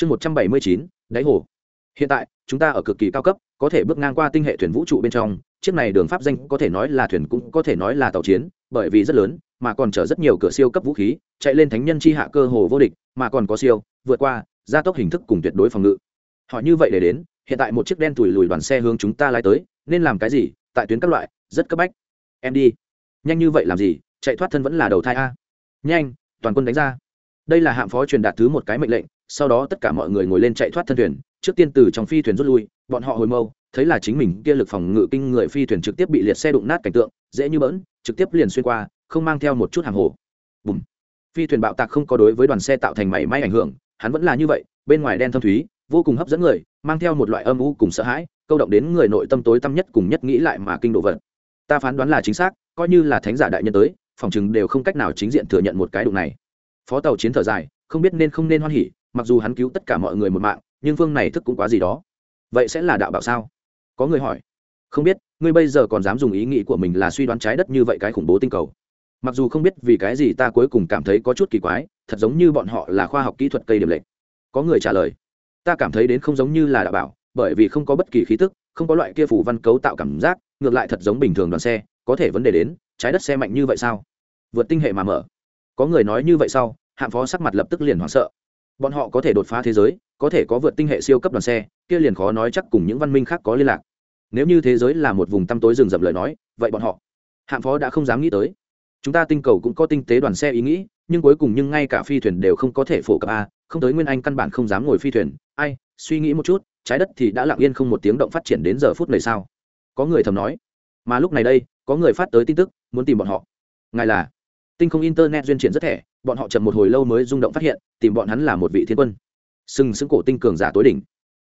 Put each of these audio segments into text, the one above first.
chương một trăm bảy mươi chín, đáy hồ. Hiện tại, chúng ta ở cực kỳ cao cấp, có thể bước ngang qua tinh hệ thuyền vũ trụ bên trong. Chiếc này đường pháp danh có thể nói là thuyền cũng có thể nói là tàu chiến, bởi vì rất lớn, mà còn chở rất nhiều cửa siêu cấp vũ khí, chạy lên thánh nhân chi hạ cơ hồ vô địch, mà còn có siêu, vượt qua, gia tốc hình thức cùng tuyệt đối phòng ngự. Họ như vậy để đến, hiện tại một chiếc đen thùi lùi đoàn xe hướng chúng ta lái tới, nên làm cái gì? Tại tuyến các loại, rất cấp bách. Em đi. Nhanh như vậy làm gì? Chạy thoát thân vẫn là đầu thai a. Nhanh, toàn quân đánh ra. Đây là hạm phó truyền đạt thứ một cái mệnh lệnh sau đó tất cả mọi người ngồi lên chạy thoát thân thuyền, trước tiên từ trong phi thuyền rút lui, bọn họ hồi mâu, thấy là chính mình kia lực phòng ngự kinh người phi thuyền trực tiếp bị liệt xe đụng nát cảnh tượng, dễ như bỡn, trực tiếp liền xuyên qua, không mang theo một chút hàng hồ. Bùm. Phi thuyền bạo tạc không có đối với đoàn xe tạo thành mảy may ảnh hưởng, hắn vẫn là như vậy, bên ngoài đen thâm thúy, vô cùng hấp dẫn người, mang theo một loại âm u cùng sợ hãi, câu động đến người nội tâm tối tâm nhất cùng nhất nghĩ lại mà kinh độ vật. Ta phán đoán là chính xác, coi như là thánh giả đại nhân tới, phòng chừng đều không cách nào chính diện thừa nhận một cái đụng này. Phó tàu chiến thở dài, không biết nên không nên hoan hỉ mặc dù hắn cứu tất cả mọi người một mạng, nhưng phương này thức cũng quá gì đó. Vậy sẽ là đạo bảo sao? Có người hỏi. Không biết, ngươi bây giờ còn dám dùng ý nghĩ của mình là suy đoán trái đất như vậy cái khủng bố tinh cầu. Mặc dù không biết vì cái gì ta cuối cùng cảm thấy có chút kỳ quái, thật giống như bọn họ là khoa học kỹ thuật cây điểm lệch. Có người trả lời. Ta cảm thấy đến không giống như là đạo bảo, bởi vì không có bất kỳ khí tức, không có loại kia phủ văn cấu tạo cảm giác, ngược lại thật giống bình thường đoàn xe, có thể vấn đề đến, trái đất xe mạnh như vậy sao? Vượt tinh hệ mà mở. Có người nói như vậy sau hạng phó sắc mặt lập tức liền hoảng sợ bọn họ có thể đột phá thế giới, có thể có vượt tinh hệ siêu cấp đoàn xe, kia liền khó nói chắc cùng những văn minh khác có liên lạc. Nếu như thế giới là một vùng tăm tối rừng rậm lời nói, vậy bọn họ hạng phó đã không dám nghĩ tới. Chúng ta tinh cầu cũng có tinh tế đoàn xe ý nghĩ, nhưng cuối cùng nhưng ngay cả phi thuyền đều không có thể phổ cập a, không tới nguyên anh căn bản không dám ngồi phi thuyền. Ai, suy nghĩ một chút, trái đất thì đã lặng yên không một tiếng động phát triển đến giờ phút này sao? Có người thầm nói. Mà lúc này đây, có người phát tới tin tức, muốn tìm bọn họ. Ngài là tinh không internet duyên triển rất thẻ bọn họ chậm một hồi lâu mới rung động phát hiện, tìm bọn hắn là một vị thiên quân. Sừng sững cổ tinh cường giả tối đỉnh.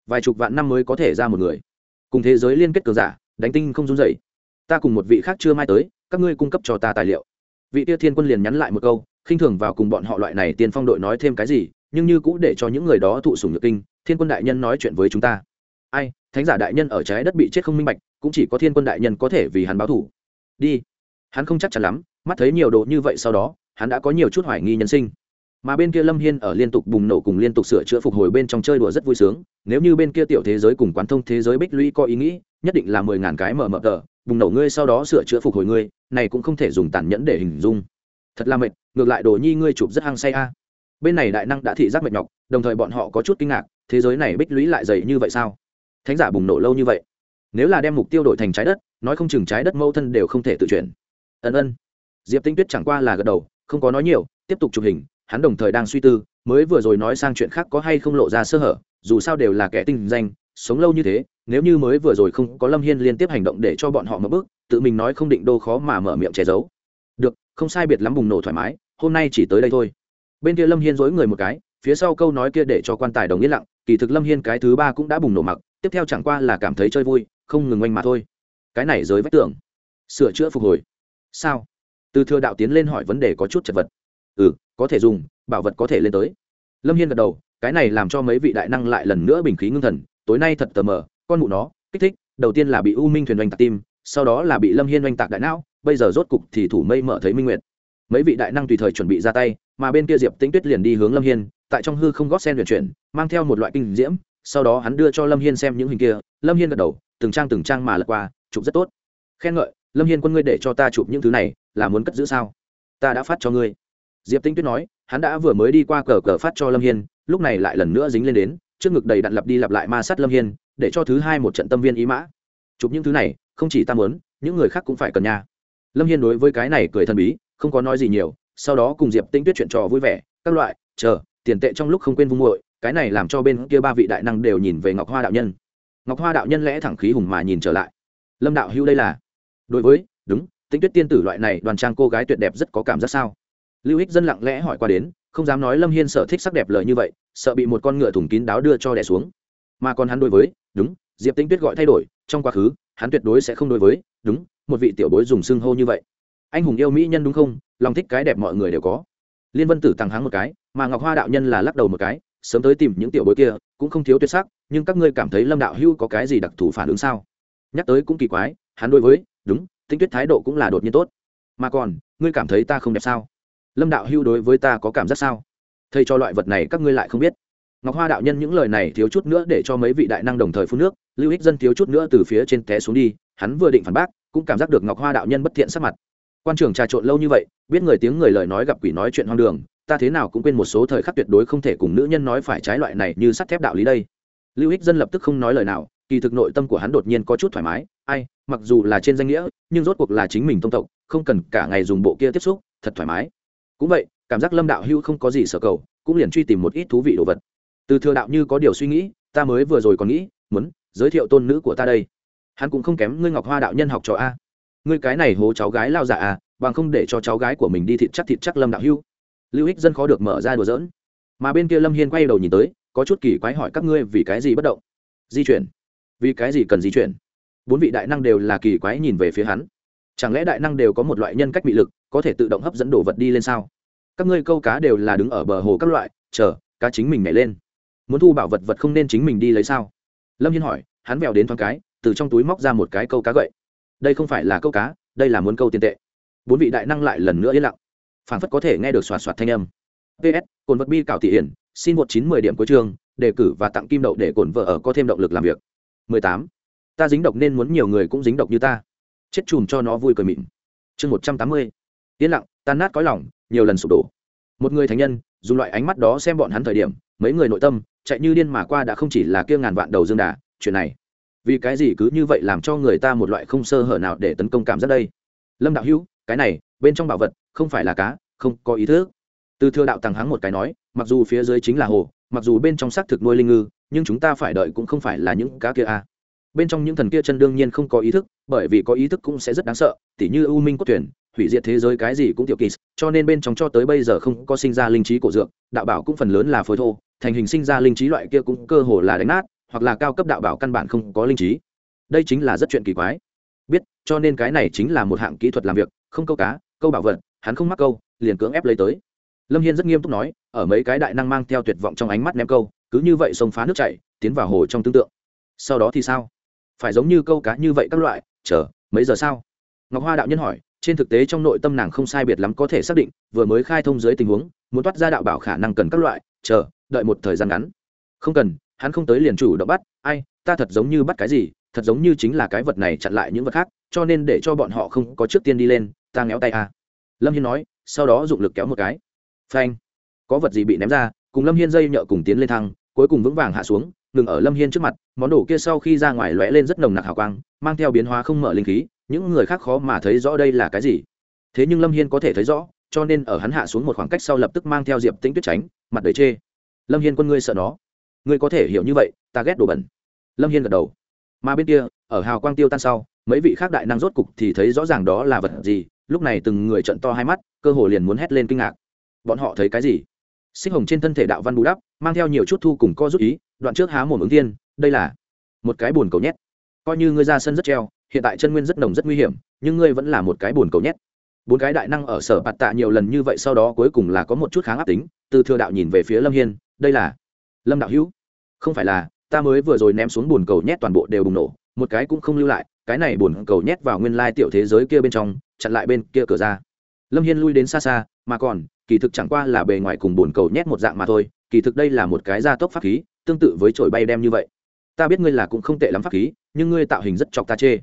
Vài chục vạn năm mới có thể ra một người. Cùng thế giới liên kết cường giả, đánh tinh không run dậy ta cùng một vị khác chưa mai tới, các ngươi cung cấp cho ta tài liệu. Vị tia thiên quân liền nhắn lại một câu, khinh thường vào cùng bọn họ loại này tiên phong đội nói thêm cái gì, nhưng như cũ để cho những người đó thụ sủng nhược kinh, thiên quân đại nhân nói chuyện với chúng ta. Ai, thánh giả đại nhân ở trái đất bị chết không minh bạch, cũng chỉ có thiên quân đại nhân có thể vì hắn báo thủ đi. Hắn không chắc chắn lắm, mắt thấy nhiều đồ như vậy sau đó hắn đã có nhiều chút hoài nghi nhân sinh. Mà bên kia lâm hiên ở liên tục bùng nổ cùng liên tục sửa chữa phục hồi bên trong chơi đùa rất vui sướng. Nếu như bên kia tiểu thế giới cùng quán thông thế giới bích lũy có ý nghĩ, nhất định là mười ngàn cái mở mở tờ, bùng nổ ngươi sau đó sửa chữa phục hồi ngươi, này cũng không thể dùng tàn nhẫn để hình dung. Thật là mệt, ngược lại đồ nhi ngươi chụp rất hăng say a. Bên này đại năng đã thị giác mệt nhọc, đồng thời bọn họ có chút kinh ngạc, thế giới này bích lũy lại dày như vậy sao? Thánh giả bùng nổ lâu như vậy, nếu là đem mục tiêu đổi thành trái đất, nói không chừng trái đất mâu thân đều không thể tự chuyển. Ân ân. Diệp tinh tuyết chẳng qua là gật đầu không có nói nhiều, tiếp tục chụp hình, hắn đồng thời đang suy tư, mới vừa rồi nói sang chuyện khác có hay không lộ ra sơ hở, dù sao đều là kẻ tinh danh, sống lâu như thế, nếu như mới vừa rồi không có lâm hiên liên tiếp hành động để cho bọn họ mất bước, tự mình nói không định đô khó mà mở miệng che giấu. Được, không sai biệt lắm bùng nổ thoải mái, hôm nay chỉ tới đây thôi. Bên kia lâm hiên dối người một cái, phía sau câu nói kia để cho quan tài đồng yên lặng, kỳ thực lâm hiên cái thứ ba cũng đã bùng nổ mặc, tiếp theo chẳng qua là cảm thấy chơi vui, không ngừng oanh mà thôi. Cái này giới vách tưởng sửa chữa phục hồi. Sao? Từ thừa đạo tiến lên hỏi vấn đề có chút chật vật. Ừ có thể dùng, bảo vật có thể lên tới. Lâm hiên gật đầu, cái này làm cho mấy vị đại năng lại lần nữa bình khí ngưng thần, tối nay thật tờ mờ, con mụ nó, kích thích, đầu tiên là bị u minh thuyền oanh tạc tim, sau đó là bị lâm hiên oanh tạc đại não, bây giờ rốt cục thì thủ mây mở thấy minh nguyệt. Mấy vị đại năng tùy thời chuẩn bị ra tay, mà bên kia diệp tĩnh tuyết liền đi hướng lâm hiên, tại trong hư không gót sen luyện chuyển, mang theo một loại kinh diễm, sau đó hắn đưa cho lâm hiên xem những hình kia, lâm hiên gật đầu, từng trang từng trang mà lật qua, chụp rất tốt. Khen ngợi, lâm hiên quân ngươi để cho ta chụp những thứ này là muốn cất giữ sao? Ta đã phát cho ngươi. Diệp tinh tuyết nói, hắn đã vừa mới đi qua cờ cờ phát cho lâm hiên, lúc này lại lần nữa dính lên đến, trước ngực đầy đặn lặp đi lặp lại ma sát lâm hiên, để cho thứ hai một trận tâm viên ý mã. Chụp những thứ này, không chỉ ta muốn, những người khác cũng phải cần nha. Lâm hiên đối với cái này cười thần bí, không có nói gì nhiều, sau đó cùng diệp tinh tuyết chuyện trò vui vẻ, các loại, chờ, tiền tệ trong lúc không quên vung nguội cái này làm cho bên kia ba vị đại năng đều nhìn về ngọc hoa đạo nhân. Ngọc hoa đạo nhân lẽ thẳng khí hùng mà nhìn trở lại. Lâm đạo hữu đây là? Đối với, đúng tính tuyết tiên tử loại này đoàn trang cô gái tuyệt đẹp rất có cảm giác sao? Lưu Hích dân lặng lẽ hỏi qua đến, không dám nói lâm hiên sở thích sắc đẹp lời như vậy, sợ bị một con ngựa thủng kín đáo đưa cho đẻ xuống. Mà còn hắn đối với, đúng, diệp tính tuyết gọi thay đổi, trong quá khứ, hắn tuyệt đối sẽ không đối với, đúng, một vị tiểu bối dùng xưng hô như vậy. Anh hùng yêu mỹ nhân đúng không? Lòng thích cái đẹp mọi người đều có. Liên vân tử tặng hắn một cái, mà ngọc hoa đạo nhân là lắc đầu một cái, sớm tới tìm những tiểu bối kia, cũng không thiếu tuyệt sắc, nhưng các ngươi cảm thấy lâm đạo hưu có cái gì đặc thù phản ứng sao? Nhắc tới cũng kỳ quái, hắn đối với, đúng tinh tuyết thái độ cũng là đột nhiên tốt. Mà còn, ngươi cảm thấy ta không đẹp sao? Lâm đạo hưu đối với ta có cảm giác sao? Thầy cho loại vật này các ngươi lại không biết. Ngọc hoa đạo nhân những lời này thiếu chút nữa để cho mấy vị đại năng đồng thời phun nước, lưu ích dân thiếu chút nữa từ phía trên té xuống đi, hắn vừa định phản bác, cũng cảm giác được ngọc hoa đạo nhân bất thiện sắc mặt. Quan trưởng trà trộn lâu như vậy, biết người tiếng người lời nói gặp quỷ nói chuyện hoang đường, ta thế nào cũng quên một số thời khắc tuyệt đối không thể cùng nữ nhân nói phải trái loại này như sắt thép đạo lý đây. Lưu ích dân lập tức không nói lời nào, kỳ thực nội tâm của hắn đột nhiên có chút thoải mái ai, mặc dù là trên danh nghĩa, nhưng rốt cuộc là chính mình tông tộc, không cần cả ngày dùng bộ kia tiếp xúc, thật thoải mái. Cũng vậy, cảm giác lâm đạo hưu không có gì sở cầu, cũng liền truy tìm một ít thú vị đồ vật. Từ thừa đạo như có điều suy nghĩ, ta mới vừa rồi còn nghĩ, muốn giới thiệu tôn nữ của ta đây. Hắn cũng không kém ngươi ngọc hoa đạo nhân học trò a. Ngươi cái này hố cháu gái lao dạ à bằng không để cho cháu gái của mình đi thịt chắc thịt chắc lâm đạo hưu lưu ích dân khó được mở ra đùa giỡn. Mà bên kia lâm hiên quay đầu nhìn tới, có chút kỳ quái hỏi các ngươi vì cái gì bất động? Di chuyển. Vì cái gì cần di chuyển? Bốn vị đại năng đều là kỳ quái nhìn về phía hắn. Chẳng lẽ đại năng đều có một loại nhân cách bị lực, có thể tự động hấp dẫn đồ vật đi lên sao? Các ngươi câu cá đều là đứng ở bờ hồ các loại, chờ, cá chính mình nhảy lên. Muốn thu bảo vật vật không nên chính mình đi lấy sao? Lâm hiên hỏi, hắn vèo đến thoáng cái, từ trong túi móc ra một cái câu cá gậy. Đây không phải là câu cá, đây là muốn câu tiền tệ. Bốn vị đại năng lại lần nữa yên lặng. Phản phất có thể nghe được xoạt xoạt thanh âm. Ps cồn vật bi cảo thị hiển, xin một chín mười điểm cuối chương, đề cử và tặng kim đậu để cồn vợ ở có thêm động lực làm việc. mười tám ta dính độc nên muốn nhiều người cũng dính độc như ta. Chết chùm cho nó vui cười mịn. Chương một trăm tám mươi. Yên lặng, tan nát cõi lòng, nhiều lần sụp đổ. Một người thánh nhân, dùng loại ánh mắt đó xem bọn hắn thời điểm, mấy người nội tâm, chạy như điên mà qua đã không chỉ là kia ngàn vạn đầu dương đà, chuyện này. Vì cái gì cứ như vậy làm cho người ta một loại không sơ hở nào để tấn công cảm giác đây? Lâm đạo hữu, cái này, bên trong bảo vật, không phải là cá, không có ý thức. Từ thừa đạo tàng hắng một cái nói, mặc dù phía dưới chính là hồ, mặc dù bên trong xác thực nuôi linh ngư, nhưng chúng ta phải đợi cũng không phải là những cá kia à bên trong những thần kia chân đương nhiên không có ý thức, bởi vì có ý thức cũng sẽ rất đáng sợ, tỉ như u minh cốt tuyển, hủy diệt thế giới cái gì cũng tiểu kỳ, cho nên bên trong cho tới bây giờ không có sinh ra linh trí cổ dược, đạo bảo cũng phần lớn là phối thô, thành hình sinh ra linh trí loại kia cũng cơ hồ là đánh nát, hoặc là cao cấp đạo bảo căn bản không có linh trí. Đây chính là rất chuyện kỳ quái. Biết, cho nên cái này chính là một hạng kỹ thuật làm việc, không câu cá, câu bảo vật, hắn không mắc câu, liền cưỡng ép lấy tới. Lâm hiên rất nghiêm túc nói, ở mấy cái đại năng mang theo tuyệt vọng trong ánh mắt ném câu, cứ như vậy xông phá nước chảy, tiến vào hồ trong tương tượng. Sau đó thì sao? Phải giống như câu cá như vậy các loại, chờ, mấy giờ sao? Ngọc hoa đạo nhân hỏi, trên thực tế trong nội tâm nàng không sai biệt lắm có thể xác định, vừa mới khai thông dưới tình huống, muốn toát ra đạo bảo khả năng cần các loại, chờ, đợi một thời gian ngắn. Không cần, hắn không tới liền chủ động bắt, ai, ta thật giống như bắt cái gì, thật giống như chính là cái vật này chặn lại những vật khác, cho nên để cho bọn họ không có trước tiên đi lên, ta ngéo tay à. lâm hiên nói, sau đó dụng lực kéo một cái. Phanh. Có vật gì bị ném ra, cùng lâm hiên dây nhợ cùng tiến lên thăng, cuối cùng vững vàng hạ xuống ngừng ở lâm hiên trước mặt, món đồ kia sau khi ra ngoài lóe lên rất nồng nặc hào quang, mang theo biến hóa không mở linh khí, những người khác khó mà thấy rõ đây là cái gì. Thế nhưng lâm hiên có thể thấy rõ, cho nên ở hắn hạ xuống một khoảng cách sau lập tức mang theo diệp tĩnh tuyết tránh, mặt đầy chê. Lâm hiên quân ngươi sợ nó. Ngươi có thể hiểu như vậy, ta ghét đồ bẩn. Lâm hiên gật đầu. Mà bên kia, ở hào quang tiêu tan sau, mấy vị khác đại năng rốt cục thì thấy rõ ràng đó là vật gì, lúc này từng người trận to hai mắt, cơ hồ liền muốn hét lên kinh ngạc. Bọn họ thấy cái gì? Xích hồng trên thân thể đạo văn bù đắp, mang theo nhiều chút thu cùng co rút ý, đoạn trước há mồm ứng tiên đây là một cái bồn cầu nhét. Coi như ngươi ra sân rất treo, hiện tại chân nguyên rất nồng rất nguy hiểm, nhưng ngươi vẫn là một cái bồn cầu nhét. Bốn cái đại năng ở sở bạt tạ nhiều lần như vậy sau đó cuối cùng là có một chút kháng áp tính, từ thừa đạo nhìn về phía lâm hiên, đây là lâm đạo hữu. Không phải là, ta mới vừa rồi ném xuống bồn cầu nhét toàn bộ đều bùng nổ, một cái cũng không lưu lại, cái này bồn cầu nhét vào nguyên lai tiểu thế giới kia bên trong, chặn lại bên kia cửa ra. Lâm hiên lui đến xa xa, mà còn kỳ thực chẳng qua là bề ngoài cùng bồn cầu nhét một dạng mà thôi, kỳ thực đây là một cái gia tốc pháp khí, tương tự với trổi bay đem như vậy. Ta biết ngươi là cũng không tệ lắm pháp khí, nhưng ngươi tạo hình rất chọc ta chê.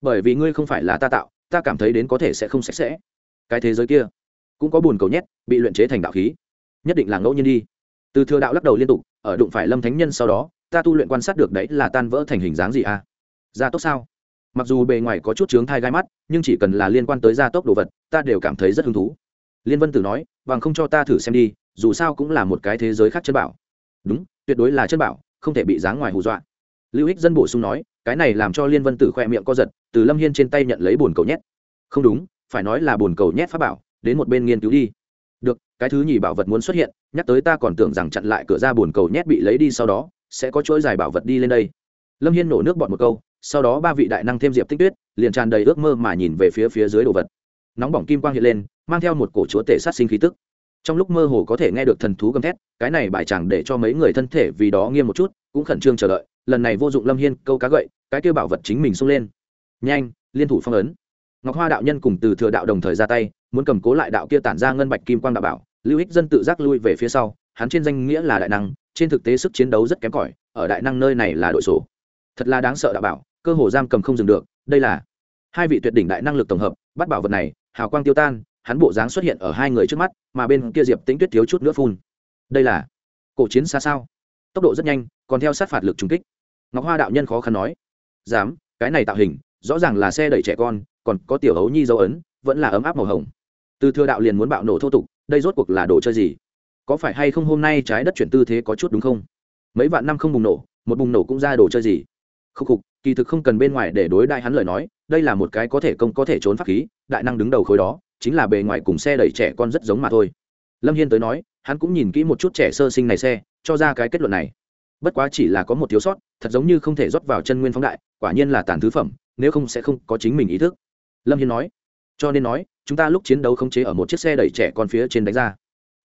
Bởi vì ngươi không phải là ta tạo, ta cảm thấy đến có thể sẽ không sạch sẽ. Cái thế giới kia cũng có bồn cầu nhét, bị luyện chế thành đạo khí. Nhất định là ngẫu nhiên đi. Từ thừa đạo lắc đầu liên tục, ở đụng phải lâm thánh nhân sau đó, ta tu luyện quan sát được đấy là tan vỡ thành hình dáng gì à? Gia tốc sao? Mặc dù bề ngoài có chút chướng thai gai mắt, nhưng chỉ cần là liên quan tới gia tốc đồ vật, ta đều cảm thấy rất hứng thú. Liên vân tử nói bằng không cho ta thử xem đi, dù sao cũng là một cái thế giới khác chân bảo. Đúng, tuyệt đối là chân bảo, không thể bị dáng ngoài hù dọa. Lưu ích dân bổ sung nói, cái này làm cho liên vân tử khoe miệng co giật, từ lâm hiên trên tay nhận lấy bồn cầu nhét. Không đúng, phải nói là bồn cầu nhét pháp bảo, đến một bên nghiên cứu đi. Được, cái thứ nhì bảo vật muốn xuất hiện, nhắc tới ta còn tưởng rằng chặn lại cửa ra bồn cầu nhét bị lấy đi sau đó, sẽ có chuỗi dài bảo vật đi lên đây. Lâm hiên nổ nước bọt một câu, sau đó ba vị đại năng thêm diệp tích tuyết, liền tràn đầy ước mơ mà nhìn về phía phía dưới đồ vật. Nóng bỏng kim quang hiện lên mang theo một cổ chúa tể sát sinh khí tức. Trong lúc mơ hồ có thể nghe được thần thú gầm thét, cái này bài chẳng để cho mấy người thân thể vì đó nghiêm một chút, cũng khẩn trương chờ đợi, lần này vô dụng lâm hiên câu cá gậy, cái kêu bảo vật chính mình xông lên. Nhanh, liên thủ phong ấn. Ngọc hoa đạo nhân cùng từ thừa đạo đồng thời ra tay, muốn cầm cố lại đạo kia tản ra ngân bạch kim quang đạo bảo, lưu ích dân tự giác lui về phía sau, hắn trên danh nghĩa là đại năng, trên thực tế sức chiến đấu rất kém cỏi, ở đại năng nơi này là đội sổ. Thật là đáng sợ đạo bảo, cơ hồ giam cầm không dừng được, đây là hai vị tuyệt đỉnh đại năng lực tổng hợp, bắt bảo vật này, hào quang tiêu tan hắn bộ dáng xuất hiện ở hai người trước mắt, mà bên kia diệp tính tuyết thiếu chút nữa phun. Đây là cổ chiến xa sao? Tốc độ rất nhanh, còn theo sát phạt lực trung kích. Ngọc hoa đạo nhân khó khăn nói, dám, cái này tạo hình, rõ ràng là xe đẩy trẻ con, còn có tiểu hấu nhi dấu ấn, vẫn là ấm áp màu hồng. Từ thừa đạo liền muốn bạo nổ thô tục, đây rốt cuộc là đồ chơi gì? Có phải hay không hôm nay trái đất chuyển tư thế có chút đúng không? Mấy vạn năm không bùng nổ, một bùng nổ cũng ra đồ chơi gì? Khúc khục, kỳ thực không cần bên ngoài để đối đại hắn lời nói, đây là một cái có thể công có thể trốn pháp khí, đại năng đứng đầu khối đó chính là bề ngoài cùng xe đẩy trẻ con rất giống mà thôi. Lâm hiên tới nói, hắn cũng nhìn kỹ một chút trẻ sơ sinh này xe, cho ra cái kết luận này. Bất quá chỉ là có một thiếu sót, thật giống như không thể rót vào chân nguyên phóng đại, quả nhiên là tàn thứ phẩm, nếu không sẽ không có chính mình ý thức. Lâm hiên nói, cho nên nói, chúng ta lúc chiến đấu không chế ở một chiếc xe đẩy trẻ con phía trên đánh ra.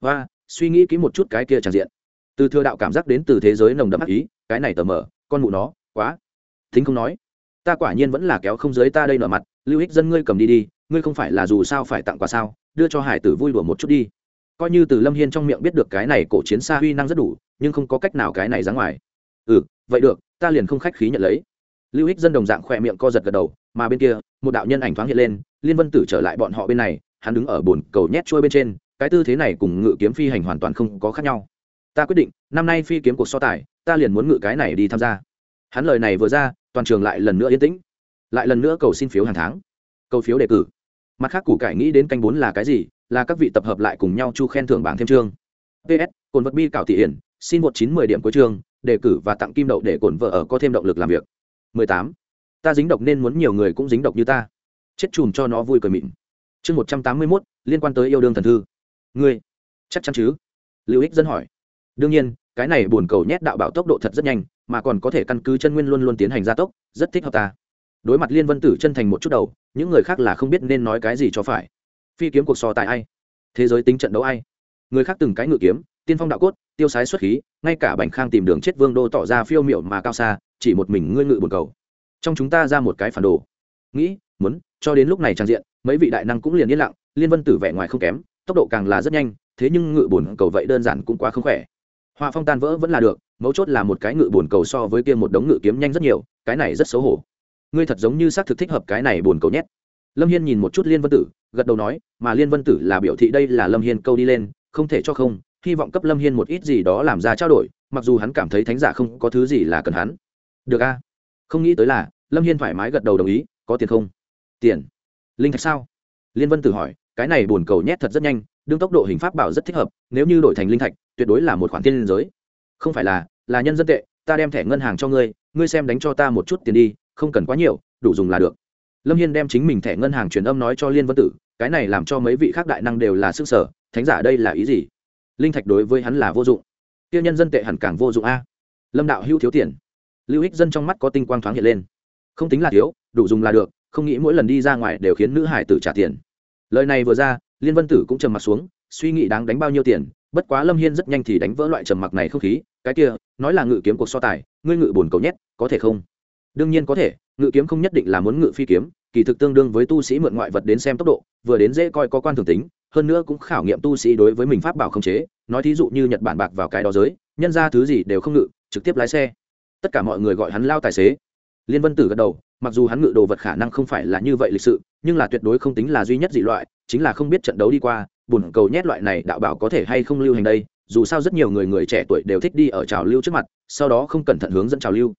Và suy nghĩ kỹ một chút cái kia tràn diện. Từ thừa đạo cảm giác đến từ thế giới nồng đậm ác ý, cái này tờ mờ, con mụ nó, quá. Thính không nói, ta quả nhiên vẫn là kéo không giới ta đây nở mặt, lưu ích dân ngươi cầm đi đi ngươi không phải là dù sao phải tặng quà sao, đưa cho hải tử vui đùa một chút đi. Coi như từ lâm hiên trong miệng biết được cái này cổ chiến xa huy năng rất đủ, nhưng không có cách nào cái này ra ngoài. Ừ vậy được, ta liền không khách khí nhận lấy. Lưu Hích dân đồng dạng khỏe miệng co giật gật đầu, mà bên kia, một đạo nhân ảnh thoáng hiện lên, liên vân tử trở lại bọn họ bên này, hắn đứng ở bồn cầu nhét trôi bên trên, cái tư thế này cùng ngự kiếm phi hành hoàn toàn không có khác nhau. Ta quyết định, năm nay phi kiếm cuộc so tài, ta liền muốn ngự cái này đi tham gia. Hắn lời này vừa ra, toàn trường lại lần nữa yên tĩnh. Lại lần nữa cầu xin phiếu hàng tháng. Cầu phiếu đề cử mặt khác củ cải nghĩ đến canh bốn là cái gì, là các vị tập hợp lại cùng nhau chu khen thưởng bảng thêm chương. Ps cồn vật bi cảo thị hiển, xin một chín mười điểm cuối chương, đề cử và tặng kim đậu để cồn vợ ở có thêm động lực làm việc. 18. ta dính độc nên muốn nhiều người cũng dính độc như ta. Chết chùm cho nó vui cười mịn. Chương một trăm tám mươi mốt, liên quan tới yêu đương thần thư. Ngươi, chắc chắn chứ? Lưu ích dân hỏi. Đương nhiên, cái này buồn cầu nhét đạo bảo tốc độ thật rất nhanh, mà còn có thể căn cứ chân nguyên luôn luôn tiến hành gia tốc, rất thích hợp ta đối mặt liên vân tử chân thành một chút đầu, những người khác là không biết nên nói cái gì cho phải. Phi kiếm cuộc so tại ai? Thế giới tính trận đấu ai? Người khác từng cái ngự kiếm, tiên phong đạo cốt, tiêu sái xuất khí, ngay cả bành khang tìm đường chết vương đô tỏ ra phiêu miệu mà cao xa, chỉ một mình ngươi ngự bồn cầu. Trong chúng ta ra một cái phản đồ. Nghĩ, muốn, cho đến lúc này trang diện, mấy vị đại năng cũng liền yên lặng, liên vân tử vẻ ngoài không kém, tốc độ càng là rất nhanh, thế nhưng ngự bồn cầu vậy đơn giản cũng quá không khỏe. Họa phong tan vỡ vẫn là được, mấu chốt là một cái ngự bồn cầu so với kia một đống ngự kiếm nhanh rất nhiều, cái này rất xấu hổ ngươi thật giống như xác thực thích hợp cái này buồn cầu nhét. Lâm hiên nhìn một chút liên vân tử, gật đầu nói, mà liên vân tử là biểu thị đây là lâm hiên câu đi lên, không thể cho không, hy vọng cấp lâm hiên một ít gì đó làm ra trao đổi, mặc dù hắn cảm thấy thánh giả không có thứ gì là cần hắn. Được a. Không nghĩ tới là, lâm hiên thoải mái gật đầu đồng ý, có tiền không? Tiền. Linh thạch sao? Liên vân tử hỏi, cái này bồn cầu nhét thật rất nhanh, đương tốc độ hình pháp bảo rất thích hợp, nếu như đổi thành linh thạch, tuyệt đối là một khoản tiền liên giới. Không phải là là nhân dân tệ, ta đem thẻ ngân hàng cho ngươi ngươi xem đánh cho ta một chút tiền đi không cần quá nhiều, đủ dùng là được. Lâm hiên đem chính mình thẻ ngân hàng truyền âm nói cho liên vân tử, cái này làm cho mấy vị khác đại năng đều là sức sở, thánh giả đây là ý gì? Linh thạch đối với hắn là vô dụng. Tiêu nhân dân tệ hẳn càng vô dụng a. Lâm đạo hữu thiếu tiền. Lưu ích dân trong mắt có tinh quang thoáng hiện lên. Không tính là thiếu, đủ dùng là được, không nghĩ mỗi lần đi ra ngoài đều khiến nữ hải tử trả tiền. Lời này vừa ra, liên vân tử cũng trầm m ặ t xuống, suy nghĩ đáng đánh bao nhiêu tiền, bất quá lâm hiên rất nhanh thì đánh vỡ loại trầm mặc này không khí, cái kia, nói là ngự kiếm cuộc so tài, ngươi ngự bồn cầu nhét, có thể không? Đương nhiên có thể, ngự kiếm không nhất định là muốn ngự phi kiếm, kỳ thực tương đương với tu sĩ mượn ngoại vật đến xem tốc độ, vừa đến dễ coi có quan thường tính, hơn nữa cũng khảo nghiệm tu sĩ đối với mình pháp bảo không chế, nói thí dụ như nhật bản bạc vào cái đó giới, nhân ra thứ gì đều không ngự, trực tiếp lái xe. Tất cả mọi người gọi hắn lao tài xế. Liên vân tử gật đầu, mặc dù hắn ngự đồ vật khả năng không phải là như vậy lịch sự, nhưng là tuyệt đối không tính là duy nhất dị loại, chính là không biết trận đấu đi qua bùn cầu nhét loại này đạo bảo có thể hay không lưu hành đây, dù sao rất nhiều người người trẻ tuổi đều thích đi ở trào lưu trước mặt, sau đó không cẩn thận hướng dẫn trào lưu.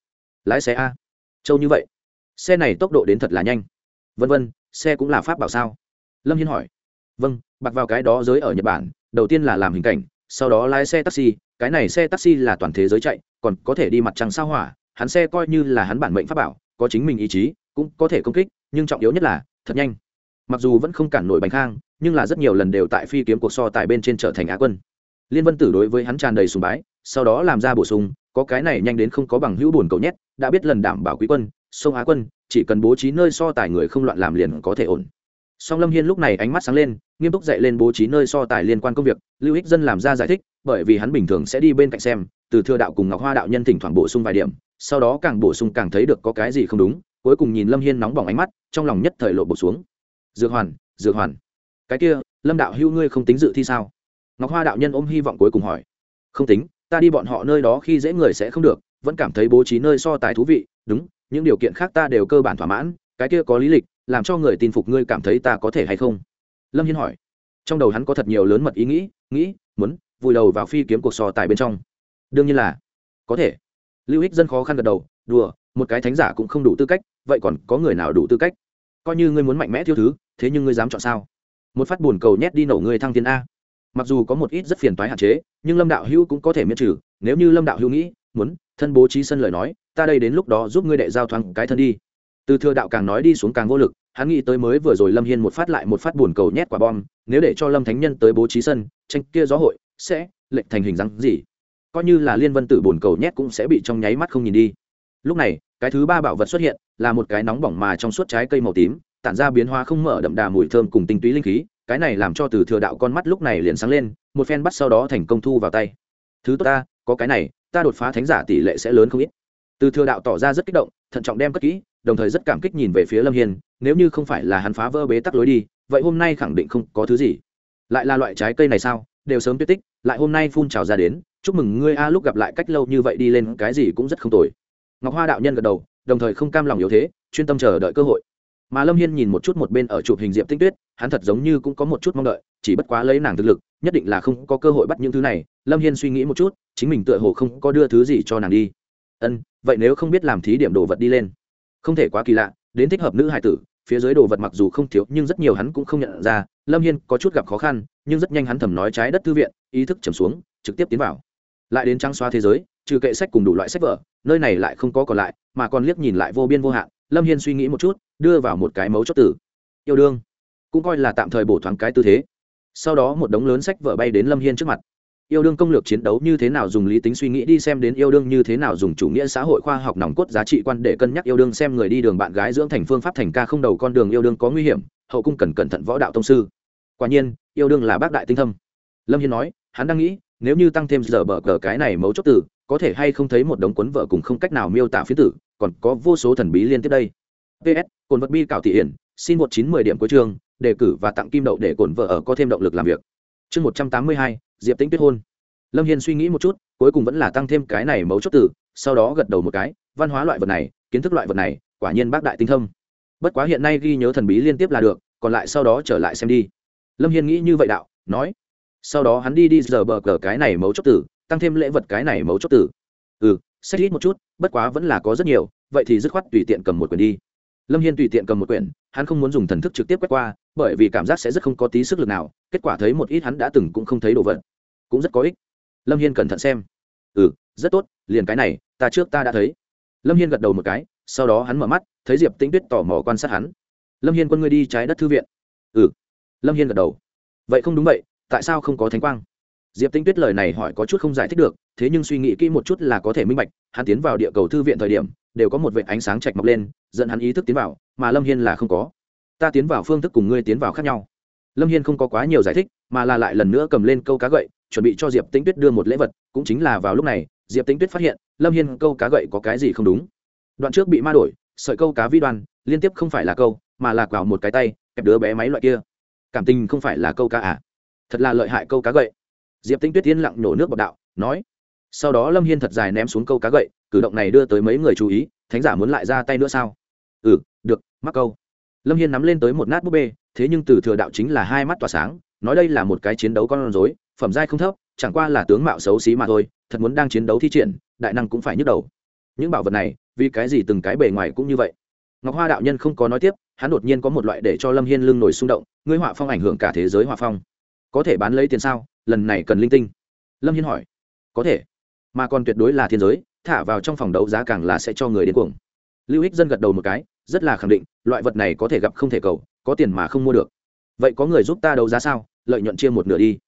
Lái xe a châu như vậy, xe này tốc độ đến thật là nhanh. Vân vân, xe cũng là pháp bảo sao? Lâm hiên hỏi. Vâng bạc vào cái đó giới ở nhật bản, đầu tiên là làm hình cảnh, sau đó lái xe taxi, cái này xe taxi là toàn thế giới chạy, còn có thể đi mặt trăng sao hỏa, hắn xe coi như là hắn bản mệnh pháp bảo, có chính mình ý chí, cũng có thể công kích, nhưng trọng yếu nhất là, thật nhanh. Mặc dù vẫn không cản nổi bánh khang, nhưng là rất nhiều lần đều tại phi kiếm cuộc so tài bên trên trở thành á quân. Liên vân tử đối với hắn tràn đầy sùng bái, sau đó làm ra bổ sung có cái này nhanh đến không có bằng hữu buồn cầu nhét, đã biết lần đảm bảo quý quân, sông á quân, chỉ cần bố trí nơi so tài người không loạn làm liền có thể ổn. Song lâm hiên lúc này ánh mắt sáng lên, nghiêm túc dạy lên bố trí nơi so tài liên quan công việc, lưu ích dân làm ra giải thích, bởi vì hắn bình thường sẽ đi bên cạnh xem, từ thừa đạo cùng ngọc hoa đạo nhân thỉnh thoảng bổ sung vài điểm, sau đó càng bổ sung càng thấy được có cái gì không đúng, cuối cùng nhìn lâm hiên nóng bỏng ánh mắt, trong lòng nhất thời lộ bổ xuống. Dược hoàn dược hoàn, cái kia, lâm đạo hữu ngươi không tính dự thi sao? Ngọc hoa đạo nhân ôm hy vọng cuối cùng hỏi. Không tính ta đi bọn họ nơi đó khi dễ người sẽ không được, vẫn cảm thấy bố trí nơi so tài thú vị, đúng, những điều kiện khác ta đều cơ bản thỏa mãn, cái kia có lý lịch, làm cho người tin phục ngươi cảm thấy ta có thể hay không? Lâm hiên hỏi. Trong đầu hắn có thật nhiều lớn mật ý nghĩ nghĩ, muốn, vùi đầu vào phi kiếm cuộc so tài bên trong. Đương nhiên là, có thể. Lưu ích dân khó khăn gật đầu, đùa, một cái thánh giả cũng không đủ tư cách, vậy còn có người nào đủ tư cách? Coi như ngươi muốn mạnh mẽ thiếu thứ, thế nhưng ngươi dám chọn sao? Một phát bùn cầu nhét đi nổ ngươi thăng tiến a mặc dù có một ít rất phiền toái hạn chế, nhưng lâm đạo hữu cũng có thể miễn trừ. Nếu như lâm đạo hữu nghĩ, muốn, thân bố trí sân lời nói, ta đây đến lúc đó giúp ngươi đệ giao thoáng cái thân đi. Từ thừa đạo càng nói đi xuống càng vô lực, hắn nghĩ tới mới vừa rồi lâm hiên một phát lại một phát buồn cầu nhét quả bom, nếu để cho lâm thánh nhân tới bố trí sân, tranh kia gió hội, sẽ lệnh thành hình dáng gì? Coi như là liên vân tử buồn cầu nhét cũng sẽ bị trong nháy mắt không nhìn đi. Lúc này, cái thứ ba bảo vật xuất hiện, là một cái nóng bỏng mà trong suốt trái cây màu tím, tản ra biến hóa không mở đậm đà mùi thơm cùng tinh túy linh khí cái này làm cho từ thừa đạo con mắt lúc này liền sáng lên, một phen bắt sau đó thành công thu vào tay. Thứ tốt ta, có cái này, ta đột phá thánh giả tỷ lệ sẽ lớn không ít. Từ thừa đạo tỏ ra rất kích động, thận trọng đem cất kỹ, đồng thời rất cảm kích nhìn về phía lâm hiên, nếu như không phải là hắn phá vỡ bế tắc lối đi, vậy hôm nay khẳng định không có thứ gì. Lại là loại trái cây này sao, đều sớm tuyết tích, lại hôm nay phun trào ra đến, chúc mừng ngươi a, lúc gặp lại cách lâu như vậy đi lên, cái gì cũng rất không tồi. Ngọc hoa đạo nhân gật đầu, đồng thời không cam lòng yếu thế, chuyên tâm chờ đợi cơ hội mà lâm hiên nhìn một chút một bên ở chụp hình diệp tinh tuyết hắn thật giống như cũng có một chút mong đợi chỉ bất quá lấy nàng thực lực nhất định là không có cơ hội bắt những thứ này lâm hiên suy nghĩ một chút chính mình tựa hồ không có đưa thứ gì cho nàng đi ân vậy nếu không biết làm thí điểm đồ vật đi lên không thể quá kỳ lạ đến thích hợp nữ hải tử phía dưới đồ vật mặc dù không thiếu nhưng rất nhiều hắn cũng không nhận ra lâm hiên có chút gặp khó khăn nhưng rất nhanh hắn thầm nói trái đất thư viện ý thức trầm xuống trực tiếp tiến vào lại đến trắng xóa thế giới trừ kệ sách cùng đủ loại sách vở, nơi này lại không có còn lại, mà còn liếc nhìn lại vô biên vô hạn, lâm hiên suy nghĩ một chút, đưa vào một cái mấu chốt tử yêu đương. Cũng coi là tạm thời bổ thoáng cái tư thế. Sau đó một đống lớn sách vở bay đến lâm hiên trước mặt. Yêu đương công lược chiến đấu như thế nào dùng lý tính suy nghĩ đi xem đến yêu đương như thế nào dùng chủ nghĩa xã hội khoa học nòng cốt giá trị quan để cân nhắc yêu đương xem người đi đường bạn gái dưỡng thành phương pháp thành ca không đầu con đường yêu đương có nguy hiểm, hậu cung cần cẩn thận võ đạo tông sư. Quả nhiên, yêu đương là bác đại tinh thâm. Lâm hiên nói, hắn đang nghĩ, nếu như tăng thêm giờ bờ cờ cái này mấu chốt từ có thể hay không thấy một đống cuốn vợ cùng không cách nào miêu tả phiến tử, còn có vô số thần bí liên tiếp đây. Ps cồn vật bi cảo thị hiển, xin một chín mười điểm cuối chương đề cử và tặng kim đậu để cồn vợ ở có thêm động lực làm việc. Chương một trăm tám mươi hai, diệp tĩnh tuyết hôn. Lâm hiên suy nghĩ một chút, cuối cùng vẫn là tăng thêm cái này mấu chốt từ, sau đó gật đầu một cái, văn hóa loại vật này, kiến thức loại vật này, quả nhiên bác đại tinh thông. bất quá hiện nay ghi nhớ thần bí liên tiếp là được, còn lại sau đó trở lại xem đi. Lâm hiên nghĩ như vậy đạo, nói. Sau đó hắn đi đi giờ bờ cờ cái này mấu chốt tử tăng thêm lễ vật cái này mấu chốt tử ừ xét ít một chút, bất quá vẫn là có rất nhiều, vậy thì dứt khoát tùy tiện cầm một quyển đi. Lâm hiên tùy tiện cầm một quyển, hắn không muốn dùng thần thức trực tiếp quét qua, bởi vì cảm giác sẽ rất không có tí sức lực nào, kết quả thấy một ít hắn đã từng cũng không thấy đồ vật. Cũng rất có ích. Lâm hiên cẩn thận xem. Ừ rất tốt, liền cái này, ta trước ta đã thấy. Lâm hiên gật đầu một cái, sau đó hắn mở mắt, thấy diệp tĩnh tuyết tò mò quan sát hắn. Lâm hiên quân ngươi đi trái đất thư viện. Ừ. Lâm hiên gật đầu. Vậy không đúng vậy, tại sao không có thánh quang? Diệp tinh tuyết lời này hỏi có chút không giải thích được, thế nhưng suy nghĩ kỹ một chút là có thể minh bạch, hắn tiến vào địa cầu thư viện thời điểm, đều có một vệ ánh sáng chạch mọc lên, dẫn hắn ý thức tiến vào, mà lâm hiên là không có. Ta tiến vào phương thức cùng ngươi tiến vào khác nhau. Lâm hiên không có quá nhiều giải thích, mà là lại lần nữa cầm lên câu cá gậy, chuẩn bị cho diệp tĩnh tuyết đưa một lễ vật, cũng chính là vào lúc này, diệp tĩnh tuyết phát hiện, lâm hiên câu cá gậy có cái gì không đúng. Đoạn trước bị ma đổi, sợi câu cá vi đoan, liên tiếp không phải là câu, mà là vào một cái tay, kẹp đứa bé máy loại kia. Cảm tình không phải là câu cá à? Thật là lợi hại câu cá gậy diệp tinh tuyết yên lặng nổ nước bọc đạo, nói, sau đó lâm hiên thật dài ném xuống câu cá gậy, cử động này đưa tới mấy người chú ý, thánh giả muốn lại ra tay nữa sao? Ừ được, mắc câu. Lâm hiên nắm lên tới một nát búp bê, thế nhưng từ thừa đạo chính là hai mắt tỏa sáng, nói đây là một cái chiến đấu con rối, phẩm giai không thấp, chẳng qua là tướng mạo xấu xí mà thôi, thật muốn đang chiến đấu thi triển, đại năng cũng phải nhức đầu. Những bảo vật này, vì cái gì từng cái bề ngoài cũng như vậy? Ngọc hoa đạo nhân không có nói tiếp, hắn đột nhiên có một loại để cho lâm hiên lưng nổi xung động, ngươi họa phong ảnh hưởng cả thế giới họa phong. Có thể bán lấy tiền sao? Lần này cần linh tinh. Lâm hiên hỏi, có thể, mà còn tuyệt đối là thiên giới, thả vào trong phòng đấu giá càng là sẽ cho người đến cuồng. Lưu ích dân gật đầu một cái, rất là khẳng định, loại vật này có thể gặp không thể cầu, có tiền mà không mua được. Vậy có người giúp ta đấu giá sao? Lợi nhuận chia một nửa đi.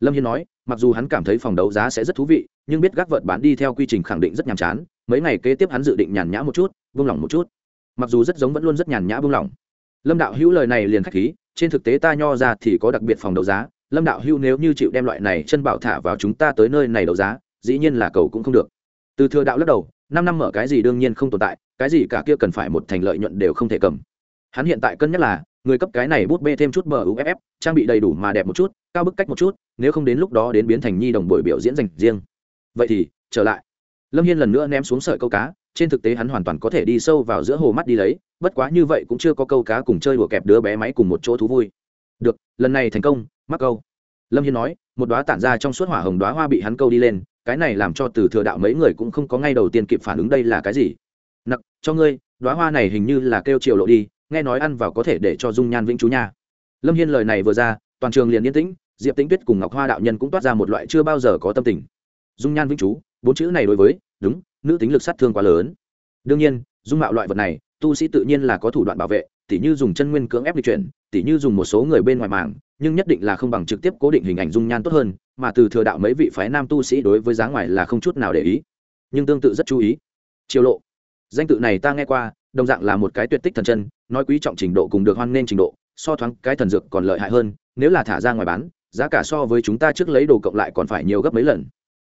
Lâm hiên nói, mặc dù hắn cảm thấy phòng đấu giá sẽ rất thú vị, nhưng biết gác vật bán đi theo quy trình khẳng định rất nhàm chán. Mấy ngày kế tiếp hắn dự định nhàn nhã một chút vung lòng một chút. Mặc dù rất giống vẫn luôn rất nhàn nhã vung lòng lâm đạo hữu lời này liền k h á c h khí, trên thực tế ta nho ra thì có đặc biệt phòng đấu giá lâm đạo hưu nếu như chịu đem loại này chân bảo thả vào chúng ta tới nơi này đấu giá, dĩ nhiên là cầu cũng không được. Từ thừa đạo lắc đầu, năm năm mở cái gì đương nhiên không tồn tại, cái gì cả kia cần phải một thành lợi nhuận đều không thể cầm. Hắn hiện tại cân nhắc là, người cấp cái này bút bê thêm chút bờ uff trang bị đầy đủ mà đẹp một chút, cao bức cách một chút, nếu không đến lúc đó đến biến thành nhi đồng buổi biểu diễn dành riêng. Vậy thì, trở lại. Lâm hiên lần nữa ném xuống sợi câu cá, trên thực tế hắn hoàn toàn có thể đi sâu vào giữa hồ mắt đi lấy, bất quá như vậy cũng chưa có câu cá cùng chơi đùa kẹp đứa bé máy cùng một chỗ thú vui. Được, lần này thành công mắc câu. Lâm hiên nói, một đoá tản ra trong suốt hỏa hồng đoá hoa bị hắn câu đi lên, cái này làm cho từ thừa đạo mấy người cũng không có ngay đầu tiên kịp phản ứng đây là cái gì. Nặc, cho ngươi đoá hoa này hình như là kêu chiều lộ đi, nghe nói ăn vào có thể để cho dung nhan vĩnh chú nha. Lâm hiên lời này vừa ra, toàn trường liền yên tĩnh, diệp tĩnh tuyết cùng ngọc hoa đạo nhân cũng toát ra một loại chưa bao giờ có tâm tình. Dung nhan vĩnh chú, bốn chữ này đối với, đúng, nữ tính lực sát thương quá lớn. Đương nhiên, dung mạo loại vật này, tu sĩ tự nhiên là có thủ đoạn bảo vệ, tỉ như dùng chân nguyên cưỡng ép di chuyển, tỉ như dùng một số người bên ngoài màng nhưng nhất định là không bằng trực tiếp cố định hình ảnh dung nhan tốt hơn, mà từ thừa đạo mấy vị phái nam tu sĩ đối với giá ngoài là không chút nào để ý. Nhưng tương tự rất chú ý. Triều lộ. Danh tự này ta nghe qua, đồng dạng là một cái tuyệt tích thần chân, nói quý trọng trình độ cùng được hoan nên trình độ, so thoáng cái thần dược còn lợi hại hơn, nếu là thả ra ngoài bán, giá cả so với chúng ta trước lấy đồ cộng lại còn phải nhiều gấp mấy lần.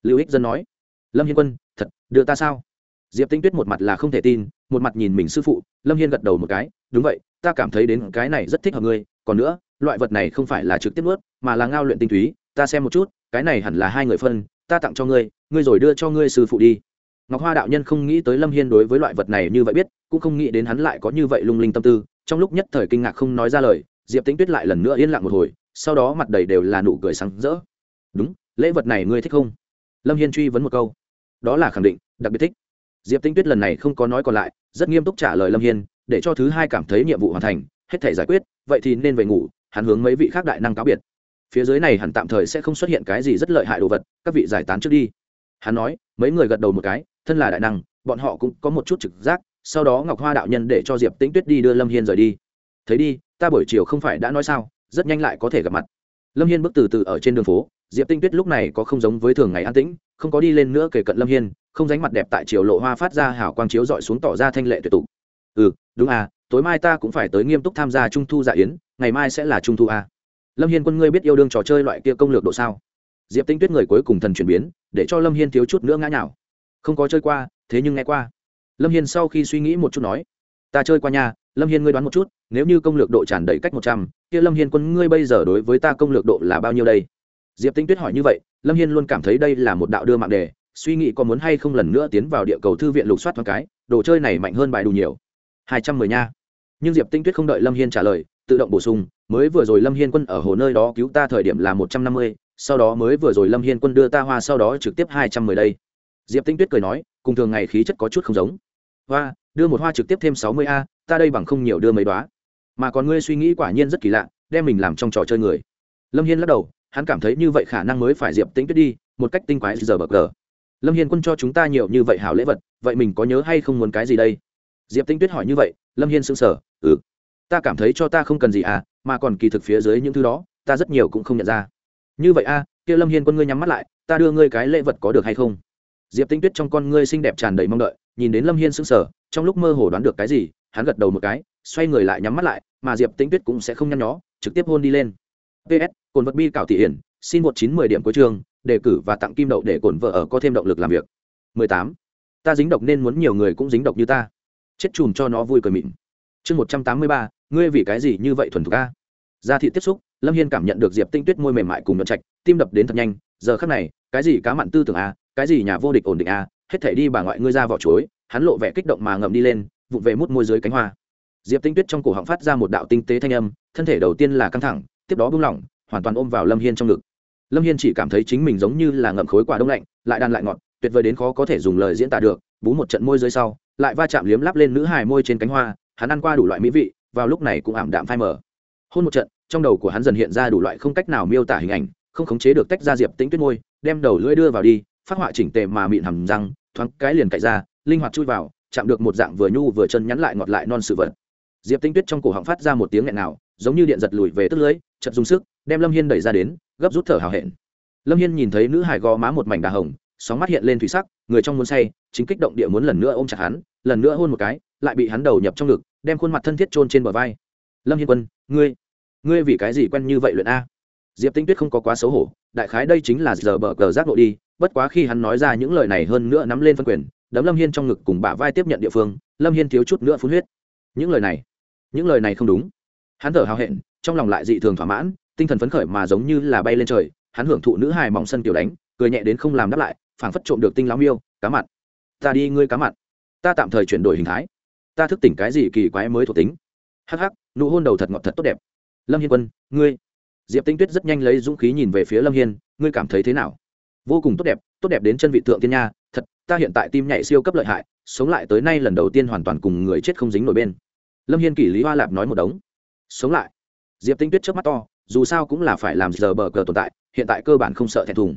Lưu ích dân nói. Lâm hiên quân, thật, đưa ta sao? Diệp tinh tuyết một mặt là không thể tin, một mặt nhìn mình sư phụ, lâm hiên gật đầu một cái. Đúng vậy, ta cảm thấy đến cái này rất thích hợp ngươi, còn nữa loại vật này không phải là trực tiếp nuốt, mà là ngao luyện tinh túy. Ta xem một chút, cái này hẳn là hai người phân, ta tặng cho ngươi ngươi rồi đưa cho ngươi sư phụ đi. Ngọc hoa đạo nhân không nghĩ tới lâm hiên đối với loại vật này như vậy biết, cũng không nghĩ đến hắn lại có như vậy lung linh tâm tư. Trong lúc nhất thời kinh ngạc không nói ra lời, diệp tĩnh tuyết lại lần nữa yên lặng một hồi, sau đó mặt đầy đều là nụ cười sáng rỡ. Đúng, lễ vật này ngươi thích không? Lâm hiên truy vấn một câu. Đó là khẳng định, đặc biệt thích. Diệp tĩnh tuyết lần này không có nói còn lại, rất nghiêm túc trả lời lâm hiên, để cho thứ hai cảm thấy nhiệm vụ hoàn thành, hết thể giải quyết, vậy thì nên về ngủ hắn hướng mấy vị khác đại năng cáo biệt. Phía dưới này hẳn tạm thời sẽ không xuất hiện cái gì rất lợi hại đồ vật, các vị giải tán trước đi. Hắn nói, mấy người gật đầu một cái, thân là đại năng, bọn họ cũng có một chút trực giác, sau đó ngọc hoa đạo nhân để cho diệp tĩnh tuyết đi đưa lâm hiên rời đi. Thấy đi, ta buổi chiều không phải đã nói sao, rất nhanh lại có thể gặp mặt. Lâm hiên bước từ từ ở trên đường phố, diệp tinh tuyết lúc này có không giống với thường ngày an tĩnh, không có đi lên nữa kể cận lâm hiên, không dánh mặt đẹp tại chiều lộ hoa phát ra hảo quang chiếu dọi xuống tỏ ra thanh lệ tuyệt tục ừ đúng à tối mai ta cũng phải tới nghiêm túc tham gia trung thu dạ yến ngày mai sẽ là trung thu à. lâm hiên quân ngươi biết yêu đương trò chơi loại kia công lược độ sao? Diệp tinh tuyết người cuối cùng thần chuyển biến, để cho lâm hiên thiếu chút nữa ngã nhào. Không có chơi qua, thế nhưng nghe qua. Lâm hiên sau khi suy nghĩ một chút nói, ta chơi qua nhà lâm hiên ngươi đoán một chút, nếu như công lược độ tràn đầy cách một trăm, kia lâm hiên quân ngươi bây giờ đối với ta công lược độ là bao nhiêu đây? Diệp tinh tuyết hỏi như vậy, lâm hiên luôn cảm thấy đây là một đạo đưa mạng đề, suy nghĩ có muốn hay không lần nữa tiến vào địa cầu thư viện lục soát thoáng cái, đồ chơi này mạnh hơn bài đủ nhiều. Hai trăm mười nha. Nhưng diệp tinh tuyết không đợi lâm hiên trả lời tự động bổ sung, mới vừa rồi lâm hiên quân ở hồ nơi đó cứu ta thời điểm là một trăm năm mươi, sau đó mới vừa rồi lâm hiên quân đưa ta hoa sau đó trực tiếp hai trăm mười đây. Diệp tinh tuyết cười nói, cùng thường ngày khí chất có chút không giống. Hoa, đưa một hoa trực tiếp thêm sáu mươi a, ta đây bằng không nhiều đưa mấy đoá mà còn ngươi suy nghĩ quả nhiên rất kỳ lạ, đem mình làm trong trò chơi người. Lâm hiên lắc đầu, hắn cảm thấy như vậy khả năng mới phải diệp tĩnh tuyết đi, một cách tinh quái giờ bờ cờ. Lâm hiên quân cho chúng ta nhiều như vậy hảo lễ vật, vậy mình có nhớ hay không muốn cái gì đây? Diệp tĩnh tuyết hỏi như vậy, lâm hiên sững sờ ừ ta cảm thấy cho ta không cần gì à mà còn kỳ thực phía dưới những thứ đó ta rất nhiều cũng không nhận ra. Như vậy a à, kia lâm hiên con ngươi nhắm mắt lại ta đưa ngươi cái lễ vật có được hay không? Diệp tinh tuyết trong con ngươi xinh đẹp tràn đầy mong đợi nhìn đến lâm hiên sững sờ trong lúc mơ hồ đoán được cái gì hắn gật đầu một cái xoay người lại nhắm mắt lại mà diệp tinh tuyết cũng sẽ không nhăn nhó trực tiếp hôn đi lên. Ps cồn vật bi cảo thị hiển xin một chín mười điểm cuối trường đề cử và tặng kim đậu để cổn vợ ở có thêm động lực làm việc. 18. ta dính độc nên muốn nhiều người cũng dính độc như ta. Chết chùm cho nó vui cười mịn. Chương 183, ngươi vì cái gì như vậy thuần thục a? Ra thị tiếp xúc, lâm hiên cảm nhận được diệp tinh tuyết môi mềm mại cùng nhuận trạch, tim đập đến thật nhanh, giờ khắc này, cái gì cá mặn tư tưởng a, cái gì nhà vô địch ổn định a, hết thể đi bà ngoại ngươi ra vỏ chuối, hắn lộ vẻ kích động mà ngậm đi lên, vụt về mút môi dưới cánh hoa. Diệp tinh tuyết trong cổ họng phát ra một đạo tinh tế thanh âm, thân thể đầu tiên là căng thẳng, tiếp đó buông lỏng, hoàn toàn ôm vào lâm hiên trong ngực. Lâm hiên chỉ cảm thấy chính mình giống như là ngậm khối quả đông lạnh, lại đan lại ngọt, tuyệt vời đến khó có thể dùng lời diễn tả được, bú một trận môi dưới sau, lại va chạm liếm lắp lên nữ hài môi trên cánh hoa, hắn ăn qua đủ loại mỹ vị vào lúc này cũng ảm đạm phai mờ. Hôn một trận, trong đầu của hắn dần hiện ra đủ loại không cách nào miêu tả hình ảnh, không khống chế được tách ra diệp Tĩnh tuyết môi, đem đầu lưỡi đưa vào đi, phát họa chỉnh tề mà mịn hầm răng, thoáng cái liền cạy ra, linh hoạt chui vào, chạm được một dạng vừa nhu vừa chân nhắn lại ngọt lại non sự vật. Diệp Tĩnh tuyết trong cổ họng phát ra một tiếng nghẹn nào, giống như điện giật lùi về tức lưỡi chật dùng sức, đem lâm hiên đẩy ra đến, gấp rút thở hào hẹn. Lâm hiên nhìn thấy nữ hải gò má một mảnh đà hồng, sóng mắt hiện lên thủy sắc, người trong muốn say, chính kích động địa muốn lần nữa ôm chặt hắn, lần nữa hôn một cái, lại bị hắn đầu nhập trong ngực đem khuôn mặt thân thiết trôn trên bờ vai. Lâm hiên quân, ngươi ngươi vì cái gì quen như vậy luyện a? Diệp tinh tuyết không có quá xấu hổ, đại khái đây chính là giờ bờ cờ giác nội đi, bất quá khi hắn nói ra những lời này hơn nữa nắm lên phân quyền, đấm lâm hiên trong ngực cùng bả vai tiếp nhận địa phương, lâm hiên thiếu chút nữa phun huyết. Những lời này, những lời này không đúng. Hắn thở hào hẹn, trong lòng lại dị thường thỏa mãn, tinh thần phấn khởi mà giống như là bay lên trời, hắn hưởng thụ nữ hài mỏng sân kiểu đánh, cười nhẹ đến không làm đáp lại, phảng phất trộm được tinh lão miêu, cá mặn. Ta đi, ngươi cá mặn. Ta tạm thời chuyển đổi hình thái ta thức tỉnh cái gì kỳ quái mới thuộc tính? Hắc hắc, nụ hôn đầu thật ngọt thật tốt đẹp. Lâm hiên quân, ngươi. Diệp tinh tuyết rất nhanh lấy dũng khí nhìn về phía lâm hiên, ngươi cảm thấy thế nào? Vô cùng tốt đẹp tốt đẹp đến chân vị thượng tiên nha, thật, ta hiện tại tim nhảy siêu cấp lợi hại, sống lại tới nay lần đầu tiên hoàn toàn cùng người chết không dính nổi bên. Lâm hiên kỷ lý hoa lạp nói một đống. Sống lại. Diệp tinh tuyết trước mắt to, dù sao cũng là phải làm giờ bờ cờ tồn tại, hiện tại cơ bản không sợ thẹn thùng.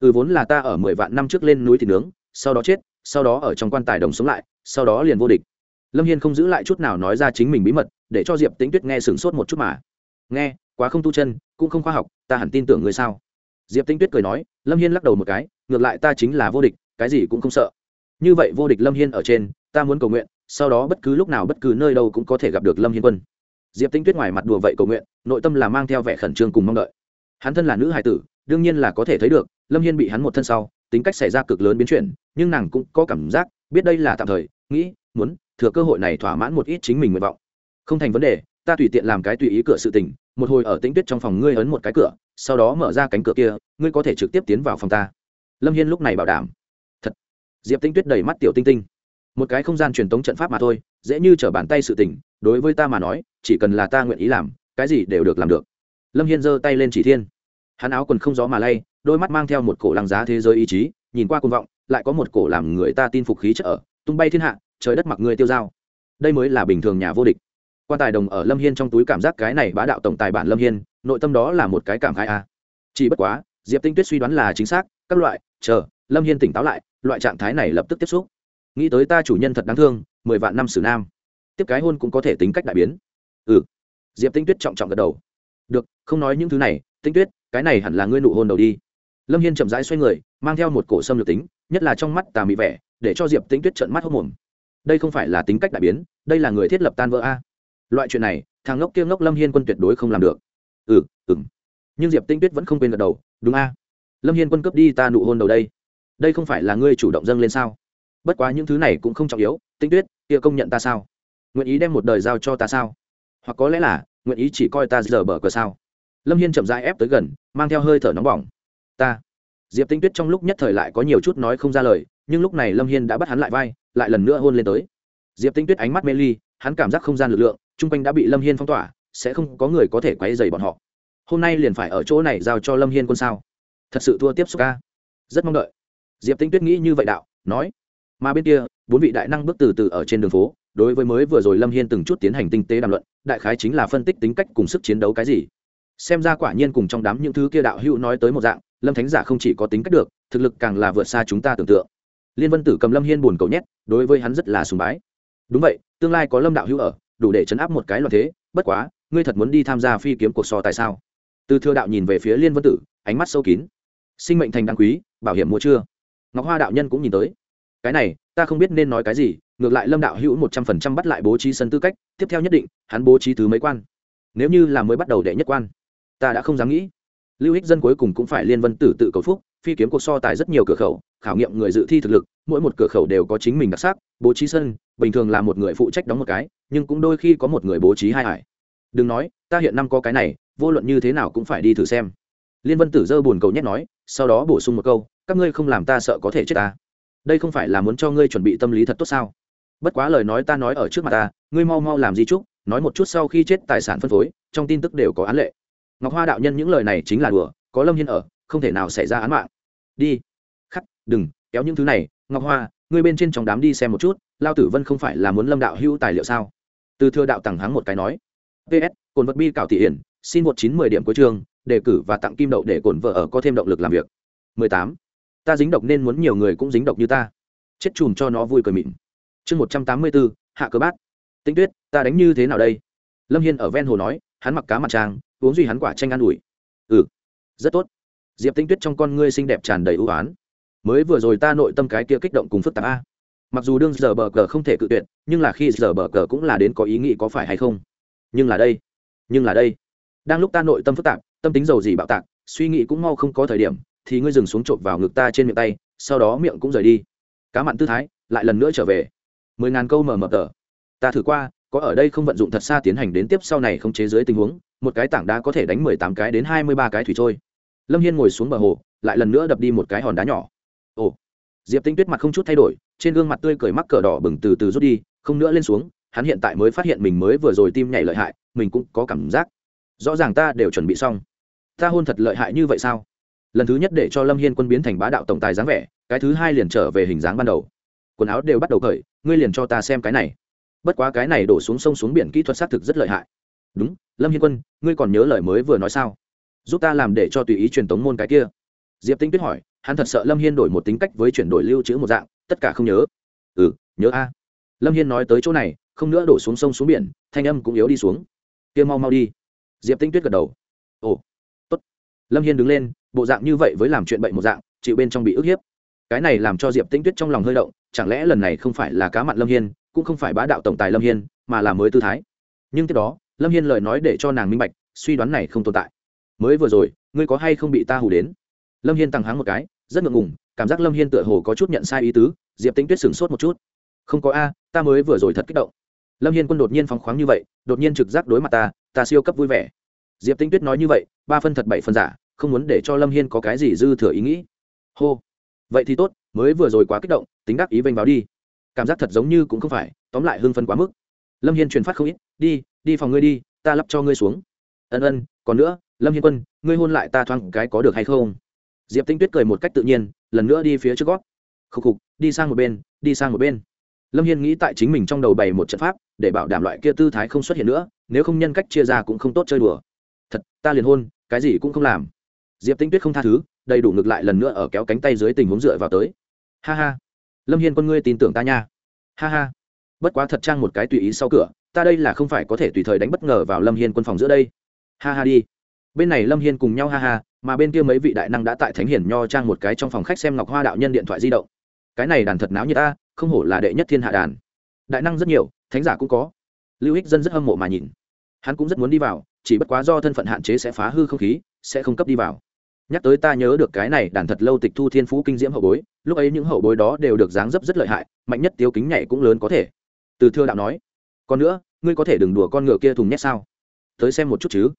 Ừ vốn là ta ở mười vạn năm trước lên núi thì nướng, sau đó chết, sau đó ở trong quan tài đồng sống lại, sau đó liền vô địch lâm hiên không giữ lại chút nào nói ra chính mình bí mật, để cho diệp tĩnh tuyết nghe sửng sốt một chút mà. Nghe, quá không tu chân, cũng không khoa học, ta hẳn tin tưởng người sao? Diệp tĩnh tuyết cười nói, lâm hiên lắc đầu một cái, ngược lại ta chính là vô địch, cái gì cũng không sợ. Như vậy vô địch lâm hiên ở trên, ta muốn cầu nguyện, sau đó bất cứ lúc nào bất cứ nơi đâu cũng có thể gặp được lâm hiên quân. Diệp tĩnh tuyết ngoài mặt đùa vậy cầu nguyện, nội tâm là mang theo vẻ khẩn trương cùng mong đợi. Hắn thân là nữ hài tử, đương nhiên là có thể thấy được, lâm hiên bị hắn một thân sau, tính cách xảy ra cực lớn biến chuyển, nhưng nàng cũng có cảm giác, biết đây là tạm thời, nghĩ, muốn thừa cơ hội này thỏa mãn một ít chính mình nguyện vọng. Không thành vấn đề, ta tùy tiện làm cái tùy ý cửa sự tình, một hồi ở tĩnh tuyết trong phòng ngươi ấn một cái cửa, sau đó mở ra cánh cửa kia, ngươi có thể trực tiếp tiến vào phòng ta. Lâm hiên lúc này bảo đảm. Thật. Diệp tĩnh tuyết đầy mắt tiểu tinh tinh. Một cái không gian truyền tống trận pháp mà thôi, dễ như t r ở bàn tay sự tình, đối với ta mà nói, chỉ cần là ta nguyện ý làm, cái gì đều được làm được. Lâm hiên giơ tay lên chỉ thiên. Hắn áo quần không gió mà lay, đôi mắt mang theo một cổ lăng giá thế giới ý chí, nhìn qua côn vọng, lại có một cổ làm người ta tin phục khí chất ở, tung bay thiên hạ trời đất mặc người tiêu dao. Đây mới là bình thường nhà vô địch. Quan tài đồng ở lâm hiên trong túi cảm giác cái này bá đạo tổng tài bản lâm hiên, nội tâm đó là một cái cảm khái a. Chỉ bất quá, diệp tinh tuyết suy đoán là chính xác, các loại, chờ, lâm hiên tỉnh táo lại, loại trạng thái này lập tức tiếp xúc. Nghĩ tới ta chủ nhân thật đáng thương, mười vạn năm xử nam. Tiếp cái hôn cũng có thể tính cách đại biến. Ừ. Diệp tinh tuyết trọng trọng gật đầu. Được, không nói những thứ này, tinh tuyết, cái này hẳn là ngươi nụ hôn đầu đi. Lâm hiên chậm rãi xoay người, mang theo một cổ sâm lược tính, nhất là trong mắt tà mị vẻ, để cho diệp tinh tuyết trợn mắt hốc mồm đây không phải là tính cách đại biến, đây là người thiết lập tan vỡ a. Loại chuyện này, thằng ngốc kia ngốc lâm hiên quân tuyệt đối không làm được. Ừ ừng nhưng diệp tinh tuyết vẫn không quên gật đầu, đúng a. Lâm hiên quân cướp đi ta nụ hôn đầu đây. Đây không phải là ngươi chủ động dâng lên sao? Bất quá những thứ này cũng không trọng yếu, tinh tuyết, kia công nhận ta sao? Nguyện ý đem một đời giao cho ta sao? Hoặc có lẽ là, nguyện ý chỉ coi ta giờ bở cờ sao? Lâm hiên chậm rãi ép tới gần, mang theo hơi thở nóng bỏng. Ta. Diệp tinh tuyết trong lúc nhất thời lại có nhiều chút nói không ra lời nhưng lúc này lâm hiên đã bắt hắn lại vai, lại lần nữa hôn lên tới. Diệp tinh tuyết ánh mắt mê ly, hắn cảm giác không gian lực lượng, chung quanh đã bị lâm hiên phong tỏa, sẽ không có người có thể quấy dày bọn họ. Hôm nay liền phải ở chỗ này giao cho lâm hiên quân sao? Thật sự thua tiếp xúc ca. Rất mong đợi. Diệp tinh tuyết nghĩ như vậy đạo, nói. Mà bên kia, bốn vị đại năng bước từ từ ở trên đường phố, đối với mới vừa rồi lâm hiên từng chút tiến hành tinh tế đàm luận, đại khái chính là phân tích tính cách cùng sức chiến đấu cái gì. Xem ra quả nhiên cùng trong đám những thứ kia đạo hữu nói tới một dạng, lâm thánh giả không chỉ có tính cách được, thực lực càng là vượt xa chúng ta tưởng tượng liên vân tử cầm lâm hiên buồn cậu nhét, đối với hắn rất là sùng bái. Đúng vậy, tương lai có lâm đạo hữu ở, đủ để chấn áp một cái loạn thế, bất quá, ngươi thật muốn đi tham gia phi kiếm cuộc so tại sao? Từ thừa đạo nhìn về phía liên vân tử, ánh mắt sâu kín. Sinh mệnh thành đáng quý, bảo hiểm mua chưa? Ngọc hoa đạo nhân cũng nhìn tới. Cái này, ta không biết nên nói cái gì, ngược lại lâm đạo hữu một trăm phần trăm bắt lại bố trí sân tư cách, tiếp theo nhất định, hắn bố trí thứ mấy quan. Nếu như là mới bắt đầu đệ nhất quan, ta đã không dám nghĩ. Lưu ích dân cuối cùng cũng phải liên vân tử tự cầu phúc phi kiếm cuộc so tài rất nhiều cửa khẩu, khảo nghiệm người dự thi thực lực, mỗi một cửa khẩu đều có chính mình đặc sắc, bố trí sân, bình thường là một người phụ trách đóng một cái, nhưng cũng đôi khi có một người bố trí hai hải. Đừng nói, ta hiện năm có cái này, vô luận như thế nào cũng phải đi thử xem. Liên vân tử dơ buồn cầu nhét nói, sau đó bổ sung một câu, các ngươi không làm ta sợ có thể chết ta. Đây không phải là muốn cho ngươi chuẩn bị tâm lý thật tốt sao? Bất quá lời nói ta nói ở trước mặt ta, ngươi mau mau làm gì chúc nói một chút sau khi chết tài sản phân phối, trong tin tức đều có án lệ. Ngọc hoa đạo nhân những lời này chính là đùa, có lâm hiên ở không thể nào xảy ra án mạng. Đi. Khắc, đừng, kéo những thứ này. Ngọc hoa, ngươi bên trên trong đám đi xem một chút, lao tử vân không phải là muốn lâm đạo hữu tài liệu sao? Từ thưa đạo tặng hắng một cái nói. Ps cồn vật bi cảo thị hiển xin một chín mười điểm cuối trường đề cử và tặng kim đậu để cổn vợ ở có thêm động lực làm việc. Mười tám. Ta dính độc nên muốn nhiều người cũng dính độc như ta. Chết chùm cho nó vui cười mịn. Chương một trăm tám mươi bốn hạ cơ bát. Tinh tuyết, ta đánh như thế nào đây? Lâm hiên ở ven hồ nói, hắn mặc cá mặt trang, uống duy hắn quả tranh an ủi. Ừ rất tốt diệp tinh tuyết trong con ngươi xinh đẹp tràn đầy ưu á mới vừa rồi ta nội tâm cái kia kích động cùng phức tạp a. Mặc dù đương giờ bờ cờ không thể cự tuyệt, nhưng là khi giờ bờ cờ cũng là đến có ý nghĩ có phải hay không? Nhưng là đây, nhưng là đây. Đang lúc ta nội tâm phức tạp, tâm tính giàu gì bạo tạc, suy nghĩ cũng mau không có thời điểm, thì ngươi dừng xuống trộm vào ngực ta trên miệng tay, sau đó miệng cũng rời đi. Cá mặn tư thái, lại lần nữa trở về. Mười ngàn câu mờ mờ tờ. Ta thử qua, có ở đây không vận dụng thật xa tiến hành đến tiếp sau này không chế dưới tình huống, một cái tảng đá có thể đánh mười tám cái đến hai mươi ba cái thủy trôi lâm hiên ngồi xuống bờ hồ, lại lần nữa đập đi một cái hòn đá nhỏ. Ồ, diệp tinh tuyết mặt không chút thay đổi, trên gương mặt tươi cười mắc cờ đỏ bừng từ từ rút đi, không nữa lên xuống, hắn hiện tại mới phát hiện mình mới vừa rồi tim nhảy lợi hại, mình cũng có cảm giác. Rõ ràng ta đều chuẩn bị xong. Ta hôn thật lợi hại như vậy sao? Lần thứ nhất để cho lâm hiên quân biến thành bá đạo tổng tài dáng vẻ, cái thứ hai liền trở về hình dáng ban đầu. Quần áo đều bắt đầu cởi, ngươi liền cho ta xem cái này. Bất quá cái này đổ xuống sông xuống biển kỹ thuật xác thực rất lợi hại. Đúng, lâm hiên quân, ngươi còn nhớ lời mới vừa nói sao? Giúp ta làm để cho tùy ý truyền tống môn cái kia. Diệp tinh tuyết hỏi, hắn thật sợ lâm hiên đổi một tính cách với chuyển đổi lưu trữ một dạng, tất cả không nhớ. Ừ nhớ a. Lâm hiên nói tới chỗ này, không nữa đổ xuống sông xuống biển, thanh âm cũng yếu đi xuống. Kia mau mau đi. Diệp tinh tuyết gật đầu. Ồ, tốt. Lâm hiên đứng lên, bộ dạng như vậy với làm chuyện bậy một dạng, chịu bên trong bị ức hiếp. Cái này làm cho diệp tinh tuyết trong lòng hơi động, chẳng lẽ lần này không phải là cá mặn lâm hiên, cũng không phải bá đạo tổng tài lâm hiên, mà là mới tư thái. Nhưng tiếp đó, lâm hiên lời nói để cho nàng minh bạch, suy đoán này không tồn tại mới vừa rồi, ngươi có hay không bị ta hù đến? Lâm hiên tăng háng một cái, rất ngượng ngùng, cảm giác lâm hiên tựa hồ có chút nhận sai ý tứ, diệp tinh tuyết sửng sốt một chút. Không có a, ta mới vừa rồi thật kích động. Lâm hiên quân đột nhiên phóng khoáng như vậy, đột nhiên trực giác đối mặt ta ta siêu cấp vui vẻ. Diệp tinh tuyết nói như vậy, ba phân thật bảy phân giả, không muốn để cho lâm hiên có cái gì dư thừa ý nghĩ. Hô. Vậy thì tốt, mới vừa rồi quá kích động, tính đắc ý vênh báo đi. Cảm giác thật giống như cũng không phải, tóm lại hưng phân quá mức. Lâm hiên truyền phát không ít, đi đi phòng ngươi đi, ta lắp cho ngươi xuống. Ân ân, còn nữa lâm hiên quân, ngươi hôn lại ta thoáng cái có được hay không? Diệp tinh tuyết cười một cách tự nhiên, lần nữa đi phía trước gót. Khúc khục, đi sang một bên, đi sang một bên. Lâm hiên nghĩ tại chính mình trong đầu bày một trận pháp, để bảo đảm loại kia tư thái không xuất hiện nữa, nếu không nhân cách chia ra cũng không tốt chơi đùa. Thật, ta liền hôn, cái gì cũng không làm. Diệp tinh tuyết không tha thứ, đầy đủ ngược lại lần nữa ở kéo cánh tay dưới tình huống dựa vào tới. Ha ha. Lâm hiên con ngươi tin tưởng ta nha. Ha ha. Bất quá thật trang một cái tùy ý sau cửa, ta đây là không phải có thể tùy thời đánh bất ngờ vào lâm hiên quân phòng giữa đây. Ha ha đi bên này lâm hiên cùng nhau ha ha, mà bên kia mấy vị đại năng đã tại thánh hiển nho trang một cái trong phòng khách xem ngọc hoa đạo nhân điện thoại di động. Cái này đàn thật náo như ta, không hổ là đệ nhất thiên hạ đàn. Đại năng rất nhiều, thánh giả cũng có. Lưu hích dân rất hâm mộ mà nhìn. Hắn cũng rất muốn đi vào, chỉ bất quá do thân phận hạn chế sẽ phá hư không khí, sẽ không cấp đi vào. Nhắc tới ta nhớ được cái này đàn thật lâu tịch thu thiên phú kinh diễm hậu bối, lúc ấy những hậu bối đó đều được dáng dấp rất lợi hại, mạnh nhất tiêu kính nhảy cũng lớn có thể. Từ thưa đạo nói, còn nữa, ngươi có thể đừng đùa con ngựa kia thùng nhét sao? Tới xem một chút chứ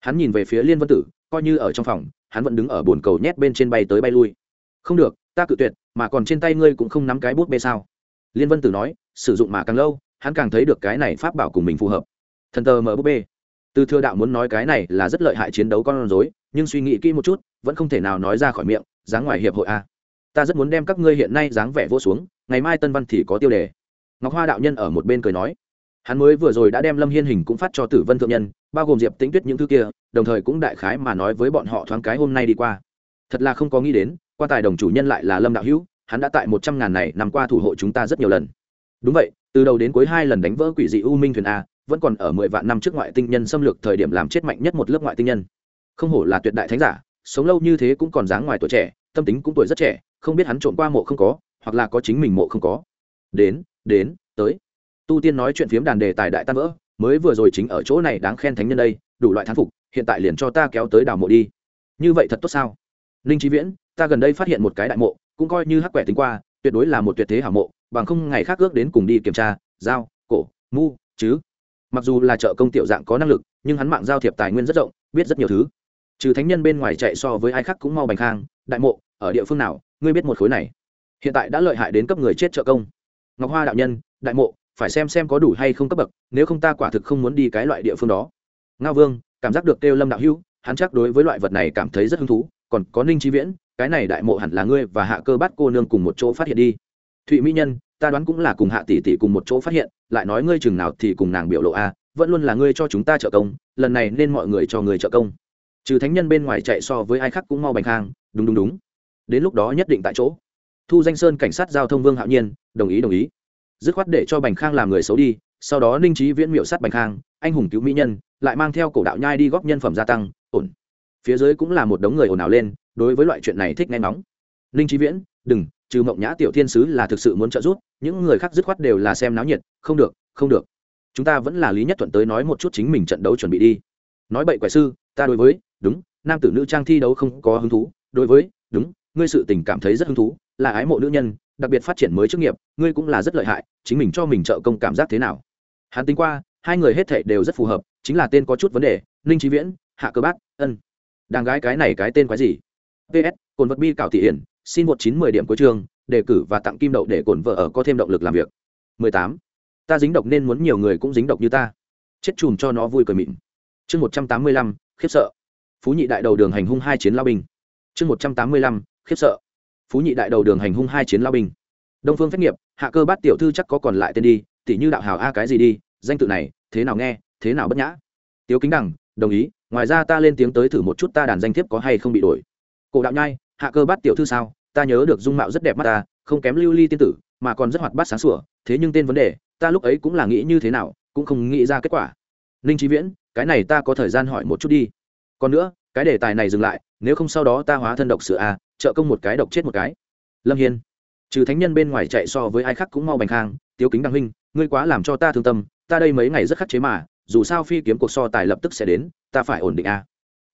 hắn nhìn về phía liên vân tử, coi như ở trong phòng, hắn vẫn đứng ở bồn cầu nhét bên trên bay tới bay lui. Không được, ta cự tuyệt, mà còn trên tay ngươi cũng không nắm cái bút bê sao? Liên vân tử nói, sử dụng mà càng lâu, hắn càng thấy được cái này pháp bảo cùng mình phù hợp. Thần tờ mở bút bê. Từ thừa đạo muốn nói cái này là rất lợi hại chiến đấu con rối, nhưng suy nghĩ kỹ một chút, vẫn không thể nào nói ra khỏi miệng, dáng ngoài hiệp hội a. Ta rất muốn đem các ngươi hiện nay dáng vẻ vô xuống, ngày mai tân văn thì có tiêu đề. Ngọc hoa đạo nhân ở một bên cười nói hắn mới vừa rồi đã đem lâm hiên hình cũng phát cho tử vân thượng nhân, bao gồm diệp tĩnh tuyết những thứ kia, đồng thời cũng đại khái mà nói với bọn họ thoáng cái hôm nay đi qua. Thật là không có nghĩ đến, quan tài đồng chủ nhân lại là lâm đạo hữu, hắn đã tại một trăm ngàn này nằm qua thủ hộ chúng ta rất nhiều lần. Đúng vậy, từ đầu đến cuối hai lần đánh vỡ quỷ dị u minh thuyền a, vẫn còn ở mười vạn năm trước ngoại tinh nhân xâm lược thời điểm làm chết mạnh nhất một lớp ngoại tinh nhân. Không hổ là tuyệt đại thánh giả, sống lâu như thế cũng còn dáng ngoài tuổi trẻ, tâm tính cũng tuổi rất trẻ, không biết hắn trộm qua mộ không có, hoặc là có chính mình mộ không có. Đến đến, tới tu tiên nói chuyện phiếm đàn đề tài đại tan vỡ, mới vừa rồi chính ở chỗ này đáng khen thánh nhân đây, đủ loại thán phục, hiện tại liền cho ta kéo tới đào mộ đi. Như vậy thật tốt sao? Ninh trí viễn, ta gần đây phát hiện một cái đại mộ, cũng coi như hắc quẻ tính qua, tuyệt đối là một tuyệt thế hảo mộ, bằng không ngày khác ước đến cùng đi kiểm tra, giao, cổ, mu, chứ. Mặc dù là trợ công tiểu dạng có năng lực, nhưng hắn mạng giao thiệp tài nguyên rất rộng, biết rất nhiều thứ. Trừ thánh nhân bên ngoài chạy so với ai khác cũng mau bành khang, đại mộ, ở địa phương nào, ngươi biết một khối này. Hiện tại đã lợi hại đến cấp người chết trợ công. Ngọc hoa đạo nhân, đại mộ phải xem xem có đủ hay không cấp bậc, nếu không ta quả thực không muốn đi cái loại địa phương đó. Ngao vương, cảm giác được kêu lâm đạo hữu, hắn chắc đối với loại vật này cảm thấy rất hứng thú, còn có ninh trí viễn, cái này đại mộ hẳn là ngươi và hạ cơ bắt cô nương cùng một chỗ phát hiện đi. Thụy mỹ nhân, ta đoán cũng là cùng hạ tỷ tỷ cùng một chỗ phát hiện, lại nói ngươi chừng nào thì cùng nàng biểu lộ a, vẫn luôn là ngươi cho chúng ta trợ công, lần này nên mọi người cho người trợ công. Trừ thánh nhân bên ngoài chạy so với ai khác cũng mau bành khang, đúng đúng đúng. Đến lúc đó nhất định tại chỗ. Thu danh sơn cảnh sát giao thông vương hạo nhiên, đồng ý đồng ý dứt khoát để cho bành khang làm người xấu đi, sau đó ninh trí viễn miệu sát bành khang, anh hùng cứu mỹ nhân, lại mang theo cổ đạo nhai đi góp nhân phẩm gia tăng, ổn. Phía dưới cũng là một đống người ồn ào lên, đối với loại chuyện này thích nghe nóng ninh trí viễn, đừng, trừ mộng nhã tiểu thiên sứ là thực sự muốn trợ giúp, những người khác dứt khoát đều là xem náo nhiệt, không được không được. Chúng ta vẫn là lý nhất thuận tới nói một chút chính mình trận đấu chuẩn bị đi. Nói bậy quẻ sư, ta đối với, đúng, nam tử nữ trang thi đấu không có hứng thú, đối với, đúng, ngươi sự tình cảm thấy rất hứng thú, là ái mộ nữ nhân đặc biệt phát triển mới chức nghiệp ngươi cũng là rất lợi hại chính mình cho mình trợ công cảm giác thế nào? Hắn tính qua hai người hết thệ đều rất phù hợp chính là tên có chút vấn đề ninh trí viễn hạ cơ bác ân. Đàng gái cái này cái tên quái gì? Ps cồn vật bi cảo thị hiển xin một chín mười điểm cuối trường đề cử và tặng kim đậu để cổn vợ ở có thêm động lực làm việc. 18. ta dính độc nên muốn nhiều người cũng dính độc như ta. Chết chùm cho nó vui cười mịn. Chương 185, khiếp sợ. Phú nhị đại đầu đường hành hung hai chiến lao binh. Chương 185, khiếp sợ phú nhị đại đầu đường hành hung hai chiến lao binh. Đông phương phép nghiệp, hạ cơ bát tiểu thư chắc có còn lại tên đi tỷ như đạo hào a cái gì đi, danh tự này, thế nào nghe, thế nào bất nhã. Tiếu kính đằng, đồng ý, ngoài ra ta lên tiếng tới thử một chút ta đàn danh thiếp có hay không bị đổi. Cổ đạo nhai, hạ cơ bát tiểu thư sao, ta nhớ được dung mạo rất đẹp mắt ta, không kém lưu ly tiên tử, mà còn rất hoạt bát sáng sủa, thế nhưng tên vấn đề, ta lúc ấy cũng là nghĩ như thế nào, cũng không nghĩ ra kết quả. Ninh trí viễn, cái này ta có thời gian hỏi một chút đi. Còn nữa, cái đề tài này dừng lại, nếu không sau đó ta hóa thân độc sửa a trợ công một cái độc chết một cái. Lâm hiên, trừ thánh nhân bên ngoài chạy so với ai khác cũng mau bành khang, tiếu kính đăng huynh, ngươi quá làm cho ta thương tâm, ta đây mấy ngày rất khắc chế mà, dù sao phi kiếm cuộc so tài lập tức sẽ đến, ta phải ổn định a.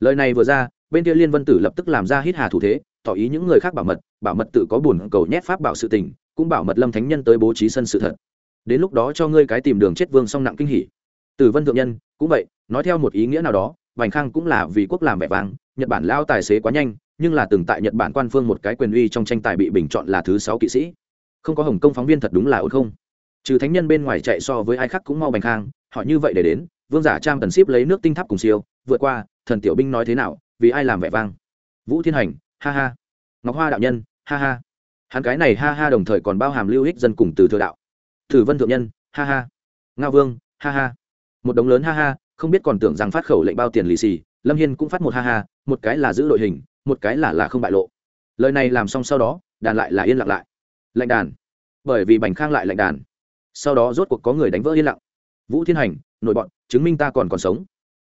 Lời này vừa ra, bên kia liên vân tử lập tức làm ra hít hà thủ thế, tỏ ý những người khác bảo mật bảo mật tự có buồn cầu nhét pháp bảo sự tình, cũng bảo mật lâm thánh nhân tới bố trí sân sự thật. Đến lúc đó cho ngươi cái tìm đường chết vương song nặng kinh hỉ. Tử vân thượng nhân, cũng vậy, nói theo một ý nghĩa nào đó vành khang cũng là vì quốc làm vẻ vang, nhật bản lao tài xế quá nhanh nhưng là từng tại nhật bản quan phương một cái quyền uy trong tranh tài bị bình chọn là thứ sáu kỵ sĩ. Không có hồng công phóng viên thật đúng là ổn không? Trừ thánh nhân bên ngoài chạy so với ai khác cũng mau bành khang, họ như vậy để đến, vương giả trang tần ship lấy nước tinh tháp cùng siêu, vượt qua, thần tiểu binh nói thế nào, vì ai làm vẻ vang? Vũ thiên hành, ha ha. Ngọc hoa đạo nhân, ha ha. Hắn cái này ha ha đồng thời còn bao hàm lưu ích dân cùng từ thừa đạo. Thử vân thượng nhân, ha ha. Nga vương, ha ha. Một đống lớn ha ha, không biết còn tưởng rằng phát khẩu lệnh bao tiền lì xì, lâm hiên cũng phát một ha ha, một cái là giữ đội hình một cái là là không bại lộ. Lời này làm xong sau đó, đàn lại là yên lặng lại. Lạnh đàn. Bởi vì bành khang lại lạnh đàn. Sau đó rốt cuộc có người đánh vỡ yên lặng. Vũ thiên hành, nội bọn, chứng minh ta còn còn sống.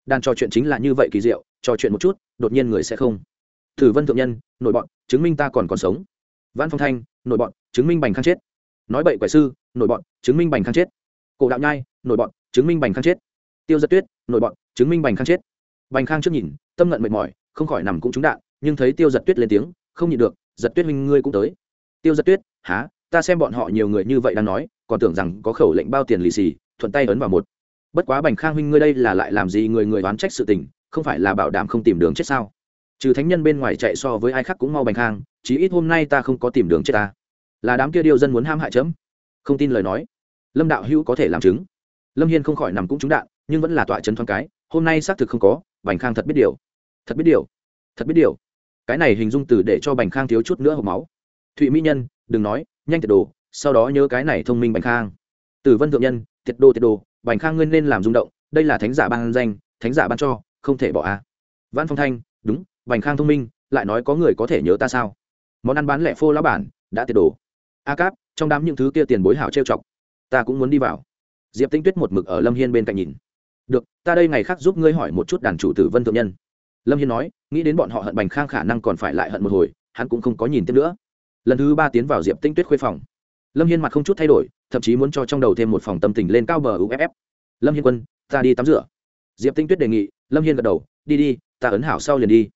Đàn trò chuyện chính là như vậy kỳ diệu, trò chuyện một chút, đột nhiên người sẽ không. Thử vân thượng nhân, nội bọn, chứng minh ta còn còn sống. Văn phong thanh, nội bọn, chứng minh bành khang chết. Nói bậy quẻ sư, nội bọn, chứng minh bành khang chết. Cổ đạo nhai, nội bọn, chứng minh bành khang chết. Tiêu giật tuyết, nội bọn, chứng minh bành khang chết. Bành khang trước nhìn, tâm ngận mệt mỏi, không khỏi nằm cũng trúng đạn nhưng thấy tiêu giật tuyết lên tiếng, không nhịn được, giật tuyết minh ngươi cũng tới. Tiêu giật tuyết há ta xem bọn họ nhiều người như vậy đang nói, còn tưởng rằng có khẩu lệnh bao tiền lì xì, thuận tay ấn vào một. Bất quá bành khang huynh ngươi đây là lại làm gì người người oán trách sự tình, không phải là bảo đảm không tìm đường chết sao? Trừ thánh nhân bên ngoài chạy so với ai khác cũng mau bành khang, chí ít hôm nay ta không có tìm đường chết ta. Là đám kia điêu dân muốn ham hại chấm. Không tin lời nói. Lâm đạo hữu có thể làm chứng. Lâm hiên không khỏi nằm cũng trúng đạn, nhưng vẫn là tọa chấn thoáng cái, hôm nay xác thực không có, bành khang thật biết điều. Thật biết điều. Thật biết điều cái này hình dung từ để cho bành khang thiếu chút nữa hộp máu. Thụy mỹ nhân, đừng nói, nhanh tiệt đồ, sau đó nhớ cái này thông minh bành khang. Tử vân thượng nhân, tiệt đồ tiệt đồ, bành khang ngươi nên làm rung động, đây là thánh giả ban danh, thánh giả ban cho, không thể bỏ a. À. văn phong thanh, đúng, bành khang thông minh, lại nói có người có thể nhớ ta sao? Món ăn bán lẻ phô lá bản, đã tiệt đồ. A cáp, trong đám những thứ kia tiền bối hảo trêu chọc, ta cũng muốn đi vào. Diệp tinh tuyết một mực ở lâm hiên bên cạnh nhìn. Được, ta đây ngày khác giúp ngươi hỏi một chút đàn chủ tử vân thượng nhân lâm hiên nói, nghĩ đến bọn họ hận bành khang khả năng còn phải lại hận một hồi, hắn cũng không có nhìn tiếp nữa. Lần thứ ba tiến vào diệp tinh tuyết khuê phòng. Lâm hiên mặt không chút thay đổi, thậm chí muốn cho trong đầu thêm một phòng tâm tình lên cao bờ uff lâm hiên quân, ta đi tắm rửa. Diệp tinh tuyết đề nghị, lâm hiên gật đầu, đi đi, ta ấn hảo sau liền đi.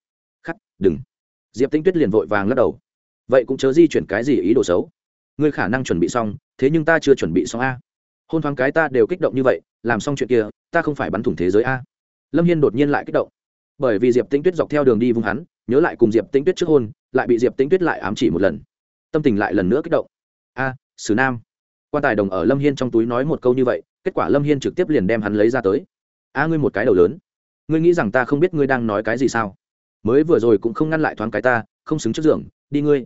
Khắc, đừng. Diệp tinh tuyết liền vội vàng lắc đầu. Vậy cũng chớ di chuyển cái gì ý đồ xấu. Ngươi khả năng chuẩn bị xong, thế nhưng ta chưa chuẩn bị xong a. Hôn thoáng cái ta đều kích động như vậy, làm xong chuyện kia, ta không phải bắn thủng thế giới a. Lâm hiên đột nhiên lại kích động bởi vì diệp tĩnh tuyết dọc theo đường đi vung hắn nhớ lại cùng diệp tĩnh tuyết trước hôn lại bị diệp tĩnh tuyết lại ám chỉ một lần. Tâm tình lại lần nữa kích động. A à, sử nam. Quan tài đồng ở lâm hiên trong túi nói một câu như vậy kết quả lâm hiên trực tiếp liền đem hắn lấy ra tới. A ngươi một cái đầu lớn. Ngươi nghĩ rằng ta không biết ngươi đang nói cái gì sao? Mới vừa rồi cũng không ngăn lại thoáng cái ta không xứng trước giường đi ngươi.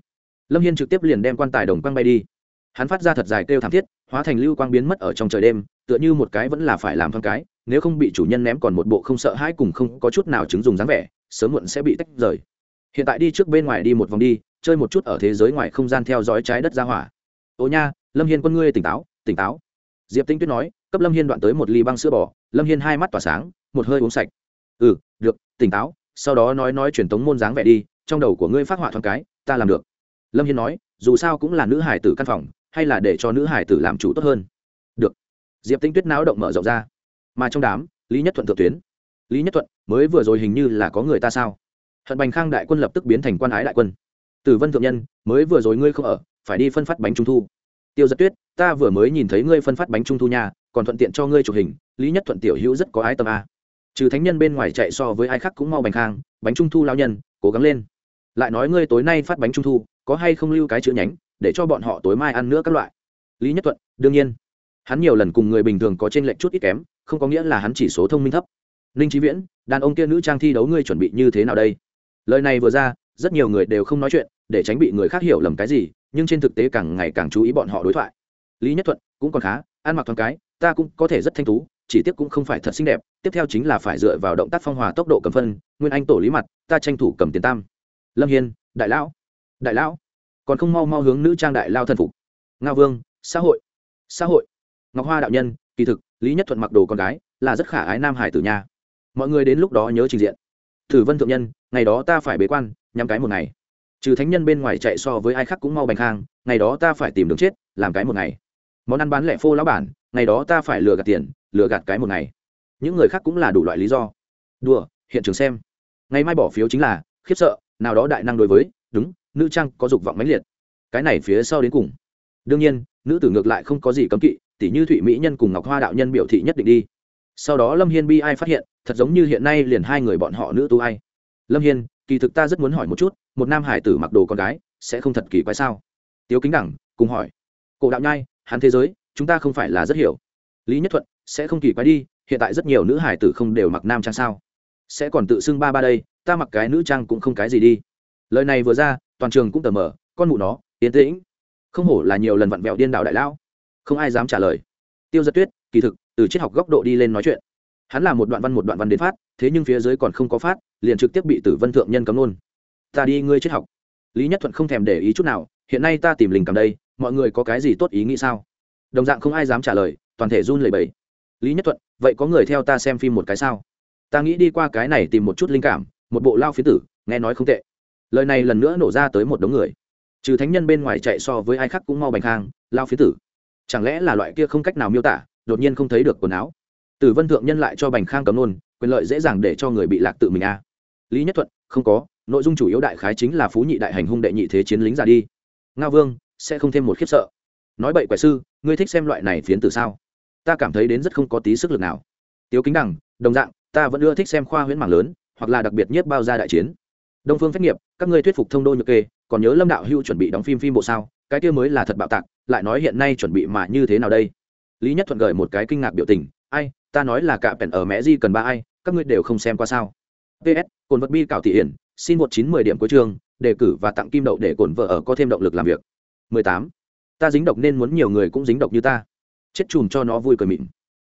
Lâm hiên trực tiếp liền đem quan tài đồng quăng bay đi hắn phát ra thật dài kêu thảm thiết, hóa thành lưu quang biến mất ở trong trời đêm, tựa như một cái vẫn là phải làm thoáng cái, nếu không bị chủ nhân ném còn một bộ không sợ hãi cùng không có chút nào chứng dùng dáng vẻ, sớm muộn sẽ bị tách rời. Hiện tại đi trước bên ngoài đi một vòng đi, chơi một chút ở thế giới ngoài không gian theo dõi trái đất ra hỏa. Ô nha, lâm hiên quân ngươi tỉnh táo tỉnh táo. Diệp tinh tuyết nói, cấp lâm hiên đoạn tới một ly băng sữa bò, lâm hiên hai mắt tỏa sáng, một hơi uống sạch. Ừ được, tỉnh táo, sau đó nói nói truyền tống môn dáng vẻ đi, trong đầu của ngươi phát họa thoáng cái, ta làm được. Lâm hiên nói, dù sao cũng là nữ hải tử căn phòng hay là để cho nữ hải tử làm chủ tốt hơn? Được. Diệp tinh tuyết náo động mở rộng ra. Mà trong đám, lý nhất thuận thượng tuyến. Lý nhất thuận, mới vừa rồi hình như là có người ta sao? Hận bành khang đại quân lập tức biến thành quan ái đại quân. Tử vân thượng nhân, mới vừa rồi ngươi không ở, phải đi phân phát bánh trung thu. Tiêu giật tuyết, ta vừa mới nhìn thấy ngươi phân phát bánh trung thu nhà còn thuận tiện cho ngươi chụp hình, lý nhất thuận tiểu hữu rất có ái tâm a. Trừ thánh nhân bên ngoài chạy so với ai khác cũng mau bành khang, bánh trung thu lao nhân, cố gắng lên. Lại nói ngươi tối nay phát bánh trung thu, có hay không lưu cái chữ nhánh? Để cho bọn họ tối mai ăn nữa các loại. Lý nhất thuận, đương nhiên. Hắn nhiều lần cùng người bình thường có trên lệnh chút ít kém, không có nghĩa là hắn chỉ số thông minh thấp. Ninh trí viễn, đàn ông kia nữ trang thi đấu ngươi chuẩn bị như thế nào đây? Lời này vừa ra, rất nhiều người đều không nói chuyện, để tránh bị người khác hiểu lầm cái gì, nhưng trên thực tế càng ngày càng chú ý bọn họ đối thoại. Lý nhất thuận, cũng còn khá, ăn mặc thoáng cái, ta cũng có thể rất thanh tú, chỉ tiếc cũng không phải thật xinh đẹp, tiếp theo chính là phải dựa vào động tác phong hòa tốc độ cầm phân, nguyên anh tổ lý mặt, ta tranh thủ cầm tiền tam. Lâm hiên, đại lão. Đại lão còn không mau mau hướng nữ trang đại lao thần phục. Nga vương, xã hội. Xã hội. Ngọc hoa đạo nhân, kỳ thực, lý nhất thuận mặc đồ con gái, là rất khả ái nam hải tử nha. Mọi người đến lúc đó nhớ trình diện. Thử vân thượng nhân, ngày đó ta phải bế quan, nhắm cái một ngày. Trừ thánh nhân bên ngoài chạy so với ai khác cũng mau bành khang, ngày đó ta phải tìm đường chết, làm cái một ngày. Món ăn bán lẻ phô lão bản, ngày đó ta phải lừa gạt tiền, lừa gạt cái một ngày. Những người khác cũng là đủ loại lý do. Đùa, hiện trường xem. Ngày mai bỏ phiếu chính là, khiếp sợ, nào đó đại năng đối với, đúng nữ trang có dục vọng mãnh liệt. Cái này phía sau đến cùng. Đương nhiên, nữ tử ngược lại không có gì cấm kỵ, tỉ như thụy mỹ nhân cùng ngọc hoa đạo nhân biểu thị nhất định đi. Sau đó lâm hiên bi ai phát hiện, thật giống như hiện nay liền hai người bọn họ nữ tu ai. Lâm hiên, kỳ thực ta rất muốn hỏi một chút, một nam hải tử mặc đồ con gái, sẽ không thật kỳ quái sao? Tiếu kính đẳng, cùng hỏi. Cổ đạo nhai, hắn thế giới, chúng ta không phải là rất hiểu. Lý nhất thuận, sẽ không kỳ quái đi, hiện tại rất nhiều nữ hải tử không đều mặc nam trang sao? Sẽ còn tự xưng ba ba đây, ta mặc cái nữ trang cũng không cái gì đi lời này vừa ra, toàn trường cũng tờ mờ, con mụ nó tiến tĩnh. Không hổ là nhiều lần vặn vẹo điên đảo đại lão. Không ai dám trả lời. Tiêu giật tuyết, kỳ thực, từ triết học góc độ đi lên nói chuyện. Hắn là một đoạn văn một đoạn văn đến phát, thế nhưng phía dưới còn không có phát, liền trực tiếp bị tử vân thượng nhân cấm luôn. Ta đi ngươi triết học. Lý nhất thuận không thèm để ý chút nào, hiện nay ta tìm linh cầm đây, mọi người có cái gì tốt ý nghĩ sao? Đồng dạng không ai dám trả lời, toàn thể run lẩy bẩy. Lý nhất thuận, vậy có người theo ta xem phim một cái sao? Ta nghĩ đi qua cái này tìm một chút linh cảm, một bộ lao phía tử, nghe nói không tệ lời này lần nữa nổ ra tới một đống người. Trừ thánh nhân bên ngoài chạy so với ai khác cũng mau bành khang, lao phía tử. Chẳng lẽ là loại kia không cách nào miêu tả, đột nhiên không thấy được quần áo? Tử vân thượng nhân lại cho bành khang cấm nôn, quyền lợi dễ dàng để cho người bị lạc tự mình a. À. lý nhất thuận, không có, nội dung chủ yếu đại khái chính là phú nhị đại hành hung đệ nhị thế chiến lính ra đi. Nga vương, sẽ không thêm một khiếp sợ. Nói bậy quẻ sư, ngươi thích xem loại này phiến từ sao? Ta cảm thấy đến rất không có tí sức lực nào. Tiếu kính đằng, đồng dạng, ta vẫn ưa thích xem khoa huyễn mảng lớn, hoặc là đặc biệt nhất bao gia đại chiến đông phương phép nghiệp các ngươi thuyết phục thông đô nhược kê còn nhớ lâm đạo hưu chuẩn bị đóng phim phim bộ sao? Cái kia mới là thật bạo tạc lại nói hiện nay chuẩn bị mà như thế nào đây? Lý nhất thuận gửi một cái kinh ngạc biểu tình ai ta nói là cả pèn ở mẹ di cần ba ai các ngươi đều không xem qua sao? Ps cồn vật bi cảo thị hiển xin một chín mười điểm cuối trường đề cử và tặng kim đậu để cồn vợ ở có thêm động lực làm việc. 18. ta dính độc nên muốn nhiều người cũng dính độc như ta. Chết chùm cho nó vui cười mịn.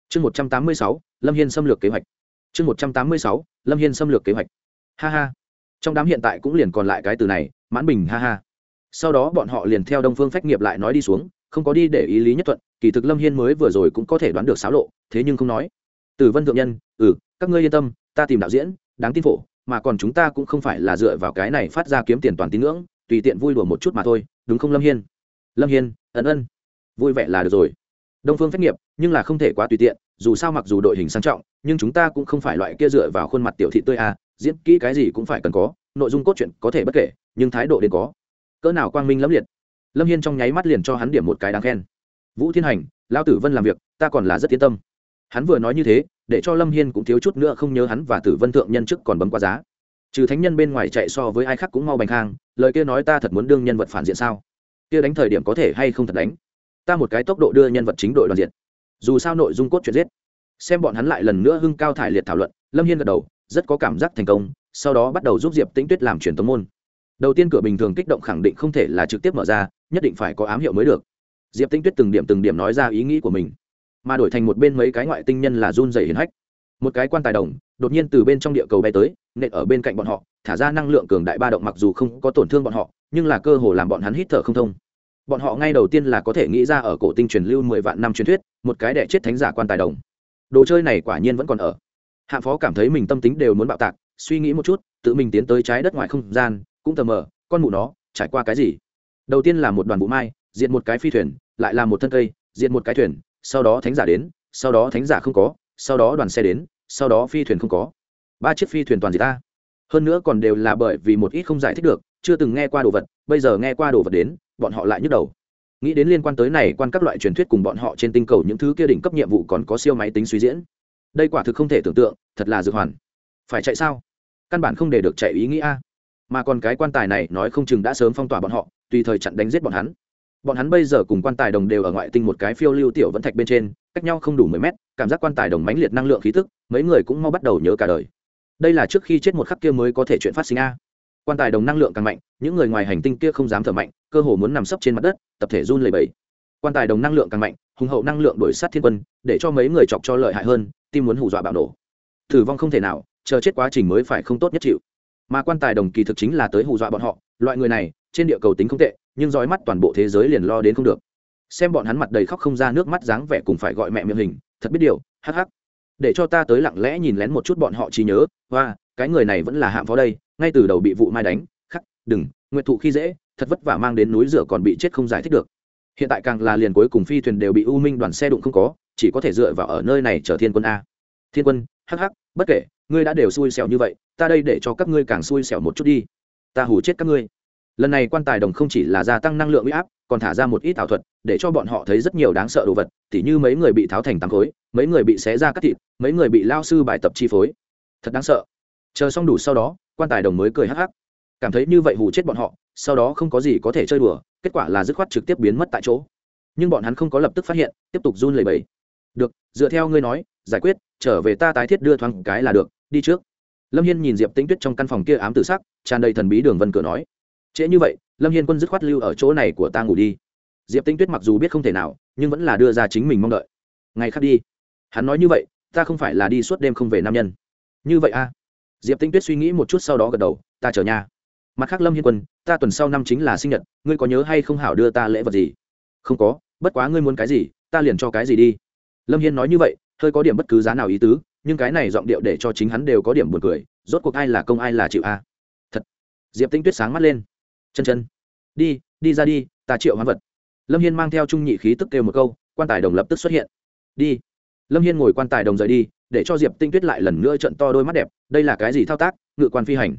Chương 186, lâm hiên xâm lược kế hoạch. Chương 186, lâm hiên xâm lược kế hoạch. Ha ha trong đám hiện tại cũng liền còn lại cái từ này, mãn bình, ha ha. Sau đó bọn họ liền theo đông phương phách nghiệp lại nói đi xuống, không có đi để ý lý nhất thuận, kỳ thực lâm hiên mới vừa rồi cũng có thể đoán được xáo lộ, thế nhưng không nói. Từ vân thượng nhân ừ các ngươi yên tâm, ta tìm đạo diễn, đáng tin phổ, mà còn chúng ta cũng không phải là dựa vào cái này phát ra kiếm tiền toàn tín ngưỡng, tùy tiện vui đùa một chút mà thôi, đúng không lâm hiên? Lâm hiên ấn ân. Vui vẻ là được rồi. Đông phương phách nghiệp, nhưng là không thể quá tùy tiện, dù sao mặc dù đội hình sang trọng, nhưng chúng ta cũng không phải loại kia dựa vào khuôn mặt tiểu thị tươi à diễn kỹ cái gì cũng phải cần có, nội dung cốt truyện có thể bất kể, nhưng thái độ đến có. Cỡ nào quang minh lẫm liệt. Lâm hiên trong nháy mắt liền cho hắn điểm một cái đáng khen. Vũ thiên hành lao tử vân làm việc, ta còn là rất yên tâm. Hắn vừa nói như thế, để cho lâm hiên cũng thiếu chút nữa không nhớ hắn và tử vân thượng nhân chức còn bấm qua giá. Trừ thánh nhân bên ngoài chạy so với ai khác cũng mau bành khang lời kia nói ta thật muốn đương nhân vật phản diện sao? Kia đánh thời điểm có thể hay không thật đánh? Ta một cái tốc độ đưa nhân vật chính đội đoàn diện. Dù sao nội dung cốt chuyện giết. Xem bọn hắn lại lần nữa hưng cao thải liệt thảo luận, lâm hiên gật đầu rất có cảm giác thành công, sau đó bắt đầu giúp diệp tĩnh tuyết làm truyền tống môn. Đầu tiên cửa bình thường kích động khẳng định không thể là trực tiếp mở ra, nhất định phải có ám hiệu mới được. Diệp tĩnh tuyết từng điểm từng điểm nói ra ý nghĩ của mình, mà đổi thành một bên mấy cái ngoại tinh nhân là run dày hiền hách. Một cái quan tài đồng, đột nhiên từ bên trong địa cầu bay tới, nện ở bên cạnh bọn họ, thả ra năng lượng cường đại ba động mặc dù không có tổn thương bọn họ, nhưng là cơ hồ làm bọn hắn hít thở không thông. Bọn họ ngay đầu tiên là có thể nghĩ ra ở cổ tinh truyền lưu mười vạn năm truyền thuyết, một cái đẻ chết thánh giả quan tài đồng. Đồ chơi này quả nhiên vẫn còn ở hạ phó cảm thấy mình tâm tính đều muốn bạo tạc, suy nghĩ một chút, tự mình tiến tới trái đất ngoài không gian, cũng tờ mờ, con mụ nó, trải qua cái gì? Đầu tiên là một đoàn vũ mai diện một cái phi thuyền, lại là một thân cây diện một cái thuyền, sau đó thánh giả đến, sau đó thánh giả không có, sau đó đoàn xe đến, sau đó phi thuyền không có. Ba chiếc phi thuyền toàn gì ta. Hơn nữa còn đều là bởi vì một ít không giải thích được, chưa từng nghe qua đồ vật, bây giờ nghe qua đồ vật đến, bọn họ lại nhức đầu. Nghĩ đến liên quan tới này, quan các loại truyền thuyết cùng bọn họ trên tinh cầu những thứ kia đỉnh cấp nhiệm vụ còn có siêu máy tính suy diễn đây quả thực không thể tưởng tượng, thật là dược hoàn. Phải chạy sao? Căn bản không để được chạy ý nghĩa mà còn cái quan tài này nói không chừng đã sớm phong tỏa bọn họ, tùy thời chặn đánh giết bọn hắn. Bọn hắn bây giờ cùng quan tài đồng đều ở ngoại tinh một cái phiêu lưu tiểu vẫn thạch bên trên, cách nhau không đủ mười mét, cảm giác quan tài đồng mãnh liệt năng lượng khí tức, mấy người cũng mau bắt đầu nhớ cả đời. Đây là trước khi chết một khắc kia mới có thể chuyện phát sinh a. Quan tài đồng năng lượng càng mạnh, những người ngoài hành tinh kia không dám thở mạnh, cơ hồ muốn nằm sấp trên mặt đất, tập thể run lầy bầy quan tài đồng năng lượng càng mạnh hùng hậu năng lượng đổi sát thiên quân, để cho mấy người chọc cho lợi hại hơn, tim muốn hù dọa bạo nổ. Tử vong không thể nào, chờ chết quá trình mới phải không tốt nhất chịu. Mà quan tài đồng kỳ thực chính là tới hù dọa bọn họ, loại người này, trên địa cầu tính không tệ, nhưng dõi mắt toàn bộ thế giới liền lo đến không được. Xem bọn hắn mặt đầy khóc không ra nước mắt dáng vẻ cùng phải gọi mẹ miệng hình, thật biết điều, hắc hắc. Để cho ta tới lặng lẽ nhìn lén một chút bọn họ trí nhớ, và, cái người này vẫn là hạng phó đây, ngay từ đầu bị vụ mai đánh, khắc, đừng nguyện thụ khi dễ, thật vất vả mang đến núi rửa còn bị chết không giải thích được hiện tại càng là liền cuối cùng phi thuyền đều bị u minh đoàn xe đụng không có, chỉ có thể dựa vào ở nơi này chở thiên quân a. Thiên quân, hắc hắc, bất kể, ngươi đã đều xui xẻo như vậy, ta đây để cho các ngươi càng xui xẻo một chút đi. Ta hù chết các ngươi. Lần này quan tài đồng không chỉ là gia tăng năng lượng huy áp, còn thả ra một ít ảo thuật, để cho bọn họ thấy rất nhiều đáng sợ đồ vật, tỉ như mấy người bị tháo thành tám khối, mấy người bị xé ra cắt thịt, mấy người bị lao sư bài tập chi phối. Thật đáng sợ. Chờ xong đủ sau đó, quan tài đồng mới cười hắc hắc cảm thấy như vậy hù chết bọn họ, sau đó không có gì có thể chơi đùa, kết quả là dứt khoát trực tiếp biến mất tại chỗ. Nhưng bọn hắn không có lập tức phát hiện, tiếp tục run lẩy bẩy. Được, dựa theo ngươi nói, giải quyết, trở về ta tái thiết đưa thoáng cái là được, đi trước. Lâm hiên nhìn diệp tĩnh tuyết trong căn phòng kia ám tự sắc, tràn đầy thần bí đường vân cửa nói. Trễ như vậy, lâm hiên quân dứt khoát lưu ở chỗ này của ta ngủ đi. Diệp tĩnh tuyết mặc dù biết không thể nào, nhưng vẫn là đưa ra chính mình mong đợi. Ngày khác đi. Hắn nói như vậy, ta không phải là đi suốt đêm không về nam nhân. Như vậy a à? diệp tĩnh tuyết suy nghĩ một chút sau đó gật đầu, ta chờ nhà mặt khác lâm hiên quân, ta tuần sau năm chính là sinh nhật, ngươi có nhớ hay không hảo đưa ta lễ vật gì? Không có, bất quá ngươi muốn cái gì, ta liền cho cái gì đi. Lâm hiên nói như vậy, hơi có điểm bất cứ giá nào ý tứ, nhưng cái này giọng điệu để cho chính hắn đều có điểm buồn cười, rốt cuộc ai là công ai là chịu a? Thật. Diệp tinh tuyết sáng mắt lên. Chân chân. Đi đi ra đi, ta triệu hoán vật. Lâm hiên mang theo trung nhị khí tức kêu một câu, quan tài đồng lập tức xuất hiện. Đi. Lâm hiên ngồi quan tài đồng rời đi, để cho diệp tinh tuyết lại lần nữa trận to đôi mắt đẹp, đây là cái gì thao tác, ngự quan phi hành.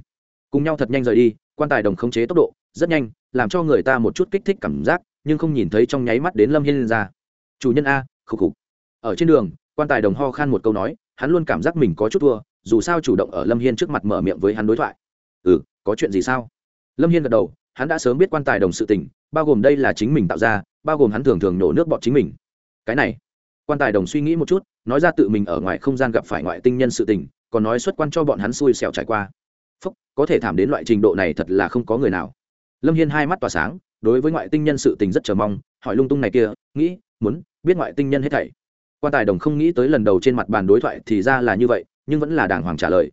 Cùng nhau thật nhanh rời đi quan tài đồng khống chế tốc độ, rất nhanh, làm cho người ta một chút kích thích cảm giác, nhưng không nhìn thấy trong nháy mắt đến lâm hiên ra. Chủ nhân a khục khục ở trên đường, quan tài đồng ho khan một câu nói, hắn luôn cảm giác mình có chút thua, dù sao chủ động ở lâm hiên trước mặt mở miệng với hắn đối thoại. Ừ có chuyện gì sao? Lâm hiên gật đầu, hắn đã sớm biết quan tài đồng sự tình, bao gồm đây là chính mình tạo ra, bao gồm hắn thường thường nổ nước bọt chính mình. Cái này, quan tài đồng suy nghĩ một chút, nói ra tự mình ở ngoài không gian gặp phải ngoại tinh nhân sự tình, còn nói xuất quan cho bọn hắn xui xẻo trải qua phúc, có thể thảm đến loại trình độ này thật là không có người nào. Lâm hiên hai mắt tỏa sáng, đối với ngoại tinh nhân sự tình rất chờ mong, hỏi lung tung này kia, nghĩ, muốn biết ngoại tinh nhân hết thảy. Quan tài đồng không nghĩ tới lần đầu trên mặt bàn đối thoại thì ra là như vậy, nhưng vẫn là đàng hoàng trả lời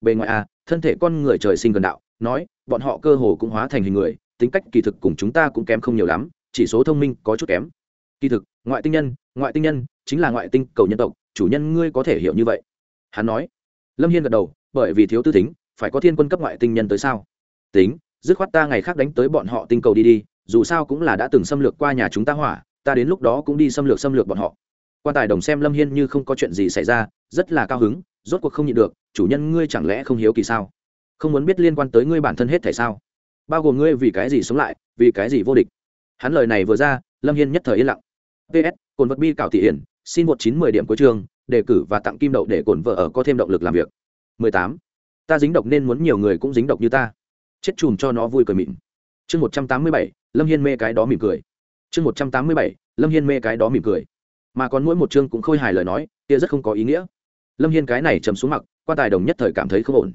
bề ngoài a thân thể con người trời sinh gần đạo, nói, bọn họ cơ hồ cũng hóa thành hình người, tính cách kỳ thực cùng chúng ta cũng kém không nhiều lắm, chỉ số thông minh có chút kém. Kỳ thực, ngoại tinh nhân, ngoại tinh nhân chính là ngoại tinh cầu nhân tộc, chủ nhân ngươi có thể hiểu như vậy. Hắn nói. Lâm hiên gật đầu, bởi vì thiếu tư tính phải có thiên quân cấp ngoại tinh nhân tới sao? Tính, dứt khoát ta ngày khác đánh tới bọn họ tinh cầu đi đi, dù sao cũng là đã từng xâm lược qua nhà chúng ta hỏa, ta đến lúc đó cũng đi xâm lược xâm lược bọn họ. Quan tài đồng xem lâm hiên như không có chuyện gì xảy ra, rất là cao hứng, rốt cuộc không nhịn được, chủ nhân ngươi chẳng lẽ không hiếu kỳ sao? Không muốn biết liên quan tới ngươi bản thân hết thể sao? Bao gồm ngươi vì cái gì sống lại, vì cái gì vô địch? Hắn lời này vừa ra, lâm hiên nhất thời yên lặng. Ps cồn vật bi cảo thị hiển, xin một chín mười điểm cuối trường đề cử và tặng kim đậu để cồn vợ ở có thêm động lực làm việc. mười tám ta dính độc nên muốn nhiều người cũng dính độc như ta. Chết chùm cho nó vui cười mịn. Chương một trăm tám mươi bảy, lâm hiên mê cái đó mỉm cười. Chương một trăm tám mươi bảy, lâm hiên mê cái đó mỉm cười. Mà còn mỗi một chương cũng khôi hài lời nói, kia rất không có ý nghĩa. Lâm hiên cái này trầm xuống mặc quan tài đồng nhất thời cảm thấy không ổn.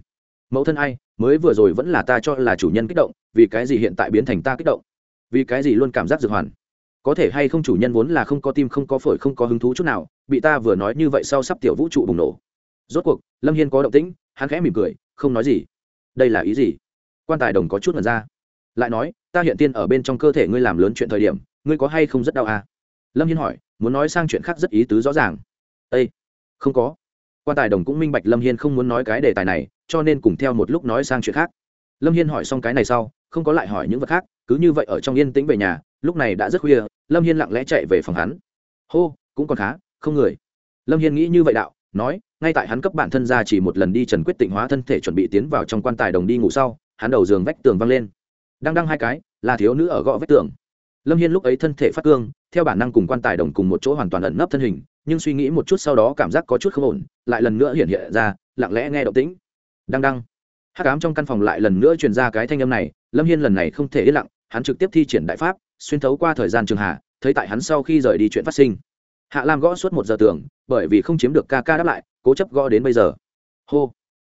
Mẫu thân ai, mới vừa rồi vẫn là ta cho là chủ nhân kích động, vì cái gì hiện tại biến thành ta kích động? Vì cái gì luôn cảm giác dược hoàn? Có thể hay không chủ nhân vốn là không có tim, không có phổi, không có hứng thú chút nào, bị ta vừa nói như vậy sau sắp tiểu vũ trụ bùng nổ. Rốt cuộc, lâm hiên có động tĩnh, hắn khẽ mỉm cười không nói gì. Đây là ý gì? Quan tài đồng có chút mật ra. Lại nói, ta hiện tiên ở bên trong cơ thể ngươi làm lớn chuyện thời điểm, ngươi có hay không rất đau à? lâm hiên hỏi, muốn nói sang chuyện khác rất ý tứ rõ ràng. Â không có. Quan tài đồng cũng minh bạch lâm hiên không muốn nói cái đề tài này, cho nên cùng theo một lúc nói sang chuyện khác. Lâm hiên hỏi xong cái này sau, không có lại hỏi những vật khác, cứ như vậy ở trong yên tĩnh về nhà, lúc này đã rất khuya, lâm hiên lặng lẽ chạy về phòng hắn. Hô, cũng còn khá, không người. Lâm hiên nghĩ như vậy đạo, nói ngay tại hắn cấp bản thân ra chỉ một lần đi trần quyết tịnh hóa thân thể chuẩn bị tiến vào trong quan tài đồng đi ngủ sau, hắn đầu giường vách tường văng lên. Đang đăng hai cái, là thiếu nữ ở gõ vách tường. Lâm hiên lúc ấy thân thể phát cương, theo bản năng cùng quan tài đồng cùng một chỗ hoàn toàn ẩn nấp thân hình, nhưng suy nghĩ một chút sau đó cảm giác có chút không ổn, lại lần nữa hiện hiện ra, lặng lẽ nghe động tĩnh. Đang đăng. Hắc ám trong căn phòng lại lần nữa truyền ra cái thanh âm này, lâm hiên lần này không thể yên lặng, hắn trực tiếp thi triển đại pháp, xuyên thấu qua thời gian trường hạ, thấy tại hắn sau khi rời đi chuyện phát sinh. Hạ lam gõ suốt một giờ tường, bởi vì không chiếm được ca ca đáp lại cố chấp gõ đến bây giờ. Hô.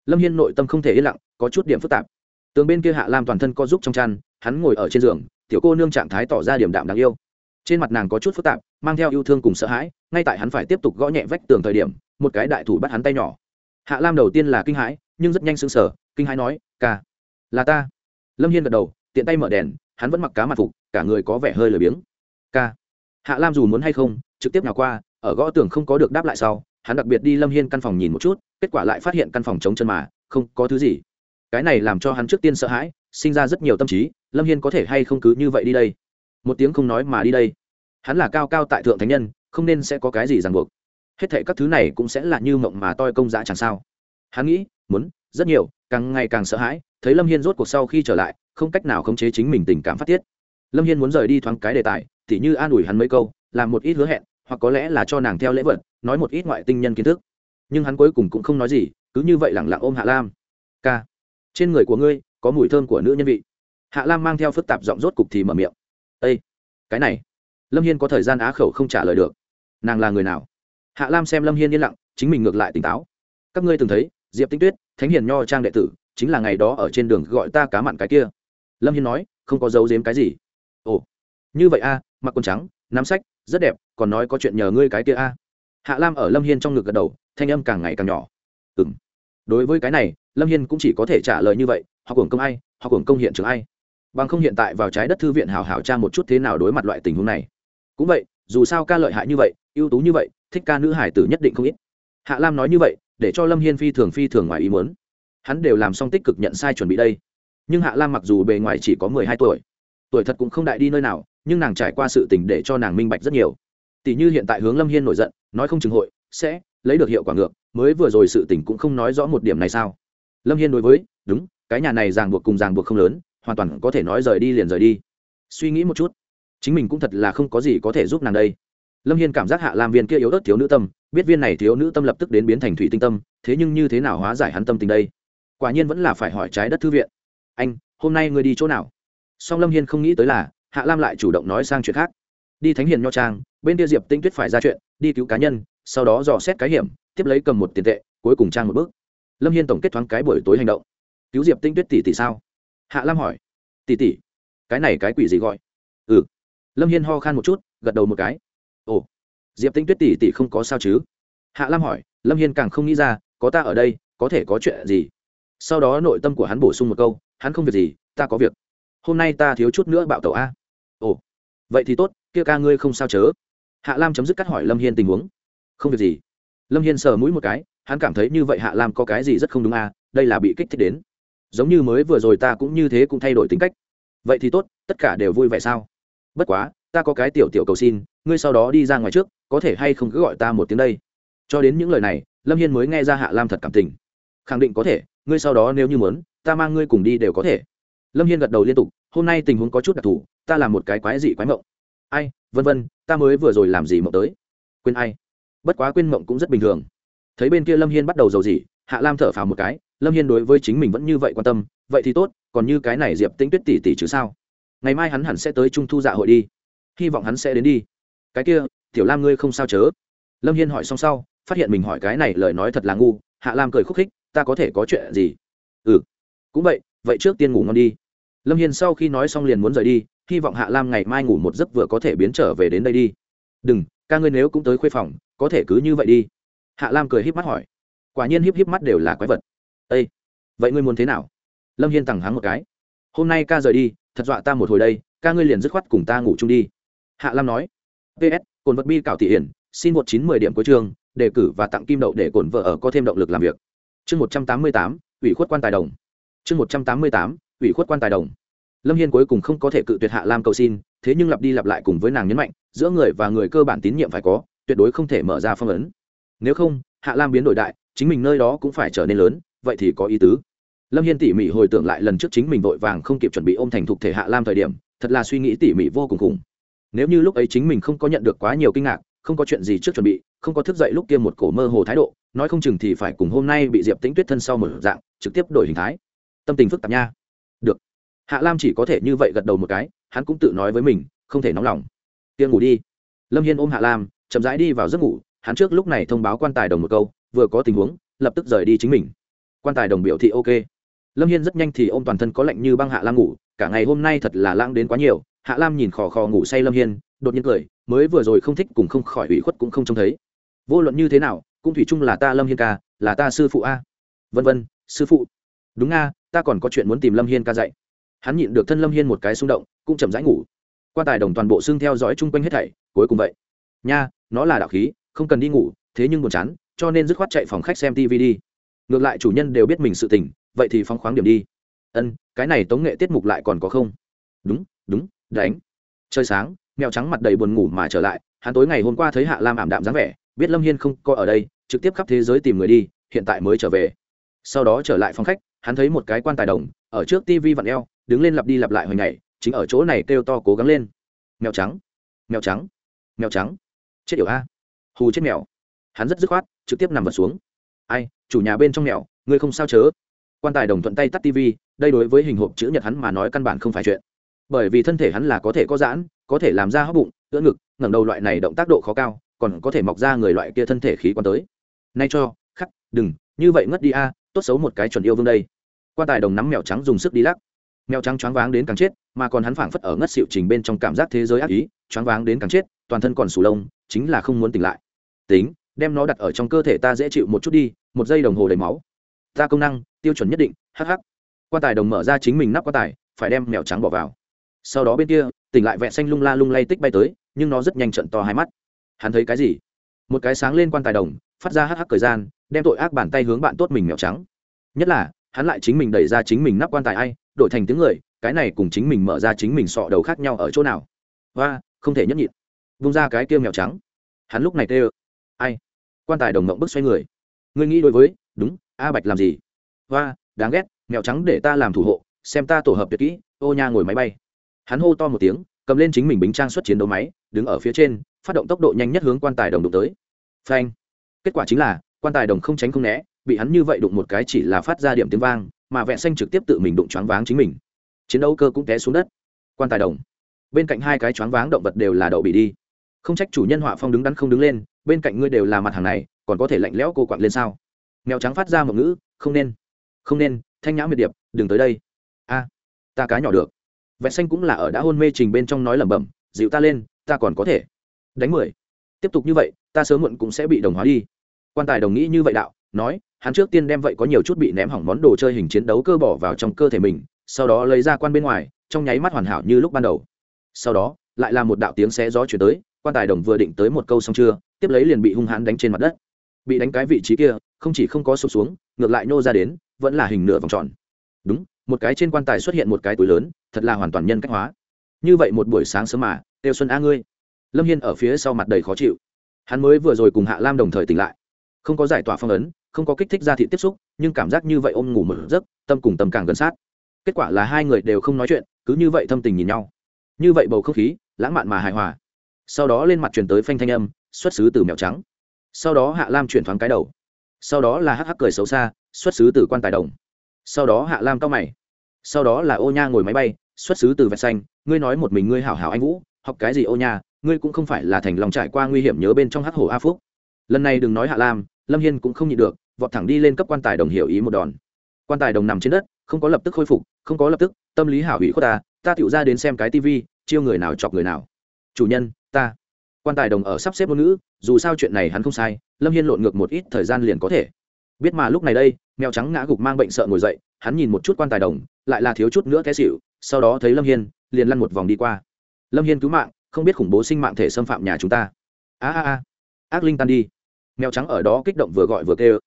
Lâm hiên nội tâm không thể yên lặng, có chút điểm phức tạp. Tường bên kia hạ lam toàn thân co giúp trong chăn, hắn ngồi ở trên giường, tiểu cô nương trạng thái tỏ ra điểm đạm đáng yêu. Trên mặt nàng có chút phức tạp, mang theo yêu thương cùng sợ hãi, ngay tại hắn phải tiếp tục gõ nhẹ vách tường thời điểm, một cái đại thủ bắt hắn tay nhỏ. Hạ lam đầu tiên là kinh hãi, nhưng rất nhanh sững sờ, kinh hãi nói, ca, là ta. Lâm hiên gật đầu, tiện tay mở đèn, hắn vẫn mặc cá mặt phục, cả người có vẻ hơi lười biếng. Ca. Hạ lam dù muốn hay không, trực tiếp nào qua, ở gõ tường không có được đáp lại sau hắn đặc biệt đi lâm hiên căn phòng nhìn một chút, kết quả lại phát hiện căn phòng trống chân mà, không có thứ gì. Cái này làm cho hắn trước tiên sợ hãi, sinh ra rất nhiều tâm trí, lâm hiên có thể hay không cứ như vậy đi đây? Một tiếng không nói mà đi đây. Hắn là cao cao tại thượng thánh nhân, không nên sẽ có cái gì ràng buộc. Hết thệ các thứ này cũng sẽ là như mộng mà toi công dã chẳng sao. Hắn nghĩ, muốn, rất nhiều, càng ngày càng sợ hãi, thấy lâm hiên rốt cuộc sau khi trở lại, không cách nào khống chế chính mình tình cảm phát tiết. Lâm hiên muốn rời đi thoáng cái đề tài t h như an ủi hắn mấy câu, làm một ít hứa hẹn, hoặc có lẽ là cho nàng theo lễ vật nói một ít ngoại tinh nhân kiến thức. Nhưng hắn cuối cùng cũng không nói gì, cứ như vậy lẳng lặng ôm hạ lam. K trên người của ngươi có mùi thơm của nữ nhân vị. Hạ lam mang theo phức tạp giọng rốt cục thì mở miệng. Ây cái này, lâm hiên có thời gian á khẩu không trả lời được. Nàng là người nào? Hạ lam xem lâm hiên yên lặng, chính mình ngược lại tỉnh táo. Các ngươi từng thấy, diệp tinh tuyết, thánh hiền nho trang đệ tử, chính là ngày đó ở trên đường gọi ta cá mặn cái kia. Lâm hiên nói, không có giấu giếm cái gì. Ồ, như vậy a, mặc quần trắng, nắm sách, rất đẹp, còn nói có chuyện nhờ ngươi cái kia a hạ lam ở lâm hiên trong ngực gật đầu, thanh âm càng ngày càng nhỏ. Ừ m đối với cái này, lâm hiên cũng chỉ có thể trả lời như vậy, họ hưởng công ai? Họ hưởng công hiện trường ai? Bằng không hiện tại vào trái đất thư viện hào hào tra một chút thế nào đối mặt loại tình huống này. Cũng vậy, dù sao ca lợi hại như vậy, ưu tú như vậy, thích ca nữ hải tử nhất định không ít. Hạ lam nói như vậy, để cho lâm hiên phi thường phi thường ngoài ý muốn. Hắn đều làm xong tích cực nhận sai chuẩn bị đây. Nhưng hạ lam mặc dù bề ngoài chỉ có mười hai tuổi tuổi thật cũng không đại đi nơi nào, nhưng nàng trải qua sự tình để cho nàng minh bạch rất nhiều tỷ như hiện tại hướng lâm hiên nổi giận, nói không chừng hội sẽ lấy được hiệu quả ngược, mới vừa rồi sự tình cũng không nói rõ một điểm này sao? Lâm hiên đối với, đúng, cái nhà này ràng buộc cùng ràng buộc không lớn, hoàn toàn có thể nói rời đi liền rời đi. Suy nghĩ một chút, chính mình cũng thật là không có gì có thể giúp nàng đây. Lâm hiên cảm giác hạ lam viên kia yếu ớt thiếu nữ tâm, biết viên này thiếu nữ tâm lập tức đến biến thành thủy tinh tâm, thế nhưng như thế nào hóa giải hắn tâm tình đây? Quả nhiên vẫn là phải hỏi trái đất thư viện. Anh, hôm nay ngươi đi chỗ nào? Song lâm hiên không nghĩ tới là hạ lam lại chủ động nói sang chuyện khác đi thánh hiền nho trang, bên kia diệp tinh tuyết phải ra chuyện, đi cứu cá nhân, sau đó dò xét cái hiểm, tiếp lấy cầm một tiền tệ, cuối cùng trang một bước. Lâm hiên tổng kết thoáng cái buổi tối hành động. Cứu diệp tinh tuyết tỷ tỷ sao? Hạ lam hỏi. Tỷ tỷ, cái này cái quỷ gì gọi? Ừ. Lâm hiên ho khan một chút, gật đầu một cái. Ồ. Diệp tinh tuyết tỷ tỷ không có sao chứ? Hạ lam hỏi, lâm hiên càng không nghĩ ra, có ta ở đây, có thể có chuyện gì? Sau đó nội tâm của hắn bổ sung một câu, hắn không việc gì, ta có việc. Hôm nay ta thiếu chút nữa bạo tẩu a. Ồ. Vậy thì tốt kia ca ngươi không sao chớ. Hạ lam chấm dứt cắt hỏi lâm hiên tình huống. Không việc gì. Lâm hiên sờ mũi một cái hắn cảm thấy như vậy hạ lam có cái gì rất không đúng à, đây là bị kích thích đến. Giống như mới vừa rồi ta cũng như thế cũng thay đổi tính cách. Vậy thì tốt tất cả đều vui vẻ sao? Bất quá ta có cái tiểu tiểu cầu xin ngươi sau đó đi ra ngoài trước có thể hay không cứ gọi ta một tiếng đây? Cho đến những lời này lâm hiên mới nghe ra hạ lam thật cảm tình. Khẳng định có thể ngươi sau đó nếu như muốn ta mang ngươi cùng đi đều có thể. Lâm hiên gật đầu liên tục hôm nay tình huống có chút đặc thù ta là một cái quái dị quái mộng ai, vân vân, ta mới vừa rồi làm gì mộng tới? Quên ai? Bất quá quên mộng cũng rất bình thường. Thấy bên kia lâm hiên bắt đầu giàu gì hạ lam thở phào một cái, lâm hiên đối với chính mình vẫn như vậy quan tâm, vậy thì tốt, còn như cái này diệp tĩnh tuyết tỷ tỷ chứ sao? Ngày mai hắn hẳn sẽ tới trung thu dạ hội đi. Hy vọng hắn sẽ đến đi. Cái kia, tiểu lam ngươi không sao chớ? Lâm hiên hỏi xong sau, phát hiện mình hỏi cái này lời nói thật là ngu, hạ lam cười khúc khích, ta có thể có chuyện gì? Ừ cũng vậy vậy trước tiên ngủ ngon đi. Lâm hiên sau khi nói xong liền muốn rời đi hy vọng hạ lam ngày mai ngủ một giấc vừa có thể biến trở về đến đây đi. Đừng, ca ngươi nếu cũng tới khuê phòng, có thể cứ như vậy đi. Hạ lam cười híp mắt hỏi. Quả nhiên híp híp mắt đều là quái vật. Â vậy ngươi muốn thế nào? Lâm hiên tằng hắng một cái. Hôm nay ca rời đi, thật dọa ta một hồi đây, ca ngươi liền dứt khoát cùng ta ngủ chung đi. Hạ lam nói. Ps cồn vật bi cảo thị hiển, xin một chín mười điểm cuối trường, đề cử và tặng kim đậu để cồn vợ ở có thêm động lực làm việc. Chương một trăm tám mươi tám, ủy khuất quan tài đồng. Chương một trăm tám mươi tám, ủy khuất quan tài đồng lâm hiên cuối cùng không có thể cự tuyệt hạ lam cầu xin, thế nhưng lặp đi lặp lại cùng với nàng nhấn mạnh, giữa người và người cơ bản tín nhiệm phải có, tuyệt đối không thể mở ra phong ấn. Nếu không, hạ lam biến đổi đại, chính mình nơi đó cũng phải trở nên lớn, vậy thì có ý tứ. Lâm hiên tỉ mỉ hồi tưởng lại lần trước chính mình vội vàng không kịp chuẩn bị ôm thành thục thể hạ lam thời điểm, thật là suy nghĩ tỉ mỉ vô cùng khủng. Nếu như lúc ấy chính mình không có nhận được quá nhiều kinh ngạc, không có chuyện gì trước chuẩn bị, không có thức dậy lúc kia một cổ mơ hồ thái độ, nói không chừng thì phải cùng hôm nay bị diệp tĩnh tuyết thân sau một dạng, trực tiếp đổi hình thái. Tâm tình phức tạp nha hạ lam chỉ có thể như vậy gật đầu một cái, hắn cũng tự nói với mình, không thể nóng lòng. Tiên ngủ đi. Lâm hiên ôm hạ lam, chậm rãi đi vào giấc ngủ, hắn trước lúc này thông báo quan tài đồng một câu, vừa có tình huống, lập tức rời đi chính mình. Quan tài đồng biểu thị ok. Lâm hiên rất nhanh thì ô m toàn thân có lạnh như băng hạ lam ngủ, cả ngày hôm nay thật là lãng đến quá nhiều. Hạ lam nhìn khò khò ngủ say lâm hiên, đột nhiên cười, mới vừa rồi không thích cùng không khỏi ủy khuất cũng không trông thấy. Vô luận như thế nào, cũng thủy chung là ta lâm hiên ca, là ta sư phụ a. Vân vân, sư phụ. Đúng a, ta còn có chuyện muốn tìm lâm hiên ca dạy hắn nhịn được thân lâm hiên một cái xung động, cũng chậm rãi ngủ. Quan tài đồng toàn bộ xương theo dõi chung quanh hết thảy, cuối cùng vậy. Nha, nó là đạo khí, không cần đi ngủ, thế nhưng buồn chán, cho nên dứt khoát chạy phòng khách xem tv đi. Ngược lại chủ nhân đều biết mình sự tình, vậy thì phóng khoáng điểm đi. Ân, cái này tống nghệ tiết mục lại còn có không? Đúng đúng, đánh. Trời sáng, mèo trắng mặt đầy buồn ngủ mà trở lại, hắn tối ngày hôm qua thấy hạ lam ảm đạm dáng vẻ, biết lâm hiên không có ở đây, trực tiếp khắp thế giới tìm người đi, hiện tại mới trở về. Sau đó trở lại phòng khách, hắn thấy một cái quan tài đồng, ở trước tv vặn eo đứng lên lặp đi lặp lại hồi ngày chính ở chỗ này kêu to cố gắng lên. Mèo trắng mèo trắng mèo trắng. Chết yểu a. Hù chết mèo. Hắn rất dứt khoát, trực tiếp nằm vật xuống. Ai, chủ nhà bên trong mèo, ngươi không sao chớ? Quan tài đồng thuận tay tắt tv đây đối với hình hộp chữ nhật hắn mà nói căn bản không phải chuyện. Bởi vì thân thể hắn là có thể có giãn, có thể làm ra hóc bụng, ưỡn ngực, ngẩng đầu loại này động tác độ khó cao, còn có thể mọc ra người loại kia thân thể khí quan tới. Nay cho, khắc, đừng, như vậy ngất đi a, tốt xấu một cái chuẩn yêu vương đây. Quan tài đồng nắm mèo trắng dùng sức đi lắc mèo trắng choáng váng đến càng chết, mà còn hắn phảng phất ở ngất xịu trình bên trong cảm giác thế giới ác ý, choáng váng đến càng chết, toàn thân còn sù lông, chính là không muốn tỉnh lại. Tính, đem nó đặt ở trong cơ thể ta dễ chịu một chút đi, một giây đồng hồ đầy máu. Ta công năng, tiêu chuẩn nhất định hh quan tài đồng mở ra chính mình nắp quan tài, phải đem mèo trắng bỏ vào. Sau đó bên kia, tỉnh lại vẹn xanh lung la lung lay tích bay tới, nhưng nó rất nhanh trận to hai mắt. Hắn thấy cái gì? Một cái sáng lên quan tài đồng, phát ra hh thời gian, đem tội ác bàn tay hướng bạn tốt mình mèo trắng. Nhất là, hắn lại chính mình đẩy ra chính mình nắp quan tài ai đổi thành tiếng người, cái này cùng chính mình mở ra chính mình sọ đầu khác nhau ở chỗ nào? Và không thể nhấp nhịn. Vung ra cái kia mèo trắng. Hắn lúc này tê ai? Quan tài đồng mộng bức xoay người. Ngươi nghĩ đối với, đúng, a bạch làm gì? Và đáng ghét, mèo trắng để ta làm thủ hộ, xem ta tổ hợp tuyệt kỹ, ô nha ngồi máy bay. Hắn hô to một tiếng, cầm lên chính mình bính trang xuất chiến đấu máy, đứng ở phía trên, phát động tốc độ nhanh nhất hướng quan tài đồng đụng tới. Phanh. Kết quả chính là, quan tài đồng không tránh không né, bị hắn như vậy đụng một cái chỉ là phát ra điểm tiếng vang mà vẹn xanh trực tiếp tự mình đụng choáng váng chính mình. Chiến đấu cơ cũng té xuống đất. Quan tài đồng. Bên cạnh hai cái choáng váng động vật đều là đậu bị đi. Không trách chủ nhân họa phong đứng đắn không đứng lên, bên cạnh ngươi đều là mặt hàng này, còn có thể lạnh lẽo cô quặn lên sao? Mèo trắng phát ra một ngữ, không nên không nên, thanh nhã miệt điệp, đừng tới đây. A, ta cá nhỏ được. Vẹn xanh cũng là ở đã hôn mê trình bên trong nói lẩm bẩm, dịu ta lên, ta còn có thể. Đánh mười. Tiếp tục như vậy, ta sớm muộn cũng sẽ bị đồng hóa đi. Quan tài đồng nghĩ như vậy đạo nói, hắn trước tiên đem vậy có nhiều chút bị ném hỏng món đồ chơi hình chiến đấu cơ bỏ vào trong cơ thể mình, sau đó lấy ra quan bên ngoài, trong nháy mắt hoàn hảo như lúc ban đầu. Sau đó, lại là một đạo tiếng xé gió chuyển tới, quan tài đồng vừa định tới một câu xong chưa, tiếp lấy liền bị hung hãn đánh trên mặt đất. Bị đánh cái vị trí kia, không chỉ không có sụp xuống, ngược lại nô ra đến, vẫn là hình nửa vòng tròn. Đúng, một cái trên quan tài xuất hiện một cái túi lớn, thật là hoàn toàn nhân cách hóa. Như vậy một buổi sáng sớm mà têu xuân a ngươi. Lâm hiên ở phía sau mặt đầy khó chịu. Hắn mới vừa rồi cùng hạ lam đồng thời tỉnh lại không có giải tỏa phong ấn, không có kích thích ra thị tiếp xúc, nhưng cảm giác như vậy ôm ngủ một giấc, tâm cùng tâm càng gần sát. Kết quả là hai người đều không nói chuyện, cứ như vậy thâm tình nhìn nhau. Như vậy bầu không khí, lãng mạn mà hài hòa. Sau đó lên mặt truyền tới phanh thanh âm, xuất xứ từ mèo trắng. Sau đó hạ lam chuyển thoáng cái đầu. Sau đó là hắc hắc cười xấu xa, xuất xứ từ quan tài đồng. Sau đó hạ lam cao mày. Sau đó là ô nha ngồi máy bay, xuất xứ từ vẹt xanh, ngươi nói một mình ngươi hảo hảo anh vũ, học cái gì ô nha, ngươi cũng không phải là thành lòng trải qua nguy hiểm nhớ bên trong hắc hồ a phúc lần này đừng nói hạ lam, lâm hiên cũng không nhịn được, vọt thẳng đi lên cấp quan tài đồng hiểu ý một đòn. Quan tài đồng nằm trên đất, không có lập tức khôi phục, không có lập tức, tâm lý hảo hủy khuất ta ta tựu ra đến xem cái tivi chiêu người nào chọc người nào. Chủ nhân, ta. Quan tài đồng ở sắp xếp ngôn ngữ, dù sao chuyện này hắn không sai, lâm hiên lộn ngược một ít thời gian liền có thể. Biết mà lúc này đây, mèo trắng ngã gục mang bệnh sợ ngồi dậy, hắn nhìn một chút quan tài đồng, lại là thiếu chút nữa té xịu sau đó thấy lâm hiên, liền lăn một vòng đi qua. Lâm hiên cứu mạng, không biết khủng bố sinh mạng thể xâm phạm nhà chúng ta. A a a. Ác linh tan đi mèo trắng ở đó kích động vừa gọi vừa kêu.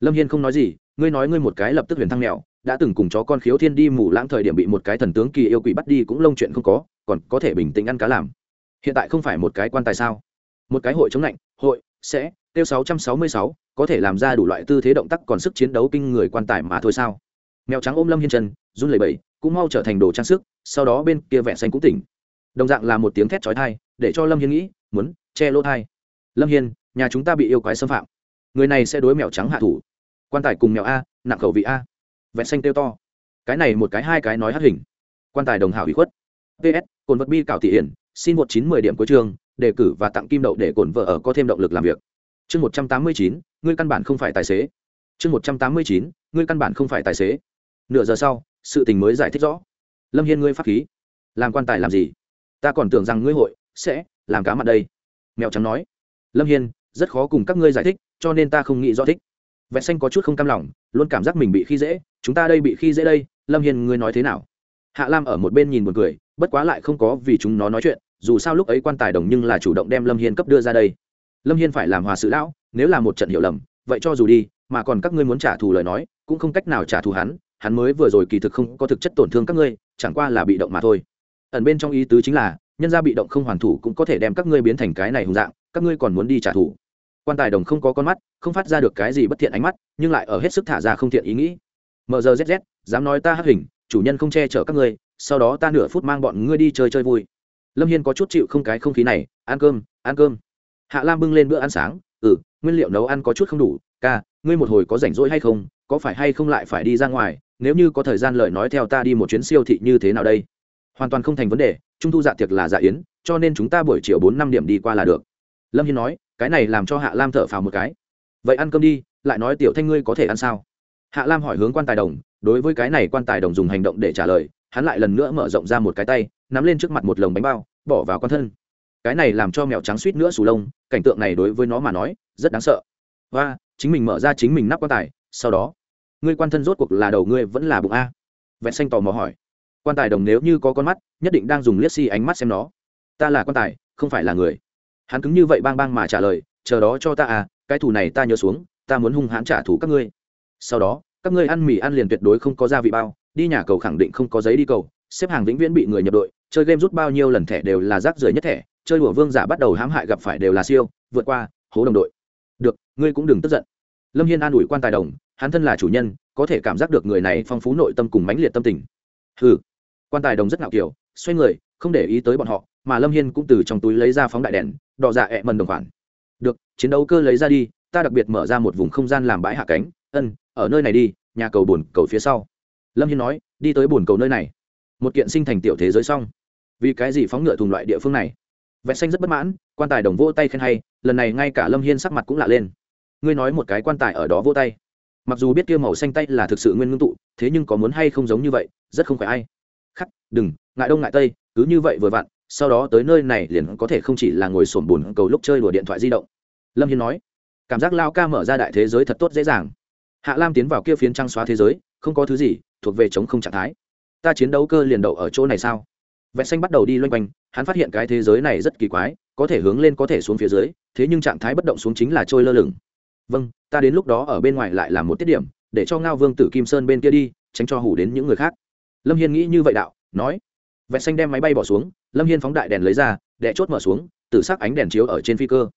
Lâm hiên không nói gì, ngươi nói ngươi một cái lập tức huyền thăng mèo, đã từng cùng chó con khiếu thiên đi mù lãng thời điểm bị một cái thần tướng kỳ yêu quỷ bắt đi cũng lông chuyện không có, còn có thể bình tĩnh ăn cá làm. Hiện tại không phải một cái quan tài sao? Một cái hội chống lạnh, hội, sẽ, tiêu sáu trăm sáu mươi sáu, có thể làm ra đủ loại tư thế động tác còn sức chiến đấu kinh người quan tài mà thôi sao? Mèo trắng ôm lâm hiên chân, run lẩy bẩy, cũng mau trở thành đồ trang sức, sau đó bên kia vẹn xanh cũng tỉnh. Đồng dạng là một tiếng thét chói thai để cho lâm hiên nghĩ, muốn che lỗ thai lâm hiên nhà chúng ta bị yêu quái xâm phạm. Người này sẽ đối mèo trắng hạ thủ. Quan tài cùng mèo a nặng khẩu vị a. Vẹn xanh tiêu to. Cái này một cái hai cái nói hát hình. Quan tài đồng hảo bị khuất. Ps cồn vật bi cạo thị hiển xin một chín mười điểm cuối trường, đề cử và tặng kim đậu để cổn vợ ở có thêm động lực làm việc. Chương một trăm tám mươi chín ngươi căn bản không phải tài xế. Chương một trăm tám mươi chín ngươi căn bản không phải tài xế. Nửa giờ sau sự tình mới giải thích rõ. Lâm hiên ngươi pháp khí. Làm quan tài làm gì? Ta còn tưởng rằng ngươi hội sẽ làm cá mặt đây. Mèo trắng nói. Lâm hiên rất khó cùng các ngươi giải thích, cho nên ta không nghĩ rõ thích. Vẹn xanh có chút không cam lòng, luôn cảm giác mình bị khi dễ, chúng ta đây bị khi dễ đây, lâm hiên ngươi nói thế nào? Hạ lam ở một bên nhìn một cười, bất quá lại không có vì chúng nó nói chuyện, dù sao lúc ấy quan tài đồng nhưng là chủ động đem lâm hiên cấp đưa ra đây. Lâm hiên phải làm hòa sự lão, nếu là một trận hiểu lầm, vậy cho dù đi, mà còn các ngươi muốn trả thù lời nói, cũng không cách nào trả thù hắn hắn mới vừa rồi kỳ thực không có thực chất tổn thương các ngươi, chẳng qua là bị động mà thôi. Ẩn bên trong ý tứ chính là, nhân gia bị động không hoàn thủ cũng có thể đem các ngươi biến thành cái này hùng dạng, các ngươi còn muốn đi trả thù quan tài đồng không có con mắt, không phát ra được cái gì bất thiện ánh mắt, nhưng lại ở hết sức thả ra không thiện ý nghĩ. Mờ giờ zz dám nói ta hắc hình, chủ nhân không che chở các ngươi, sau đó ta nửa phút mang bọn ngươi đi chơi chơi vui. Lâm hiên có chút chịu không cái không khí này, ăn cơm ăn cơm. Hạ lam bưng lên bữa ăn sáng ừ nguyên liệu nấu ăn có chút không đủ, ca, ngươi một hồi có rảnh rỗi hay không, có phải hay không lại phải đi ra ngoài, nếu như có thời gian lời nói theo ta đi một chuyến siêu thị như thế nào đây? Hoàn toàn không thành vấn đề, trung thu dạ tiệc là dạ yến, cho nên chúng ta buổi chiều bốn năm điểm đi qua là được. Lâm hiên nói cái này làm cho hạ lam thở phào một cái. Vậy ăn cơm đi, lại nói tiểu thanh ngươi có thể ăn sao? Hạ lam hỏi hướng quan tài đồng, đối với cái này quan tài đồng dùng hành động để trả lời, hắn lại lần nữa mở rộng ra một cái tay, nắm lên trước mặt một lồng bánh bao, bỏ vào con thân. Cái này làm cho mèo trắng suýt nữa sù lông, cảnh tượng này đối với nó mà nói, rất đáng sợ. Và chính mình mở ra chính mình nắp quan tài, sau đó, ngươi quan thân rốt cuộc là đầu ngươi vẫn là bụng a. Vẹn xanh tò mò hỏi. Quan tài đồng nếu như có con mắt, nhất định đang dùng liếc xi ánh mắt xem nó. Ta là quan tài, không phải là người hắn cứng như vậy bang bang mà trả lời, chờ đó cho ta à cái thù này ta nhớ xuống, ta muốn hung hãn trả thù các ngươi. Sau đó, các ngươi ăn mì ăn liền tuyệt đối không có gia vị bao, đi nhà cầu khẳng định không có giấy đi cầu, xếp hàng vĩnh viễn bị người nhập đội, chơi game rút bao nhiêu lần thẻ đều là rác rưởi nhất thẻ, chơi đùa vương giả bắt đầu hãm hại gặp phải đều là siêu, vượt qua, hố đồng đội. Được, ngươi cũng đừng tức giận. Lâm hiên an ủi quan tài đồng, hắn thân là chủ nhân, có thể cảm giác được người này phong phú nội tâm cùng mãnh liệt tâm tình. Ừ quan tài đồng rất ngạo kiểu, xoay người, không để ý tới bọn họ, mà lâm hiên cũng từ trong túi lấy ra phóng đại đèn đỏ dạ ẹ mần đồng khoản. Được, chiến đấu cơ lấy ra đi, ta đặc biệt mở ra một vùng không gian làm bãi hạ cánh. Ân, ở nơi này đi, nhà cầu bồn cầu phía sau. Lâm hiên nói, đi tới bồn cầu nơi này. Một kiện sinh thành tiểu thế giới xong. Vì cái gì phóng ngựa thùng loại địa phương này? Vẹn xanh rất bất mãn, quan tài đồng vỗ tay khen hay, lần này ngay cả lâm hiên sắc mặt cũng lạ lên. Ngươi nói một cái quan tài ở đó vỗ tay. Mặc dù biết kia màu xanh tay là thực sự nguyên ngưng tụ, thế nhưng có muốn hay không giống như vậy, rất không phải ai. Khắc, đừng, ngại đông ngại tây, cứ như vậy vừa vặn sau đó tới nơi này liền có thể không chỉ là ngồi sổm bùn cầu lúc chơi đùa điện thoại di động. Lâm hiên nói, cảm giác lao ca mở ra đại thế giới thật tốt dễ dàng. Hạ lam tiến vào kia phiến trăng xóa thế giới, không có thứ gì, thuộc về chống không trạng thái. Ta chiến đấu cơ liền đậu ở chỗ này sao? Vẹn xanh bắt đầu đi loanh quanh, hắn phát hiện cái thế giới này rất kỳ quái, có thể hướng lên có thể xuống phía dưới, thế nhưng trạng thái bất động xuống chính là trôi lơ lửng. Vâng ta đến lúc đó ở bên ngoài lại làm một tiết điểm, để cho ngao vương tử kim sơn bên kia đi, tránh cho hủ đến những người khác. Lâm hiên nghĩ như vậy đạo, nói vẹn xanh đem máy bay bỏ xuống, lâm hiên phóng đại đèn lấy ra đẻ chốt mở xuống từ sắc ánh đèn chiếu ở trên phi cơ.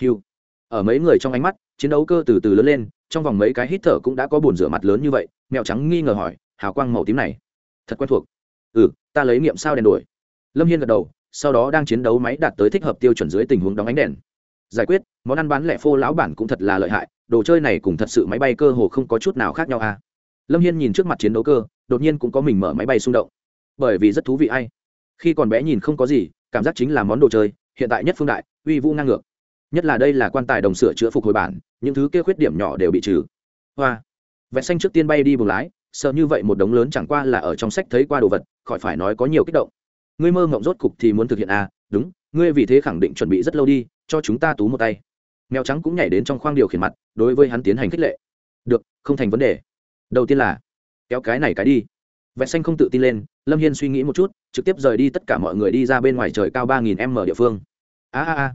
Hiu. Ở mấy người trong ánh mắt, chiến đấu cơ từ từ lớn lên, trong vòng mấy cái hít thở cũng đã có bồn rửa mặt lớn như vậy, mèo trắng nghi ngờ hỏi, hào quang màu tím này, thật quen thuộc. Ừ ta lấy nghiệm sao đèn đổi. Lâm hiên gật đầu, sau đó đang chiến đấu máy đạt tới thích hợp tiêu chuẩn dưới tình huống đóng ánh đèn. Giải quyết, món ăn bán lẻ phô lão bản cũng thật là lợi hại, đồ chơi này cũng thật sự máy bay cơ hồ không có chút nào khác nhau à. Lâm hiên nhìn trước mặt chiến đấu cơ, đột nhiên cũng có mình mở máy bay xung động bởi vì rất thú vị ai. Khi còn bé nhìn không có gì, cảm giác chính là món đồ chơi, hiện tại nhất phương đại, uy vũ ngang ngược. Nhất là đây là quan tài đồng sửa chữa phục hồi bản, những thứ kia khuyết điểm nhỏ đều bị trừ. Hoa. Vẽ xanh trước tiên bay đi buồng lái, sợ như vậy một đống lớn chẳng qua là ở trong sách thấy qua đồ vật, khỏi phải nói có nhiều kích động. Ngươi mơ mộng rốt cục thì muốn thực hiện à? Đúng, ngươi vì thế khẳng định chuẩn bị rất lâu đi, cho chúng ta tú một tay. Mèo trắng cũng nhảy đến trong khoang điều khiển mặt, đối với hắn tiến hành khích lệ. Được, không thành vấn đề. Đầu tiên là, kéo cái này cái đi vẹn xanh không tự tin lên, lâm hiên suy nghĩ một chút, trực tiếp rời đi tất cả mọi người đi ra bên ngoài trời cao ba nghìn m địa phương. A a a.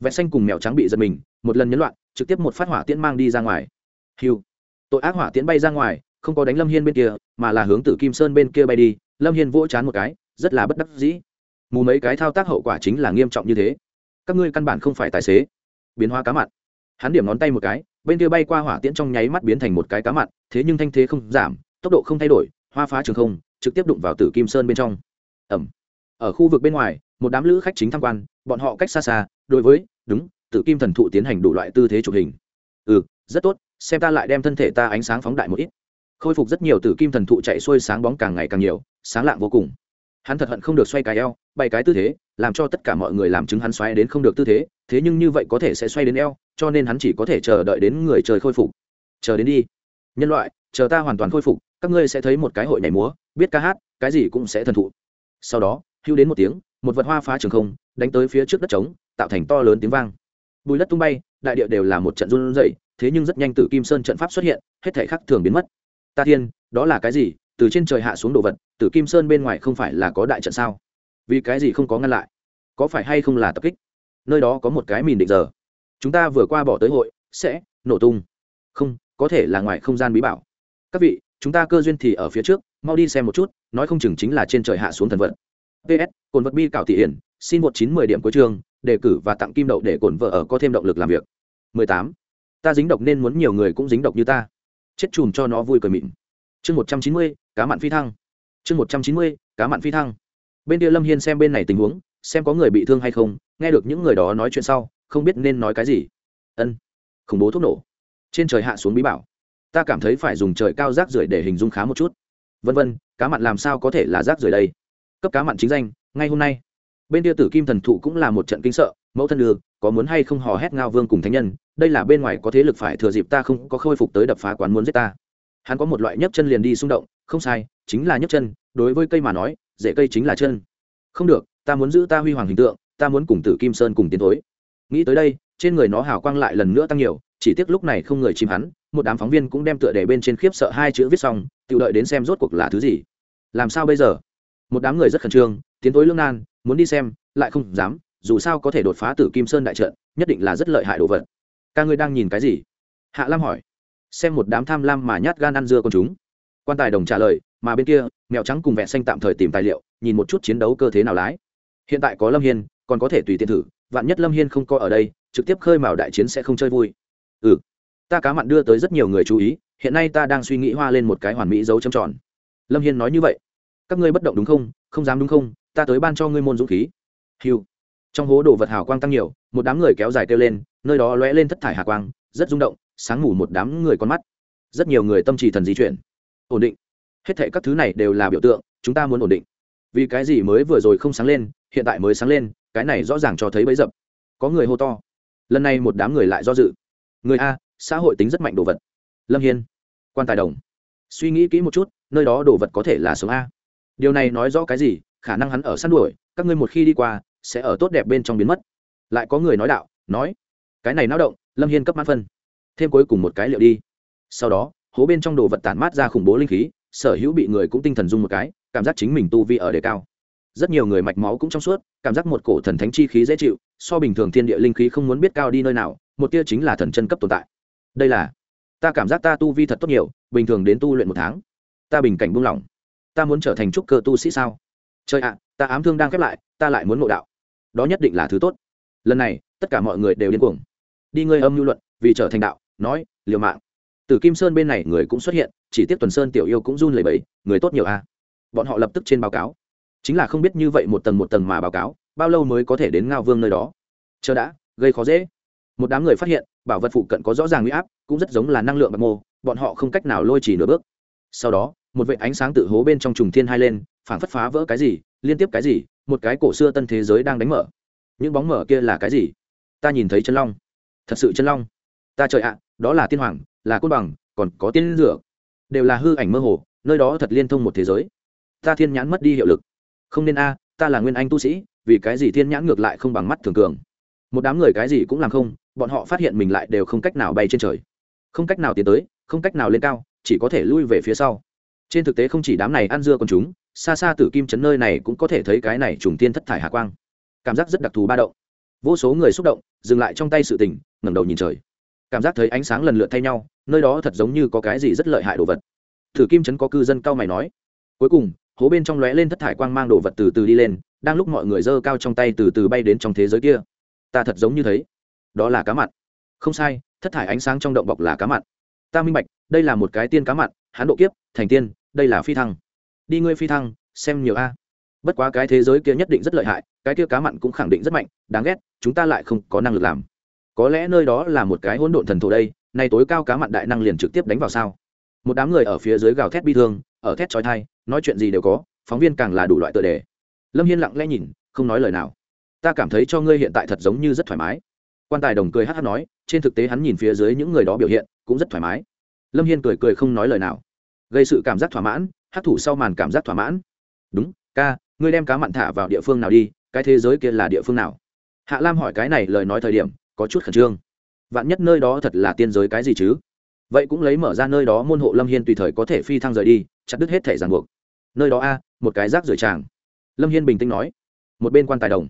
Vẹn xanh cùng mèo trắng bị giật mình, một lần nhấn loạn, trực tiếp một phát hỏa tiễn mang đi ra ngoài. Hiu tội ác hỏa tiễn bay ra ngoài, không có đánh lâm hiên bên kia, mà là hướng tử kim sơn bên kia bay đi, lâm hiên vỗ chán một cái, rất là bất đắc dĩ. Mù mấy cái thao tác hậu quả chính là nghiêm trọng như thế. Các ngươi căn bản không phải tài xế. Biến hóa cá mặn. Hắn điểm ngón tay một cái, bên kia bay qua hỏa tiễn trong nháy mắt biến thành một cái cá mặn, thế nhưng thanh thế không giảm, tốc độ không thay đổi hoa phá trường không, trực tiếp đụng vào tử kim sơn bên trong. Ẩm ở khu vực bên ngoài, một đám lữ khách chính tham quan, bọn họ cách xa xa, đối với, đúng, tử kim thần thụ tiến hành đủ loại tư thế chụp hình. Ừ rất tốt, xem ta lại đem thân thể ta ánh sáng phóng đại một ít. Khôi phục rất nhiều tử kim thần thụ chạy xuôi sáng bóng càng ngày càng nhiều, sáng lạng vô cùng. Hắn thật hận không được xoay cái eo, bày cái tư thế, làm cho tất cả mọi người làm chứng hắn xoay đến không được tư thế thế nhưng như vậy có thể sẽ xoay đến eo, cho nên hắn chỉ có thể chờ đợi đến người trời khôi phục. Chờ đến đi. Nhân loại, chờ ta hoàn toàn khôi phục các ngươi sẽ thấy một cái hội nhảy múa, biết ca hát, cái gì cũng sẽ thần thụ. Sau đó, hưu đến một tiếng, một vật hoa phá trường không, đánh tới phía trước đất trống, tạo thành to lớn tiếng vang. Bùi đất tung bay, đại địa đều là một trận run rẩy, thế nhưng rất nhanh từ kim sơn trận pháp xuất hiện, hết thể khắc thường biến mất. Ta thiên, đó là cái gì? Từ trên trời hạ xuống đồ vật, từ kim sơn bên ngoài không phải là có đại trận sao? Vì cái gì không có ngăn lại? Có phải hay không là tập kích? Nơi đó có một cái mìn định giờ. Chúng ta vừa qua bỏ tới hội, sẽ nổ tung. Không, có thể là ngoài không gian bí bảo. Các vị chúng ta cơ duyên thì ở phía trước, mau đi xem một chút, nói không chừng chính là trên trời hạ xuống thần vật. Ps cồn vật bi cảo thị hiển, xin một chín mười điểm cuối chương, đề cử và tặng kim đậu để cồn vợ ở có thêm động lực làm việc. 18. ta dính độc nên muốn nhiều người cũng dính độc như ta. Chết chùm cho nó vui cười mịn. Chương một trăm chín mươi, cá mặn phi thăng. Chương một trăm chín mươi, cá mặn phi thăng. Bên kia lâm hiên xem bên này tình huống, xem có người bị thương hay không, nghe được những người đó nói chuyện sau, không biết nên nói cái gì. Ân, khủng bố thuốc nổ. Trên trời hạ xuống bí bảo ta cảm thấy phải dùng trời cao rác rưởi để hình dung khá một chút. Vân vân, cá mặn làm sao có thể là rác rưởi đây? Cấp cá mặn chính danh, ngay hôm nay. Bên kia tử kim thần thụ cũng là một trận kinh sợ, mẫu thân đường, có muốn hay không hò hét ngao vương cùng thánh nhân, đây là bên ngoài có thế lực phải thừa dịp ta không có khôi phục tới đập phá quán muốn giết ta. Hắn có một loại nhấc chân liền đi xung động, không sai, chính là nhấc chân, đối với cây mà nói, rễ cây chính là chân. Không được, ta muốn giữ ta huy hoàng hình tượng, ta muốn cùng tử kim sơn cùng tiến thối. Nghĩ tới đây, trên người nó hào quang lại lần nữa tăng nhiều, chỉ tiếc lúc này không người chìm hắn một đám phóng viên cũng đem tựa đề bên trên khiếp sợ hai chữ viết xong, tự đợi đến xem rốt cuộc là thứ gì. Làm sao bây giờ? Một đám người rất khẩn trương, tiến tối lương nan, muốn đi xem, lại không dám, dù sao có thể đột phá từ kim sơn đại trận, nhất định là rất lợi hại đồ vật. Ca ngươi đang nhìn cái gì? Hạ lam hỏi. Xem một đám tham lam mà nhát gan ăn dưa con chúng. Quan tài đồng trả lời, mà bên kia, mèo trắng cùng vẹn xanh tạm thời tìm tài liệu, nhìn một chút chiến đấu cơ thế nào lái. Hiện tại có lâm hiên, còn có thể tùy tiện thử, vạn nhất lâm hiên không có ở đây, trực tiếp khơi mào đại chiến sẽ không chơi vui. Ừ ta cá mặn đưa tới rất nhiều người chú ý, hiện nay ta đang suy nghĩ hoa lên một cái hoàn mỹ dấu châm tròn. Lâm hiên nói như vậy. Các ngươi bất động đúng không? Không dám đúng không? Ta tới ban cho ngươi môn dũng khí. Hiu trong hố đồ vật hào quang tăng nhiều, một đám người kéo dài kêu lên, nơi đó lóe lên thất thải hà quang, rất rung động, sáng ngủ một đám người con mắt. Rất nhiều người tâm trì thần di chuyển. Ổn định. Hết thệ các thứ này đều là biểu tượng, chúng ta muốn ổn định. Vì cái gì mới vừa rồi không sáng lên, hiện tại mới sáng lên, cái này rõ ràng cho thấy bấy dập. Có người hô to. Lần này một đám người lại do dự. Người a xã hội tính rất mạnh đồ vật. Lâm hiên, quan tài đồng. Suy nghĩ kỹ một chút, nơi đó đồ vật có thể là sống a. Điều này nói rõ cái gì? Khả năng hắn ở săn đuổi, các ngươi một khi đi qua, sẽ ở tốt đẹp bên trong biến mất. Lại có người nói đạo, nói, cái này náo động, lâm hiên cấp mãn phân. Thêm cuối cùng một cái liệu đi. Sau đó, hố bên trong đồ vật tản mát ra khủng bố linh khí, sở hữu bị người cũng tinh thần dung một cái, cảm giác chính mình tu vi ở đề cao. Rất nhiều người mạch máu cũng trong suốt, cảm giác một cổ thần thánh chi khí dễ chịu, so bình thường thiên địa linh khí không muốn biết cao đi nơi nào, một tia chính là thần chân cấp tồn tại đây là, ta cảm giác ta tu vi thật tốt nhiều, bình thường đến tu luyện một tháng, ta bình cảnh buông lỏng. Ta muốn trở thành trúc cơ tu sĩ sao? Trời ạ, ta ám thương đang khép lại, ta lại muốn ngộ đạo. Đó nhất định là thứ tốt. Lần này, tất cả mọi người đều điên cuồng. Đi ngơi âm lưu luận, vì trở thành đạo, nói, liều mạng. Từ kim sơn bên này người cũng xuất hiện, chỉ tiếp tuần sơn tiểu yêu cũng run lẩy bẩy, người tốt nhiều a à. bọn họ lập tức trên báo cáo. Chính là không biết như vậy một tầng một tầng mà báo cáo, bao lâu mới có thể đến ngao vương nơi đó? Chờ đã, gây khó dễ một đám người phát hiện, bảo vật phụ cận có rõ ràng huy áp, cũng rất giống là năng lượng bạc mô bọn họ không cách nào lôi chỉ nửa bước. Sau đó, một vệ ánh sáng tự hố bên trong trùng thiên hai lên, phảng phất phá vỡ cái gì, liên tiếp cái gì, một cái cổ xưa tân thế giới đang đánh mở. Những bóng mở kia là cái gì? Ta nhìn thấy chân long. Thật sự chân long. Ta trời ạ, đó là tiên hoàng, là côn bằng, còn có tiên dược. Đều là hư ảnh mơ hồ, nơi đó thật liên thông một thế giới. Ta thiên nhãn mất đi hiệu lực. Không nên a, ta là nguyên anh tu sĩ, vì cái gì thiên nhãn ngược lại không bằng mắt thường cường? Một đám người cái gì cũng làm không bọn họ phát hiện mình lại đều không cách nào bay trên trời. Không cách nào tiến tới, không cách nào lên cao, chỉ có thể lui về phía sau. Trên thực tế không chỉ đám này ăn dưa còn chúng, xa xa từ kim trấn nơi này cũng có thể thấy cái này trùng tiên thất thải hạ quang. Cảm giác rất đặc thù ba động. Vô số người xúc động, dừng lại trong tay sự tình, ngẩng đầu nhìn trời. Cảm giác thấy ánh sáng lần lượt thay nhau, nơi đó thật giống như có cái gì rất lợi hại đồ vật. Thử kim trấn có cư dân cao mày nói. Cuối cùng, hố bên trong lóe lên thất thải quang mang đồ vật từ từ đi lên, đang lúc mọi người giơ cao trong tay từ từ bay đến trong thế giới kia. Ta thật giống như thấy đó là cá mặn. Không sai, thất thải ánh sáng trong động bọc là cá mặn. Ta minh bạch, đây là một cái tiên cá mặn hán độ kiếp, thành tiên, đây là phi thăng. Đi ngươi phi thăng, xem nhiều a. Bất quá cái thế giới kia nhất định rất lợi hại, cái kia cá mặn cũng khẳng định rất mạnh, đáng ghét, chúng ta lại không có năng lực làm. Có lẽ nơi đó là một cái hỗn độn thần thổ đây, nay tối cao cá mặn đại năng liền trực tiếp đánh vào sao? Một đám người ở phía dưới gào thét bi thương, ở thét trói thai nói chuyện gì đều có, phóng viên càng là đủ loại tựa đề. Lâm hiên lặng lẽ nhìn, không nói lời nào. Ta cảm thấy cho ngươi hiện tại thật giống như rất thoải mái quan tài đồng cười hát hát nói, trên thực tế hắn nhìn phía dưới những người đó biểu hiện cũng rất thoải mái. Lâm hiên cười cười không nói lời nào. Gây sự cảm giác thỏa mãn, hát thủ sau màn cảm giác thỏa mãn. Đúng, ca, ngươi đem cá mặn thả vào địa phương nào đi, cái thế giới kia là địa phương nào? Hạ lam hỏi cái này lời nói thời điểm, có chút khẩn trương. Vạn nhất nơi đó thật là tiên giới cái gì chứ? Vậy cũng lấy mở ra nơi đó môn hộ lâm hiên tùy thời có thể phi thăng rời đi, chặt đứt hết thể ràng buộc. Nơi đó a, một cái rác rưởi tràng. Lâm hiên bình tĩnh nói, một bên quan tài đồng.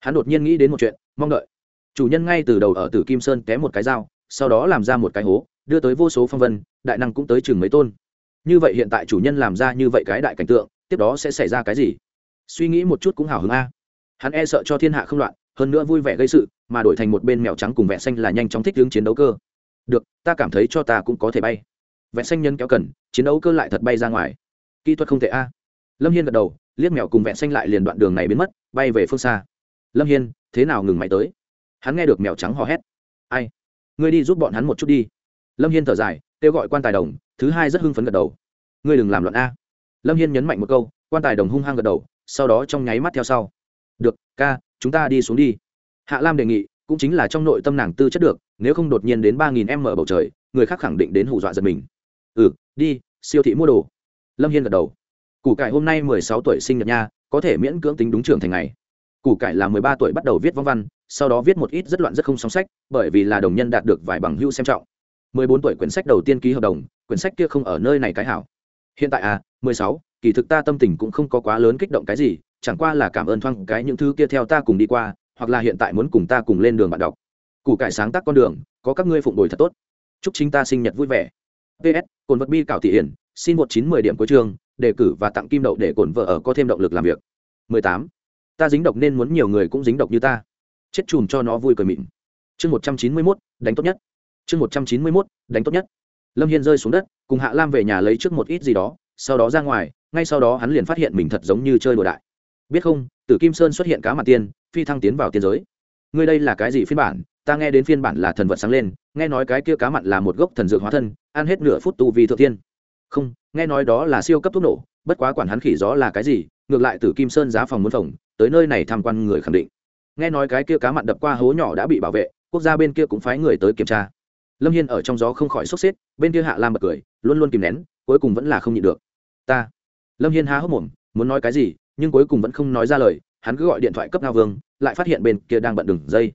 Hắn đột nhiên nghĩ đến một chuyện, mong đợi chủ nhân ngay từ đầu ở tử kim sơn té một cái dao, sau đó làm ra một cái hố, đưa tới vô số phong vân, đại năng cũng tới chừng mấy tôn. Như vậy hiện tại chủ nhân làm ra như vậy cái đại cảnh tượng, tiếp đó sẽ xảy ra cái gì? Suy nghĩ một chút cũng hào hứng a. Hắn e sợ cho thiên hạ không loạn, hơn nữa vui vẻ gây sự, mà đổi thành một bên mèo trắng cùng vẹn xanh là nhanh chóng thích hướng chiến đấu cơ. Được, ta cảm thấy cho ta cũng có thể bay. Vẹn xanh nhân kéo cần, chiến đấu cơ lại thật bay ra ngoài. Kỹ thuật không thể a. Lâm hiên gật đầu, liếc mèo cùng vẹn xanh lại liền đoạn đường này biến mất, bay về phương xa. Lâm hiên, thế nào ngừng máy tới? Hắn nghe được mèo trắng hò hét. Ai? Ngươi đi giúp bọn hắn một chút đi. Lâm hiên thở dài, kêu gọi quan tài đồng, thứ hai rất hưng phấn gật đầu. Ngươi đừng làm loạn a. Lâm hiên nhấn mạnh một câu, quan tài đồng hung hăng gật đầu, sau đó trong nháy mắt theo sau. Được, ca, chúng ta đi xuống đi. Hạ lam đề nghị, cũng chính là trong nội tâm nàng tư chất được, nếu không đột nhiên đến ba nghìn m bầu trời, người khác khẳng định đến hù dọa giật mình. Ừ đi, siêu thị mua đồ. Lâm hiên gật đầu. Củ cải hôm nay mười sáu tuổi sinh nhật nha, có thể miễn cưỡng tính đúng trưởng thành ngày. Củ cải là mười ba tuổi bắt đầu viết vong văn sau đó viết một ít rất loạn rất không song sách bởi vì là đồng nhân đạt được vài bằng hữu xem trọng. Mười bốn tuổi quyển sách đầu tiên ký hợp đồng quyển sách kia không ở nơi này cái hảo. Hiện tại à mười sáu kỳ thực ta tâm tình cũng không có quá lớn kích động cái gì chẳng qua là cảm ơn thoang cái những thứ kia theo ta cùng đi qua hoặc là hiện tại muốn cùng ta cùng lên đường bạn đọc. Củ cải sáng tác con đường có các ngươi phụng đổi thật tốt. Chúc chính ta sinh nhật vui vẻ. Ps cồn vật bi cảo thị hiển xin một chín mười điểm cuối trường, đề cử và tặng kim đậu để cồn vợ ở có thêm động lực làm việc. Mười tám ta dính độc nên muốn nhiều người cũng dính độc như ta chết chùm cho nó vui cười mịn. Chương một trăm chín mươi mốt, đánh tốt nhất. Chương một trăm chín mươi mốt, đánh tốt nhất. Lâm hiên rơi xuống đất, cùng hạ lam về nhà lấy trước một ít gì đó, sau đó ra ngoài, ngay sau đó hắn liền phát hiện mình thật giống như chơi đồ đại. Biết không, tử kim sơn xuất hiện cá mặt tiên, phi thăng tiến vào tiên giới. Ngươi đây là cái gì phiên bản? Ta nghe đến phiên bản là thần vật sáng lên, nghe nói cái kia cá mặn là một gốc thần dược hóa thân, ăn hết nửa phút tu vì thượng tiên. Không, nghe nói đó là siêu cấp thuốc nổ, bất quá quản hắn khỉ gió là cái gì, ngược lại tử kim sơn giá phòng muốn phòng, tới nơi này tham quan người khẳng định nghe nói cái kia cá mặn đập qua hố nhỏ đã bị bảo vệ, quốc gia bên kia cũng phái người tới kiểm tra. Lâm hiên ở trong gió không khỏi sốc xếp bên kia hạ lam bật cười, luôn luôn kìm nén, cuối cùng vẫn là không nhịn được. Ta. Lâm hiên há hốc mồm, muốn nói cái gì, nhưng cuối cùng vẫn không nói ra lời, hắn cứ gọi điện thoại cấp ngao vương, lại phát hiện bên kia đang bận đường dây.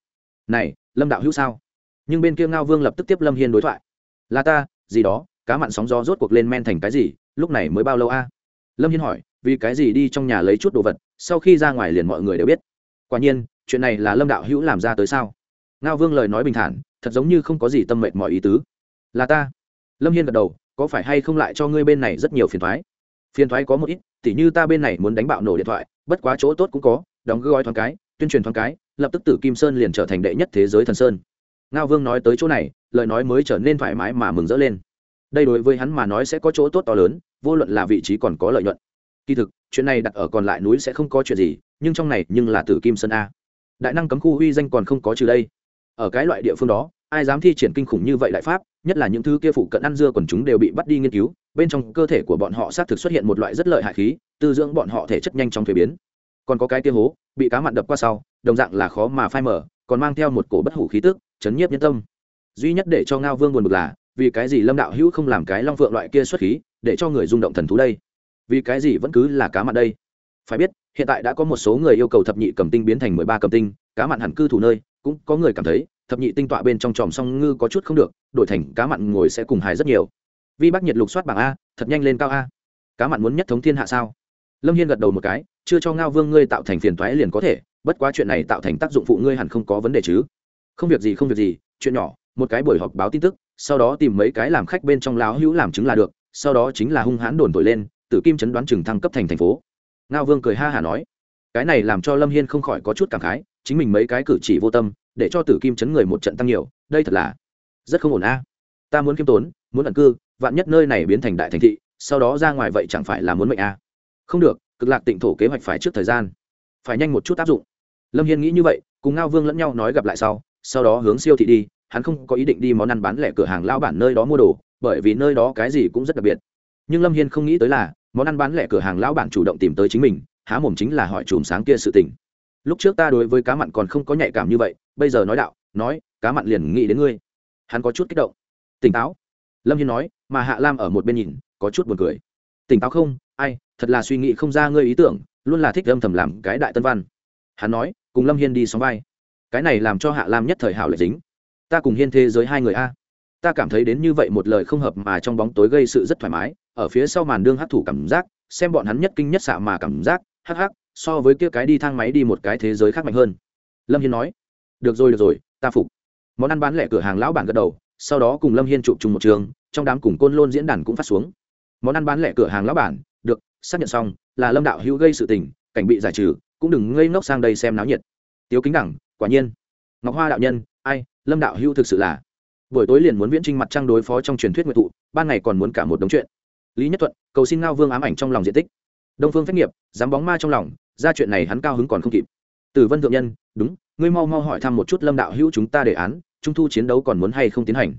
Này, lâm đạo hữu sao? Nhưng bên kia ngao vương lập tức tiếp lâm hiên đối thoại. Là ta, gì đó, cá mặn sóng gió rốt cuộc lên men thành cái gì, lúc này mới bao lâu a? Lâm hiên hỏi, vì cái gì đi trong nhà lấy chút đồ vật, sau khi ra ngoài liền mọi người đều biết? Quả nhiên chuyện này là lâm đạo hữu làm ra tới sao? Ngao vương lời nói bình thản, thật giống như không có gì tâm mệnh mọi ý tứ. Là ta. Lâm hiên gật đầu, có phải hay không lại cho ngươi bên này rất nhiều phiền thoái phiền thoái có một ít, tỉ như ta bên này muốn đánh bạo nổ điện thoại, bất quá chỗ tốt cũng có, đóng gói thoáng cái, tuyên truyền thoáng cái, lập tức tử kim sơn liền trở thành đệ nhất thế giới thần sơn. Ngao vương nói tới chỗ này, lời nói mới trở nên thoải mái mà mừng rỡ lên. Đây đối với hắn mà nói sẽ có chỗ tốt to lớn, vô luận là vị trí còn có lợi nhuận. Kỳ thực, chuyện này đặt ở còn lại núi sẽ không có chuyện gì, nhưng trong này nhưng là tử kim sơn a đại năng cấm khu huy danh còn không có trừ đây. Ở cái loại địa phương đó, ai dám thi triển kinh khủng như vậy đại pháp, nhất là những thứ kia phụ cận ăn dưa còn chúng đều bị bắt đi nghiên cứu, bên trong cơ thể của bọn họ xác thực xuất hiện một loại rất lợi hại khí, tư dưỡng bọn họ thể chất nhanh trong thuế biến. Còn có cái kia hố, bị cá mặn đập qua sau, đồng dạng là khó mà phai mở còn mang theo một cổ bất hủ khí tức, chấn nhiếp nhân tâm. Duy nhất để cho ngao vương buồn bực là, vì cái gì lâm đạo hữu không làm cái long phượng loại kia xuất khí, để cho người rung động thần thú đây? Vì cái gì vẫn cứ là cá mặn đây? Phải biết, hiện tại đã có một số người yêu cầu thập nhị cầm tinh biến thành mười ba cầm tinh, cá mặn hẳn cư thủ nơi, cũng có người cảm thấy, thập nhị tinh tọa bên trong tròm song ngư có chút không được, đổi thành cá mặn ngồi sẽ cùng hài rất nhiều. Vi bắc nhiệt lục soát bảng a, thật nhanh lên cao a. Cá mặn muốn nhất thống thiên hạ sao? Lâm hiên gật đầu một cái, chưa cho ngao vương ngươi tạo thành phiền toái liền có thể, bất quá chuyện này tạo thành tác dụng phụ ngươi hẳn không có vấn đề chứ. Không việc gì, không việc gì, chuyện nhỏ, một cái buổi họp báo tin tức, sau đó tìm mấy cái làm khách bên trong láo hữu làm chứng là được, sau đó chính là hung hãn đồn tội lên, tử kim chấn đoán chừng thăng cấp thành thành phố ngao vương cười ha hả nói, cái này làm cho lâm hiên không khỏi có chút cảm khái, chính mình mấy cái cử chỉ vô tâm, để cho tử kim chấn người một trận tăng nhiều, đây thật là rất không ổn a. Ta muốn kiêm tốn, muốn ẩn cư, vạn nhất nơi này biến thành đại thành thị, sau đó ra ngoài vậy chẳng phải là muốn mệnh a? Không được, cực lạc tịnh thổ kế hoạch phải trước thời gian, phải nhanh một chút áp dụng. Lâm hiên nghĩ như vậy, cùng ngao vương lẫn nhau nói gặp lại sau sau đó hướng siêu thị đi, hắn không có ý định đi món ăn bán lẻ cửa hàng lao bản nơi đó mua đồ, bởi vì nơi đó cái gì cũng rất đặc biệt. Nhưng lâm hiên không nghĩ tới là món ăn bán lẻ cửa hàng lão bản chủ động tìm tới chính mình, há mồm chính là hỏi chùm sáng kia sự tình. Lúc trước ta đối với cá mặn còn không có nhạy cảm như vậy, bây giờ nói đạo, nói, cá mặn liền nghĩ đến ngươi. Hắn có chút kích động. Tỉnh táo. Lâm hiên nói, mà hạ lam ở một bên nhìn, có chút buồn cười. Tỉnh táo không? Ai, thật là suy nghĩ không ra ngươi ý tưởng, luôn là thích âm thầm làm cái đại tân văn. Hắn nói, cùng lâm hiên đi xóm vai. Cái này làm cho hạ lam nhất thời hảo lệ dính. Ta cùng hiên thế giới hai người a. Ta cảm thấy đến như vậy một lời không hợp mà trong bóng tối gây sự rất thoải mái ở phía sau màn đương hát thủ cảm giác, xem bọn hắn nhất kinh nhất xạ mà cảm giác, hắc hắc, so với kia cái đi thang máy đi một cái thế giới khác mạnh hơn. Lâm hiên nói, được rồi được rồi, ta phục. Món ăn bán lẻ cửa hàng lão bản gật đầu, sau đó cùng lâm hiên chụp chung một trường, trong đám cùng côn lôn diễn đàn cũng phát xuống. Món ăn bán lẻ cửa hàng lão bản, được, xác nhận xong, là lâm đạo hữu gây sự tình, cảnh bị giải trừ, cũng đừng ngây ngốc sang đây xem náo nhiệt. Tiếu kính đẳng, quả nhiên. Ngọc hoa đạo nhân, ai, lâm đạo hữu thực sự là. Buổi tối liền muốn viễn trinh mặt trăng đối phó trong truyền thuyết nguyện thụ ban ngày còn muốn cả một đống chuyện lý nhất thuận, cầu xin ngao vương ám ảnh trong lòng diện tích. Đông phương phép nghiệp, dám bóng ma trong lòng, ra chuyện này hắn cao hứng còn không kịp. Tử vân thượng nhân, đúng, ngươi mau mau hỏi thăm một chút lâm đạo hữu chúng ta đề án, trung thu chiến đấu còn muốn hay không tiến hành?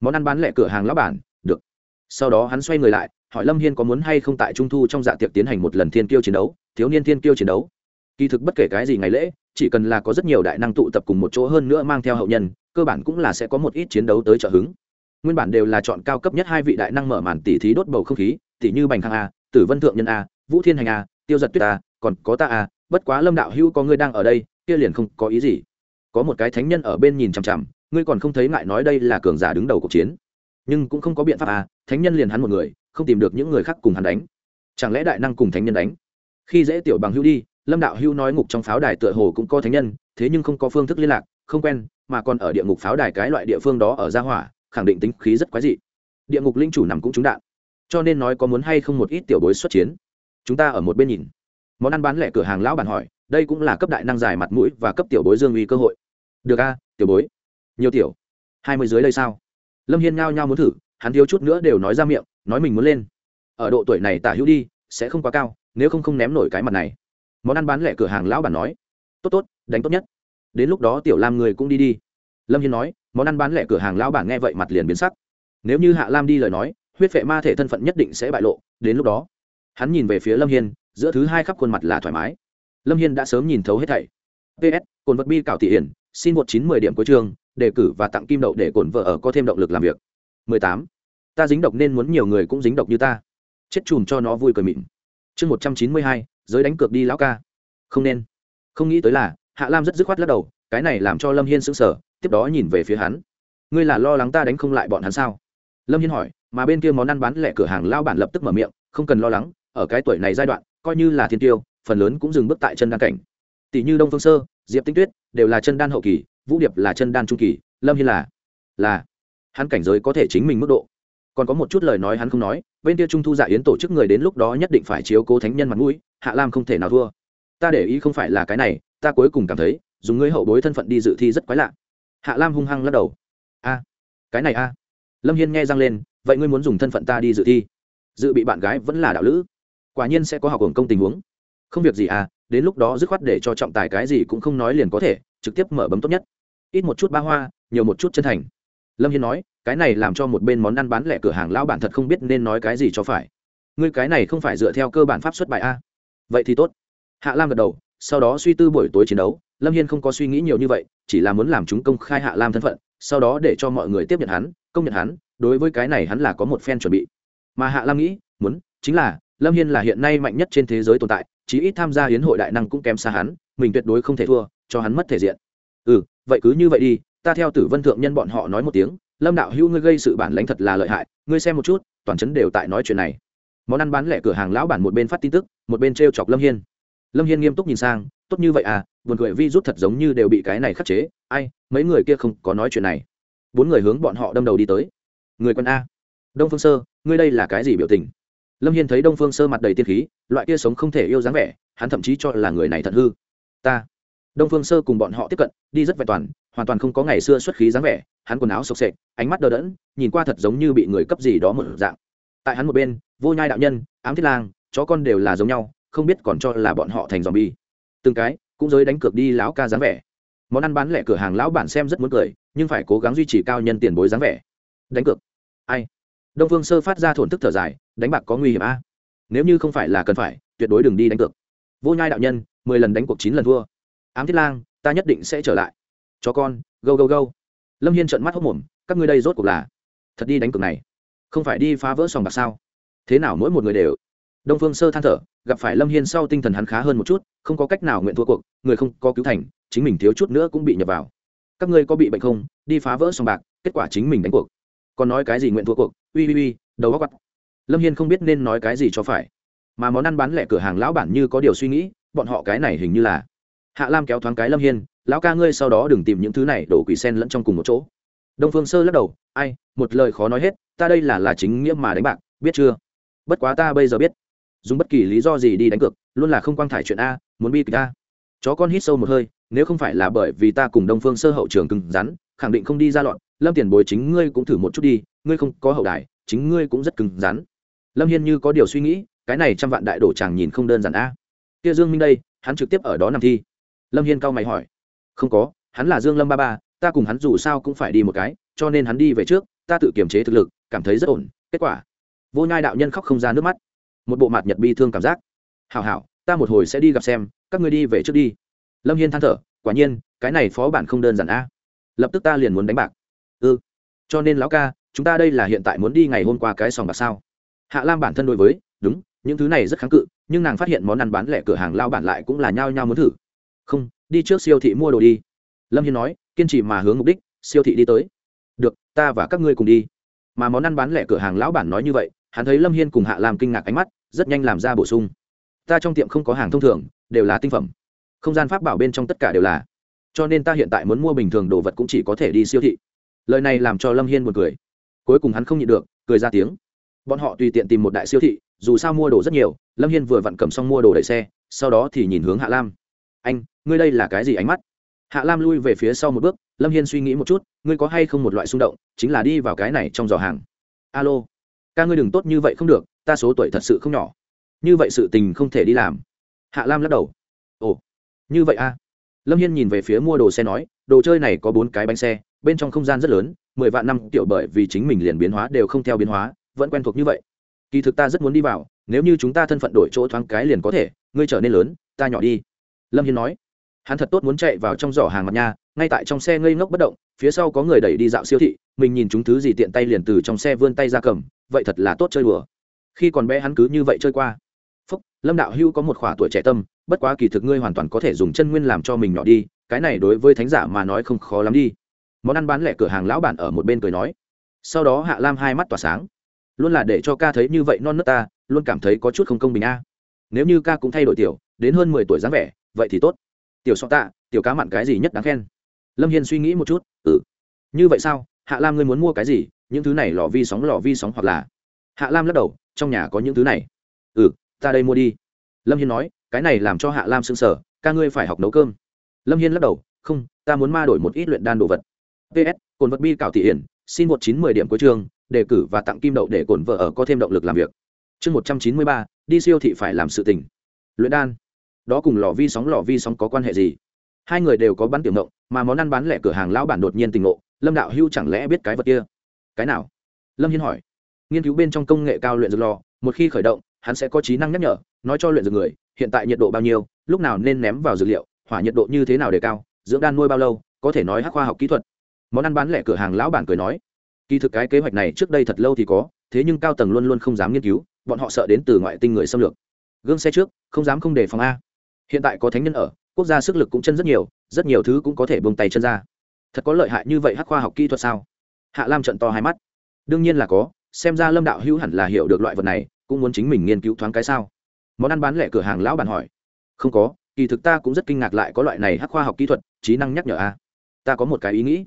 Món ăn bán lẻ cửa hàng lão bản, được. Sau đó hắn xoay người lại, hỏi lâm hiên có muốn hay không tại trung thu trong dạ tiệc tiến hành một lần thiên kiêu chiến đấu, thiếu niên thiên kiêu chiến đấu. Kỳ thực bất kể cái gì ngày lễ, chỉ cần là có rất nhiều đại năng tụ tập cùng một chỗ hơn nữa mang theo hậu nhân, cơ bản cũng là sẽ có một ít chiến đấu tới trợ hứng nguyên bản đều là chọn cao cấp nhất hai vị đại năng mở màn tỷ thí đốt bầu không khí Tỷ như bành khang a, tử vân thượng nhân a, vũ thiên hành a, tiêu giật tuyết a, còn có ta a, bất quá lâm đạo hữu có ngươi đang ở đây, kia liền không có ý gì. Có một cái thánh nhân ở bên nhìn chằm chằm, ngươi còn không thấy ngại nói đây là cường giả đứng đầu cuộc chiến. Nhưng cũng không có biện pháp à thánh nhân liền hắn một người, không tìm được những người khác cùng hắn đánh. Chẳng lẽ đại năng cùng thánh nhân đánh? Khi dễ tiểu bằng hữu đi, lâm đạo hữu nói ngục trong pháo đài tựa hồ cũng có thánh nhân, thế nhưng không có phương thức liên lạc, không quen, mà còn ở địa ngục pháo đài cái loại địa phương đó ở gia hỏa khẳng định tính khí rất quái dị. Địa ngục linh chủ nằm cũng trúng đạn. Cho nên nói có muốn hay không một ít tiểu bối xuất chiến. Chúng ta ở một bên nhìn. Món ăn bán lẻ cửa hàng lão bản hỏi, đây cũng là cấp đại năng dài mặt mũi và cấp tiểu bối dương uy cơ hội. Được a, tiểu bối. Nhiều tiểu. Hai mươi dưới đây sao? Lâm hiên ngao nhao muốn thử, hắn thiếu chút nữa đều nói ra miệng, nói mình muốn lên. Ở độ tuổi này tả hữu đi, sẽ không quá cao, nếu không không ném nổi cái mặt này. Món ăn bán lẻ cửa hàng lão bản nói. Tốt tốt, đánh tốt nhất. Đến lúc đó tiểu lam người cũng đi đi lâm hiên nói, món ăn bán lẻ cửa hàng lão bản nghe vậy mặt liền biến sắc. Nếu như hạ lam đi lời nói, huyết vệ ma thể thân phận nhất định sẽ bại lộ. Đến lúc đó, hắn nhìn về phía lâm hiên, giữa thứ hai khắp khuôn mặt là thoải mái. Lâm hiên đã sớm nhìn thấu hết thảy. Ps cồn vật bi cảo thị hiển, xin một chín mười điểm cuối trường đề cử và tặng kim đậu để cổn vợ ở có thêm động lực làm việc. Mười tám, ta dính độc nên muốn nhiều người cũng dính độc như ta. Chết chùm cho nó vui cười mịn. Chương một trăm chín mươi hai, giới đánh cược đi lão ca. Không nên. Không nghĩ tới là, hạ lam rất dứt khoát lắc đầu, cái này làm cho lâm hiên sững sờ tiếp đó nhìn về phía hắn. Ngươi là lo lắng ta đánh không lại bọn hắn sao? Lâm hiên hỏi, mà bên kia món ăn bán lẻ cửa hàng lao bản lập tức mở miệng, không cần lo lắng, ở cái tuổi này giai đoạn, coi như là thiên tiêu, phần lớn cũng dừng bước tại chân đan cảnh. Tỷ như đông phương sơ, diệp tinh tuyết, đều là chân đan hậu kỳ, vũ điệp là chân đan trung kỳ, lâm hiên là là, hắn cảnh giới có thể chính mình mức độ. Còn có một chút lời nói hắn không nói, bên kia trung thu dạ yến tổ chức người đến lúc đó nhất định phải chiếu cố thánh nhân mặt mũi, hạ lam không thể nào thua. Ta để ý không phải là cái này, ta cuối cùng cảm thấy, dùng ngươi hậu bối thân phận đi dự thi rất quái lạ hạ lam hung hăng lắc đầu. A, cái này a. Lâm hiên nghe răng lên, vậy ngươi muốn dùng thân phận ta đi dự thi? Dự bị bạn gái vẫn là đạo lữ. Quả nhiên sẽ có học hưởng công tình huống. Không việc gì à đến lúc đó dứt khoát để cho trọng tài cái gì cũng không nói liền có thể, trực tiếp mở bấm tốt nhất. Ít một chút ba hoa, nhiều một chút chân thành. Lâm hiên nói, cái này làm cho một bên món ăn bán lẻ cửa hàng lão bản thật không biết nên nói cái gì cho phải. Ngươi cái này không phải dựa theo cơ bản pháp xuất bài a. Vậy thì tốt. Hạ lam gật đầu, sau đó suy tư buổi tối chiến đấu lâm hiên không có suy nghĩ nhiều như vậy, chỉ là muốn làm chúng công khai hạ lam thân phận, sau đó để cho mọi người tiếp nhận hắn, công nhận hắn, đối với cái này hắn là có một phen chuẩn bị. Mà hạ lam nghĩ, muốn, chính là, lâm hiên là hiện nay mạnh nhất trên thế giới tồn tại, chí ít tham gia hiến hội đại năng cũng kém xa hắn, mình tuyệt đối không thể thua, cho hắn mất thể diện. Ừ vậy cứ như vậy đi, ta theo tử vân thượng nhân bọn họ nói một tiếng, lâm đạo hữu ngươi gây sự bản lãnh thật là lợi hại, ngươi xem một chút, toàn chấn đều tại nói chuyện này. Món ăn bán lẻ cửa hàng lão bản một bên phát tin tức, một bên t r e o chọc lâm hiên. Lâm hiên nghiêm túc nhìn sang tốt như vậy à buồn cười vi rút thật giống như đều bị cái này khắc chế, ai, mấy người kia không có nói chuyện này. Bốn người hướng bọn họ đâm đầu đi tới. Người quân a. Đông phương sơ, ngươi đây là cái gì biểu tình? Lâm hiên thấy đông phương sơ mặt đầy tiên khí, loại kia sống không thể yêu dáng vẻ, hắn thậm chí cho là người này thật hư. Ta. Đông phương sơ cùng bọn họ tiếp cận, đi rất vẹn toàn, hoàn toàn không có ngày xưa xuất khí dáng vẻ, hắn quần áo sộc sệch ánh mắt đờ đẫn, nhìn qua thật giống như bị người cấp gì đó một dạng. Tại hắn một bên, vô nhai đạo nhân, ám thiết lang, chó con đều là giống nhau, không biết còn cho là bọn họ thành dòm bi từng cái cũng giới đánh cược đi lão ca dáng vẻ. Món ăn bán lẻ cửa hàng lão bản xem rất muốn cười, nhưng phải cố gắng duy trì cao nhân tiền bối dáng vẻ. Đánh cược. Ai? Đông phương sơ phát ra thổn thức thở dài, đánh bạc có nguy hiểm a. Nếu như không phải là cần phải, tuyệt đối đừng đi đánh cược. Vô nhai đạo nhân, mười lần đánh cuộc chín lần thua. Ám thiết lang, ta nhất định sẽ trở lại. Chó con, gâu gâu gâu. Lâm hiên trợn mắt hốc mồm, các ngươi đây rốt cuộc là thật đi đánh cược này. Không phải đi phá vỡ sòng bạc sao? Thế nào mỗi một người đều đông phương sơ than thở, gặp phải lâm hiên sau tinh thần hắn khá hơn một chút, không có cách nào nguyện thua cuộc, người không có cứu thành, chính mình thiếu chút nữa cũng bị nhập vào. Các ngươi có bị bệnh không? Đi phá vỡ sòng bạc, kết quả chính mình đánh cuộc. Còn nói cái gì nguyện thua cuộc? Uy uy uy đầu góc quặt. lâm hiên không biết nên nói cái gì cho phải. Mà món ăn bán lẻ cửa hàng lão bản như có điều suy nghĩ, bọn họ cái này hình như là hạ lam kéo thoáng cái lâm hiên, lão ca ngươi sau đó đừng tìm những thứ này, đổ quỷ sen lẫn trong cùng một chỗ. Đông phương sơ lắc đầu, ai, một lời khó nói hết, ta đây là là chính nghĩa mà đánh bạc, biết chưa? Bất quá ta bây giờ biết dùng bất kỳ lý do gì đi đánh cược, luôn là không quang thải chuyện a, muốn bi kịch a. Chó con hít sâu một hơi, nếu không phải là bởi vì ta cùng đông phương sơ hậu trường cứng rắn, khẳng định không đi ra loạn, lâm tiền bồi chính ngươi cũng thử một chút đi, ngươi không có hậu đài, chính ngươi cũng rất cứng rắn. Lâm hiên như có điều suy nghĩ, cái này trăm vạn đại đổ chàng nhìn không đơn giản a. Kia dương minh đây, hắn trực tiếp ở đó nằm thi. Lâm hiên cao mày hỏi. Không có, hắn là dương lâm ba ba, ta cùng hắn dù sao cũng phải đi một cái, cho nên hắn đi về trước, ta tự kiềm chế thực lực, cảm thấy rất ổn, kết quả. Vô nhai đạo nhân khóc không ra nước mắt một bộ mặt nhật bi thương cảm giác. Hảo hảo, ta một hồi sẽ đi gặp xem, các ngươi đi về trước đi. Lâm hiên than thở, quả nhiên, cái này phó bản không đơn giản a. Lập tức ta liền muốn đánh bạc. Ư ừ. cho nên lão ca, chúng ta đây là hiện tại muốn đi ngày hôm qua cái sòng bạc sao? Hạ lam bản thân đối với, đúng, những thứ này rất kháng cự, nhưng nàng phát hiện món ăn bán lẻ cửa hàng lao bản lại cũng là nhao nhao muốn thử. Không, đi trước siêu thị mua đồ đi. Lâm hiên nói, kiên trì mà hướng mục đích, siêu thị đi tới. Được, ta và các ngươi cùng đi. Mà món ăn bán lẻ cửa hàng lão bản nói như vậy, hắn thấy lâm hiên cùng hạ làm kinh ngạc ánh mắt rất nhanh làm ra bổ sung. Ta trong tiệm không có hàng thông thường, đều là tinh phẩm. Không gian pháp bảo bên trong tất cả đều là. Cho nên ta hiện tại muốn mua bình thường đồ vật cũng chỉ có thể đi siêu thị. Lời này làm cho lâm hiên buồn cười. Cuối cùng hắn không nhịn được, cười ra tiếng. Bọn họ tùy tiện tìm một đại siêu thị, dù sao mua đồ rất nhiều, lâm hiên vừa vặn cầm xong mua đồ đẩy xe, sau đó thì nhìn hướng hạ lam. Anh, ngươi đây là cái gì ánh mắt? Hạ lam lui về phía sau một bước, lâm hiên suy nghĩ một chút, ngươi có hay không một loại xung động, chính là đi vào cái này trong giỏ hàng? Alo, ca ngươi đừng tốt như vậy không được ta số tuổi thật sự không nhỏ. Như vậy sự tình không thể đi làm. Hạ lam lắc đầu. Ồ, như vậy a à? lâm hiên nhìn về phía mua đồ xe nói, đồ chơi này có bốn cái bánh xe, bên trong không gian rất lớn, mười vạn năm tiểu bởi vì chính mình liền biến hóa đều không theo biến hóa, vẫn quen thuộc như vậy. Kỳ thực ta rất muốn đi vào, nếu như chúng ta thân phận đổi chỗ thoáng cái liền có thể, ngươi trở nên lớn, ta nhỏ đi. Lâm hiên nói. Hắn thật tốt muốn chạy vào trong giỏ hàng mặt nhà, ngay tại trong xe ngây ngốc bất động, phía sau có người đẩy đi dạo siêu thị, mình nhìn chúng thứ gì tiện tay liền từ trong xe vươn tay ra cầm, vậy thật là tốt chơi đùa khi còn bé hắn cứ như vậy chơi qua. Phúc, lâm đạo hưu có một khỏa tuổi trẻ tâm, bất quá kỳ thực ngươi hoàn toàn có thể dùng chân nguyên làm cho mình nhỏ đi, cái này đối với thánh giả mà nói không khó lắm đi. Món ăn bán lẻ cửa hàng lão bản ở một bên cười nói. Sau đó hạ lam hai mắt tỏa sáng. Luôn là để cho ca thấy như vậy non nớt ta, luôn cảm thấy có chút không công bình a. Nếu như ca cũng thay đổi tiểu, đến hơn mười tuổi dáng vẻ, vậy thì tốt. Tiểu so tạ, tiểu cá mặn cái gì nhất đáng khen? Lâm hiên suy nghĩ một chút ừ. Như vậy sao? Hạ lam ngươi muốn mua cái gì? Những thứ này lò vi sóng, lò vi sóng hoặc là? Hạ lam lắc đầu trong nhà có những thứ này. Ừ ta đây mua đi. Lâm hiên nói, cái này làm cho hạ lam s ư n g sở ca ngươi phải học nấu cơm. Lâm hiên lắc đầu, không, ta muốn ma đổi một ít luyện đan đồ vật. Ps cồn vật bi cảo thị hiển, xin một chín mười điểm cuối trường, đề cử và tặng kim đậu để cồn vợ ở có thêm động lực làm việc. Chương một trăm chín mươi ba, đi siêu thị phải làm sự tình. luyện đan. Đó cùng lò vi sóng, lò vi sóng có quan hệ gì? Hai người đều có bắn tiểu ngộng, mà món ăn bán lẻ cửa hàng lão bản đột nhiên tình ngộ, lâm đạo hưu chẳng lẽ biết cái vật kia? Cái nào? Lâm hiên hỏi nghiên cứu bên trong công nghệ cao luyện dược lò, một khi khởi động, hắn sẽ có trí năng nhắc nhở, nói cho luyện dược người, hiện tại nhiệt độ bao nhiêu, lúc nào nên ném vào dược liệu, hỏa nhiệt độ như thế nào để cao, dưỡng đan nuôi bao lâu, có thể nói hắc khoa học kỹ thuật. Món ăn bán lẻ cửa hàng lão bản cười nói, kỳ thực cái kế hoạch này trước đây thật lâu thì có, thế nhưng cao tầng luôn luôn không dám nghiên cứu, bọn họ sợ đến từ ngoại tinh người xâm lược. Gương xe trước, không dám không đề phòng a. Hiện tại có thánh nhân ở, quốc gia sức lực cũng chân rất nhiều rất nhiều thứ cũng có thể bông tay chân ra. Thật có lợi hại như vậy hắc khoa học kỹ thuật sao? Hạ lam trận to hai mắt. Đương nhiên là có xem ra lâm đạo hữu hẳn là hiểu được loại vật này, cũng muốn chính mình nghiên cứu thoáng cái sao? Món ăn bán lẻ cửa hàng lão bản hỏi. Không có, kỳ thực ta cũng rất kinh ngạc lại có loại này hắc khoa học kỹ thuật, trí năng nhắc nhở a. Ta có một cái ý nghĩ.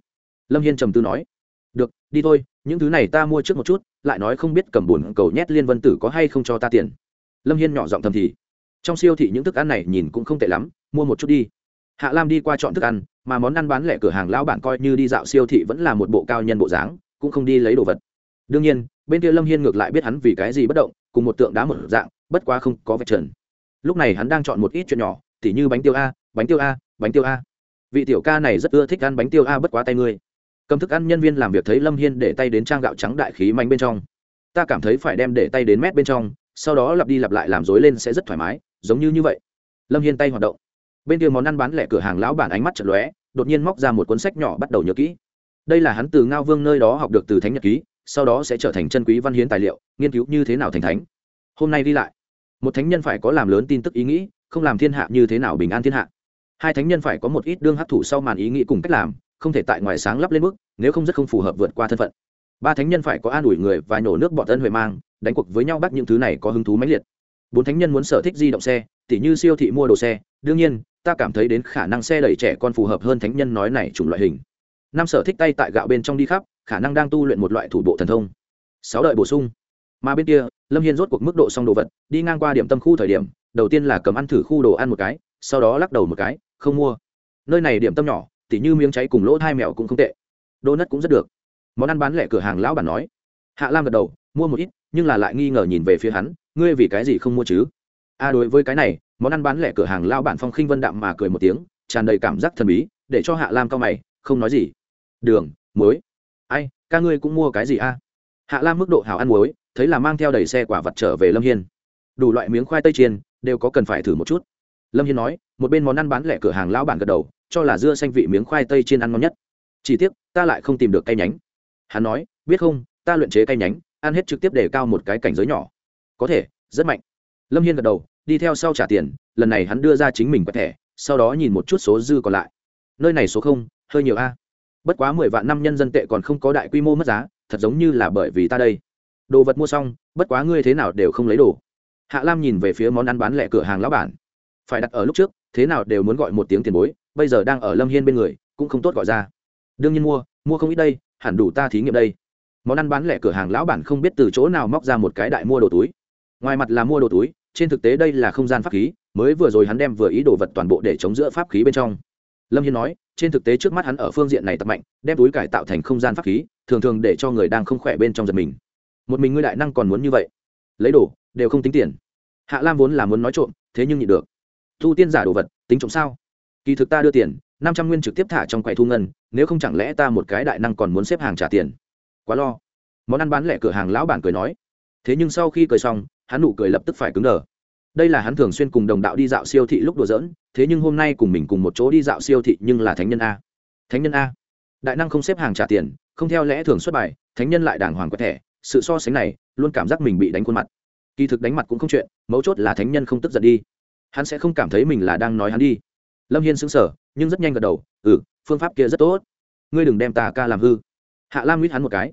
Lâm hiên trầm tư nói. Được, đi thôi, những thứ này ta mua trước một chút, lại nói không biết cầm bùn cầu nhét liên vân tử có hay không cho ta tiền. Lâm hiên nhỏ giọng thầm thì. Trong siêu thị những thức ăn này nhìn cũng không tệ lắm, mua một chút đi. Hạ lam đi qua chọn thức ăn, mà món ăn bán lẻ cửa hàng lão bản coi như đi dạo siêu thị vẫn là một bộ cao nhân bộ dáng, cũng không đi lấy đồ vật đương nhiên, bên kia lâm hiên ngược lại biết hắn vì cái gì bất động, cùng một tượng đá một dạng, bất quá không có vạch trần. Lúc này hắn đang chọn một ít chuyện nhỏ, tỉ như bánh tiêu a, bánh tiêu a, bánh tiêu a. Vị tiểu ca này rất ưa thích ăn bánh tiêu a bất quá tay ngươi. Cầm thức ăn nhân viên làm việc thấy lâm hiên để tay đến trang gạo trắng đại khí mạnh bên trong. Ta cảm thấy phải đem để tay đến mét bên trong, sau đó lặp đi lặp lại làm dối lên sẽ rất thoải mái, giống như như vậy. Lâm hiên tay hoạt động. Bên kia món ăn bán lẻ cửa hàng lão bản ánh mắt chật lóe, đột nhiên móc ra một cuốn sách nhỏ bắt đầu nhớ kỹ. Đây là hắn từ ngao vương nơi đó học được từ thánh nhật ký sau đó sẽ trở thành chân quý văn hiến tài liệu, nghiên cứu như thế nào thành thánh. Hôm nay đi lại, một thánh nhân phải có làm lớn tin tức ý nghĩ, không làm thiên hạ như thế nào bình an thiên hạ. Hai thánh nhân phải có một ít đương hấp thụ sau màn ý nghĩ cùng cách làm, không thể tại ngoài sáng lắp lên mức, nếu không rất không phù hợp vượt qua thân phận. Ba thánh nhân phải có an ủi người và nhổ nước bọn tân huệ mang, đánh cuộc với nhau bắt những thứ này có hứng thú mãnh liệt. Bốn thánh nhân muốn sở thích di động xe, tỉ như siêu thị mua đồ xe. Đương nhiên, ta cảm thấy đến khả năng xe đẩy trẻ con phù hợp hơn thánh nhân nói này chủng loại hình. Năm sở thích tay tại gạo bên trong đi khắp khả năng đang tu luyện một loại thủ bộ thần thông. Sáu đợi bổ sung. Mà bên kia, lâm hiên rốt cuộc mức độ xong đồ vật, đi ngang qua điểm tâm khu thời điểm, đầu tiên là cầm ăn thử khu đồ ăn một cái, sau đó lắc đầu một cái, không mua. Nơi này điểm tâm nhỏ, tỉ như miếng cháy cùng lỗ hai mèo cũng không tệ. Đô nất cũng rất được. Món ăn bán lẻ cửa hàng lão bản nói. Hạ lam gật đầu, mua một ít, nhưng là lại nghi ngờ nhìn về phía hắn, ngươi vì cái gì không mua chứ? A đối với cái này, món ăn bán lẻ cửa hàng lao bản phong khinh vân đạm mà cười một tiếng, tràn đầy cảm giác thần bí, để cho hạ lam cao mày, không nói gì. Đường, muối ca ngươi cũng mua cái gì a? Hạ lam mức độ hào ăn muối, thấy là mang theo đầy xe quả vật trở về lâm hiên. Đủ loại miếng khoai tây chiên, đều có cần phải thử một chút. Lâm hiên nói, một bên món ăn bán lẻ cửa hàng lão bản gật đầu, cho là dưa xanh vị miếng khoai tây chiên ăn ngon nhất. Chỉ tiếc, ta lại không tìm được cây nhánh. Hắn nói, biết không, ta luyện chế cây nhánh, ăn hết trực tiếp để cao một cái cảnh giới nhỏ. Có thể, rất mạnh. Lâm hiên gật đầu, đi theo sau trả tiền, lần này hắn đưa ra chính mình quẹt thẻ, sau đó nhìn một chút số dư còn lại. Nơi này số không, hơi nhiều a bất quá mười vạn năm nhân dân tệ còn không có đại quy mô mất giá, thật giống như là bởi vì ta đây. Đồ vật mua xong, bất quá ngươi thế nào đều không lấy đồ. Hạ lam nhìn về phía món ăn bán lẻ cửa hàng lão bản. Phải đặt ở lúc trước, thế nào đều muốn gọi một tiếng tiền bối, bây giờ đang ở lâm hiên bên người, cũng không tốt gọi ra. Đương nhiên mua mua không ít đây, hẳn đủ ta thí nghiệm đây. Món ăn bán lẻ cửa hàng lão bản không biết từ chỗ nào móc ra một cái đại mua đồ túi. Ngoài mặt là mua đồ túi, trên thực tế đây là không gian pháp khí, mới vừa rồi hắn đem vừa ý đồ vật toàn bộ để chống giữa pháp khí bên trong lâm hiên nói, trên thực tế trước mắt hắn ở phương diện này tập mạnh, đem túi cải tạo thành không gian pháp khí, thường thường để cho người đang không khỏe bên trong giật mình. Một mình ngươi đại năng còn muốn như vậy? Lấy đồ, đều không tính tiền. Hạ lam vốn là muốn nói trộm, thế nhưng nhịn được. Thu tiên giả đồ vật, tính trộm sao? Kỳ thực ta đưa tiền, năm trăm nguyên trực tiếp thả trong quầy thu ngân, nếu không chẳng lẽ ta một cái đại năng còn muốn xếp hàng trả tiền? Quá lo. Món ăn bán lẻ cửa hàng lão bản cười nói. Thế nhưng sau khi cười xong, hắn nụ cười lập tức phải cứng đờ đây là hắn thường xuyên cùng đồng đạo đi dạo siêu thị lúc đùa giỡn, thế nhưng hôm nay cùng mình cùng một chỗ đi dạo siêu thị nhưng là thánh nhân a. Thánh nhân a. Đại năng không xếp hàng trả tiền, không theo lẽ thường xuất bài, thánh nhân lại đàng hoàng có thẻ, sự so sánh này, luôn cảm giác mình bị đánh khuôn mặt. Kỳ thực đánh mặt cũng không chuyện, mấu chốt là thánh nhân không tức giận đi. Hắn sẽ không cảm thấy mình là đang nói hắn đi. Lâm hiên xứng sở nhưng rất nhanh gật đầu ừ phương pháp kia rất tốt. Ngươi đừng đem ta ca làm hư. Hạ lam nguyết hắn một cái.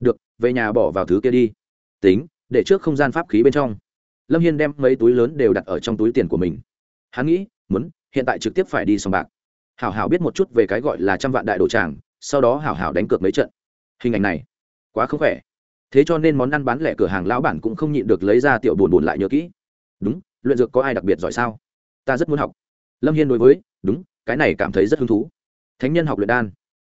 Được, về nhà bỏ vào thứ kia đi. Tính, để trước không gian pháp khí bên trong lâm hiên đem mấy túi lớn đều đặt ở trong túi tiền của mình. Hắn nghĩ, muốn, hiện tại trực tiếp phải đi sòng bạc. Hảo hảo biết một chút về cái gọi là trăm vạn đại đồ tràng, sau đó hảo hảo đánh cược mấy trận. Hình ảnh này, quá không khỏe. Thế cho nên món ăn bán lẻ cửa hàng lão bản cũng không nhịn được lấy ra tiểu buồn buồn lại nhớ kỹ. Đúng, luyện dược có ai đặc biệt giỏi sao? Ta rất muốn học. Lâm hiên đối với, đúng, cái này cảm thấy rất hứng thú. Thánh nhân học luyện đan.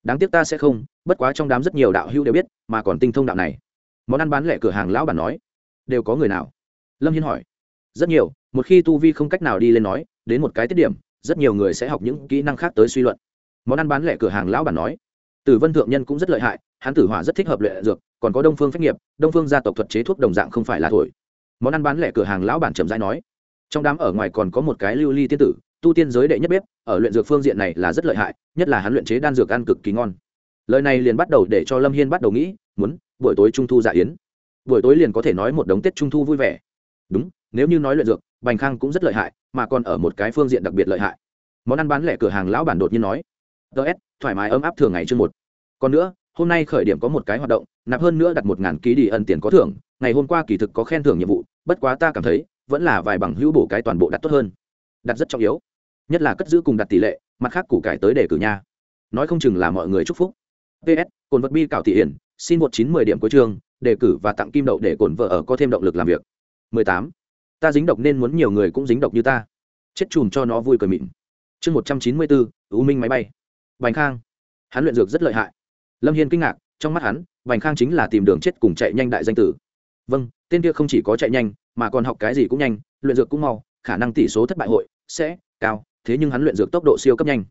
Đáng tiếc ta sẽ không, bất quá trong đám rất nhiều đạo hữu đều biết, mà còn tinh thông đạo này. Món ăn bán lẻ cửa hàng lão bản nói, đều có người nào? Lâm hiên hỏi. Rất nhiều, một khi tu vi không cách nào đi lên nói, đến một cái tiết điểm, rất nhiều người sẽ học những kỹ năng khác tới suy luận. Món ăn bán lẻ cửa hàng lão bản nói. Tử vân thượng nhân cũng rất lợi hại, hắn tử hỏa rất thích hợp luyện dược, còn có đông phương phách nghiệp, đông phương gia tộc thuật chế thuốc đồng dạng không phải là thổi. Món ăn bán lẻ cửa hàng lão bản trầm rãi nói. Trong đám ở ngoài còn có một cái lưu ly tiên tử, tu tiên giới đệ nhất bếp, ở luyện dược phương diện này là rất lợi hại, nhất là hắn luyện chế đan dược ăn cực kỳ ngon. Lời này liền bắt đầu để cho lâm hiên bắt đầu nghĩ, muốn buổi tối trung thu dạ yến. Buổi tối liền có thể nói một đống tết trung thu vui vẻ đúng nếu như nói luyện dược bành khang cũng rất lợi hại mà còn ở một cái phương diện đặc biệt lợi hại. Món ăn bán lẻ cửa hàng lão bản đột nhiên nói. Ts thoải mái ấm áp thường ngày chương một. Còn nữa hôm nay khởi điểm có một cái hoạt động nạp hơn nữa đặt một ngàn ký đi ân tiền có thưởng ngày hôm qua kỳ thực có khen thưởng nhiệm vụ bất quá ta cảm thấy vẫn là vài bằng hữu bổ cái toàn bộ đặt tốt hơn. Đặt rất trọng yếu. Nhất là cất giữ cùng đặt tỷ lệ mặt khác củ cải tới để cử nha. Nói không chừng là mọi người chúc phúc. Ps cồn vật bi cảo thị hiển xin một chín mười điểm cuối trường, đề cử và tặng kim đậu để cồn vợ ở có thêm động lực làm việc. 18. ta dính độc nên muốn nhiều người cũng dính độc như ta. Chết chùm cho nó vui cười mịn. Chương một trăm chín mươi bốn, U minh máy bay. Bành khang. Hắn luyện dược rất lợi hại. Lâm hiên kinh ngạc, trong mắt hắn, bành khang chính là tìm đường chết cùng chạy nhanh đại danh tử. Vâng tên kia không chỉ có chạy nhanh, mà còn học cái gì cũng nhanh, luyện dược cũng mau, khả năng tỷ số thất bại hội sẽ cao, thế nhưng hắn luyện dược tốc độ siêu cấp nhanh.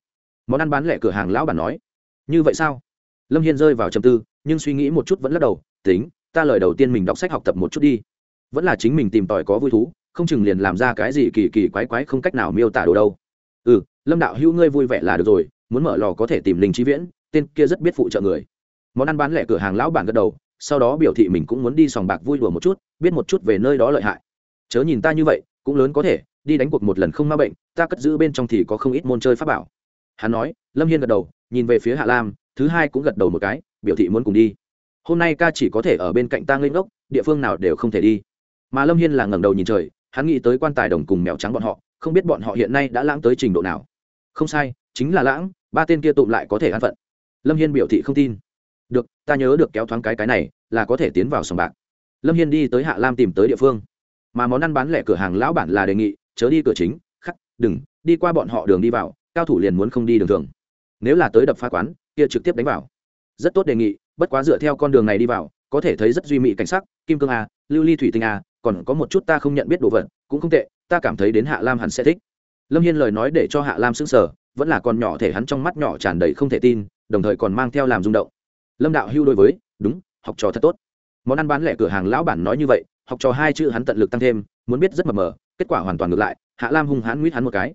Món ăn bán lẻ cửa hàng lão bản nói. Như vậy sao? Lâm hiên rơi vào trầm tư, nhưng suy nghĩ một chút vẫn lắc đầu, tính, ta lời đầu tiên mình đọc sách học tập một chút đi vẫn là chính mình tìm tòi có vui thú, không chừng liền làm ra cái gì kỳ kỳ quái quái không cách nào miêu tả đồ đâu. Ừ lâm đạo hữu ngươi vui vẻ là được rồi, muốn mở lò có thể tìm linh trí viễn, tên kia rất biết phụ trợ người. Món ăn bán lẻ cửa hàng lão bản gật đầu, sau đó biểu thị mình cũng muốn đi sòng bạc vui đùa một chút, biết một chút về nơi đó lợi hại. Chớ nhìn ta như vậy, cũng lớn có thể, đi đánh cuộc một lần không ma bệnh, ta cất giữ bên trong thì có không ít môn chơi pháp bảo. Hắn nói, lâm hiên gật đầu, nhìn về phía hạ lam, thứ hai cũng gật đầu một cái, biểu thị muốn cùng đi. Hôm nay ca chỉ có thể ở bên cạnh ta ngây ngốc, địa phương nào đều không thể đi mà lâm hiên là ngẩng đầu nhìn trời, hắn nghĩ tới quan tài đồng cùng mèo trắng bọn họ, không biết bọn họ hiện nay đã lãng tới trình độ nào. Không sai, chính là lãng, ba tên kia tụm lại có thể an phận. Lâm hiên biểu thị không tin. Được, ta nhớ được kéo thoáng cái cái này, là có thể tiến vào sòng bạc. Lâm hiên đi tới hạ lam tìm tới địa phương. Mà món ăn bán lẻ cửa hàng lão bản là đề nghị, chớ đi cửa chính, khắc, đừng, đi qua bọn họ đường đi vào, cao thủ liền muốn không đi đường thường. Nếu là tới đập phá quán, kia trực tiếp đánh vào. Rất tốt đề nghị, bất quá dựa theo con đường này đi vào, có thể thấy rất duy mỹ cảnh sắc, kim cương a, lưu ly thủy tinh a còn có một chút ta không nhận biết đồ vật, cũng không tệ, ta cảm thấy đến hạ lam hẳn sẽ thích. Lâm hiên lời nói để cho hạ lam sững sờ, vẫn là con nhỏ thể hắn trong mắt nhỏ tràn đầy không thể tin, đồng thời còn mang theo làm rung động. Lâm đạo hưu đối với, đúng, học trò thật tốt. Món ăn bán lẻ cửa hàng lão bản nói như vậy, học trò hai chữ hắn tận lực tăng thêm, muốn biết rất mập mờ, kết quả hoàn toàn ngược lại, hạ lam hung hãn nguyết hắn một cái.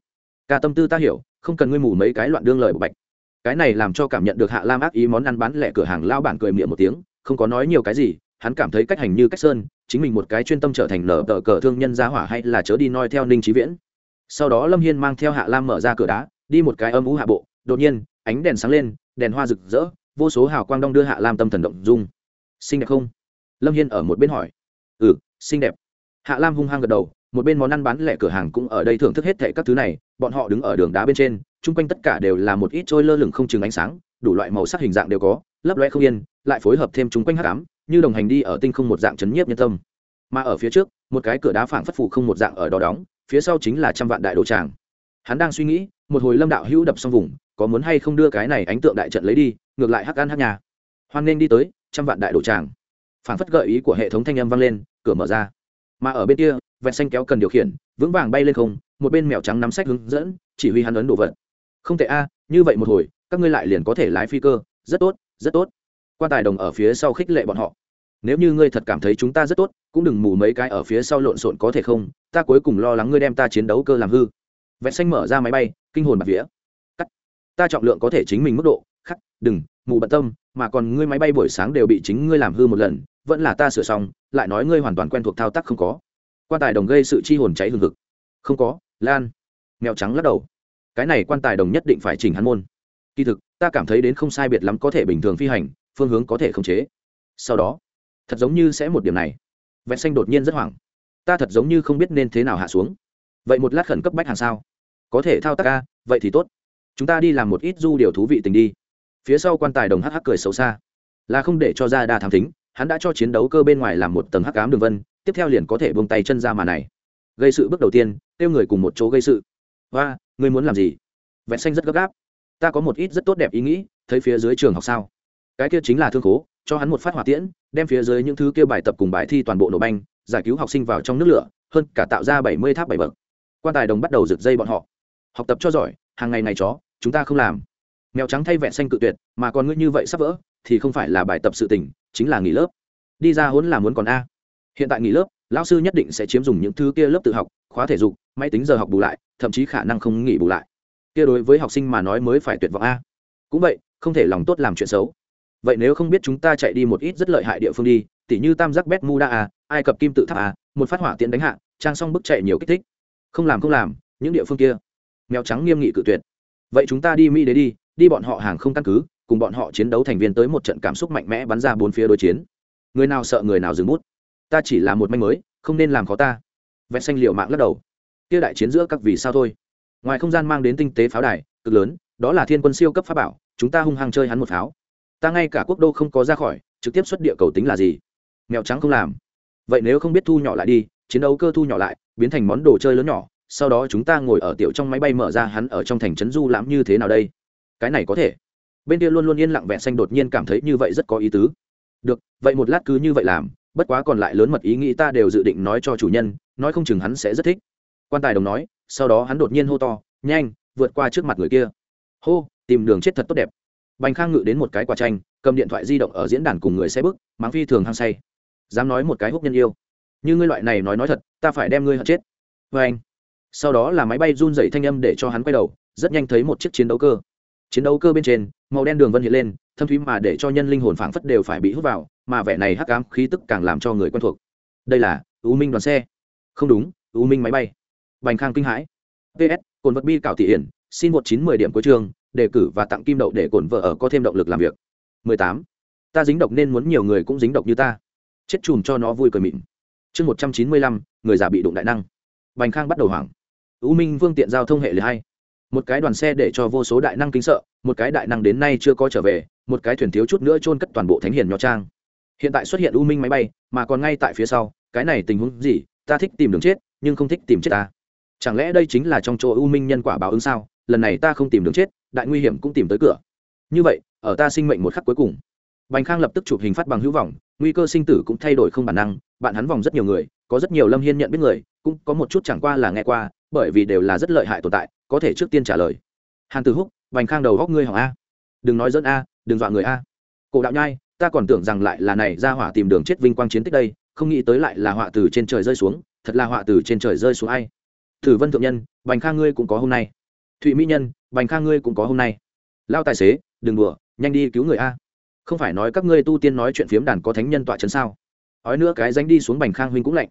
Cả tâm tư ta hiểu, không cần ngươi mù mấy cái loạn đương lời bạch. Cái này làm cho cảm nhận được hạ lam ác ý món ăn bán lẻ cửa hàng lão bản cười miệng một tiếng, không có nói nhiều cái gì hắn cảm thấy cách hành như cách sơn, chính mình một cái chuyên tâm trở thành nở tờ cờ thương nhân gia hỏa hay là chớ đi noi theo ninh trí viễn. Sau đó lâm hiên mang theo hạ lam mở ra cửa đá, đi một cái âm ú hạ bộ, đột nhiên, ánh đèn sáng lên, đèn hoa rực rỡ, vô số hào quang đong đưa hạ lam tâm thần động dung. Xinh đẹp không? Lâm hiên ở một bên hỏi. Ừ xinh đẹp. Hạ lam hung hăng gật đầu, một bên món ăn bán lẻ cửa hàng cũng ở đây thưởng thức hết thệ các thứ này, bọn họ đứng ở đường đá bên trên, chung quanh tất cả đều là một ít trôi lơ lửng không chừng ánh sáng, đủ loại màu sắc hình dạng đều có, lấp loe không yên, lại phối hợp thêm chung quanh hát ám như đồng hành đi ở tinh không một dạng chấn nhiếp nhân tâm. Mà ở phía trước, một cái cửa đá phảng phất phủ không một dạng ở đó đóng, phía sau chính là trăm vạn đại đồ tràng. Hắn đang suy nghĩ, một hồi lâm đạo hữu đập xong vùng, có muốn hay không đưa cái này ánh tượng đại trận lấy đi, ngược lại hắc ăn hắc nhà. Hoan nên đi tới, trăm vạn đại đồ tràng. Phảng phất gợi ý của hệ thống thanh âm vang lên, cửa mở ra. Mà ở bên kia, vẹn xanh kéo cần điều khiển, vững vàng bay lên không, một bên mèo trắng nắm sách hướng dẫn, chỉ huy hắn ấn đồ vật. Không thể a, như vậy một hồi, các ngươi lại liền có thể lái phi cơ. Rất tốt rất tốt quan tài đồng ở phía sau khích lệ bọn họ. Nếu như ngươi thật cảm thấy chúng ta rất tốt, cũng đừng mù mấy cái ở phía sau lộn xộn có thể không, ta cuối cùng lo lắng ngươi đem ta chiến đấu cơ làm hư. Vẹn xanh mở ra máy bay, kinh hồn bạc vía. Cắt. Ta trọng lượng có thể chính mình mức độ. Khắc, đừng, mù bận tâm, mà còn ngươi máy bay buổi sáng đều bị chính ngươi làm hư một lần, vẫn là ta sửa xong, lại nói ngươi hoàn toàn quen thuộc thao tác không có. Quan tài đồng gây sự chi hồn cháy hừng hực. Không có, lan. Mèo trắng lắc đầu. Cái này quan tài đồng nhất định phải chỉnh hắn môn. Kỳ thực, ta cảm thấy đến không sai biệt lắm có thể bình thường phi hành phương hướng có thể khống chế. Sau đó, thật giống như sẽ một điểm này. Vẹn xanh đột nhiên rất hoảng. Ta thật giống như không biết nên thế nào hạ xuống. Vậy một lát khẩn cấp bách hàng sao? Có thể thao tác ca vậy thì tốt. Chúng ta đi làm một ít du điều thú vị tình đi. Phía sau quan tài đồng hắc hắc cười xấu xa. Là không để cho ra đa tham thính, hắn đã cho chiến đấu cơ bên ngoài làm một tầng hắc ám đường vân, tiếp theo liền có thể buông tay chân ra mà này. Gây sự bước đầu tiên kêu người cùng một chỗ gây sự. Và ngươi muốn làm gì? Vẹn xanh rất gấp gáp. Ta có một ít rất tốt đẹp ý nghĩ, thấy phía dưới trường học sao? Cái kia chính là thương khố, cho hắn một phát hỏa tiễn, đem phía dưới những thứ kia bài tập cùng bài thi toàn bộ nổ banh, giải cứu học sinh vào trong nước lửa, hơn cả tạo ra bảy mươi tháp bảy bậc. Quan tài đồng bắt đầu rực dây bọn họ. Học tập cho giỏi, hàng ngày ngày chó, chúng ta không làm. Mèo trắng thay vẹn xanh cự tuyệt, mà còn ngươi như vậy sắp vỡ, thì không phải là bài tập sự tình, chính là nghỉ lớp. Đi ra hốn là muốn còn a. Hiện tại nghỉ lớp, lão sư nhất định sẽ chiếm dùng những thứ kia lớp tự học, khóa thể dục, máy tính giờ học bù lại, thậm chí khả năng không nghỉ bù lại. Kia đối với học sinh mà nói mới phải tuyệt vọng a. Cũng vậy, không thể lòng tốt làm chuyện xấu vậy nếu không biết chúng ta chạy đi một ít rất lợi hại địa phương đi, tỉ như tam giác bét mu đa a à, ai cập kim tự tháp a một phát hỏa tiện đánh hạ, trang xong bức chạy nhiều kích thích. Không làm không làm, những địa phương kia. Mèo trắng nghiêm nghị cự tuyệt. Vậy chúng ta đi mỹ đế đi đi bọn họ hàng không căn cứ, cùng bọn họ chiến đấu thành viên tới một trận cảm xúc mạnh mẽ bắn ra bốn phía đối chiến. Người nào sợ người nào dừng bút. Ta chỉ là một manh mới, không nên làm khó ta. Vẽ xanh liệu mạng lắc đầu. Kia đại chiến giữa các vì sao thôi. Ngoài không gian mang đến tinh tế pháo đài, cực lớn, đó là thiên quân siêu cấp phá bảo, chúng ta hung hăng chơi hắn một pháo ta ngay cả quốc đô không có ra khỏi, trực tiếp xuất địa cầu tính là gì? Mèo trắng không làm. Vậy nếu không biết thu nhỏ lại đi, chiến đấu cơ thu nhỏ lại, biến thành món đồ chơi lớn nhỏ, sau đó chúng ta ngồi ở tiểu trong máy bay mở ra hắn ở trong thành trấn du lãm như thế nào đây? Cái này có thể. Bên kia luôn luôn yên lặng vẹn xanh đột nhiên cảm thấy như vậy rất có ý tứ. Được, vậy một lát cứ như vậy làm, bất quá còn lại lớn mật ý nghĩ ta đều dự định nói cho chủ nhân, nói không chừng hắn sẽ rất thích. Quan tài đồng nói, sau đó hắn đột nhiên hô to, nhanh, vượt qua trước mặt người kia. Hô, tìm đường chết thật tốt đẹp bành khang ngự đến một cái quả tranh cầm điện thoại di động ở diễn đàn cùng người xe bức mắng phi thường hăng say. Dám nói một cái húc nhân yêu. Như ngươi loại này nói nói thật, ta phải đem ngươi hận chết. Vê anh. Sau đó là máy bay run dày thanh âm để cho hắn quay đầu, rất nhanh thấy một chiếc chiến đấu cơ. Chiến đấu cơ bên trên, màu đen đường vân hiện lên, thâm thúy mà để cho nhân linh hồn phảng phất đều phải bị hút vào, mà vẻ này hắc ám khí tức càng làm cho người quen thuộc. Đây là u minh đoàn xe. Không đúng, u minh máy bay. Bành khang kinh hãi. Ps cồn vật bi cảo thị hiển, xin một chín mười điểm cuối trường đề cử và tặng kim đậu để cổn vợ ở có thêm động lực làm việc. 18. ta dính độc nên muốn nhiều người cũng dính độc như ta. Chết chùm cho nó vui cười mịn. Chương một trăm chín mươi lăm, người già bị đụng đại năng. Bành khang bắt đầu hoảng. U minh Vương tiện giao thông hệ lệ hai. Một cái đoàn xe để cho vô số đại năng kính sợ, một cái đại năng đến nay chưa có trở về, một cái thuyền thiếu chút nữa chôn cất toàn bộ thánh hiền nho trang. Hiện tại xuất hiện u minh máy bay, mà còn ngay tại phía sau, cái này tình huống gì, ta thích tìm đường chết, nhưng không thích tìm chết ta. Chẳng lẽ đây chính là trong chỗ u minh nhân quả báo ứng sao? Lần này ta không tìm đường chết đại nguy hiểm cũng tìm tới cửa. Như vậy, ở ta sinh mệnh một khắc cuối cùng, bành khang lập tức chụp hình phát bằng hữu vọng, nguy cơ sinh tử cũng thay đổi không bản năng, bạn hắn vòng rất nhiều người, có rất nhiều lâm hiên nhận biết người, cũng có một chút chẳng qua là nghe qua, bởi vì đều là rất lợi hại tồn tại, có thể trước tiên trả lời. Hàn Từ húc, bành khang đầu góc ngươi hỏng a. Đừng nói dẫn a, đừng dọa người a. Cổ đạo nhai, ta còn tưởng rằng lại là này ra hỏa tìm đường chết vinh quang chiến tích đây, không nghĩ tới lại là họa từ trên trời rơi xuống, thật là họa từ trên trời rơi xuống ai. Thử vân thượng nhân, bành khang ngươi cũng có hôm nay thụy mỹ nhân, bành khang ngươi cũng có hôm nay. Lao tài xế, đừng đùa, nhanh đi cứu người a. Không phải nói các ngươi tu tiên nói chuyện phiếm đàn có thánh nhân tọa chấn sao? Ói nữa cái danh đi xuống bành khang huynh cũng lạnh.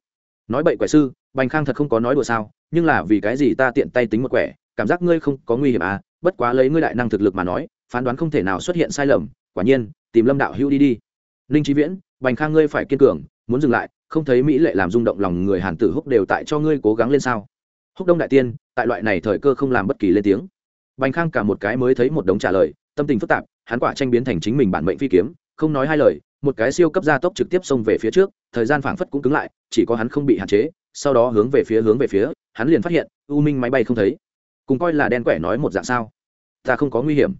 Nói bậy quẻ sư, bành khang thật không có nói đùa sao, nhưng là vì cái gì ta tiện tay tính một quẻ, cảm giác ngươi không có nguy hiểm à bất quá lấy ngươi đại năng thực lực mà nói, phán đoán không thể nào xuất hiện sai lầm, quả nhiên, tìm lâm đạo hữu đi đi. Ninh trí viễn, bành khang ngươi phải kiên cường, muốn dừng lại, không thấy mỹ lệ làm rung động lòng người hàn tử húc đều tại cho ngươi cố gắng lên sao? Húc đông đại tiên tại loại này thời cơ không làm bất kỳ lên tiếng. Bành khang cả một cái mới thấy một đống trả lời, tâm tình phức tạp, hắn quả tranh biến thành chính mình bản mệnh phi kiếm, không nói hai lời, một cái siêu cấp gia tốc trực tiếp xông về phía trước, thời gian phảng phất cũng cứng lại, chỉ có hắn không bị hạn chế, sau đó hướng về phía hướng về phía, hắn liền phát hiện, u minh máy bay không thấy. Cùng coi là đen quẻ nói một dạng sao? Ta không có nguy hiểm.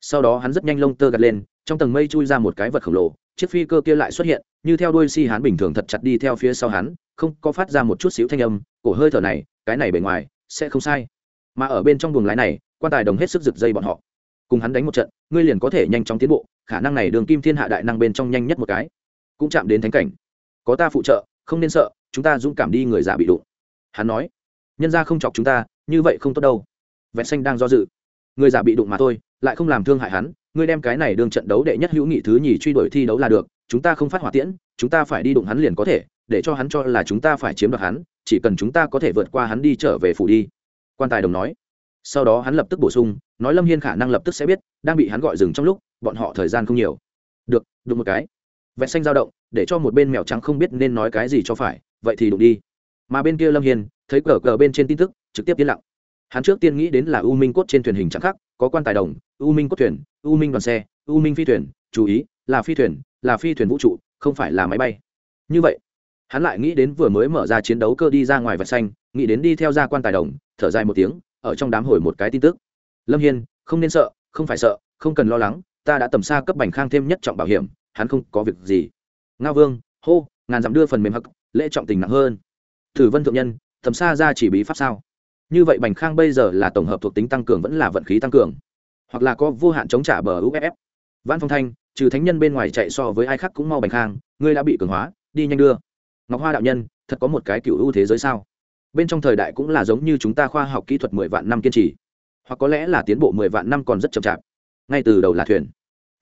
Sau đó hắn rất nhanh lông tơ gật lên, trong tầng mây chui ra một cái vật khổng lồ, chiếc phi cơ kia lại xuất hiện, như theo đuôi si hắn bình thường thật chặt đi theo phía sau hắn, không có phát ra một chút xíu thanh âm, cổ hơi thở này, cái này bề ngoài sẽ không sai. Mà ở bên trong buồng lái này, quan tài đồng hết sức giật dây bọn họ. Cùng hắn đánh một trận, ngươi liền có thể nhanh chóng tiến bộ, khả năng này đường kim thiên hạ đại năng bên trong nhanh nhất một cái. Cũng chạm đến thánh cảnh. Có ta phụ trợ, không nên sợ, chúng ta dũng cảm đi người già bị đụng. Hắn nói, nhân ra không chọc chúng ta, như vậy không tốt đâu. Vẹn xanh đang do dự. Người già bị đụng mà thôi, lại không làm thương hại hắn, ngươi đem cái này đường trận đấu đệ nhất hữu nghị thứ nhì truy đuổi thi đấu là được, chúng ta không phát hỏa tiễn, chúng ta phải đi đụng hắn liền có thể để cho hắn cho là chúng ta phải chiếm đoạt hắn, chỉ cần chúng ta có thể vượt qua hắn đi trở về phủ đi. Quan tài đồng nói. Sau đó hắn lập tức bổ sung, nói lâm hiên khả năng lập tức sẽ biết, đang bị hắn gọi dừng trong lúc, bọn họ thời gian không nhiều. Được, đụng một cái. Vẹn xanh dao động, để cho một bên mèo trắng không biết nên nói cái gì cho phải, vậy thì đụng đi. Mà bên kia lâm hiên, thấy cờ cờ bên trên tin tức, trực tiếp yên lặng. Hắn trước tiên nghĩ đến là u minh cốt trên thuyền hình chẳng khác, có quan tài đồng, u minh cốt thuyền, u minh đoàn xe, u minh phi thuyền, chú ý, là phi thuyền, là phi thuyền vũ trụ, không phải là máy bay. Như vậy hắn lại nghĩ đến vừa mới mở ra chiến đấu cơ đi ra ngoài vật xanh, nghĩ đến đi theo ra quan tài đồng, thở dài một tiếng, ở trong đám hồi một cái tin tức. Lâm hiên, không nên sợ, không phải sợ, không cần lo lắng, ta đã tầm xa cấp bành khang thêm nhất trọng bảo hiểm, hắn không có việc gì. Ngao vương, hô, ngàn dặm đưa phần mềm hắc, lễ trọng tình nặng hơn. Thử vân thượng nhân, tầm xa ra chỉ bí pháp sao? Như vậy bành khang bây giờ là tổng hợp thuộc tính tăng cường vẫn là vận khí tăng cường? Hoặc là có vô hạn chống trả bờ uff văn phong thanh, trừ thánh nhân bên ngoài chạy so với ai khác cũng mau bành khang, ngươi đã bị cường hóa, đi nhanh đưa ngọc hoa đạo nhân, thật có một cái cựu ưu thế giới sao? Bên trong thời đại cũng là giống như chúng ta khoa học kỹ thuật mười vạn năm kiên trì. Hoặc có lẽ là tiến bộ mười vạn năm còn rất chậm chạp. Ngay từ đầu là thuyền,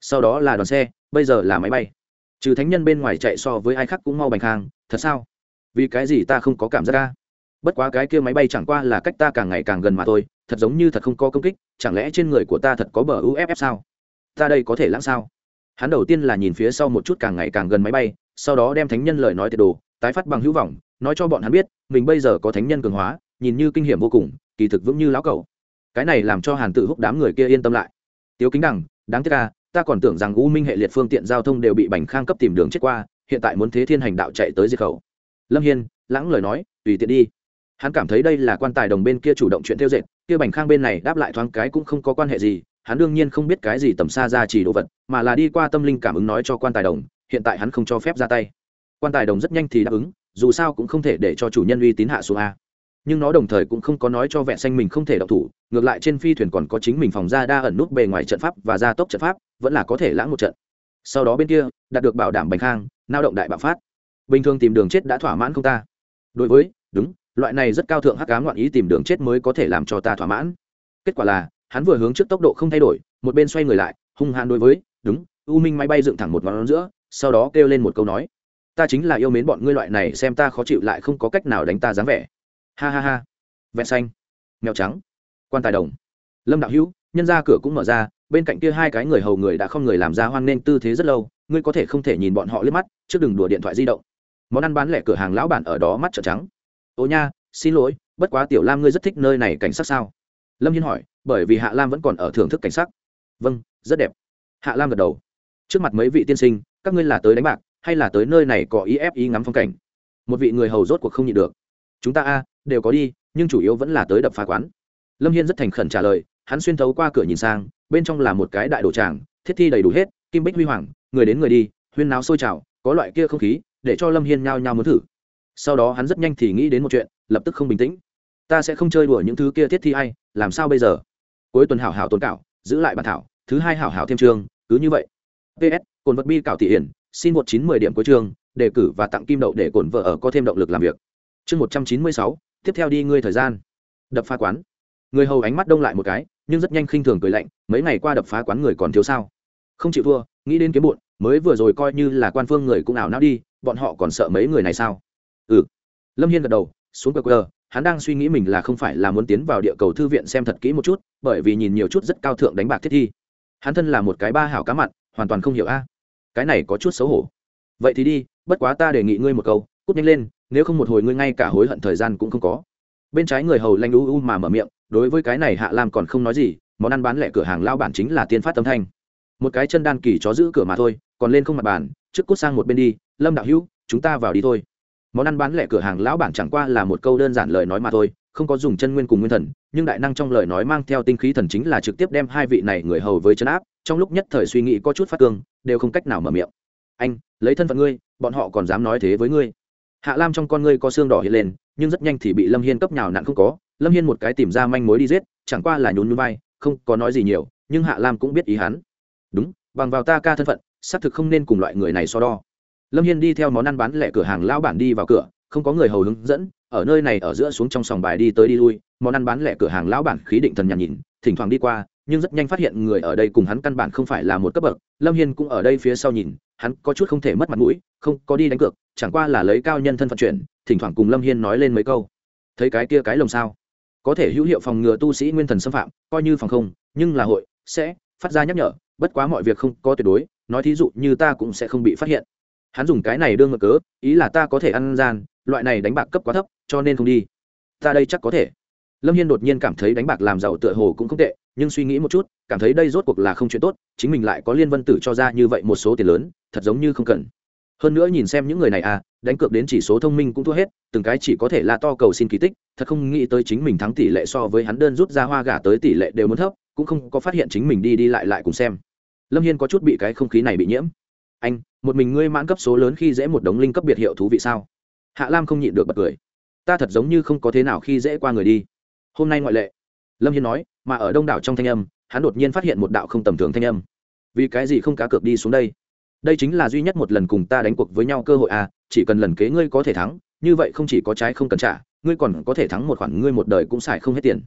sau đó là đoàn xe, bây giờ là máy bay. Trừ thánh nhân bên ngoài chạy so với ai khác cũng mau bành khang, thật sao? Vì cái gì ta không có cảm giác ca bất quá cái kia máy bay chẳng qua là cách ta càng ngày càng gần mà thôi, thật giống như thật không có công kích, chẳng lẽ trên người của ta thật có bờ uff sao? Ta đây có thể lãng sao? Hắn đầu tiên là nhìn phía sau một chút càng ngày càng gần máy bay, sau đó đem thánh nhân lời nói tiệt đồ tái phát bằng hữu vọng, nói cho bọn hắn biết, mình bây giờ có thánh nhân cường hóa, nhìn như kinh hiểm vô cùng, kỳ thực vững như lão cầu cái này làm cho hàn tự húc đám người kia yên tâm lại. Tiếu kính đằng, đáng tiếc ca ta còn tưởng rằng u minh hệ liệt phương tiện giao thông đều bị bành khang cấp tìm đường chết qua, hiện tại muốn thế thiên hành đạo chạy tới diệt khẩu. Lâm hiên, lãng lời nói, tùy tiện đi. Hắn cảm thấy đây là quan tài đồng bên kia chủ động chuyện theo dệt, kia bành khang bên này đáp lại thoáng cái cũng không có quan hệ gì, hắn đương nhiên không biết cái gì tầm xa ra chỉ đồ vật, mà là đi qua tâm linh cảm ứng nói cho quan tài đồng, hiện tại hắn không cho phép ra tay quan tài đồng rất nhanh thì đáp ứng, dù sao cũng không thể để cho chủ nhân uy tín hạ xuống a. Nhưng nó đồng thời cũng không có nói cho vẹn xanh mình không thể đọc thủ, ngược lại trên phi thuyền còn có chính mình phòng ra đa ẩn nút bề ngoài trận pháp và gia tốc trận pháp, vẫn là có thể lãng một trận. Sau đó bên kia, đạt được bảo đảm bành khang, nao động đại bạo phát. Bình thường tìm đường chết đã thỏa mãn không ta? Đối với, đúng, loại này rất cao thượng hắc cá ngoạn ý tìm đường chết mới có thể làm cho ta thỏa mãn. Kết quả là, hắn vừa hướng trước tốc độ không thay đổi, một bên xoay người lại, hung hãn đối với, đúng, u minh máy bay dựng thẳng một ngón giữa, sau đó kêu lên một câu nói ta chính là yêu mến bọn ngươi loại này, xem ta khó chịu lại không có cách nào đánh ta dáng vẻ. Ha ha ha. Vẹn xanh. Mèo trắng. Quan tài đồng. Lâm đạo hữu, nhân ra cửa cũng mở ra, bên cạnh kia hai cái người hầu người đã không người làm ra hoan nên tư thế rất lâu, ngươi có thể không thể nhìn bọn họ liếc mắt, trước đừng đùa điện thoại di động. Món ăn bán lẻ cửa hàng lão bản ở đó mắt trợn trắng. Ô nha, xin lỗi, bất quá tiểu lam ngươi rất thích nơi này cảnh sắc sao? Lâm hiên hỏi, bởi vì hạ lam vẫn còn ở thưởng thức cảnh sắc. vâng rất đẹp. Hạ lam gật đầu. Trước mặt mấy vị tiên sinh, các ngươi là tới đánh bạc hay là tới nơi này có ý ép ý ngắm phong cảnh? Một vị người hầu rốt cuộc không nhịn được. Chúng ta a, đều có đi, nhưng chủ yếu vẫn là tới đập phá quán. Lâm hiên rất thành khẩn trả lời, hắn xuyên thấu qua cửa nhìn sang, bên trong là một cái đại đồ tràng, thiết thi đầy đủ hết, kim bích huy hoàng, người đến người đi, huyên náo sôi trào, có loại kia không khí, để cho lâm hiên nhao nhao muốn thử. Sau đó hắn rất nhanh thì nghĩ đến một chuyện, lập tức không bình tĩnh. Ta sẽ không chơi đùa những thứ kia thiết thi hay làm sao bây giờ? Cuối tuần hảo hảo tồn cảo, giữ lại bản thảo, thứ hai hảo hảo thêm trường, cứ như vậy. Ps cồn vật bi cảo thị hiển xin một chín mười điểm cuối trường đề cử và tặng kim đậu để cổn vợ ở có thêm động lực làm việc. Chương một trăm chín mươi sáu, tiếp theo đi ngươi thời gian. Đập phá quán. Người hầu ánh mắt đông lại một cái, nhưng rất nhanh khinh thường cười lạnh, mấy ngày qua đập phá quán người còn thiếu sao? Không chịu thua, nghĩ đến kiếm bụn, mới vừa rồi coi như là quan phương người cũng ảo não đi, bọn họ còn sợ mấy người này sao? Ừ. Lâm hiên gật đầu, xuống cờ cờ hắn đang suy nghĩ mình là không phải là muốn tiến vào địa cầu thư viện xem thật kỹ một chút, bởi vì nhìn nhiều chút rất cao thượng đánh bạc thiết thi. Hắn thân là một cái ba hảo cá mặn, hoàn toàn không hiểu a cái này có chút xấu hổ. Vậy thì đi, bất quá ta đề nghị ngươi một câu, cút nhanh lên, nếu không một hồi ngươi ngay cả hối hận thời gian cũng không có. Bên trái người hầu lanh u u mà mở miệng, đối với cái này hạ lam còn không nói gì, món ăn bán lẻ cửa hàng lao bản chính là tiên phát tâm thanh. Một cái chân đan kỳ chó giữ cửa mà thôi, còn lên không mặt bàn, trước cút sang một bên đi, lâm đạo hữu, chúng ta vào đi thôi. Món ăn bán lẻ cửa hàng lão bản chẳng qua là một câu đơn giản lời nói mà thôi, không có dùng chân nguyên cùng nguyên thần, nhưng đại năng trong lời nói mang theo tinh khí thần chính là trực tiếp đem hai vị này người hầu với chân áp, trong lúc nhất thời suy nghĩ có chút phát cương đều không cách nào mở miệng. Anh, lấy thân phận ngươi, bọn họ còn dám nói thế với ngươi. Hạ lam trong con ngươi có xương đỏ hiện lên, nhưng rất nhanh thì bị lâm hiên cấp nhào nặn không có. Lâm hiên một cái tìm ra manh mối đi giết, chẳng qua là nhún nhún vai, không có nói gì nhiều, nhưng hạ lam cũng biết ý hắn. Đúng, bằng vào ta ca thân phận, xác thực không nên cùng loại người này so đo. Lâm hiên đi theo món ăn bán lẻ cửa hàng lão bản đi vào cửa, không có người hầu hướng dẫn, ở nơi này ở giữa xuống trong sòng bài đi tới đi lui, món ăn bán lẻ cửa hàng lão bản khí định thần nhàn nhìn, thỉnh thoảng đi qua nhưng rất nhanh phát hiện người ở đây cùng hắn căn bản không phải là một cấp bậc. Lâm hiên cũng ở đây phía sau nhìn, hắn có chút không thể mất mặt mũi, không có đi đánh cược, chẳng qua là lấy cao nhân thân phận chuyển, thỉnh thoảng cùng lâm hiên nói lên mấy câu. Thấy cái kia cái lồng sao? Có thể hữu hiệu phòng ngừa tu sĩ nguyên thần xâm phạm, coi như phòng không, nhưng là hội sẽ phát ra nhắc nhở, bất quá mọi việc không có tuyệt đối, nói thí dụ như ta cũng sẽ không bị phát hiện. Hắn dùng cái này đương ngược cớ, ý là ta có thể ăn gian, loại này đánh bạc cấp quá thấp, cho nên không đi. Ta đây chắc có thể. Lâm hiên đột nhiên cảm thấy đánh bạc làm giàu tựa hồ cũng không tệ nhưng suy nghĩ một chút, cảm thấy đây rốt cuộc là không chuyện tốt, chính mình lại có liên vân tử cho ra như vậy một số tiền lớn, thật giống như không cần. Hơn nữa nhìn xem những người này à đánh cược đến chỉ số thông minh cũng thua hết, từng cái chỉ có thể là to cầu xin kỳ tích, thật không nghĩ tới chính mình thắng tỷ lệ so với hắn đơn rút ra hoa gà tới tỷ lệ đều muốn thấp, cũng không có phát hiện chính mình đi đi lại lại cùng xem. Lâm hiên có chút bị cái không khí này bị nhiễm. Anh, một mình ngươi mãn cấp số lớn khi dễ một đống linh cấp biệt hiệu thú vị sao? Hạ lam không nhịn được bật cười. Ta thật giống như không có thế nào khi dễ qua người đi. Hôm nay ngoại lệ. Lâm hiên nói mà ở đông đảo trong thanh âm, hắn đột nhiên phát hiện một đạo không tầm thường thanh âm. Vì cái gì không cá cược đi xuống đây? Đây chính là duy nhất một lần cùng ta đánh cuộc với nhau cơ hội à chỉ cần lần kế ngươi có thể thắng, như vậy không chỉ có trái không cần trả, ngươi còn có thể thắng một khoản ngươi một đời cũng xài không hết tiền.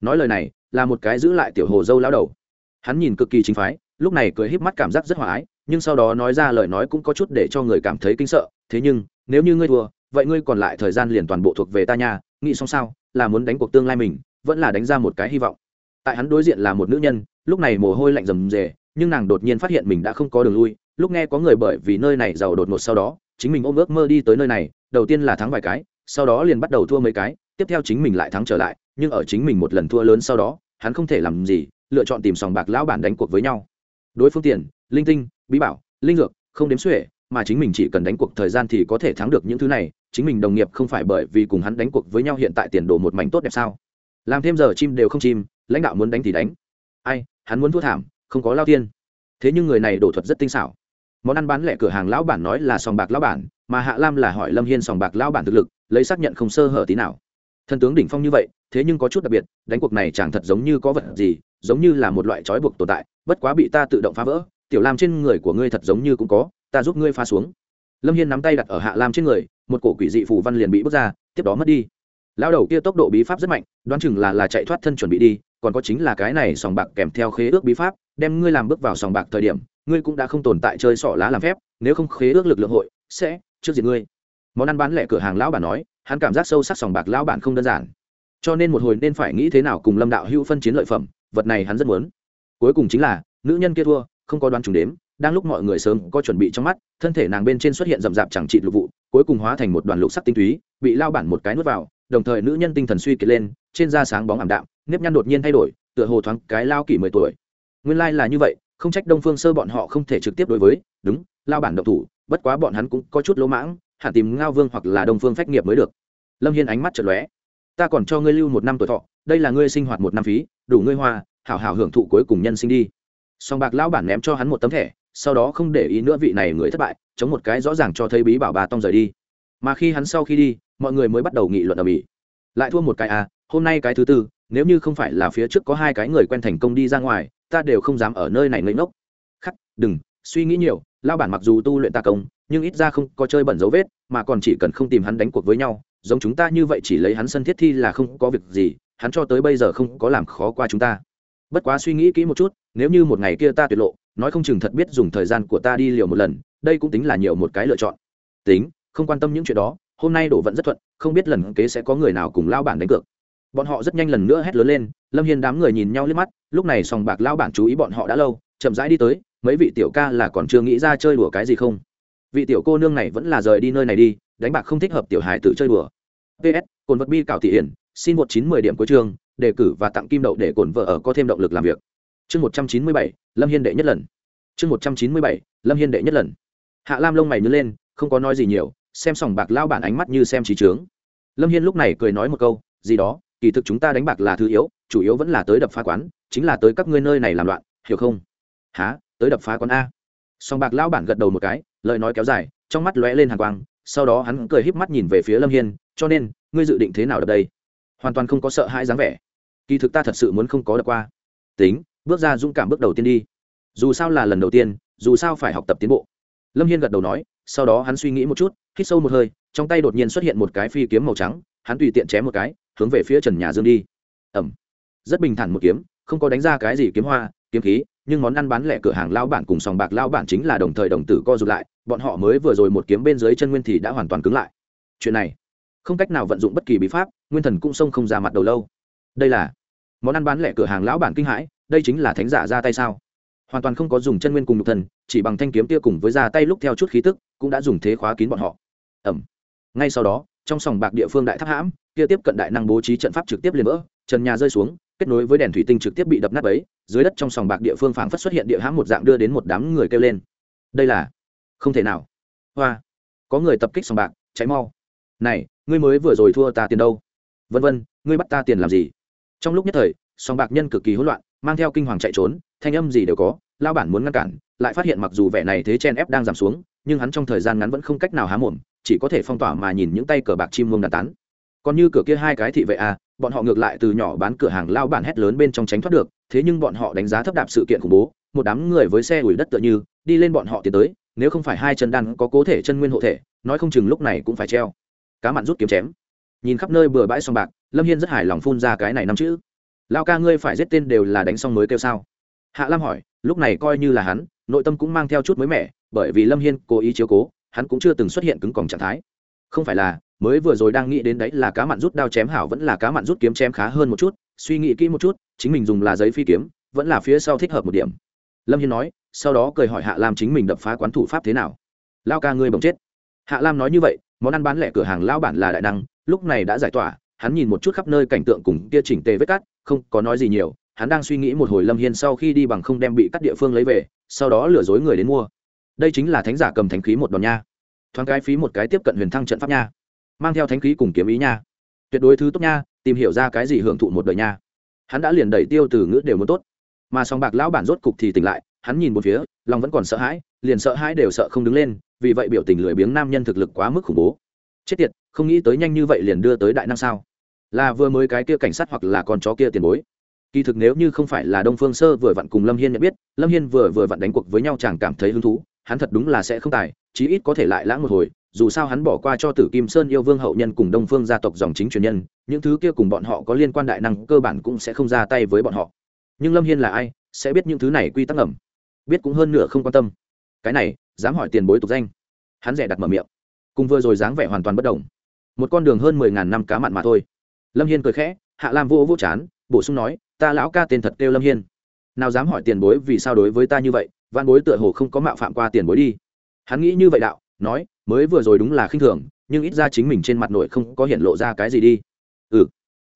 Nói lời này, là một cái giữ lại tiểu hồ dâu lao đầu. Hắn nhìn cực kỳ chính phái, lúc này cười híp mắt cảm giác rất hòa ái, nhưng sau đó nói ra lời nói cũng có chút để cho người cảm thấy kinh sợ, thế nhưng, nếu như ngươi thua, vậy ngươi còn lại thời gian liền toàn bộ thuộc về ta nha, nghĩ xong sao, là muốn đánh cuộc tương lai mình, vẫn là đánh ra một cái hy vọng tại hắn đối diện là một nữ nhân, lúc này mồ hôi lạnh rầm rề, nhưng nàng đột nhiên phát hiện mình đã không có đường lui, lúc nghe có người bởi vì nơi này giàu đột ngột sau đó, chính mình ôm ước mơ đi tới nơi này, đầu tiên là thắng vài cái, sau đó liền bắt đầu thua mấy cái, tiếp theo chính mình lại thắng trở lại, nhưng ở chính mình một lần thua lớn sau đó, hắn không thể làm gì, lựa chọn tìm sòng bạc lão bản đánh cuộc với nhau. Đối phương tiền, linh tinh, bí bảo, linh dược, không đếm xuể, mà chính mình chỉ cần đánh cuộc thời gian thì có thể thắng được những thứ này, chính mình đồng nghiệp không phải bởi vì cùng hắn đánh cuộc với nhau hiện tại tiền đồ một mảnh tốt đẹp sao? Làm thêm giờ chim đều không chim lãnh đạo muốn đánh thì đánh. Ai, hắn muốn thua thảm, không có lao tiên thế nhưng người này đổ thuật rất tinh xảo. Món ăn bán lẻ cửa hàng lão bản nói là sòng bạc lão bản, mà hạ lam là hỏi lâm hiên sòng bạc lão bản thực lực, lấy xác nhận không sơ hở tí nào. Thân tướng đỉnh phong như vậy, thế nhưng có chút đặc biệt, đánh cuộc này chẳng thật giống như có vật gì, giống như là một loại trói buộc tồn tại, bất quá bị ta tự động phá vỡ, tiểu lam trên người của ngươi thật giống như cũng có, ta giúp ngươi phá xuống. Lâm hiên nắm tay đặt ở hạ lam trên người, một cổ quỷ dị phù văn liền bị bước ra, tiếp đó mất đi. Lao đầu kia tốc độ bí pháp rất mạnh, đoán chừng là là chạy thoát thân chuẩn bị đi còn có chính là cái này sòng bạc kèm theo khế ước bí pháp, đem ngươi làm bước vào sòng bạc thời điểm, ngươi cũng đã không tồn tại chơi sọ lá làm phép, nếu không khế ước lực lượng hội sẽ trước diện ngươi. Món ăn bán lẻ cửa hàng lão bản nói, hắn cảm giác sâu sắc sòng bạc lão bản không đơn giản. Cho nên một hồi nên phải nghĩ thế nào cùng lâm đạo hữu phân chiến lợi phẩm, vật này hắn rất muốn. Cuối cùng chính là, nữ nhân kia thua, không có đoán trùng đếm, đang lúc mọi người sớm có chuẩn bị trong mắt, thân thể nàng bên trên xuất hiện rậm rạp chẳng trị lục vụ, cuối cùng hóa thành một đoàn lục sắc tinh túy, bị lao bản một cái nuốt vào, đồng thời nữ nhân tinh thần suy kiệt lên trên da sáng bóng ảm đạm, nếp nhăn đột nhiên thay đổi, tựa hồ thoáng cái lao kỷ mười tuổi. Nguyên lai là như vậy, không trách đông phương sơ bọn họ không thể trực tiếp đối với, đúng, lao bản độc thủ, bất quá bọn hắn cũng có chút lỗ mãng, hẳn tìm ngao vương hoặc là đông phương phách nghiệp mới được. Lâm hiên ánh mắt chật lóe. Ta còn cho ngươi lưu một năm tuổi thọ, đây là ngươi sinh hoạt một năm phí, đủ ngươi hoa, hảo hảo hưởng thụ cuối cùng nhân sinh đi. Song bạc lão bản ném cho hắn một tấm thẻ, sau đó không để ý nữa vị này người thất bại, chống một cái rõ ràng cho thấy bí bảo bà tông rời đi. Mà khi hắn sau khi đi, mọi người mới bắt đầu nghị luận ở mỹ. Lại thua một cái à hôm nay cái thứ tư, nếu như không phải là phía trước có hai cái người quen thành công đi ra ngoài, ta đều không dám ở nơi này ngây ngốc. Khắc, đừng, suy nghĩ nhiều lao bản mặc dù tu luyện ta công, nhưng ít ra không có chơi bẩn dấu vết, mà còn chỉ cần không tìm hắn đánh cuộc với nhau, giống chúng ta như vậy chỉ lấy hắn sân thiết thi là không có việc gì, hắn cho tới bây giờ không có làm khó qua chúng ta. Bất quá suy nghĩ kỹ một chút, nếu như một ngày kia ta tuyệt lộ, nói không chừng thật biết dùng thời gian của ta đi liều một lần, đây cũng tính là nhiều một cái lựa chọn. Tính, không quan tâm những chuyện đó, hôm nay đổ vẫn rất thuận, không biết lần kế sẽ có người nào cùng lao bản đánh cược bọn họ rất nhanh lần nữa hét lớn lên, lâm hiên đám người nhìn nhau liếc mắt, lúc này sòng bạc lao bản chú ý bọn họ đã lâu, chậm rãi đi tới, mấy vị tiểu ca là còn chưa nghĩ ra chơi đùa cái gì không? Vị tiểu cô nương này vẫn là rời đi nơi này đi, đánh bạc không thích hợp tiểu hải tự chơi đùa. Ps cồn vật bi cảo thị hiển, xin một chín mười điểm cuối chương đề cử và tặng kim đậu để cồn vợ ở có thêm động lực làm việc. Chương một trăm chín mươi bảy, lâm hiên đệ nhất lần. Chương một trăm chín mươi bảy, lâm hiên đệ nhất lần. Hạ lam lông mày nhớ lên, không có nói gì nhiều, xem sòng bạc lao bản ánh mắt như xem trí trướng lâm hiên lúc này cười nói một câu, gì đó? Kỳ thực chúng ta đánh bạc là thứ yếu, chủ yếu vẫn là tới đập phá quán, chính là tới các ngươi nơi này làm loạn, hiểu không? Há tới đập phá quán a. Song bạc lao bản gật đầu một cái, lời nói kéo dài, trong mắt lóe lên hàng quang, sau đó hắn cười híp mắt nhìn về phía lâm hiên, cho nên, ngươi dự định thế nào đập đây? Hoàn toàn không có sợ hãi dáng vẻ. Kỳ thực ta thật sự muốn không có đập qua. Tính, bước ra dũng cảm bước đầu tiên đi. Dù sao là lần đầu tiên, dù sao phải học tập tiến bộ. Lâm hiên gật đầu nói, sau đó hắn suy nghĩ một chút, hít sâu một hơi, trong tay đột nhiên xuất hiện một cái phi kiếm màu trắng hắn tùy tiện chém một cái, hướng về phía trần nhà dương đi. Ẩm rất bình thản một kiếm, không có đánh ra cái gì kiếm hoa, kiếm khí, nhưng món ăn bán lẻ cửa hàng lao bản cùng sòng bạc lao bản chính là đồng thời đồng tử co rụt lại, bọn họ mới vừa rồi một kiếm bên dưới chân nguyên thì đã hoàn toàn cứng lại. Chuyện này, không cách nào vận dụng bất kỳ bí pháp, nguyên thần cũng xông không ra mặt đầu lâu. Đây là món ăn bán lẻ cửa hàng lão bản kinh hãi, đây chính là thánh giả ra tay sao? Hoàn toàn không có dùng chân nguyên cùng nhục thần, chỉ bằng thanh kiếm tia cùng với ra tay lúc theo chút khí tức, cũng đã dùng thế khóa kín bọn họ. Ẩm ngay sau đó trong sòng bạc địa phương đại tháp hãm, kia tiếp cận đại năng bố trí trận pháp trực tiếp liền vỡ, trần nhà rơi xuống, kết nối với đèn thủy tinh trực tiếp bị đập nát ấy dưới đất trong sòng bạc địa phương phảng phất xuất hiện địa hãm một dạng đưa đến một đám người kêu lên. Đây là, không thể nào. Hoa, có người tập kích sòng bạc cháy mau. Này, ngươi mới vừa rồi thua ta tiền đâu? Vân vân, ngươi bắt ta tiền làm gì? Trong lúc nhất thời, sòng bạc nhân cực kỳ hỗn loạn, mang theo kinh hoàng chạy trốn, thanh âm gì đều có lao bản muốn ngăn cản, lại phát hiện mặc dù vẻ này thế chen ép đang giảm xuống, nhưng hắn trong thời gian ngắn vẫn không cách nào há mồm chỉ có thể phong tỏa mà nhìn những tay cờ bạc chim muông đàn tán. Còn như cửa kia hai cái thị vệ à, bọn họ ngược lại từ nhỏ bán cửa hàng lao bản hét lớn bên trong tránh thoát được thế nhưng bọn họ đánh giá thấp đạp sự kiện khủng bố một đám người với xe ủi đất tựa như đi lên bọn họ tiến tới nếu không phải hai chân đan có cố thể chân nguyên hộ thể nói không chừng lúc này cũng phải treo. Cá mặn rút kiếm chém. Nhìn khắp nơi bừa bãi sòng bạc lâm hiên rất hài lòng phun ra cái này năm chữ. Lao ca ngươi phải giết tên đều là đánh xong mới kêu sao? Hạ lam hỏi lúc này coi như là hắn nội tâm cũng mang theo chút mới mẻ bởi vì lâm hiên cố ý chiếu cố hắn cũng chưa từng xuất hiện cứng còng trạng thái. Không phải là, mới vừa rồi đang nghĩ đến đấy là cá mặn rút đao chém hảo vẫn là cá mặn rút kiếm chém khá hơn một chút, suy nghĩ kỹ một chút, chính mình dùng là giấy phi kiếm, vẫn là phía sau thích hợp một điểm. Lâm hiên nói, sau đó cười hỏi hạ lam chính mình đập phá quán thủ pháp thế nào. Lao ca ngươi bỗng chết. Hạ lam nói như vậy, món ăn bán lẻ cửa hàng lao bản là đại năng, lúc này đã giải tỏa, hắn nhìn một chút khắp nơi cảnh tượng cùng kia chỉnh tề vết cắt, không có nói gì nhiều, hắn đang suy nghĩ một hồi lâm hiên sau khi đi bằng không đem bị cắt địa phương lấy về, sau đó lừa dối người đến mua đây chính là thánh giả cầm thánh khí một đòn nha. Thoáng cái phí một cái tiếp cận huyền thăng trận pháp nha. Mang theo thánh khí cùng kiếm ý nha. Tuyệt đối thứ tốt nha, tìm hiểu ra cái gì hưởng thụ một đời nha. Hắn đã liền đẩy tiêu từ ngữ đều muốn tốt. Mà song bạc lão bản rốt cục thì tỉnh lại, hắn nhìn một phía, lòng vẫn còn sợ hãi, liền sợ hãi đều sợ không đứng lên, vì vậy biểu tình lười biếng nam nhân thực lực quá mức khủng bố. Chết tiệt, không nghĩ tới nhanh như vậy liền đưa tới đại năng sao? Là vừa mới cái kia cảnh sát hoặc là con chó kia tiền bối. Kỳ thực nếu như không phải là đông phương sơ vừa vặn cùng lâm hiên nhận biết, lâm hiên vừa vừa vặn đánh cuộc với nhau chẳng cảm thấy hứng thú hắn thật đúng là sẽ không tài, chí ít có thể lại lãng một hồi, dù sao hắn bỏ qua cho tử kim sơn yêu vương hậu nhân cùng đông phương gia tộc dòng chính truyền nhân, những thứ kia cùng bọn họ có liên quan đại năng cơ bản cũng sẽ không ra tay với bọn họ. Nhưng lâm hiên là ai, sẽ biết những thứ này quy tắc ẩm biết cũng hơn nửa không quan tâm. Cái này, dám hỏi tiền bối tục danh. Hắn rẻ đặt mở miệng. Cùng vừa rồi dáng vẻ hoàn toàn bất đồng. Một con đường hơn mười ngàn năm cá mặn mà thôi. Lâm hiên cười khẽ, hạ lam vô vô chán, bổ sung nói, ta lão ca tên thật kêu lâm hiên. Nào dám hỏi tiền bối vì sao đối với ta như vậy văn bối tựa hồ không có mạo phạm qua tiền bối đi. Hắn nghĩ như vậy đạo, nói, mới vừa rồi đúng là khinh thường, nhưng ít ra chính mình trên mặt nội không có hiện lộ ra cái gì đi. Ừ.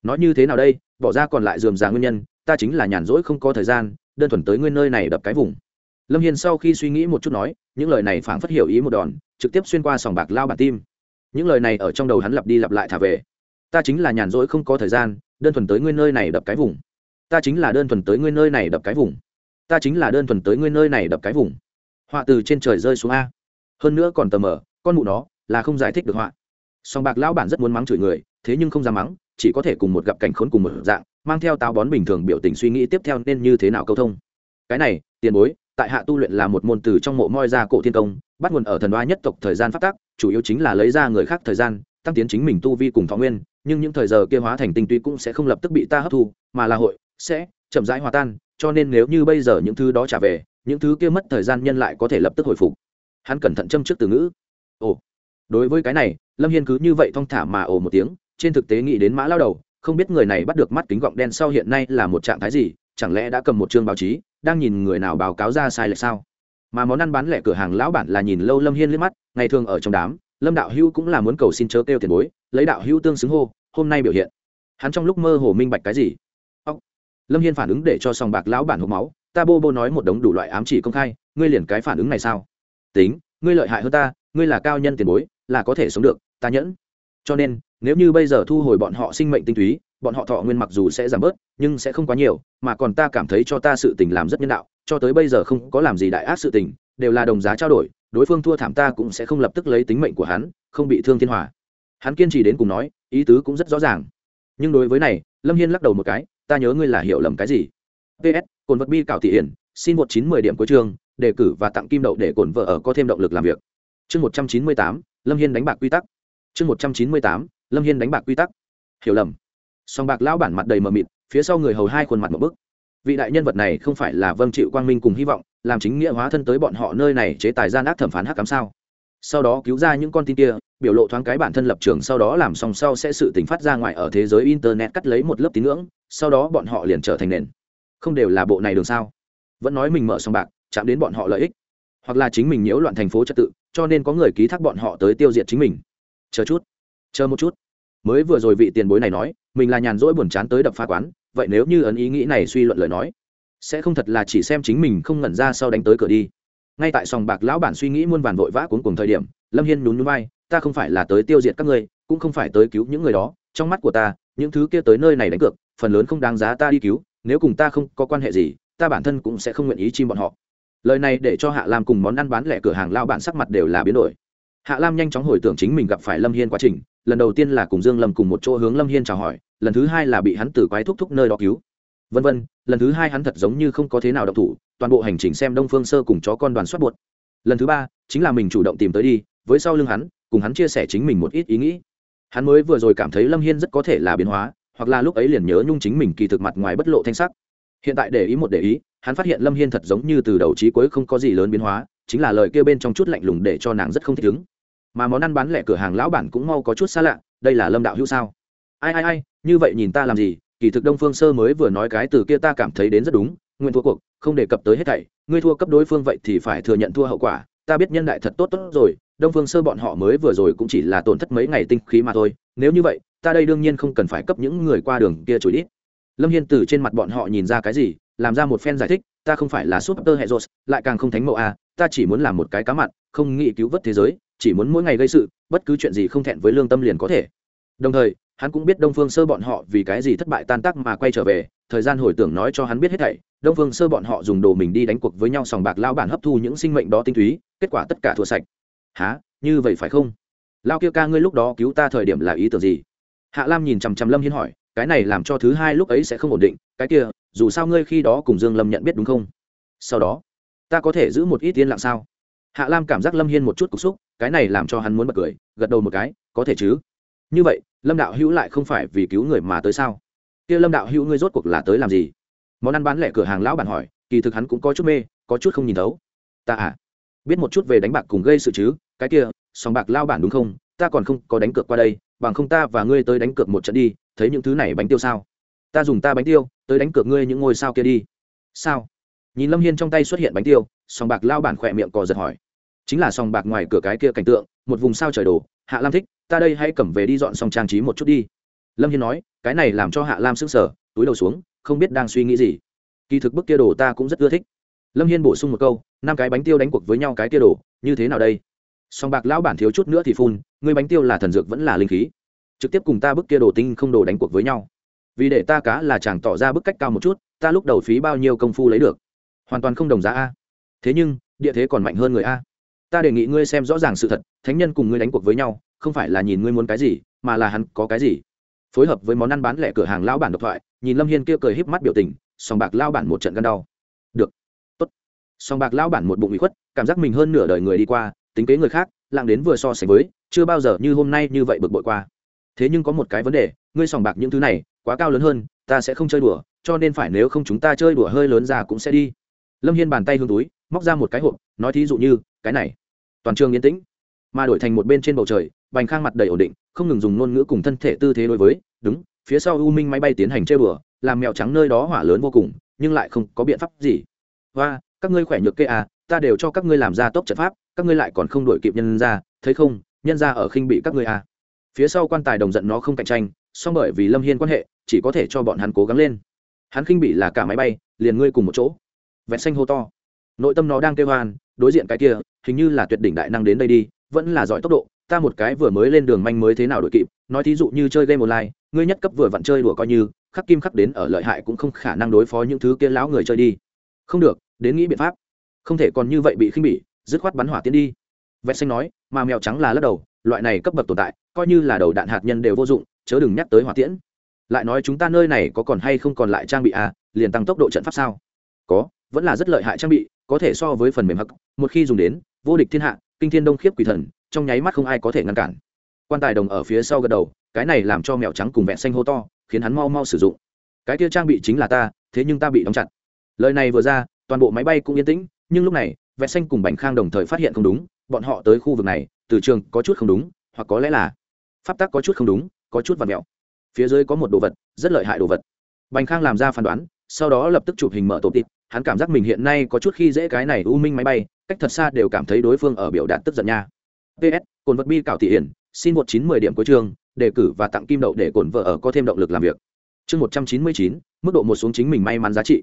Nói như thế nào đây? Bỏ ra còn lại dườm già nguyên nhân, ta chính là nhàn rỗi không có thời gian, đơn thuần tới nguyên nơi này đập cái vùng. Lâm hiền sau khi suy nghĩ một chút nói, những lời này phảng phất hiểu ý một đòn, trực tiếp xuyên qua sòng bạc lao bản tim. Những lời này ở trong đầu hắn lặp đi lặp lại thả về. Ta chính là nhàn rỗi không có thời gian, đơn thuần tới nguyên nơi này đập cái vùng. Ta chính là đơn thuần tới nguyên nơi này đập cái vùng ta chính là đơn thuần tới nguyên nơi này đập cái vùng. Họa từ trên trời rơi xuống a. Hơn nữa còn tờ mờ, con mụ nó, là không giải thích được họa. Song bạc lão bản rất muốn mắng chửi người, thế nhưng không dám mắng, chỉ có thể cùng một gặp cảnh khốn cùng một dạng, mang theo táo bón bình thường biểu tình suy nghĩ tiếp theo nên như thế nào câu thông. Cái này, tiền bối, tại hạ tu luyện là một môn từ trong mộ moi ra cổ thiên công, bắt nguồn ở thần đoa nhất tộc thời gian phát tác chủ yếu chính là lấy ra người khác thời gian, tăng tiến chính mình tu vi cùng thọ nguyên, nhưng những thời giờ kia hóa thành tinh tuy cũng sẽ không lập tức bị ta hấp thu, mà là hội, sẽ chậm rãi hòa tan cho nên nếu như bây giờ những thứ đó trả về, những thứ kia mất thời gian nhân lại có thể lập tức hồi phục. Hắn cẩn thận châm trước từ ngữ. Ồ, đối với cái này, lâm hiên cứ như vậy thong thả mà ồ một tiếng, trên thực tế nghĩ đến mã lao đầu, không biết người này bắt được mắt kính gọng đen sau hiện nay là một trạng thái gì, chẳng lẽ đã cầm một chương báo chí, đang nhìn người nào báo cáo ra sai lệch sao? Mà món ăn bán lẻ cửa hàng lão bản là nhìn lâu lâm hiên liếc mắt, ngày thường ở trong đám, lâm đạo Hưu cũng là muốn cầu xin chớ kêu tiền bối, lấy đạo hưu tương xứng hô, hôm nay biểu hiện. Hắn trong lúc mơ hồ minh bạch cái gì? Lâm hiên phản ứng để cho sòng bạc lão bản hộp máu, ta bô bô nói một đống đủ loại ám chỉ công khai, ngươi liền cái phản ứng này sao? Tính, ngươi lợi hại hơn ta, ngươi là cao nhân tiền bối, là có thể sống được, ta nhẫn. Cho nên, nếu như bây giờ thu hồi bọn họ sinh mệnh tinh túy, bọn họ thọ nguyên mặc dù sẽ giảm bớt, nhưng sẽ không quá nhiều, mà còn ta cảm thấy cho ta sự tình làm rất nhân đạo, cho tới bây giờ không có làm gì đại ác sự tình, đều là đồng giá trao đổi, đối phương thua thảm ta cũng sẽ không lập tức lấy tính mệnh của hắn, không bị thương thiên hòa. Hắn kiên trì đến cùng nói, ý tứ cũng rất rõ ràng. Nhưng đối với này, lâm hiên lắc đầu một cái ta nhớ ngươi là hiểu lầm cái gì? Ps cồn vật bi cảo thị hiển, xin một chín mười điểm cuối chương, đề cử và tặng kim đậu để cồn vợ ở có thêm động lực làm việc. Chương một trăm chín mươi tám, lâm hiên đánh bạc quy tắc. Chương một trăm chín mươi tám, lâm hiên đánh bạc quy tắc. Hiểu lầm. Song bạc lão bản mặt đầy mờ mịt, phía sau người hầu hai khuôn mặt một bức. Vị đại nhân vật này không phải là vâng chịu quang minh cùng hy vọng, làm chính nghĩa hóa thân tới bọn họ nơi này chế tài gian ác thẩm phán hắc cám sao? Sau đó cứu ra những con tin kia, biểu lộ thoáng cái bản thân lập trường, sau đó làm xong sau sẽ sự tình phát ra ngoài ở thế giới internet cắt lấy một lớp tín ngưỡng sau đó bọn họ liền trở thành nền. Không đều là bộ này đường sao? Vẫn nói mình mở sòng bạc, chạm đến bọn họ lợi ích. Hoặc là chính mình nhiễu loạn thành phố trật tự, cho nên có người ký thác bọn họ tới tiêu diệt chính mình. Chờ chút. Chờ một chút. Mới vừa rồi vị tiền bối này nói, mình là nhàn rỗi buồn chán tới đập phá quán, vậy nếu như ấn ý nghĩ này suy luận lời nói, sẽ không thật là chỉ xem chính mình không ngẩn ra sau đánh tới cửa đi. Ngay tại sòng bạc lão bản suy nghĩ muôn vàn vội vã cuốn cùng thời điểm, lâm hiên nhún nhún vai, ta không phải là tới tiêu diệt các ngươi, cũng không phải tới cứu những người đó, trong mắt của ta, những thứ kia tới nơi này đánh cược phần lớn không đáng giá ta đi cứu, nếu cùng ta không có quan hệ gì, ta bản thân cũng sẽ không nguyện ý chim bọn họ. Lời này để cho hạ lam cùng món ăn bán lẻ cửa hàng lao bản sắc mặt đều là biến đổi. Hạ lam nhanh chóng hồi tưởng chính mình gặp phải lâm hiên quá trình, lần đầu tiên là cùng dương lâm cùng một chỗ hướng lâm hiên chào hỏi, lần thứ hai là bị hắn từ quái thúc thúc nơi đó cứu. Vân vân, lần thứ hai hắn thật giống như không có thế nào độc thủ, toàn bộ hành trình xem đông phương sơ cùng chó con đoàn xuất buột lần thứ ba, chính là mình chủ động tìm tới đi, với sau lưng hắn, cùng hắn chia sẻ chính mình một ít ý nghĩ. Hắn mới vừa rồi cảm thấy lâm hiên rất có thể là biến hóa hoặc là lúc ấy liền nhớ nhung chính mình kỳ thực mặt ngoài bất lộ thanh sắc. Hiện tại để ý một để ý, hắn phát hiện lâm hiên thật giống như từ đầu trí cuối không có gì lớn biến hóa, chính là lời kia bên trong chút lạnh lùng để cho nàng rất không thích ứng. Mà món ăn bán lẻ cửa hàng lão bản cũng mau có chút xa lạ, đây là lâm đạo hữu sao? Ai ai ai, như vậy nhìn ta làm gì? Kỳ thực đông phương sơ mới vừa nói cái từ kia ta cảm thấy đến rất đúng nguyên thua cuộc, không đề cập tới hết thảy, ngươi thua cấp đối phương vậy thì phải thừa nhận thua hậu quả, ta biết nhân đại thật tốt tốt rồi đông phương sơ bọn họ mới vừa rồi cũng chỉ là tổn thất mấy ngày tinh khí mà thôi, nếu như vậy, ta đây đương nhiên không cần phải cấp những người qua đường kia chửi ít lâm hiên từ trên mặt bọn họ nhìn ra cái gì, làm ra một phen giải thích, ta không phải là súp tơ hệ rột lại càng không thánh mẫu a à, ta chỉ muốn làm một cái cá mặn, không nghĩ cứu vớt thế giới, chỉ muốn mỗi ngày gây sự, bất cứ chuyện gì không thẹn với lương tâm liền có thể. Đồng thời, hắn cũng biết đông phương sơ bọn họ vì cái gì thất bại tan tác mà quay trở về, thời gian hồi tưởng nói cho hắn biết hết thảy, đông phương sơ bọn họ dùng đồ mình đi đánh cuộc với nhau sòng bạc lao bản hấp thu những sinh mệnh đó tinh túy, kết quả tất cả thua sạch há như vậy phải không? Lao kia ca ngươi lúc đó cứu ta thời điểm là ý tưởng gì? Hạ lam nhìn chằm chằm lâm hiên hỏi, cái này làm cho thứ hai lúc ấy sẽ không ổn định, cái kia, dù sao ngươi khi đó cùng dương lâm nhận biết đúng không? Sau đó, ta có thể giữ một ít yên lặng sao? Hạ lam cảm giác lâm hiên một chút cục xúc, cái này làm cho hắn muốn bật cười, gật đầu một cái, có thể chứ? Như vậy, lâm đạo hữu lại không phải vì cứu người mà tới sao? Kia lâm đạo hữu ngươi rốt cuộc là tới làm gì? Món ăn bán lẻ cửa hàng lão bản hỏi, kỳ thực hắn cũng có chút mê, có chút không nhìn thấu. Ta à biết một chút về đánh bạc cùng gây sự chứ? Cái kia, sòng bạc lao bản đúng không? Ta còn không có đánh cược qua đây, bằng không ta và ngươi tới đánh cược một trận đi, thấy những thứ này bánh tiêu sao? Ta dùng ta bánh tiêu, tới đánh cược ngươi những ngôi sao kia đi. Sao? Nhìn lâm hiên trong tay xuất hiện bánh tiêu, sòng bạc lao bản khỏe miệng cò giật hỏi. Chính là sòng bạc ngoài cửa cái kia cảnh tượng, một vùng sao trời đổ, hạ lam thích, ta đây hãy cầm về đi dọn xong trang trí một chút đi. Lâm hiên nói, cái này làm cho hạ lam sức sờ, túi đầu xuống, không biết đang suy nghĩ gì. Kỳ thực bức kia đồ ta cũng rất ưa thích. Lâm hiên bổ sung một câu, năm cái bánh tiêu đánh cuộc với nhau cái kia đồ, như thế nào đây? Song bạc lão bản thiếu chút nữa thì phun người bánh tiêu là thần dược vẫn là linh khí. Trực tiếp cùng ta bức kia đồ tinh không đồ đánh cuộc với nhau. Vì để ta cá là chàng tỏ ra bức cách cao một chút, ta lúc đầu phí bao nhiêu công phu lấy được. Hoàn toàn không đồng giá a. Thế nhưng, địa thế còn mạnh hơn người a. Ta đề nghị ngươi xem rõ ràng sự thật, thánh nhân cùng ngươi đánh cuộc với nhau, không phải là nhìn ngươi muốn cái gì, mà là hắn có cái gì. Phối hợp với món ăn bán lẻ cửa hàng lão bản độc thoại, nhìn lâm hiên kia cười híp mắt biểu tình sòng bạc lao bản một trận gan đau. Được. Tốt. Sòng bạc lao bản một bụng bị khuất, cảm giác mình hơn nửa đời người đi qua tính kế người khác, lặng đến vừa so sánh với, chưa bao giờ như hôm nay như vậy bực bội qua. Thế nhưng có một cái vấn đề, ngươi sòng bạc những thứ này, quá cao lớn hơn, ta sẽ không chơi đùa, cho nên phải nếu không chúng ta chơi đùa hơi lớn ra cũng sẽ đi. Lâm hiên bàn tay hương túi, móc ra một cái hộp, nói thí dụ như, cái này. Toàn trường yên tĩnh. Mà đổi thành một bên trên bầu trời bành khang mặt đầy ổn định, không ngừng dùng ngôn ngữ cùng thân thể tư thế đối với, đúng, phía sau u minh máy bay tiến hành chơi bừa làm mèo trắng nơi đó hỏa lớn vô cùng, nhưng lại không có biện pháp gì. Và các ngươi khỏe nhược kê à ta đều cho các ngươi làm ra tốc trận pháp các ngươi lại còn không đổi kịp nhân ra, thấy không, nhân ra ở khinh bị các ngươi à. Phía sau quan tài đồng giận nó không cạnh tranh, song bởi vì lâm hiên quan hệ, chỉ có thể cho bọn hắn cố gắng lên. Hắn khinh bị là cả máy bay, liền ngươi cùng một chỗ. Vẹn xanh hô to. Nội tâm nó đang kêu hoan, đối diện cái kia, hình như là tuyệt đỉnh đại năng đến đây đi, vẫn là giỏi tốc độ, ta một cái vừa mới lên đường manh mới thế nào đội kịp, nói thí dụ như chơi game online, ngươi nhất cấp vừa vặn chơi đùa coi như, khắc kim khắc đến ở lợi hại cũng không khả năng đối phó những thứ kia lão người chơi đi. Không được, đến nghĩ biện pháp. Không thể còn như vậy bị khinh bỉ dứt khoát bắn hỏa tiến đi. Vẹt xanh nói, mà mèo trắng là lắc đầu, loại này cấp bậc tồn tại, coi như là đầu đạn hạt nhân đều vô dụng, chớ đừng nhắc tới hỏa tiễn. Lại nói chúng ta nơi này có còn hay không còn lại trang bị à liền tăng tốc độ trận pháp sao? Có, vẫn là rất lợi hại trang bị, có thể so với phần mềm hắc, một khi dùng đến, vô địch thiên hạ, kinh thiên đông khiếp quỷ thần, trong nháy mắt không ai có thể ngăn cản. Quan tài đồng ở phía sau gật đầu, cái này làm cho mèo trắng cùng vẹn xanh hô to, khiến hắn mau mau sử dụng. Cái kia trang bị chính là ta, thế nhưng ta bị đóng chặt. Lời này vừa ra, toàn bộ máy bay cũng yên tĩnh, nhưng lúc này vẹn xanh cùng bành khang đồng thời phát hiện không đúng, bọn họ tới khu vực này, từ trường có chút không đúng, hoặc có lẽ là pháp tắc có chút không đúng, có chút vật mẹo. Phía dưới có một đồ vật, rất lợi hại đồ vật. Bành khang làm ra phán đoán, sau đó lập tức chụp hình mở tổ tịt, hắn cảm giác mình hiện nay có chút khi dễ cái này u minh máy bay, cách thật xa đều cảm thấy đối phương ở biểu đạt tức giận nha. Ps cồn vật bi cảo thị hiển, xin một chín mười điểm cuối chương, đề cử và tặng kim đậu để cổn vợ ở có thêm động lực làm việc. Chương một trăm chín mươi chín, mức độ một xuống chính mình may mắn giá trị.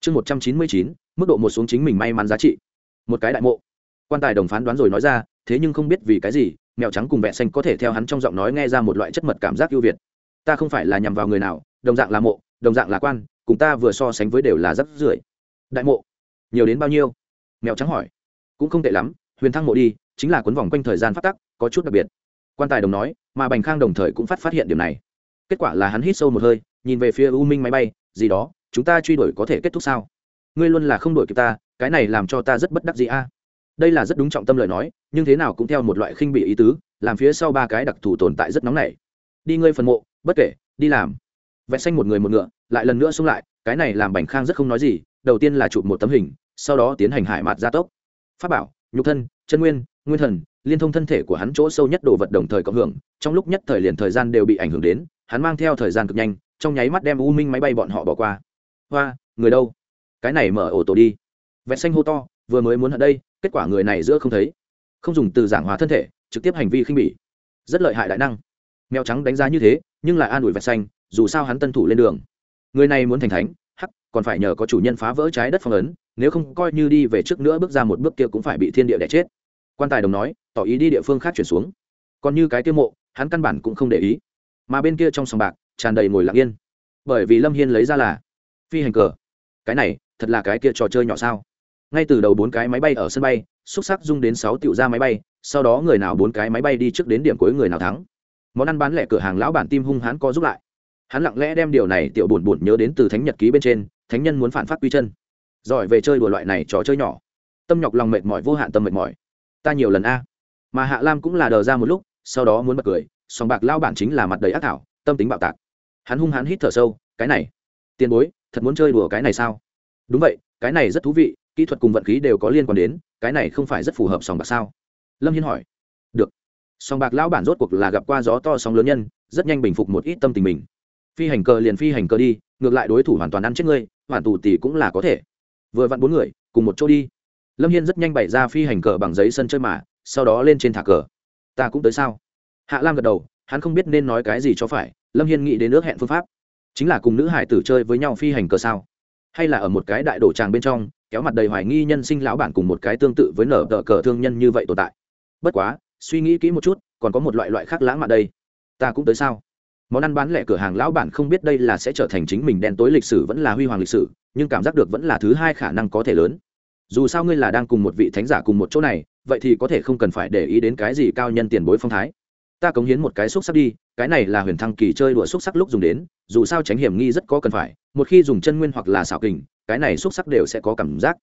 Chương một trăm chín mươi chín, mức độ một xuống chính mình may mắn giá trị một cái đại mộ. Quan tài đồng phán đoán rồi nói ra, thế nhưng không biết vì cái gì, mèo trắng cùng vẹn xanh có thể theo hắn trong giọng nói nghe ra một loại chất mật cảm giác ưu việt. Ta không phải là nhằm vào người nào, đồng dạng là mộ, đồng dạng là quan, cùng ta vừa so sánh với đều là rất rưởi. Đại mộ, nhiều đến bao nhiêu? Mèo trắng hỏi. Cũng không tệ lắm, huyền thăng mộ đi, chính là cuốn vòng quanh thời gian phát tắc, có chút đặc biệt. Quan tài đồng nói, mà bành khang đồng thời cũng phát phát hiện điểm này. Kết quả là hắn hít sâu một hơi, nhìn về phía u minh máy bay, gì đó, chúng ta truy đuổi có thể kết thúc sao? Ngươi luôn là không đuổi kịp ta cái này làm cho ta rất bất đắc dĩ a. Đây là rất đúng trọng tâm lời nói, nhưng thế nào cũng theo một loại khinh bị ý tứ, làm phía sau ba cái đặc thù tồn tại rất nóng nảy. Đi ngươi phần mộ, bất kể, đi làm. Vẽ xanh một người một ngựa, lại lần nữa xuống lại, cái này làm bành khang rất không nói gì, đầu tiên là chụp một tấm hình, sau đó tiến hành hải mặt gia tốc. Pháp bảo, nhục thân, chân nguyên nguyên thần, liên thông thân thể của hắn chỗ sâu nhất đồ vật đồng thời cộng hưởng, trong lúc nhất thời liền thời gian đều bị ảnh hưởng đến, hắn mang theo thời gian cực nhanh, trong nháy mắt đem u minh máy bay bọn họ bỏ qua. Hoa, người đâu? Cái này mở ổ tổ đi vẹt xanh hô to, vừa mới muốn ở đây, kết quả người này giữa không thấy. Không dùng từ giảng hòa thân thể, trực tiếp hành vi khinh bỉ. Rất lợi hại đại năng. Mèo trắng đánh giá như thế, nhưng lại an ủi vẹt xanh, dù sao hắn tân thủ lên đường. Người này muốn thành thánh, hắc, còn phải nhờ có chủ nhân phá vỡ trái đất phong ấn, nếu không coi như đi về trước nữa bước ra một bước kia cũng phải bị thiên địa đẻ chết. Quan tài đồng nói, tỏ ý đi địa phương khác chuyển xuống. Còn như cái tiêu mộ, hắn căn bản cũng không để ý. Mà bên kia trong sòng bạc, tràn đầy ngồi lặng yên. Bởi vì lâm hiên lấy ra là phi hành cờ. Cái này, thật là cái kia trò chơi nhỏ sao? Ngay từ đầu bốn cái máy bay ở sân bay, xúc sắc dung đến sáu tiểu ra máy bay, sau đó người nào bốn cái máy bay đi trước đến điểm cuối người nào thắng. Món ăn bán lẻ cửa hàng lão bản tim hung hãn co giúp lại. Hắn lặng lẽ đem điều này tiểu buồn buồn nhớ đến từ thánh nhật ký bên trên, thánh nhân muốn phản phát quy chân. Giỏi về chơi đùa loại này trò chơi nhỏ. Tâm nhọc lòng mệt mỏi vô hạn tâm mệt mỏi. Ta nhiều lần a. Mà hạ lam cũng là đờ ra một lúc, sau đó muốn bật cười, sòng bạc lao bản chính là mặt đầy ác thảo tâm tính bạo tạc. Hắn hung hắn hít thở sâu, cái này, tiền bối, thật muốn chơi đùa cái này sao? Đúng vậy, cái này rất thú vị kỹ thuật cùng vận khí đều có liên quan đến, cái này không phải rất phù hợp sòng bạc sao? Lâm hiên hỏi. Được. Sòng bạc lão bản rốt cuộc là gặp qua gió to sóng lớn nhân, rất nhanh bình phục một ít tâm tình mình. Phi hành cờ liền phi hành cờ đi, ngược lại đối thủ hoàn toàn ăn chết ngươi, hoàn tù tỷ cũng là có thể. Vừa vặn bốn người, cùng một chỗ đi. Lâm hiên rất nhanh bày ra phi hành cờ bằng giấy sân chơi mà, sau đó lên trên thả cờ. Ta cũng tới sao? Hạ lam gật đầu, hắn không biết nên nói cái gì cho phải, lâm hiên nghĩ đến nước hẹn phương pháp. Chính là cùng nữ hải tử chơi với nhau phi hành cờ sao? Hay là ở một cái đại đổ tràng bên trong kéo mặt đầy hoài nghi nhân sinh lão bản cùng một cái tương tự với nở tờ cờ thương nhân như vậy tồn tại. Bất quá, suy nghĩ kỹ một chút, còn có một loại loại khác lãng mạn đây. Ta cũng tới sao? Món ăn bán lẻ cửa hàng lão bản không biết đây là sẽ trở thành chính mình đen tối lịch sử vẫn là huy hoàng lịch sử, nhưng cảm giác được vẫn là thứ hai khả năng có thể lớn. Dù sao ngươi là đang cùng một vị thánh giả cùng một chỗ này, vậy thì có thể không cần phải để ý đến cái gì cao nhân tiền bối phong thái ta cống hiến một cái xúc sắc đi, cái này là huyền thăng kỳ chơi đùa xúc sắc lúc dùng đến, dù sao tránh hiểm nghi rất có cần phải, một khi dùng chân nguyên hoặc là xảo kình, cái này xúc sắc đều sẽ có cảm giác.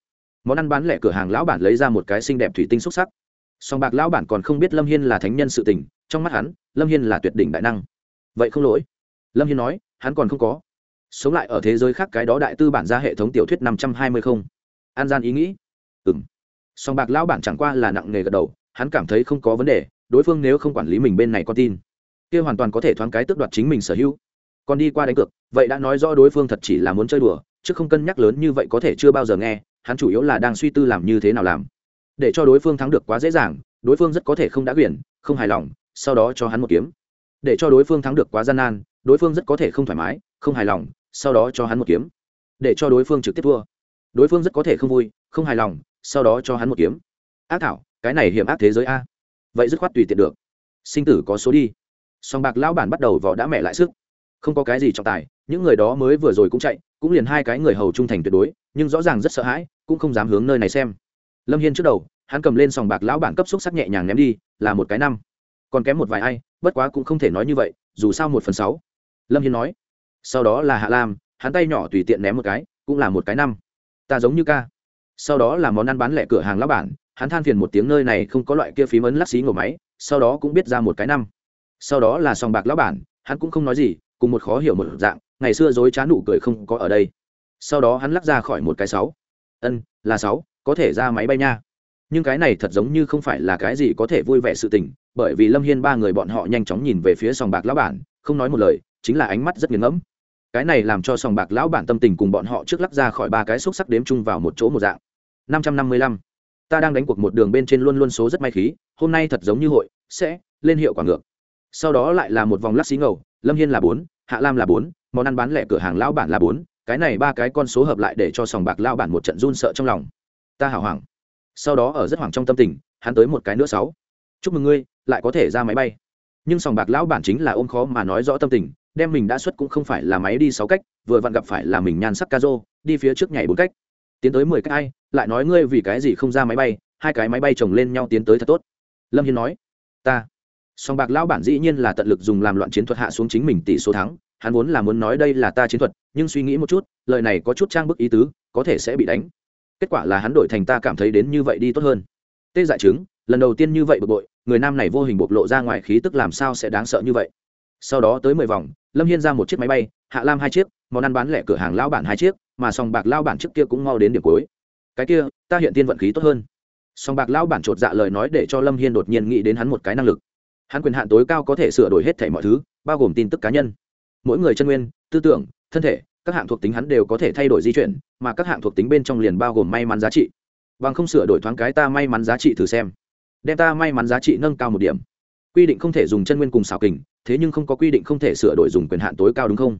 Món ăn bán lẻ cửa hàng lão bản lấy ra một cái xinh đẹp thủy tinh xúc sắc. Song bạc lão bản còn không biết lâm hiên là thánh nhân sự tình, trong mắt hắn, lâm hiên là tuyệt đỉnh đại năng. Vậy không lỗi. Lâm hiên nói, hắn còn không có. Sống lại ở thế giới khác cái đó đại tư bản ra hệ thống tiểu thuyết năm trăm hai mươi không? An gian ý nghĩ. Ừ m song bạc lão bản chẳng qua là nặng nghề gật đầu, hắn cảm thấy không có vấn đề đối phương nếu không quản lý mình bên này con tin, kia hoàn toàn có thể thoáng cái tước đoạt chính mình sở hữu. Còn đi qua đánh cược, vậy đã nói rõ đối phương thật chỉ là muốn chơi đùa, chứ không cân nhắc lớn như vậy có thể chưa bao giờ nghe, hắn chủ yếu là đang suy tư làm như thế nào làm. Để cho đối phương thắng được quá dễ dàng, đối phương rất có thể không đã quyển, không hài lòng, sau đó cho hắn một kiếm. Để cho đối phương thắng được quá gian nan, đối phương rất có thể không thoải mái, không hài lòng, sau đó cho hắn một kiếm. Để cho đối phương trực tiếp thua. Đối phương rất có thể không vui, không hài lòng, sau đó cho hắn một kiếm. Ác thảo, cái này hiểm ác thế giới a vậy dứt khoát tùy tiện được. Sinh tử có số đi. Song bạc lão bản bắt đầu vò đã mẹ lại sức. Không có cái gì trọng tài, những người đó mới vừa rồi cũng chạy, cũng liền hai cái người hầu trung thành tuyệt đối, nhưng rõ ràng rất sợ hãi, cũng không dám hướng nơi này xem. Lâm hiên trước đầu, hắn cầm lên sòng bạc lão bản cấp xúc sắc nhẹ nhàng ném đi, là một cái năm. Còn kém một vài ai, bất quá cũng không thể nói như vậy, dù sao một phần sáu. Lâm hiên nói. Sau đó là hạ lam, hắn tay nhỏ tùy tiện ném một cái, cũng là một cái năm. Ta giống như ca. Sau đó là món ăn bán lẻ cửa hàng lão bản hắn than phiền một tiếng nơi này không có loại kia phím ấn lắc xí ngổ máy, sau đó cũng biết ra một cái năm. Sau đó là sòng bạc lão bản, hắn cũng không nói gì, cùng một khó hiểu một dạng, ngày xưa dối trá nụ cười không có ở đây. Sau đó hắn lắc ra khỏi một cái sáu. Ân, là sáu, có thể ra máy bay nha. Nhưng cái này thật giống như không phải là cái gì có thể vui vẻ sự tình, bởi vì lâm hiên ba người bọn họ nhanh chóng nhìn về phía sòng bạc lão bản, không nói một lời, chính là ánh mắt rất nghiền ngẫm. Cái này làm cho sòng bạc lão bản tâm tình cùng bọn họ trước lắc ra khỏi ba cái xúc sắc đếm chung vào một chỗ một dạng. Năm trăm năm mươi lăm ta đang đánh cuộc một đường bên trên luôn luôn số rất may khí, hôm nay thật giống như hội, sẽ lên hiệu quả ngược. Sau đó lại là một vòng lắc xí ngầu, lâm hiên là bốn, hạ lam là bốn, món ăn bán lẻ cửa hàng lão bản là bốn, cái này ba cái con số hợp lại để cho sòng bạc lao bản một trận run sợ trong lòng. Ta hảo hoảng. Sau đó ở rất hoảng trong tâm tình, hắn tới một cái nữa sáu. Chúc mừng ngươi, lại có thể ra máy bay. Nhưng sòng bạc lão bản chính là ôm khó mà nói rõ tâm tình, đem mình đã xuất cũng không phải là máy đi sáu cách, vừa vặn gặp phải là mình nhan sắc ca rô, đi phía trước nhảy bốn cách tiến tới mười cái, ai lại nói ngươi vì cái gì không ra máy bay hai cái máy bay chồng lên nhau tiến tới thật tốt. Lâm hiên nói ta. Song bạc lão bản dĩ nhiên là tận lực dùng làm loạn chiến thuật hạ xuống chính mình tỷ số thắng hắn vốn là muốn nói đây là ta chiến thuật nhưng suy nghĩ một chút lời này có chút trang bức ý tứ có thể sẽ bị đánh. Kết quả là hắn đổi thành ta cảm thấy đến như vậy đi tốt hơn. Tê dại chứng lần đầu tiên như vậy bực bội người nam này vô hình bộc lộ ra ngoài khí tức làm sao sẽ đáng sợ như vậy? Sau đó tới mười vòng lâm hiên ra một chiếc máy bay hạ lam hai chiếc món ăn bán lẻ cửa hàng lão bản hai chiếc mà sòng bạc lao bản trước kia cũng mau đến điểm cuối. Cái kia, ta hiện tiên vận khí tốt hơn. Sòng bạc lao bản chột dạ lời nói để cho lâm hiên đột nhiên nghĩ đến hắn một cái năng lực. Hắn quyền hạn tối cao có thể sửa đổi hết thảy mọi thứ, bao gồm tin tức cá nhân. Mỗi người chân nguyên, tư tưởng, thân thể, các hạng thuộc tính hắn đều có thể thay đổi di chuyển, mà các hạng thuộc tính bên trong liền bao gồm may mắn giá trị. Bằng không sửa đổi thoáng cái ta may mắn giá trị thử xem. Đem ta may mắn giá trị nâng cao một điểm. Quy định không thể dùng chân nguyên cùng xảo kình, thế nhưng không có quy định không thể sửa đổi dùng quyền hạn tối cao đúng không?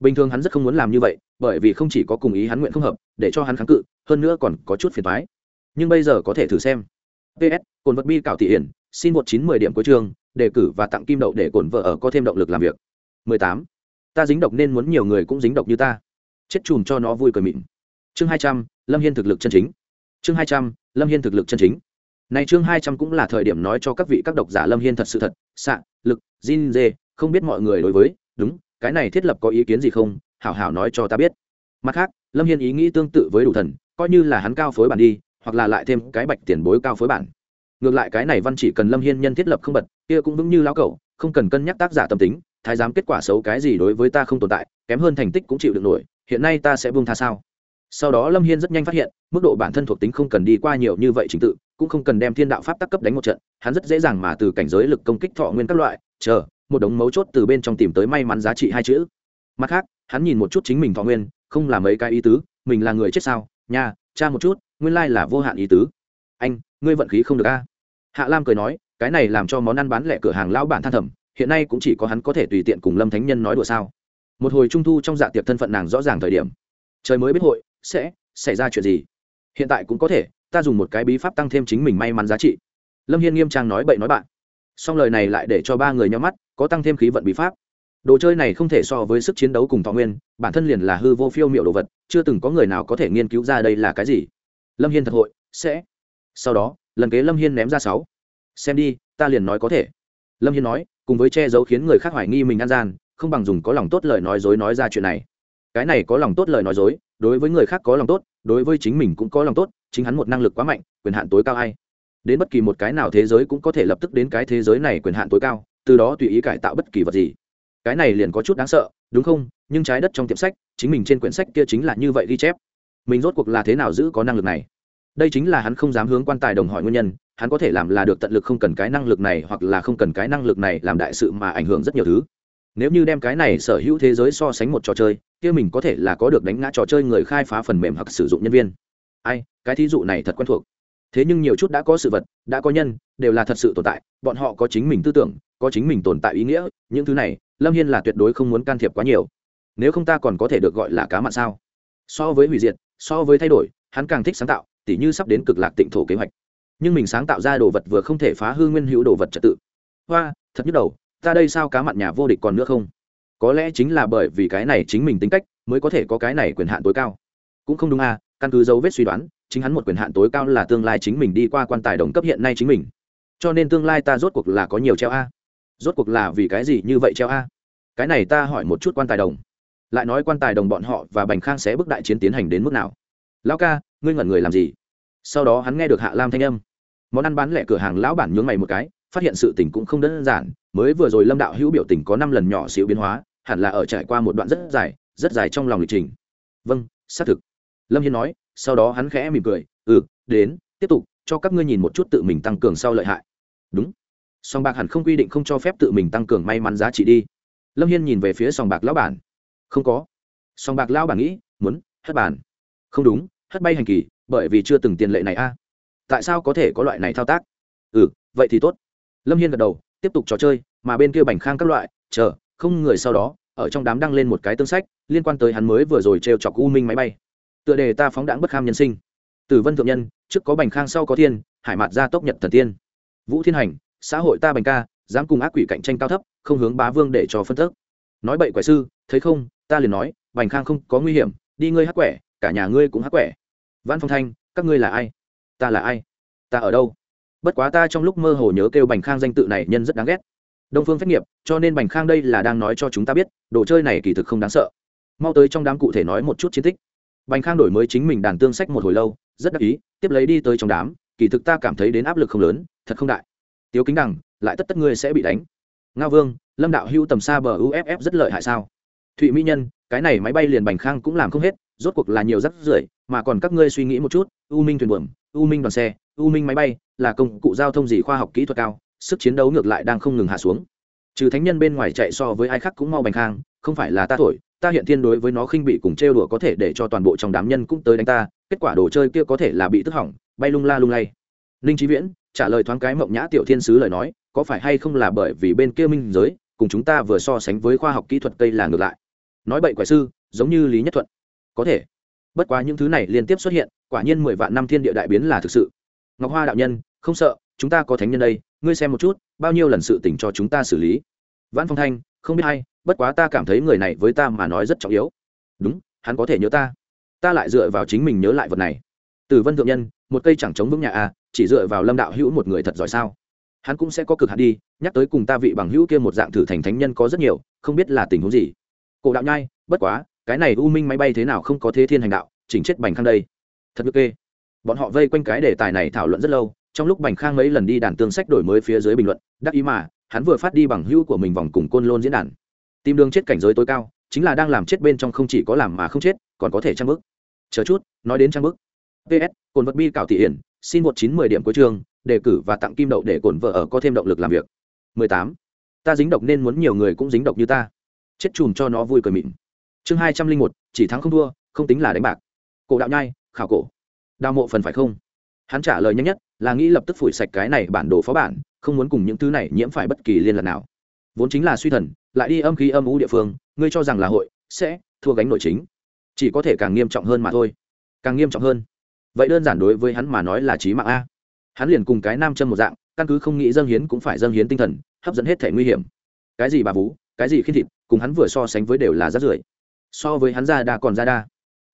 Bình thường hắn rất không muốn làm như vậy bởi vì không chỉ có cùng ý hắn nguyện không hợp để cho hắn kháng cự hơn nữa còn có chút phiền thoái nhưng bây giờ có thể thử xem. Ps cồn vật bi cảo thị hiển xin một chín mười điểm cuối trường, đề cử và tặng kim đậu để cồn vợ ở có thêm động lực làm việc. 18. ta dính độc nên muốn nhiều người cũng dính độc như ta. Chết chùm cho nó vui cười mịn. Chương 200, lâm hiên thực lực chân chính. Chương 200, lâm hiên thực lực chân chính. Này chương 200 cũng là thời điểm nói cho các vị các độc giả lâm hiên thật sự thật xạ lực Jin dê không biết mọi người đối với đúng cái này thiết lập có ý kiến gì không hảo hảo nói cho ta biết. Mặt khác, lâm hiên ý nghĩ tương tự với đủ thần, coi như là hắn cao phối bản đi, hoặc là lại thêm cái bạch tiền bối cao phối bản. Ngược lại cái này văn chỉ cần lâm hiên nhân thiết lập không bật, kia cũng vững như lão cẩu, không cần cân nhắc tác giả tâm tính, thái giám kết quả xấu cái gì đối với ta không tồn tại, kém hơn thành tích cũng chịu được nổi, hiện nay ta sẽ buông tha sao? Sau đó lâm hiên rất nhanh phát hiện, mức độ bản thân thuộc tính không cần đi qua nhiều như vậy trình tự, cũng không cần đem thiên đạo pháp tắc cấp đánh một trận, hắn rất dễ dàng mà từ cảnh giới lực công kích thọ nguyên các loại, chờ, một đống mấu chốt từ bên trong tìm tới may mắn giá trị hai chữ. Mặt khác hắn nhìn một chút chính mình thọ nguyên, không làm mấy cái ý tứ, mình là người chết sao? Nha, cha một chút, nguyên lai là vô hạn ý tứ. Anh, ngươi vận khí không được a. Hạ lam cười nói, cái này làm cho món ăn bán lẻ cửa hàng lão bản than thầm, hiện nay cũng chỉ có hắn có thể tùy tiện cùng lâm thánh nhân nói đùa sao. Một hồi trung thu trong dạ tiệc thân phận nàng rõ ràng thời điểm. Trời mới biết hội, sẽ xảy ra chuyện gì. Hiện tại cũng có thể, ta dùng một cái bí pháp tăng thêm chính mình may mắn giá trị. Lâm hiên nghiêm trang nói bậy nói bạn. Xong lời này lại để cho ba người nhau mắt, có tăng thêm khí vận bí pháp đồ chơi này không thể so với sức chiến đấu cùng thọ nguyên, bản thân liền là hư vô phiêu m i ệ u đồ vật, chưa từng có người nào có thể nghiên cứu ra đây là cái gì. Lâm hiên thật hội, sẽ. Sau đó, lần kế lâm hiên ném ra sáu. Xem đi, ta liền nói có thể. Lâm hiên nói, cùng với che giấu khiến người khác hoài nghi mình ăn gian, không bằng dùng có lòng tốt lời nói dối nói ra chuyện này. Cái này có lòng tốt lời nói dối, đối với người khác có lòng tốt, đối với chính mình cũng có lòng tốt, chính hắn một năng lực quá mạnh, quyền hạn tối cao hay đến bất kỳ một cái nào thế giới cũng có thể lập tức đến cái thế giới này quyền hạn tối cao, từ đó tùy ý cải tạo bất kỳ vật gì cái này liền có chút đáng sợ, đúng không? Nhưng trái đất trong tiệm sách, chính mình trên quyển sách kia chính là như vậy ghi chép. Mình rốt cuộc là thế nào giữ có năng lực này? Đây chính là hắn không dám hướng quan tài đồng hỏi nguyên nhân, hắn có thể làm là được tận lực không cần cái năng lực này hoặc là không cần cái năng lực này làm đại sự mà ảnh hưởng rất nhiều thứ. Nếu như đem cái này sở hữu thế giới so sánh một trò chơi, kia mình có thể là có được đánh ngã trò chơi người khai phá phần mềm hoặc sử dụng nhân viên. Ai, cái thí dụ này thật quen thuộc thế nhưng nhiều chút đã có sự vật, đã có nhân, đều là thật sự tồn tại, bọn họ có chính mình tư tưởng, có chính mình tồn tại ý nghĩa, những thứ này, lâm hiên là tuyệt đối không muốn can thiệp quá nhiều. Nếu không ta còn có thể được gọi là cá mặn sao? So với hủy diệt, so với thay đổi, hắn càng thích sáng tạo, tỉ như sắp đến cực lạc tịnh thổ kế hoạch. Nhưng mình sáng tạo ra đồ vật vừa không thể phá hư nguyên hữu đồ vật trật tự. Hoa, thật nhức đầu, ta đây sao cá mặn nhà vô địch còn nữa không? Có lẽ chính là bởi vì cái này chính mình tính cách, mới có thể có cái này quyền hạn tối cao. Cũng không đúng à căn cứ dấu vết suy đoán chính hắn một quyền hạn tối cao là tương lai chính mình đi qua quan tài đồng cấp hiện nay chính mình. Cho nên tương lai ta rốt cuộc là có nhiều treo a. Rốt cuộc là vì cái gì như vậy treo a? Cái này ta hỏi một chút quan tài đồng. Lại nói quan tài đồng bọn họ và bành khang sẽ bước đại chiến tiến hành đến mức nào? Lão ca, ngươi ngẩn người làm gì? Sau đó hắn nghe được hạ lam thanh âm. Món ăn bán lẻ cửa hàng lão bản nhướng mày một cái, phát hiện sự tình cũng không đơn giản. Mới vừa rồi lâm đạo hữu biểu tình có năm lần nhỏ xíu biến hóa, hẳn là ở trải qua một đoạn rất dài rất dài trong lòng lịch trình. Vâng xác thực lâm hiên nói, sau đó hắn khẽ mỉm cười ừ đến, tiếp tục, cho các ngươi nhìn một chút tự mình tăng cường sau lợi hại. Đúng. Song bạc hẳn không quy định không cho phép tự mình tăng cường may mắn giá trị đi. Lâm hiên nhìn về phía sòng bạc lão bản. Không có. Sòng bạc lão bản nghĩ, muốn, hất bản không đúng, hất bay hành kỳ, bởi vì chưa từng tiền lệ này a. Tại sao có thể có loại này thao tác? Ừ vậy thì tốt. Lâm hiên gật đầu, tiếp tục trò chơi, mà bên kia bành khang các loại, chờ, không người sau đó, ở trong đám đăng lên một cái tương sách, liên quan tới hắn mới vừa rồi trêu chọc u minh máy bay tựa đề ta phóng đãng bất kham nhân sinh. Tử vân thượng nhân, trước có bành khang, sau có thiên, hải mạt gia tốc nhật thần tiên. Vũ thiên hành, xã hội ta bành ca, dám cùng ác quỷ cạnh tranh cao thấp, không hướng bá vương để cho phân tức nói bậy quẻ sư, thấy không, ta liền nói, bành khang không có nguy hiểm, đi ngươi hắc quẻ, cả nhà ngươi cũng hắc quẻ. Văn phong thanh, các ngươi là ai? Ta là ai? Ta ở đâu? Bất quá ta trong lúc mơ hồ nhớ kêu bành khang danh tự này nhân rất đáng ghét. Đông phương phép nghiệp, cho nên bành khang đây là đang nói cho chúng ta biết, đồ chơi này kỳ thực không đáng sợ. Mau tới trong đám cụ thể nói một chút chiến tích bành khang đổi mới chính mình đàn tương sách một hồi lâu, rất đắc ý, tiếp lấy đi tới trong đám, kỳ thực ta cảm thấy đến áp lực không lớn, thật không đại. Tiếu kính đằng, lại tất tất ngươi sẽ bị đánh. Ngao vương, lâm đạo hưu tầm xa bờ uff rất lợi hại sao? Thụy mỹ nhân, cái này máy bay liền bành khang cũng làm không hết, rốt cuộc là nhiều rắc rưởi, mà còn các ngươi suy nghĩ một chút, u minh thuyền buồm, u minh đoàn xe, u minh máy bay, là công cụ giao thông gì khoa học kỹ thuật cao, sức chiến đấu ngược lại đang không ngừng hạ xuống. Trừ thánh nhân bên ngoài chạy so với ai khác cũng mau bành khang, không phải là ta thổi ta hiện thiên đối với nó khinh bị cùng trêu đùa có thể để cho toàn bộ trong đám nhân cũng tới đánh ta, kết quả đồ chơi kia có thể là bị tức hỏng, bay lung la lung lay. Ninh trí viễn trả lời thoáng cái mộng nhã tiểu thiên sứ lời nói, có phải hay không là bởi vì bên kia minh giới, cùng chúng ta vừa so sánh với khoa học kỹ thuật cây là ngược lại? Nói bậy quái sư, giống như lý nhất thuận. Có thể. Bất quá những thứ này liên tiếp xuất hiện, quả nhiên mười vạn năm thiên địa đại biến là thực sự. Ngọc hoa đạo nhân, không sợ, chúng ta có thánh nhân đây, ngươi xem một chút, bao nhiêu lần sự tỉnh cho chúng ta xử lý? Vãn phong thanh, không biết hay bất quá ta cảm thấy người này với ta mà nói rất trọng yếu. Đúng hắn có thể nhớ ta. Ta lại dựa vào chính mình nhớ lại vật này. Từ vân thượng nhân một cây chẳng chống vững nhà a à, chỉ dựa vào lâm đạo hữu một người thật giỏi sao? Hắn cũng sẽ có cực hạn đi nhắc tới cùng ta vị bằng hữu kia một dạng thử thành thánh nhân có rất nhiều không biết là tình huống gì. Cổ đạo nhai bất quá cái này u minh máy bay thế nào không có thế thiên hành đạo chỉnh chết bành khang đây. Thật ngược kê. Bọn họ vây quanh cái đề tài này thảo luận rất lâu trong lúc bành khang mấy lần đi đàn tương sách đổi mới phía dưới bình luận đắc ý mà hắn vừa phát đi bằng hữu của mình vòng cùng côn lôn diễn đàn tìm đường chết cảnh giới tối cao, chính là đang làm chết bên trong không chỉ có làm mà không chết, còn có thể trang bức chờ chút, nói đến trang bức ps cồn vật bi cảo thị hiển, xin một chín mười điểm cuối trường đề cử và tặng kim đậu để cồn vợ ở có thêm động lực làm việc. 18. ta dính độc nên muốn nhiều người cũng dính độc như ta. Chết chùm cho nó vui cười mịn. Chương hai trăm linh một, chỉ thắng không thua, không tính là đánh bạc. Cổ đạo nhai, khảo cổ. Đào mộ phần phải không? Hắn trả lời nhanh nhất, là nghĩ lập tức phủi sạch cái này bản đồ phó bản, không muốn cùng những thứ này nhiễm phải bất kỳ liên lạc nào. Vốn chính là suy thần lại đi âm khí âm u địa phương, ngươi cho rằng là hội sẽ thua gánh nội chính. Chỉ có thể càng nghiêm trọng hơn mà thôi. Càng nghiêm trọng hơn. Vậy đơn giản đối với hắn mà nói là trí mạng a. Hắn liền cùng cái nam chân một dạng, căn cứ không nghĩ dâng hiến cũng phải dâng hiến tinh thần, hấp dẫn hết thể nguy hiểm. Cái gì bà vú, cái gì khi thịt, cùng hắn vừa so sánh với đều là rát rưởi. So với hắn ra đa còn ra đa.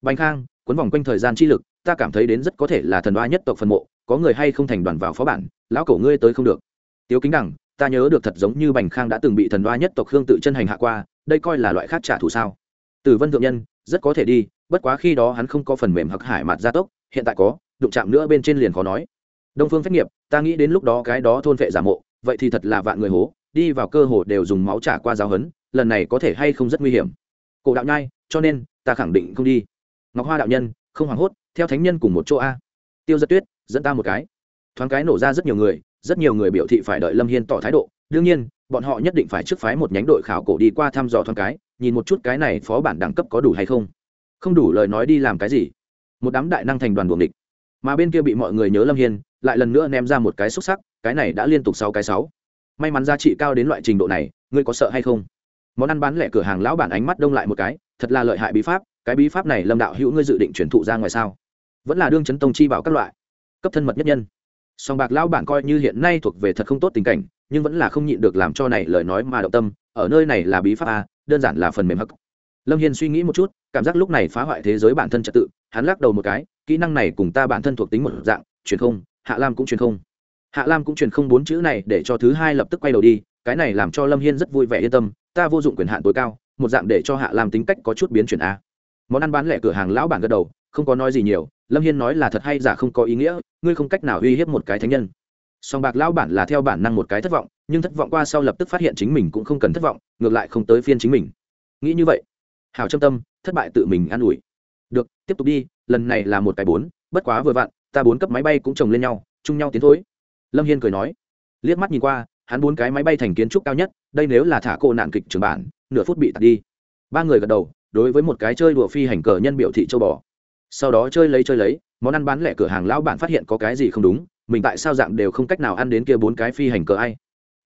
Bánh khang quấn vòng quanh thời gian chi lực, ta cảm thấy đến rất có thể là thần đoa nhất tộc phần mộ, có người hay không thành đoàn vào phó bản, lão cổ ngươi tới không được. Tiếu kính đẳng ta nhớ được thật giống như bành khang đã từng bị thần đoa nhất tộc khương tự chân hành hạ qua, đây coi là loại khác trả thù sao? Tử vân thượng nhân, rất có thể đi, bất quá khi đó hắn không có phần mềm hặc hải mặt gia tốc, hiện tại có, đụng chạm nữa bên trên liền khó nói. Đông phương phép nghiệp, ta nghĩ đến lúc đó cái đó thôn vệ giả mộ, vậy thì thật là vạn người hố, đi vào cơ hồ đều dùng máu trả qua giáo hấn lần này có thể hay không rất nguy hiểm. Cổ đạo nhai, cho nên, ta khẳng định không đi. Ngọc hoa đạo nhân, không hoảng hốt, theo thánh nhân cùng một chỗ a. Tiêu giật tuyết, dẫn ta một cái. Thoáng cái nổ ra rất nhiều người rất nhiều người biểu thị phải đợi lâm hiên tỏ thái độ. Đương nhiên, bọn họ nhất định phải trước phái một nhánh đội khảo cổ đi qua thăm dò thoáng cái, nhìn một chút cái này phó bản đẳng cấp có đủ hay không. Không đủ lời nói đi làm cái gì? Một đám đại năng thành đoàn buồng địch mà bên kia bị mọi người nhớ lâm hiên, lại lần nữa ném ra một cái xúc sắc, cái này đã liên tục sáu cái sáu. May mắn giá trị cao đến loại trình độ này, ngươi có sợ hay không? Món ăn bán lẻ cửa hàng lão bản ánh mắt đông lại một cái, thật là lợi hại bí pháp, cái bí pháp này lâm đạo hữu ngươi dự định chuyển thụ ra ngoài sao? Vẫn là đương chấn tông chi bảo các loại. Cấp thân mật nhất nhân song bạc lão bản coi như hiện nay thuộc về thật không tốt tình cảnh, nhưng vẫn là không nhịn được làm cho này lời nói mà động tâm, ở nơi này là bí pháp a, đơn giản là phần mềm hắc. Lâm hiên suy nghĩ một chút, cảm giác lúc này phá hoại thế giới bản thân trật tự, hắn lắc đầu một cái, kỹ năng này cùng ta bản thân thuộc tính một dạng, truyền không, hạ lam cũng truyền không. Hạ lam cũng truyền không bốn chữ này để cho thứ hai lập tức quay đầu đi, cái này làm cho lâm hiên rất vui vẻ yên tâm, ta vô dụng quyền hạn tối cao, một dạng để cho hạ lam tính cách có chút biến chuyển a. Món ăn bán lẻ cửa hàng lão bản gật đầu, không có nói gì nhiều, lâm hiên nói là thật hay giả không có ý nghĩa ngươi không cách nào uy hiếp một cái thánh nhân. Song bạc lão bản là theo bản năng một cái thất vọng, nhưng thất vọng qua sau lập tức phát hiện chính mình cũng không cần thất vọng, ngược lại không tới phiên chính mình. Nghĩ như vậy, hào trâm tâm thất bại tự mình an ủi. Được, tiếp tục đi, lần này là một cái bốn, bất quá vừa vặn, ta bốn cấp máy bay cũng chồng lên nhau, chung nhau tiến thối. Lâm hiên cười nói. Liếc mắt nhìn qua, hắn bốn cái máy bay thành kiến trúc cao nhất, đây nếu là thả cô nạn kịch trường bản, nửa phút bị tạt đi. Ba người gật đầu, đối với một cái chơi đùa phi hành cờ nhân biểu thị châu bò. Sau đó chơi lấy chơi lấy món ăn bán lẻ cửa hàng lão bản phát hiện có cái gì không đúng, mình tại sao dạng đều không cách nào ăn đến kia bốn cái phi hành cờ ai?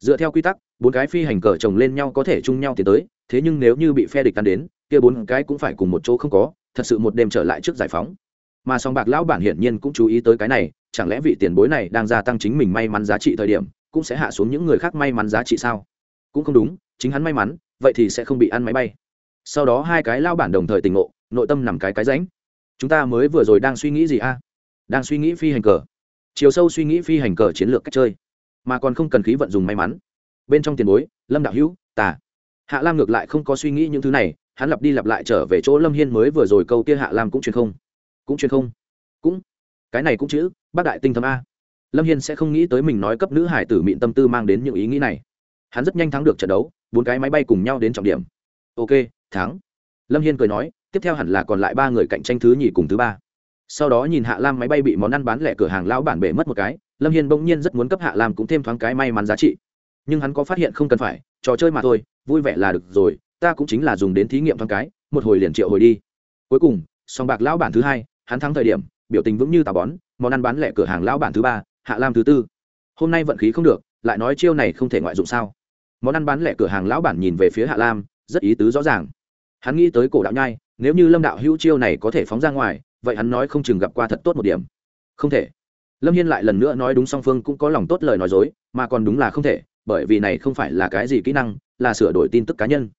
Dựa theo quy tắc, bốn cái phi hành cờ chồng lên nhau có thể chung nhau tiến tới, thế nhưng nếu như bị phe địch ăn đến, kia bốn cái cũng phải cùng một chỗ không có, thật sự một đêm trở lại trước giải phóng. Mà song bạc lão bản hiển nhiên cũng chú ý tới cái này, chẳng lẽ vị tiền bối này đang gia tăng chính mình may mắn giá trị thời điểm, cũng sẽ hạ xuống những người khác may mắn giá trị sao? Cũng không đúng, chính hắn may mắn, vậy thì sẽ không bị ăn máy bay. Sau đó hai cái lao bản đồng thời tỉnh ngộ, nội tâm nằm cái cái ránh chúng ta mới vừa rồi đang suy nghĩ gì a? Đang suy nghĩ phi hành cờ. Chiều sâu suy nghĩ phi hành cờ chiến lược cách chơi. Mà còn không cần khí vận dùng may mắn. Bên trong tiền bối, lâm đạo hữu, tà. Hạ lam ngược lại không có suy nghĩ những thứ này, hắn lặp đi lặp lại trở về chỗ lâm hiên mới vừa rồi câu kia hạ lam cũng truyền không. Cũng truyền không. Cũng. Cái này cũng chữ, bác đại tinh thấm a. Lâm hiên sẽ không nghĩ tới mình nói cấp nữ hải tử mịn tâm tư mang đến những ý nghĩ này. Hắn rất nhanh thắng được trận đấu, bốn cái máy bay cùng nhau đến trọng điểm. Ok, thắng. Lâm hiên cười nói tiếp theo hẳn là còn lại ba người cạnh tranh thứ nhì cùng thứ ba. Sau đó nhìn hạ lam máy bay bị món ăn bán lẻ cửa hàng lão bản bể mất một cái, lâm hiên bỗng nhiên rất muốn cấp hạ lam cũng thêm thoáng cái may mắn giá trị. Nhưng hắn có phát hiện không cần phải, trò chơi mà thôi, vui vẻ là được rồi, ta cũng chính là dùng đến thí nghiệm thoáng cái, một hồi liền triệu hồi đi. Cuối cùng song bạc lão bản thứ hai, hắn thắng thời điểm, biểu tình vững như tà bón, món ăn bán lẻ cửa hàng lão bản thứ ba, hạ lam thứ tư. Hôm nay vận khí không được, lại nói chiêu này không thể ngoại dụng sao? Món ăn bán lẻ cửa hàng lão bản nhìn về phía hạ lam, rất ý tứ rõ ràng. Hắn nghĩ tới cổ đạo nhai nếu như lâm đạo hữu chiêu này có thể phóng ra ngoài, vậy hắn nói không chừng gặp qua thật tốt một điểm. Không thể. Lâm hiên lại lần nữa nói đúng song phương cũng có lòng tốt lời nói dối, mà còn đúng là không thể, bởi vì này không phải là cái gì kỹ năng, là sửa đổi tin tức cá nhân.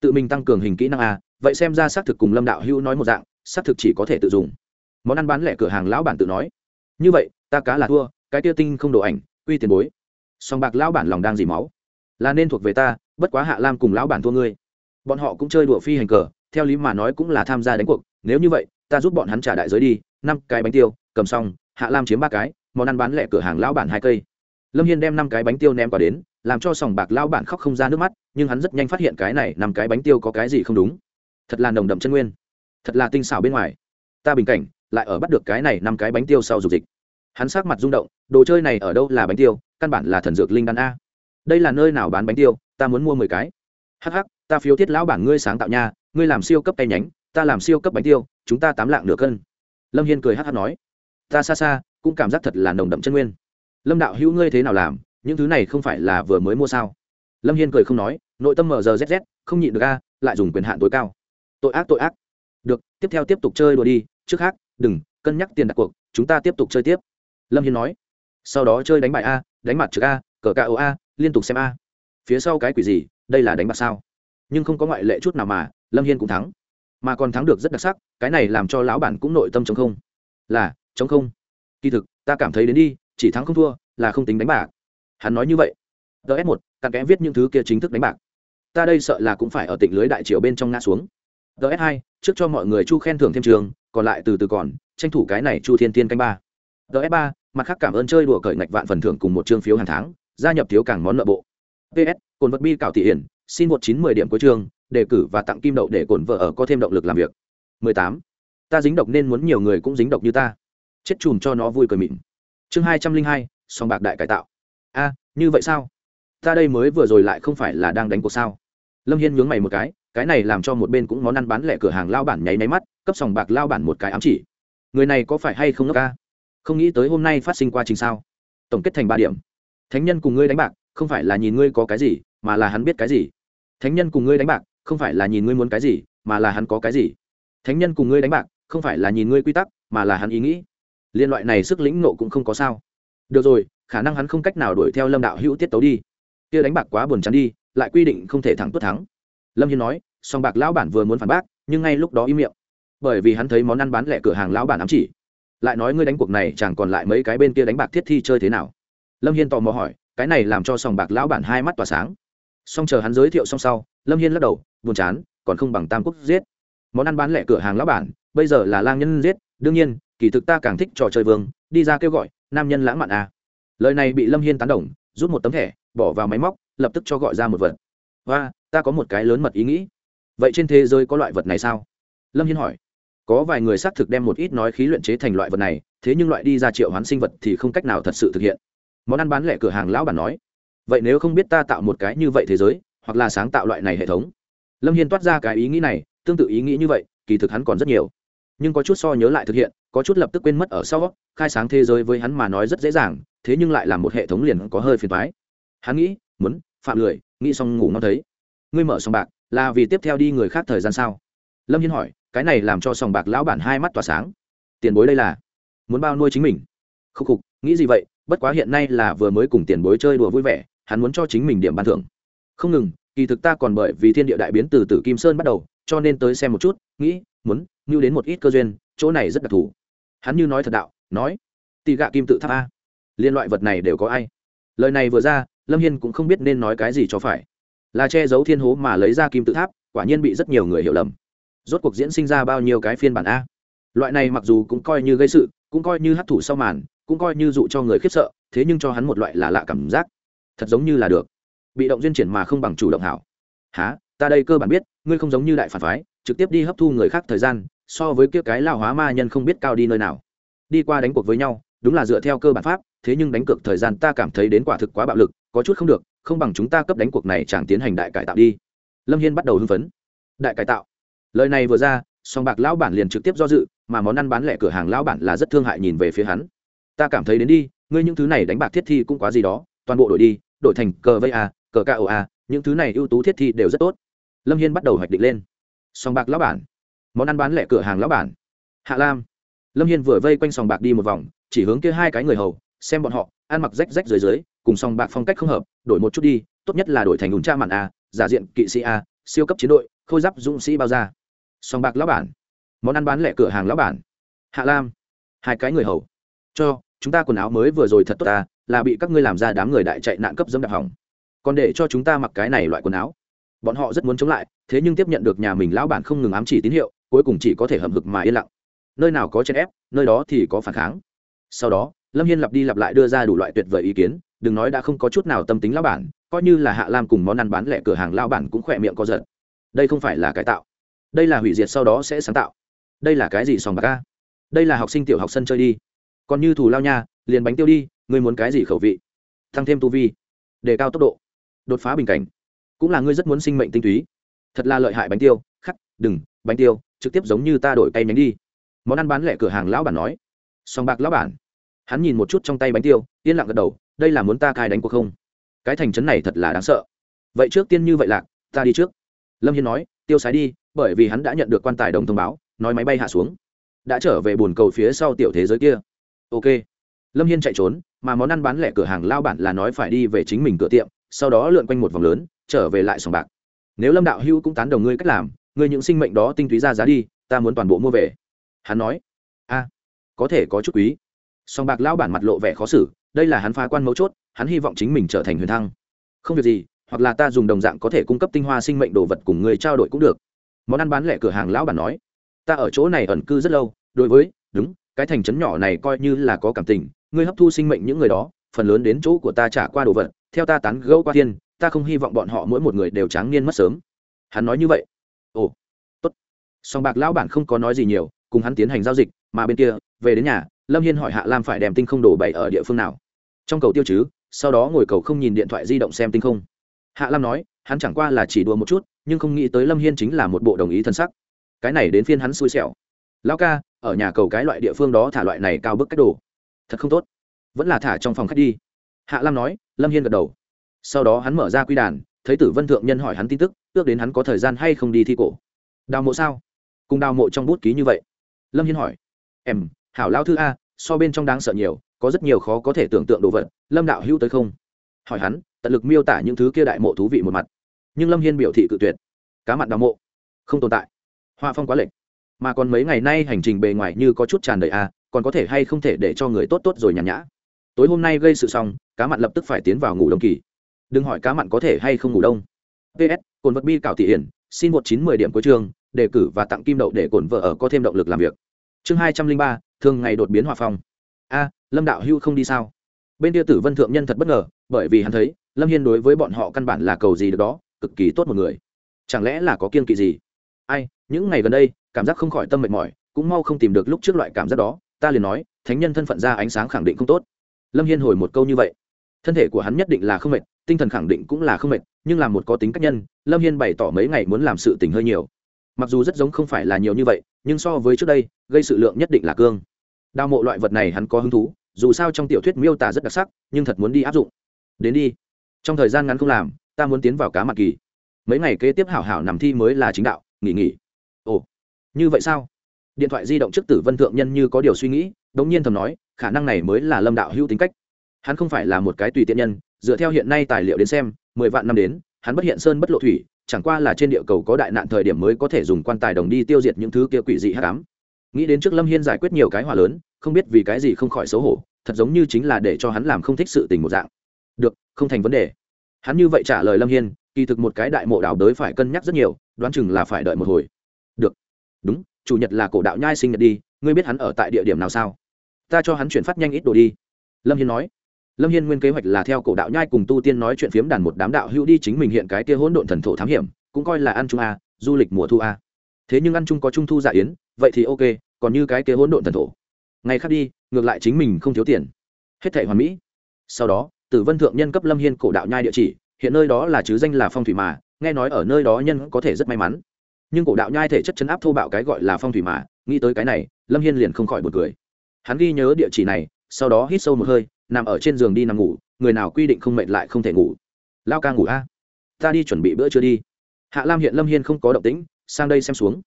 Tự mình tăng cường hình kỹ năng a vậy xem ra xác thực cùng lâm đạo hữu nói một dạng, xác thực chỉ có thể tự dùng. Món ăn bán lẻ cửa hàng lão bản tự nói. Như vậy, ta cá là thua, cái tia tinh không đồ ảnh, uy tiền bối. Song bạc lão bản lòng đang dì máu. Là nên thuộc về ta, bất quá hạ lam cùng lão bản thua ngươi. Bọn họ cũng chơi đùa phi hành cờ theo lý mà nói cũng là tham gia đánh cuộc, nếu như vậy, ta giúp bọn hắn trả đại giới đi, năm cái bánh tiêu, cầm xong, hạ lam chiếm ba cái, món ăn bán lẻ cửa hàng lão bản hai cây. Lâm hiên đem năm cái bánh tiêu ném qua đến, làm cho sòng bạc lão bản khóc không ra nước mắt, nhưng hắn rất nhanh phát hiện cái này năm cái bánh tiêu có cái gì không đúng. Thật là nồng đậm chân nguyên. Thật là tinh xảo bên ngoài. Ta bình cảnh, lại ở bắt được cái này năm cái bánh tiêu sau dục dịch. Hắn sát mặt rung động, đồ chơi này ở đâu là bánh tiêu, căn bản là thần dược linh đan a. Đây là nơi nào bán bánh tiêu, ta muốn mua mười cái. Hh ta phiếu thiết lão bản ngươi sáng tạo nha ngươi làm siêu cấp tay nhánh, ta làm siêu cấp bánh tiêu, chúng ta tám lạng nửa cân. Lâm hiên cười hh nói, ta xa xa, cũng cảm giác thật là nồng đậm chân nguyên. Lâm đạo hữu ngươi thế nào làm, những thứ này không phải là vừa mới mua sao? Lâm hiên cười không nói, nội tâm mờ giờ zz không nhịn được a, lại dùng quyền hạn tối cao. Tội ác tội ác. Được, tiếp theo tiếp tục chơi đùa đi, trước khác, đừng, cân nhắc tiền đặt cuộc, chúng ta tiếp tục chơi tiếp. Lâm hiên nói, sau đó chơi đánh bài a, đánh mặt trực a, cờ ca ô a, liên tục xem a. Phía sau cái quỷ gì, đây là đánh bạc sao? Nhưng không có ngoại lệ chút nào mà, lâm hiên cũng thắng. Mà còn thắng được rất đặc sắc, cái này làm cho lão bản cũng nội tâm chống không. Là chống không. Kỳ thực, ta cảm thấy đến đi, chỉ thắng không thua, là không tính đánh bạc. Hắn nói như vậy. Ts một, cặn kẽ viết những thứ kia chính thức đánh bạc. Ta đây sợ là cũng phải ở tỉnh lưới đại triều bên trong ngã xuống. Ts hai, trước cho mọi người chu khen thưởng thêm trường, còn lại từ từ còn, tranh thủ cái này chu thiên tiên canh ba. Ts ba, mặt khác cảm ơn chơi đùa cởi ngạch vạn phần thưởng cùng một chương phiếu hàng tháng, gia nhập thiếu càng món nợ bộ. Ps cồn vật bi cảo thị hiển xin một chín mười điểm cuối trường đề cử và tặng kim đậu để cổn vợ ở có thêm động lực làm việc. 18. ta dính độc nên muốn nhiều người cũng dính độc như ta. chết chùm cho nó vui cười mịn. chương hai trăm linh hai, song bạc đại cải tạo. a, như vậy sao? ta đây mới vừa rồi lại không phải là đang đánh cuộc sao? lâm hiên nhướng mày một cái cái này làm cho một bên cũng món ăn bán lẻ cửa hàng lao bản nháy máy mắt, cấp sòng bạc lao bản một cái ám chỉ. người này có phải hay không ngốc ca không nghĩ tới hôm nay phát sinh qua trình sao? tổng kết thành ba điểm. thánh nhân cùng ngươi đánh bạc, không phải là nhìn ngươi có cái gì, mà là hắn biết cái gì? Thánh nhân cùng ngươi đánh bạc, không phải là nhìn ngươi muốn cái gì, mà là hắn có cái gì. Thánh nhân cùng ngươi đánh bạc, không phải là nhìn ngươi quy tắc, mà là hắn ý nghĩ. Liên loại này sức lĩnh nộ cũng không có sao. Được rồi, khả năng hắn không cách nào đuổi theo lâm đạo hữu tiết tấu đi. Kia đánh bạc quá buồn chán đi, lại quy định không thể thẳng tuất thắng. Lâm hiên nói, song bạc lão bản vừa muốn phản bác, nhưng ngay lúc đó im miệng. Bởi vì hắn thấy món ăn bán lẻ cửa hàng lão bản ám chỉ. Lại nói ngươi đánh cuộc này chẳng còn lại mấy cái bên kia đánh bạc thiết thi chơi thế nào. Lâm hiên tò mò hỏi, cái này làm cho sòng bạc lão bản hai mắt tỏa sáng xong chờ hắn giới thiệu xong sau, lâm hiên lắc đầu, buồn chán, còn không bằng tam quốc giết. Món ăn bán lẻ cửa hàng lão bản, bây giờ là lang nhân giết, đương nhiên, kỳ thực ta càng thích trò chơi vương, đi ra kêu gọi, nam nhân lãng mạn à. lời này bị lâm hiên tán đồng, rút một tấm thẻ, bỏ vào máy móc, lập tức cho gọi ra một vật. Và ta có một cái lớn mật ý nghĩ. Vậy trên thế giới có loại vật này sao? Lâm hiên hỏi. Có vài người xác thực đem một ít nói khí luyện chế thành loại vật này, thế nhưng loại đi ra triệu hoán sinh vật thì không cách nào thật sự thực hiện. Món ăn bán lẻ cửa hàng lão bản nói vậy nếu không biết ta tạo một cái như vậy thế giới, hoặc là sáng tạo loại này hệ thống? Lâm hiên toát ra cái ý nghĩ này, tương tự ý nghĩ như vậy, kỳ thực hắn còn rất nhiều. Nhưng có chút so nhớ lại thực hiện, có chút lập tức quên mất ở sau, khai sáng thế giới với hắn mà nói rất dễ dàng, thế nhưng lại là một hệ thống liền có hơi phiền thoái hắn nghĩ, muốn, phạm lười, nghĩ xong ngủ ngon thấy. Ngươi mở sòng bạc, là vì tiếp theo đi người khác thời gian sao? Lâm hiên hỏi, cái này làm cho sòng bạc lão bản hai mắt tỏa sáng. Tiền bối đây là, muốn bao nuôi chính mình. Khúc khục, nghĩ gì vậy, bất quá hiện nay là vừa mới cùng tiền bối chơi đùa vui vẻ hắn muốn cho chính mình điểm ban thưởng. Không ngừng, kỳ thực ta còn bởi vì thiên địa đại biến từ tử kim sơn bắt đầu, cho nên tới xem một chút, nghĩ, muốn như đến một ít cơ duyên, chỗ này rất đặc thù. Hắn như nói thật đạo, nói tì gạ kim tự tháp a. Liên loại vật này đều có ai? Lời này vừa ra, lâm hiên cũng không biết nên nói cái gì cho phải. Là che giấu thiên hố mà lấy ra kim tự tháp, quả nhiên bị rất nhiều người hiểu lầm. Rốt cuộc diễn sinh ra bao nhiêu cái phiên bản a? Loại này mặc dù cũng coi như gây sự, cũng coi như hấp thụ sau màn, cũng coi như dụ cho người khiếp sợ, thế nhưng cho hắn một loại là lạ cảm giác thật giống như là được. Bị động duyên triển mà không bằng chủ động hảo. Há ta đây cơ bản biết, ngươi không giống như đại phản phái, trực tiếp đi hấp thu người khác thời gian, so với kia cái lao hóa ma nhân không biết cao đi nơi nào. Đi qua đánh cuộc với nhau, đúng là dựa theo cơ bản pháp, thế nhưng đánh cược thời gian ta cảm thấy đến quả thực quá bạo lực, có chút không được, không bằng chúng ta cấp đánh cuộc này chẳng tiến hành đại cải tạo đi. Lâm hiên bắt đầu hưng phấn. Đại cải tạo? Lời này vừa ra, song bạc lão bản liền trực tiếp do dự, mà món ăn bán lẻ cửa hàng lão bản là rất thương hại nhìn về phía hắn. Ta cảm thấy đến đi, ngươi những thứ này đánh bạc thiết thi cũng quá gì đó, toàn bộ đổi đi đổi thành cờ vây a, cờ cao a, những thứ này ưu tú thiết thi đều rất tốt. Lâm hiên bắt đầu hoạch định lên. Sòng bạc lão bản. Món ăn bán lẻ cửa hàng lão bản. Hạ lam. Lâm hiên vừa vây quanh sòng bạc đi một vòng, chỉ hướng kia hai cái người hầu, xem bọn họ, ăn mặc rách rách dưới dưới, cùng sòng bạc phong cách không hợp, đổi một chút đi, tốt nhất là đổi thành ủng cha mặn a, giả diện kỵ sĩ a, siêu cấp chiến đội, khôi giáp dũng sĩ bao ra sòng bạc lão bản. Món ăn bán lẻ cửa hàng lão bản. Hạ lam. Hai cái người hầu. Cho, chúng ta quần áo mới vừa rồi thật tốt ta là bị các ngươi làm ra đám người đại chạy nạn cấp dâm đạp hỏng. Còn để cho chúng ta mặc cái này loại quần áo. Bọn họ rất muốn chống lại, thế nhưng tiếp nhận được nhà mình lão bản không ngừng ám chỉ tín hiệu, cuối cùng chỉ có thể hầm hực mà yên lặng. Nơi nào có chèn ép, nơi đó thì có phản kháng. Sau đó, lâm hiên lặp đi lặp lại đưa ra đủ loại tuyệt vời ý kiến, đừng nói đã không có chút nào tâm tính lao bản, coi như là hạ lam cùng món ăn bán lẻ cửa hàng lao bản cũng khỏe miệng co giật. Đây không phải là cải tạo. Đây là hủy diệt sau đó sẽ sáng tạo. Đây là cái gì sòng bạc ca đây là học sinh tiểu học sân chơi đi. Còn như thù lao nha liền bánh tiêu đi, ngươi muốn cái gì khẩu vị? Tăng thêm tu vi đề cao tốc độ, đột phá bình cảnh. Cũng là ngươi rất muốn sinh mệnh tinh túy. Thật là lợi hại bánh tiêu, khắc, đừng, bánh tiêu, trực tiếp giống như ta đổi tay nhánh đi. Món ăn bán lẻ cửa hàng lão bản nói. Sòng bạc lão bản. Hắn nhìn một chút trong tay bánh tiêu, yên lặng gật đầu, đây là muốn ta cai đánh cuộc không? Cái thành trấn này thật là đáng sợ. Vậy trước tiên như vậy lạc, ta đi trước. Lâm hiên nói, tiêu sái đi, bởi vì hắn đã nhận được quan tài đồng thông báo, nói máy bay hạ xuống. Đã trở về bồn cầu phía sau tiểu thế giới kia. Ok lâm hiên chạy trốn, mà món ăn bán lẻ cửa hàng lao bản là nói phải đi về chính mình cửa tiệm, sau đó lượn quanh một vòng lớn, trở về lại sòng bạc. Nếu lâm đạo hữu cũng tán đồng ngươi cách làm, ngươi những sinh mệnh đó tinh túy ra giá đi, ta muốn toàn bộ mua về. Hắn nói, a, có thể có chút quý. Sòng bạc lao bản mặt lộ vẻ khó xử, đây là hắn phá quan mấu chốt, hắn hy vọng chính mình trở thành huyền thăng. Không việc gì, hoặc là ta dùng đồng dạng có thể cung cấp tinh hoa sinh mệnh đồ vật cùng người trao đổi cũng được. Món ăn bán lẻ cửa hàng lão bản nói, ta ở chỗ này ẩn cư rất lâu, đối với, đúng, cái thành trấn nhỏ này coi như là có cảm tình ngươi hấp thu sinh mệnh những người đó, phần lớn đến chỗ của ta trả qua đồ vật, theo ta tán gẫu qua thiên, ta không hy vọng bọn họ mỗi một người đều tráng niên mất sớm. Hắn nói như vậy. Ồ, tốt. Song bạc lão bản không có nói gì nhiều, cùng hắn tiến hành giao dịch, mà bên kia, về đến nhà, lâm hiên hỏi hạ lam phải đem tinh không đổ bày ở địa phương nào. Trong cầu tiêu chứ, sau đó ngồi cầu không nhìn điện thoại di động xem tinh không. Hạ lam nói, hắn chẳng qua là chỉ đùa một chút, nhưng không nghĩ tới lâm hiên chính là một bộ đồng ý thân sắc. Cái này đến phiên hắn xui xẻo. Lão ca, ở nhà cầu cái loại địa phương đó thả loại này cao bức cách đồ thật không tốt. Vẫn là thả trong phòng khách đi. Hạ lam nói, lâm hiên gật đầu. Sau đó hắn mở ra quy đàn, thấy tử vân thượng nhân hỏi hắn tin tức, ước đến hắn có thời gian hay không đi thi cổ. Đào mộ sao? Cùng đào mộ trong bút ký như vậy? Lâm hiên hỏi. Em, hảo lao thư a, so bên trong đáng sợ nhiều, có rất nhiều khó có thể tưởng tượng đồ vật, lâm đạo hữu tới không? Hỏi hắn, tận lực miêu tả những thứ kia đại mộ thú vị một mặt. Nhưng lâm hiên biểu thị cự tuyệt. Cá mặn đào mộ, không tồn tại. Hoa phong quá lệch. Mà còn mấy ngày nay hành trình bề ngoài như có chút tràn đầy a còn có thể hay không thể để cho người tốt tốt rồi nhàn nhã. Tối hôm nay gây sự xong, cá mặn lập tức phải tiến vào ngủ đông kỳ. Đừng hỏi cá mặn có thể hay không ngủ đông. Ps cồn vật bi cảo thị hiển, xin một chín mười điểm cuối chương, đề cử và tặng kim đậu để cồn vợ ở có thêm động lực làm việc. Chương hai trăm linh ba, thường ngày đột biến hòa phong. A, lâm đạo hưu không đi sao? Bên kia tử vân thượng nhân thật bất ngờ, bởi vì hắn thấy, lâm hiên đối với bọn họ căn bản là cầu gì được đó, cực kỳ tốt một người. Chẳng lẽ là có kiên kỵ gì? Ai, những ngày gần đây, cảm giác không khỏi tâm mệt mỏi, cũng mau không tìm được lúc trước loại cảm giác đó ta liền nói, thánh nhân thân phận ra ánh sáng khẳng định không tốt. Lâm hiên hồi một câu như vậy. Thân thể của hắn nhất định là không mệt, tinh thần khẳng định cũng là không mệt, nhưng là một có tính cách nhân, lâm hiên bày tỏ mấy ngày muốn làm sự tình hơi nhiều. Mặc dù rất giống không phải là nhiều như vậy, nhưng so với trước đây, gây sự lượng nhất định là cương. Đào mộ loại vật này hắn có hứng thú, dù sao trong tiểu thuyết miêu tả rất đặc sắc, nhưng thật muốn đi áp dụng. Đến đi. Trong thời gian ngắn không làm, ta muốn tiến vào cá mặt kỳ. Mấy ngày kế tiếp hảo hảo nằm thi mới là chính đạo, nghỉ nghỉ. Ồ, như vậy sao? Điện thoại di động trước tử vân thượng nhân như có điều suy nghĩ đ ỗ n g nhiên thầm nói, khả năng này mới là lâm đạo hữu tính cách. Hắn không phải là một cái tùy tiện nhân, dựa theo hiện nay tài liệu đến xem, mười vạn năm đến, hắn bất hiện sơn bất lộ thủy, chẳng qua là trên địa cầu có đại nạn thời điểm mới có thể dùng quan tài đồng đi tiêu diệt những thứ kia quỷ dị hát cám nghĩ đến trước lâm hiên giải quyết nhiều cái hòa lớn, không biết vì cái gì không khỏi xấu hổ, thật giống như chính là để cho hắn làm không thích sự tình một dạng. Được, không thành vấn đề. Hắn như vậy trả lời lâm hiên, kỳ thực một cái đại mộ đảo đới phải cân nhắc rất nhiều, đoán chừng là phải đợi một hồi. Được. Đúng chủ nhật là cổ đạo nhai sinh nhật đi, ngươi biết hắn ở tại địa điểm nào sao? Ta cho hắn chuyển phát nhanh ít đồ đi. Lâm hiên nói. Lâm hiên nguyên kế hoạch là theo cổ đạo nhai cùng tu tiên nói chuyện phiếm đàn một đám đạo hữu đi chính mình hiện cái tia hỗn độn thần thổ thám hiểm, cũng coi là ăn chung a, du lịch mùa thu a. Thế nhưng ăn chung có trung thu dạ yến, vậy thì ok, còn như cái kia hỗn độn thần thổ. Ngày khác đi, ngược lại chính mình không thiếu tiền. Hết thể hoàn mỹ. Sau đó, tử vân thượng nhân cấp lâm hiên cổ đạo nhai địa chỉ, hiện nơi đó là chứ danh là phong thủy mà, nghe nói ở nơi đó nhân có thể rất may mắn nhưng cổ đạo nhai thể chất chấn áp thô bạo cái gọi là phong thủy mà, nghĩ tới cái này, lâm hiên liền không khỏi bật cười. Hắn ghi nhớ địa chỉ này, sau đó hít sâu một hơi, nằm ở trên giường đi nằm ngủ, người nào quy định không mệt lại không thể ngủ. Lao ca ngủ a. Ta đi chuẩn bị bữa trưa đi. Hạ lam hiện lâm hiên không có động tĩnh, sang đây xem xuống.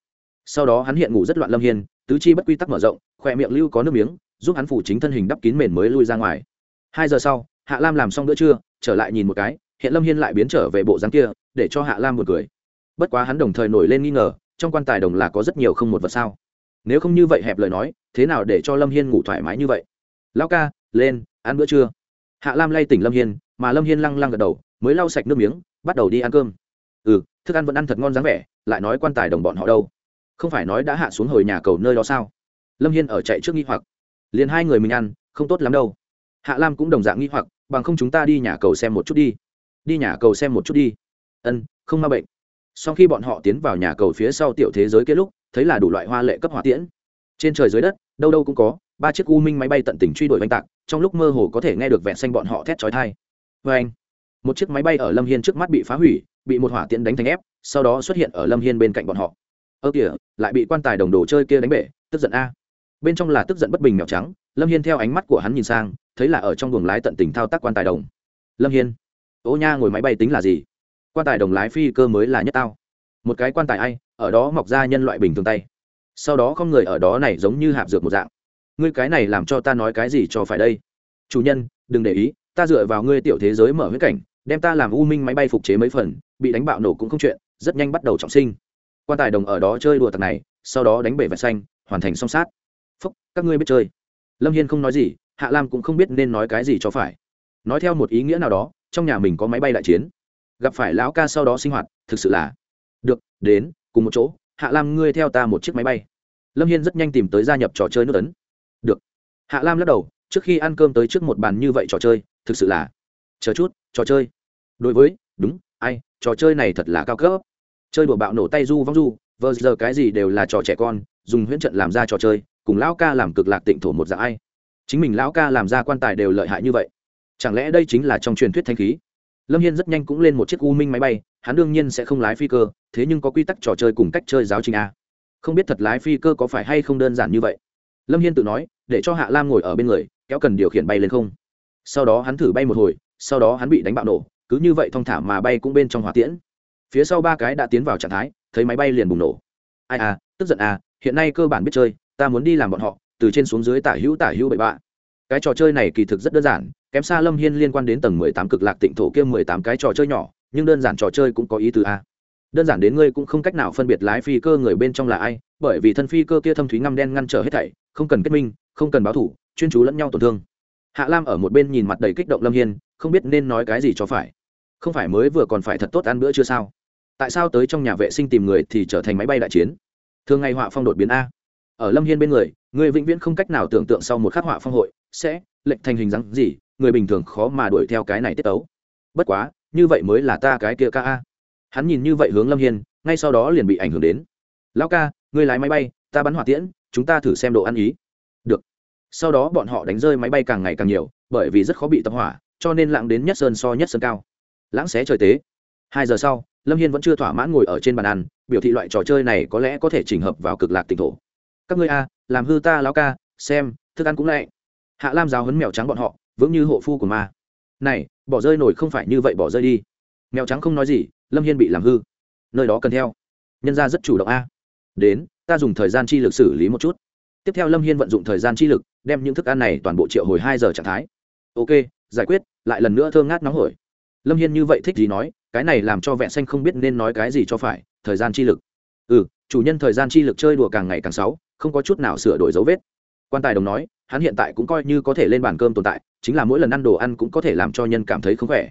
Sau đó hắn hiện ngủ rất loạn lâm hiên, tứ chi bất quy tắc mở rộng, khỏe miệng lưu có nước miếng, giúp hắn phủ chính thân hình đắp kín mền mới lui ra ngoài. Hai giờ sau, hạ lam làm xong bữa trưa, trở lại nhìn một cái, hiện lâm hiên lại biến trở về bộ dáng kia, để cho hạ lam một cười bất quá hắn đồng thời nổi lên nghi ngờ, trong quan tài đồng là có rất nhiều không một vật sao? Nếu không như vậy hẹp lời nói, thế nào để cho lâm hiên ngủ thoải mái như vậy? Lao ca, lên, ăn bữa trưa. Hạ lam lay tỉnh lâm hiên, mà lâm hiên lăng lăng gật đầu, mới lau sạch nước miếng, bắt đầu đi ăn cơm. Ừ thức ăn vẫn ăn thật ngon dáng vẻ, lại nói quan tài đồng bọn họ đâu? Không phải nói đã hạ xuống hồi nhà cầu nơi đó sao? Lâm hiên ở chạy trước nghi hoặc. Liền hai người mình ăn, không tốt lắm đâu. Hạ lam cũng đồng dạng nghi hoặc, bằng không chúng ta đi nhà cầu xem một chút đi. Đi nhà cầu xem một chút đi. Ân, không ma bệnh sau khi bọn họ tiến vào nhà cầu phía sau tiểu thế giới kia lúc, thấy là đủ loại hoa lệ cấp hỏa tiễn. Trên trời dưới đất, đâu đâu cũng có, ba chiếc u minh máy bay tận tình truy đuổi oanh tạc, trong lúc mơ hồ có thể nghe được vẹn xanh bọn họ thét chói thai vê anh, một chiếc máy bay ở lâm hiên trước mắt bị phá hủy, bị một hỏa tiễn đánh thành ép, sau đó xuất hiện ở lâm hiên bên cạnh bọn họ. Ơ kìa, lại bị quan tài đồng đồ chơi kia đánh bể, tức giận a. Bên trong là tức giận bất bình mèo trắng, lâm hiên theo ánh mắt của hắn nhìn sang, thấy là ở trong buồng lái tận tình thao tác quan tài đồng. Lâm hiên, ô nha, ngồi máy bay tính là gì? Quan tài đồng lái phi cơ mới là nhất tao. Một cái quan tài ai, ở đó mọc ra nhân loại bình thường tay. Sau đó không người ở đó này giống như hạp dược một dạng. Ngươi cái này làm cho ta nói cái gì cho phải đây? Chủ nhân, đừng để ý, ta dựa vào ngươi tiểu thế giới mở huyết cảnh, đem ta làm u minh máy bay phục chế mấy phần, bị đánh bạo nổ cũng không chuyện, rất nhanh bắt đầu trọng sinh. Quan tài đồng ở đó chơi đùa tặc này, sau đó đánh bể vạch xanh, hoàn thành song sát. Phúc, các ngươi biết chơi. Lâm hiên không nói gì, hạ lam cũng không biết nên nói cái gì cho phải. Nói theo một ý nghĩa nào đó, trong nhà mình có máy bay đại chiến gặp phải lão ca sau đó sinh hoạt, thực sự là được, đến, cùng một chỗ, hạ lam ngươi theo ta một chiếc máy bay. Lâm hiên rất nhanh tìm tới gia nhập trò chơi nước tấn được. Hạ lam lắc đầu, trước khi ăn cơm tới trước một bàn như vậy trò chơi, thực sự là chờ chút, trò chơi. Đối với, đúng, ai, trò chơi này thật là cao cấp. Chơi đùa bạo nổ tay du vong du, vờ giờ cái gì đều là trò trẻ con, dùng huyễn trận làm ra trò chơi, cùng lão ca làm cực lạc tịnh thổ một dạng ai. Chính mình lão ca làm ra quan tài đều lợi hại như vậy. Chẳng lẽ đây chính là trong truyền thuyết thanh khí? Lâm hiên rất nhanh cũng lên một chiếc u minh máy bay, hắn đương nhiên sẽ không lái phi cơ, thế nhưng có quy tắc trò chơi cùng cách chơi giáo trình a. Không biết thật lái phi cơ có phải hay không đơn giản như vậy? Lâm hiên tự nói, để cho hạ lam ngồi ở bên người, kéo cần điều khiển bay lên không. Sau đó hắn thử bay một hồi, sau đó hắn bị đánh bạo nổ, cứ như vậy thong thả mà bay cũng bên trong hỏa tiễn. Phía sau ba cái đã tiến vào trạng thái, thấy máy bay liền bùng nổ. Ai à tức giận à hiện nay cơ bản biết chơi, ta muốn đi làm bọn họ, từ trên xuống dưới tả hữu tả hữu bậy bạ. Cái trò chơi này kỳ thực rất đơn giản kém xa lâm hiên liên quan đến tầng mười tám cực lạc tịnh thổ kia mười tám cái trò chơi nhỏ, nhưng đơn giản trò chơi cũng có ý từ a. Đơn giản đến ngươi cũng không cách nào phân biệt lái phi cơ người bên trong là ai, bởi vì thân phi cơ kia thâm thúy ngăm đen ngăn trở hết thảy, không cần kết minh, không cần báo thủ, chuyên chú lẫn nhau tổn thương. Hạ lam ở một bên nhìn mặt đầy kích động lâm hiên, không biết nên nói cái gì cho phải. Không phải mới vừa còn phải thật tốt ăn bữa chưa sao? Tại sao tới trong nhà vệ sinh tìm người thì trở thành máy bay đại chiến? Thường ngày họa phong đột biến a. Ở lâm hiên bên người người vĩnh viễn không cách nào tưởng tượng sau một khắc họa phong hội, sẽ lệnh thành hình dáng gì người bình thường khó mà đuổi theo cái này tiết tấu. Bất quá, như vậy mới là ta cái kia ca a. Hắn nhìn như vậy hướng lâm hiên, ngay sau đó liền bị ảnh hưởng đến. Lão ca người lái máy bay, ta bắn hỏa tiễn, chúng ta thử xem độ ăn ý. Được. Sau đó bọn họ đánh rơi máy bay càng ngày càng nhiều, bởi vì rất khó bị tập hỏa, cho nên lãng đến nhất sơn so nhất sơn cao. Lãng xé trời tế. Hai giờ sau, lâm hiên vẫn chưa thỏa mãn ngồi ở trên bàn ăn, biểu thị loại trò chơi này có lẽ có thể chỉnh hợp vào cực lạc tỉnh thổ. Các ngươi a, làm hư ta, lão ca, xem, thức ăn cũng lẹ hạ lam giáo hấn mèo trắng bọn họ vững như hộ phu của ma. Này, bỏ rơi nổi không phải như vậy bỏ rơi đi. Mèo trắng không nói gì, lâm hiên bị làm hư. Nơi đó cần theo. Nhân ra rất chủ động a. Đến, ta dùng thời gian chi lực xử lý một chút. Tiếp theo lâm hiên vận dụng thời gian chi lực, đem những thức ăn này toàn bộ triệu hồi hai giờ trạng thái. Ok, giải quyết, lại lần nữa thơm ngát nóng hổi. Lâm hiên như vậy thích gì nói, cái này làm cho vẹn xanh không biết nên nói cái gì cho phải, thời gian chi lực. Ừ chủ nhân thời gian chi lực chơi đùa càng ngày càng sáu không có chút nào sửa đổi dấu vết. Quan tài đồng nói hắn hiện tại cũng coi như có thể lên bàn cơm tồn tại, chính là mỗi lần ăn đồ ăn cũng có thể làm cho nhân cảm thấy không khỏe.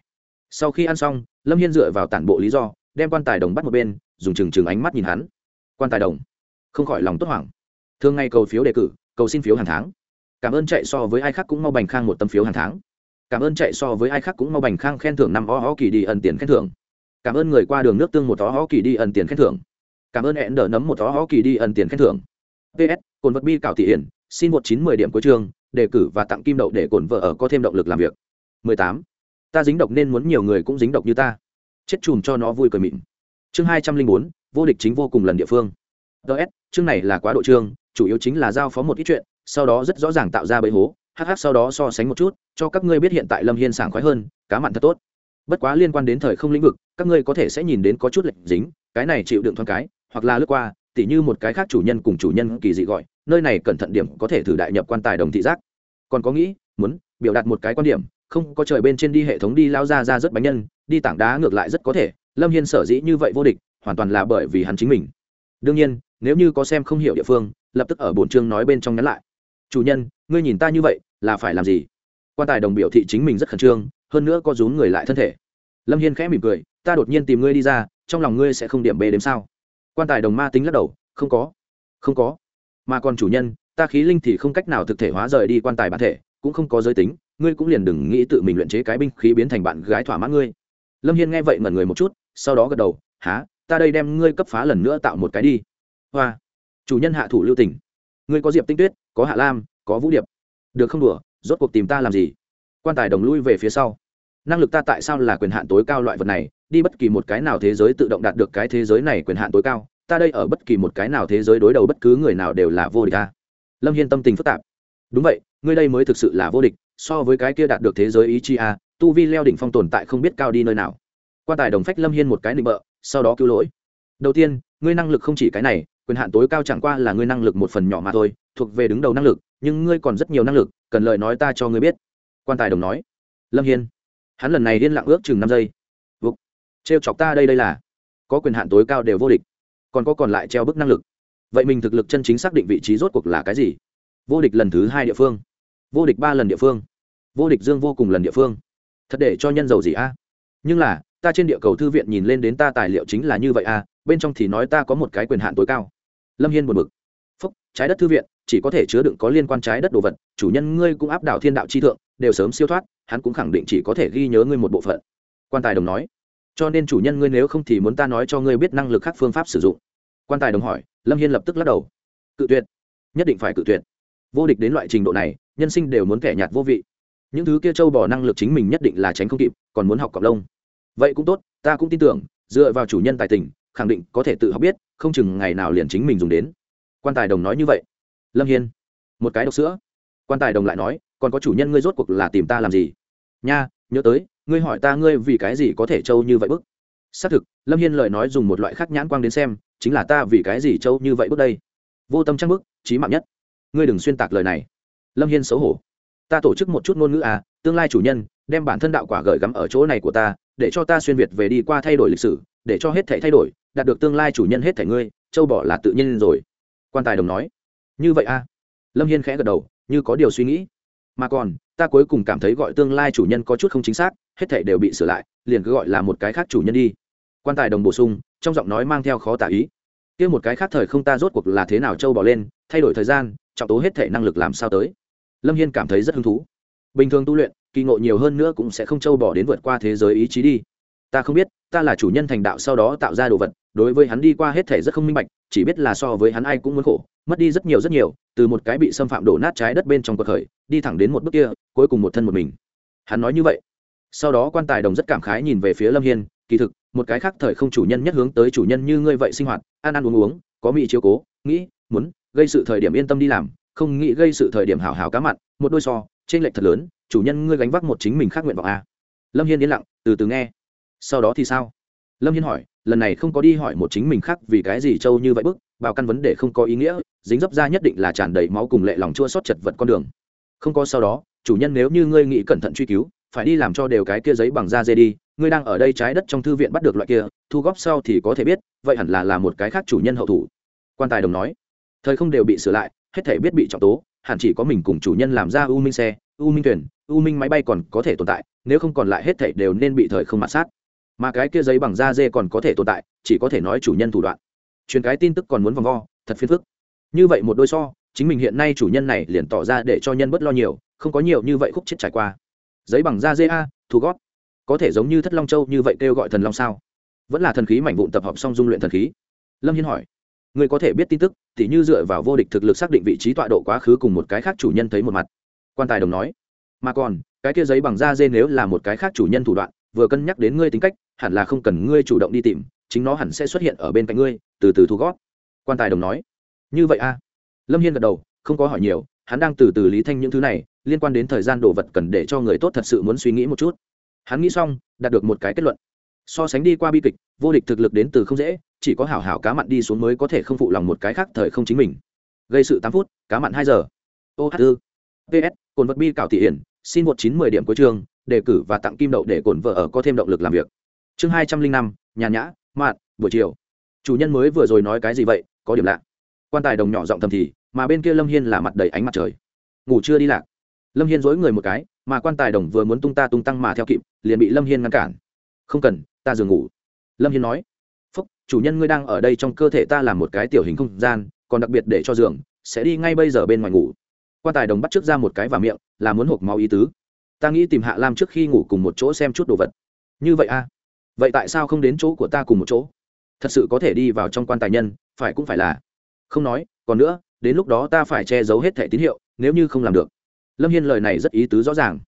Sau khi ăn xong, lâm hiên dựa vào tản bộ lý do, đem quan tài đồng bắt một bên, dùng trừng trừng ánh mắt nhìn hắn. Quan tài đồng. Không khỏi lòng tốt hoảng. Thường ngày cầu phiếu đề cử, cầu xin phiếu hàng tháng. Cảm ơn chạy so với ai khác cũng mau bành khang một tấm phiếu hàng tháng. Cảm ơn chạy so với ai khác cũng mau bành khang khen thưởng năm o ho kỳ đi ẩn tiền khen thưởng. Cảm ơn người qua đường nước tương một o ho kỳ đi ẩn tiền khen thưởng. Cảm ơn hẹn đỡ nấm một o ho kỳ đi ẩn tiền khen thưởng. Ps cồn vật bi cảo thị hiển xin một chín mười điểm cuối chương, đề cử và tặng kim đậu để cổn vợ ở có thêm động lực làm việc. 18. ta dính độc nên muốn nhiều người cũng dính độc như ta. Chết chùm cho nó vui cười mịn. Chương hai trăm linh bốn, vô địch chính vô cùng lần địa phương. Ts chương này là quá độ chương, chủ yếu chính là giao phó một ít chuyện, sau đó rất rõ ràng tạo ra bẫy hố hh sau đó so sánh một chút, cho các ngươi biết hiện tại lâm hiên sảng khoái hơn, cá mặn thật tốt. Bất quá liên quan đến thời không lĩnh vực, các ngươi có thể sẽ nhìn đến có chút lệnh dính, cái này chịu đựng thoáng cái, hoặc là lướt qua tỉ như một cái khác chủ nhân cùng chủ nhân kỳ dị gọi, nơi này cẩn thận điểm có thể thử đại nhập quan tài đồng thị giác. Còn có nghĩ, muốn biểu đạt một cái quan điểm, không có trời bên trên đi hệ thống đi lao ra ra rất bánh nhân, đi tảng đá ngược lại rất có thể, lâm hiên sở dĩ như vậy vô địch, hoàn toàn là bởi vì hắn chính mình. Đương nhiên, nếu như có xem không hiểu địa phương, lập tức ở bổn chương nói bên trong nhắn lại. Chủ nhân, ngươi nhìn ta như vậy, là phải làm gì? Quan tài đồng biểu thị chính mình rất khẩn trương, hơn nữa có rún người lại thân thể. Lâm hiên khẽ mỉm cười, ta đột nhiên tìm ngươi đi ra, trong lòng ngươi sẽ không điểm bê đếm sao? Quan tài đồng ma tính lắc đầu, không có không có. Mà còn chủ nhân, ta khí linh thì không cách nào thực thể hóa rời đi quan tài bản thể, cũng không có giới tính, ngươi cũng liền đừng nghĩ tự mình luyện chế cái binh khí biến thành bạn gái thỏa mãn ngươi. Lâm hiên nghe vậy ngẩn người một chút, sau đó gật đầu há ta đây đem ngươi cấp phá lần nữa tạo một cái đi. Hoa, chủ nhân hạ thủ lưu tỉnh ngươi có diệp tinh tuyết, có hạ lam, có vũ điệp. Được không đùa, rốt cuộc tìm ta làm gì? Quan tài đồng lui về phía sau. Năng lực ta tại sao là quyền hạn tối cao loại vật này đi bất kỳ một cái nào thế giới tự động đạt được cái thế giới này quyền hạn tối cao, ta đây ở bất kỳ một cái nào thế giới đối đầu bất cứ người nào đều là vô địch ta lâm hiên tâm tình phức tạp. Đúng vậy, ngươi đây mới thực sự là vô địch, so với cái kia đạt được thế giới ý chi a, tu vi leo đỉnh phong tồn tại không biết cao đi nơi nào. Quan tài đồng phách lâm hiên một cái định bợ, sau đó cứu lỗi. Đầu tiên, ngươi năng lực không chỉ cái này, quyền hạn tối cao chẳng qua là ngươi năng lực một phần nhỏ mà thôi, thuộc về đứng đầu năng lực, nhưng ngươi còn rất nhiều năng lực, cần lời nói ta cho ngươi biết. Quan tài đồng nói. Lâm hiên. Hắn lần này điên lặng ước chừng năm giây trêu chọc ta đây đây là. Có quyền hạn tối cao đều vô địch. Còn có còn lại treo bức năng lực. Vậy mình thực lực chân chính xác định vị trí rốt cuộc là cái gì? Vô địch lần thứ hai địa phương. Vô địch ba lần địa phương. Vô địch dương vô cùng lần địa phương. Thật để cho nhân giàu gì a? Nhưng là, ta trên địa cầu thư viện nhìn lên đến ta tài liệu chính là như vậy a, bên trong thì nói ta có một cái quyền hạn tối cao. Lâm hiên buồn bực. Phúc, trái đất thư viện, chỉ có thể chứa đựng có liên quan trái đất đồ vật, chủ nhân ngươi cũng áp đảo thiên đạo chi thượng, đều sớm siêu thoát, hắn cũng khẳng định chỉ có thể ghi nhớ ngươi một bộ phận. Quan tài đồng nói cho nên chủ nhân ngươi nếu không thì muốn ta nói cho ngươi biết năng lực khác phương pháp sử dụng. Quan tài đồng hỏi, lâm hiên lập tức lắc đầu. Cự tuyệt. Nhất định phải cự tuyệt. Vô địch đến loại trình độ này, nhân sinh đều muốn kẻ nhạt vô vị. Những thứ kia trâu bỏ năng lực chính mình nhất định là tránh không kịp, còn muốn học cọc lông. Vậy cũng tốt, ta cũng tin tưởng, dựa vào chủ nhân tài tình, khẳng định có thể tự học biết, không chừng ngày nào liền chính mình dùng đến. Quan tài đồng nói như vậy. Lâm hiên. Một cái độc sữa. Quan tài đồng lại nói, còn có chủ nhân ngươi rốt cuộc là tìm ta làm gì? Nha, nhớ tới ngươi hỏi ta ngươi vì cái gì có thể trâu như vậy bức? Xác thực, lâm hiên lời nói dùng một loại khác nhãn quang đến xem, chính là ta vì cái gì trâu như vậy bước đây? Vô tâm trang bức trí mạng nhất. Ngươi đừng xuyên tạc lời này. Lâm hiên xấu hổ. Ta tổ chức một chút ngôn ngữ à tương lai chủ nhân, đem bản thân đạo quả gợi gắm ở chỗ này của ta, để cho ta xuyên việt về đi qua thay đổi lịch sử, để cho hết thể thay đổi, đạt được tương lai chủ nhân hết thể ngươi châu bỏ là tự nhiên rồi. Quan tài đồng nói. Như vậy à? Lâm hiên khẽ gật đầu, như có điều suy nghĩ. Mà còn, ta cuối cùng cảm thấy gọi tương lai chủ nhân có chút không chính xác hết thể đều bị sửa lại, liền cứ gọi là một cái khác chủ nhân đi. Quan tài đồng bổ sung, trong giọng nói mang theo khó tả ý. Kia một cái khác thời không ta rốt cuộc là thế nào châu bỏ lên, thay đổi thời gian, trọng tố hết thể năng lực làm sao tới. Lâm hiên cảm thấy rất hứng thú. Bình thường tu luyện, kỳ ngộ nhiều hơn nữa cũng sẽ không châu bỏ đến vượt qua thế giới ý chí đi. Ta không biết, ta là chủ nhân thành đạo sau đó tạo ra đồ vật, đối với hắn đi qua hết thể rất không minh bạch, chỉ biết là so với hắn ai cũng muốn khổ, mất đi rất nhiều rất nhiều, từ một cái bị xâm phạm đổ nát trái đất bên trong cuộc khởi, đi thẳng đến một bước kia, cuối cùng một thân một mình. Hắn nói như vậy sau đó quan tài đồng rất cảm khái nhìn về phía lâm hiên, kỳ thực, một cái khác thời không chủ nhân nhất hướng tới chủ nhân như ngươi vậy sinh hoạt, ăn ăn uống uống, có mị chiếu cố, nghĩ, muốn, gây sự thời điểm yên tâm đi làm, không nghĩ gây sự thời điểm hào hào cá mặn, một đôi so trên lệch thật lớn, chủ nhân ngươi gánh vác một chính mình khác nguyện vọng a lâm hiên yên lặng, từ từ nghe. Sau đó thì sao? Lâm hiên hỏi, lần này không có đi hỏi một chính mình khác vì cái gì trâu như vậy bức vào căn vấn đề không có ý nghĩa, dính dấp ra nhất định là tràn đầy máu cùng lệ lòng chua xót chật vật con đường. Không có sau đó, chủ nhân nếu như ngươi nghĩ cẩn thận truy cứu phải đi làm cho đều cái kia giấy bằng da dê đi, ngươi đang ở đây trái đất trong thư viện bắt được loại kia, thu góp sau thì có thể biết, vậy hẳn là là một cái khác chủ nhân hậu thủ. Quan tài đồng nói. Thời không đều bị sửa lại, hết thể biết bị trọng tố, hẳn chỉ có mình cùng chủ nhân làm ra u minh xe, u minh thuyền, u minh máy bay còn có thể tồn tại, nếu không còn lại hết thể đều nên bị thời không mạt sát. Mà cái kia giấy bằng da dê còn có thể tồn tại, chỉ có thể nói chủ nhân thủ đoạn. Truyền cái tin tức còn muốn vòng vo, thật phiền phức. Như vậy một đôi so, chính mình hiện nay chủ nhân này liền tỏ ra để cho nhân bất lo nhiều, không có nhiều như vậy khúc chết trải qua giấy bằng da dê a, thu gót. Có thể giống như thất long châu như vậy kêu gọi thần long sao? Vẫn là thần khí mảnh vụn tập hợp song dung luyện thần khí. Lâm hiên hỏi. Người có thể biết tin tức t h như dựa vào vô địch thực lực xác định vị trí tọa độ quá khứ cùng một cái khác chủ nhân thấy một mặt. Quan tài đồng nói. Mà còn, cái kia giấy bằng da dê nếu là một cái khác chủ nhân thủ đoạn, vừa cân nhắc đến ngươi tính cách, hẳn là không cần ngươi chủ động đi tìm, chính nó hẳn sẽ xuất hiện ở bên cạnh ngươi, từ từ thu gót. Quan tài đồng nói. Như vậy a. Lâm hiên gật đầu, không có hỏi nhiều hắn đang từ từ lý thanh những thứ này, liên quan đến thời gian đồ vật cần để cho người tốt thật sự muốn suy nghĩ một chút. Hắn nghĩ xong, đạt được một cái kết luận. So sánh đi qua bi kịch, vô địch thực lực đến từ không dễ, chỉ có hảo hảo cá mặn đi xuống mới có thể không phụ lòng một cái khác thời không chính mình. Gây sự tám phút, cá mặn hai giờ. Ô hát tư ps cồn vật bi cảo thị hiển, xin một chín mười điểm cuối trường đề cử và tặng kim đậu để cồn vợ ở có thêm động lực làm việc. Chương hai trăm linh năm nhàn nhã, mạn, buổi chiều. Chủ nhân mới vừa rồi nói cái gì vậy, có điểm lạ. Quan tài đồng nhỏ giọng thầm thì mà bên kia lâm hiên là mặt đầy ánh mặt trời ngủ chưa đi lạc lâm hiên dối người một cái mà quan tài đồng vừa muốn tung ta tung tăng mà theo kịp liền bị lâm hiên ngăn cản không cần ta giường ngủ lâm hiên nói phúc chủ nhân ngươi đang ở đây trong cơ thể ta làm một cái tiểu hình không gian còn đặc biệt để cho giường sẽ đi ngay bây giờ bên ngoài ngủ quan tài đồng bắt trước ra một cái vào miệng là muốn hộp máu ý tứ ta nghĩ tìm hạ lam trước khi ngủ cùng một chỗ xem chút đồ vật như vậy a à? vậy tại sao không đến chỗ của ta cùng một chỗ thật sự có thể đi vào trong quan tài nhân phải cũng phải là không nói còn nữa đến lúc đó ta phải che giấu hết thẻ tín hiệu, nếu như không làm được. Lâm hiên lời này rất ý tứ rõ ràng.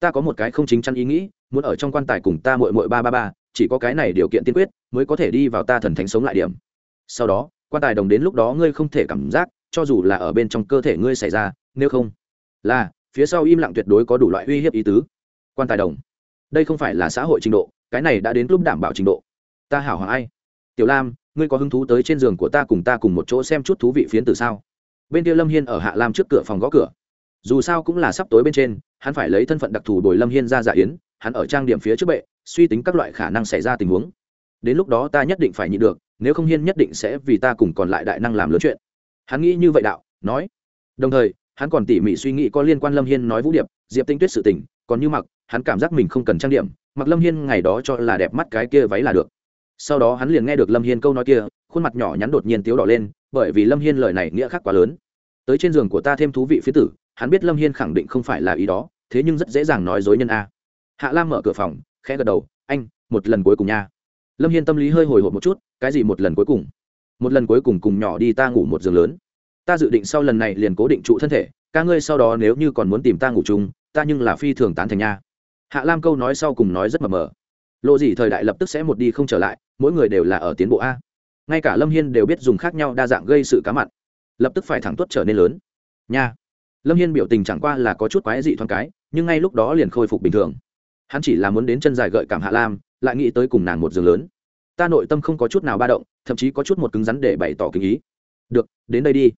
Ta có một cái không chính chắn ý nghĩ, muốn ở trong quan tài cùng ta mội mội ba ba ba, chỉ có cái này điều kiện tiên quyết, mới có thể đi vào ta thần thánh sống lại điểm. Sau đó, quan tài đồng đến lúc đó ngươi không thể cảm giác, cho dù là ở bên trong cơ thể ngươi xảy ra, nếu không là, phía sau im lặng tuyệt đối có đủ loại uy hiếp ý tứ. Quan tài đồng. Đây không phải là xã hội trình độ, cái này đã đến lúc đảm bảo trình độ. Ta hảo hoàng ai? Tiểu lam, ngươi có hứng thú tới trên giường của ta cùng ta cùng một chỗ xem chút thú vị phiến từ sao? Bên kia lâm hiên ở hạ lam trước cửa phòng gõ cửa. Dù sao cũng là sắp tối bên trên, hắn phải lấy thân phận đặc thù bồi lâm hiên ra giả yến, hắn ở trang điểm phía trước bệ, suy tính các loại khả năng xảy ra tình huống. Đến lúc đó ta nhất định phải nhịn được, nếu không hiên nhất định sẽ vì ta cùng còn lại đại năng làm lớn chuyện. Hắn nghĩ như vậy đạo, nói. Đồng thời, hắn còn tỉ mỉ suy nghĩ có liên quan lâm hiên nói vũ điệp, diệp tinh tuyết sự tình, còn như mặc hắn cảm giác mình không cần trang điểm mặc lâm hiên ngày đó cho là đẹp mắt cái kia váy là được. Sau đó hắn liền nghe được lâm hiên câu nói kia, khuôn mặt nhỏ nhắn đột nhiên tiếu đỏ lên bởi vì lâm hiên lời này nghĩa khác quá lớn. Tới trên giường của ta thêm thú vị phía tử, hắn biết lâm hiên khẳng định không phải là ý đó, thế nhưng rất dễ dàng nói dối nhân a. Hạ lam mở cửa phòng, khẽ gật đầu, anh, một lần cuối cùng nha. Lâm hiên tâm lý hơi hồi hộp một chút, cái gì một lần cuối cùng? Một lần cuối cùng cùng nhỏ đi ta ngủ một giường lớn. Ta dự định sau lần này liền cố định trụ thân thể, ca ngươi sau đó nếu như còn muốn tìm ta ngủ chung, ta nhưng là phi thường tán thành nha. Hạ lam câu nói sau cùng nói rất mờ mờ. Lộ gì thời đại lập tức sẽ một đi không trở lại, mỗi người đều là ở tiến bộ a ngay cả lâm hiên đều biết dùng khác nhau đa dạng gây sự cá mặn lập tức phải thẳng tuất trở nên lớn nha lâm hiên biểu tình chẳng qua là có chút quái dị thoáng cái nhưng ngay lúc đó liền khôi phục bình thường hắn chỉ là muốn đến chân dài gợi cảm hạ lam lại nghĩ tới cùng nàng một giường lớn ta nội tâm không có chút nào ba động thậm chí có chút một cứng rắn để bày tỏ kinh ý được đến đây đi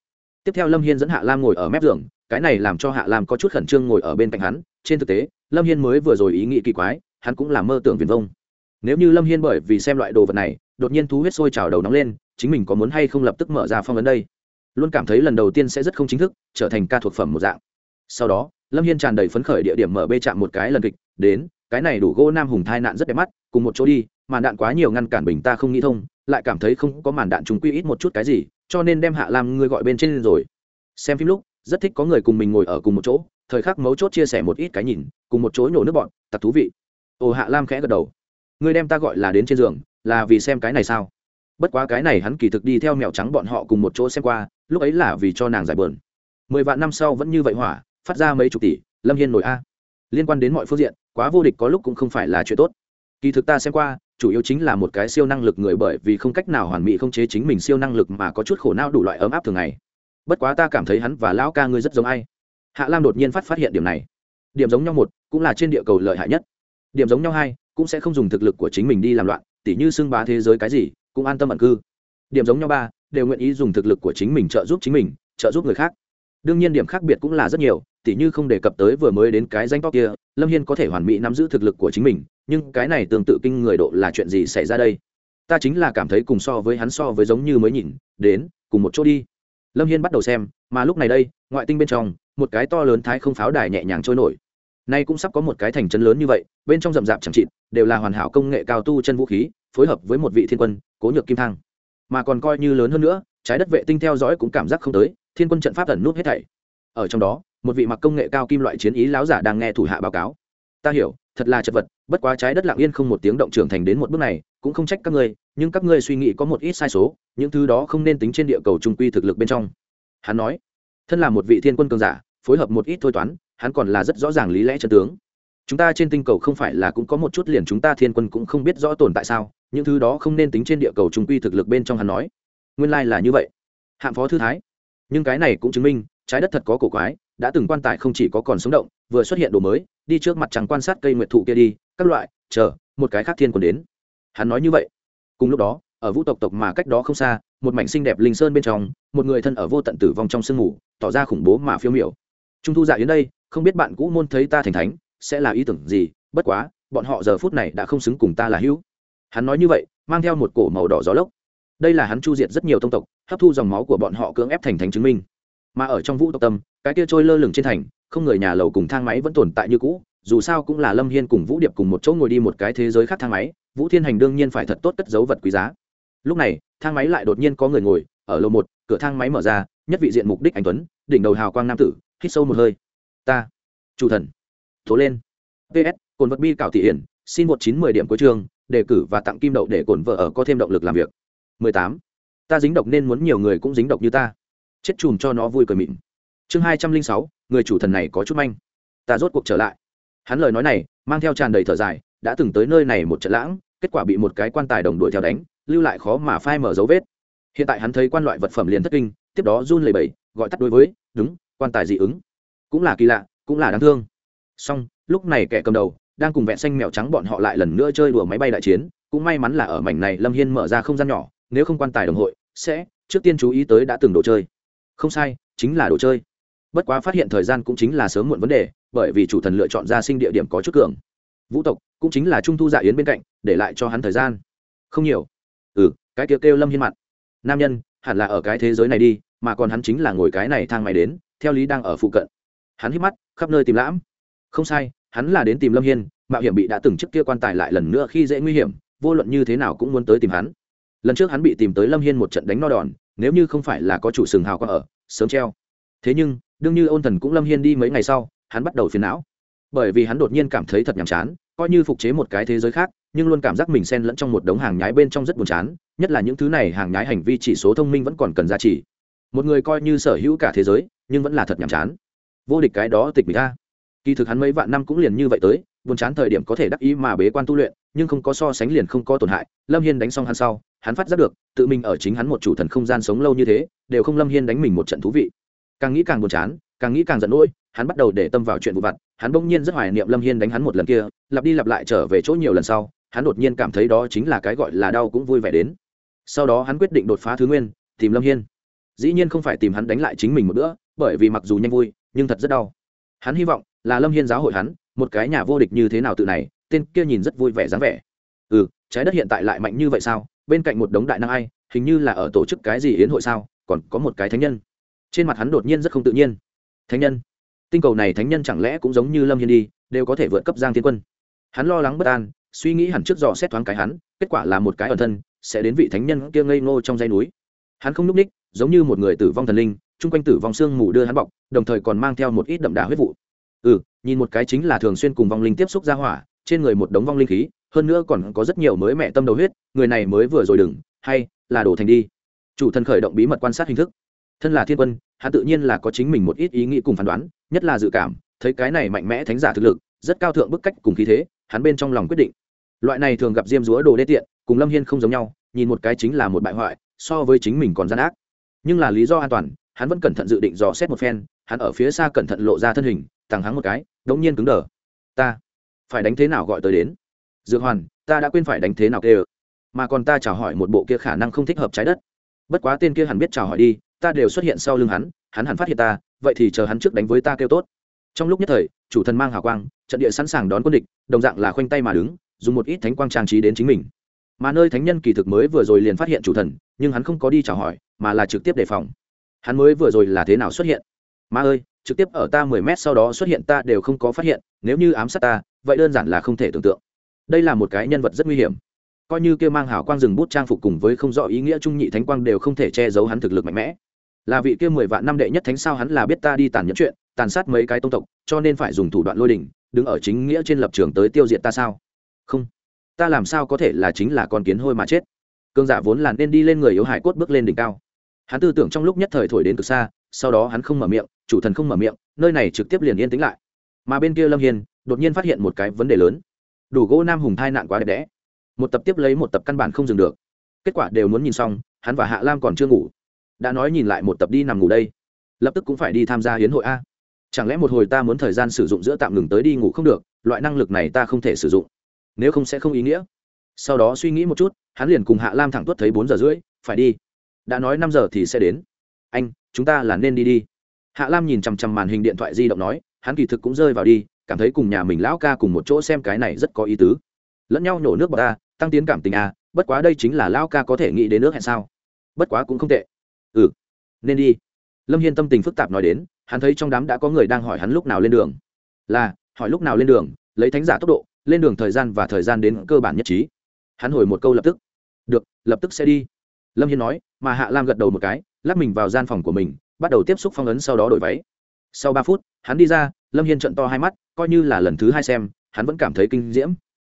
tiếp theo lâm hiên dẫn hạ lam ngồi ở mép giường cái này làm cho hạ lam có chút khẩn trương ngồi ở bên cạnh hắn trên thực tế lâm hiên mới vừa rồi ý nghĩ kỳ quái hắn cũng làm mơ tưởng viền vông nếu như lâm hiên bởi vì xem loại đồ vật này, đột nhiên thú huyết sôi trào đầu nóng lên, chính mình có muốn hay không lập tức mở ra phong ấn đây? Luôn cảm thấy lần đầu tiên sẽ rất không chính thức, trở thành ca thuộc phẩm một dạng. Sau đó, lâm hiên tràn đầy phấn khởi địa điểm mở bê chạm một cái lần kịch, đến, cái này đủ gỗ nam hùng thai nạn rất đẹp mắt, cùng một chỗ đi, màn đạn quá nhiều ngăn cản bình ta không nghĩ thông, lại cảm thấy không có màn đạn chúng quy ít một chút cái gì, cho nên đem hạ làm người gọi bên trên rồi. Xem phim lúc, rất thích có người cùng mình ngồi ở cùng một chỗ, thời khắc mấu chốt chia sẻ một ít cái nhìn, cùng một chỗ nhổ nước bọn tặc thú vị. Ồ hạ lam khẽ gật đầu người đem ta gọi là đến trên giường, là vì xem cái này sao? Bất quá cái này hắn kỳ thực đi theo mèo trắng bọn họ cùng một chỗ xem qua, lúc ấy là vì cho nàng giải bờn mười vạn năm sau vẫn như vậy hỏa, phát ra mấy chục tỷ, lâm hiên nổi a. Liên quan đến mọi phương diện, quá vô địch có lúc cũng không phải là chuyện tốt. Kỳ thực ta xem qua, chủ yếu chính là một cái siêu năng lực người bởi vì không cách nào hoàn mỹ không chế chính mình siêu năng lực mà có chút khổ não đủ loại ấm áp thường ngày. Bất quá ta cảm thấy hắn và lão ca ngươi rất giống ai. Hạ lam đột nhiên phát phát hiện điểm này. Điểm giống nhau một, cũng là trên địa cầu lợi hại nhất. Điểm giống nhau hai cũng sẽ không dùng thực lực của chính mình đi làm loạn, tỉ như xưng bá thế giới cái gì, cũng an tâm ẩn cư. Điểm giống nhau ba, đều nguyện ý dùng thực lực của chính mình trợ giúp chính mình, trợ giúp người khác. Đương nhiên điểm khác biệt cũng là rất nhiều, tỉ như không đề cập tới vừa mới đến cái danh to kia, lâm hiên có thể hoàn mỹ nắm giữ thực lực của chính mình, nhưng cái này tương tự kinh người độ là chuyện gì xảy ra đây? Ta chính là cảm thấy cùng so với hắn so với giống như mới nhìn, đến, cùng một chỗ đi. Lâm hiên bắt đầu xem, mà lúc này đây, ngoại tinh bên trong, một cái to lớn thái không pháo đài nhẹ nhàng trôi nổi nay cũng sắp có một cái thành trấn lớn như vậy, bên trong rậm rạp chẳng chịt, đều là hoàn hảo công nghệ cao tu chân vũ khí, phối hợp với một vị thiên quân, cố nhược kim thăng mà còn coi như lớn hơn nữa, trái đất vệ tinh theo dõi cũng cảm giác không tới, thiên quân trận pháp ẩn nút hết thảy. Ở trong đó, một vị mặc công nghệ cao kim loại chiến ý láo giả đang nghe thủ hạ báo cáo. Ta hiểu, thật là chật vật, bất quá trái đất lặng yên không một tiếng động trưởng thành đến một bước này, cũng không trách các ngươi, nhưng các ngươi suy nghĩ có một ít sai số, những thứ đó không nên tính trên địa cầu trung quy thực lực bên trong. Hắn nói, thân là một vị thiên quân cường giả, phối hợp một ít thôi toán hắn còn là rất rõ ràng lý lẽ chân tướng. Chúng ta trên tinh cầu không phải là cũng có một chút liền chúng ta thiên quân cũng không biết rõ tồn tại sao, những thứ đó không nên tính trên địa cầu trung quy thực lực bên trong hắn nói. Nguyên lai、like、là như vậy. Hạng phó thư thái. Nhưng cái này cũng chứng minh, trái đất thật có cổ quái, đã từng quan tài không chỉ có còn sống động, vừa xuất hiện đồ mới, đi trước mặt chẳng quan sát cây nguyệt thụ kia đi, các loại, chờ, một cái khác thiên còn đến. Hắn nói như vậy. Cùng lúc đó, ở vũ tộc tộc mà cách đó không xa, một mảnh xinh đẹp linh sơn bên trong, một người thân ở vô tận tử vong trong sương mù, tỏ ra khủng bố mà phiêu miểu. Trung thu dạ yến đây không biết bạn cũ môn thấy ta thành thánh, sẽ là ý tưởng gì, bất quá, bọn họ giờ phút này đã không xứng cùng ta là hữu. Hắn nói như vậy, mang theo một cổ màu đỏ gió lốc. Đây là hắn chu diệt rất nhiều tông tộc, hấp thu dòng máu của bọn họ cưỡng ép thành thánh chứng minh. Mà ở trong vũ tộc tâm, cái kia trôi lơ lửng trên thành, không người nhà lầu cùng thang máy vẫn tồn tại như cũ, dù sao cũng là lâm hiên cùng vũ điệp cùng một chỗ ngồi đi một cái thế giới khác thang máy, vũ thiên hành đương nhiên phải thật tốt cất dấu vật quý giá. Lúc này, thang máy lại đột nhiên có người ngồi, ở lầu một, cửa thang máy mở ra, nhất vị diện mục đích anh tuấn, đỉnh đầu hào quang nam tử, hít sâu một hơi ta, chủ thần. Tố lên. Ps cồn vật bi cảo thị hiển, xin một chín mười điểm cuối trường đề cử và tặng kim đậu để cồn vợ ở có thêm động lực làm việc. 18. ta dính độc nên muốn nhiều người cũng dính độc như ta. Chết chùm cho nó vui cười mịn. Chương hai trăm linh sáu, người chủ thần này có chút manh. Ta rốt cuộc trở lại. Hắn lời nói này, mang theo tràn đầy thở dài, đã từng tới nơi này một trận lãng, kết quả bị một cái quan tài đồng đuổi theo đánh, lưu lại khó mà phai mở dấu vết. Hiện tại hắn thấy quan loại vật phẩm liền thất kinh, tiếp đó run lẩy bẩy, gọi tắt đối với, đúng, quan tài dị ứng cũng là kỳ lạ, cũng là đáng thương. Song lúc này kẻ cầm đầu, đang cùng vẹn xanh mèo trắng bọn họ lại lần nữa chơi đùa máy bay đại chiến, cũng may mắn là ở mảnh này lâm hiên mở ra không gian nhỏ, nếu không quan tài đồng hội, sẽ, trước tiên chú ý tới đã từng đồ chơi. Không sai, chính là đồ chơi. Bất quá phát hiện thời gian cũng chính là sớm muộn vấn đề, bởi vì chủ thần lựa chọn ra sinh địa điểm có chút cường. Vũ tộc, cũng chính là trung thu dạ yến bên cạnh, để lại cho hắn thời gian. Không nhiều. Ừ cái kêu kêu lâm hiên mặt. Nam nhân, hẳn là ở cái thế giới này đi, mà còn hắn chính là ngồi cái này thang máy đến, theo lý đang ở phụ cận hắn hít mắt, khắp nơi tìm lãm. Không sai, hắn là đến tìm lâm hiên, mạo hiểm bị đã từng trước kia quan tài lại lần nữa khi dễ nguy hiểm, vô luận như thế nào cũng muốn tới tìm hắn. Lần trước hắn bị tìm tới lâm hiên một trận đánh no đòn, nếu như không phải là có chủ sừng hào có ở, sớm treo. Thế nhưng, đương như ôn thần cũng lâm hiên đi mấy ngày sau, hắn bắt đầu phiền não. Bởi vì hắn đột nhiên cảm thấy thật nhàm chán, coi như phục chế một cái thế giới khác, nhưng luôn cảm giác mình xen lẫn trong một đống hàng nhái bên trong rất buồn chán, nhất là những thứ này hàng nhái hành vi chỉ số thông minh vẫn còn cần giá trị một người coi như sở hữu cả thế giới, nhưng vẫn là thật nhàm chán vô địch cái đó tịch bị ta kỳ thực hắn mấy vạn năm cũng liền như vậy tới, buồn chán thời điểm có thể đắc ý mà bế quan tu luyện, nhưng không có so sánh liền không có tổn hại. Lâm hiên đánh xong hắn sau, hắn phát giác được, tự mình ở chính hắn một chủ thần không gian sống lâu như thế, đều không lâm hiên đánh mình một trận thú vị. Càng nghĩ càng buồn chán, càng nghĩ càng giận nỗi, hắn bắt đầu để tâm vào chuyện vụ vặt. Hắn bỗng nhiên rất hoài niệm lâm hiên đánh hắn một lần kia, lặp đi lặp lại trở về chỗ nhiều lần sau, hắn đột nhiên cảm thấy đó chính là cái gọi là đau cũng vui vẻ đến. Sau đó hắn quyết định đột phá thứ nguyên, tìm lâm hiên. Dĩ nhiên không phải tìm hắn đánh lại chính mình một bữa, bởi vì mặc dù nhanh vui nhưng thật rất đau. Hắn hy vọng là lâm hiên giáo hội hắn, một cái nhà vô địch như thế nào tự này, tên kia nhìn rất vui vẻ dáng vẻ. Ừ trái đất hiện tại lại mạnh như vậy sao? Bên cạnh một đống đại năng ai, hình như là ở tổ chức cái gì yến hội sao? Còn có một cái thánh nhân. Trên mặt hắn đột nhiên rất không tự nhiên. Thánh nhân? Tinh cầu này thánh nhân chẳng lẽ cũng giống như lâm hiên đi, đều có thể vượt cấp giang thiên quân. Hắn lo lắng bất an, suy nghĩ hẳn trước dò xét thoáng cái hắn, kết quả là một cái ẩn thân, sẽ đến vị thánh nhân kia ngây ngô trong dây núi. Hắn không n ú c ních giống như một người tử vong thần linh, chung quanh tử vong sương mù đưa hắn bọc đồng thời còn mang theo một ít đậm đà huyết vụ. Ừ nhìn một cái chính là thường xuyên cùng vong linh tiếp xúc ra hỏa, trên người một đống vong linh khí, hơn nữa còn có rất nhiều mới mẹ tâm đầu huyết, người này mới vừa rồi đừng, hay là đổ thành đi. Chủ thần khởi động bí mật quan sát hình thức. Thân là thiên quân hắn tự nhiên là có chính mình một ít ý nghĩ cùng phán đoán, nhất là dự cảm, thấy cái này mạnh mẽ thánh giả thực lực, rất cao thượng bức cách cùng khí thế, hắn bên trong lòng quyết định. Loại này thường gặp diêm dúa đồ đê tiện, cùng lâm hiên không giống nhau, nhìn một cái chính là một bại hoại, so với chính mình còn gian ác. Nhưng là lý do an toàn, hắn vẫn cẩn thận dự định dò xét một phen hắn ở phía xa cẩn thận lộ ra thân hình, thẳng hắn một cái, đống nhiên cứng đờ. Ta phải đánh thế nào gọi tới đến? Dược hoàn, ta đã quên phải đánh thế nào kê mà còn ta chào hỏi một bộ kia khả năng không thích hợp trái đất. Bất quá tên kia hẳn biết chào hỏi đi, ta đều xuất hiện sau lưng hắn hắn hẳn phát hiện ta, vậy thì chờ hắn trước đánh với ta kêu tốt. Trong lúc nhất thời, chủ thần mang hào quang, trận địa sẵn sàng đón quân địch, đồng dạng là khoanh tay mà đứng, dùng một ít thánh quang trang trí đến chính mình. Mà nơi thánh nhân kỳ thực mới vừa rồi liền phát hiện chủ thần, nhưng hắn không có đi chào hỏi, mà là trực tiếp đề phòng. Hắn mới vừa rồi là thế nào xuất hiện? Ma ơi, trực tiếp ở ta mười mét sau đó xuất hiện ta đều không có phát hiện, nếu như ám sát ta, vậy đơn giản là không thể tưởng tượng. Đây là một cái nhân vật rất nguy hiểm. Coi như kia mang hào quang rừng bút trang phục cùng với không rõ ý nghĩa trung nhị thánh quang đều không thể che giấu hắn thực lực mạnh mẽ. Là vị kia mười vạn năm đệ nhất thánh sao hắn là biết ta đi tàn nhẫn chuyện, tàn sát mấy cái tông tộc, cho nên phải dùng thủ đoạn lôi đình, đứng ở chính nghĩa trên lập trường tới tiêu diệt ta sao? Không. Ta làm sao có thể là chính là con kiến hôi mà chết? Cương giả vốn là nên đi lên người yếu hải cốt bước lên đỉnh cao. Hắn tư tưởng trong lúc nhất thời thổi đến từ xa sau đó hắn không mở miệng, chủ thần không mở miệng, nơi này trực tiếp liền yên tĩnh lại. Mà bên kia lâm hiền đột nhiên phát hiện một cái vấn đề lớn. Đủ gỗ nam hùng thai nạn quá đẹp đẽ. Một tập tiếp lấy một tập căn bản không dừng được. Kết quả đều muốn nhìn xong, hắn và hạ lam còn chưa ngủ. Đã nói nhìn lại một tập đi nằm ngủ đây. Lập tức cũng phải đi tham gia hiến hội a. Chẳng lẽ một hồi ta muốn thời gian sử dụng giữa tạm ngừng tới đi ngủ không được, loại năng lực này ta không thể sử dụng. Nếu không sẽ không ý nghĩa. Sau đó suy nghĩ một chút, hắn liền cùng hạ lam thẳng tuất thấy bốn giờ rưỡi, phải đi. Đã nói năm giờ thì sẽ đến anh, chúng ta là nên đi đi. Hạ lam nhìn chằm chằm màn hình điện thoại di động nói, hắn kỳ thực cũng rơi vào đi, cảm thấy cùng nhà mình lão ca cùng một chỗ xem cái này rất có ý tứ. Lẫn nhau nhổ nước bọt ta, tăng tiến cảm tình à? bất quá đây chính là lão ca có thể nghĩ đến nước hẹn sao? Bất quá cũng không tệ. Ừ nên đi. Lâm hiên tâm tình phức tạp nói đến, hắn thấy trong đám đã có người đang hỏi hắn lúc nào lên đường. Là, hỏi lúc nào lên đường, lấy thánh giả tốc độ, lên đường thời gian và thời gian đến cơ bản nhất trí. Hắn hồi một câu lập tức. Được, lập tức sẽ đi. Lâm hiên nói, mà hạ lam gật đầu một cái lắc mình vào gian phòng của mình, bắt đầu tiếp xúc phong ấn sau đó đổi váy. Sau ba phút, hắn đi ra, lâm hiên trận to hai mắt, coi như là lần thứ hai xem, hắn vẫn cảm thấy kinh diễm.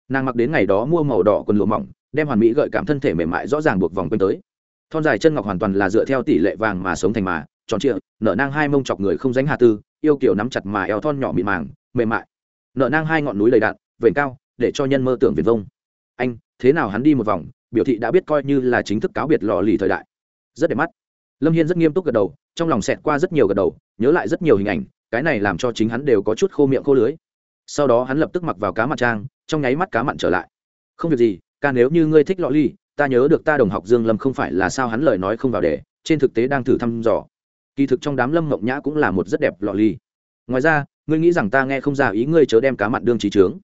Nàng mặc đến ngày đó mua màu đỏ quần lụa mỏng, đem hoàn mỹ gợi cảm thân thể mềm mại rõ ràng buộc vòng quanh tới. Thon dài chân ngọc hoàn toàn là dựa theo tỷ lệ vàng mà sống thành mà, tròn trịa, nở nang hai mông chọc người không dánh hà tư, yêu kiểu nắm chặt mà eo thon nhỏ mịn màng, mềm mại. Nở nang hai ngọn núi đầy đạn, vểnh cao, để cho nhân mơ tưởng viền vông. Anh, thế nào hắn đi một vòng, biểu thị đã biết coi như là chính thức cáo biệt lò lì thời đại. Rất đẹp mắt lâm hiên rất nghiêm túc gật đầu trong lòng xẹt qua rất nhiều gật đầu nhớ lại rất nhiều hình ảnh cái này làm cho chính hắn đều có chút khô miệng khô lưới. Sau đó hắn lập tức mặc vào cá mặt trang trong nháy mắt cá mặn trở lại. Không việc gì ca nếu như ngươi thích lọ ly ta nhớ được ta đồng học dương lâm không phải là sao hắn lời nói không vào đề trên thực tế đang thử thăm dò. Kỳ thực trong đám lâm mộng nhã cũng là một rất đẹp lọ ly. Ngoài ra ngươi nghĩ rằng ta nghe không ra ý ngươi chớ đem cá mặn đương trí trướng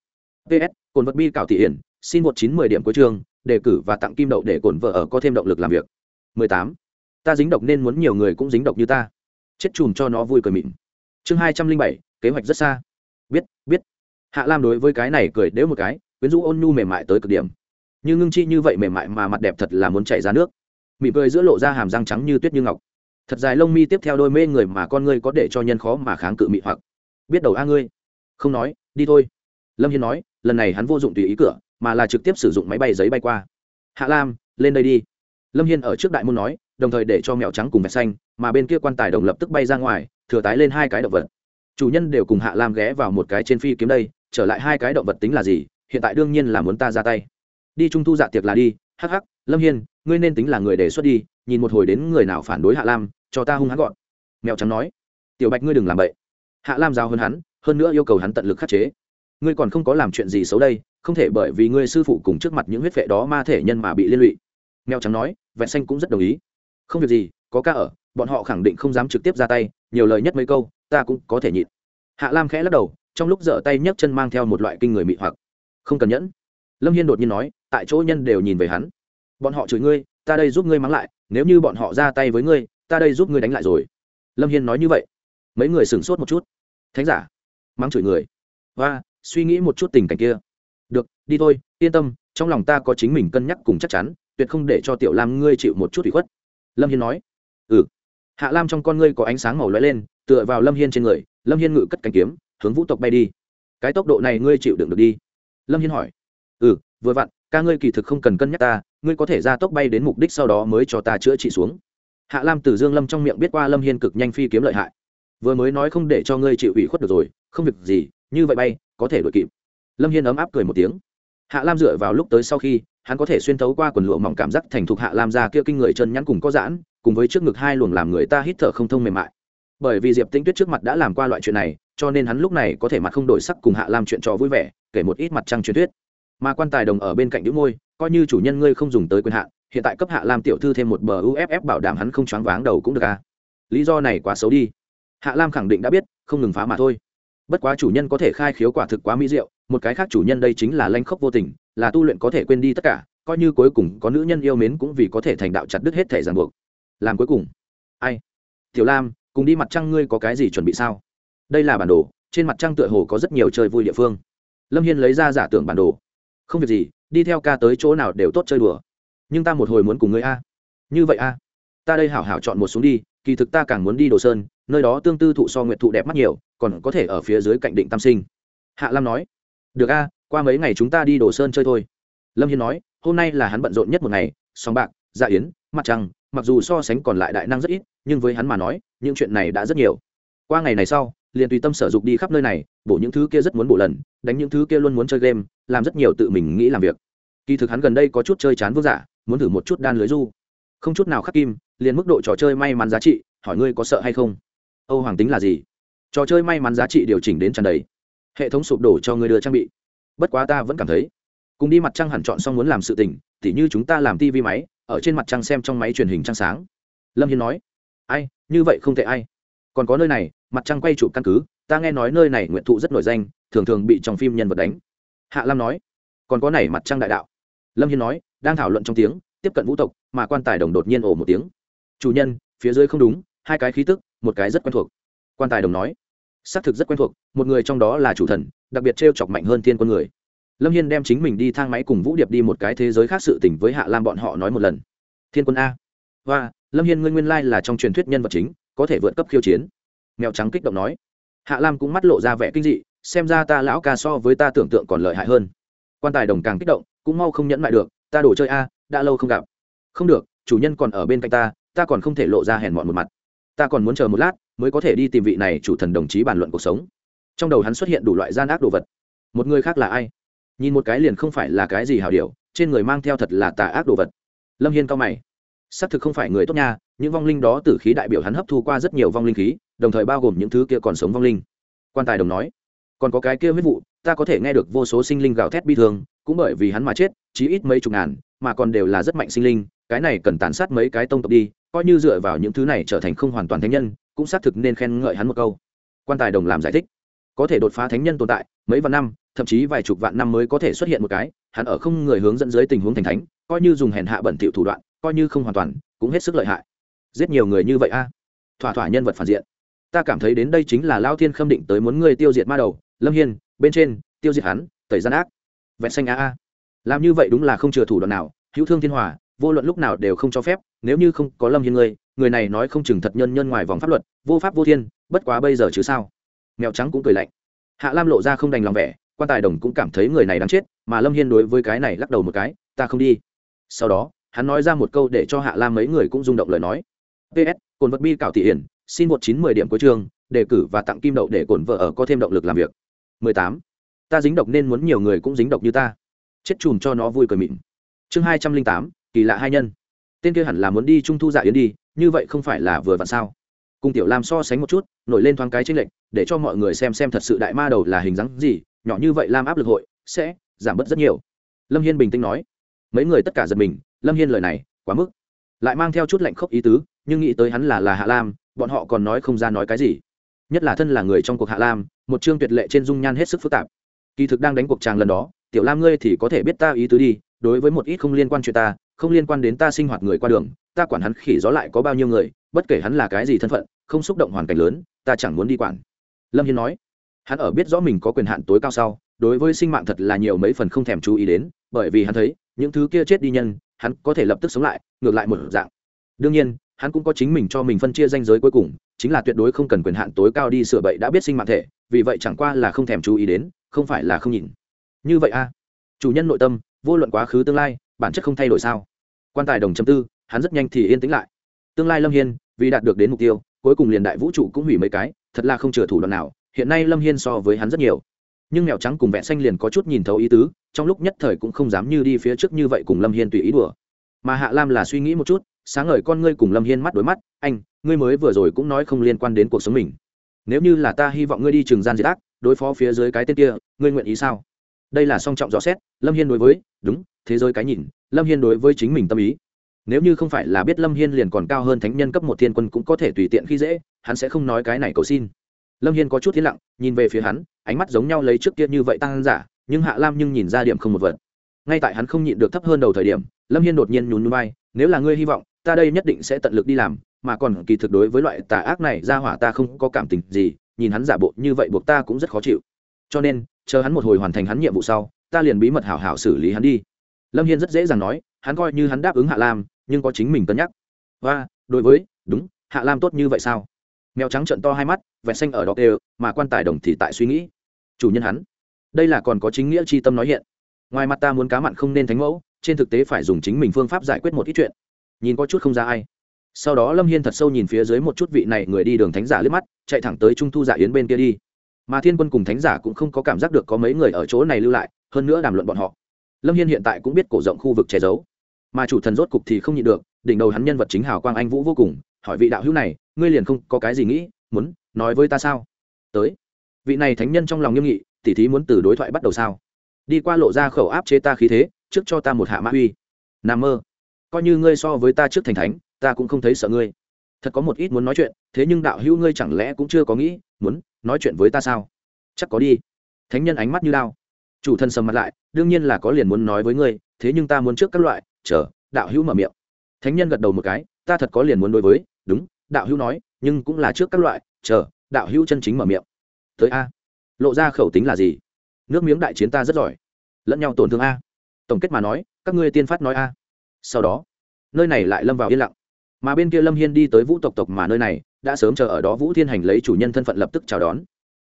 ps cồn vật bi cảo thị hiển xin một chín mười điểm cuối trường, đề cử và tặng kim đậu để cổn vợ ở có thêm động lực làm việc. 18 ta dính độc nên muốn nhiều người cũng dính độc như ta. Chết chùm cho nó vui cười mịn. Chương hai trăm linh bảy, kế hoạch rất xa. Biết biết. Hạ lam đối với cái này cười đếu một cái, quyến rũ ôn nhu mềm mại tới cực điểm. Như ngưng chi như vậy mềm mại mà mặt đẹp thật là muốn chảy ra nước. Mỉm cười giữa lộ ra hàm răng trắng như tuyết như ngọc. Thật dài lông mi tiếp theo đôi mê người mà con ngươi có để cho nhân khó mà kháng cự mị hoặc. Biết đầu a ngươi. Không nói, đi thôi. Lâm hiên nói, lần này hắn vô dụng tùy ý cửa, mà là trực tiếp sử dụng máy bay giấy bay qua. Hạ lam, lên đây đi. Lâm hiên ở trước đại môn nói đồng thời để cho mèo trắng cùng vẹt xanh, mà bên kia quan tài đồng lập tức bay ra ngoài, thừa tái lên hai cái động vật. Chủ nhân đều cùng hạ lam ghé vào một cái trên phi kiếm đây, trở lại hai cái động vật tính là gì, hiện tại đương nhiên là muốn ta ra tay. Đi trung thu dạ tiệc là đi, hắc hắc, lâm hiên, ngươi nên tính là người đề xuất đi, nhìn một hồi đến người nào phản đối hạ lam, cho ta hung hắn gọn. Mèo trắng nói, tiểu bạch ngươi đừng làm vậy hạ lam giao hơn hắn, hơn nữa yêu cầu hắn tận lực khắc chế. Ngươi còn không có làm chuyện gì xấu đây, không thể bởi vì ngươi sư phụ cùng trước mặt những huyết vệ đó ma thể nhân mà bị liên lụy. Mèo trắng nói, vẹn xanh cũng rất đồng ý không việc gì, có ca ở, bọn họ khẳng định không dám trực tiếp ra tay, nhiều lời nhất mấy câu, ta cũng có thể nhịn. Hạ lam khẽ lắc đầu, trong lúc dở tay nhấc chân mang theo một loại kinh người mị hoặc. Không cần nhẫn. Lâm hiên đột nhiên nói, tại chỗ nhân đều nhìn về hắn. Bọn họ chửi ngươi, ta đây giúp ngươi mắng lại, nếu như bọn họ ra tay với ngươi, ta đây giúp ngươi đánh lại rồi. Lâm hiên nói như vậy. Mấy người sửng sốt một chút. Thánh giả, mắng chửi người. Và suy nghĩ một chút tình cảnh kia. Được, đi thôi, yên tâm, trong lòng ta có chính mình cân nhắc cùng chắc chắn, tuyệt không để cho tiểu lam ngươi chịu một chút ủy khuất lâm hiên nói. Ừ. Hạ lam trong con ngươi có ánh sáng màu lóe lên, tựa vào lâm hiên trên người, lâm hiên ngự cất cánh kiếm, hướng vũ tộc bay đi. Cái tốc độ này ngươi chịu đựng được đi. Lâm hiên hỏi. Ừ vừa vặn, ca ngươi kỳ thực không cần cân nhắc ta, ngươi có thể ra tốc bay đến mục đích sau đó mới cho ta chữa trị xuống. Hạ lam từ dương lâm trong miệng biết qua lâm hiên cực nhanh phi kiếm lợi hại. Vừa mới nói không để cho ngươi chịu ủy khuất được rồi, không việc gì, như vậy bay, có thể đội kịp. Lâm hiên ấm áp cười một tiếng. Hạ lam dựa vào lúc tới sau khi hắn có thể xuyên thấu qua quần lụa mỏng cảm giác thành thục hạ làm ra kia kinh người chân nhắn cùng có giãn, cùng với trước ngực hai luồng làm người ta hít thở không thông mềm mại. Bởi vì diệp tinh tuyết trước mặt đã làm qua loại chuyện này, cho nên hắn lúc này có thể mặt không đổi sắc cùng hạ làm chuyện trò vui vẻ, kể một ít mặt trăng truyền thuyết. Mà quan tài đồng ở bên cạnh đĩu môi, coi như chủ nhân ngươi không dùng tới quyền hạn, hiện tại cấp hạ làm tiểu thư thêm một bờ uff bảo đảm hắn không choáng váng đầu cũng được à. Lý do này quá xấu đi. Hạ lam khẳng định đã biết, không ngừng phá mà thôi bất quá chủ nhân có thể khai khiếu quả thực quá mỹ diệu, một cái khác chủ nhân đây chính là lanh khóc vô tình, là tu luyện có thể quên đi tất cả, coi như cuối cùng có nữ nhân yêu mến cũng vì có thể thành đạo chặt đứt hết thể ràng buộc. Làm cuối cùng. Ai? Tiểu lam, cùng đi mặt trăng ngươi có cái gì chuẩn bị sao? Đây là bản đồ, trên mặt trăng tựa hồ có rất nhiều chơi vui địa phương. Lâm hiên lấy ra giả tưởng bản đồ. Không việc gì, đi theo ca tới chỗ nào đều tốt chơi đùa. Nhưng ta một hồi muốn cùng ngươi a. Như vậy a. Ta đây hảo hảo chọn một xuống đi kỳ thực ta càng muốn đi đồ sơn, nơi đó tương tư thụ so nguyện thụ đẹp mắt nhiều, còn có thể ở phía dưới cạnh định tam sinh. Hạ lam nói, được a, qua mấy ngày chúng ta đi đồ sơn chơi thôi. Lâm hiên nói, hôm nay là hắn bận rộn nhất một ngày, song bạc dạ yến, mặt trăng, mặc dù so sánh còn lại đại năng rất ít, nhưng với hắn mà nói, những chuyện này đã rất nhiều. Qua ngày này sau, liền tùy tâm sở dục đi khắp nơi này, bổ những thứ kia rất muốn bổ lần, đánh những thứ kia luôn muốn chơi game, làm rất nhiều tự mình nghĩ làm việc. Kỳ thực hắn gần đây có chút chơi chán vương giả, muốn thử một chút đan lưới du. Không chút nào khắc kim liền mức độ trò chơi may mắn giá trị, hỏi ngươi có sợ hay không? Âu hoàng tính là gì? Trò chơi may mắn giá trị điều chỉnh đến tràn đầy. Hệ thống sụp đổ cho ngươi đưa trang bị. Bất quá ta vẫn cảm thấy, cùng đi mặt trăng hẳn chọn xong muốn làm sự tình, tỉ như chúng ta làm tivi máy, ở trên mặt trăng xem trong máy truyền hình trăng sáng. Lâm hiên nói, ai, như vậy không thể ai. Còn có nơi này, mặt trăng quay chụp căn cứ, ta nghe nói nơi này nguyện thụ rất nổi danh, thường thường bị trong phim nhân vật đánh. Hạ lam nói, còn có này mặt trăng đại đạo. Lâm hiên nói, đang thảo luận trong tiếng, tiếp cận vũ tộc, mà quan tài đồng đột nhiên ổ một tiếng chủ nhân, phía dưới không đúng, hai cái khí tức, một cái rất quen thuộc. Quan tài đồng nói, xác thực rất quen thuộc, một người trong đó là chủ thần, đặc biệt t r e o chọc mạnh hơn thiên quân người. Lâm hiên đem chính mình đi thang máy cùng vũ điệp đi một cái thế giới khác sự tỉnh với hạ lam bọn họ nói một lần. Thiên quân a. Và lâm hiên nguyên nguyên lai là trong truyền thuyết nhân vật chính, có thể vượt cấp khiêu chiến. Mèo trắng kích động nói. Hạ lam cũng mắt lộ ra vẻ kinh dị, xem ra ta lão ca so với ta tưởng tượng còn lợi hại hơn. Quan tài đồng càng kích động, cũng mau không nhẫn lại được, ta đổ chơi a, đã lâu không gặp. Không được, chủ nhân còn ở bên cạnh ta ta còn không thể lộ ra hèn mọn một mặt. Ta còn muốn chờ một lát, mới có thể đi tìm vị này chủ thần đồng chí bàn luận cuộc sống. Trong đầu hắn xuất hiện đủ loại gian ác đồ vật. Một người khác là ai? Nhìn một cái liền không phải là cái gì hào điều, trên người mang theo thật là tà ác đồ vật. Lâm hiên cao mày. Xác thực không phải người tốt nha, những vong linh đó từ khí đại biểu hắn hấp thu qua rất nhiều vong linh khí, đồng thời bao gồm những thứ kia còn sống vong linh. Quan tài đồng nói. Còn có cái kia huyết vụ, ta có thể nghe được vô số sinh linh gào thét bi thương, cũng bởi vì hắn mà chết, chí ít mấy chục ngàn, mà còn đều là rất mạnh sinh linh, cái này cần tàn sát mấy cái tông tộc đi coi như dựa vào những thứ này trở thành không hoàn toàn thánh nhân, cũng xác thực nên khen ngợi hắn một câu. Quan tài đồng làm giải thích. Có thể đột phá thánh nhân tồn tại, mấy vạn năm, thậm chí vài chục vạn năm mới có thể xuất hiện một cái, hắn ở không người hướng dẫn dưới tình huống thành thánh, coi như dùng hèn hạ bẩn thỉu thủ đoạn, coi như không hoàn toàn, cũng hết sức lợi hại. Giết nhiều người như vậy a. Thỏa thỏa nhân vật phản diện. Ta cảm thấy đến đây chính là lao thiên khâm định tới muốn ngươi tiêu diệt ma đầu, lâm hiên, bên trên, tiêu diệt hắn, tẩy gian ác. Vẹn xanh a a. Làm như vậy đúng là không chừa thủ đoạn nào, hữu thương thiên hòa vô luận lúc nào đều không cho phép, nếu như không có lâm hiên ngươi, người này nói không chừng thật nhân nhân ngoài vòng pháp luật, vô pháp vô thiên, bất quá bây giờ chứ sao? Mèo trắng cũng cười lạnh. Hạ lam lộ ra không đành lòng vẻ, quan tài đồng cũng cảm thấy người này đáng chết, mà lâm hiên đối với cái này lắc đầu một cái, ta không đi. Sau đó, hắn nói ra một câu để cho hạ lam mấy người cũng rung động lời nói. Ps cồn vật bi cảo thị hiển, xin một chín mười điểm cuối trường đề cử và tặng kim đậu để cổn vợ ở có thêm động lực làm việc. Mười tám. Ta dính độc nên muốn nhiều người cũng dính độc như ta. Chết chùm cho nó vui cười mịn. Chương hai trăm linh tám kỳ lạ hai nhân. Tên kia hẳn là muốn đi trung thu dạ yến đi, như vậy không phải là vừa vặn sao? Cùng tiểu lam so sánh một chút, nổi lên thoáng cái tranh lệch, để cho mọi người xem xem thật sự đại ma đầu là hình dáng gì, nhỏ như vậy lam áp lực hội sẽ giảm bớt rất nhiều. Lâm hiên bình tĩnh nói. Mấy người tất cả giật mình, lâm hiên lời này, quá mức. Lại mang theo chút lạnh khốc ý tứ, nhưng nghĩ tới hắn là là hạ lam, bọn họ còn nói không ra nói cái gì. Nhất là thân là người trong cuộc hạ lam, một chương tuyệt lệ trên dung nhan hết sức phức tạp. Kỳ thực đang đánh cuộc tràng lần đó, tiểu lam ngươi thì có thể biết ta ý tứ đi, đối với một ít không liên quan chuyện ta không liên quan đến ta sinh hoạt người qua đường, ta quản hắn khỉ gió lại có bao nhiêu người, bất kể hắn là cái gì thân phận, không xúc động hoàn cảnh lớn, ta chẳng muốn đi quản. Lâm hiên nói. Hắn ở biết rõ mình có quyền hạn tối cao sau, đối với sinh mạng thật là nhiều mấy phần không thèm chú ý đến, bởi vì hắn thấy, những thứ kia chết đi nhân, hắn có thể lập tức sống lại, ngược lại một dạng. Đương nhiên, hắn cũng có chính mình cho mình phân chia danh giới cuối cùng, chính là tuyệt đối không cần quyền hạn tối cao đi sửa bậy đã biết sinh mạng thể, vì vậy chẳng qua là không thèm chú ý đến, không phải là không nhìn. Như vậy a, chủ nhân nội tâm, vô luận quá khứ tương lai bản chất không thay đổi sao? Quan tài đồng chấm tư, hắn rất nhanh thì yên tĩnh lại. Tương lai lâm hiên, vì đạt được đến mục tiêu, cuối cùng liền đại vũ trụ cũng hủy mấy cái, thật là không chừa thủ đoạn nào, hiện nay lâm hiên so với hắn rất nhiều. Nhưng mèo trắng cùng vẹn xanh liền có chút nhìn thấu ý tứ, trong lúc nhất thời cũng không dám như đi phía trước như vậy cùng lâm hiên tùy ý đùa. Mà hạ lam là suy nghĩ một chút, sáng ngời con ngươi cùng lâm hiên mắt đối mắt, anh, ngươi mới vừa rồi cũng nói không liên quan đến cuộc sống mình. Nếu như là ta hy vọng ngươi đi trường gian diệt ác, đối phó phía dưới cái tên kia, ngươi nguyện ý sao? Đây là song trọng rõ xét, lâm hiên đối với, đúng thế giới cái nhìn, lâm hiên đối với chính mình tâm ý. Nếu như không phải là biết lâm hiên liền còn cao hơn thánh nhân cấp một thiên quân cũng có thể tùy tiện khi dễ, hắn sẽ không nói cái này cầu xin. Lâm hiên có chút thiên lặng, nhìn về phía hắn, ánh mắt giống nhau lấy trước kia như vậy tăng giả, nhưng hạ lam nhưng nhìn ra điểm không một vật. Ngay tại hắn không nhịn được thấp hơn đầu thời điểm, lâm hiên đột nhiên nhún núi bay nếu là ngươi hy vọng, ta đây nhất định sẽ tận lực đi làm, mà còn kỳ thực đối với loại tà ác này ra hỏa ta không có cảm tình gì, nhìn hắn giả bộ như vậy buộc ta cũng rất khó chịu. Cho nên, chờ hắn một hồi hoàn thành hắn nhiệm vụ sau, ta liền bí mật hảo hảo xử lý hắn đi lâm hiên rất dễ dàng nói, hắn coi như hắn đáp ứng hạ lam, nhưng có chính mình cân nhắc. Và, đối với, đúng, hạ lam tốt như vậy sao? Mèo trắng trận to hai mắt vẹt xanh ở đó đều, mà quan tài đồng thì tại suy nghĩ. Chủ nhân hắn, đây là còn có chính nghĩa c h i tâm nói hiện. Ngoài mặt ta muốn cá mặn không nên thánh mẫu, trên thực tế phải dùng chính mình phương pháp giải quyết một ít chuyện. Nhìn có chút không ra ai. Sau đó lâm hiên thật sâu nhìn phía dưới một chút vị này người đi đường thánh giả liếc mắt, chạy thẳng tới trung thu giả yến bên kia đi. Mà thiên quân cùng thánh giả cũng không có cảm giác được có mấy người ở chỗ này lưu lại, hơn nữa đàm luận bọn họ lâm hiên hiện tại cũng biết cổ rộng khu vực che giấu, mà chủ thần rốt cục thì không nhịn được, đỉnh đầu hắn nhân vật chính hào quang anh vũ vô cùng, hỏi vị đạo hữu này, ngươi liền không có cái gì nghĩ, muốn nói với ta sao? Tới. Vị này thánh nhân trong lòng nghiêm nghị, tỉ thí muốn từ đối thoại bắt đầu sao? Đi qua lộ ra khẩu áp chế ta khí thế, trước cho ta một hạ mã uy. N a mơ. Coi như ngươi so với ta trước thành thánh, ta cũng không thấy sợ ngươi. Thật có một ít muốn nói chuyện, thế nhưng đạo hữu ngươi chẳng lẽ cũng chưa có nghĩ, muốn nói chuyện với ta sao? Chắc có đi. Thánh nhân ánh mắt như lao chủ thân sầm mặt lại đương nhiên là có liền muốn nói với ngươi, thế nhưng ta muốn trước các loại, chờ, đạo hữu mở miệng. Thánh nhân gật đầu một cái, ta thật có liền muốn đối với, đúng, đạo hữu nói, nhưng cũng là trước các loại, chờ, đạo hữu chân chính mở miệng. Tới a. Lộ ra khẩu tính là gì? Nước miếng đại chiến ta rất giỏi. Lẫn nhau tổn thương a. Tổng kết mà nói, các ngươi tiên phát nói a. Sau đó, nơi này lại lâm vào yên lặng. Mà bên kia lâm hiên đi tới vũ tộc tộc mà nơi này, đã sớm chờ ở đó vũ thiên hành lấy chủ nhân thân phận lập tức chào đón.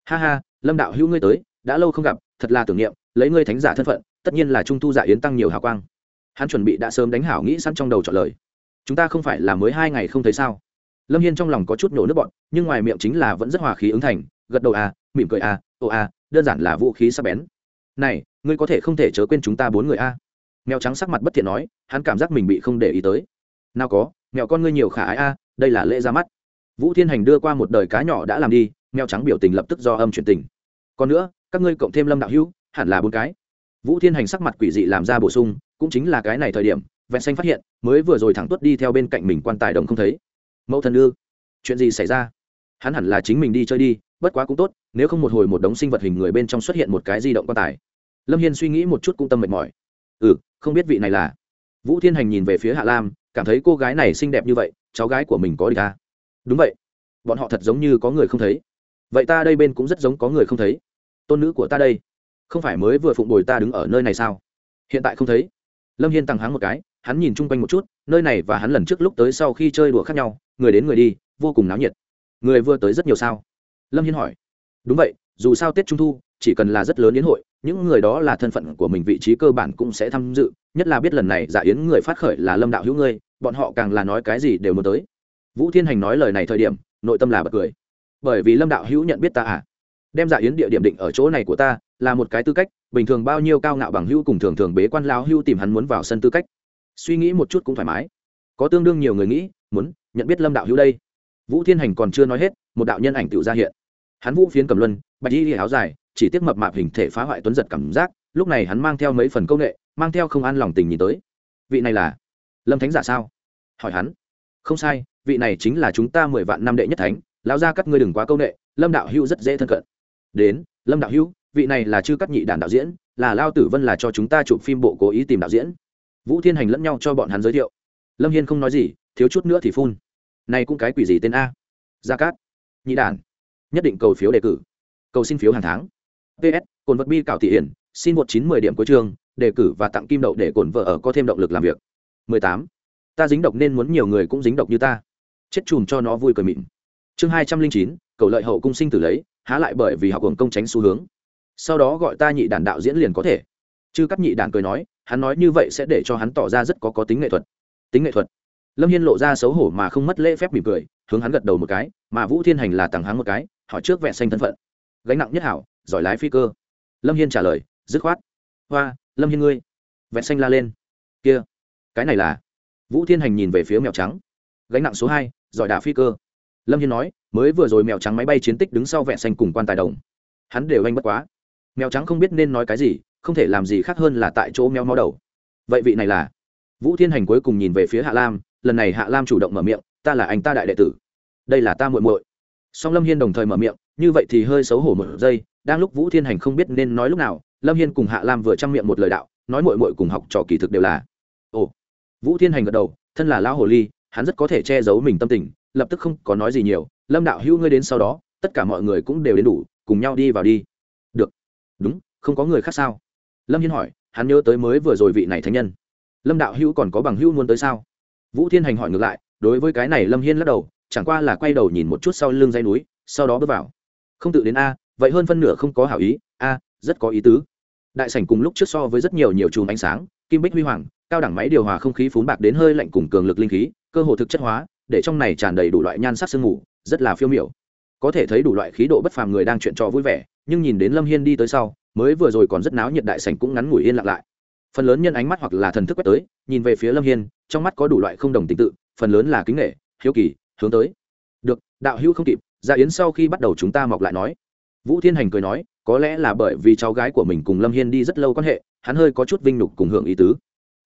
Ha ha, lâm đạo hữu ngươi tới, đã lâu không gặp, thật là tưởng niệm lấy ngươi thánh giả thân phận, tất nhiên là trung thu dạ yến tăng nhiều hào quang. Hắn chuẩn bị đã sớm đánh hảo, nghĩ sẵn trong đầu trả lời. Chúng ta không phải là mới hai ngày không thấy sao? Lâm hiên trong lòng có chút nổ nước bọn nhưng ngoài miệng chính là vẫn rất hòa khí ứng thành, gật đầu à mỉm cười à ồ à đơn giản là vũ khí sắp bén. Này, ngươi có thể không thể chớ quên chúng ta bốn người a? À. mèo trắng sắc mặt bất thiện nói, hắn cảm giác mình bị không để ý tới. Nào có, mèo con ngươi nhiều khả ái a, đây là lễ ra mắt. Vũ thiên hành đưa qua một đời cá nhỏ đã làm đi, mèo trắng biểu tình lập tức do âm chuyển tình. Còn nữa, các ngươi cộng thêm lâm đạo hữu hẳn là bốn cái. Vũ thiên hành sắc mặt quỷ dị làm ra bổ sung, cũng chính là cái này thời điểm, vẹn xanh phát hiện, mới vừa rồi thẳng tuất đi theo bên cạnh mình quan tài đồng không thấy. Mẫu thần ư? Chuyện gì xảy ra? Hắn hẳn là chính mình đi chơi đi, bất quá cũng tốt, nếu không một hồi một đống sinh vật hình người bên trong xuất hiện một cái di động quan tài. Lâm hiên suy nghĩ một chút cũng tâm mệt mỏi. Ừ không biết vị này là. Vũ thiên hành nhìn về phía hạ lam, cảm thấy cô gái này xinh đẹp như vậy, cháu gái của mình có đi ta à? đúng vậy. Bọn họ thật giống như có người không thấy. Vậy ta đây bên cũng rất giống có người không thấy. Tôn nữ của ta đây không phải mới vừa phụng bồi ta đứng ở nơi này sao? Hiện tại không thấy. Lâm hiên tăng háng một cái, hắn nhìn chung quanh một chút, nơi này và hắn lần trước lúc tới sau khi chơi đùa khác nhau, người đến người đi, vô cùng náo nhiệt. Người vừa tới rất nhiều sao? Lâm hiên hỏi. Đúng vậy, dù sao tết trung thu, chỉ cần là rất lớn yến hội, những người đó là thân phận của mình, vị trí cơ bản cũng sẽ tham dự, nhất là biết lần này giả yến người phát khởi là lâm đạo hữu ngươi, bọn họ càng là nói cái gì đều muốn tới. Vũ thiên hành nói lời này thời điểm, nội tâm là bật cười. Bởi vì lâm đạo hữu nhận biết ta à? Đem giả yến địa điểm định ở chỗ này của ta, là một cái tư cách, bình thường bao nhiêu cao ngạo bằng hưu cùng thường thường bế quan lao hưu tìm hắn muốn vào sân tư cách. Suy nghĩ một chút cũng thoải mái. Có tương đương nhiều người nghĩ, muốn nhận biết lâm đạo hữu đây. Vũ thiên hành còn chưa nói hết, một đạo nhân ảnh tự ra hiện. Hắn vũ phiến cầm luân, bạch y áo dài, chỉ tiếc mập mạp hình thể phá hoại tuấn giật cảm giác, lúc này hắn mang theo mấy phần công nghệ, mang theo không an lòng tình nhìn tới. Vị này là lâm thánh giả sao? Hỏi hắn. Không sai, vị này chính là chúng ta mười vạn năm đệ nhất thánh, lão gia các ngươi đừng quá công nghệ, lâm đạo hữu rất dễ thân cận đến, lâm đạo hữu, vị này là chư cắt nhị đàn đạo diễn, là lao tử vân là cho chúng ta chụp phim bộ cố ý tìm đạo diễn. Vũ thiên hành lẫn nhau cho bọn hắn giới thiệu. Lâm hiên không nói gì, thiếu chút nữa thì phun. Này cũng cái quỷ gì tên a? Gia cát nhị đàn nhất định cầu phiếu đề cử. Cầu xin phiếu hàng tháng. Ps cồn vật bi cảo thị hiển, xin một chín mười điểm cuối chương, đề cử và tặng kim đậu để cồn vợ ở có thêm động lực làm việc. 18. ta dính độc nên muốn nhiều người cũng dính độc như ta. Chết chùm cho nó vui cười mịn. Chương hai trăm linh chín, cầu lợi hậu cung sinh tử lấy há lại bởi vì học hưởng công tránh xu hướng. Sau đó gọi ta nhị đàn đạo diễn liền có thể. Chư cắt nhị đàn cười nói, hắn nói như vậy sẽ để cho hắn tỏ ra rất có có tính nghệ thuật. Tính nghệ thuật. Lâm hiên lộ ra xấu hổ mà không mất lễ phép mỉm cười, hướng hắn gật đầu một cái, mà vũ thiên hành là tặng hắn một cái, hỏi trước vẹn xanh thân phận. Gánh nặng nhất hảo, giỏi lái phi cơ. Lâm hiên trả lời, dứt khoát. Hoa, lâm hiên ngươi. Vẹn xanh la lên. Kia, cái này là. Vũ thiên hành nhìn về phía mèo trắng. Gánh nặng số hai, giỏi đả phi cơ lâm hiên nói, mới vừa rồi mèo trắng máy bay chiến tích đứng sau vẹn xanh cùng quan tài đồng. Hắn đều anh bất quá. Mèo trắng không biết nên nói cái gì, không thể làm gì khác hơn là tại chỗ mèo mó đầu. Vậy vị này là? Vũ thiên hành cuối cùng nhìn về phía hạ lam, lần này hạ lam chủ động mở miệng, ta là anh ta đại đệ tử. Đây là ta muội muội. Song lâm hiên đồng thời mở miệng, như vậy thì hơi xấu hổ một giây, đang lúc vũ thiên hành không biết nên nói lúc nào, lâm hiên cùng hạ lam vừa trang miệng một lời đạo, nói muội muội cùng học trò kỳ thực đều là. Ồ. Vũ thiên hành gật đầu, thân là lão hồ ly, hắn rất có thể che giấu mình tâm tình lập tức không có nói gì nhiều, lâm đạo hữu ngươi đến sau đó, tất cả mọi người cũng đều đến đủ, cùng nhau đi vào đi. Được. Đúng, không có người khác sao? Lâm hiên hỏi, hắn nhớ tới mới vừa rồi vị này thánh nhân. Lâm đạo hữu còn có bằng hữu muốn tới sao? Vũ thiên hành hỏi ngược lại, đối với cái này lâm hiên lắc đầu, chẳng qua là quay đầu nhìn một chút sau lưng dây núi, sau đó bước vào. Không tự đến a, vậy hơn phân nửa không có hảo ý, a, rất có ý tứ. Đại sảnh cùng lúc trước so với rất nhiều nhiều chùm ánh sáng, kim bích huy hoàng, cao đẳng máy điều hòa không khí phún bạc đến hơi lạnh cùng cường lực linh khí, cơ hồ thực chất hóa để trong này tràn đầy đủ loại nhan sắc sương mù, rất là phiêu miểu. Có thể thấy đủ loại khí độ bất phàm người đang chuyện trò vui vẻ, nhưng nhìn đến lâm hiên đi tới sau, mới vừa rồi còn rất náo nhiệt đại sảnh cũng ngắn ngủi yên lặng lại. Phần lớn nhân ánh mắt hoặc là thần thức quét tới, nhìn về phía lâm hiên, trong mắt có đủ loại không đồng tình tự, phần lớn là kính nghệ hiếu kỳ, hướng tới. Được, đạo hữu không kịp, gia yến sau khi bắt đầu chúng ta mọc lại nói. Vũ thiên hành cười nói, có lẽ là bởi vì cháu gái của mình cùng lâm hiên đi rất lâu quan hệ, hắn hơi có chút vinh nhục cùng hưởng ý tứ.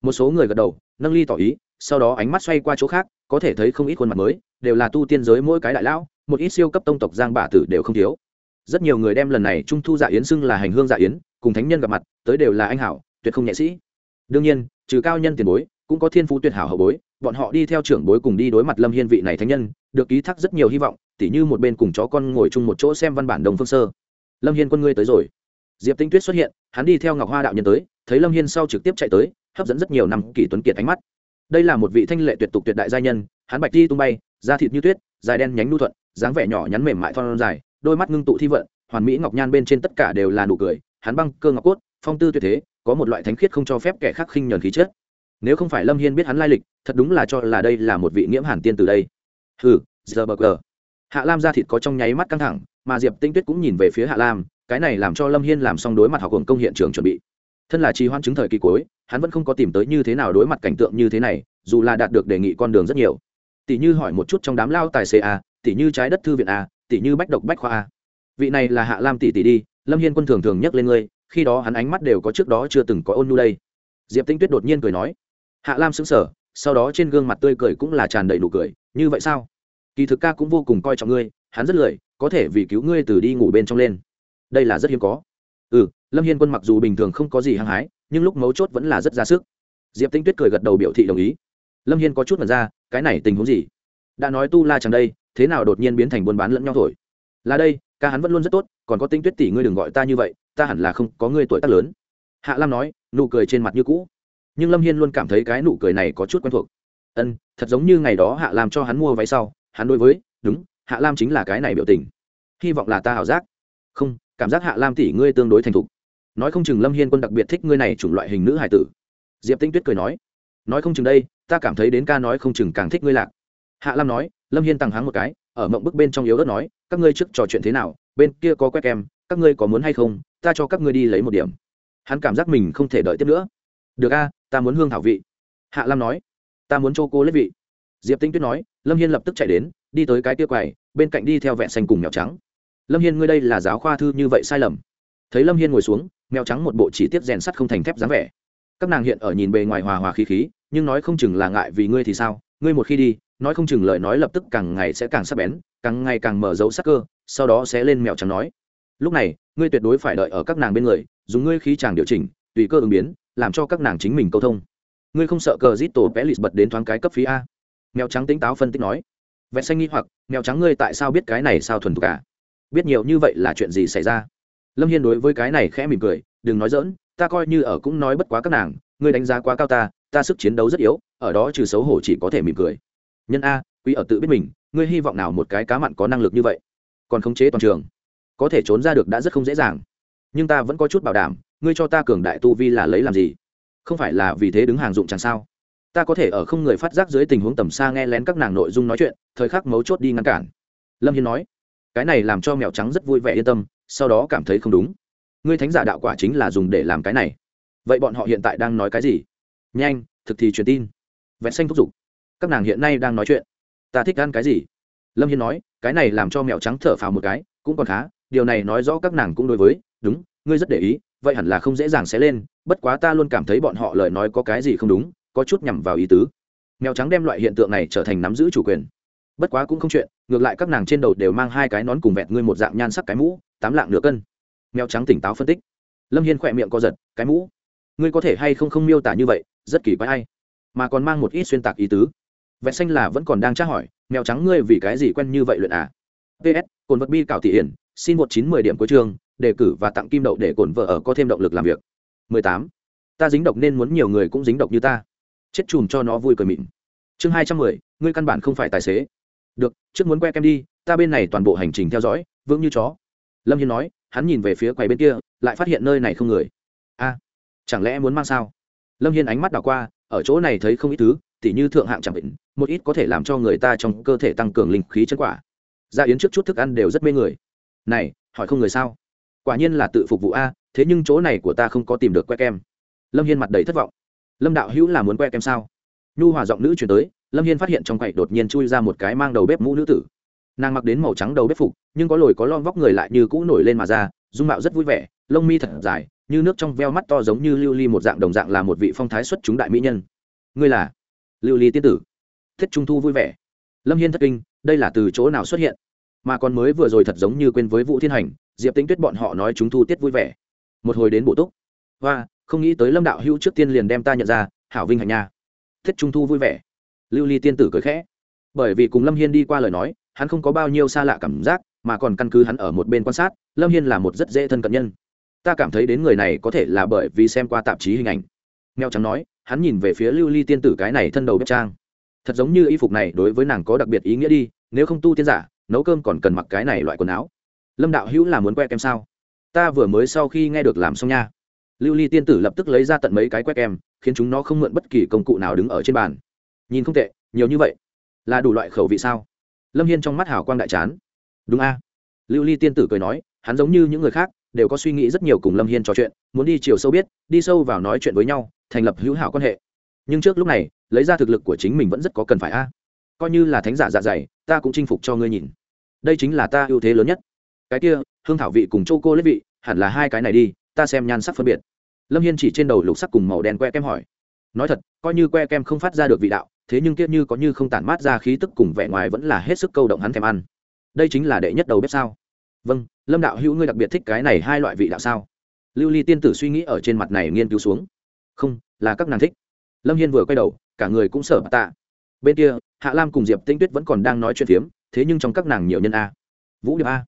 Một số người gật đầu, nâng ly tỏ ý sau đó ánh mắt xoay qua chỗ khác, có thể thấy không ít khuôn mặt mới, đều là tu tiên giới mỗi cái đại lão, một ít siêu cấp tông tộc giang bả tử đều không thiếu. Rất nhiều người đem lần này trung thu dạ yến xưng là hành hương dạ yến, cùng thánh nhân gặp mặt, tới đều là anh hảo, tuyệt không nhẹ sĩ. Đương nhiên, trừ cao nhân tiền bối, cũng có thiên phú tuyệt hảo hậu bối, bọn họ đi theo trưởng bối cùng đi đối mặt lâm hiên vị này thánh nhân, được ký thác rất nhiều hy vọng, tỉ như một bên cùng chó con ngồi chung một chỗ xem văn bản đồng phương sơ. Lâm hiên quân ngươi tới rồi. Diệp tinh tuyết xuất hiện, hắn đi theo ngọc hoa đạo nhân tới, thấy lâm hiên sau trực tiếp chạy tới, hấp dẫn rất nhiều năm kỷ tuấn kiệt ánh mắt đây là một vị thanh lệ tuyệt tục tuyệt đại gia nhân, hắn bạch đi tung bay, da thịt như tuyết, dài đen nhánh nu thuận, dáng vẻ nhỏ nhắn mềm mại thon dài, đôi mắt ngưng tụ thi vận, hoàn mỹ ngọc nhan bên trên tất cả đều là nụ cười, hắn băng cơ ngọc cốt, phong tư tuyệt thế, có một loại thánh khiết không cho phép kẻ khác khinh nhờn khí chất. Nếu không phải lâm hiên biết hắn lai lịch, thật đúng là cho là đây là một vị nghiễm hàn tiên từ đây. Hừ, giờ bờ cờ. Hạ lam da thịt có trong nháy mắt căng thẳng, mà diệp tinh tuyết cũng nhìn về phía hạ lam, cái này làm cho lâm hiên làm xong đối mặt học hồng công hiện trường chuẩn bị. Thân là trì hoãn chứng thời kỳ cuối hắn vẫn không có tìm tới như thế nào đối mặt cảnh tượng như thế này, dù là đạt được đề nghị con đường rất nhiều. Tỷ như hỏi một chút trong đám lao tài xế a, tỷ như trái đất thư viện a, tỷ như bách độc bách khoa a. Vị này là hạ lam tỷ tỷ đi, lâm hiên quân thường thường nhắc lên ngươi, khi đó hắn ánh mắt đều có trước đó chưa từng có ôn nhu đây. Diệp tinh tuyết đột nhiên cười nói. Hạ lam sững sờ, sau đó trên gương mặt tươi cười cũng là tràn đầy nụ cười, như vậy sao? Kỳ thực ca cũng vô cùng coi trọng ngươi, hắn rất lười, có thể vì cứu ngươi từ đi ngủ bên trong lên. Đây là rất hiếm có. Ừ lâm hiên quân mặc dù bình thường không có gì hăng hái nhưng lúc mấu chốt vẫn là rất ra sức. Diệp tinh tuyết cười gật đầu biểu thị đồng ý. Lâm hiên có chút mật ra, cái này tình huống gì? Đã nói tu la chẳng đây, thế nào đột nhiên biến thành buôn bán lẫn nhau thổi là đây, ca hắn vẫn luôn rất tốt, còn có tinh tuyết tỷ ngươi đừng gọi ta như vậy, ta hẳn là không có ngươi tuổi tác lớn. Hạ lam nói, nụ cười trên mặt như cũ. Nhưng lâm hiên luôn cảm thấy cái nụ cười này có chút quen thuộc. Ân, thật giống như ngày đó hạ lam cho hắn mua váy sau, hắn đối với, đúng, hạ lam chính là cái này biểu tình. Hy vọng là ta ảo giác. Không, cảm giác hạ lam tỷ ngươi tương đối thành thục nói không chừng lâm hiên quân đặc biệt thích ngươi này chủng loại hình nữ hải tử diệp tinh tuyết cười nói nói không chừng đây ta cảm thấy đến ca nói không chừng càng thích ngươi lạc hạ lam nói lâm hiên tăng háng một cái ở mộng bức bên trong yếu đất nói các ngươi trước trò chuyện thế nào bên kia có quét em các ngươi có muốn hay không ta cho các ngươi đi lấy một điểm hắn cảm giác mình không thể đợi tiếp nữa được a ta muốn hương thảo vị hạ lam nói ta muốn cho cô lết vị diệp tinh tuyết nói lâm hiên lập tức chạy đến đi tới cái kia quầy bên cạnh đi theo vẹn xanh cùng nhỏ trắng lâm hiên ngươi đây là giáo khoa thư như vậy sai lầm thấy lâm hiên ngồi xuống mèo trắng một bộ chỉ tiết rèn sắt không thành thép dáng vẻ. Các nàng hiện ở nhìn bề ngoài hòa hòa khí khí, nhưng nói không chừng là ngại vì ngươi thì sao? Ngươi một khi đi, nói không chừng lời nói lập tức càng ngày sẽ càng sắc bén, càng ngày càng mở dấu sắc cơ, sau đó sẽ lên mèo trắng nói. Lúc này, ngươi tuyệt đối phải đợi ở các nàng bên người, dùng ngươi khí chàng điều chỉnh, tùy cơ ứng biến, làm cho các nàng chính mình câu thông. Ngươi không sợ cờ rít tổ vẽ lịt bật đến thoáng cái cấp phí a? Mèo trắng tính táo phân tích nói. Vẽ xanh nghi hoặc, mèo trắng ngươi tại sao biết cái này sao thuần thục cả biết nhiều như vậy là chuyện gì xảy ra? Lâm hiên đối với cái này khẽ mỉm cười, đừng nói dỡn ta coi như ở cũng nói bất quá các nàng, ngươi đánh giá quá cao ta ta sức chiến đấu rất yếu, ở đó trừ xấu hổ chỉ có thể mỉm cười. Nhân a, quý ở tự biết mình, ngươi hy vọng nào một cái cá mặn có năng lực như vậy? Còn khống chế toàn trường, có thể trốn ra được đã rất không dễ dàng. Nhưng ta vẫn có chút bảo đảm, ngươi cho ta cường đại tu vi là lấy làm gì? Không phải là vì thế đứng hàng dụng chẳng sao? Ta có thể ở không người phát giác dưới tình huống tầm xa nghe lén các nàng nội dung nói chuyện, thời khắc mấu chốt đi ngăn cản. Lâm hiên nói, cái này làm cho mèo trắng rất vui vẻ yên tâm sau đó cảm thấy không đúng. Ngươi thánh giả đạo quả chính là dùng để làm cái này. Vậy bọn họ hiện tại đang nói cái gì? Nhanh, thực thì truyền tin. Vẹn xanh thúc giục. Các nàng hiện nay đang nói chuyện. Ta thích ăn cái gì? Lâm hiên nói, cái này làm cho mèo trắng thở phào một cái, cũng còn khá, điều này nói rõ các nàng cũng đối với, đúng, ngươi rất để ý, vậy hẳn là không dễ dàng sẽ lên, bất quá ta luôn cảm thấy bọn họ lời nói có cái gì không đúng, có chút nhằm vào ý tứ. Mèo trắng đem loại hiện tượng này trở thành nắm giữ chủ quyền. Bất quá cũng không chuyện, ngược lại các nàng trên đầu đều mang hai cái nón cùng vẹt ngươi một dạng nhan sắc cái mũ tám lạng nửa cân. Mèo trắng tỉnh táo phân tích. Lâm hiên khỏe miệng co giật, cái mũ, ngươi có thể hay không không miêu tả như vậy, rất kỳ quái hay mà còn mang một ít xuyên tạc ý tứ. Vẹt xanh là vẫn còn đang tra hỏi, mèo trắng ngươi vì cái gì quen như vậy luyện à? Ps cồn vật bi cảo thị hiển, xin một chín mười điểm cuối trường, đề cử và tặng kim đậu để cồn vợ ở có thêm động lực làm việc. 18. ta dính độc nên muốn nhiều người cũng dính độc như ta. Chết chùm cho nó vui cười mịn. Chương hai trăm mười, ngươi căn bản không phải tài xế. Được, trước muốn que kem đi, ta bên này toàn bộ hành trình theo dõi, vững như chó lâm hiên nói, hắn nhìn về phía quầy bên kia, lại phát hiện nơi này không người. A, chẳng lẽ muốn mang sao? Lâm hiên ánh mắt đảo qua, ở chỗ này thấy không ít thứ, tỉ như thượng hạng chẳng bệnh, một ít có thể làm cho người ta trong cơ thể tăng cường linh khí chân quả. Gia yến trước chút thức ăn đều rất mê người. Này, hỏi không người sao? Quả nhiên là tự phục vụ a, thế nhưng chỗ này của ta không có tìm được que kem. Lâm hiên mặt đầy thất vọng. Lâm đạo hữu là muốn que kem sao? Nhu hòa giọng nữ chuyển tới, lâm hiên phát hiện trong quầy đột nhiên chui ra một cái mang đầu bếp mũ nữ tử nàng mặc đến màu trắng đầu bếp phục, nhưng có lồi có lon vóc người lại như cũ nổi lên mà ra, dung mạo rất vui vẻ, lông mi thật dài, như nước trong veo mắt to giống như lưu ly một dạng đồng dạng là một vị phong thái xuất chúng đại mỹ nhân. Ngươi là? Lưu ly tiên tử. Thiết trung thu vui vẻ. Lâm hiên thất kinh, đây là từ chỗ nào xuất hiện? Mà còn mới vừa rồi thật giống như quên với vũ thiên hành, diệp tính tuyết bọn họ nói chúng thu tiết vui vẻ. Một hồi đến bổ túc. Và không nghĩ tới lâm đạo hữu trước tiên liền đem ta nhận ra, hảo vinh hạnh nha. Thiết trung thu vui vẻ. Lưu ly tiên tử cười khẽ. Bởi vì cùng lâm hiên đi qua lời nói hắn không có bao nhiêu xa lạ cảm giác, mà còn căn cứ hắn ở một bên quan sát, lâm hiên là một rất dễ thân cận nhân. Ta cảm thấy đến người này có thể là bởi vì xem qua tạp chí hình ảnh. Mèo trắng nói, hắn nhìn về phía lưu ly tiên tử cái này thân đầu bếp trang. Thật giống như y phục này đối với nàng có đặc biệt ý nghĩa đi, nếu không tu tiên giả, nấu cơm còn cần mặc cái này loại quần áo. Lâm đạo hữu là muốn que kem sao? Ta vừa mới sau khi nghe được làm xong nha. Lưu ly tiên tử lập tức lấy ra tận mấy cái que kem khiến chúng nó không mượn bất kỳ công cụ nào đứng ở trên bàn. Nhìn không tệ, nhiều như vậy. Là đủ loại khẩu vị sao? Lâm hiên trong mắt hào quang đại chán. Đúng a. Lưu ly tiên tử cười nói, hắn giống như những người khác, đều có suy nghĩ rất nhiều cùng lâm hiên trò chuyện, muốn đi chiều sâu biết, đi sâu vào nói chuyện với nhau, thành lập hữu hảo quan hệ. Nhưng trước lúc này, lấy ra thực lực của chính mình vẫn rất có cần phải a. Coi như là thánh giả dạ dày, ta cũng chinh phục cho ngươi nhìn. Đây chính là ta ưu thế lớn nhất. Cái kia, hương thảo vị cùng châu cô lết vị, hẳn là hai cái này đi, ta xem nhan sắc phân biệt. Lâm hiên chỉ trên đầu lục sắc cùng màu đen que kem hỏi. Nói thật, coi như que kem không phát ra được vị đạo thế nhưng kiếp như có như không tản mát ra khí tức cùng vẻ ngoài vẫn là hết sức câu động hắn thèm ăn. Đây chính là đệ nhất đầu bếp sao? Vâng lâm đạo hữu ngươi đặc biệt thích cái này hai loại vị đạo sao? Lưu ly tiên tử suy nghĩ ở trên mặt này nghiên cứu xuống. Không, là các nàng thích. Lâm hiên vừa quay đầu, cả người cũng sở tạ. Bên kia, hạ lam cùng diệp tinh tuyết vẫn còn đang nói chuyện phiếm, thế nhưng trong các nàng nhiều nhân a. Vũ điệp a.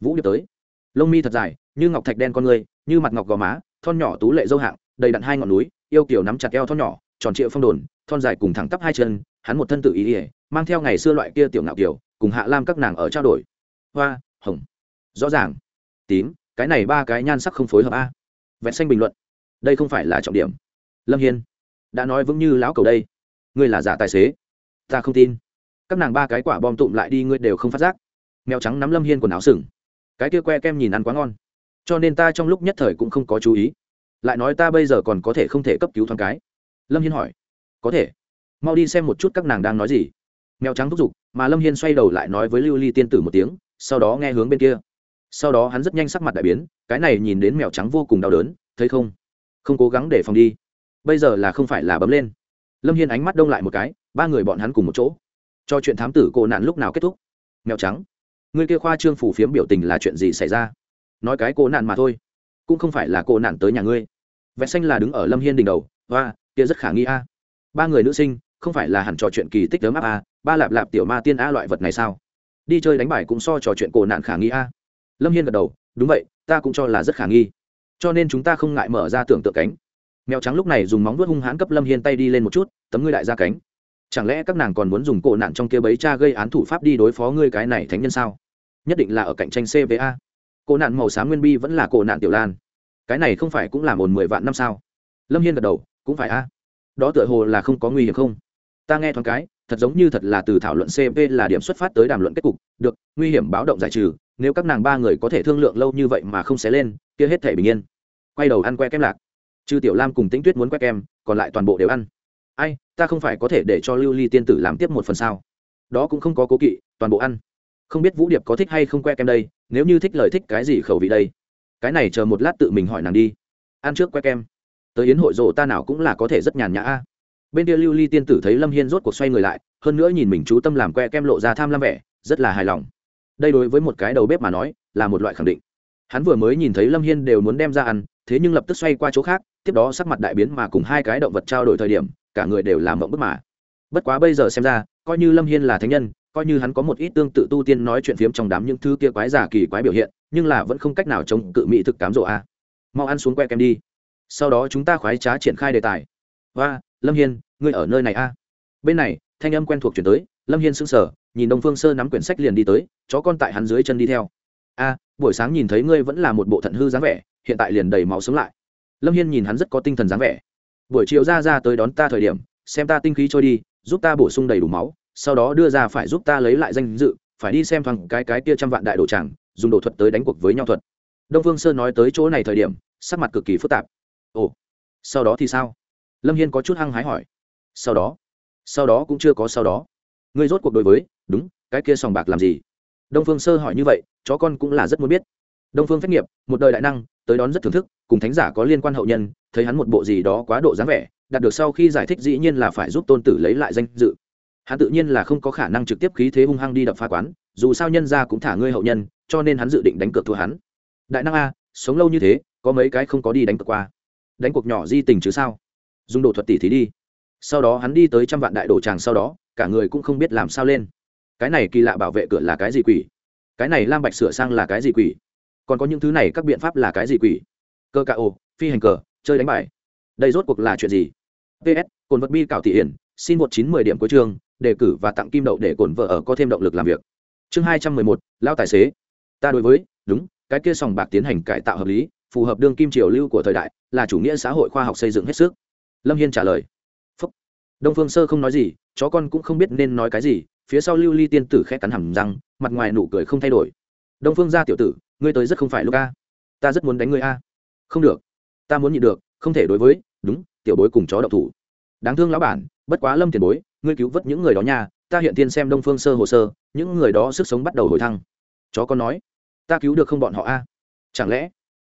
Vũ điệp tới. Lông mi thật dài, như ngọc thạch đen con người, như mặt ngọc gò má, thon nhỏ tú lệ dâu hạng, đầy đặn hai ngọn núi, yêu kiểu nắm chặt eo thon nhỏ tròn trịa phong đồn, thon dài cùng thẳng tắp hai chân, hắn một thân tự ý ỉa mang theo ngày xưa loại kia tiểu ngạo kiểu, cùng hạ lam các nàng ở trao đổi. Hoa, hồng. Rõ ràng. Tím, cái này ba cái nhan sắc không phối hợp a. Vẹn xanh bình luận. Đây không phải là trọng điểm. Lâm hiên. Đã nói vững như lão cầu đây. Ngươi là giả tài xế. Ta không tin. Các nàng ba cái quả bom tụm lại đi ngươi đều không phát giác. Mèo trắng nắm lâm hiên quần áo sừng. Cái kia que kem nhìn ăn quá ngon. Cho nên ta trong lúc nhất thời cũng không có chú ý. Lại nói ta bây giờ còn có thể không thể cấp cứu thoáng cái lâm hiên hỏi. Có thể. Mau đi xem một chút các nàng đang nói gì. Mèo trắng thúc giục, mà lâm hiên xoay đầu lại nói với lưu ly tiên tử một tiếng, sau đó nghe hướng bên kia. Sau đó hắn rất nhanh sắc mặt đại biến, cái này nhìn đến mèo trắng vô cùng đau đớn, thấy không? Không cố gắng để phòng đi. Bây giờ là không phải là bấm lên. Lâm hiên ánh mắt đông lại một cái, ba người bọn hắn cùng một chỗ. Cho chuyện thám tử cô nạn lúc nào kết thúc? Mèo trắng. Người kia khoa trương phủ phiếm biểu tình là chuyện gì xảy ra? Nói cái cô nạn mà thôi. Cũng không phải là cô nạn tới nhà ngươi. Vẽ xanh là đứng ở lâm hiên đỉnh đầu. Và kia rất khả nghi a. Ba người nữ sinh, không phải là hẳn trò chuyện kỳ tích đấm áp a, ba lạp lạp tiểu ma tiên a loại vật này sao? Đi chơi đánh bài cũng so trò chuyện cổ nạn khả nghi a. Lâm hiên gật đầu, đúng vậy, ta cũng cho là rất khả nghi. Cho nên chúng ta không ngại mở ra tưởng tượng cánh. Mèo trắng lúc này dùng móng vuốt hung hãn cấp lâm hiên tay đi lên một chút, tấm ngươi đại ra cánh. Chẳng lẽ các nàng còn muốn dùng cổ nạn trong kia bấy cha gây án thủ pháp đi đối phó ngươi cái này thánh nhân sao? Nhất định là ở cạnh tranh cva cổ nạn màu xám nguyên bi vẫn là cổ nạn tiểu lan. Cái này không phải cũng làm ồn mười vạn năm sao? Lâm hiên gật đầu cũng phải a. Đó tựa hồ là không có nguy hiểm không? Ta nghe thoáng cái, thật giống như thật là từ thảo luận cp là điểm xuất phát tới đàm luận kết cục. Được, nguy hiểm báo động giải trừ, nếu các nàng ba người có thể thương lượng lâu như vậy mà không xé lên, kia hết thể bình yên. Quay đầu ăn que kem lạc. Trừ tiểu lam cùng tĩnh tuyết muốn que kem, còn lại toàn bộ đều ăn. Ai, ta không phải có thể để cho lưu ly tiên tử làm tiếp một phần sao? Đó cũng không có cố kỵ, toàn bộ ăn. Không biết vũ điệp có thích hay không que kem đây, nếu như thích lời thích cái gì khẩu vị đây? Cái này chờ một lát tự mình hỏi nàng đi. Ăn trước que kem tới yến hội rộ ta nào cũng là có thể rất nhàn nhã a. Bên kia lưu ly tiên tử thấy lâm hiên rốt cuộc xoay người lại, hơn nữa nhìn mình chú tâm làm que kem lộ ra tham lam vẻ, rất là hài lòng. Đây đối với một cái đầu bếp mà nói, là một loại khẳng định. Hắn vừa mới nhìn thấy lâm hiên đều muốn đem ra ăn, thế nhưng lập tức xoay qua chỗ khác, tiếp đó sắc mặt đại biến mà cùng hai cái động vật trao đổi thời điểm, cả người đều làm mộng bức mà. Bất quá bây giờ xem ra, coi như lâm hiên là thánh nhân, coi như hắn có một ít tương tự tu tiên nói chuyện phiếm trong đám những thứ kia quái giả kỳ quái biểu hiện, nhưng là vẫn không cách nào chống cự mỹ thực cám rộ a. Mau ăn xuống que kem đi sau đó chúng ta khoái trá triển khai đề tài. Và, lâm hiên, ngươi ở nơi này a bên này, thanh âm quen thuộc chuyển tới, lâm hiên sững sờ, nhìn đông phương sơ nắm quyển sách liền đi tới, chó con tại hắn dưới chân đi theo. A, buổi sáng nhìn thấy ngươi vẫn là một bộ thận hư dáng vẻ, hiện tại liền đầy máu sống lại. Lâm hiên nhìn hắn rất có tinh thần dáng vẻ. Buổi chiều ra ra tới đón ta thời điểm, xem ta tinh khí trôi đi, giúp ta bổ sung đầy đủ máu, sau đó đưa ra phải giúp ta lấy lại danh dự, phải đi xem thằng cái cái kia trăm vạn đại đồ tràng, dùng đồ thuật tới đánh cuộc với nhau thuật. Đông phương sơ nói tới chỗ này thời điểm, sắc mặt cực kỳ phức tạp ồ, sau đó thì sao? Lâm hiên có chút hăng hái hỏi. Sau đó? Sau đó cũng chưa có sau đó. Ngươi rốt cuộc đối với, đúng, cái kia sòng bạc làm gì? Đông phương sơ hỏi như vậy, chó con cũng là rất muốn biết. Đông phương phép nghiệp, một đời đại năng, tới đón rất thưởng thức, cùng thánh giả có liên quan hậu nhân, thấy hắn một bộ gì đó quá độ dáng vẻ, đạt được sau khi giải thích dĩ nhiên là phải giúp tôn tử lấy lại danh dự. Hắn tự nhiên là không có khả năng trực tiếp khí thế hung hăng đi đập phá quán, dù sao nhân ra cũng thả ngươi hậu nhân, cho nên hắn dự định đánh cược thua hắn. Đại năng a, sống lâu như thế, có mấy cái không có đi đánh cược qua? Đánh cuộc nhỏ di tình chứ sao? Dùng đồ thuật tỷ thí đi. Sau đó hắn đi tới trăm vạn đại đồ tràng sau đó, cả người cũng không biết làm sao lên. Cái này kỳ lạ bảo vệ cửa là cái gì quỷ? Cái này lam bạch sửa sang là cái gì quỷ? Còn có những thứ này các biện pháp là cái gì quỷ? Cơ cạ ô phi hành cờ, chơi đánh bài. Đây rốt cuộc là chuyện gì? Ps cồn vật bi cảo thị hiển, xin một chín mười điểm cuối trường đề cử và tặng kim đậu để cồn vợ ở có thêm động lực làm việc. Chương hai trăm mười một, lao tài xế. Ta đối với, đúng, cái kia sòng bạc tiến hành cải tạo hợp lý phù hợp đương kim triều lưu của thời đại, là chủ nghĩa xã hội khoa học xây dựng hết sức. Lâm hiên trả lời. Phúc. đông phương sơ không nói gì, chó con cũng không biết nên nói cái gì, phía sau lưu ly tiên tử khẽ cắn hầm răng, mặt ngoài nụ cười không thay đổi. Đông phương gia tiểu tử, ngươi tới rất không phải lúc a. Ta rất muốn đánh ngươi a. Không được. Ta muốn nhịn được, không thể đối với, đúng, tiểu bối cùng chó đậu thủ. Đáng thương lão bản, bất quá lâm tiền bối, ngươi cứu vớt những người đó nha, ta hiện tiên xem đông phương sơ hồ sơ, những người đó sức sống bắt đầu hồi thăng. Chó con nói, ta cứu được không bọn họ a. Chẳng lẽ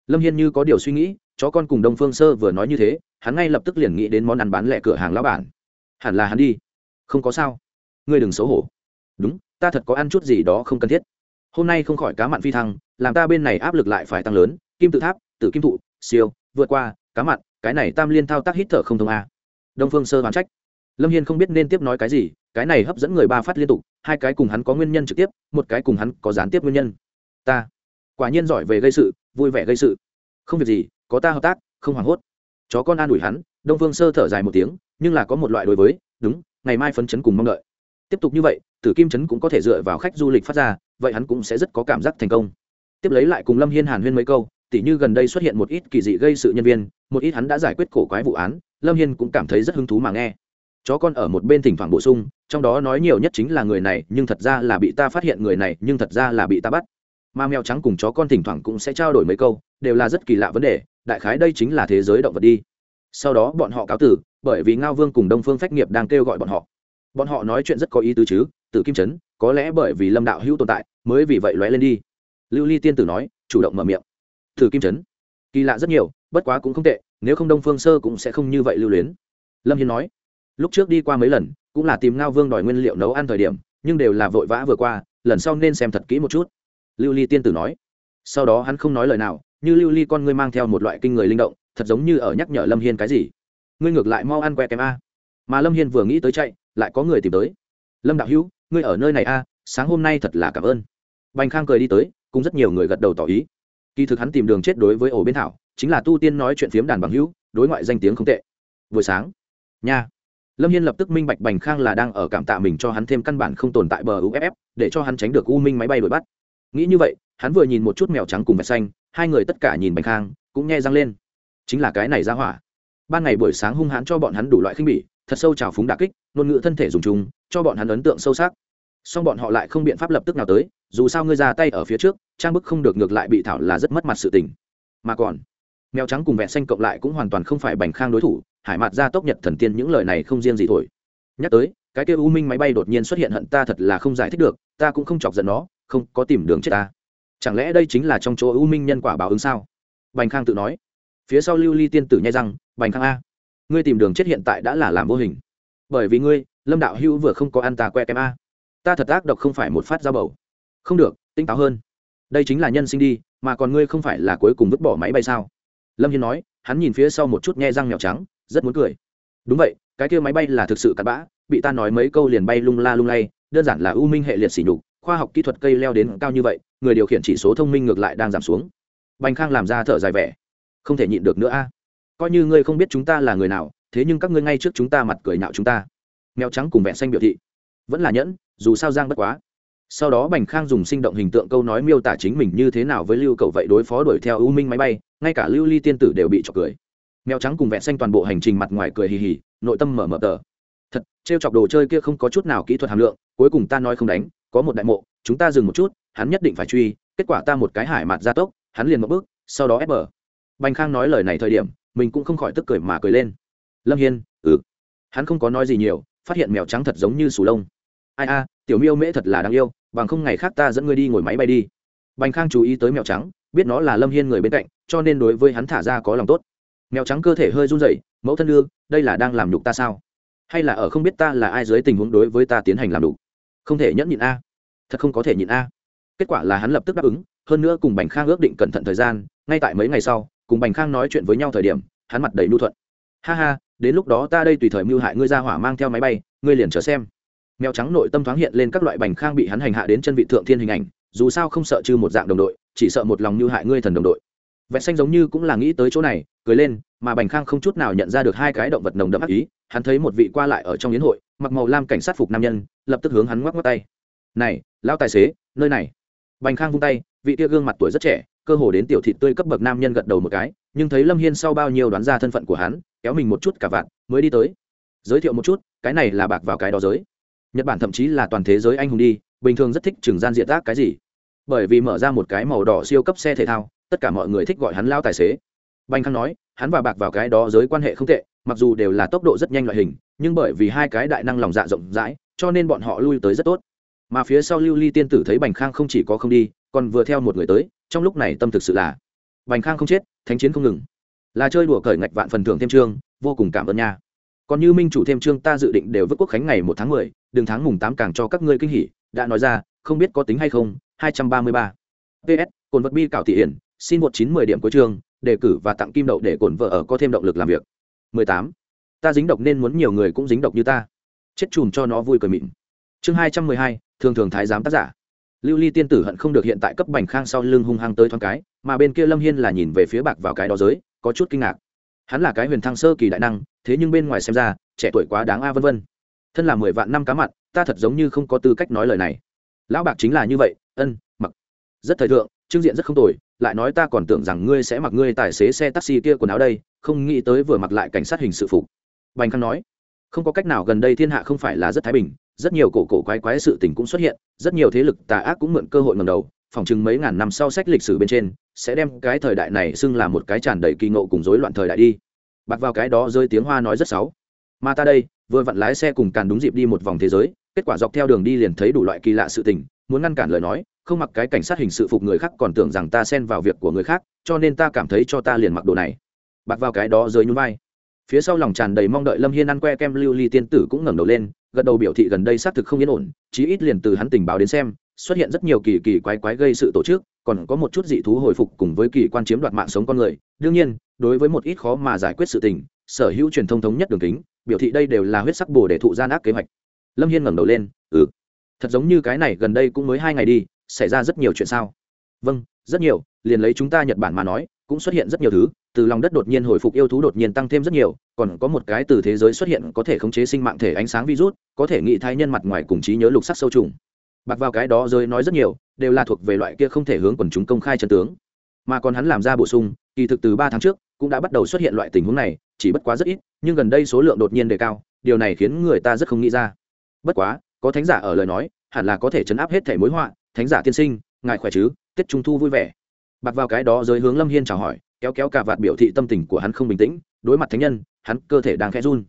lâm hiên như có điều suy nghĩ, chó con cùng đông phương sơ vừa nói như thế, hắn ngay lập tức liền nghĩ đến món ăn bán lẻ cửa hàng lão bản. Hẳn là hắn đi. Không có sao. Ngươi đừng xấu hổ. Đúng, ta thật có ăn chút gì đó không cần thiết. Hôm nay không khỏi cá mặn phi thăng, làm ta bên này áp lực lại phải tăng lớn. Kim tự tháp tự kim thụ, siêu, vượt qua, cá mặn, cái này tam liên thao tác hít thở không thông a. Đông phương sơ hoán trách. Lâm hiên không biết nên tiếp nói cái gì, cái này hấp dẫn người ba phát liên tục, hai cái cùng hắn có nguyên nhân trực tiếp, một cái cùng hắn có gián tiếp nguyên nhân. Ta quả nhiên giỏi về gây sự vui vẻ gây sự. Không việc gì, có ta hợp tác, không hoảng hốt. Chó con an ủi hắn, đông phương sơ thở dài một tiếng, nhưng là có một loại đối với, đúng, ngày mai phấn chấn cùng mong đợi. Tiếp tục như vậy, tử kim chấn cũng có thể dựa vào khách du lịch phát ra, vậy hắn cũng sẽ rất có cảm giác thành công. Tiếp lấy lại cùng lâm hiên hàn huyên mấy câu, tỉ như gần đây xuất hiện một ít kỳ dị gây sự nhân viên, một ít hắn đã giải quyết cổ quái vụ án, lâm hiên cũng cảm thấy rất hứng thú mà nghe. Chó con ở một bên thỉnh thoảng bổ sung, trong đó nói nhiều nhất chính là người này, nhưng thật ra là bị ta phát hiện, người này nhưng thật ra là bị ta bắt mà mèo trắng cùng chó con thỉnh thoảng cũng sẽ trao đổi mấy câu, đều là rất kỳ lạ vấn đề, đại khái đây chính là thế giới động vật đi. Sau đó bọn họ cáo tử, bởi vì ngao vương cùng đông phương phách nghiệp đang kêu gọi bọn họ. Bọn họ nói chuyện rất có ý tứ chứ tự kim chấn có lẽ bởi vì lâm đạo hữu tồn tại, mới vì vậy lóe lên đi. Lưu ly tiên tử nói, chủ động mở miệng. Thử kim chấn kỳ lạ rất nhiều, bất quá cũng không tệ, nếu không đông phương sơ cũng sẽ không như vậy lưu luyến. Lâm hiên nói, lúc trước đi qua mấy lần, cũng là tìm ngao vương đòi nguyên liệu nấu ăn thời điểm, nhưng đều là vội vã vừa qua, lần sau nên xem thật kỹ một chút lưu ly tiên tử nói. Sau đó hắn không nói lời nào, như lưu ly con ngươi mang theo một loại kinh người linh động, thật giống như ở nhắc nhở lâm hiên cái gì. Ngươi ngược lại mau ăn que kém a. Mà lâm hiên vừa nghĩ tới chạy, lại có người tìm tới. Lâm đạo hữu, ngươi ở nơi này a, sáng hôm nay thật là cảm ơn. Bành khang cười đi tới, cũng rất nhiều người gật đầu tỏ ý. Kỳ thực hắn tìm đường chết đối với ổ bên thảo, chính là tu tiên nói chuyện phiếm đàn bằng hữu, đối ngoại danh tiếng không tệ. Buổi sáng, nha. Lâm hiên lập tức minh bạch bành khang là đang ở cảm tạ mình cho hắn thêm căn bản không tồn tại bờ uff để cho hắn tránh được u minh máy bay đuổi bắt nghĩ như vậy, hắn vừa nhìn một chút mèo trắng cùng vẹt xanh, hai người tất cả nhìn bành khang, cũng nghe răng lên. Chính là cái này ra hỏa. Ban ngày buổi sáng hung hãn cho bọn hắn đủ loại khinh bỉ, thật sâu trào phúng đà kích, ngôn ngữ thân thể dùng chung cho bọn hắn ấn tượng sâu sắc. Song bọn họ lại không biện pháp lập tức nào tới, dù sao ngươi ra tay ở phía trước, trang bức không được ngược lại bị thảo là rất mất mặt sự tình. Mà còn, mèo trắng cùng vẹn xanh cộng lại cũng hoàn toàn không phải bành khang đối thủ, hải mặt ra tốc nhật thần tiên những lời này không riêng gì thổi. Nhắc tới, cái kia u minh máy bay đột nhiên xuất hiện hận ta thật là không giải thích được, ta cũng không chọc giận nó không có tìm đường chết ta. Chẳng lẽ đây chính là trong chỗ ưu minh nhân quả báo ứng sao? Bành khang tự nói. Phía sau lưu ly tiên tử nhai răng, bành khang a, ngươi tìm đường chết hiện tại đã là làm vô hình. Bởi vì ngươi, lâm đạo hữu vừa không có ăn ta que kem a. Ta thật ác độc không phải một phát dao bầu. Không được tinh táo hơn. Đây chính là nhân sinh đi, mà còn ngươi không phải là cuối cùng vứt bỏ máy bay sao? Lâm hiên nói, hắn nhìn phía sau một chút nghe răng mèo trắng, rất muốn cười. Đúng vậy, cái kia máy bay là thực sự cặn bã, bị ta nói mấy câu liền bay lung la lung lay, đơn giản là ưu minh hệ liệt sỉ nhục khoa học kỹ thuật cây leo đến cao như vậy, người điều khiển chỉ số thông minh ngược lại đang giảm xuống. Bành khang làm ra thở dài vẻ. Không thể nhịn được nữa a. Coi như ngươi không biết chúng ta là người nào, thế nhưng các ngươi ngay trước chúng ta mặt cười nhạo chúng ta. Mèo trắng cùng vẹn xanh biểu thị. Vẫn là nhẫn, dù sao giang bất quá. Sau đó bành khang dùng sinh động hình tượng câu nói miêu tả chính mình như thế nào với lưu cậu vậy đối phó đuổi theo ưu minh máy bay, ngay cả lưu ly tiên tử đều bị trọc cười. Mèo trắng cùng vẹn xanh toàn bộ hành trình mặt ngoài cười hì hì, nội tâm mở mở tờ. Thật, trêu chọc đồ chơi kia không có chút nào kỹ thuật hàm lượng, cuối cùng ta nói không đánh có một đại mộ, chúng ta dừng một chút, hắn nhất định phải truy, kết quả ta một cái hải mặt gia tốc, hắn liền một bước, sau đó ép bờ. Bành khang nói lời này thời điểm, mình cũng không khỏi tức cười mà cười lên. Lâm hiên ừ. Hắn không có nói gì nhiều, phát hiện mèo trắng thật giống như sù lông. Ai a, tiểu miêu mễ thật là đáng yêu, bằng không ngày khác ta dẫn ngươi đi ngồi máy bay đi. Bành khang chú ý tới mèo trắng, biết nó là lâm hiên người bên cạnh, cho nên đối với hắn thả ra có lòng tốt. Mèo trắng cơ thể hơi run rẩy, mẫu thân đưa đây là đang làm nhục ta sao? Hay là ở không biết ta là ai dưới tình huống đối với ta tiến hành làm đủ không thể nhẫn nhịn a thật không có thể nhịn a. Kết quả là hắn lập tức đáp ứng, hơn nữa cùng bành khang ước định cẩn thận thời gian, ngay tại mấy ngày sau, cùng bành khang nói chuyện với nhau thời điểm, hắn mặt đầy lưu thuận. Ha ha, đến lúc đó ta đây tùy thời mưu hại ngươi ra hỏa mang theo máy bay, ngươi liền chờ xem. Mèo trắng nội tâm thoáng hiện lên các loại bành khang bị hắn hành hạ đến chân vị thượng thiên hình ảnh, dù sao không sợ trừ một dạng đồng đội, chỉ sợ một lòng mưu hại ngươi thần đồng đội. Vẹn xanh giống như cũng là nghĩ tới chỗ này, cười lên, mà bành khang không chút nào nhận ra được hai cái động vật nồng đậm ác ý, hắn thấy một vị qua lại ở trong yến hội, mặc màu lam cảnh sát phục nam nhân, lập tức hướng hắn ngoắc ngoắc tay này, lão tài xế, nơi này. Bành khang vung tay, vị kia gương mặt tuổi rất trẻ, cơ hồ đến tiểu thị tươi cấp bậc nam nhân gật đầu một cái, nhưng thấy lâm hiên sau bao nhiêu đoán ra thân phận của hắn, kéo mình một chút cả vạn, mới đi tới. Giới thiệu một chút, cái này là bạc vào cái đó giới. Nhật bản thậm chí là toàn thế giới anh hùng đi, bình thường rất thích trừng gian diện tác cái gì. Bởi vì mở ra một cái màu đỏ siêu cấp xe thể thao, tất cả mọi người thích gọi hắn lao tài xế. Banh khang nói, hắn và bạc vào cái đó giới quan hệ không tệ, mặc dù đều là tốc độ rất nhanh loại hình, nhưng bởi vì hai cái đại năng lòng dạ rộng rãi, cho nên bọn họ lui tới rất tốt mà phía sau lưu ly tiên tử thấy bành khang không chỉ có không đi, còn vừa theo một người tới, trong lúc này tâm thực sự là bành khang không chết, thánh chiến không ngừng. Là chơi đùa cởi ngạch vạn phần thưởng thêm trương, vô cùng cảm ơn nha. Còn như minh chủ thêm trương ta dự định đều vứt quốc khánh ngày một tháng mười đường tháng mùng tám càng cho các ngươi kinh hỉ, đã nói ra, không biết có tính hay không, hai trăm ba mươi ba. Ps cồn vật bi cảo thị hiển, xin một chín mười điểm cuối trường đề cử và tặng kim đậu để cồn vợ ở có thêm động lực làm việc. mười tám. Ta dính độc nên muốn nhiều người cũng dính độc như ta. Chết chùm cho nó vui cười mịn chương hai trăm mười hai, thường thường thái giám tác giả. Lưu ly tiên tử hận không được hiện tại cấp bành khang sau lưng hung hăng tới thoáng cái, mà bên kia lâm hiên là nhìn về phía bạc vào cái đó giới, có chút kinh ngạc. Hắn là cái huyền thăng sơ kỳ đại năng, thế nhưng bên ngoài xem ra, trẻ tuổi quá đáng a vân vân. Thân là mười vạn năm cá mặt ta thật giống như không có tư cách nói lời này. Lão bạc chính là như vậy, ân, mặc. Rất thời thượng, trương diện rất không tồi, lại nói ta còn tưởng rằng ngươi sẽ mặc ngươi tài xế xe taxi kia quần áo đây, không nghĩ tới vừa mặc lại cảnh sát hình sự phục. Bành khang nói, không có cách nào, gần đây thiên hạ không phải là rất thái bình rất nhiều cổ cổ quái quái sự tình cũng xuất hiện, rất nhiều thế lực tà ác cũng mượn cơ hội ngầm đầu, phỏng chừng mấy ngàn năm sau sách lịch sử bên trên, sẽ đem cái thời đại này xưng là một cái tràn đầy kỳ ngộ cùng rối loạn thời đại đi. Bạc vào cái đó rơi tiếng hoa nói rất xấu. Mà ta đây, vừa vặn lái xe cùng càn đúng dịp đi một vòng thế giới, kết quả dọc theo đường đi liền thấy đủ loại kỳ lạ sự tình, muốn ngăn cản lời nói, không mặc cái cảnh sát hình sự phục người khác còn tưởng rằng ta xen vào việc của người khác, cho nên ta cảm thấy cho ta liền mặc đồ này. Bạc vào cái đó rơi nhún vai phía sau lòng tràn đầy mong đợi lâm hiên ăn que kem lưu ly tiên tử cũng ngẩng đầu lên, gật đầu biểu thị gần đây xác thực không yên ổn, chí ít liền từ hắn tình báo đến xem, xuất hiện rất nhiều kỳ kỳ quái quái gây sự tổ chức, còn có một chút dị thú hồi phục cùng với kỳ quan chiếm đoạt mạng sống con người. Đương nhiên, đối với một ít khó mà giải quyết sự tình, sở hữu truyền thông thống nhất đường kính, biểu thị đây đều là huyết sắc bồ để thụ gian ác kế hoạch. Lâm hiên ngẩng đầu lên ừ. Thật giống như cái này gần đây cũng mới hai ngày đi, xảy ra rất nhiều chuyện sao? Vâng rất nhiều, liền lấy chúng ta nhật bản mà nói cũng xuất hiện rất nhiều thứ, từ lòng đất đột nhiên hồi phục yêu thú đột nhiên tăng thêm rất nhiều, còn có một cái từ thế giới xuất hiện có thể khống chế sinh mạng thể ánh sáng virus, có thể nghị thai nhân mặt ngoài cùng trí nhớ lục sắc sâu trùng. Bạc vào cái đó giới nói rất nhiều, đều là thuộc về loại kia không thể hướng quần chúng công khai chân tướng. Mà còn hắn làm ra bổ sung, kỳ thực từ ba tháng trước, cũng đã bắt đầu xuất hiện loại tình huống này, chỉ bất quá rất ít, nhưng gần đây số lượng đột nhiên đề cao, điều này khiến người ta rất không nghĩ ra. Bất quá, có thánh giả ở lời nói, hẳn là có thể chấn áp hết thể mối họa, thánh giả tiên sinh, ngài khỏe chứ? Tết trung thu vui vẻ bạc vào cái đó giới hướng lâm hiên chào hỏi, kéo kéo cả vạt biểu thị tâm tình của hắn không bình tĩnh, đối mặt thánh nhân, hắn cơ thể đang khẽ run.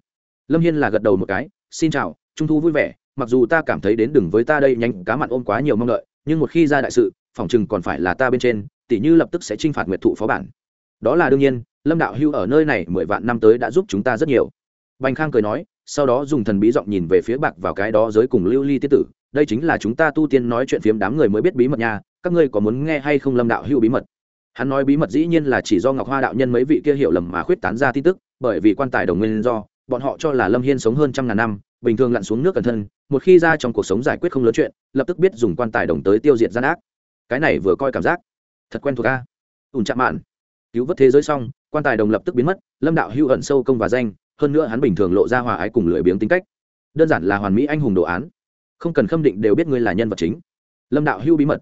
Lâm hiên là gật đầu một cái, xin chào, trung thu vui vẻ, mặc dù ta cảm thấy đến đừng với ta đây nhanh, cá mặn ôm quá nhiều mong đợi, nhưng một khi ra đại sự phỏng chừng còn phải là ta bên trên tỷ như lập tức sẽ t r i n h phạt nguyệt thụ phó bản. Đó là đương nhiên, lâm đạo hưu ở nơi này mười vạn năm tới đã giúp chúng ta rất nhiều. Bành khang cười nói, sau đó dùng thần bí giọng nhìn về phía bạc vào cái đó giới cùng lưu ly tiết tử, đây chính là chúng ta tu tiên nói chuyện phiếm đám người mới biết bí mật nha các ngươi có muốn nghe hay không lâm đạo hưu bí mật? Hắn nói bí mật dĩ nhiên là chỉ do ngọc hoa đạo nhân mấy vị kia hiểu lầm mà khuyết tán ra tin tức, bởi vì quan tài đồng nguyên do, bọn họ cho là lâm hiên sống hơn trăm ngàn năm, bình thường lặn xuống nước cẩn thân, một khi ra trong cuộc sống giải quyết không lớn chuyện, lập tức biết dùng quan tài đồng tới tiêu diệt gian ác. Cái này vừa coi cảm giác, thật quen thuộc a. Ùn chạm mạn. Cứu vớt thế giới xong, quan tài đồng lập tức biến mất, lâm đạo hưu ẩn sâu công và danh, hơn nữa hắn bình thường lộ ra hòa ái cùng lười biếng tính cách. Đơn giản là hoàn mỹ anh hùng đồ án. Không cần khâm định đều biết ngươi là nhân vật chính. Lâm đạo hưu bí mật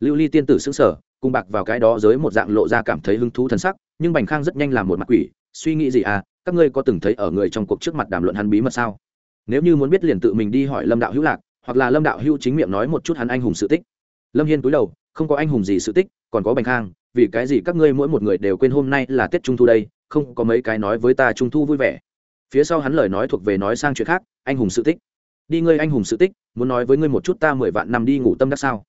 lưu ly tiên tử xứng sở cùng bạc vào cái đó giới một dạng lộ ra cảm thấy hứng thú thân sắc, nhưng bành khang rất nhanh làm một mặt quỷ, suy nghĩ gì à các ngươi có từng thấy ở người trong cuộc trước mặt đàm luận hắn bí mật sao? Nếu như muốn biết liền tự mình đi hỏi lâm đạo hữu lạc, hoặc là lâm đạo hữu chính miệng nói một chút hắn anh hùng sự tích. Lâm hiên cúi đầu, không có anh hùng gì sự tích, còn có bành khang, vì cái gì các ngươi mỗi một người đều quên hôm nay là tết trung thu đây, không có mấy cái nói với ta trung thu vui vẻ. Phía sau hắn lời nói thuộc về nói sang chuyện khác, anh hùng sự tích. Đi ngươi anh hùng sự tích, muốn nói với ngươi một chút ta mười vạn năm đi ngủ tâm đắc sao?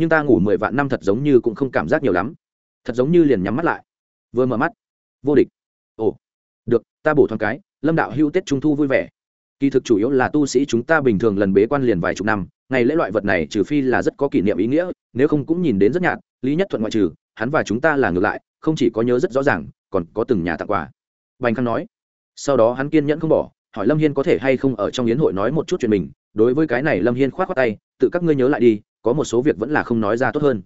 Nhưng ta ngủ mười vạn năm thật giống như cũng không cảm giác nhiều lắm. Thật giống như liền nhắm mắt lại. Vừa mở mắt. Vô địch. Ồ. Được, ta bổ thoáng cái, lâm đạo hưu tết trung thu vui vẻ. Kỳ thực chủ yếu là tu sĩ chúng ta bình thường lần bế quan liền vài chục năm, ngày lễ loại vật này trừ phi là rất có kỷ niệm ý nghĩa, nếu không cũng nhìn đến rất nhạt, lý nhất thuận ngoại trừ, hắn và chúng ta là ngược lại, không chỉ có nhớ rất rõ ràng, còn có từng nhà tặng quà. Bành khang nói. Sau đó hắn kiên nhẫn không bỏ, hỏi lâm hiên có thể hay không ở trong yến hội nói một chút chuyện mình. Đối với cái này lâm hiên k h o á t khoác tay, tự các ngươi nhớ lại đi có một số việc vẫn là không nói ra tốt hơn.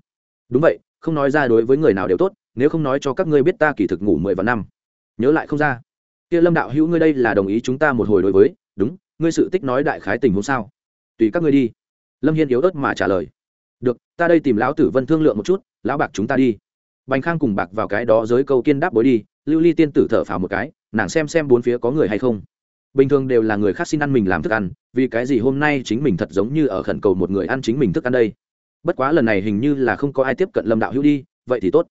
Đúng vậy, không nói ra đối với người nào đều tốt, nếu không nói cho các ngươi biết ta kỳ thực ngủ mười vạn năm. Nhớ lại không ra. Kia lâm đạo hữu ngươi đây là đồng ý chúng ta một hồi đối với, đúng, ngươi sự tích nói đại khái tình huống sao? Tùy các ngươi đi. Lâm hiên yếu ớt mà trả lời. Được, ta đây tìm lão tử vân thương lượng một chút, lão bạc chúng ta đi. Bành khang cùng bạc vào cái đó giới câu kiên đáp bối đi, lưu ly tiên tử thở phào một cái, nàng xem xem bốn phía có người hay không bình thường đều là người khác xin ăn mình làm thức ăn, vì cái gì hôm nay chính mình thật giống như ở khẩn cầu một người ăn chính mình thức ăn đây? Bất quá lần này hình như là không có ai tiếp cận lâm đạo hữu đi, vậy thì tốt.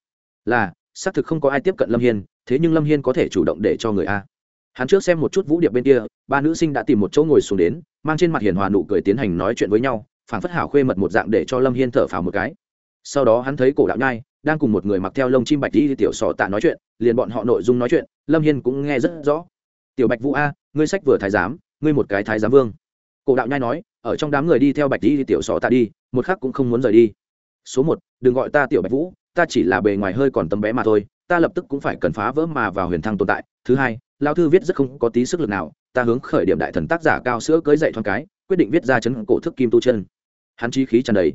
Là, xác thực không có ai tiếp cận lâm hiên, thế nhưng lâm hiên có thể chủ động để cho người a. Hắn trước xem một chút vũ điệp bên kia, ba nữ sinh đã tìm một chỗ ngồi xuống đến, mang trên mặt hiền hòa nụ cười tiến hành nói chuyện với nhau phản phất hảo khuê mật một dạng để cho lâm hiên thở phào một cái. Sau đó hắn thấy cổ đạo nhai, đang cùng một người mặc theo lông chim bạch đi tiểu sò tạ nói chuyện, liền bọn họ nội dung nói chuyện, lâm hiên cũng nghe rất rõ. Tiểu bạch vũ a ngươi sách vừa thái giám, ngươi một cái thái giám vương. Cổ đạo nhai nói, ở trong đám người đi theo bạch đi tiểu sọ ta đi, một khắc cũng không muốn rời đi. Số một, đừng gọi ta tiểu bạch vũ, ta chỉ là bề ngoài hơi còn tấm bé mà thôi, ta lập tức cũng phải cần phá vỡ mà vào huyền thăng tồn tại. Thứ hai lao thư viết rất không có tí sức lực nào, ta hướng khởi điểm đại thần tác giả cao sữa cưới dậy thoáng cái, quyết định viết ra chấn cổ thức kim tu chân. Hắn chi khí tràn đầy.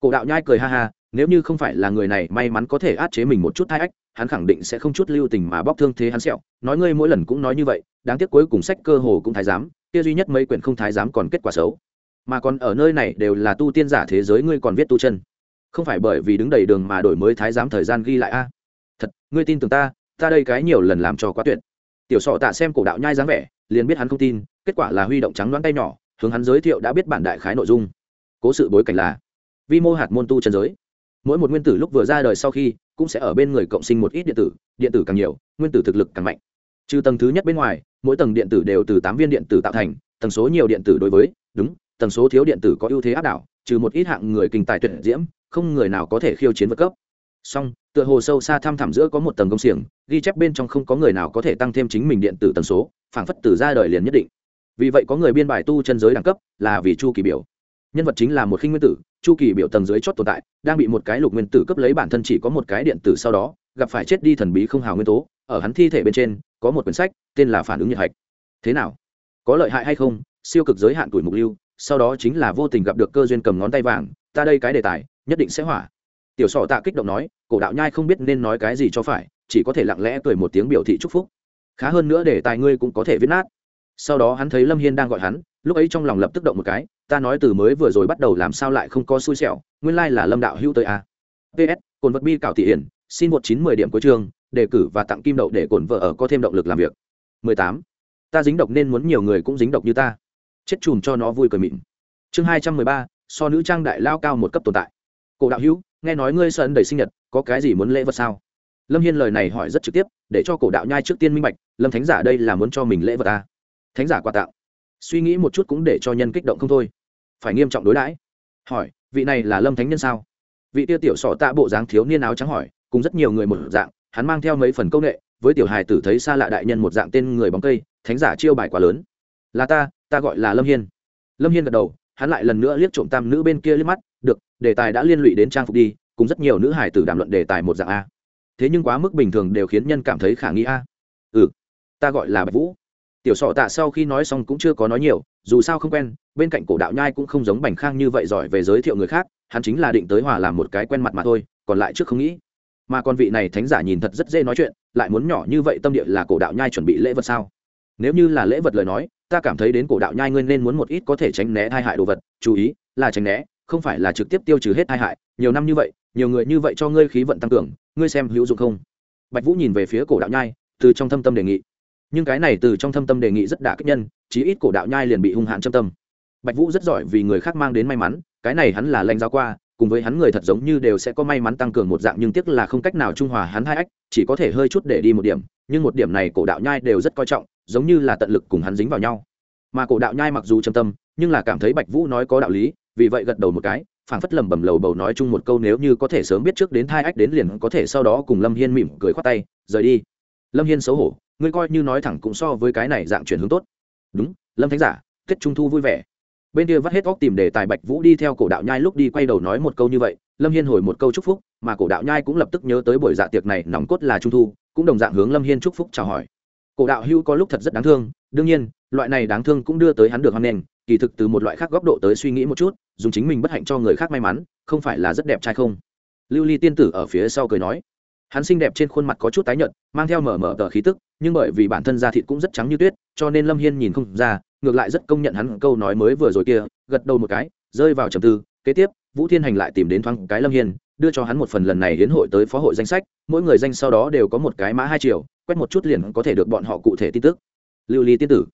Cổ đạo nhai cười ha ha, nếu như không phải là người này, may mắn có thể át chế mình một chút thai ách hắn khẳng định sẽ không chút lưu tình mà bóc thương thế hắn sẹo. Nói ngươi mỗi lần cũng nói như vậy, đáng tiếc cuối cùng sách cơ hồ cũng thái giám, kia duy nhất mấy quyển không thái giám còn kết quả xấu. Mà còn ở nơi này đều là tu tiên giả thế giới ngươi còn viết tu chân. Không phải bởi vì đứng đầy đường mà đổi mới thái giám thời gian ghi lại a? Thật, ngươi tin tưởng ta ta đây cái nhiều lần làm cho quá tuyệt. Tiểu sọ tạ xem cổ đạo nhai dáng vẻ, liền biết hắn không tin, kết quả là huy động trắng đoán tay nhỏ, hướng hắn giới thiệu đã biết bản đại khái nội dung. Cố sự bối cảnh là, vi mô hạt môn tu chân giới mỗi một nguyên tử lúc vừa ra đời sau khi cũng sẽ ở bên người cộng sinh một ít điện tử điện tử càng nhiều, nguyên tử thực lực càng mạnh. Trừ tầng thứ nhất bên ngoài, mỗi tầng điện tử đều từ tám viên điện tử tạo thành, tầng số nhiều điện tử đối với, đúng, tầng số thiếu điện tử có ưu thế áp đảo, trừ một ít hạng người kinh tài tuyệt diễm, không người nào có thể khiêu chiến vượt cấp. Song, tựa hồ sâu xa thăm thẳm giữa có một tầng công xiềng, ghi chép bên trong không có người nào có thể tăng thêm chính mình điện tử tần số, phảng phất từ ra đời liền nhất định. Vì vậy có người biên bài tu chân giới đẳng cấp là vì chu kỳ biểu nhân vật chính là một khinh nguyên tử, chu kỳ biểu tầng dưới chót tồn tại, đang bị một cái lục nguyên tử cấp lấy bản thân chỉ có một cái điện tử sau đó, gặp phải chết đi thần bí không hào nguyên tố. Ở hắn thi thể bên trên, có một quyển sách, tên là phản ứng nhiệt hạch. Thế nào? Có lợi hại hay không? Siêu cực giới hạn tuổi mục lưu, sau đó chính là vô tình gặp được cơ duyên cầm ngón tay vàng, ta đây cái đề tài, nhất định sẽ hỏa. Tiểu sọ tạ kích động nói, cổ đạo nhai không biết nên nói cái gì cho phải, chỉ có thể lặng lẽ cười một tiếng biểu thị chúc phúc. Khá hơn nữa để tài ngươi cũng có thể viết nát. Sau đó hắn thấy lâm hiên đang gọi hắn lúc ấy trong lòng lập tức động một cái, ta nói từ mới vừa rồi bắt đầu làm sao lại không có xui xẻo, nguyên lai là lâm đạo hữu tới à. a ps cồn vật bi cảo thị hiển, xin một chín mười điểm cuối chương, đề cử và tặng kim đậu để cổn vợ ở có thêm động lực làm việc. mười tám, ta dính độc nên muốn nhiều người cũng dính độc như ta. Chết chùm cho nó vui cười mịn. Chương hai trăm mười ba, so nữ trang đại lao cao một cấp tồn tại. Cổ đạo hữu, nghe nói ngươi sơn đầy sinh nhật, có cái gì muốn lễ vật sao? Lâm hiên lời này hỏi rất trực tiếp, để cho cổ đạo nhai trước tiên minh bạch, lâm thánh giả đây là muốn cho mình lễ vật ta thánh giả quà tặng suy nghĩ một chút cũng để cho nhân kích động không thôi. Phải nghiêm trọng đối đãi. Hỏi, vị này là lâm thánh nhân sao? Vị tiêu tiểu sọ tạ bộ dáng thiếu niên áo trắng hỏi, cùng rất nhiều người một dạng, hắn mang theo mấy phần công nghệ, với tiểu hài tử thấy xa lạ đại nhân một dạng tên người bóng cây, thánh giả chiêu bài quá lớn. Là ta ta gọi là lâm hiên. Lâm hiên gật đầu, hắn lại lần nữa liếc trộm tam nữ bên kia liếc mắt, được, đề tài đã liên lụy đến trang phục đi, cùng rất nhiều nữ hải tử đàm luận đề tài một dạng a. Thế nhưng quá mức bình thường đều khiến nhân cảm thấy khả nghi a. Ừ ta gọi là bạch vũ tiểu sọ tạ sau khi nói xong cũng chưa có nói nhiều, dù sao không quen, bên cạnh cổ đạo nhai cũng không giống bành khang như vậy giỏi về giới thiệu người khác, hắn chính là định tới hòa làm một cái quen mặt mà thôi, còn lại trước không nghĩ. Mà con vị này thánh giả nhìn thật rất dễ nói chuyện, lại muốn nhỏ như vậy tâm địa là cổ đạo nhai chuẩn bị lễ vật sao? Nếu như là lễ vật lời nói, ta cảm thấy đến cổ đạo nhai ngươi nên muốn một ít có thể tránh né tai hại đồ vật, chú ý, là tránh né, không phải là trực tiếp tiêu trừ hết tai hại, nhiều năm như vậy, nhiều người như vậy cho ngươi khí vận tăng cường, ngươi xem hữu dụng không? Bạch vũ nhìn về phía cổ đạo nhai, từ trong thâm tâm đề nghị nhưng cái này từ trong thâm tâm đề nghị rất đả kích nhân, chí ít cổ đạo nhai liền bị hung hãn châm tâm. Bạch vũ rất giỏi vì người khác mang đến may mắn, cái này hắn là lãnh giáo qua, cùng với hắn người thật giống như đều sẽ có may mắn tăng cường một dạng nhưng tiếc là không cách nào trung hòa hắn hai ách, chỉ có thể hơi chút để đi một điểm, nhưng một điểm này cổ đạo nhai đều rất coi trọng, giống như là tận lực cùng hắn dính vào nhau. Mà cổ đạo nhai mặc dù châm tâm, nhưng là cảm thấy bạch vũ nói có đạo lý, vì vậy gật đầu một cái, phảng phất lầm bầm lầu bầu nói chung một câu nếu như có thể sớm biết trước đến thai ách đến liền có thể sau đó cùng lâm hiên mỉm cười khoát tay, rời đi. Lâm hiên xấu hổ ngươi coi như nói thẳng cũng so với cái này dạng chuyển hướng tốt. Đúng, lâm thánh giả, tết trung thu vui vẻ. Bên kia vắt hết óc tìm đề tài bạch vũ đi theo cổ đạo nhai lúc đi quay đầu nói một câu như vậy, lâm hiên hồi một câu chúc phúc, mà cổ đạo nhai cũng lập tức nhớ tới buổi dạ tiệc này nòng cốt là trung thu, cũng đồng dạng hướng lâm hiên chúc phúc chào hỏi. Cổ đạo hưu có lúc thật rất đáng thương, đương nhiên, loại này đáng thương cũng đưa tới hắn được hoan nghênh, kỳ thực từ một loại khác góc độ tới suy nghĩ một chút, dùng chính mình bất hạnh cho người khác may mắn, không phải là rất đẹp trai không? Lưu ly tiên tử ở phía sau cười nói hắn xinh đẹp trên khuôn mặt có chút tái nhợt, mang theo mở mở tờ khí tức, nhưng bởi vì bản thân da thịt cũng rất trắng như tuyết, cho nên lâm hiên nhìn không ra, ngược lại rất công nhận hắn câu nói mới vừa rồi kia, gật đầu một cái, rơi vào trầm tư. Kế tiếp, vũ thiên hành lại tìm đến thoáng cái lâm hiên, đưa cho hắn một phần lần này hiến hội tới phó hội danh sách, mỗi người danh sau đó đều có một cái mã hai triệu, quét một chút liền có thể được bọn họ cụ thể tin tức. Lưu ly tiên tử.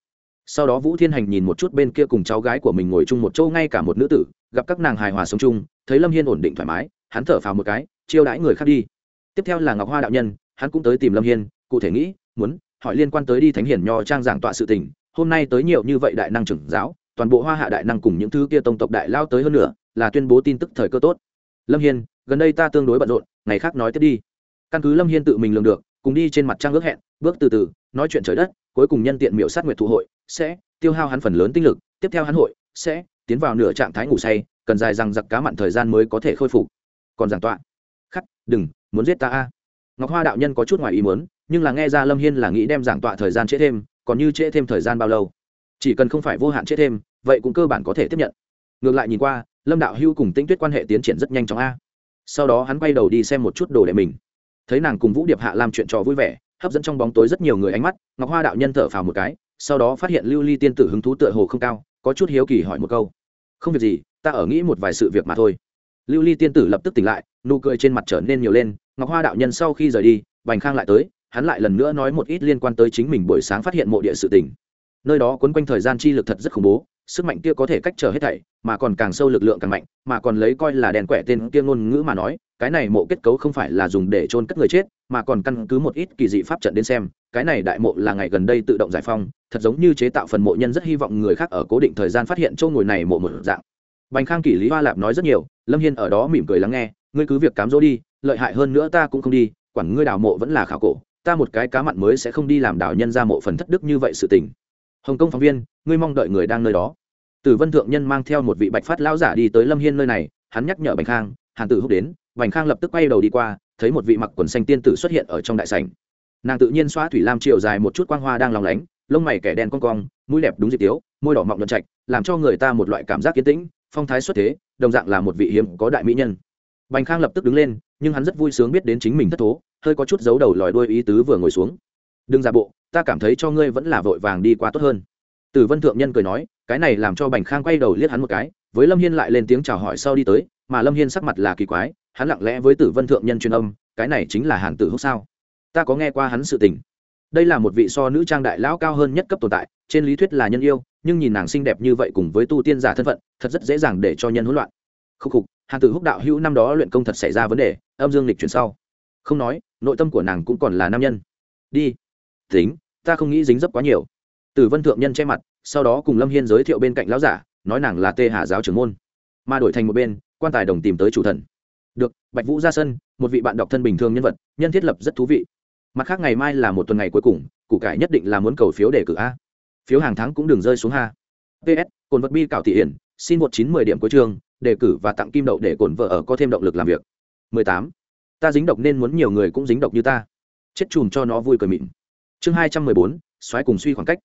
Sau đó vũ thiên hành nhìn một chút bên kia cùng cháu gái của mình ngồi chung một chỗ ngay cả một nữ tử, gặp các nàng hài hòa sống chung, thấy lâm hiên ổn định thoải mái, hắn thở phào một cái, chiêu đãi người khác đi tiếp theo là ngọc hoa đạo nhân, hắn cũng tới tìm lâm hiên, cụ thể nghĩ, muốn hỏi liên quan tới đi thánh hiển nho trang giảng tọa sự tình. Hôm nay tới nhiều như vậy đại năng trưởng giáo, toàn bộ hoa hạ đại năng cùng những thứ kia tông tộc đại lao tới hơn nữa là tuyên bố tin tức thời cơ tốt. Lâm hiên, gần đây ta tương đối bận rộn, ngày khác nói tiếp đi. Căn cứ lâm hiên tự mình lường được, cùng đi trên mặt trang ước hẹn, bước từ từ, nói chuyện trời đất, cuối cùng nhân tiện miệu sát nguyệt thụ hội, sẽ tiêu hao hắn phần lớn tinh lực, tiếp theo hắn hội sẽ tiến vào nửa trạng thái ngủ say, cần dài rằng giặc cá mặn thời gian mới có thể khôi phục. Còn giảng tọa, khắc, đừng muốn giết ta a? Ngọc hoa đạo nhân có chút ngoài ý muốn, nhưng là nghe ra lâm hiên là nghĩ đem giảng tọa thời gian trễ thêm, còn như trễ thêm thời gian bao lâu? Chỉ cần không phải vô hạn trễ thêm, vậy cũng cơ bản có thể tiếp nhận. Ngược lại nhìn qua, lâm đạo hưu cùng tinh tuyết quan hệ tiến triển rất nhanh chóng a. Sau đó hắn quay đầu đi xem một chút đồ để mình. Thấy nàng cùng vũ điệp hạ làm chuyện trò vui vẻ, hấp dẫn trong bóng tối rất nhiều người ánh mắt, ngọc hoa đạo nhân thở phào một cái, sau đó phát hiện lưu ly tiên tử hứng thú tựa hồ không cao, có chút hiếu kỳ hỏi một câu. Không việc gì, ta ở nghĩ một vài sự việc mà thôi lưu ly tiên tử lập tức tỉnh lại, nụ cười trên mặt trở nên nhiều lên, ngọc hoa đạo nhân sau khi rời đi, bành khang lại tới, hắn lại lần nữa nói một ít liên quan tới chính mình buổi sáng phát hiện mộ địa sự tỉnh nơi đó quấn quanh thời gian chi lực thật rất khủng bố, sức mạnh kia có thể cách trở hết thảy, mà còn càng sâu lực lượng càng mạnh, mà còn lấy coi là đèn quẻ tên kia ngôn ngữ mà nói, cái này mộ kết cấu không phải là dùng để chôn cất người chết, mà còn căn cứ một ít kỳ dị pháp trận đến xem, cái này đại mộ là ngày gần đây tự động giải phong thật giống như chế tạo phần mộ nhân rất hy vọng người khác ở cố định thời gian phát hiện chỗ ngồi này mộ một dạng bành khang kỷ lý hoa lạp nói rất nhiều, lâm hiên ở đó mỉm cười lắng nghe, ngươi cứ việc cám dỗ đi, lợi hại hơn nữa ta cũng không đi, quản ngươi đào mộ vẫn là khảo cổ, ta một cái cá mặn mới sẽ không đi làm đào nhân ra mộ phần thất đức như vậy sự tình. Hồng kông phóng viên, ngươi mong đợi người đang nơi đó. Tử vân thượng nhân mang theo một vị bạch phát lão giả đi tới lâm hiên nơi này, hắn nhắc nhở bành khang, hàn tử húc đến, bành khang lập tức quay đầu đi qua, thấy một vị mặc quần xanh tiên tử xuất hiện ở trong đại sảnh. Nàng tự nhiên xóa thủy lam chiều dài một chút quang hoa đang lòng lánh, lông mày kẻ đen con cong, mũi đẹp đúng dịp tiếu, môi đỏ mọng luận trạch, làm cho người ta một loại cảm giác kiến tĩnh phong thái xuất thế, đồng dạng là một vị hiếm có đại mỹ nhân. Bành khang lập tức đứng lên, nhưng hắn rất vui sướng biết đến chính mình thất thố, hơi có chút giấu đầu lòi đuôi ý tứ vừa ngồi xuống. Đừng giả bộ, ta cảm thấy cho ngươi vẫn là vội vàng đi qua tốt hơn. Tử vân thượng nhân cười nói, cái này làm cho bành khang quay đầu liếc hắn một cái, với lâm hiên lại lên tiếng chào hỏi sau đi tới, mà lâm hiên sắc mặt là kỳ quái, hắn lặng lẽ với tử vân thượng nhân truyền âm, cái này chính là hàn tử húc sao? Ta có nghe qua hắn sự tình. Đây là một vị so nữ trang đại lão cao hơn nhất cấp tồn tại trên lý thuyết là nhân yêu, nhưng nhìn nàng xinh đẹp như vậy cùng với tu tiên giả thân phận, thật rất dễ dàng để cho nhân hỗn loạn. Khúc khục, hàn tử húc đạo hữu năm đó luyện công thật xảy ra vấn đề, âm dương lịch chuyển sau. Không nói, nội tâm của nàng cũng còn là nam nhân. Đi. Tính ta không nghĩ dính dấp quá nhiều. Tử vân thượng nhân che mặt, sau đó cùng lâm hiên giới thiệu bên cạnh lão giả, nói nàng là tê hà giáo trưởng môn. Mà đổi thành một bên, quan tài đồng tìm tới chủ thần. Được, bạch vũ ra sân, một vị bạn đọc thân bình thường nhân vật, nhân thiết lập rất thú vị. Mặt khác ngày mai là một tuần ngày cuối cùng, củ cải nhất định là muốn cầu phiếu để cử a phiếu hàng tháng cũng đừng rơi xuống ha. Ps cồn vật bi cảo thị hiển, xin một chín mười điểm cuối chương, đề cử và tặng kim đậu để cồn vợ ở có thêm động lực làm việc. mười tám, ta dính độc nên muốn nhiều người cũng dính độc như ta. Chết chùm cho nó vui cười mịn. Chương hai trăm mười bốn, xoáy cùng suy khoảng cách.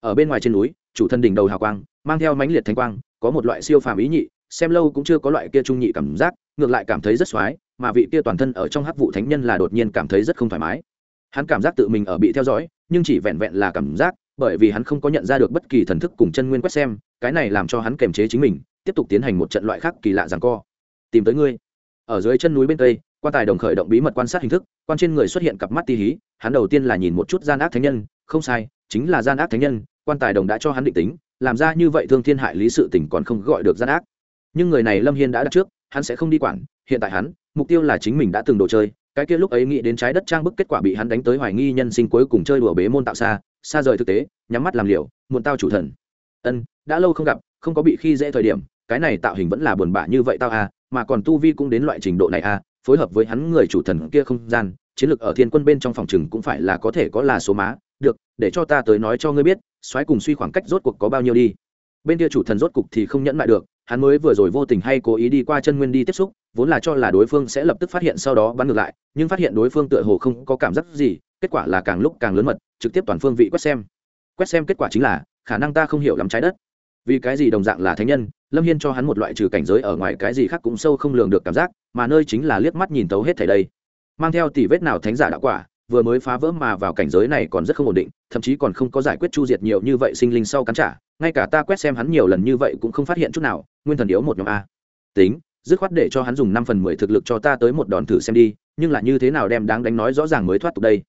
Ở bên ngoài trên núi, chủ thân đỉnh đầu hào quang, mang theo mãnh liệt thanh quang, có một loại siêu phàm ý nhị, xem lâu cũng chưa có loại kia trung nhị cảm giác, ngược lại cảm thấy rất xoái mà vị kia toàn thân ở trong hắc vụ thánh nhân là đột nhiên cảm thấy rất không thoải mái. Hắn cảm giác tự mình ở bị theo dõi, nhưng chỉ vẹn vẹn là cảm giác bởi vì hắn không có nhận ra được bất kỳ thần thức cùng chân nguyên quét xem, cái này làm cho hắn kềm chế chính mình, tiếp tục tiến hành một trận loại khác kỳ lạ rằng co. Tìm tới ngươi. Ở dưới chân núi bên tây, quan tài đồng khởi động bí mật quan sát hình thức, quan trên người xuất hiện cặp mắt ti hí, hắn đầu tiên là nhìn một chút gian ác thánh nhân, không sai, chính là gian ác thánh nhân, quan tài đồng đã cho hắn định tính, làm ra như vậy thương thiên hại lý sự tỉnh còn không gọi được gian ác. Nhưng người này lâm hiên đã đặt trước, hắn sẽ không đi quản, hiện tại hắn, mục tiêu là chính mình đã từng đồ chơi cái kia lúc ấy nghĩ đến trái đất trang bức kết quả bị hắn đánh tới hoài nghi nhân sinh cuối cùng chơi đùa bế môn tạo xa xa rời thực tế, nhắm mắt làm liều, muộn tao chủ thần. Ân, đã lâu không gặp, không có bị khi dễ thời điểm, cái này tạo hình vẫn là buồn bã như vậy tao à mà còn tu vi cũng đến loại trình độ này à phối hợp với hắn người chủ thần kia không gian, chiến lược ở thiên quân bên trong phòng chừng cũng phải là có thể có là số má, được, để cho ta tới nói cho ngươi biết xoáy cùng suy khoảng cách rốt cuộc có bao nhiêu đi. Bên kia chủ thần rốt cục thì không nhẫn lại được hắn mới vừa rồi vô tình hay cố ý đi qua chân nguyên đi tiếp xúc, vốn là cho là đối phương sẽ lập tức phát hiện sau đó bắn ngược lại, nhưng phát hiện đối phương tựa hồ không có cảm giác gì, kết quả là càng lúc càng lớn mật, trực tiếp toàn phương vị quét xem. Quét xem kết quả chính là, khả năng ta không hiểu lắm trái đất. Vì cái gì đồng dạng là thánh nhân, lâm hiên cho hắn một loại trừ cảnh giới ở ngoài cái gì khác cũng sâu không lường được cảm giác, mà nơi chính là liếc mắt nhìn tấu hết thảy đây. Mang theo tỷ vết nào thánh giả đạo quả, vừa mới phá vỡ mà vào cảnh giới này còn rất không ổn định, thậm chí còn không có giải quyết chu diệt nhiều như vậy sinh linh sau cắn trả ngay cả ta quét xem hắn nhiều lần như vậy cũng không phát hiện chút nào, nguyên thần yếu một nhóm a. Tính, dứt khoát để cho hắn dùng năm phần mười thực lực cho ta tới một đòn thử xem đi, nhưng là như thế nào đem đáng đánh nói rõ ràng mới thoát tục đây.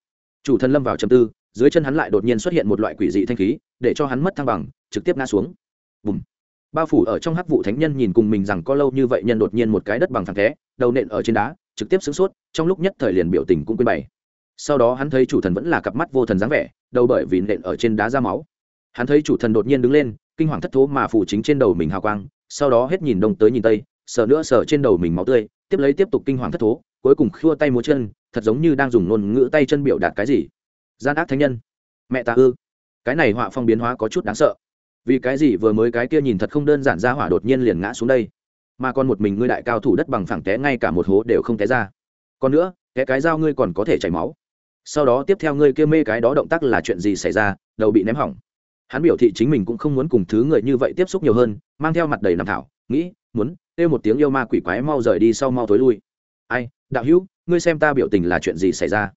Chủ thần lâm vào chầm tư, dưới chân hắn lại đột nhiên xuất hiện một loại quỷ dị thanh khí, để cho hắn mất thăng bằng, trực tiếp ngã xuống. Bùm. Bao phủ ở trong hắc vụ thánh nhân nhìn cùng mình rằng có lâu như vậy nhân đột nhiên một cái đất bằng thẳng thế đầu nện ở trên đá, trực tiếp sửng sốt, trong lúc nhất thời liền biểu tình cũng quên bày. Sau đó hắn thấy chủ thần vẫn là cặp mắt vô thần dáng vẻ, đầu bởi vì nện ở trên đá ra máu hắn thấy chủ thần đột nhiên đứng lên, kinh hoàng thất thố mà phủ chính trên đầu mình hào quang, sau đó hết nhìn đông tới nhìn tây, sờ nữa sờ trên đầu mình máu tươi, tiếp lấy tiếp tục kinh hoàng thất thố, cuối cùng khua tay múa chân, thật giống như đang dùng ngôn ngữ tay chân biểu đạt cái gì. Gian ác thánh nhân. Mẹ ta ư. Cái này họa phong biến hóa có chút đáng sợ. Vì cái gì vừa mới cái kia nhìn thật không đơn giản ra hỏa đột nhiên liền ngã xuống đây? Mà còn một mình ngươi đại cao thủ đất bằng phẳng té ngay cả một hố đều không té ra. Còn nữa cái cái dao ngươi còn có thể chảy máu. Sau đó tiếp theo ngươi kia mê cái đó động tác là chuyện gì xảy ra, đầu bị ném hỏng hắn biểu thị chính mình cũng không muốn cùng thứ người như vậy tiếp xúc nhiều hơn, mang theo mặt đầy nằm thảo, nghĩ, muốn, kêu một tiếng yêu ma quỷ quái mau rời đi sau mau tối lui. Ai, đạo hữu, ngươi xem ta biểu tình là chuyện gì xảy ra?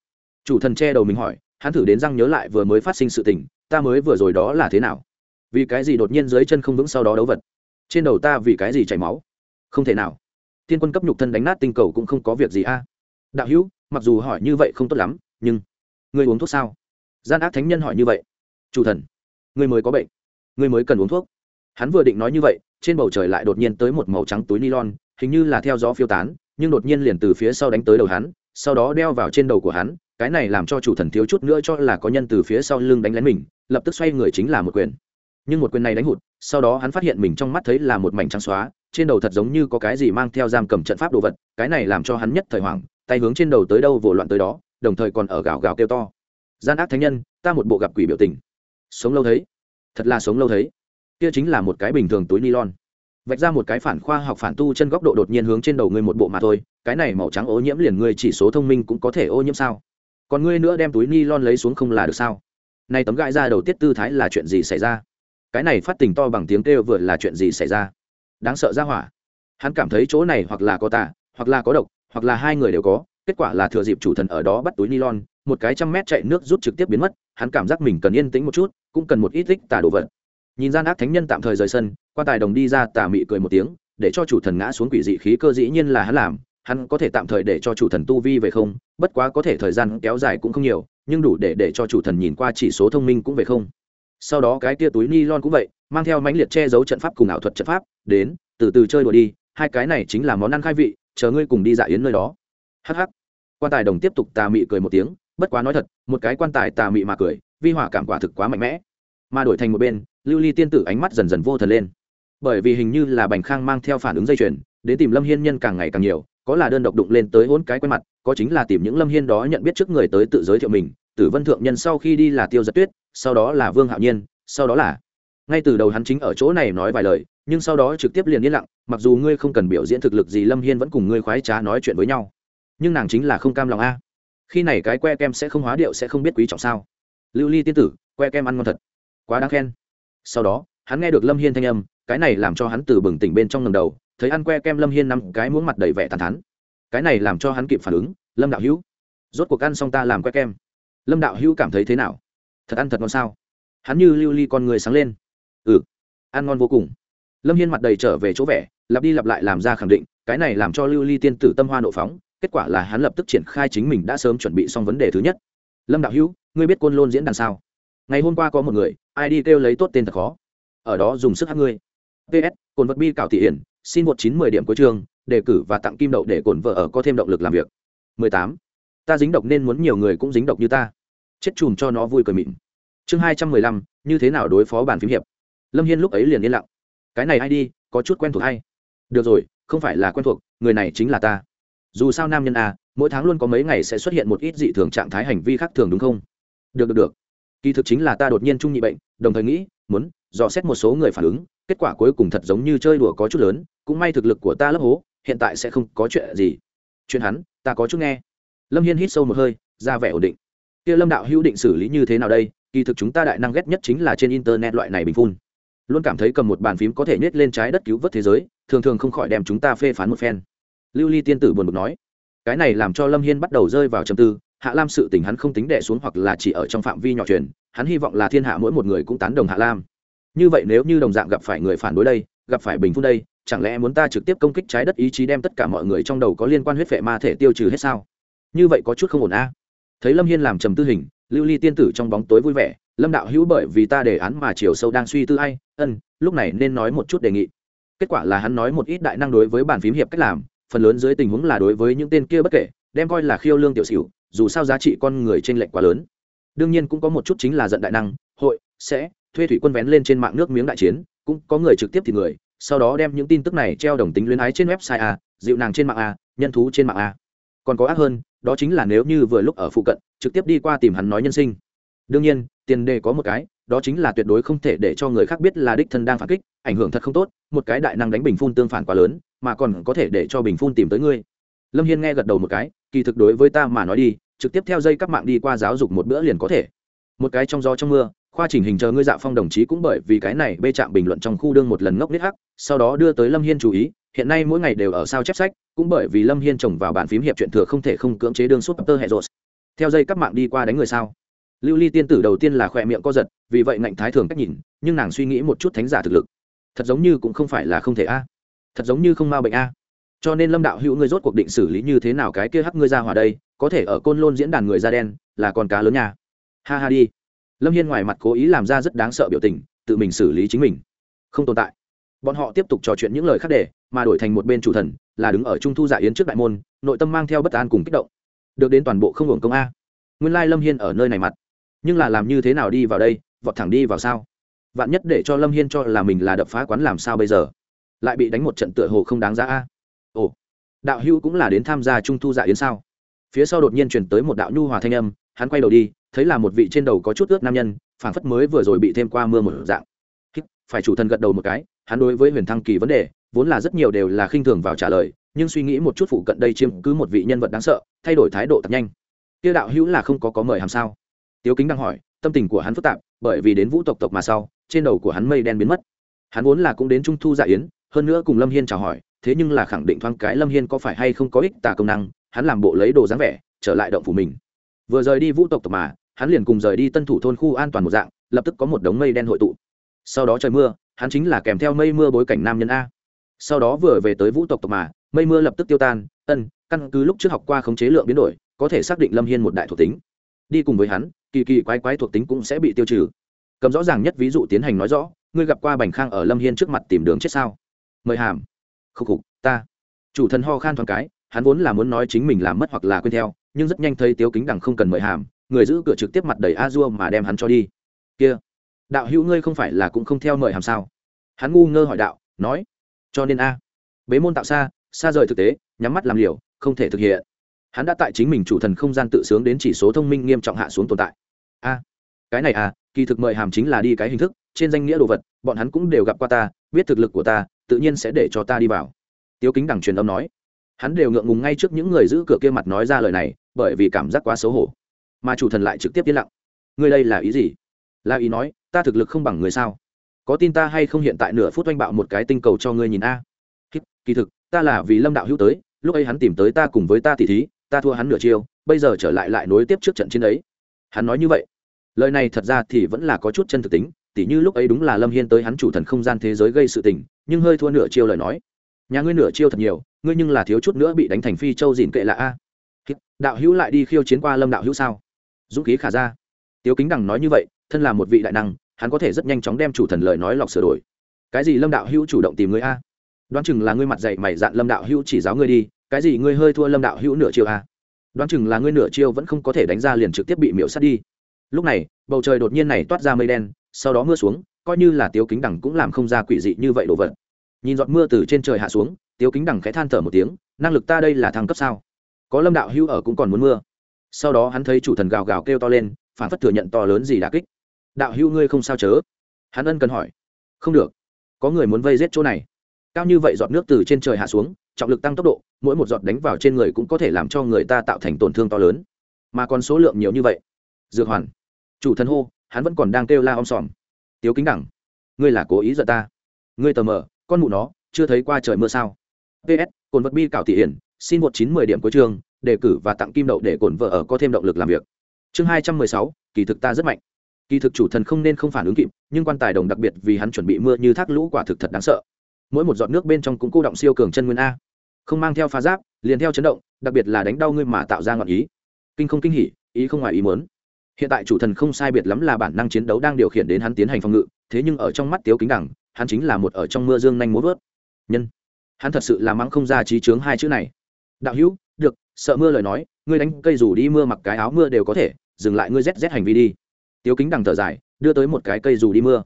Chủ thần che đầu mình hỏi, hắn thử đến răng nhớ lại vừa mới phát sinh sự tình, ta mới vừa rồi đó là thế nào? Vì cái gì đột nhiên dưới chân không vững sau đó đấu vật? Trên đầu ta vì cái gì chảy máu? Không thể nào. Tiên quân cấp nhục thân đánh nát tinh cầu cũng không có việc gì a. Đạo hữu, mặc dù hỏi như vậy không tốt lắm, nhưng, ngươi uống thuốc sao? Gian ác thánh nhân hỏi như vậy. Chủ thần người mới có bệnh người mới cần uống thuốc. Hắn vừa định nói như vậy, trên bầu trời lại đột nhiên tới một màu trắng túi nylon, hình như là theo gió phiêu tán, nhưng đột nhiên liền từ phía sau đánh tới đầu hắn, sau đó đeo vào trên đầu của hắn, cái này làm cho chủ thần thiếu chút nữa cho là có nhân từ phía sau lưng đánh lén mình, lập tức xoay người chính là một quyền. Nhưng một quyền này đánh hụt, sau đó hắn phát hiện mình trong mắt thấy là một mảnh trắng xóa, trên đầu thật giống như có cái gì mang theo giam cầm trận pháp đồ vật, cái này làm cho hắn nhất thời hoảng, tay hướng trên đầu tới đâu vồ loạn tới đó, đồng thời còn ở gào gào kêu to. Gian ác thánh nhân, ta một bộ gặp quỷ biểu tình sống lâu thấy. Thật là sống lâu thấy. Kia chính là một cái bình thường túi nylon. Vạch ra một cái phản khoa học phản tu chân góc độ đột nhiên hướng trên đầu ngươi một bộ mà thôi, cái này màu trắng ô nhiễm liền ngươi chỉ số thông minh cũng có thể ô nhiễm sao? Còn ngươi nữa đem túi nylon lấy xuống không là được sao? Nay tấm gãi ra đầu tiết tư thái là chuyện gì xảy ra? Cái này phát tình to bằng tiếng kêu vừa là chuyện gì xảy ra? Đáng sợ ra hỏa. Hắn cảm thấy chỗ này hoặc là có tà, hoặc là có độc, hoặc là hai người đều có, kết quả là thừa dịp chủ thần ở đó bắt túi nylon một cái trăm mét chạy nước rút trực tiếp biến mất, hắn cảm giác mình cần yên tĩnh một chút, cũng cần một ít tích tà đồ vật. Nhìn gian ác thánh nhân tạm thời rời sân, quan tài đồng đi ra, tà mị cười một tiếng, để cho chủ thần ngã xuống quỷ dị khí cơ dĩ nhiên là hắn làm, hắn có thể tạm thời để cho chủ thần tu vi về không, bất quá có thể thời gian kéo dài cũng không nhiều, nhưng đủ để để cho chủ thần nhìn qua chỉ số thông minh cũng về không. Sau đó cái tia túi ni lon cũng vậy, mang theo mãnh liệt che giấu trận pháp cùng ảo thuật trận pháp, đến, từ từ chơi đùa đi, hai cái này chính là món ăn khai vị, chờ ngươi cùng đi dạ yến nơi đó. Hh quan tài đồng tiếp tục tà mị cười một tiếng bất quá nói thật, một cái quan tài tà mị mà cười, vi hỏa cảm quả thực quá mạnh mẽ. Mà đổi thành một bên, lưu ly tiên tử ánh mắt dần dần vô thần lên. Bởi vì hình như là bành khang mang theo phản ứng dây chuyền, đến tìm lâm hiên nhân càng ngày càng nhiều, có là đơn độc đụng lên tới hôn cái quen mặt, có chính là tìm những lâm hiên đó nhận biết trước người tới tự giới thiệu mình, tử vân thượng nhân sau khi đi là tiêu giật tuyết, sau đó là vương hạo nhiên, sau đó là ngay từ đầu hắn chính ở chỗ này nói vài lời, nhưng sau đó trực tiếp liền yên lặng, mặc dù ngươi không cần biểu diễn thực lực gì, lâm hiên vẫn cùng ngươi khoái trá nói chuyện với nhau. Nhưng nàng chính là không cam lòng a khi này cái que kem sẽ không hóa điệu sẽ không biết quý trọng sao. Lưu ly tiên tử, que kem ăn ngon thật. Quá đáng khen. Sau đó, hắn nghe được lâm hiên thanh âm, cái này làm cho hắn từ bừng tỉnh bên trong ngầm đầu, thấy ăn que kem lâm hiên nằm cái muốn mặt đầy vẻ thẳng thắn. Cái này làm cho hắn kịp phản ứng, lâm đạo hữu, rốt cuộc ăn xong ta làm que kem. Lâm đạo hữu cảm thấy thế nào? Thật ăn thật ngon sao? Hắn như lưu ly con người sáng lên. Ừ ăn ngon vô cùng. Lâm hiên mặt đầy trở về chỗ vẻ, lặp đi lặp lại làm ra khẳng định, cái này làm cho lưu ly tiên tử tâm hoa nộ phóng kết quả là hắn lập tức triển khai chính mình đã sớm chuẩn bị xong vấn đề thứ nhất. Lâm đạo hữu ngươi biết côn lôn diễn đàn sao? Ngày hôm qua có một người ai đi kêu lấy tốt tên thật khó. Ở đó dùng sức hát ngươi. Ps cồn vật bi cảo thị hiển xin một chín mười điểm cuối trường, đề cử và tặng kim đậu để cồn vợ ở có thêm động lực làm việc. Mười tám. Ta dính độc nên muốn nhiều người cũng dính độc như ta. Chết chùm cho nó vui cười mịn. Chương hai trăm mười lăm như thế nào đối phó bàn phím hiệp? Lâm hiên lúc ấy liền yên lặng. Cái này ai đi có chút quen thuộc hay? Được rồi không phải là quen thuộc người này chính là ta dù sao nam nhân a, mỗi tháng luôn có mấy ngày sẽ xuất hiện một ít dị thường trạng thái hành vi khác thường đúng không? Được được được. Kỳ thực chính là ta đột nhiên trung nhị bệnh, đồng thời nghĩ, muốn dò xét một số người phản ứng, kết quả cuối cùng thật giống như chơi đùa có chút lớn, cũng may thực lực của ta lấp hố, hiện tại sẽ không có chuyện gì. Chuyện hắn, ta có chút nghe. Lâm hiên hít sâu một hơi, ra vẻ ổn định. Kia lâm đạo hữu định xử lý như thế nào đây? Kỳ thực chúng ta đại năng ghét nhất chính là trên internet loại này bình phun. Luôn cảm thấy cầm một bàn phím có thể nhét lên trái đất cứu vớt thế giới, thường thường không khỏi đem chúng ta phê phán một phen lưu ly tiên tử buồn bực nói, cái này làm cho lâm hiên bắt đầu rơi vào trầm tư, hạ lam sự tình hắn không tính đệ xuống hoặc là chỉ ở trong phạm vi nhỏ truyền, hắn hy vọng là thiên hạ mỗi một người cũng tán đồng hạ lam. Như vậy nếu như đồng dạng gặp phải người phản đối đây, gặp phải bình phun đây, chẳng lẽ muốn ta trực tiếp công kích trái đất ý chí đem tất cả mọi người trong đầu có liên quan huyết vệ ma thể tiêu trừ hết sao? Như vậy có chút không ổn a. Thấy lâm hiên làm trầm tư hình, lưu ly tiên tử trong bóng tối vui vẻ, lâm đạo hữu bởi vì ta đề án mà chiều sâu đang suy tư hay ân, lúc này nên nói một chút đề nghị. Kết quả là hắn nói một ít đại năng đối với bàn phím hiệp cách làm phần lớn dưới tình huống là đối với những tên kia bất kể, đem coi là khiêu lương tiểu xỉu, dù sao giá trị con người trên lệch quá lớn. Đương nhiên cũng có một chút chính là giận đại năng, hội, sẽ, thuê thủy quân vén lên trên mạng nước miếng đại chiến, cũng có người trực tiếp thì người, sau đó đem những tin tức này treo đồng tính luyến ái trên website a, dịu nàng trên mạng a, nhân thú trên mạng a. Còn có ác hơn, đó chính là nếu như vừa lúc ở phụ cận, trực tiếp đi qua tìm hắn nói nhân sinh. Đương nhiên, tiền đề có một cái đó chính là tuyệt đối không thể để cho người khác biết là đích thân đang phản kích, ảnh hưởng thật không tốt, một cái đại năng đánh bình phun tương phản quá lớn, mà còn có thể để cho bình phun tìm tới ngươi. Lâm hiên nghe gật đầu một cái, kỳ thực đối với ta mà nói đi, trực tiếp theo dây các mạng đi qua giáo dục một bữa liền có thể. Một cái trong gió trong mưa, khoa chỉnh hình chờ ngươi dạ phong đồng chí cũng bởi vì cái này bê chạm bình luận trong khu đương một lần ngốc nít hắc, sau đó đưa tới lâm hiên chú ý, hiện nay mỗi ngày đều ở sao chép sách, cũng bởi vì lâm hiên trồng vào bản phím hiệp chuyện thừa không thể không cưỡng chế đương suốt tơ hệ rột. Theo dây các mạng đi qua đánh người sao? Lưu ly tiên tử đầu tiên là khỏe miệng co giật, vì vậy ngạnh thái thường cách nhìn, nhưng nàng suy nghĩ một chút thánh giả thực lực. Thật giống như cũng không phải là không thể a. Thật giống như không ma bệnh a. Cho nên lâm đạo hữu ngươi rốt cuộc định xử lý như thế nào cái kia hắc ngươi ra hỏa đây, có thể ở côn lôn diễn đàn người da đen, là con cá lớn nhà ha ha đi. Lâm hiên ngoài mặt cố ý làm ra rất đáng sợ biểu tình, tự mình xử lý chính mình. Không tồn tại. Bọn họ tiếp tục trò chuyện những lời khác để, mà đổi thành một bên chủ thần, là đứng ở trung thu giả yến trước đại môn, nội tâm mang theo bất an cùng kích động. Được đến toàn bộ không hưởng công a. Nguyên lai lâm hiên ở nơi này mặt nhưng là làm như thế nào đi vào đây, vọt thẳng đi vào sao? Vạn nhất để cho lâm hiên cho là mình là đập phá quán làm sao bây giờ? Lại bị đánh một trận tựa hồ không đáng giá a. Ồ, đạo hữu cũng là đến tham gia trung thu dạ yến sao? Phía sau đột nhiên chuyển tới một đạo nhu hòa thanh âm, hắn quay đầu đi, thấy là một vị trên đầu có chút ướt nam nhân, phảng phất mới vừa rồi bị thêm qua mưa một dạng. Phải chủ thần gật đầu một cái, hắn đối với huyền thăng kỳ vấn đề, vốn là rất nhiều đều là khinh thường vào trả lời, nhưng suy nghĩ một chút phụ cận đây chiếm cứ một vị nhân vật đáng sợ, thay đổi thái độ thật nhanh. Tiêu đạo hữu là không có có mời hàm sao? Tiếu kính đang hỏi, tâm tình của hắn phức tạp, bởi vì đến vũ tộc tộc mà sau, trên đầu của hắn mây đen biến mất. Hắn vốn là cũng đến trung thu dạ yến, hơn nữa cùng lâm hiên chào hỏi, thế nhưng là khẳng định thoáng cái lâm hiên có phải hay không có ích tà công năng, hắn làm bộ lấy đồ dáng vẻ, trở lại động phủ mình. Vừa rời đi vũ tộc tộc mà, hắn liền cùng rời đi tân thủ thôn khu an toàn một dạng, lập tức có một đống mây đen hội tụ. Sau đó trời mưa, hắn chính là kèm theo mây mưa bối cảnh nam nhân a. Sau đó vừa về tới vũ tộc tộc mà, mây mưa lập tức tiêu tan, ân, căn cứ lúc trước học qua khống chế lượng biến đổi, có thể xác định lâm hiên một đại thuộc tính. Đi cùng với hắn kỳ kỳ quái quái thuộc tính cũng sẽ bị tiêu trừ. Cầm rõ ràng nhất ví dụ tiến hành nói rõ, ngươi gặp qua bành khang ở lâm hiên trước mặt tìm đường chết sao? Mời hàm. Khúc khục, ta. Chủ thần ho khan thoáng cái, hắn vốn là muốn nói chính mình làm mất hoặc là quên theo, nhưng rất nhanh thấy tiếu kính đằng không cần mời hàm, người giữ cửa trực tiếp mặt đầy a dua mà đem hắn cho đi. Kia, đạo hữu ngươi không phải là cũng không theo mời hàm sao? Hắn ngu ngơ hỏi đạo, nói. Cho nên a. Bế môn tạo xa xa rời thực tế, nhắm mắt làm liều, không thể thực hiện. Hắn đã tại chính mình chủ thần không gian tự sướng đến chỉ số thông minh nghiêm trọng hạ xuống tồn tại a cái này à kỳ thực mời hàm chính là đi cái hình thức, trên danh nghĩa đồ vật, bọn hắn cũng đều gặp qua ta, biết thực lực của ta, tự nhiên sẽ để cho ta đi vào. Tiếu kính đằng truyền âm nói. Hắn đều ngượng ngùng ngay trước những người giữ cửa kia mặt nói ra lời này, bởi vì cảm giác quá xấu hổ. Mà chủ thần lại trực tiếp yên lặng. Ngươi đây là ý gì? Là ý nói, ta thực lực không bằng người sao? Có tin ta hay không hiện tại nửa phút oanh bạo một cái tinh cầu cho ngươi nhìn a? Kỳ thực, ta là vì lâm đạo hữu tới, lúc ấy hắn tìm tới ta cùng với ta tỉ thí, ta thua hắn nửa chiêu, bây giờ trở lại lại nối tiếp trước trận chiến ấy. Hắn nói như vậy lời này thật ra thì vẫn là có chút chân thực tính, tỉ như lúc ấy đúng là lâm hiên tới hắn chủ thần không gian thế giới gây sự tình, nhưng hơi thua nửa chiêu lời nói. Nhà ngươi nửa chiêu thật nhiều, ngươi nhưng là thiếu chút nữa bị đánh thành phi châu dìn kệ là a. Đạo hữu lại đi khiêu chiến qua lâm đạo hữu sao? Dũng khí khả ra. Tiếu kính đằng nói như vậy, thân là một vị đại năng, hắn có thể rất nhanh chóng đem chủ thần lời nói lọc sửa đổi. Cái gì lâm đạo hữu chủ động tìm ngươi a? Đoán chừng là ngươi mặt dạy mày dạn lâm đạo hữu chỉ giáo ngươi đi, cái gì ngươi hơi thua lâm đạo hữu nửa chiêu a? Đoán chừng là ngươi nửa chiêu vẫn không có thể đánh ra liền trực tiếp bị miễu sát đi lúc này, bầu trời đột nhiên này toát ra mây đen, sau đó mưa xuống, coi như là tiếu kính đằng cũng làm không ra quỷ dị như vậy đồ vật. Nhìn giọt mưa từ trên trời hạ xuống, tiếu kính đằng khẽ than thở một tiếng, năng lực ta đây là thăng cấp sao? Có lâm đạo hưu ở cũng còn muốn mưa. Sau đó hắn thấy chủ thần gào gào kêu to lên, phản phất thừa nhận to lớn gì đã kích. Đạo hưu ngươi không sao chớ? Hắn ân cần hỏi. Không được. Có người muốn vây giết chỗ này. Cao như vậy giọt nước từ trên trời hạ xuống, trọng lực tăng tốc độ, mỗi một giọt đánh vào trên người cũng có thể làm cho người ta tạo thành tổn thương to lớn. Mà còn số lượng nhiều như vậy. Dược hoàn chủ thần hô, hắn vẫn còn đang kêu la om sòm. Tiếu kính đẳng, ngươi là cố ý giận ta. Ngươi tờ mờ, con mụ nó, chưa thấy qua trời mưa sao? Ps cồn vật bi cảo thị hiển, xin một chín mười điểm cuối trường, đề cử và tặng kim đậu để cổn vợ ở có thêm động lực làm việc. Chương hai trăm mười sáu, kỳ thực ta rất mạnh. Kỳ thực chủ thần không nên không phản ứng kịp, nhưng quan tài đồng đặc biệt vì hắn chuẩn bị mưa như thác lũ quả thực thật đáng sợ. Mỗi một giọt nước bên trong cũng cô động siêu cường chân nguyên a. Không mang theo phá giáp, liền theo chấn động, đặc biệt là đánh đau ngươi mà tạo ra ngọn ý. Kinh không kinh hỉ, ý không ngoài ý muốn hiện tại chủ thần không sai biệt lắm là bản năng chiến đấu đang điều khiển đến hắn tiến hành phòng ngự, thế nhưng ở trong mắt tiếu kính đẳng hắn chính là một ở trong mưa dương nhanh muốn vớt. Nhân, hắn thật sự là mắng không ra trí chướng hai chữ này. Đạo hữu, được, sợ mưa lời nói, ngươi đánh cây rủ đi mưa mặc cái áo mưa đều có thể, dừng lại ngươi rét rét hành vi đi. Tiếu kính đằng thở dài, đưa tới một cái cây rủ đi mưa.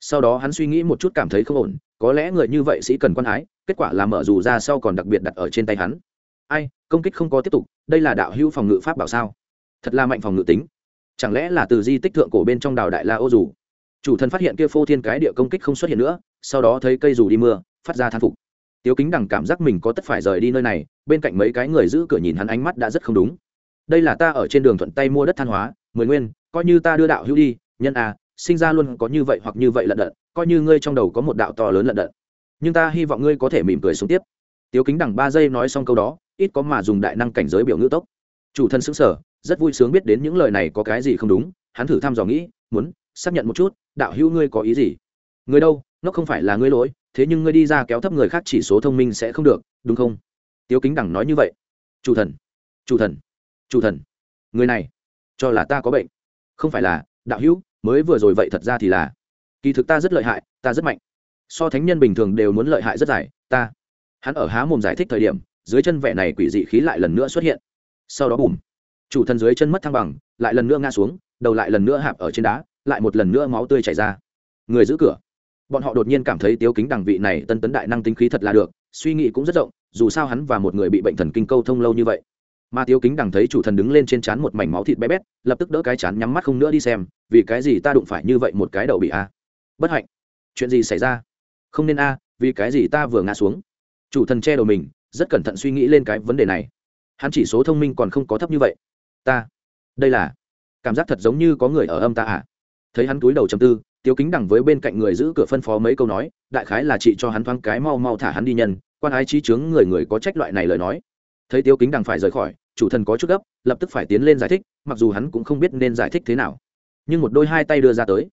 Sau đó hắn suy nghĩ một chút cảm thấy không ổn, có lẽ người như vậy sĩ cần quan ái, kết quả là mở dù ra sau còn đặc biệt đặt ở trên tay hắn. Ai, công kích không có tiếp tục, đây là đạo hữu phòng ngự pháp bảo sao? Thật là mạnh phòng ngự tính chẳng lẽ là từ di tích thượng cổ bên trong đào đại la ô dù? Chủ thần phát hiện kia phô thiên cái địa công kích không xuất hiện nữa, sau đó thấy cây dù đi mưa, phát ra thán phục. Tiếu kính đằng cảm giác mình có tất phải rời đi nơi này, bên cạnh mấy cái người giữ cửa nhìn hắn ánh mắt đã rất không đúng. Đây là ta ở trên đường thuận tay mua đất than hóa, mười nguyên, coi như ta đưa đạo hữu đi, nhân à sinh ra luôn có như vậy hoặc như vậy lận đận, coi như ngươi trong đầu có một đạo to lớn lận đận. Nhưng ta hy vọng ngươi có thể mỉm cười xuống tiếp. Tiếu kính đằng ba giây nói xong câu đó, ít có mà dùng đại năng cảnh giới biểu ngữ tốc. Chủ thân xứng sở rất vui sướng biết đến những lời này có cái gì không đúng, hắn thử thăm dò nghĩ, muốn xác nhận một chút, đạo hữu ngươi có ý gì? Người đâu, nó không phải là ngươi lỗi, thế nhưng ngươi đi ra kéo thấp người khác chỉ số thông minh sẽ không được, đúng không? Tiếu kính đẳng nói như vậy. Chủ thần chủ thần chủ thần, người này, cho là ta có bệnh. Không phải là, đạo hữu, mới vừa rồi vậy thật ra thì là. Kỳ thực ta rất lợi hại, ta rất mạnh. So thánh nhân bình thường đều muốn lợi hại rất dài, ta. Hắn ở há mồm giải thích thời điểm, dưới chân vẻ này quỷ dị khí lại lần nữa xuất hiện. Sau đó bùm chủ thần dưới chân mất thăng bằng, lại lần nữa ngã xuống, đầu lại lần nữa hạp ở trên đá, lại một lần nữa máu tươi chảy ra. Người giữ cửa. Bọn họ đột nhiên cảm thấy tiếu kính đằng vị này tân tấn đại năng tính khí thật là được, suy nghĩ cũng rất rộng, dù sao hắn và một người bị bệnh thần kinh câu thông lâu như vậy. Mà tiếu kính đằng thấy chủ thần đứng lên trên trán một mảnh máu thịt bé bét, lập tức đỡ cái chán nhắm mắt không nữa đi xem, vì cái gì ta đụng phải như vậy một cái đậu bị a? Bất hạnh. Chuyện gì xảy ra? Không nên a, vì cái gì ta vừa ngã xuống? Chủ thần che đầu mình, rất cẩn thận suy nghĩ lên cái vấn đề này. Hắn chỉ số thông minh còn không có thấp như vậy ta. Đây là cảm giác thật giống như có người ở âm ta à. Thấy hắn túi đầu chầm tư, tiếu kính đằng với bên cạnh người giữ cửa phân phó mấy câu nói, đại khái là chị cho hắn thoáng cái mau mau thả hắn đi nhân, quan ái trí chướng người người có trách loại này lời nói. Thấy tiếu kính đằng phải rời khỏi, chủ thần có chút gấp, lập tức phải tiến lên giải thích, mặc dù hắn cũng không biết nên giải thích thế nào. Nhưng một đôi hai tay đưa ra tới.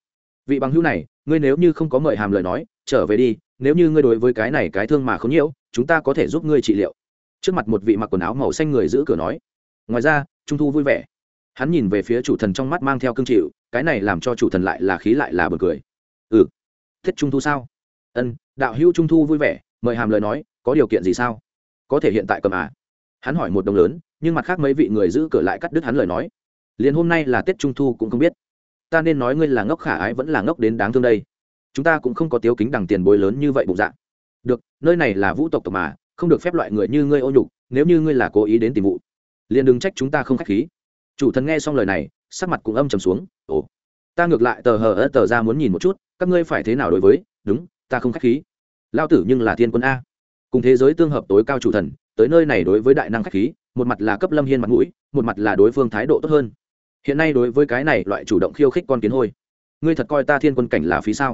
Vị bằng hữu này, ngươi nếu như không có mời hàm lời nói, trở về đi, nếu như ngươi đối với cái này cái thương mà không nhiễu, chúng ta có thể giúp ngươi trị liệu. Trước mặt một vị mặc quần áo màu xanh người giữ cửa nói. Ngoài ra trung thu vui vẻ. Hắn nhìn về phía chủ thần trong mắt mang theo cương chịu, cái này làm cho chủ thần lại là khí lại là bật cười. Ừ. Thiết trung thu sao? Ân, đạo hữu trung thu vui vẻ, mời hàm lời nói, có điều kiện gì sao? Có thể hiện tại cầm à? Hắn hỏi một đồng lớn, nhưng mặt khác mấy vị người giữ cửa lại cắt đứt hắn lời nói. Liền hôm nay là tết trung thu cũng không biết. Ta nên nói ngươi là ngốc khả ái vẫn là ngốc đến đáng thương đây. Chúng ta cũng không có tiếu kính đằng tiền bối lớn như vậy bụng dạ được, nơi này là vũ tộc tộc mà, không được phép loại người như ngươi ô nhục, nếu như ngươi là cố ý đến tìm vụ liền đừng trách chúng ta không k h á c h khí. Chủ thần nghe xong lời này, sắc mặt cũng âm trầm xuống. Ồ, ta ngược lại tờ hờ ớt tờ ra muốn nhìn một chút, các ngươi phải thế nào đối với? Đúng, ta không k h á c h khí. Lao tử nhưng là thiên quân a. Cùng thế giới tương hợp tối cao chủ thần, tới nơi này đối với đại năng k h á c h khí, một mặt là cấp lâm hiên mặt mũi, một mặt là đối phương thái độ tốt hơn. Hiện nay đối với cái này loại chủ động khiêu khích con kiến hôi, ngươi thật coi ta thiên quân cảnh là phí sao?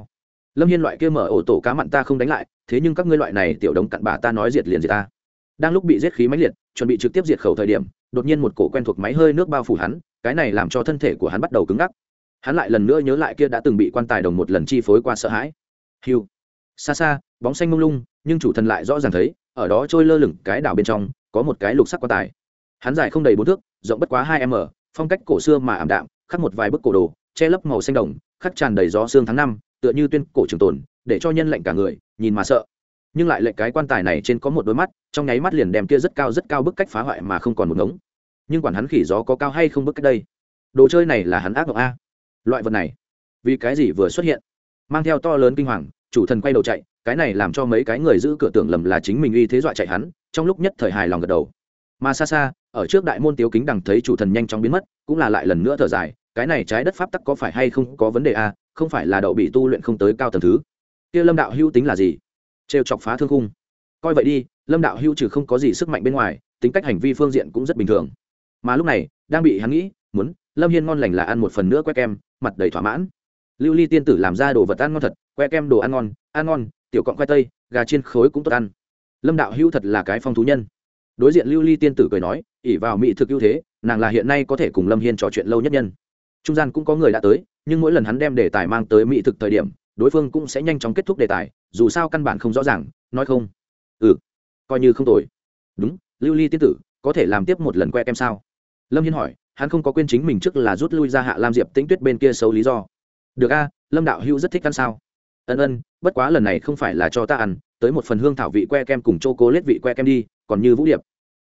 Lâm hiên loại kia mở ổ tổ cá mặn ta không đánh lại, thế nhưng các ngươi loại này tiểu đống cặn bà ta nói diệt liền diệt ta. Đang lúc bị giết khí mãnh liệt chuẩn bị trực tiếp diệt khẩu thời điểm, đột nhiên một cổ quen thuộc máy hơi nước bao phủ hắn, cái này làm cho thân thể của hắn bắt đầu cứng ngắc. Hắn lại lần nữa nhớ lại kia đã từng bị quan tài đồng một lần chi phối qua sợ hãi. Hiu. Xa xa, bóng xanh mông lung, nhưng chủ thần lại rõ ràng thấy, ở đó trôi lơ lửng cái đảo bên trong, có một cái lục sắc quan tài. Hắn dài không đầy bốn thước, rộng bất quá hai m, phong cách cổ xưa mà ảm đạm, khắc một vài bức cổ đồ, che lấp màu xanh đồng, khắc tràn đầy gió xương tháng năm, tựa như tuyên cổ trường tồn, để cho nhân lệnh cả người, nhìn mà sợ nhưng lại lệnh cái quan tài này trên có một đôi mắt, trong nháy mắt liền đem kia rất cao rất cao bức cách phá hoại mà không còn một ngống. Nhưng quản hắn khỉ gió có cao hay không bức cách đây? Đồ chơi này là hắn ác độc a. Loại vật này, vì cái gì vừa xuất hiện? Mang theo to lớn kinh hoàng, chủ thần quay đầu chạy, cái này làm cho mấy cái người giữ cửa tưởng lầm là chính mình uy thế dọa chạy hắn, trong lúc nhất thời hài lòng gật đầu. Mà xa xa, ở trước đại môn tiếu kính đằng thấy chủ thần nhanh chóng biến mất, cũng là lại lần nữa thở dài, cái này trái đất pháp tắc có phải hay không có vấn đề a, không phải là đậu bị tu luyện không tới cao tầng thứ. Kia lâm đạo hữu tính là gì? Trêu chọc phá thương khung. Coi vậy đi, lâm đạo hữu trừ không có gì sức mạnh bên ngoài, tính cách hành vi phương diện cũng rất bình thường. Mà lúc này, đang bị hắn nghĩ, muốn, lâm hiên ngon lành là ăn một phần nữa que kem, mặt đầy thỏa mãn. Lưu ly tiên tử làm ra đồ vật ăn ngon thật, que kem đồ ăn ngon ăn ngon, tiểu cọng khoai tây, gà chiên khối cũng tốt ăn. Lâm đạo hữu thật là cái phong thú nhân. Đối diện lưu ly tiên tử cười nói ỉ vào mỹ thực ưu thế, nàng là hiện nay có thể cùng lâm hiên trò chuyện lâu nhất nhân. Trung gian cũng có người đã tới, nhưng mỗi lần hắn đem đề tài mang tới mỹ thực thời điểm, đối phương cũng sẽ nhanh chóng kết thúc đề tài dù sao căn bản không rõ ràng, nói không. Ừ coi như không tồi. Đúng, lưu ly tiên tử, có thể làm tiếp một lần que kem sao? Lâm hiên hỏi, hắn không có quên chính mình trước là rút lui ra hạ lam diệp tĩnh tuyết bên kia xấu lý do. Được a, lâm đạo hữu rất thích ăn sao? Ân ân, bất quá lần này không phải là cho ta ăn, tới một phần hương thảo vị que kem cùng c h â cố lết vị que kem đi, còn như vũ điệp.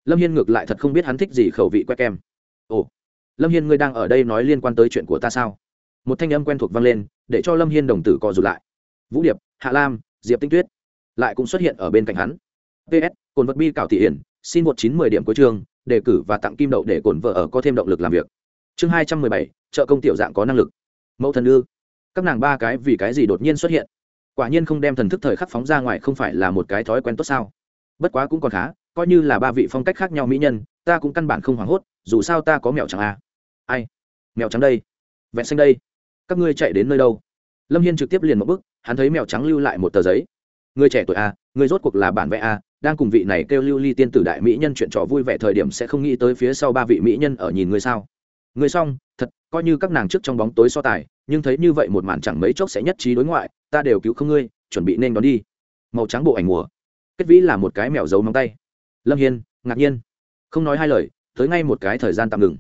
Lâm hiên ngược lại thật không biết hắn thích gì khẩu vị que kem. Ồ, lâm hiên ngươi đang ở đây nói liên quan tới chuyện của ta sao? Một thanh âm quen thuộc vang lên, để cho lâm hiên đồng tử co rụt lại. Vũ điệp, hạ lam diệp tinh tuyết lại cũng xuất hiện ở bên cạnh hắn. Ps cồn vật bi cảo thị hiển, xin một chín mười điểm cuối chương, đề cử và tặng kim đậu để cồn vợ ở có thêm động lực làm việc. Chương hai trăm mười bảy chợ công tiểu dạng có năng lực. Mẫu thần ư? Các nàng ba cái vì cái gì đột nhiên xuất hiện? Quả nhiên không đem thần thức thời khắc phóng ra ngoài không phải là một cái thói quen tốt sao? Bất quá cũng còn khá, coi như là ba vị phong cách khác nhau mỹ nhân, ta cũng căn bản không hoảng hốt, dù sao ta có mèo trắng à. ai? Mèo trắng đây? Vẹn xanh đây? Các ngươi chạy đến nơi đâu? Lâm hiên trực tiếp liền một bức hắn thấy mèo trắng lưu lại một tờ giấy. Người trẻ tuổi a, người rốt cuộc là bản vẽ a, đang cùng vị này kêu lưu ly tiên tử đại mỹ nhân chuyện trò vui vẻ thời điểm sẽ không nghĩ tới phía sau ba vị mỹ nhân ở nhìn người sao. Người xong, thật, coi như các nàng trước trong bóng tối so tài, nhưng thấy như vậy một màn chẳng mấy chốc sẽ nhất trí đối ngoại, ta đều cứu không ngươi, chuẩn bị nên đón đi. Màu trắng bộ ảnh mùa. Kết vĩ là một cái mèo giấu móng tay. Lâm hiên, ngạc nhiên. Không nói hai lời, tới ngay một cái thời gian tạm ngừng.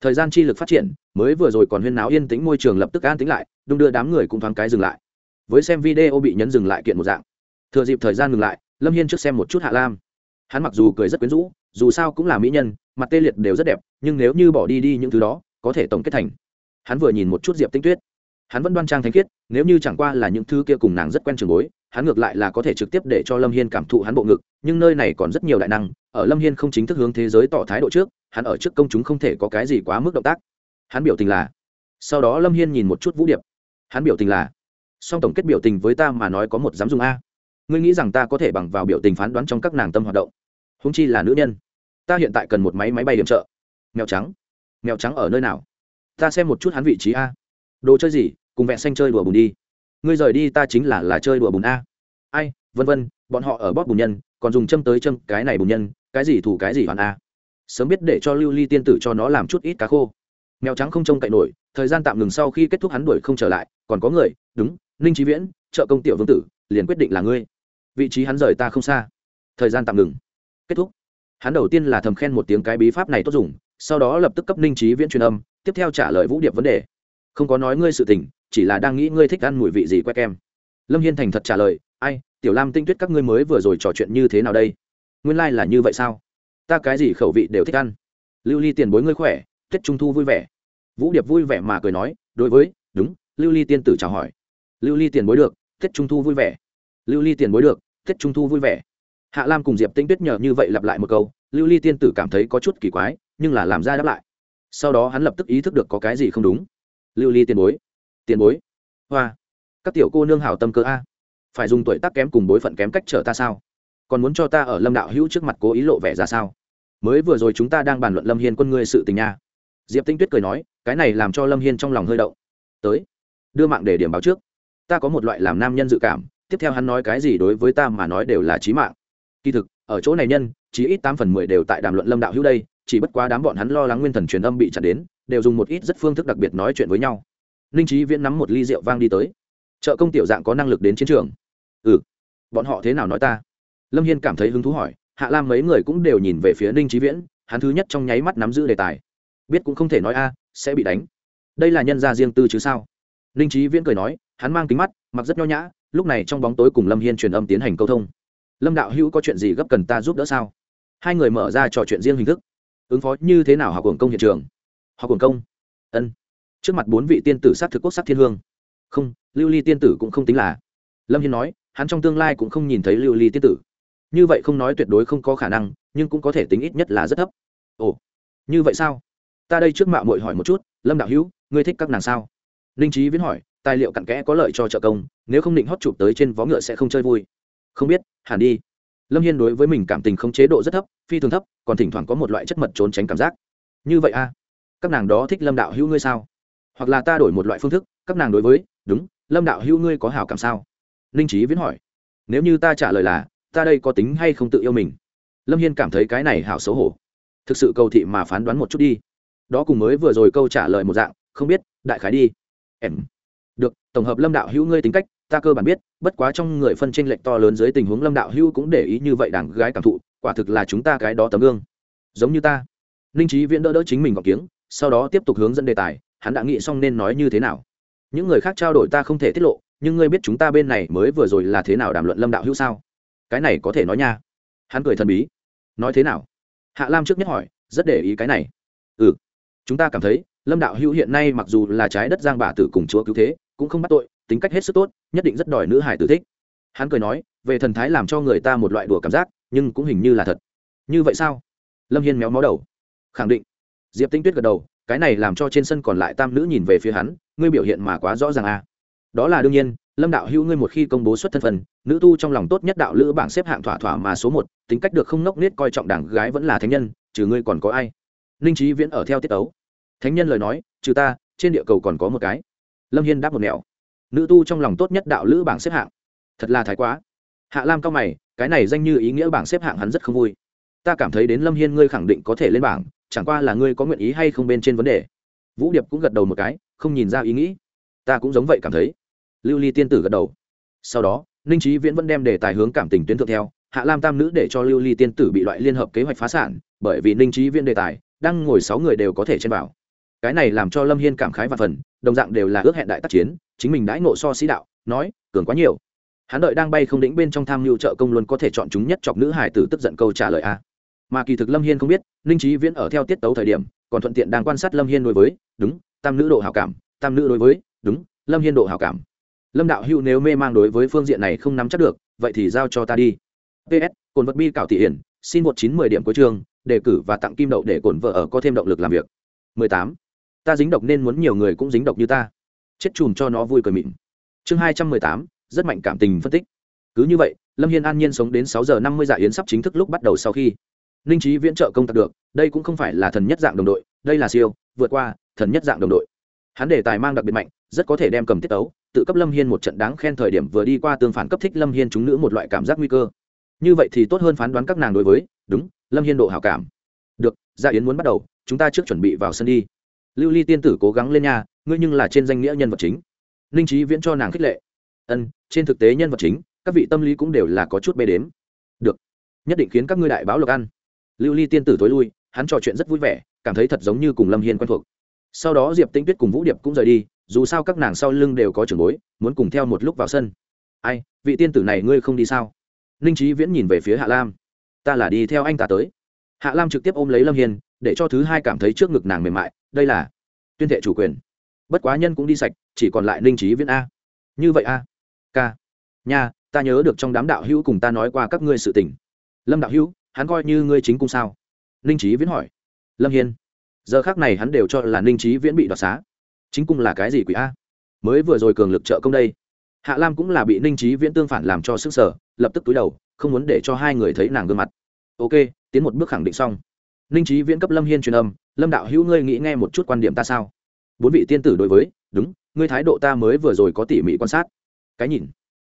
Thời gian chi lực phát triển, mới vừa rồi còn huyên náo yên tĩnh môi trường lập tức an tĩnh lại, đung đưa đám người cũng thoáng cái dừng lại với xem video bị nhấn dừng lại kiện một dạng. Thừa dịp thời gian ngừng lại, lâm hiên trước xem một chút hạ lam. Hắn mặc dù cười rất quyến rũ, dù sao cũng là mỹ nhân, mặt tê liệt đều rất đẹp, nhưng nếu như bỏ đi đi những thứ đó, có thể tổng kết thành. Hắn vừa nhìn một chút diệp tinh tuyết. Hắn vẫn đoan trang thanh khiết, nếu như chẳng qua là những thứ kia cùng nàng rất quen trường bối, hắn ngược lại là có thể trực tiếp để cho lâm hiên cảm thụ hắn bộ ngực, nhưng nơi này còn rất nhiều đại năng, ở lâm hiên không chính thức hướng thế giới tỏ thái độ trước, hắn ở trước công chúng không thể có cái gì quá mức động tác. Hắn biểu tình là, sau đó lâm hiên nhìn một chút vũ điệp. Hắn biểu tình là song tổng kết biểu tình với ta mà nói có một dám dùng a. Ngươi nghĩ rằng ta có thể bằng vào biểu tình phán đoán trong các nàng tâm hoạt động? Húng chi là nữ nhân. Ta hiện tại cần một máy máy bay điểm trợ. Mèo trắng. Mèo trắng ở nơi nào? Ta xem một chút hắn vị trí a. Đồ chơi gì? Cùng vẹn xanh chơi đùa bùn đi. Ngươi rời đi ta chính là là chơi đùa bùn a. Ai? Vân vân, bọn họ ở bóp bùn nhân, còn dùng châm tới châm, cái này bùn nhân, cái gì thủ cái gì hoàn a. Sớm biết để cho lưu ly tiên tử cho nó làm chút ít cá khô. Mèo trắng không trông cậy nổi, thời gian tạm ngừng sau khi kết thúc hắn đuổi không trở lại, còn có người, đúng ninh trí viễn, trợ công tiểu vương tử, liền quyết định là ngươi. Vị trí hắn rời ta không xa. Thời gian tạm ngừng. Kết thúc. Hắn đầu tiên là thầm khen một tiếng cái bí pháp này tốt dùng, sau đó lập tức cấp ninh trí viễn truyền âm, tiếp theo trả lời vũ điệp vấn đề. Không có nói ngươi sự tình, chỉ là đang nghĩ ngươi thích ăn mùi vị gì que kem lâm hiên thành thật trả lời, ai, tiểu lam tinh tuyết các ngươi mới vừa rồi trò chuyện như thế nào đây? Nguyên lai、like、là như vậy sao? Ta cái gì khẩu vị đều thích ăn. Lưu ly tiền bối ngươi khỏe, tết trung thu vui vẻ. Vũ điệp vui vẻ mà cười nói, đối với, đúng, lưu ly tiên tử chào hỏi lưu ly tiền bối được, tết trung thu vui vẻ. Lưu ly tiền bối được, tết trung thu vui vẻ. Hạ lam cùng diệp tinh tuyết nhờ như vậy lặp lại một câu, lưu ly tiên tử cảm thấy có chút kỳ quái, nhưng là làm ra đáp lại. Sau đó hắn lập tức ý thức được có cái gì không đúng. Lưu ly tiền bối. Tiền bối. Hoa. Các tiểu cô nương hảo tâm cơ a. Phải dùng tuổi tác kém cùng bối phận kém cách trở ta sao? Còn muốn cho ta ở lâm đạo hữu trước mặt cố ý lộ vẻ ra sao? Mới vừa rồi chúng ta đang bàn luận lâm hiên quân ngươi sự tình nha. Diệp tinh tuyết cười nói, cái này làm cho lâm hiên trong lòng hơi động. Tới. Đưa mạng để điểm báo trước ta có một loại làm nam nhân dự cảm, tiếp theo hắn nói cái gì đối với ta mà nói đều là trí mạng. Kỳ thực, ở chỗ này nhân chỉ ít tám phần mười đều tại đàm luận lâm đạo hữu đây, chỉ bất quá đám bọn hắn lo lắng nguyên thần truyền âm bị chặn đến, đều dùng một ít rất phương thức đặc biệt nói chuyện với nhau. Ninh trí viễn nắm một ly rượu vang đi tới. Chợ công tiểu dạng có năng lực đến chiến trường. Ừ bọn họ thế nào nói ta? Lâm hiên cảm thấy hứng thú hỏi, hạ lam mấy người cũng đều nhìn về phía ninh trí viễn, hắn thứ nhất trong nháy mắt nắm giữ đề tài. Biết cũng không thể nói a, sẽ bị đánh. Đây là nhân gia riêng tư chứ sao? Ninh trí viễn cười nói, hắn mang kính mắt, mặc rất nho nhã, lúc này trong bóng tối cùng lâm hiên truyền âm tiến hành câu thông. Lâm đạo hữu có chuyện gì gấp cần ta giúp đỡ sao? Hai người mở ra trò chuyện riêng hình thức. Ứng phó như thế nào học hưởng công hiện trường? Học hưởng công? Ân. Trước mặt bốn vị tiên tử sát thực quốc sắc thiên hương. Không, lưu ly tiên tử cũng không tính là. Lâm hiên nói, hắn trong tương lai cũng không nhìn thấy lưu ly tiên tử. Như vậy không nói tuyệt đối không có khả năng, nhưng cũng có thể tính ít nhất là rất thấp. Ồ, như vậy sao? Ta đây trước mạo mội hỏi một chút, lâm đạo hữu, ngươi thích các nàng sao? Linh trí viễn hỏi, tài liệu cặn kẽ có lợi cho trợ công, nếu không định hót chụp tới trên vó ngựa sẽ không chơi vui. Không biết, hẳn đi. Lâm hiên đối với mình cảm tình không chế độ rất thấp, phi thường thấp, còn thỉnh thoảng có một loại chất mật trốn tránh cảm giác. Như vậy a à? các nàng đó thích lâm đạo hữu ngươi sao? Hoặc là ta đổi một loại phương thức, các nàng đối với, đúng, lâm đạo hữu ngươi có hảo cảm sao? Ninh trí viễn hỏi, nếu như ta trả lời là, ta đây có tính hay không tự yêu mình? Lâm hiên cảm thấy cái này hảo xấu hổ. Thực sự cầu thị mà phán đoán một chút đi. Đó cùng mới vừa rồi câu trả lời một dạng, không biết, đại khái đi em. Được, tổng hợp lâm đạo hữu ngươi tính cách, ta cơ bản biết, bất quá trong người phân tranh lệch to lớn dưới tình huống lâm đạo hữu cũng để ý như vậy đảng gái cảm thụ, quả thực là chúng ta cái đó tấm gương. Giống như ta. Ninh trí viễn đỡ đỡ chính mình gọc kiếng, sau đó tiếp tục hướng dẫn đề tài, hắn đã nghĩ xong nên nói như thế nào. Những người khác trao đổi ta không thể tiết lộ, nhưng ngươi biết chúng ta bên này mới vừa rồi là thế nào đàm luận lâm đạo hữu sao? Cái này có thể nói nha. Hắn cười thần bí. Nói thế nào? Hạ lam trước nhất hỏi, rất để ý cái này. Ừ. Chúng ta cảm thấy lâm đạo hữu hiện nay mặc dù là trái đất giang bà tử cùng chúa cứu thế, cũng không bắt tội, tính cách hết sức tốt, nhất định rất đòi nữ hải tử thích. Hắn cười nói, về thần thái làm cho người ta một loại đùa cảm giác, nhưng cũng hình như là thật. Như vậy sao? Lâm hiên méo mó đầu. Khẳng định. Diệp tinh tuyết gật đầu, cái này làm cho trên sân còn lại tam nữ nhìn về phía hắn, ngươi biểu hiện mà quá rõ ràng à. đó là đương nhiên, lâm đạo hữu ngươi một khi công bố xuất thân phần nữ tu trong lòng tốt nhất đạo lữ bảng xếp hạng thỏa thỏa mà số một, tính cách được không nốc nết coi trọng đảng gái vẫn là thánh nhân, trừ ngươi còn có ai. Ninh trí viễn ở theo tiết tấu thánh nhân lời nói, trừ ta, trên địa cầu còn có một cái. Lâm hiên đáp một mẹo nữ tu trong lòng tốt nhất đạo lữ bảng xếp hạng. Thật là thái quá. Hạ lam cao mày, cái này danh như ý nghĩa bảng xếp hạng hắn rất không vui. Ta cảm thấy đến lâm hiên ngươi khẳng định có thể lên bảng, chẳng qua là ngươi có nguyện ý hay không bên trên vấn đề. Vũ điệp cũng gật đầu một cái, không nhìn ra ý nghĩ. Ta cũng giống vậy cảm thấy. Lưu ly tiên tử gật đầu. Sau đó, ninh trí viễn vẫn đem đề tài hướng cảm tình tuyến thượng theo. Hạ lam tam nữ để cho lưu ly tiên tử bị loại liên hợp kế hoạch phá sản, bởi vì ninh trí viễn đề tài, đang ngồi sáu người đều có thể trên bảo cái này làm cho lâm hiên cảm khái và phần, đồng dạng đều là ước hẹn đại tác chiến, chính mình đãi ngộ so sĩ đạo, nói, cường quá nhiều. Hắn đợi đang bay không đĩnh bên trong tham mưu trợ công luôn có thể chọn chúng nhất chọc nữ hải tử tức giận câu trả lời a. Mà kỳ thực lâm hiên không biết, ninh trí viễn ở theo tiết tấu thời điểm, còn thuận tiện đang quan sát lâm hiên đối với, đúng, tam nữ độ hảo cảm, tam nữ đối với, đúng, lâm hiên độ hảo cảm. Lâm đạo hữu nếu mê mang đối với phương diện này không nắm chắc được, vậy thì giao cho ta đi. Ps cồn vật bi cảo thị hiển, xin một chín mười điểm cuối trường đề cử và tặng kim đậu để cổn vợ ở có thêm động lực làm việc. 18 ta dính độc nên muốn nhiều người cũng dính độc như ta. Chết chùm cho nó vui cười mịn. Chương 218, rất mạnh cảm tình phân tích. Cứ như vậy lâm hiên an nhiên sống đến sáu giờ năm mươi dạ yến sắp chính thức lúc bắt đầu sau khi ninh trí viễn trợ công tác được đây cũng không phải là thần nhất dạng đồng đội đây là siêu vượt qua thần nhất dạng đồng đội. Hắn đề tài mang đặc biệt mạnh rất có thể đem cầm tiết tấu tự cấp lâm hiên một trận đáng khen thời điểm vừa đi qua tương phản cấp thích lâm hiên chúng nữ một loại cảm giác nguy cơ. Như vậy thì tốt hơn phán đoán các nàng đối với đúng lâm hiên độ hảo cảm. Được gia yến muốn bắt đầu chúng ta trước chuẩn bị vào sân đi lưu ly tiên tử cố gắng lên nhà ngươi nhưng là trên danh nghĩa nhân vật chính. Ninh trí viễn cho nàng khích lệ. Ân, trên thực tế nhân vật chính, các vị tâm lý cũng đều là có chút bê đếm. Được. Nhất định khiến các ngươi đại báo lộc ăn. Lưu ly tiên tử tối lui, hắn trò chuyện rất vui vẻ, cảm thấy thật giống như cùng lâm hiên quen thuộc. Sau đó diệp tĩnh tuyết cùng vũ điệp cũng rời đi, dù sao các nàng sau lưng đều có trường bối, muốn cùng theo một lúc vào sân. Ai, vị tiên tử này ngươi không đi sao? Ninh trí viễn nhìn về phía hạ lam. Ta là đi theo anh ta tới. Hạ lam trực tiếp ôm lấy lâm hiên, để cho thứ hai cảm thấy trước ngực nàng mềm mại đây là tuyên thệ chủ quyền. Bất quá nhân cũng đi sạch, chỉ còn lại ninh trí viễn a. Như vậy a. K nha, ta nhớ được trong đám đạo hữu cùng ta nói qua các ngươi sự tình. Lâm đạo hữu, hắn coi như ngươi chính cung sao? Ninh trí viễn hỏi. Lâm hiên. Giờ khác này hắn đều cho là ninh trí viễn bị đoạt xá. Chính cung là cái gì quỷ a? Mới vừa rồi cường lực trợ công đây. Hạ lam cũng là bị ninh trí viễn tương phản làm cho sức sở, lập tức túi đầu, không muốn để cho hai người thấy nàng gương mặt. Ok, tiến một bước khẳng định xong. Ninh trí viễn cấp lâm hiên truyền âm lâm đạo hữu ngươi nghĩ nghe một chút quan điểm ta sao? Bốn vị tiên tử đối với, đúng, ngươi thái độ ta mới vừa rồi có tỉ mỉ quan sát. Cái nhìn.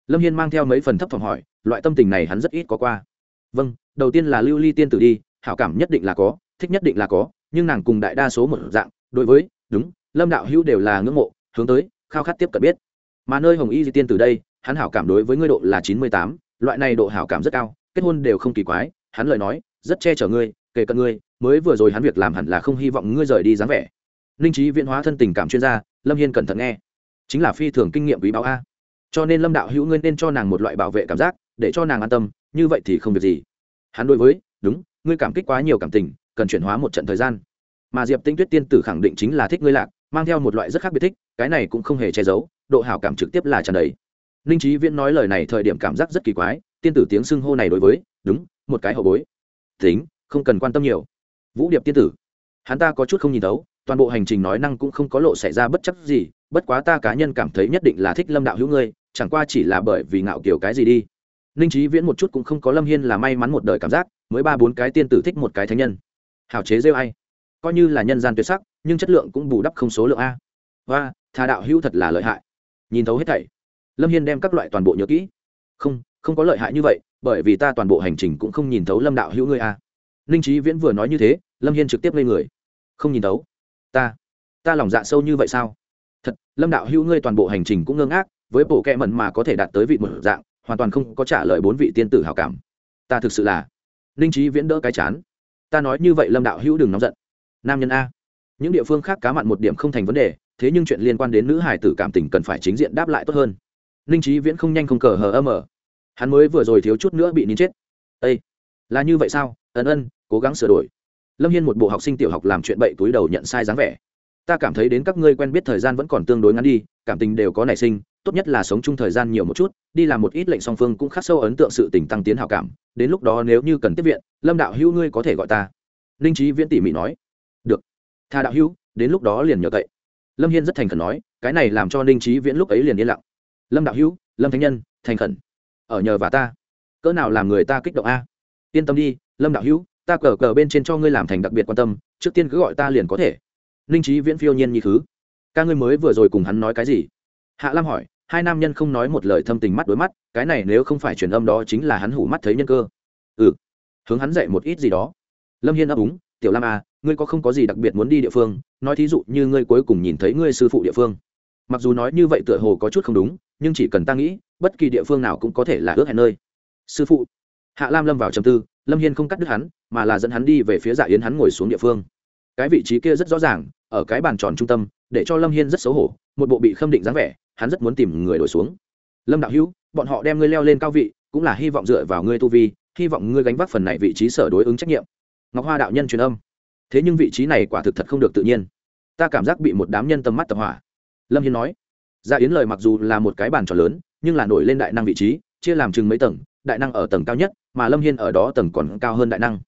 Lâm hiên mang theo mấy phần thấp phòng hỏi, loại tâm tình này hắn rất ít có qua. Vâng đầu tiên là lưu ly tiên tử đi, hảo cảm nhất định là có, thích nhất định là có, nhưng nàng cùng đại đa số một dạng, đối với, đúng, lâm đạo hữu đều là ngưỡng mộ, hướng tới, khao khát tiếp cận biết. Mà nơi hồng y di tiên từ đây, hắn hảo cảm đối với ngươi độ là chín mươi tám, loại này độ hảo cảm rất cao, kết hôn đều không kỳ quái, hắn lời nói, rất che chở ngươi, kể cận ngươi mới vừa rồi hắn việc làm hẳn là không hy vọng ngươi rời đi dáng vẻ. Linh trí viễn hóa thân tình cảm chuyên gia, lâm hiên cẩn thận nghe. Chính là phi thường kinh nghiệm quý báo a. Cho nên lâm đạo hữu ngươi nên cho nàng một loại bảo vệ cảm giác, để cho nàng an tâm, như vậy thì không việc gì. Hắn đối với, đúng, ngươi cảm kích quá nhiều cảm tình, cần chuyển hóa một trận thời gian. Mà diệp tinh tuyết tiên tử khẳng định chính là thích ngươi lạc, mang theo một loại rất khác biệt thích, cái này cũng không hề che giấu, độ hảo cảm trực tiếp là tràn đầy. Ninh trí viễn nói lời này thời điểm cảm giác rất kỳ quái, tiên tử tiếng xưng hô này đối với, đúng, một cái hậu bối. Tính, không cần quan tâm nhiều vũ điệp tiên tử hắn ta có chút không nhìn thấu toàn bộ hành trình nói năng cũng không có lộ xảy ra bất chấp gì bất quá ta cá nhân cảm thấy nhất định là thích lâm đạo hữu ngươi chẳng qua chỉ là bởi vì ngạo kiểu cái gì đi. Ninh trí viễn một chút cũng không có lâm hiên là may mắn một đời cảm giác mới ba bốn cái tiên tử thích một cái thánh nhân. Hào chế rêu hay, coi như là nhân gian tuyệt sắc nhưng chất lượng cũng bù đắp không số lượng a. Và thà đạo hữu thật là lợi hại. Nhìn thấu hết thảy lâm hiên đem các loại toàn bộ nhớ kỹ. Không không có lợi hại như vậy bởi vì ta toàn bộ hành trình cũng không nhìn thấu lâm đạo hữu ngươi a ninh trí viễn vừa nói như thế, lâm hiên trực tiếp lên người. Không nhìn thấu ta ta lòng dạ sâu như vậy sao? Thật, lâm đạo hữu ngươi toàn bộ hành trình cũng ngơ ngác, với bộ kẹ mẩn mà có thể đạt tới vị một dạng, hoàn toàn không có trả lời bốn vị tiên tử hào cảm. Ta thực sự là ninh trí viễn đỡ cái chán. Ta nói như vậy lâm đạo hữu đừng nóng giận. Nam nhân a. Những địa phương khác cá mặn một điểm không thành vấn đề, thế nhưng chuyện liên quan đến nữ hải tử cảm tình cần phải chính diện đáp lại tốt hơn. Ninh trí viễn không nhanh không cờ hờ âm ở hắn mới vừa rồi thiếu chút nữa bị nín chết. Ây là như vậy sao? Ân ân, cố gắng sửa đổi. Lâm hiên một bộ học sinh tiểu học làm chuyện bậy túi đầu nhận sai dáng vẻ. Ta cảm thấy đến các ngươi quen biết thời gian vẫn còn tương đối ngắn đi, cảm tình đều có nảy sinh, tốt nhất là sống chung thời gian nhiều một chút, đi làm một ít lệnh song phương cũng khắc sâu ấn tượng sự tình tăng tiến hào cảm, đến lúc đó nếu như cần tiếp viện, lâm đạo hữu ngươi có thể gọi ta. Ninh trí viễn tỉ mỉ nói. Được. Tha đạo hữu, đến lúc đó liền nhờ cậy. Lâm hiên rất thành khẩn nói, cái này làm cho ninh trí viễn lúc ấy liền yên lặng. Lâm đạo hữu, lâm thánh nhân, thành khẩn. Ở nhờ và ta. Cỡ nào làm người ta kích động a? Yên tâm đi lâm đạo hữu, ta cờ cờ bên trên cho ngươi làm thành đặc biệt quan tâm, trước tiên cứ gọi ta liền có thể. Ninh trí viễn phiêu nhiên như thứ. Ca ngươi mới vừa rồi cùng hắn nói cái gì? Hạ lam hỏi, hai nam nhân không nói một lời thâm tình mắt đối mắt, cái này nếu không phải truyền âm đó chính là hắn hủ mắt thấy nhân cơ. Ừ. Hướng hắn dạy một ít gì đó. Lâm hiên ấp úng tiểu lam à ngươi có không có gì đặc biệt muốn đi địa phương? Nói thí dụ như ngươi cuối cùng nhìn thấy ngươi sư phụ địa phương. Mặc dù nói như vậy tựa hồ có chút không đúng, nhưng chỉ cần ta nghĩ, bất kỳ địa phương nào cũng có thể là ước hẹn nơi. Sư phụ. Hạ lam lâm vào trầm tư lâm hiên không cắt đứt hắn, mà là dẫn hắn đi về phía dạ yến hắn ngồi xuống địa phương. Cái vị trí kia rất rõ ràng, ở cái bàn tròn trung tâm, để cho lâm hiên rất xấu hổ, một bộ bị khâm định dáng vẻ, hắn rất muốn tìm người đổi xuống. Lâm đạo hữu, bọn họ đem ngươi leo lên cao vị, cũng là hy vọng dựa vào ngươi tu vi, hy vọng ngươi gánh vác phần này vị trí sở đối ứng trách nhiệm. Ngọc hoa đạo nhân truyền âm. Thế nhưng vị trí này quả thực thật không được tự nhiên. Ta cảm giác bị một đám nhân tâm mắt tập hỏa. Lâm hiên nói. Dạ yến lời mặc dù là một cái bàn tròn lớn, nhưng là nổi lên đại năng vị trí, chia làm chừng mấy tầng, đại năng ở tầng cao nhất mà lâm hiên ở đó tầng còn cao hơn đại năng.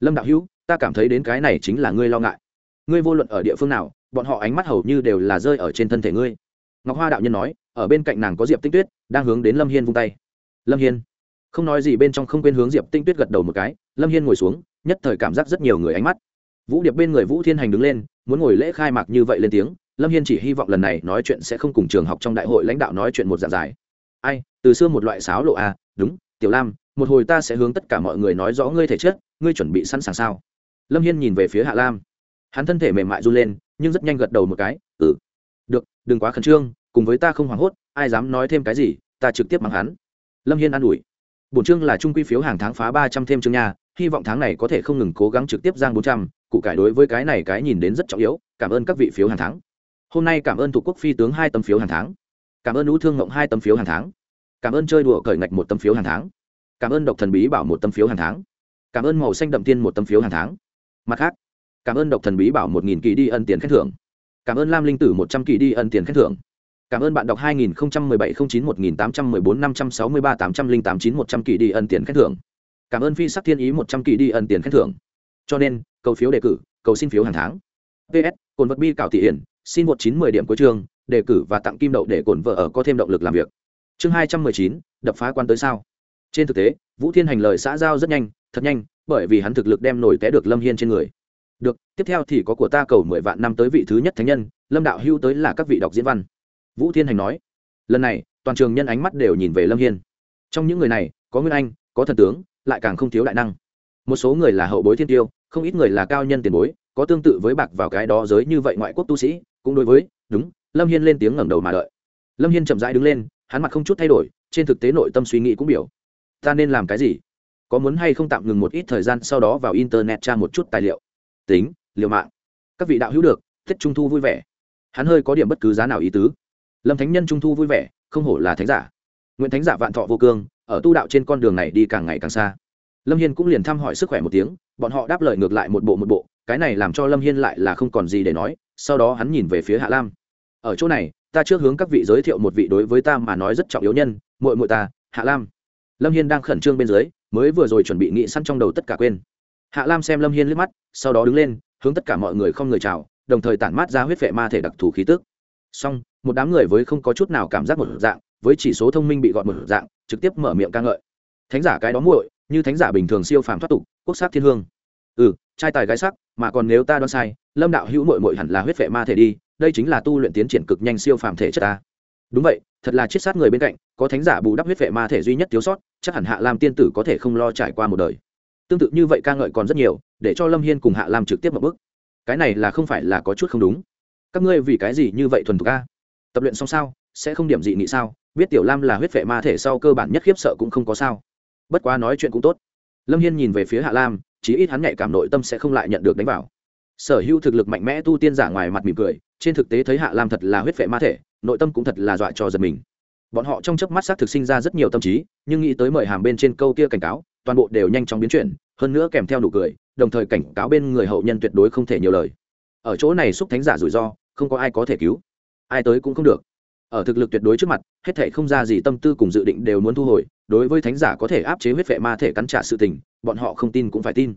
Lâm đạo hữu ta cảm thấy đến cái này chính là ngươi lo ngại. Ngươi vô luận ở địa phương nào bọn họ ánh mắt hầu như đều là rơi ở trên thân thể ngươi. Ngọc hoa đạo nhân nói ở bên cạnh nàng có diệp tinh tuyết đang hướng đến lâm hiên vung tay. Lâm hiên. Không nói gì bên trong không quên hướng diệp tinh tuyết gật đầu một cái lâm hiên ngồi xuống nhất thời cảm giác rất nhiều người ánh mắt. Vũ điệp bên người vũ thiên hành đứng lên muốn ngồi lễ khai mạc như vậy lên tiếng lâm hiên chỉ hy vọng lần này nói chuyện sẽ không cùng trường học trong đại hội lãnh đạo nói chuyện một dạng dài. Ai từ xưa một loại sáo lộ à, đúng tiểu lam một hồi ta sẽ hướng tất cả mọi người nói rõ ngươi thể chất, ngươi chuẩn bị sẵn sàng sao? Lâm hiên nhìn về phía hạ lam. Hắn thân thể mềm mại run lên, nhưng rất nhanh gật đầu một cái ừ được, đừng quá khẩn trương, cùng với ta không hoảng hốt, ai dám nói thêm cái gì, ta trực tiếp mắng hắn. Lâm hiên an ủi. Bổn chương là trung quy phiếu hàng tháng phá ba trăm thêm chương nha, hy vọng tháng này có thể không ngừng cố gắng trực tiếp giang bốn trăm cụ cải đối với cái này cái nhìn đến rất trọng yếu, cảm ơn các vị phiếu hàng tháng. Hôm nay cảm ơn thủ quốc phi tướng hai tấm phiếu hàng tháng. Cảm ơn lũ thương ngộng hai tấm phiếu hàng tháng. Cảm ơn chơi đùa cởi ngạch một tấm phiếu hàng tháng cảm ơn độc thần bí bảo một tấm phiếu hàng tháng. Cảm ơn màu xanh đậm tiên một tấm phiếu hàng tháng. Mặt khác, cảm ơn độc thần bí bảo một nghìn kỳ đi ân tiền khen thưởng. Cảm ơn lam linh tử một trăm kỳ đi ân tiền khen thưởng. Cảm ơn bạn đọc hai nghìn bảy chín một nghìn tám trăm mười bốn năm trăm sáu mươi ba tám trăm linh tám chín một trăm kỳ đi ân tiền khen thưởng. Cảm ơn phi sắc thiên ý một trăm kỳ đi ân tiền khen thưởng. Cho nên, cầu phiếu đề cử, cầu xin phiếu hàng tháng. Ps cồn vật bi cảo thị hiển, xin một chín mười điểm cuối chương, đề cử và tặng kim đậu để cồn vợ ở có thêm động lực làm việc. Chương hai trăm mười chín, đập phá quan tới sao? Trên thực tế, vũ thiên hành lời xã giao rất nhanh, thật nhanh, bởi vì hắn thực lực đem nổi té được lâm hiên trên người. Được, tiếp theo thì có của ta cầu mười vạn năm tới vị thứ nhất thánh nhân, lâm đạo hưu tới là các vị đọc diễn văn. Vũ thiên hành nói, lần này, toàn trường nhân ánh mắt đều nhìn về lâm hiên. Trong những người này, có nguyên anh, có thần tướng, lại càng không thiếu đại năng. Một số người là hậu bối thiên tiêu, không ít người là cao nhân tiền bối, có tương tự với bạc vào cái đó giới như vậy ngoại quốc tu sĩ, cũng đối với, đúng, lâm hiên lên tiếng ngẩng đầu mà đợi. Lâm hiên chậm rãi đứng lên, hắn mặt không chút thay đổi, trên thực tế nội tâm suy nghĩ cũng biểu ta nên làm cái gì? Có muốn hay không tạm ngừng một ít thời gian sau đó vào internet tra một chút tài liệu? Tính, liều mạng. Các vị đạo hữu được, tết trung thu vui vẻ. Hắn hơi có điểm bất cứ giá nào ý tứ. Lâm thánh nhân trung thu vui vẻ, không hổ là thánh giả. Nguyễn thánh giả vạn thọ vô cương, ở tu đạo trên con đường này đi càng ngày càng xa. Lâm hiên cũng liền thăm hỏi sức khỏe một tiếng, bọn họ đáp lời ngược lại một bộ một bộ, cái này làm cho lâm hiên lại là không còn gì để nói, sau đó hắn nhìn về phía hạ lam. Ở chỗ này, ta trước hướng các vị giới thiệu một vị đối với ta mà nói rất trọng yếu nhân, muội muội ta, hạ lam lâm hiên đang khẩn trương bên dưới, mới vừa rồi chuẩn bị nghĩ săn trong đầu tất cả quên. Hạ lam xem lâm hiên liếc mắt, sau đó đứng lên, hướng tất cả mọi người không người chào, đồng thời tản mát ra huyết vệ ma thể đặc thù khí tức. Xong, một đám người với không có chút nào cảm giác một dạng, với chỉ số thông minh bị gọn một dạng, trực tiếp mở miệng ca ngợi. Thánh giả cái đó muội, như thánh giả bình thường siêu phàm thoát tục, quốc sắc thiên hương. Ừ trai tài gái sắc, mà còn nếu ta đoán sai, lâm đạo hữu muội muội hẳn là huyết vệ ma thể đi, đây chính là tu luyện tiến triển cực nhanh siêu phàm thể chất ta. Đúng vậy, thật là chiết sát người bên cạnh, có thánh giả bù đắp huyết vệ ma thể duy nhất thiếu sót chắc hẳn hạ lam tiên tử có thể không lo trải qua một đời. Tương tự như vậy ca ngợi còn rất nhiều, để cho lâm hiên cùng hạ lam trực tiếp một bước. Cái này là không phải là có chút không đúng. Các ngươi vì cái gì như vậy thuần thục ca tập luyện xong sao? Sẽ không điểm dị nghị sao? Biết tiểu lam là huyết vệ ma thể sau cơ bản nhất khiếp sợ cũng không có sao. Bất quá nói chuyện cũng tốt. Lâm hiên nhìn về phía hạ lam, chí ít hắn nhạy cảm nội tâm sẽ không lại nhận được đánh vào. Sở hữu thực lực mạnh mẽ tu tiên giả ngoài mặt mỉm cười, trên thực tế thấy hạ lam thật là huyết vệ ma thể, nội tâm cũng thật là dọa cho giật mình bọn họ trong chớp mắt xác thực sinh ra rất nhiều tâm trí, nhưng nghĩ tới mời hàm bên trên câu kia cảnh cáo, toàn bộ đều nhanh chóng biến chuyển, hơn nữa kèm theo nụ cười, đồng thời cảnh cáo bên người hậu nhân tuyệt đối không thể nhiều lời. Ở chỗ này xúc thánh giả rủi ro, không có ai có thể cứu. Ai tới cũng không được. Ở thực lực tuyệt đối trước mặt, hết thể không ra gì tâm tư cùng dự định đều muốn thu hồi, đối với thánh giả có thể áp chế huyết vệ ma thể cắn trả sự tình, bọn họ không tin cũng phải tin.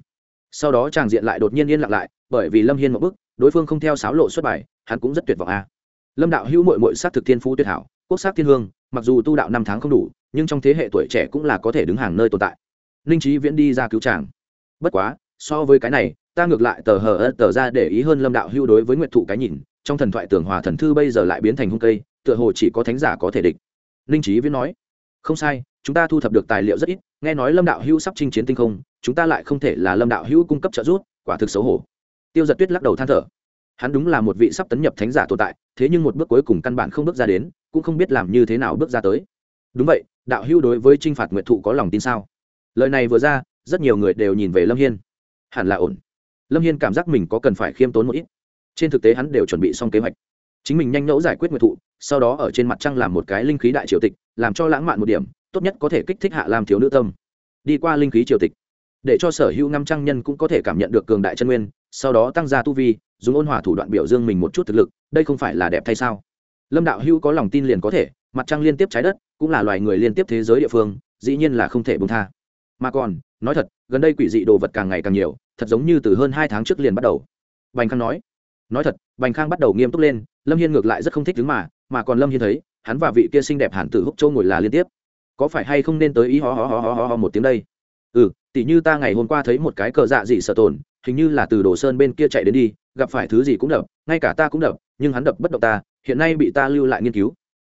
Sau đó tràng diện lại đột nhiên yên lặng lại, bởi vì lâm hiên một bức đối phương không theo sáo lộ xuất bài, hắn cũng rất tuyệt vọng a. Lâm đạo hữu mội mội s á t thực thiên phú tuyệt hảo, quốc sắc thiên hương mặc dù tu đạo năm tháng không đủ, nhưng trong thế hệ tuổi trẻ cũng là có thể đứng hàng nơi tồn tại. Ninh trí viễn đi ra cứu tràng bất quá, so với cái này, ta ngược lại tờ hờ ớt tờ ra để ý hơn lâm đạo hưu đối với nguyện thụ cái nhìn, trong thần thoại tưởng hòa thần thư bây giờ lại biến thành hung cây, tựa hồ chỉ có thánh giả có thể địch. Ninh trí viễn nói, không sai, chúng ta thu thập được tài liệu rất ít, nghe nói lâm đạo hưu sắp chinh chiến tinh không, chúng ta lại không thể là lâm đạo hưu cung cấp trợ giúp, quả thực xấu hổ. Tiêu giật tuyết lắc đầu than thở hắn đúng là một vị sắp tấn nhập thánh giả tồn tại, thế nhưng một bước cuối cùng căn bản không bước ra đến, cũng không biết làm như thế nào bước ra tới. Đúng vậy, đạo hưu đối với t r i n h phạt nguyện thụ có lòng tin sao? Lời này vừa ra, rất nhiều người đều nhìn về lâm hiên. Hẳn là ổn. Lâm hiên cảm giác mình có cần phải khiêm tốn một ít. Trên thực tế hắn đều chuẩn bị xong kế hoạch. Chính mình nhanh nhẫu giải quyết nguyện thụ, sau đó ở trên mặt trăng làm một cái linh khí đại triều tịch, làm cho lãng mạn một điểm, tốt nhất có thể kích thích hạ làm thiếu nữ tâm. Đi qua linh khí triều tịch. Để cho sở hữu năm trăng nhân cũng có thể cảm nhận được cường đại chân nguyên sau đó tăng gia tu vi, dùng ôn hòa thủ đoạn biểu dương mình một chút thực lực, đây không phải là đẹp thay sao? Lâm đạo hữu có lòng tin liền có thể, mặt trăng liên tiếp trái đất, cũng là loài người liên tiếp thế giới địa phương, dĩ nhiên là không thể bông tha. Mà còn, nói thật, gần đây quỷ dị đồ vật càng ngày càng nhiều, thật giống như từ hơn hai tháng trước liền bắt đầu. Bành khang nói nói thật, bành khang bắt đầu nghiêm túc lên, lâm hiên ngược lại rất không thích đứng mà mà còn lâm hiên thấy, hắn và vị kia xinh đẹp hẳn tử húc châu ngồi là liên tiếp. Có phải hay không nên tới ý ho ho ho ho ho một tiếng đây? Ừ tỉ như ta ngày hôm qua thấy một cái cờ dạ dị sợ tồn, hình như là từ đồ sơn bên kia chạy đến đi, gặp phải thứ gì cũng đập, ngay cả ta cũng đập, nhưng hắn đập bất động ta, hiện nay bị ta lưu lại nghiên cứu.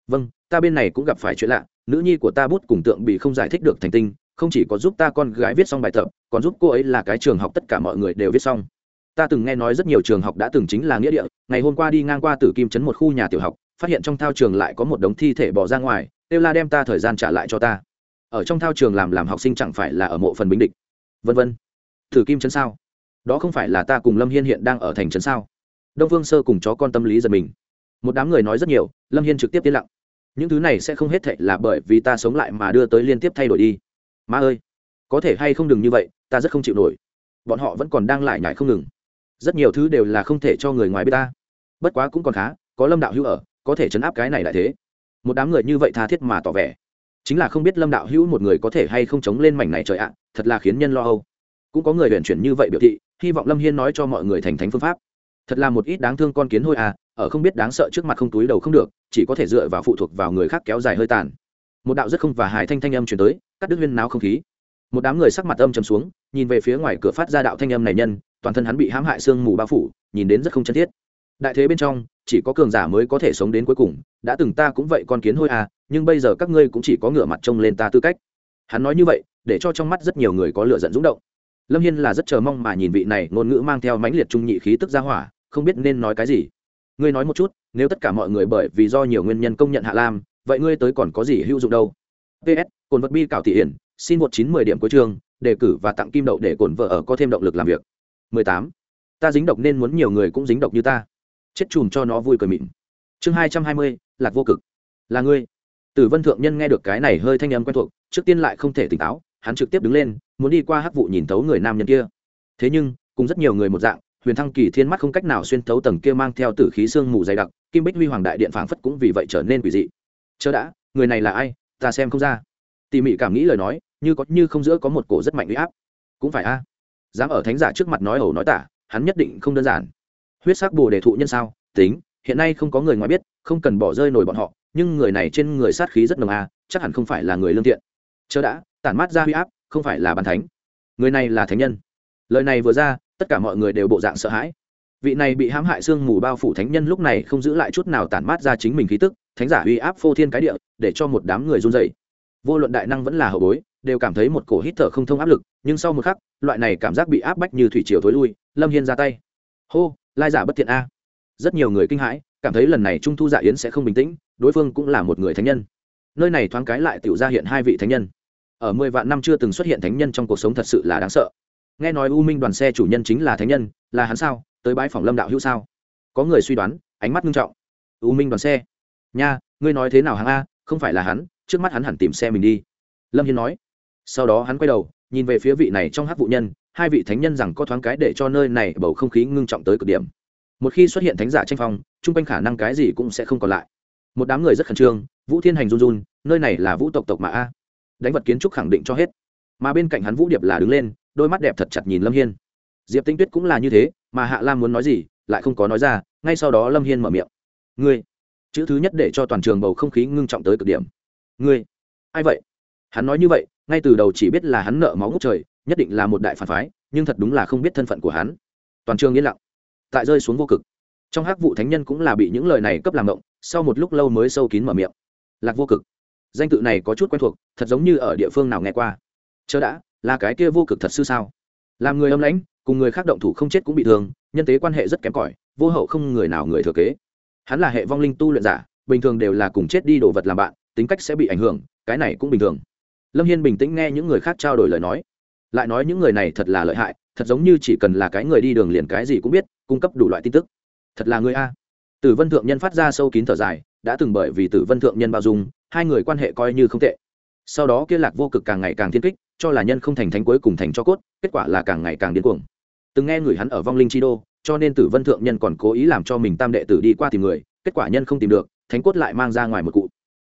Vâng ta bên này cũng gặp phải chuyện lạ, nữ nhi của ta bút cùng tượng bị không giải thích được thành tinh, không chỉ có giúp ta con gái viết xong bài tập, còn giúp cô ấy là cái trường học tất cả mọi người đều viết xong. Ta từng nghe nói rất nhiều trường học đã từng chính là nghĩa địa, ngày hôm qua đi ngang qua tử kim trấn một khu nhà tiểu học, phát hiện trong thao trường lại có một đống thi thể bỏ ra ngoài kêu la đem ta thời gian trả lại cho ta ở trong thao trường làm làm học sinh chẳng phải là ở mộ phần bình địch. Vân vân. Thử kim chấn sao? Đó không phải là ta cùng lâm hiên hiện đang ở thành trấn sao? Đông phương sơ cùng chó con tâm lý giật mình. Một đám người nói rất nhiều, lâm hiên trực tiếp tiến lặng. Những thứ này sẽ không hết thệ là bởi vì ta sống lại mà đưa tới liên tiếp thay đổi đi. Ma ơi, có thể hay không đừng như vậy, ta rất không chịu nổi. Bọn họ vẫn còn đang lại nhải không ngừng. Rất nhiều thứ đều là không thể cho người ngoài biết ta. Bất quá cũng còn khá, có lâm đạo hữu ở, có thể chấn áp cái này lại thế. Một đám người như vậy tha thiết mà tỏ vẻ chính là không biết lâm đạo hữu một người có thể hay không chống lên mảnh này trời ạ, thật là khiến nhân lo âu. Cũng có người luyện chuyển như vậy biểu thị, hy vọng lâm hiên nói cho mọi người thành thánh phương pháp. Thật là một ít đáng thương con kiến hôi à ở không biết đáng sợ trước mặt không túi đầu không được, chỉ có thể dựa vào phụ thuộc vào người khác kéo dài hơi tàn. Một đạo rất không và hài thanh thanh âm chuyển tới, cắt đứt huyên náo không khí. Một đám người sắc mặt âm chầm xuống, nhìn về phía ngoài cửa phát ra đạo thanh âm này nhân, toàn thân hắn bị hãm hại sương mù bao phủ, nhìn đến rất không chân thiết đại thế bên trong, chỉ có cường giả mới có thể sống đến cuối cùng, đã từng ta cũng vậy con kiến hôi à nhưng bây giờ các ngươi cũng chỉ có ngửa mặt trông lên ta tư cách. Hắn nói như vậy, để cho trong mắt rất nhiều người có lựa giận rúng động. Lâm hiên là rất chờ mong mà nhìn vị này ngôn ngữ mang theo mãnh liệt trung nhị khí tức ra hỏa, không biết nên nói cái gì. Ngươi nói một chút, nếu tất cả mọi người bởi vì do nhiều nguyên nhân công nhận hạ lam, vậy ngươi tới còn có gì hữu dụng đâu? Ps cồn vật bi cảo thị hiển, xin một chín mười điểm cuối chương, đề cử và tặng kim đậu để cồn vợ ở có thêm động lực làm việc. mười tám. Ta dính độc nên muốn nhiều người cũng dính độc như ta chết chùm cho nó vui cười mịn. Chương hai trăm hai mươi, lạc vô cực. Là ngươi. Tử vân thượng nhân nghe được cái này hơi thanh âm quen thuộc, trước tiên lại không thể tỉnh táo, hắn trực tiếp đứng lên, muốn đi qua hắc vụ nhìn thấu người nam nhân kia. Thế nhưng, cùng rất nhiều người một dạng, huyền thăng kỳ thiên mắt không cách nào xuyên thấu tầng kia mang theo tử khí sương mù dày đặc, kim bích huy hoàng đại điện phảng phất cũng vì vậy trở nên quỷ dị. Chớ đã, người này là ai, ta xem không ra. Tỉ mỉ cảm nghĩ lời nói, như có như không giữa có một cổ rất mạnh uy áp. Cũng phải a. Dám ở thánh giả trước mặt nói ẩu nói tả, hắn nhất định không đơn giản huyết sắc bồ đề thụ nhân sao? Tính, hiện nay không có người ngoài biết, không cần bỏ rơi nổi bọn họ, nhưng người này trên người sát khí rất nồng a chắc hẳn không phải là người lương thiện. Chớ đã, tản mát ra huy áp, không phải là bàn thánh. Người này là thánh nhân. Lời này vừa ra, tất cả mọi người đều bộ dạng sợ hãi. Vị này bị hãm hại sương mù bao phủ thánh nhân lúc này không giữ lại chút nào tản mát ra chính mình khí tức, thánh giả uy áp phô thiên cái địa, để cho một đám người run dậy vô luận đại năng vẫn là hậu bối, đều cảm thấy một cổ hít thở không thông áp lực, nhưng sau một khắc, loại này cảm giác bị áp bách như thủy triều thối lui, lâm hiên ra tay. Hô! Lai giả bất thiện a. Rất nhiều người kinh hãi, cảm thấy lần này trung thu dạ yến sẽ không bình tĩnh, đối phương cũng là một người thánh nhân. Nơi này thoáng cái lại tự ra hiện hai vị thánh nhân. Ở mười vạn năm chưa từng xuất hiện thánh nhân trong cuộc sống thật sự là đáng sợ. Nghe nói u minh đoàn xe chủ nhân chính là thánh nhân, là hắn sao? Tới bãi phòng lâm đạo hữu sao? Có người suy đoán, ánh mắt nghiêm trọng. U minh đoàn xe. Nha, ngươi nói thế nào hắn a, không phải là hắn, trước mắt hắn hẳn tìm xe mình đi. Lâm hiên nói. Sau đó hắn quay đầu, nhìn về phía vị này trong hát vụ nhân hai vị thánh nhân rằng có thoáng cái để cho nơi này bầu không khí ngưng trọng tới cực điểm. Một khi xuất hiện thánh giả tranh phong, chung quanh khả năng cái gì cũng sẽ không còn lại. Một đám người rất khẩn trương, vũ thiên hành run run, nơi này là vũ tộc tộc mà a. Đánh vật kiến trúc khẳng định cho hết. Mà bên cạnh hắn vũ điệp là đứng lên, đôi mắt đẹp thật chặt nhìn lâm hiên. Diệp tinh tuyết cũng là như thế, mà hạ lam muốn nói gì, lại không có nói ra, ngay sau đó lâm hiên mở miệng. Ngươi, chữ thứ nhất để cho toàn trường bầu không khí ngưng trọng tới cực điểm. Ngươi, ai vậy? Hắn nói như vậy, ngay từ đầu chỉ biết là hắn nợ máu ngốc trời nhất định là một đại phản phái, nhưng thật đúng là không biết thân phận của hắn. Toàn trường yên lặng. Tại rơi xuống vô cực. Trong hắc vụ thánh nhân cũng là bị những lời này cấp làm động, sau một lúc lâu mới sâu kín mở miệng. Lạc vô cực. Danh tự này có chút quen thuộc, thật giống như ở địa phương nào nghe qua. Chớ đã, là cái kia vô cực thật sư sao? Làm người âm lãnh, cùng người khác động thủ không chết cũng bị thương, nhân tế quan hệ rất kém cỏi, vô hậu không người nào người thừa kế. Hắn là hệ vong linh tu luyện giả, bình thường đều là cùng chết đi đồ vật làm bạn, tính cách sẽ bị ảnh hưởng, cái này cũng bình thường. Lâm hiên bình tĩnh nghe những người khác trao đổi lời nói lại nói những người này thật là lợi hại, thật giống như chỉ cần là cái người đi đường liền cái gì cũng biết, cung cấp đủ loại tin tức. Thật là người a. Tử vân thượng nhân phát ra sâu kín thở dài, đã từng bởi vì tử vân thượng nhân bao dung, hai người quan hệ coi như không tệ. Sau đó kia lạc vô cực càng ngày càng thiên kích, cho là nhân không thành thánh cuối cùng thành cho cốt, kết quả là càng ngày càng điên cuồng. Từng nghe người hắn ở vong linh chi đô, cho nên tử vân thượng nhân còn cố ý làm cho mình tam đệ tử đi qua tìm người, kết quả nhân không tìm được, thánh cốt lại mang ra ngoài một cụ.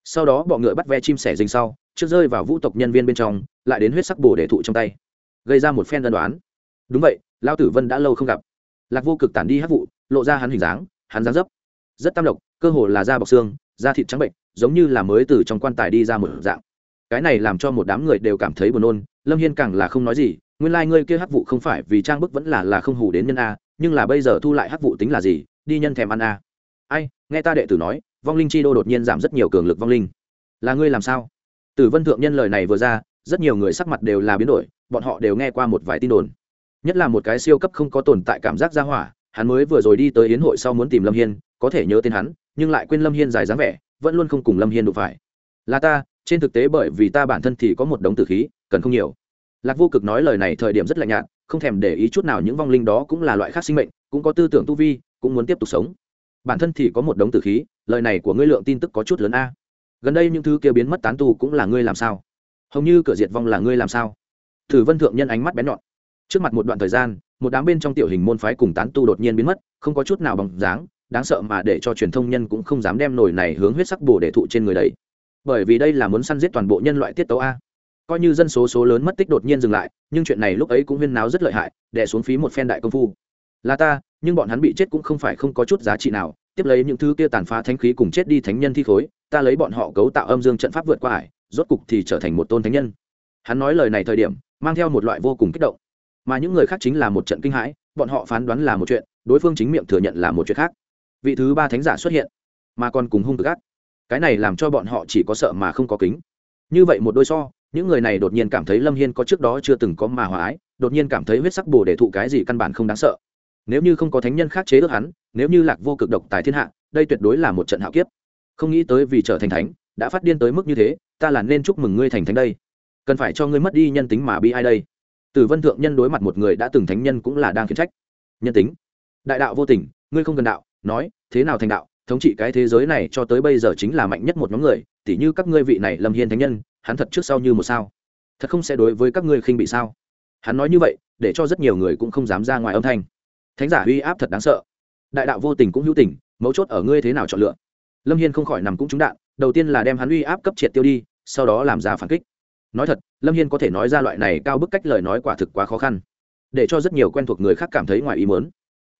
Sau đó bọn ngựa bắt ve chim sẻ rình sau, trước rơi vào vũ tộc nhân viên bên trong, lại đến huyết sắc bồ để thụ trong tay gây ra một phen đơn đoán đúng vậy lao tử vân đã lâu không gặp. Lạc vô cực tản đi hát vụ, lộ ra hắn hình dáng, hắn dáng dấp. Rất tam độc, cơ hồ là da bọc xương, da thịt trắng bệnh, giống như là mới từ trong quan tài đi ra một dạng. Cái này làm cho một đám người đều cảm thấy buồn nôn, lâm hiên càng là không nói gì, nguyên lai、like、ngươi kia hắc vụ không phải vì trang bức vẫn là là không hủ đến nhân a, nhưng là bây giờ thu lại hắc vụ tính là gì, đi nhân thèm ăn a. Ai, nghe ta đệ tử nói, vong linh chi đô đột nhiên giảm rất nhiều cường lực vong linh. Là ngươi làm sao? Tử vân thượng nhân lời này vừa ra rất nhiều người sắc mặt đều là biến đổi, bọn họ đều nghe qua một vài tin đồn. Nhất là một cái siêu cấp không có tồn tại cảm giác ra hỏa, hắn mới vừa rồi đi tới yến hội sau muốn tìm lâm hiên, có thể nhớ tên hắn, nhưng lại quên lâm hiên dài dáng vẻ, vẫn luôn không cùng lâm hiên đụng phải. Là ta, trên thực tế bởi vì ta bản thân thì có một đống tử khí, cần không nhiều. Lạc vô cực nói lời này thời điểm rất lạnh nhạt, không thèm để ý chút nào những vong linh đó cũng là loại khác sinh mệnh, cũng có tư tưởng tu vi, cũng muốn tiếp tục sống. Bản thân thì có một đống tử khí, lời này của ngươi lượng tin tức có chút lớn a. Gần đây những thứ kia biến mất tán tu cũng là ngươi làm sao? Hầu như cửa diệt vong là ngươi làm sao? Thử vân thượng nhân ánh mắt bén nhọn. Trước mặt một đoạn thời gian, một đám bên trong tiểu hình môn phái cùng tán tu đột nhiên biến mất, không có chút nào bằng dáng, đáng sợ mà để cho truyền thông nhân cũng không dám đem nổi này hướng huyết sắc bổ để thụ trên người đấy bởi vì đây là muốn săn giết toàn bộ nhân loại tiết tấu a. Coi như dân số số lớn mất tích đột nhiên dừng lại, nhưng chuyện này lúc ấy cũng huyên náo rất lợi hại, đè xuống phí một phen đại công phu. Là ta, nhưng bọn hắn bị chết cũng không phải không có chút giá trị nào. Tiếp lấy những thứ kia tàn phá thánh khí cùng chết đi thánh nhân thi khối, ta lấy bọn họ cấu tạo âm dương trận pháp vượt qua ải rốt cục thì trở thành một tôn thánh nhân. Hắn nói lời này thời điểm, mang theo một loại vô cùng kích động. Mà những người khác chính là một trận kinh hãi, bọn họ phán đoán là một chuyện, đối phương chính miệng thừa nhận là một chuyện khác. Vị thứ ba thánh giả xuất hiện, mà còn cùng hung cực ác. Cái này làm cho bọn họ chỉ có sợ mà không có kính. Như vậy một đôi so, những người này đột nhiên cảm thấy lâm hiên có trước đó chưa từng có mà hòa ái, đột nhiên cảm thấy huyết sắc bồ để thụ cái gì căn bản không đáng sợ. Nếu như không có thánh nhân khác chế ước hắn, nếu như lạc vô cực độc tài thiên hạ, đây tuyệt đối là một trận hạo kiếp. Không nghĩ tới vì trở thành thánh đã phát điên tới mức như thế, ta là nên chúc mừng ngươi thành thánh đây. Cần phải cho ngươi mất đi nhân tính mà bi ai đây. Tử vân thượng nhân đối mặt một người đã từng thánh nhân cũng là đang khiển trách. Nhân tính. Đại đạo vô tình, ngươi không cần đạo, nói, thế nào thành đạo, thống trị cái thế giới này cho tới bây giờ chính là mạnh nhất một nhóm người, tỉ như các ngươi vị này lâm hiên thánh nhân, hắn thật trước sau như một sao. Thật không sẽ đối với các ngươi khinh bị sao? Hắn nói như vậy, để cho rất nhiều người cũng không dám ra ngoài âm thanh. Thánh giả uy áp thật đáng sợ. Đại đạo vô tình cũng hữu tình, mấu chốt ở ngươi thế nào chọn lựa. Lâm hiên không khỏi nằm cũng trúng đạn đầu tiên là đem hắn uy áp cấp triệt tiêu đi, sau đó làm ra phản kích. Nói thật, lâm hiên có thể nói ra loại này cao bức cách lời nói quả thực quá khó khăn, để cho rất nhiều quen thuộc người khác cảm thấy ngoài ý mớn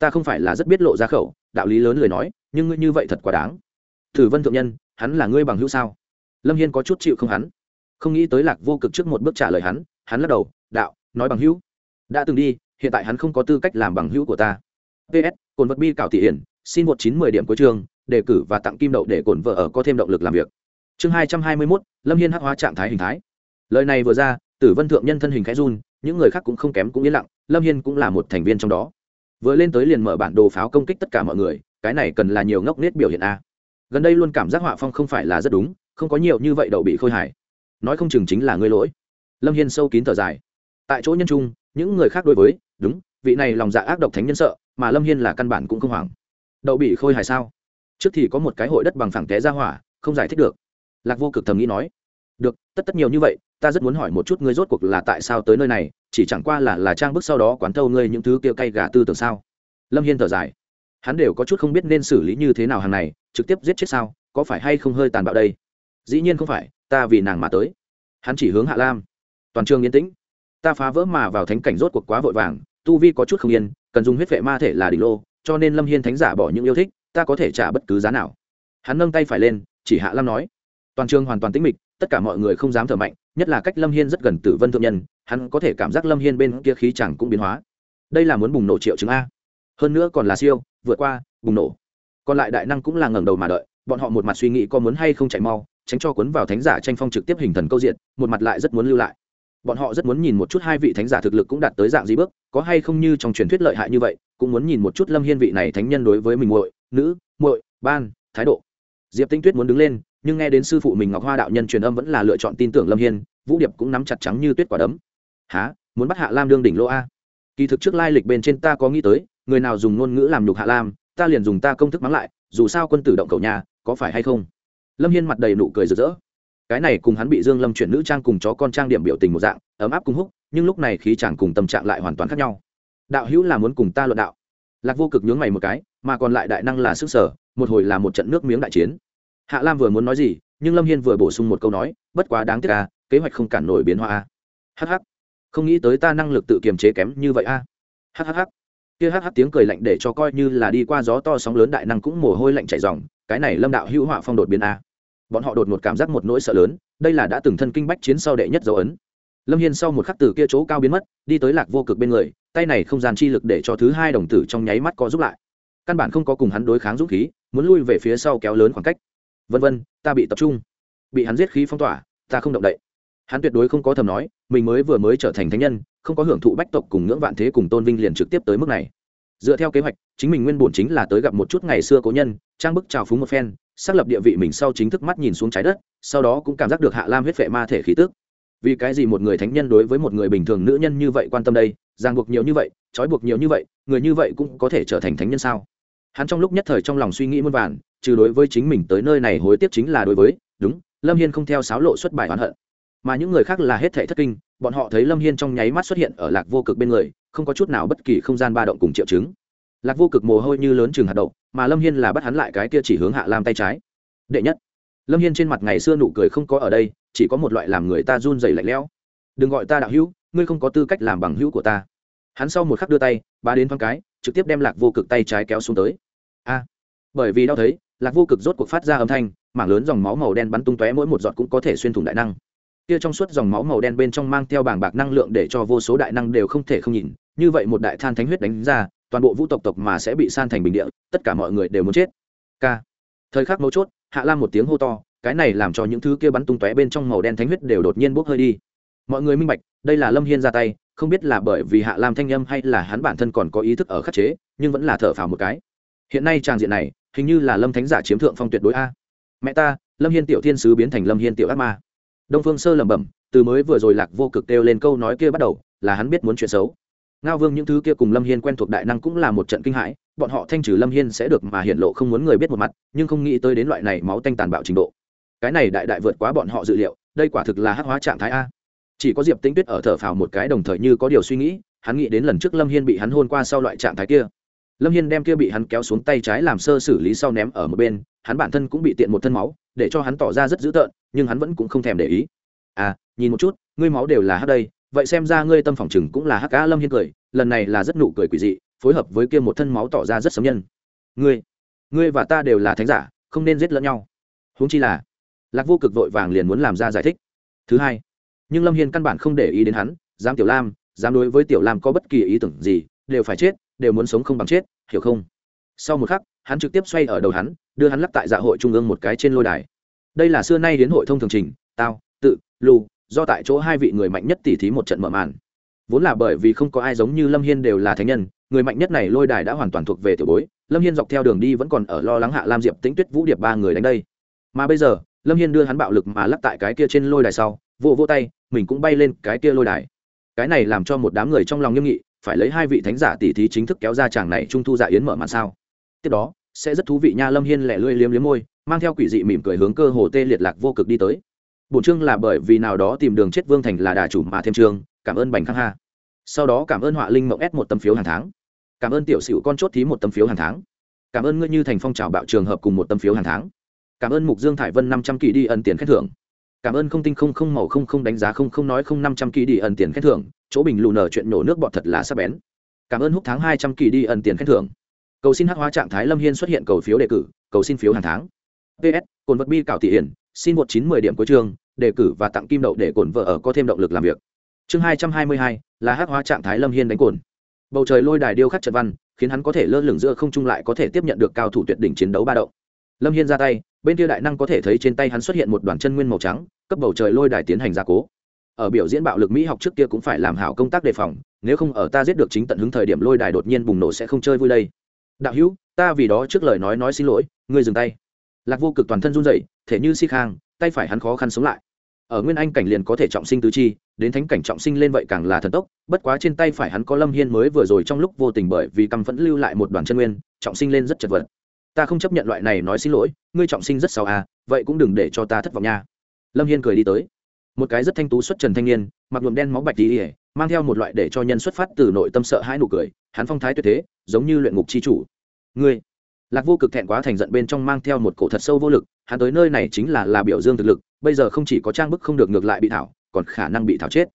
ta không phải là rất biết lộ ra khẩu, đạo lý lớn lời nói, nhưng ngươi như vậy thật quá đáng. Thử vân thượng nhân, hắn là ngươi bằng hữu sao? Lâm hiên có chút chịu không hắn. Không nghĩ tới lạc vô cực trước một bước trả lời hắn hắn lắc đầu, đạo, nói bằng hữu. Đã từng đi, hiện tại hắn không có tư cách làm bằng hữu của ta. Ps cồn vật bi cảo thị hiển, xin một chín mười điểm cuối trường đề cử và tặng kim đậu để cổn vợ ở có thêm động lực làm việc. Chương hai trăm hai mươi mốt, lâm hiên hắc hóa trạng thái hình thái. Lời này vừa ra, tử vân thượng nhân thân hình khẽ run, những người khác cũng không kém cũng yên lặng, lâm hiên cũng là một thành viên trong đó. Vừa lên tới liền mở bản đồ pháo công kích tất cả mọi người, cái này cần là nhiều ngốc nết biểu hiện a. Gần đây luôn cảm giác họa phong không phải là rất đúng, không có nhiều như vậy đậu bị khôi hài. Nói không chừng chính là ngươi lỗi. Lâm hiên sâu kín thở dài. Tại chỗ nhân trung, những người khác đối với, đúng, vị này lòng dạ ác độc thánh nhân sợ, mà lâm hiên là căn bản cũng không hoảng. Đậu bị khôi hài sao? Trước thì có một cái hội đất bằng phẳng té ra hỏa, không giải thích được. Lạc vô cực thầm nghĩ nói, được, tất tất nhiều như vậy, ta rất muốn hỏi một chút ngươi rốt cuộc là tại sao tới nơi này, chỉ chẳng qua là là trang bức sau đó quán thâu ngươi những thứ kia cay gà tư tưởng sao? Lâm hiên thở dài, hắn đều có chút không biết nên xử lý như thế nào hàng này, trực tiếp giết chết sao, có phải hay không hơi tàn bạo đây? Dĩ nhiên không phải, ta vì nàng mà tới. Hắn chỉ hướng hạ lam, toàn trường yên tĩnh, ta phá vỡ mà vào thánh cảnh rốt cuộc quá vội vàng, tu vi có chút không yên, cần dùng huyết vệ ma thể là đỉnh lô, cho nên lâm hiên thánh giả bỏ những yêu thích ta có thể trả bất cứ giá nào. Hắn nâng tay phải lên, chỉ hạ lam nói, toàn trường hoàn toàn tĩnh mịch, tất cả mọi người không dám thở mạnh, nhất là cách lâm hiên rất gần tử vân thượng nhân, hắn có thể cảm giác lâm hiên bên kia khí chẳng cũng biến hóa. Đây là muốn bùng nổ triệu chứng a. Hơn nữa còn là siêu, vượt qua, bùng nổ. Còn lại đại năng cũng là ngẩng đầu mà đợi, bọn họ một mặt suy nghĩ có muốn hay không chạy mau, tránh cho cuốn vào thánh giả tranh phong trực tiếp hình thần câu diện, một mặt lại rất muốn lưu lại. Bọn họ rất muốn nhìn một chút hai vị thánh giả thực lực cũng đạt tới dạng gì bước, có hay không như trong truyền thuyết lợi hại như vậy, cũng muốn nhìn một chút lâm hiên vị này thánh nhân đối với mình muội nữ, muội, ban, thái độ. Diệp tinh tuyết muốn đứng lên, nhưng nghe đến sư phụ mình ngọc hoa đạo nhân truyền âm vẫn là lựa chọn tin tưởng lâm hiên, vũ điệp cũng nắm chặt trắng như tuyết quả đấm. Há muốn bắt hạ lam đương đỉnh lô a? Kỳ thực trước lai lịch bên trên ta có nghĩ tới, người nào dùng ngôn ngữ làm nhục hạ lam, ta liền dùng ta công thức mắng lại, dù sao quân tử động cầu nhà, có phải hay không? Lâm hiên mặt đầy nụ cười rực rỡ. Cái này cùng hắn bị dương lâm chuyển nữ trang cùng chó con trang điểm biểu tình một dạng, ấm áp cùng húc, nhưng lúc này khí chàng cùng tâm trạng lại hoàn toàn khác nhau. Đạo hữu là muốn cùng ta luận đạo. Lạc vô cực nhướng mày một cái mà còn lại đại năng là sức sở, một hồi là một trận nước miếng đại chiến. Hạ lam vừa muốn nói gì, nhưng lâm hiên vừa bổ sung một câu nói, bất quá đáng tiếc à kế hoạch không cản nổi biến hóa à. a hh không nghĩ tới ta năng lực tự kiềm chế kém như vậy a à? hhh kia hh tiếng cười lạnh để cho coi như là đi qua gió to sóng lớn đại năng cũng mồ hôi lạnh chảy dòng cái này lâm đạo hữu họa phong đột biến a bọn họ đột ngột cảm giác một nỗi sợ lớn, đây là đã từng thân kinh bách chiến sau đệ nhất dấu ấn. Lâm hiên sau một khắc từ kia chỗ cao biến mất, đi tới lạc vô cực bên người, tay này không gian chi lực để cho thứ hai đồng tử trong nháy mắt có giúp lại căn bản không có cùng hắn đối kháng dũng khí, muốn lui về phía sau kéo lớn khoảng cách. Vân vân, ta bị tập trung. Bị hắn giết khí phong tỏa, ta không động đậy. Hắn tuyệt đối không có thầm nói, mình mới vừa mới trở thành thánh nhân, không có hưởng thụ bách tộc cùng ngưỡng vạn thế cùng tôn vinh liền trực tiếp tới mức này. Dựa theo kế hoạch, chính mình nguyên bổn chính là tới gặp một chút ngày xưa cố nhân, trang bức trào phúng một phen, xác lập địa vị mình sau chính thức mắt nhìn xuống trái đất, sau đó cũng cảm giác được hạ lam huyết vệ ma thể khí tức vì cái gì một người thánh nhân đối với một người bình thường nữ nhân như vậy quan tâm đây? Ràng buộc nhiều như vậy, trói buộc nhiều như vậy, người như vậy cũng có thể trở thành thánh nhân sao? Hắn trong lúc nhất thời trong lòng suy nghĩ muôn vàn, trừ đối với chính mình tới nơi này hối tiếc chính là đối với, đúng, lâm hiên không theo sáo lộ xuất bài oán hận. Mà những người khác là hết thể thất kinh, bọn họ thấy lâm hiên trong nháy mắt xuất hiện ở lạc vô cực bên người, không có chút nào bất kỳ không gian ba động cùng triệu chứng. Lạc vô cực mồ hôi như lớn chừng hạt đậu, mà lâm hiên là bắt hắn lại cái kia chỉ hướng hạ lam tay trái. Đệ nhất lâm hiên trên mặt ngày xưa nụ cười không có ở đây, chỉ có một loại làm người ta run dày lạnh lẽo. Đừng gọi ta đạo hữu, ngươi không có tư cách làm bằng hữu của ta. Hắn sau một khắc đưa tay ba đến thoáng cái, trực tiếp đem lạc vô cực tay trái kéo xuống tới. A! Bởi vì đau thấy, lạc vô cực rốt cuộc phát ra âm thanh, mảng lớn dòng máu màu đen bắn tung tóe mỗi một giọt cũng có thể xuyên thủng đại năng. Kia trong suốt dòng máu màu đen bên trong mang theo bảng bạc năng lượng để cho vô số đại năng đều không thể không nhìn. Như vậy một đại than thánh huyết đánh ra, toàn bộ vũ tộc tộc mà sẽ bị san thành bình địa, tất cả mọi người đều muốn chết. K thời khắc mấu chốt hạ lam một tiếng hô to, cái này làm cho những thứ kia bắn tung tóe bên trong màu đen thánh huyết đều đột nhiên bốc hơi đi. Mọi người minh bạch, đây là lâm hiên ra tay, không biết là bởi vì hạ lam thanh âm hay là hắn bản thân còn có ý thức ở khắc chế, nhưng vẫn là thở phào một cái. Hiện nay tràng diện này, hình như là lâm thánh giả chiếm thượng phong tuyệt đối a. Mẹ ta, lâm hiên tiểu thiên sứ biến thành lâm hiên tiểu ác ma. Đông phương sơ lẩm bẩm, từ mới vừa rồi lạc vô cực kêu lên câu nói kia bắt đầu, là hắn biết muốn chuyện xấu ngao vương những thứ kia cùng lâm hiên quen thuộc đại năng cũng là một trận kinh hãi, bọn họ thanh trừ lâm hiên sẽ được mà hiện lộ không muốn người biết một mặt, nhưng không nghĩ tới đến loại này máu tanh tàn bạo trình độ. Cái này đại đại vượt quá bọn họ dự liệu, đây quả thực là hắc hóa trạng thái a. Chỉ có diệp tĩnh tuyết ở thở phào một cái đồng thời như có điều suy nghĩ, hắn nghĩ đến lần trước lâm hiên bị hắn hôn qua sau loại trạng thái kia. Lâm hiên đem kia bị hắn kéo xuống tay trái làm sơ xử lý sau ném ở một bên, hắn bản thân cũng bị tiện một thân máu, để cho hắn tỏ ra rất dữ tợn, nhưng hắn vẫn cũng không thèm để ý. À nhìn một chút, ngươi máu đều là hát đây vậy xem ra ngươi tâm phòng chừng cũng là hắc cá lâm hiên cười, lần này là rất nụ cười quỷ dị, phối hợp với kia một thân máu tỏ ra rất sấm nhân. Ngươi ngươi và ta đều là thánh giả, không nên giết lẫn nhau. Huống chi là, lạc vô cực vội vàng liền muốn làm ra giải thích. Thứ hai, nhưng lâm hiên căn bản không để ý đến hắn, dám tiểu lam, dám đối với tiểu lam có bất kỳ ý tưởng gì, đều phải chết, đều muốn sống không bằng chết, hiểu không? Sau một khắc, hắn trực tiếp xoay ở đầu hắn, đưa hắn lắp tại dạ hội trung ương một cái trên lôi đài. Đây là xưa nay đến hội thông thường trình, tao, tự, lù do tại chỗ hai vị người mạnh nhất tỉ thí một trận mở màn. Vốn là bởi vì không có ai giống như lâm hiên đều là thánh nhân, người mạnh nhất này lôi đài đã hoàn toàn thuộc về tiểu bối, lâm hiên dọc theo đường đi vẫn còn ở lo lắng hạ lam diệp tĩnh tuyết vũ điệp ba người đánh đây. Mà bây giờ, lâm hiên đưa hắn bạo lực mà lắc tại cái kia trên lôi đài sau, vỗ vỗ tay, mình cũng bay lên cái kia lôi đài. Cái này làm cho một đám người trong lòng nghiêm nghị, phải lấy hai vị thánh giả tỉ thí chính thức kéo ra chàng này trung thu dạ yến mở màn sao? Tiếp đó, sẽ rất thú vị nha, lâm hiên lẻ lươi liếm liếm môi, mang theo quỷ dị mỉm cười hướng cơ hồ tê liệt lạc vô cực đi tới bổn chương là bởi vì nào đó tìm đường chết vương thành là đà chủ mà thêm chương cảm ơn bành khang ha. Sau đó cảm ơn họa linh mộng s một tấm phiếu hàng tháng. Cảm ơn tiểu sửu con chốt thí một tấm phiếu hàng tháng. Cảm ơn ngươi như thành phong trào bạo trường hợp cùng một tấm phiếu hàng tháng. Cảm ơn mục dương thải vân năm trăm kỳ đi ân tiền khen thưởng. Cảm ơn không tinh không không màu không không đánh giá không không nói không năm trăm kỳ đi ân tiền khen thưởng. Chỗ bình lù nở chuyện nổ nước bọt thật là sắc bén. Cảm ơn húc tháng hai trăm kỳ đi ân tiền khen thưởng. Cầu xin hắc hóa trạng thái lâm hiên xuất hiện cầu phiếu đề cử, cầu xin phiếu hàng tháng. Ps cồn vật bi cảo thị hiển xin một chín mười điểm cuối chương đề cử và tặng kim đậu để cồn vợ ở có thêm động lực làm việc. Chương hai trăm hai mươi hai, là hát hóa trạng thái lâm hiên đánh cồn. Bầu trời lôi đài điêu khắc trận văn, khiến hắn có thể lơ lửng giữa không trung lại có thể tiếp nhận được cao thủ tuyệt đỉnh chiến đấu ba động. Lâm hiên ra tay, bên kia đại năng có thể thấy trên tay hắn xuất hiện một đoàn chân nguyên màu trắng, cấp bầu trời lôi đài tiến hành gia cố. Ở biểu diễn bạo lực mỹ học trước kia cũng phải làm hảo công tác đề phòng, nếu không ở ta giết được chính tận hứng thời điểm lôi đài đột nhiên bùng nổ sẽ không chơi vui đây. Đạo hữu, ta vì đó trước lời nói nói xin lỗi, ngươi dừng tay. Lạc vô cực toàn thân run dậy thể như si khang, tay phải hắn khó khăn sống lại. Ở nguyên anh cảnh liền có thể trọng sinh tứ chi, đến thánh cảnh trọng sinh lên vậy càng là thần tốc, bất quá trên tay phải hắn có lâm hiên mới vừa rồi trong lúc vô tình bởi vì căm vẫn lưu lại một đoàn chân nguyên, trọng sinh lên rất chật vật. Ta không chấp nhận loại này nói xin lỗi, ngươi trọng sinh rất sao à vậy cũng đừng để cho ta thất vọng nha. Lâm hiên cười đi tới. Một cái rất thanh tú xuất trần thanh niên, mặc nhuộm đen máu bạch đi ỉa mang theo một loại để cho nhân xuất phát từ nội tâm sợ hãi nụ cười, hắn phong thái tuyệt thế, giống như luyện ngục chi chủ. Ngươi, lạc vô cực thẹn quá thành giận bên trong mang theo một cổ thật sâu vô lực hắn tới nơi này chính là là biểu dương thực lực, bây giờ không chỉ có trang bức không được ngược lại bị thảo, còn khả năng bị thảo chết.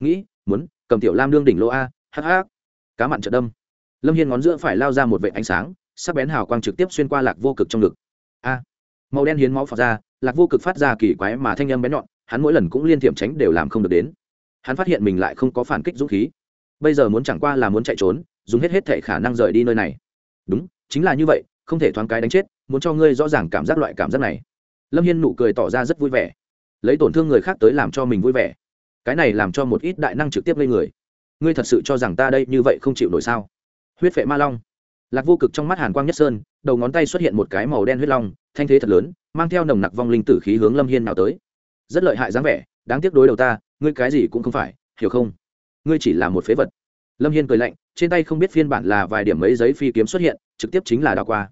Nghĩ, muốn, cầm tiểu lam đương đỉnh lô a hh cá mặn trợ đâm. Lâm hiên ngón giữa phải lao ra một vệ ánh sáng, sắc bén hào quang trực tiếp xuyên qua lạc vô cực trong ngực. A. Màu đen hiến máu phọt ra, lạc vô cực phát ra kỳ quái mà thanh âm bén nhọn, hắn mỗi lần cũng liên tiệm tránh đều làm không được đến. Hắn phát hiện mình lại không có phản kích dũng khí. Bây giờ muốn chẳng qua là muốn chạy trốn, dùng hết hết thể khả năng rời đi nơi này. Đúng, chính là như vậy, không thể thoáng cái đánh chết muốn cho ngươi rõ ràng cảm giác loại cảm giác này. Lâm hiên nụ cười tỏ ra rất vui vẻ. Lấy tổn thương người khác tới làm cho mình vui vẻ. Cái này làm cho một ít đại năng trực tiếp lên người. Ngươi thật sự cho rằng ta đây như vậy không chịu nổi sao? Huyết vệ ma long. Lạc vô cực trong mắt hàn quang nhất sơn, đầu ngón tay xuất hiện một cái màu đen huyết long, thanh thế thật lớn, mang theo nồng nặc vong linh tử khí hướng lâm hiên nào tới. Rất lợi hại dáng vẻ, đáng tiếc đối đầu ta, ngươi cái gì cũng không phải, hiểu không? Ngươi chỉ là một phế vật. Lâm hiên cười lạnh, trên tay không biết phiên bản là vài điểm mấy giấy phi kiếm xuất hiện, trực tiếp chính là đào qua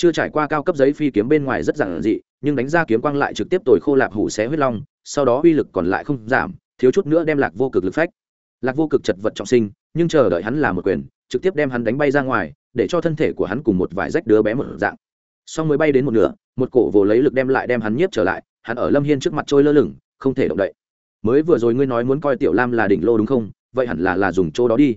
chưa trải qua cao cấp giấy phi kiếm bên ngoài rất giản dị, nhưng đánh ra kiếm quang lại trực tiếp tồi khô lạp hủ xé huyết long, sau đó uy lực còn lại không giảm, thiếu chút nữa đem lạc vô cực lực phách. Lạc vô cực chật vật trọng sinh, nhưng chờ đợi hắn là một quyền, trực tiếp đem hắn đánh bay ra ngoài, để cho thân thể của hắn cùng một vài rách đứa bé một dạng. Sau mới bay đến một nửa, một cổ vồ lấy lực đem lại đem hắn nhiếp trở lại, hắn ở lâm hiên trước mặt trôi lơ lửng, không thể động đậy. Mới vừa rồi ngươi nói muốn coi tiểu lam là đỉnh lô đúng không? Vậy hẳn là là dùng chỗ đó đi.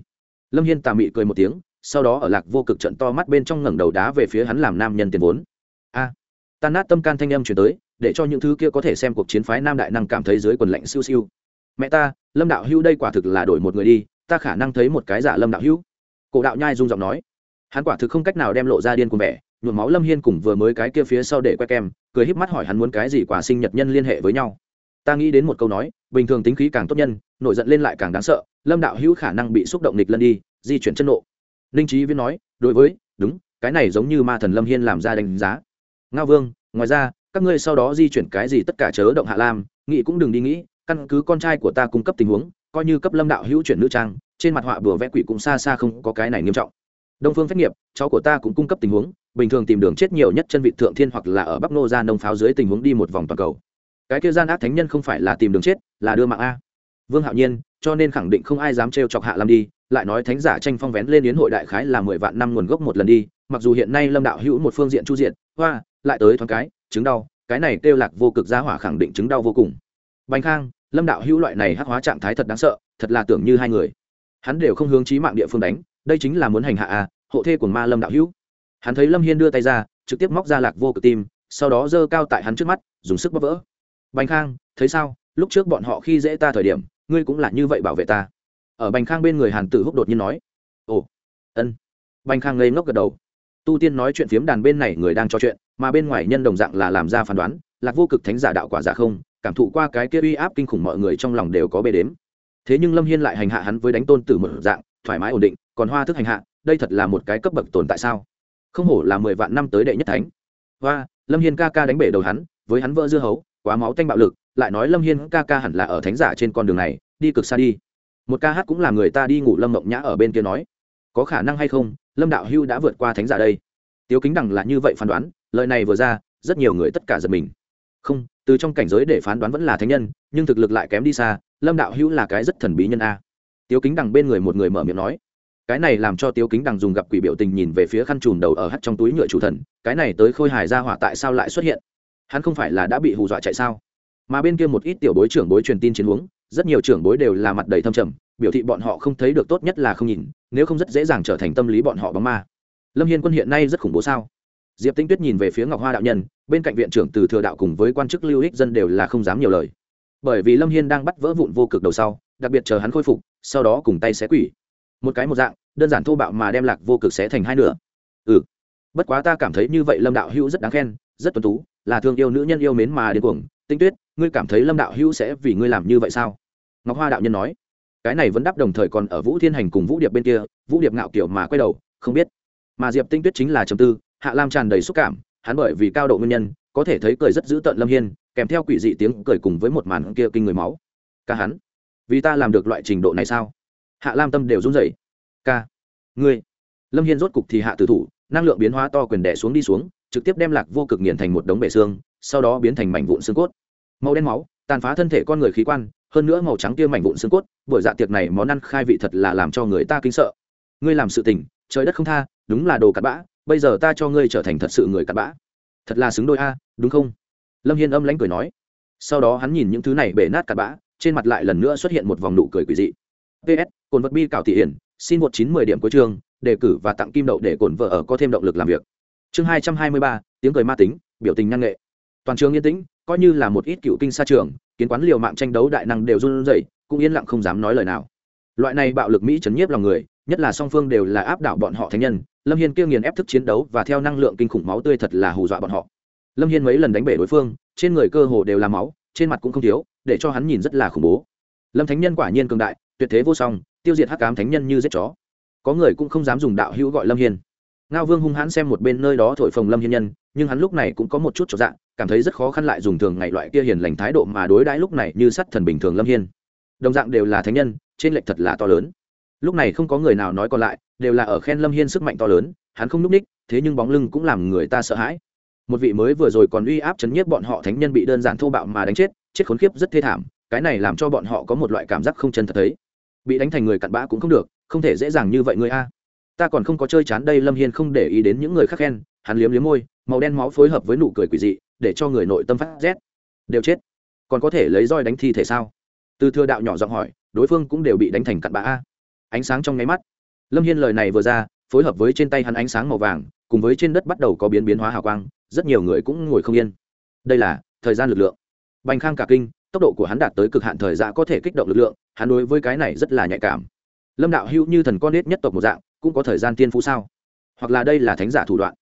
Lâm hiên tà mị cười một tiếng sau đó ở lạc vô cực trận to mắt bên trong ngẩng đầu đá về phía hắn làm nam nhân tiền vốn. A à, tan nát tâm can thanh âm chuyển tới để cho những thứ kia có thể xem cuộc chiến phái nam đại năng cảm thấy dưới quần lạnh siêu siêu. Mẹ ta lâm đạo hữu đây quả thực là đổi một người đi ta khả năng thấy một cái giả lâm đạo hữu. Cổ đạo nhai rung giọng nói. Hắn quả thực không cách nào đem lộ ra điên của mẹ, nhuộm máu lâm hiên cùng vừa mới cái kia phía sau để que kem cười híp mắt hỏi hắn muốn cái gì quả sinh nhật nhân liên hệ với nhau. Ta nghĩ đến một câu nói bình thường tính khí càng tốt nhân nổi giận lên lại càng đáng sợ lâm đạo hữu khả năng bị xúc động nghịch lân đi di chuyển chân nộ ninh trí viễn nói, đối với, đúng, cái này giống như ma thần lâm hiên làm ra đánh giá. Ngao vương, ngoài ra, các ngươi sau đó di chuyển cái gì tất cả chớ động hạ lam, nghĩ cũng đừng đi nghĩ, căn cứ con trai của ta cung cấp tình huống, coi như cấp lâm đạo hữu chuyển nữ trang, trên mặt họa bừa vẽ quỷ cũng xa xa không có cái này nghiêm trọng. Đông phương phép nghiệp, cháu của ta cũng cung cấp tình huống, bình thường tìm đường chết nhiều nhất chân vị thượng thiên hoặc là ở bắc nô ra nông pháo dưới tình huống đi một vòng toàn cầu. Cái kia gian ác thánh nhân không phải là tìm đường chết, là đưa mạng a vương hạo nhiên, cho nên khẳng định không ai dám trêu chọc hạ lam đi, lại nói thánh giả tranh phong vén lên yến hội đại khái là mười vạn năm nguồn gốc một lần đi, mặc dù hiện nay lâm đạo hữu một phương diện chu diện, hoa, lại tới thoáng cái, chứng đau, cái này kêu lạc vô cực gia hỏa khẳng định chứng đau vô cùng. Bánh khang, lâm đạo hữu loại này hắc hóa trạng thái thật đáng sợ, thật là tưởng như hai người. Hắn đều không hướng trí mạng địa phương đánh, đây chính là muốn hành hạ à hộ thê của ma lâm đạo hữu. Hắn thấy lâm hiên đưa tay ra, trực tiếp móc ra lạc vô cực tim, sau đó giơ cao tại hắn trước mắt, dùng sức bóp vỡ. Bánh khang, thấy sao? Lúc trước bọn họ khi dễ ta thời điểm ngươi cũng là như vậy bảo vệ ta. Ở bành khang bên người hàn tử húc đột nhiên nói, ồ, ân. Bành khang ngây ngốc gật đầu. Tu tiên nói chuyện phiếm đàn bên này người đang trò chuyện, mà bên ngoài nhân đồng dạng là làm ra phán đoán, lạc vô cực thánh giả đạo quả giả không, cảm thụ qua cái kia uy áp kinh khủng mọi người trong lòng đều có bê đếm. Thế nhưng lâm hiên lại hành hạ hắn với đánh tôn tử một dạng, thoải mái ổn định, còn hoa thức hành hạ, đây thật là một cái cấp bậc tồn tại sao? Không hổ là mười vạn năm tới đệ nhất thánh. Hoa, lâm hiên ca ca đánh bể đầu hắn, với hắn vỡ dưa hấu quá máu tanh bạo lực, lại nói lâm hiên ca ca hẳn là ở thánh giả trên con đường này, đi cực xa đi. Một ca hát cũng là người ta đi ngủ lâm mộng nhã ở bên kia nói. Có khả năng hay không, lâm đạo hưu đã vượt qua thánh giả đây. Tiếu kính đằng là như vậy phán đoán, lời này vừa ra, rất nhiều người tất cả giật mình. Không, từ trong cảnh giới để phán đoán vẫn là thánh nhân, nhưng thực lực lại kém đi xa, lâm đạo hữu là cái rất thần bí nhân a. Tiếu kính đằng bên người một người mở miệng nói. Cái này làm cho tiếu kính đằng dùng gặp quỷ biểu tình nhìn về phía khăn chùm đầu ở hắt trong túi nhựa chủ thần, cái này tới khôi hài ra hỏa tại sao lại xuất hiện? Hắn không phải là đã bị hù dọa chạy sao? Mà bên kia một ít tiểu bối trưởng bối truyền tin chiến huống, rất nhiều trưởng bối đều là mặt đầy thâm trầm, biểu thị bọn họ không thấy được tốt nhất là không nhìn, nếu không rất dễ dàng trở thành tâm lý bọn họ bóng ma. Lâm hiên quân hiện nay rất khủng bố sao? Diệp tinh tuyết nhìn về phía ngọc hoa đạo nhân, bên cạnh viện trưởng từ thừa đạo cùng với quan chức lưu ích dân đều là không dám nhiều lời. Bởi vì lâm hiên đang bắt vỡ vụn vô cực đầu sau, đặc biệt chờ hắn khôi phục, sau đó cùng tay xé quỷ. Một cái một dạng, đơn giản thô bạo mà đem lạc vô cực xé thành hai nửa. Ừ. Bất quá ta cảm thấy như vậy lâm đạo hữu rất đáng khen, rất tuân tú là thương yêu nữ nhân yêu mến mà đến cuồng. Tinh tuyết, ngươi cảm thấy lâm đạo hữu sẽ vì ngươi làm như vậy sao? Ngọc hoa đạo nhân nói. Cái này vẫn đáp đồng thời còn ở vũ thiên hành cùng vũ điệp bên kia, vũ điệp ngạo kiểu mà quay đầu, không biết. Mà diệp tinh tuyết chính là trầm tư, hạ lam tràn đầy xúc cảm, hắn bởi vì cao độ nguyên nhân, có thể thấy cười rất dữ tợn lâm hiên, kèm theo quỷ dị tiếng cười cùng với một màn kia kinh người máu. Ca hắn, vì ta làm được loại trình độ này sao? Hạ lam tâm đều run rẩy. Ca, ngươi. Lâm hiên rốt cục thì hạ tử thủ, năng lượng biến hóa to quyền đẻ xuống đi xuống trực tiếp đem lạc vô cực nghiền thành một đống bể xương, sau đó biến thành mảnh vụn xương cốt. Màu đen máu, tàn phá thân thể con người khí quan, hơn nữa màu trắng kia mảnh vụn xương cốt, buổi dạ tiệc này món ăn khai vị thật là làm cho người ta kinh sợ. Ngươi làm sự tình, trời đất không tha, đúng là đồ cặn bã, bây giờ ta cho ngươi trở thành thật sự người cặn bã. Thật là xứng đôi a, đúng không? Lâm hiên âm lãnh cười nói. Sau đó hắn nhìn những thứ này bể nát cặn bã, trên mặt lại lần nữa xuất hiện một vòng nụ cười quỷ dị. Ps cồn vật bi cảo thị hiển, xin một chín mười điểm cuối chương, đề cử và tặng kim đậu để cồn vợ ở có thêm động lực làm việc chương hai trăm hai mươi ba, tiếng cười ma tính, biểu tình năng nghệ. Toàn trường yên tĩnh, coi như là một ít cựu kinh xa trường, kiến quán liều mạng tranh đấu đại năng đều run rẩy, cũng yên lặng không dám nói lời nào. Loại này bạo lực mỹ chấn nhiếp lòng người, nhất là song phương đều là áp đảo bọn họ thánh nhân, lâm hiên kia nghiền ép thức chiến đấu và theo năng lượng kinh khủng máu tươi thật là hù dọa bọn họ. Lâm hiên mấy lần đánh bể đối phương, trên người cơ hồ đều là máu, trên mặt cũng không thiếu, để cho hắn nhìn rất là khủng bố. Lâm thánh nhân quả nhiên cường đại, tuyệt thế vô song, tiêu diệt hắc cám thánh nhân như giết chó. Có người cũng không dám dùng đạo hữu gọi lâm hiên ngao vương hung hãn xem một bên nơi đó thổi phồng lâm hiên nhân, nhưng hắn lúc này cũng có một chút trọn dạng cảm thấy rất khó khăn lại dùng thường ngày loại kia hiền lành thái độ mà đối đãi lúc này như sắt thần bình thường lâm hiên. Đồng dạng đều là thánh nhân, trên lệch thật là to lớn. Lúc này không có người nào nói còn lại, đều là ở khen lâm hiên sức mạnh to lớn, hắn không n ú c ních, thế nhưng bóng lưng cũng làm người ta sợ hãi. Một vị mới vừa rồi còn uy áp chấn nhiếp bọn họ thánh nhân bị đơn giản thô bạo mà đánh chết chết khốn khiếp rất thê thảm, cái này làm cho bọn họ có một loại cảm giác không chân thật thấy. Bị đánh thành người cặn bã cũng không được, không thể dễ dàng như vậy người a ta còn không có chơi chán đây, lâm hiên không để ý đến những người khác khen, hắn liếm liếm môi, màu đen máu phối hợp với nụ cười quỷ dị, để cho người nội tâm phát rét. Đều chết. Còn có thể lấy roi đánh thi thể sao? Từ thừa đạo nhỏ giọng hỏi, đối phương cũng đều bị đánh thành cặn bã. A ánh sáng trong nháy mắt. Lâm hiên lời này vừa ra, phối hợp với trên tay hắn ánh sáng màu vàng, cùng với trên đất bắt đầu có biến biến hóa hào quang, rất nhiều người cũng ngồi không yên. Đây là thời gian lực lượng. Bành khang cả kinh, tốc độ của hắn đạt tới cực hạn thời gian có thể kích động lực lượng, hắn đối với cái này rất là nhạy cảm. Lâm đạo hữu như thần con nết nhất tộc một dạng cũng có thời gian tiên phú sao? Hoặc là đây là thánh giả thủ đoạn?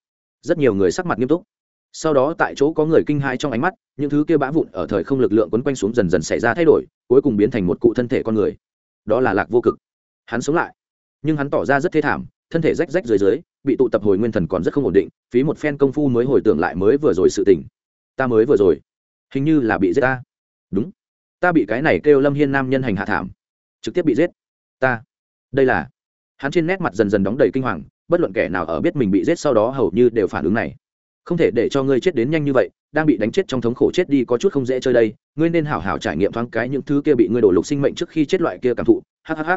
Rất nhiều người sắc mặt nghiêm túc. Sau đó tại chỗ có người kinh hãi trong ánh mắt, những thứ kia bã vụn ở thời không lực lượng quấn quanh xuống dần dần xảy ra thay đổi, cuối cùng biến thành một cụ thân thể con người. Đó là lạc vô cực. Hắn sống lại. Nhưng hắn tỏ ra rất thê thảm, thân thể rách rách dưới dưới, bị tụ tập hồi nguyên thần còn rất không ổn định, phí một phen công phu mới hồi tưởng lại mới vừa rồi sự tỉnh ta mới vừa rồi, hình như là bị giết ta. Đúng. Ta bị cái này kêu lâm hiên nam nhân hành hạ thảm. Trực tiếp bị giết. Ta. Đây là hắn trên nét mặt dần dần đóng đầy kinh hoàng, bất luận kẻ nào ở biết mình bị giết sau đó hầu như đều phản ứng này. Không thể để cho ngươi chết đến nhanh như vậy, đang bị đánh chết trong thống khổ chết đi có chút không dễ chơi đây, ngươi nên hảo hảo trải nghiệm thoáng cái những thứ kia bị ngươi đổ lục sinh mệnh trước khi chết loại kia cảm thụ. Hhh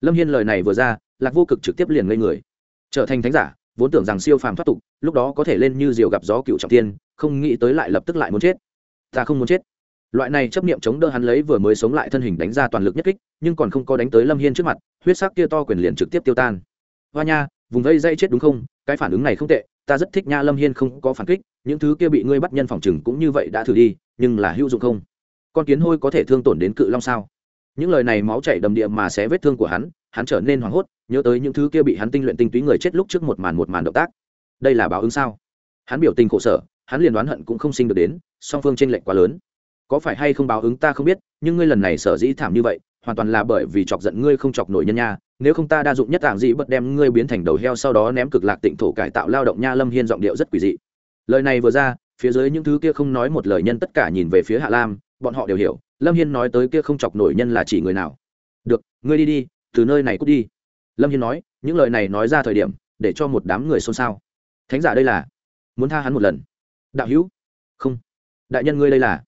lâm hiên lời này vừa ra, lạc vô cực trực tiếp liền ngây người. Trở thành thánh giả, vốn tưởng rằng siêu phàm thoát tục, lúc đó có thể lên như diều gặp gió cựu trọng tiên, không nghĩ tới lại lập tức lại muốn chết. Ta không muốn chết loại này chấp niệm chống đỡ hắn lấy vừa mới sống lại thân hình đánh ra toàn lực nhất kích, nhưng còn không có đánh tới lâm hiên trước mặt, huyết sắc kia to quyền liền trực tiếp tiêu tan. Hoa nha, vùng vây dây chết đúng không? Cái phản ứng này không tệ, ta rất thích nha lâm hiên không có phản kích, những thứ kia bị ngươi bắt nhân phòng chừng cũng như vậy đã thử đi, nhưng là hữu dụng không? Con kiến hôi có thể thương tổn đến cự long sao? Những lời này máu chảy đầm địa mà xé vết thương của hắn hắn trở nên hoảng hốt, nhớ tới những thứ kia bị hắn tinh luyện tinh túy người chết lúc trước một màn một màn động tác. Đây là báo ứng sao? Hắn biểu tình khổ sở, hắn liền đoán hận cũng không sinh được đến, song phương tranh lệch quá lớn có phải hay không báo ứng ta không biết, nhưng ngươi lần này sở dĩ thảm như vậy, hoàn toàn là bởi vì chọc giận ngươi không chọc nổi nhân nha. Nếu không ta đa dụng nhất tảng dĩ bật đem ngươi biến thành đầu heo sau đó ném cực lạc tịnh thổ cải tạo lao động nha lâm hiên giọng điệu rất quỷ dị. Lời này vừa ra, phía dưới những thứ kia không nói một lời nhân tất cả nhìn về phía hạ lam, bọn họ đều hiểu, lâm hiên nói tới kia không chọc nổi nhân là chỉ người nào. Được, ngươi đi đi, từ nơi này cút đi. Lâm hiên nói, những lời này nói ra thời điểm, để cho một đám người xôn xao. Thánh giả đây là, muốn tha hắn một lần. Đạo hữu, không. Đại nhân ngươi đây là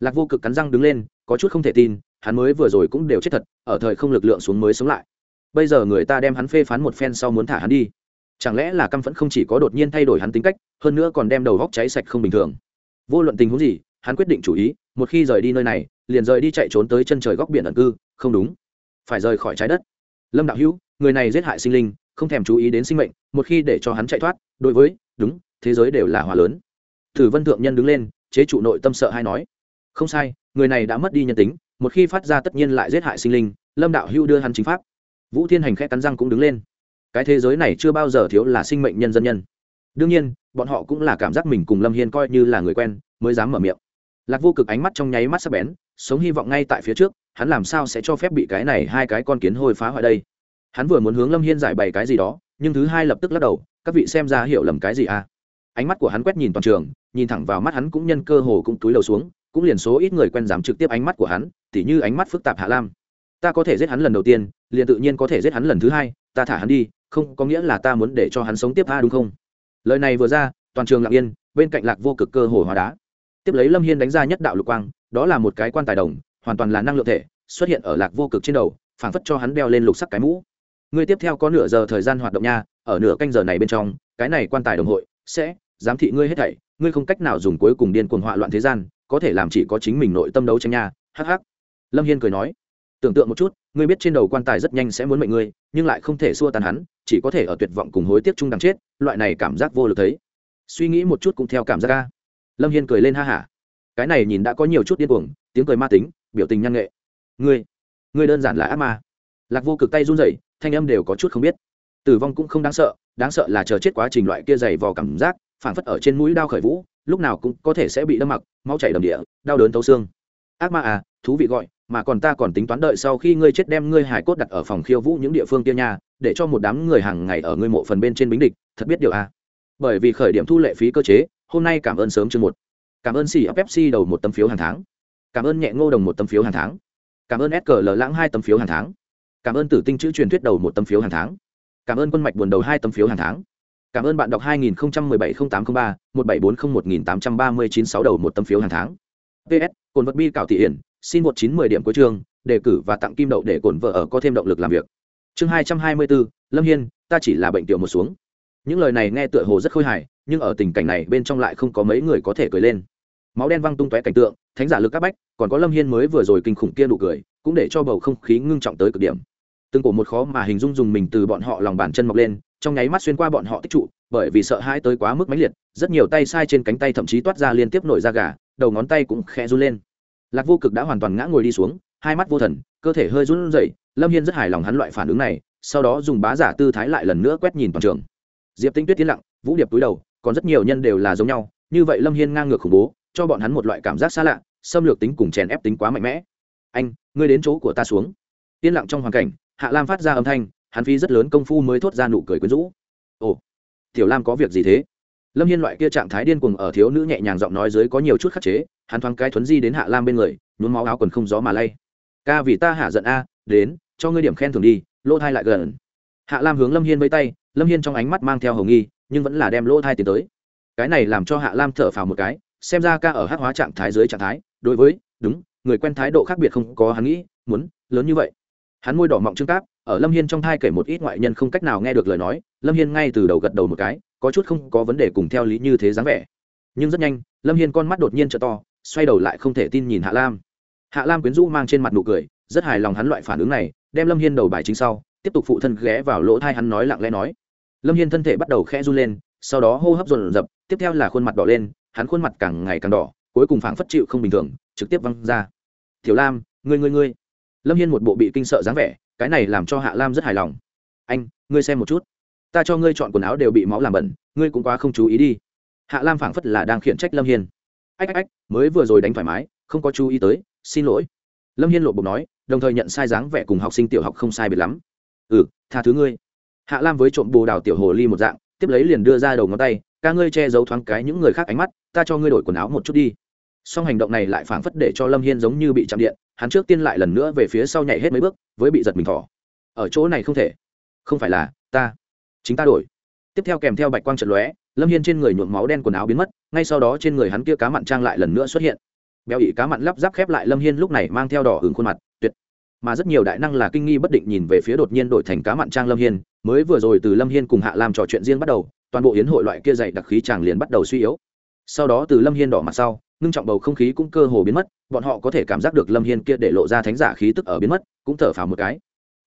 lạc vô cực cắn răng đứng lên, có chút không thể tin, hắn mới vừa rồi cũng đều chết thật, ở thời không lực lượng xuống mới sống lại. Bây giờ người ta đem hắn phê phán một phen sau muốn thả hắn đi. Chẳng lẽ là căm phẫn không chỉ có đột nhiên thay đổi hắn tính cách, hơn nữa còn đem đầu góc cháy sạch không bình thường? Vô luận tình huống gì, hắn quyết định chủ ý, một khi rời đi nơi này, liền rời đi chạy trốn tới chân trời góc biển ẩn cư, không đúng. Phải rời khỏi trái đất. Lâm đạo hữu, người này giết hại sinh linh, không thèm chú ý đến sinh mệnh, một khi để cho hắn chạy thoát, đối với, đúng, thế giới đều là hòa lớn. Thử vân thượng nhân đứng lên, chế trụ nội tâm sợ hay nói không sai, người này đã mất đi nhân tính, một khi phát ra tất nhiên lại giết hại sinh linh, lâm đạo hưu đưa hắn chính pháp. Vũ thiên hành khẽ cắn răng cũng đứng lên. Cái thế giới này chưa bao giờ thiếu là sinh mệnh nhân dân nhân. Đương nhiên, bọn họ cũng là cảm giác mình cùng lâm hiên coi như là người quen, mới dám mở miệng. Lạc vô cực ánh mắt trong nháy mắt sắc bén, sống hy vọng ngay tại phía trước, hắn làm sao sẽ cho phép bị cái này hai cái con kiến hôi phá hoại đây? Hắn vừa muốn hướng lâm hiên giải bày cái gì đó, nhưng thứ hai lập tức lắc đầu, các vị xem ra hiểu lầm cái gì à? Ánh mắt của hắn quét nhìn toàn trường, nhìn thẳng vào mắt hắn cũng nhân cơ hồ cũng túi đầu xuống cũng liền số ít người quen dám trực tiếp ánh mắt của hắn, tỉ như ánh mắt phức tạp hạ lam. Ta có thể giết hắn lần đầu tiên, liền tự nhiên có thể giết hắn lần thứ hai, ta thả hắn đi, không, có nghĩa là ta muốn để cho hắn sống tiếp tha đúng không? Lời này vừa ra, toàn trường lặng yên, bên cạnh lạc vô cực cơ hồ hóa đá. Tiếp lấy lâm hiên đánh ra nhất đạo lục quang, đó là một cái quan tài đồng, hoàn toàn là năng lượng thể, xuất hiện ở lạc vô cực trên đầu, phảng phất cho hắn đeo lên lục sắc cái mũ. Ngươi tiếp theo có nửa giờ thời gian hoạt động nha, ở nửa canh giờ này bên trong, cái này quan tài đồng hội sẽ giám thị ngươi hết thảy, ngươi không cách nào dùng cuối cùng điên cuồng họa loạn thế gian có thể làm chỉ có chính mình nội tâm đấu tranh nha, hắc hắc. Lâm hiên cười nói, tưởng tượng một chút, ngươi biết trên đầu quan tài rất nhanh sẽ muốn mệnh ngươi, nhưng lại không thể xua tan hắn, chỉ có thể ở tuyệt vọng cùng hối tiếc chung đằng chết, loại này cảm giác vô lực thấy. Suy nghĩ một chút cũng theo cảm giác ca lâm hiên cười lên ha hả. Cái này nhìn đã có nhiều chút điên cuồng, tiếng cười ma tính, biểu tình nhan nghệ. Ngươi ngươi đơn giản là ác ma. Lạc vô cực tay run rẩy, thanh âm đều có chút không biết. Tử vong cũng không đáng sợ đáng sợ là chờ chết quá trình loại kia dày vò cảm giác phảng phất ở trên mũi đao khởi vũ, lúc nào cũng có thể sẽ bị đâm mặc, máu chảy đầm địa, đau đớn thấu xương. Ác ma à thú vị gọi, mà còn ta còn tính toán đợi sau khi ngươi chết đem ngươi hải cốt đặt ở phòng khiêu vũ những địa phương kia nha, để cho một đám người hàng ngày ở ngươi mộ phần bên trên bính địch, thật biết điều à. Bởi vì khởi điểm thu lệ phí cơ chế, hôm nay cảm ơn sớm chương một. Cảm ơn xì pepsi đầu một tấm phiếu hàng tháng. Cảm ơn nhẹ ngô đồng một tấm phiếu hàng tháng. Cảm ơn sql lãng hai tấm phiếu hàng tháng. Cảm ơn tử tinh chữ truyền thuyết đầu một tấm phiếu hàng tháng. Cảm ơn quân mạch buồn đầu hai tấm phiếu hàng tháng cảm ơn bạn đọc 2017-0803, 1740-1839-6 đầu một tấm phiếu hàng tháng. Ps cồn vật bi cảo thị hiển xin một chín mười điểm cuối chương đề cử và tặng kim đậu để cồn vợ ở có thêm động lực làm việc. Chương hai trăm hai mươi bốn lâm hiên ta chỉ là bệnh tiểu một xuống. Những lời này nghe tựa hồ rất khôi hài nhưng ở tình cảnh này bên trong lại không có mấy người có thể cười lên. Máu đen văng tung tóe cảnh tượng thánh giả lực các bách còn có lâm hiên mới vừa rồi kinh khủng kia nụ cười cũng để cho bầu không khí ngưng trọng tới cực điểm. Từng cổ một khó mà hình dung dùng mình từ bọn họ lòng bàn chân mọc lên trong nháy mắt xuyên qua bọn họ tích trụ, bởi vì sợ hãi tới quá mức mãnh liệt, rất nhiều tay sai trên cánh tay thậm chí toát ra liên tiếp nổi da gà, đầu ngón tay cũng khẽ run lên. Lạc vô cực đã hoàn toàn ngã ngồi đi xuống, hai mắt vô thần, cơ thể hơi run rẩy, lâm hiên rất hài lòng hắn loại phản ứng này, sau đó dùng bá giả tư thái lại lần nữa quét nhìn toàn trường. Diệp tinh tuyết tiến lặng, vũ điệp túi đầu, còn rất nhiều nhân đều là giống nhau, như vậy lâm hiên ngang ngược khủng bố, cho bọn hắn một loại cảm giác xa lạ, xâm lược tính cùng chèn ép tính quá mạnh mẽ. Anh, ngươi đến chỗ của ta xuống. Yên lặng trong hoàn cảnh, hạ lam phát ra âm thanh hắn phi rất lớn công phu mới thốt ra nụ cười quyến rũ. Ồ, tiểu lam có việc gì thế? Lâm hiên loại kia trạng thái điên cuồng ở thiếu nữ nhẹ nhàng giọng nói dưới có nhiều chút khắc chế, hắn thoáng cái thuấn di đến hạ lam bên người, nhuốm máu áo quần không gió mà lay. Ca vì ta hạ giận a, đến, cho ngươi điểm khen thường đi, lỗ thai lại gần. Hạ lam hướng lâm hiên với tay, lâm hiên trong ánh mắt mang theo hồng nghi, nhưng vẫn là đem lỗ thai tiến tới. Cái này làm cho hạ lam thở phào một cái, xem ra ca ở hát hóa trạng thái dưới trạng thái, đối với, đúng, người quen thái độ khác biệt không có hắn nghĩ, muốn, lớn như vậy hắn môi đỏ mọng trương cáp, ở lâm hiên trong thai kể một ít ngoại nhân không cách nào nghe được lời nói, lâm hiên ngay từ đầu gật đầu một cái, có chút không có vấn đề cùng theo lý như thế dáng vẻ. Nhưng rất nhanh, lâm hiên con mắt đột nhiên t to, xoay đầu lại không thể tin nhìn hạ lam. Hạ lam quyến rũ mang trên mặt nụ cười, rất hài lòng hắn loại phản ứng này, đem lâm hiên đầu bài chính sau, tiếp tục phụ thân ghé vào lỗ thai hắn nói lặng lẽ nói. Lâm hiên thân thể bắt đầu khẽ run lên, sau đó hô hấp dồn dập, tiếp theo là khuôn mặt đỏ lên, hắn khuôn mặt càng ngày càng đỏ, cuối cùng phảng phất chịu không bình thường, trực tiếp văng ra. Tiểu lam, ngươi ngươi ngươi lâm hiên một bộ bị kinh sợ dáng vẻ, cái này làm cho hạ lam rất hài lòng. Anh, ngươi xem một chút. Ta cho ngươi chọn quần áo đều bị máu làm bẩn, ngươi cũng quá không chú ý đi. Hạ lam phảng phất là đang khiển trách lâm hiên. Ách ách ách, mới vừa rồi đánh thoải mái, không có chú ý tới, xin lỗi. Lâm hiên lộ bụng nói, đồng thời nhận sai dáng vẻ cùng học sinh tiểu học không sai biệt lắm. Ừ tha thứ ngươi. Hạ lam với trộm bồ đào tiểu hồ ly một dạng, tiếp lấy liền đưa ra đầu ngón tay, ca ngươi che giấu thoáng cái những người khác ánh mắt, ta cho ngươi đổi quần áo một chút đi. Song hành động này lại phảng phất để cho lâm hiên giống như bị chạm điện hắn trước tiên lại lần nữa về phía sau nhảy hết mấy bước, với bị giật mình thỏ. Ở chỗ này không thể. Không phải là, ta. Chính ta đổi. Tiếp theo kèm theo bạch quang trận lóe, lâm hiên trên người nhuộm máu đen quần áo biến mất, ngay sau đó trên người hắn kia cá mặn trang lại lần nữa xuất hiện. Béo ị cá mặn lắp ráp khép lại lâm hiên lúc này mang theo đỏ hừng khuôn mặt, tuyệt. Mà rất nhiều đại năng là kinh nghi bất định nhìn về phía đột nhiên đổi thành cá mặn trang lâm hiên, mới vừa rồi từ lâm hiên cùng hạ làm trò chuyện riêng bắt đầu, toàn bộ yến hội loại kia dạy đặc khí chàng liền bắt đầu suy yếu. Sau đó từ lâm hiên đỏ mặt sau ngưng trọng bầu không khí cũng cơ hồ biến mất, bọn họ có thể cảm giác được lâm hiên kia để lộ ra thánh giả khí tức ở biến mất, cũng thở phào một cái.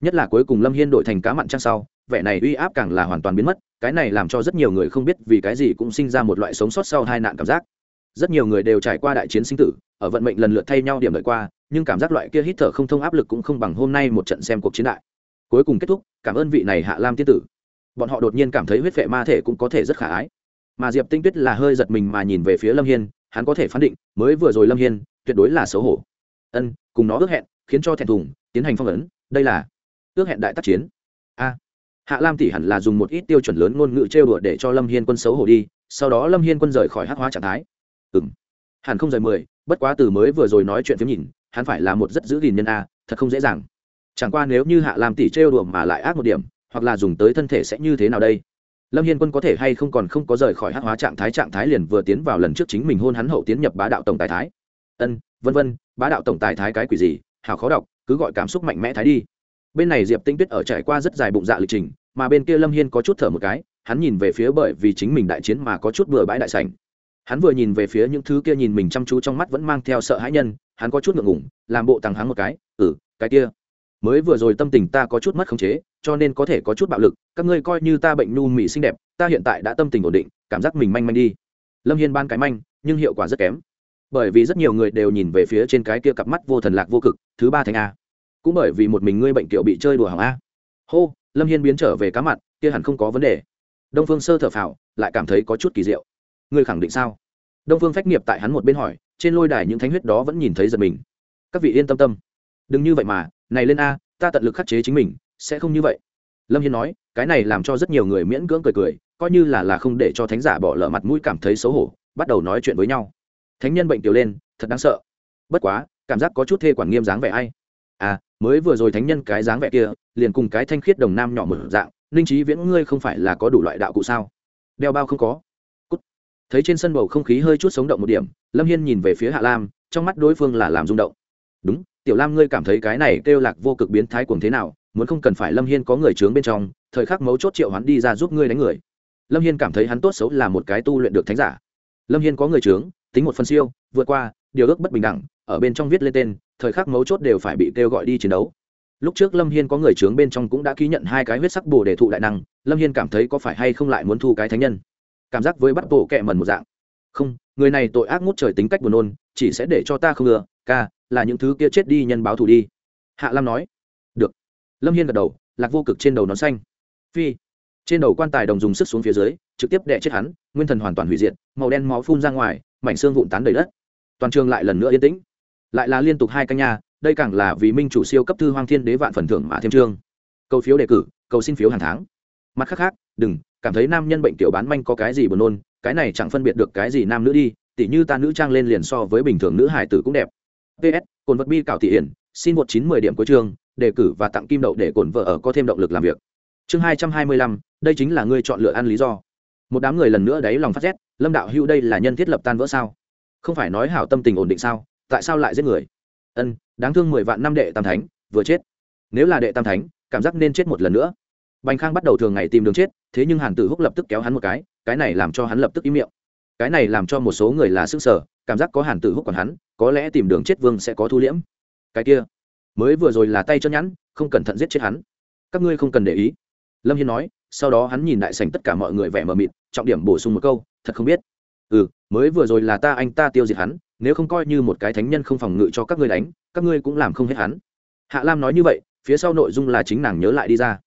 Nhất là cuối cùng lâm hiên đổi thành cá mặn trăng sau, vẻ này uy áp càng là hoàn toàn biến mất, cái này làm cho rất nhiều người không biết vì cái gì cũng sinh ra một loại sống sót sau hai nạn cảm giác. Rất nhiều người đều trải qua đại chiến sinh tử, ở vận mệnh lần lượt thay nhau điểm đợi qua, nhưng cảm giác loại kia hít thở không thông áp lực cũng không bằng hôm nay một trận xem cuộc chiến đại. Cuối cùng kết thúc, cảm ơn vị này hạ lam tiên tử. Bọn họ đột nhiên cảm thấy huyết vệ ma thể cũng có thể rất khả ái. Mà diệp tinh tuyết là hơi giật mình mà nhìn về phía lâm hiên hắn có thể phán định, mới vừa rồi lâm hiên tuyệt đối là xấu hổ. Ân, cùng nó ước hẹn, khiến cho thẹn thùng, tiến hành phong ấn, đây là ước hẹn đại tác chiến. A, hạ lam tỷ hẳn là dùng một ít tiêu chuẩn lớn ngôn ngữ trêu đùa để cho lâm hiên quân xấu hổ đi, sau đó lâm hiên quân rời khỏi hắc hóa trạng thái. Ừ m hẳn không rời mười, bất quá từ mới vừa rồi nói chuyện phiếm nhìn, hắn phải là một rất giữ gìn nhân a, thật không dễ dàng. Chẳng qua nếu như hạ lam tỷ trêu đùa mà lại ác một điểm, hoặc là dùng tới thân thể sẽ như thế nào đây? Lâm hiên quân có thể hay không còn không có rời khỏi hát hóa trạng thái trạng thái liền vừa tiến vào lần trước chính mình hôn hắn hậu tiến nhập bá đạo tổng tài thái. Ân, vân vân, bá đạo tổng tài thái cái quỷ gì hào khó đọc, cứ gọi cảm xúc mạnh mẽ thái đi. Bên này diệp tinh tuyết ở trải qua rất dài bụng dạ lịch trình, mà bên kia lâm hiên có chút thở một cái, hắn nhìn về phía bởi vì chính mình đại chiến mà có chút bừa bãi đại sảnh. Hắn vừa nhìn về phía những thứ kia nhìn mình chăm chú trong mắt vẫn mang theo sợ hãi nhân, hắn có chút ngượng ngủng làm bộ tàng hắn một cái ừ cái kia. Mới vừa rồi tâm tình ta có chút mất khống chế cho nên có thể có chút bạo lực, các ngươi coi như ta bệnh nhu mị xinh đẹp, ta hiện tại đã tâm tình ổn định, cảm giác mình manh manh đi. Lâm hiên ban cái manh, nhưng hiệu quả rất kém. Bởi vì rất nhiều người đều nhìn về phía trên cái kia cặp mắt vô thần lạc vô cực, thứ ba thành a. Cũng bởi vì một mình ngươi bệnh kiểu bị chơi đùa hỏng a. Hô, lâm hiên biến trở về cá mặt, kia hẳn không có vấn đề. Đông phương sơ thở phào, lại cảm thấy có chút kỳ diệu. Ngươi khẳng định sao? Đông phương phách nghiệp tại hắn một bên hỏi, trên lôi đài những thánh huyết đó vẫn nhìn thấy giật mình. Các vị yên tâm tâm. Đừng như vậy mà, này lên a, ta tận lực khắc chế chính mình sẽ không như vậy. Lâm hiên nói, cái này làm cho rất nhiều người miễn cưỡng cười cười, coi như là là không để cho thánh giả bỏ lỡ mặt mũi cảm thấy xấu hổ, bắt đầu nói chuyện với nhau. Thánh nhân bệnh tiểu lên, thật đáng sợ. Bất quá, cảm giác có chút thê quản nghiêm dáng vẻ ai. À mới vừa rồi thánh nhân cái dáng vẻ kia, liền cùng cái thanh khiết đồng nam nhỏ mở dạng, ninh trí viễn ngươi không phải là có đủ loại đạo cụ sao? Đeo bao không có. Cút. thấy trên sân bầu không khí hơi chút sống động một điểm, lâm hiên nhìn về phía hạ lam, trong mắt đối phương là làm rung động. Đúng, tiểu lam ngươi cảm thấy cái này kêu lạc vô cực biến thái cuồng thế nào? Muốn không cần phải lâm hiên có người trướng bên trong, thời khắc mấu chốt triệu hắn đi ra giúp ngươi đánh người. Lâm hiên cảm thấy hắn tốt xấu là một cái tu luyện được thánh giả. Lâm hiên có người trướng tính một phân siêu, vượt qua, điều ước bất bình đẳng, ở bên trong viết lên tên, thời khắc mấu chốt đều phải bị kêu gọi đi chiến đấu. Lúc trước lâm hiên có người trướng bên trong cũng đã ký nhận hai cái huyết sắc bồ để thụ đại năng, lâm hiên cảm thấy có phải hay không lại muốn thu cái thánh nhân? Cảm giác với bắt bộ kẹ mần một dạng. Không, người này tội ác ngút trời tính cách buồn nôn, chỉ sẽ để cho ta không ngừa, ca, là những thứ kia chết đi nhân báo thù đi. Hạ lam nói lâm hiên gật đầu, lạc vô cực trên đầu nón xanh. Phi. Trên đầu quan tài đồng dùng sức xuống phía dưới, trực tiếp đè chết hắn, nguyên thần hoàn toàn hủy diệt, màu đen máu phun ra ngoài, mảnh xương vụn tán đầy đất. Toàn trường lại lần nữa yên tĩnh. Lại là liên tục hai căn nhà đây càng là vì minh chủ siêu cấp thư hoang thiên đế vạn phần thưởng mà thêm trương. Cầu phiếu đề cử, cầu xin phiếu hàng tháng. Mặt khác khác, đừng, cảm thấy nam nhân bệnh tiểu bán manh có cái gì buồn nôn, cái này chẳng phân biệt được cái gì nam nữ đi, tỉ như ta nữ trang lên liền so với bình thường nữ hải tử cũng đẹp. Ps cồn vật bi cảo thị hiển, xin một chín mười điểm cuối chương đề cử và tặng kim đậu để cổn vợ ở có thêm động lực làm việc. Chương hai trăm hai mươi lăm, đây chính là ngươi chọn lựa ăn lý do. Một đám người lần nữa đáy lòng phát rét, lâm đạo hữu đây là nhân thiết lập tan vỡ sao? Không phải nói hảo tâm tình ổn định sao? Tại sao lại giết người? Ân, đáng thương mười vạn năm đệ tam thánh, vừa chết. Nếu là đệ tam thánh, cảm giác nên chết một lần nữa. Bành khang bắt đầu thường ngày tìm đường chết, thế nhưng hàn tử húc lập tức kéo hắn một cái cái này làm cho hắn lập tức im miệng. Cái này làm cho một số người là sức sở cảm giác có hàn tử húc còn hắn, có lẽ tìm đường chết vương sẽ có thu liễm. Cái kia mới vừa rồi là tay chân nhẵn, không cẩn thận giết chết hắn. Các ngươi không cần để ý. Lâm hiên nói, sau đó hắn nhìn đại sành tất cả mọi người vẻ mờ mịt, trọng điểm bổ sung một câu, thật không biết. Ừ mới vừa rồi là ta anh ta tiêu diệt hắn, nếu không coi như một cái thánh nhân không phòng ngự cho các ngươi đánh, các ngươi cũng làm không hết hắn. Hạ lam nói như vậy, phía sau nội dung là chính nàng nhớ lại đi ra.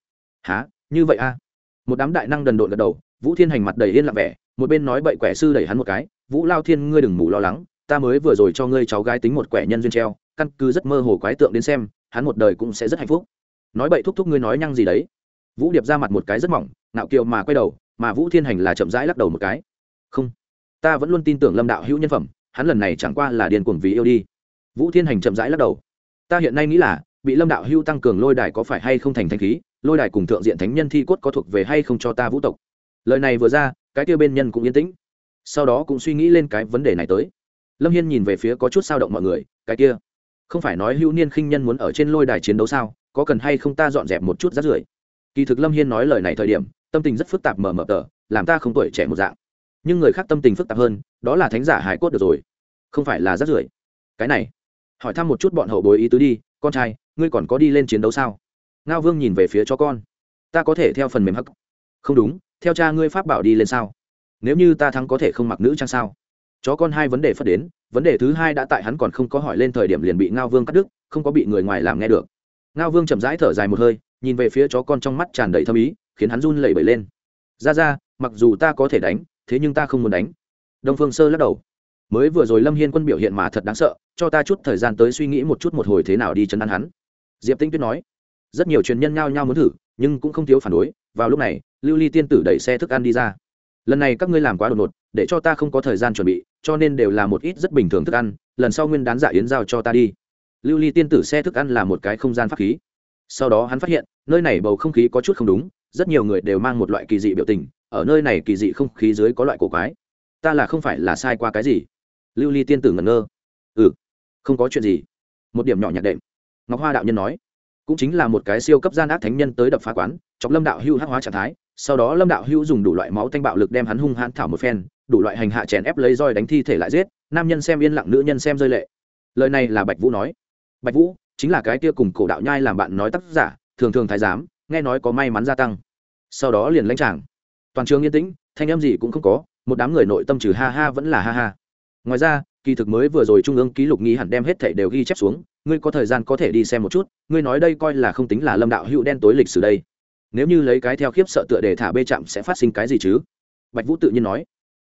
Há như vậy a một đám đại năng đần độn gật đầu, vũ thiên hành mặt đầy yên lặng vẻ, một bên nói bậy quẻ sư đẩy hắn một cái, vũ lao thiên, ngươi đừng mù lo lắng, ta mới vừa rồi cho ngươi cháu gái tính một quẻ nhân duyên treo căn cứ rất mơ hồ quái tượng đến xem, hắn một đời cũng sẽ rất hạnh phúc. Nói bậy thúc thúc ngươi nói nhăng gì đấy. Vũ điệp ra mặt một cái rất mỏng nạo kiều mà quay đầu, mà vũ thiên hành là chậm rãi lắc đầu một cái. Không, ta vẫn luôn tin tưởng lâm đạo hữu nhân phẩm, hắn lần này chẳng qua là điên cuồng vì yêu đi. Vũ thiên hành chậm rãi lắc đầu. Ta hiện nay nghĩ là, bị lâm đạo hữu tăng cường lôi đài có phải hay không thành thanh khí, lôi đài cùng thượng diện thánh nhân thi cốt có thuộc về hay không cho ta vũ tộc. Lời này vừa ra, cái kia bên nhân cũng yên tĩnh. Sau đó cũng suy nghĩ lên cái vấn đề này tới. Lâm hiên nhìn về phía có chút sao động mọi người, cái kia không phải nói hữu niên khinh nhân muốn ở trên lôi đài chiến đấu sao, có cần hay không ta dọn dẹp một chút rát rưởi? Kỳ thực lâm hiên nói lời này thời điểm, tâm tình rất phức tạp mờ mờ tờ, làm ta không tuổi trẻ một dạng. Nhưng người khác tâm tình phức tạp hơn, đó là thánh giả hải cốt được rồi. Không phải là rát rưởi. Cái này, hỏi thăm một chút bọn hậu bối ý tứ đi, con trai, ngươi còn có đi lên chiến đấu sao? Ngao vương nhìn về phía cho con. Ta có thể theo phần mềm hắc. Không đúng, theo cha ngươi pháp bảo đi lên sao? Nếu như ta thắng có thể không mặc nữ trang sao? Chó con hai vấn đề phát đến vấn đề thứ hai đã tại hắn còn không có hỏi lên thời điểm liền bị ngao vương cắt đứt, không có bị người ngoài làm nghe được. Ngao vương chậm rãi thở dài một hơi, nhìn về phía chó con trong mắt tràn đầy thâm ý, khiến hắn run lẩy bẩy lên. Ra ra, mặc dù ta có thể đánh, thế nhưng ta không muốn đánh. Đông phương sơ lắc đầu. Mới vừa rồi lâm hiên quân biểu hiện mà thật đáng sợ, cho ta chút thời gian tới suy nghĩ một chút một hồi thế nào đi chấn ăn hắn. Diệp tinh tuyết nói. Rất nhiều truyền nhân nhao nhao muốn thử, nhưng cũng không thiếu phản đối, vào lúc này, lưu ly tiên tử đẩy xe thức ăn đi ra. Lần này các ngươi làm quá đột ngột để cho ta không có thời gian chuẩn bị, cho nên đều là một ít rất bình thường thức ăn, lần sau nguyên đán giả yến giao cho ta đi. Lưu ly tiên tử xe thức ăn là một cái không gian pháp khí. Sau đó hắn phát hiện, nơi này bầu không khí có chút không đúng, rất nhiều người đều mang một loại kỳ dị biểu tình, ở nơi này kỳ dị không khí dưới có loại cổ quái. Ta là không phải là sai qua cái gì? Lưu ly tiên tử ngẩn ngơ. Ừ không có chuyện gì. Một điểm nhỏ nhạc đệm. Ngọc hoa đạo nhân nói, cũng chính là một cái siêu cấp gian ác thánh nhân tới đập phá quán, chọc lâm đạo hưu hắc hóa trạng thái, sau đó lâm đạo hưu dùng đủ loại máu thanh bạo lực đem hắn hung hãn thảo một phen đủ loại hành hạ chèn ép lấy roi đánh thi thể lại giết, nam nhân xem yên lặng, nữ nhân xem rơi lệ. Lời này là bạch vũ nói. Bạch vũ, chính là cái kia cùng cổ đạo nhai làm bạn nói tác giả, thường thường thái giám, nghe nói có may mắn gia tăng. Sau đó liền lãnh tràng. Toàn trường yên tĩnh, thanh em gì cũng không có, một đám người nội tâm trừ ha ha vẫn là ha ha. Ngoài ra, kỳ thực mới vừa rồi trung ương ký lục nghi hẳn đem hết thảy đều ghi chép xuống, ngươi có thời gian có thể đi xem một chút, ngươi nói đây coi là không tính là lâm đạo hữu đen tối lịch sử đây. Nếu như lấy cái theo khiếp sợ tựa để thả bê chạm sẽ phát sinh cái gì chứ? Bạch vũ tự nhiên nói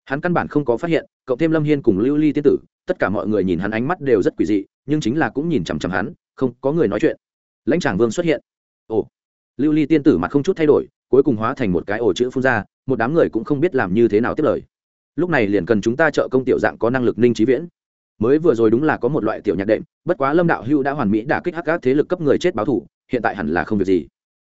hắn căn bản không có phát hiện cộng thêm lâm hiên cùng lưu ly tiên tử, tất cả mọi người nhìn hắn ánh mắt đều rất quỷ dị, nhưng chính là cũng nhìn chằm chằm hắn, không có người nói chuyện. Lãnh tràng vương xuất hiện. Ồ, lưu ly tiên tử mặt không chút thay đổi, cuối cùng hóa thành một cái ổ chữ phun ra, một đám người cũng không biết làm như thế nào tiếp lời. Lúc này liền cần chúng ta trợ công tiểu dạng có năng lực ninh trí viễn. Mới vừa rồi đúng là có một loại tiểu nhạc đệm, bất quá lâm đạo hưu đã hoàn mỹ đả kích hắc các thế lực cấp người chết báo thủ, hiện tại hẳn là không việc gì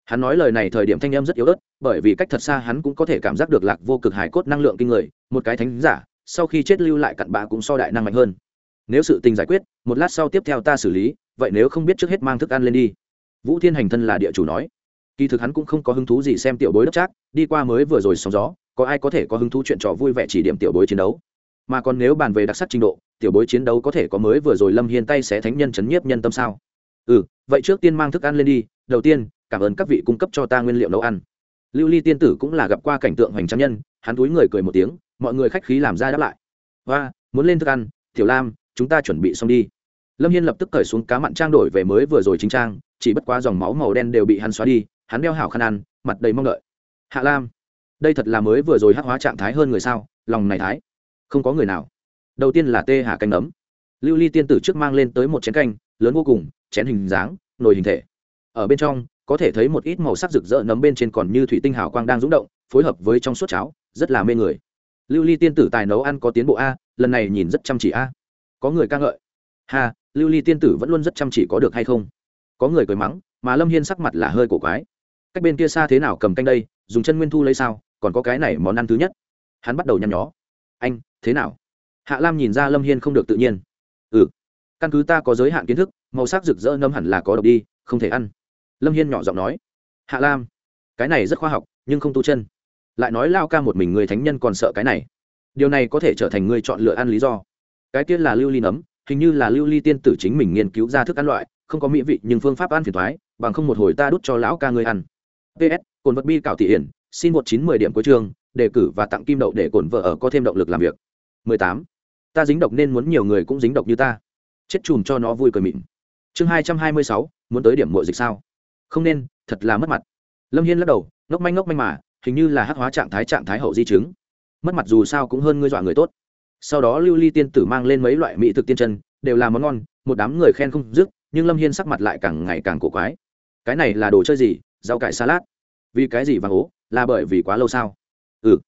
hắn nói lời này thời điểm thanh âm rất yếu ớt, bởi vì cách thật xa hắn cũng có thể cảm giác được lạc vô cực hải cốt năng lượng kinh người, một cái thánh giả, sau khi chết lưu lại cặn bã cũng so đại năng mạnh hơn. Nếu sự tình giải quyết, một lát sau tiếp theo ta xử lý, vậy nếu không biết trước hết mang thức ăn lên đi. Vũ thiên hành thân là địa chủ nói. Kỳ thực hắn cũng không có hứng thú gì xem tiểu bối đất trác, đi qua mới vừa rồi sóng gió, có ai có thể có hứng thú chuyện trò vui vẻ chỉ điểm tiểu bối chiến đấu? Mà còn nếu bàn về đặc sắc trình độ, tiểu bối chiến đấu có thể có mới vừa rồi lâm hiên tay sẽ thánh nhân chấn nhiếp nhân tâm sao? Ừ vậy trước tiên mang thức ăn lên đi, đầu tiên cảm ơn các vị cung cấp cho ta nguyên liệu nấu ăn. Lưu ly tiên tử cũng là gặp qua cảnh tượng hoành tráng nhân hắn túi người cười một tiếng mọi người khách khí làm ra đáp lại. Và muốn lên thức ăn tiểu lam chúng ta chuẩn bị xong đi. Lâm hiên lập tức cởi xuống cá mặn trang đổi về mới vừa rồi chính trang chỉ bất quá dòng máu màu đen đều bị hắn xóa đi hắn đeo hảo khăn ăn mặt đầy mong đợi. Hạ lam đây thật là mới vừa rồi hắc hóa trạng thái hơn người sao lòng này thái không có người nào. Đầu tiên là tê hà canh nấm, lưu ly tiên tử trước mang lên tới một chén canh lớn vô cùng chén hình dáng nồi hình thể. Ở bên trong có thể thấy một ít màu sắc rực rỡ nấm bên trên còn như thủy tinh hào quang đang rúng động, phối hợp với trong suốt cháo, rất là mê người. Lưu ly tiên tử tài nấu ăn có tiến bộ a, lần này nhìn rất chăm chỉ a. Có người ca ngợi. Ha, lưu ly tiên tử vẫn luôn rất chăm chỉ có được hay không? Có người cười mắng, mà lâm hiên sắc mặt là hơi cổ quái. Cách bên kia xa thế nào cầm canh đây, dùng chân nguyên thu lấy sao, còn có cái này món ăn thứ nhất. Hắn bắt đầu nhăn nhó. Anh, thế nào? Hạ lam nhìn ra lâm hiên không được tự nhiên. Ừ. Căn cứ ta có giới hạn kiến thức, màu sắc rực rỡ nấm hẳn là có độc đi, không thể ăn lâm hiên nhỏ giọng nói, hạ lam, cái này rất khoa học, nhưng không tu chân. Lại nói lao ca một mình người thánh nhân còn sợ cái này. Điều này có thể trở thành người chọn lựa ăn lý do. Cái tiên là lưu ly nấm, hình như là lưu ly tiên tử chính mình nghiên cứu ra thức ăn loại, không có mỹ vị nhưng phương pháp ăn phiền thoái bằng không một hồi ta đút cho lão ca người ăn. Ps cồn vật bi cảo thị hiển, xin một chín mười điểm cuối chương đề cử và tặng kim đậu để cồn vợ ở có thêm động lực làm việc. Mười tám, ta dính độc nên muốn nhiều người cũng dính độc như ta. Chết chùm cho nó vui cười mịn. Chương hai trăm hai mươi sáu, muốn tới điểm mộ dịch sao? Không nên thật là mất mặt. Lâm hiên lắc đầu ngốc manh ngốc manh mà hình như là hắc hóa trạng thái trạng thái hậu di chứng. Mất mặt dù sao cũng hơn ngươi dọa người tốt. Sau đó lưu ly tiên tử mang lên mấy loại mỹ thực tiên chân đều là món ngon một đám người khen không dứt nhưng lâm hiên sắc mặt lại càng ngày càng cổ quái. Cái này là đồ chơi gì? Rau cải salad. Vì cái gì vàng ố? Là bởi vì quá lâu sao? Ừ.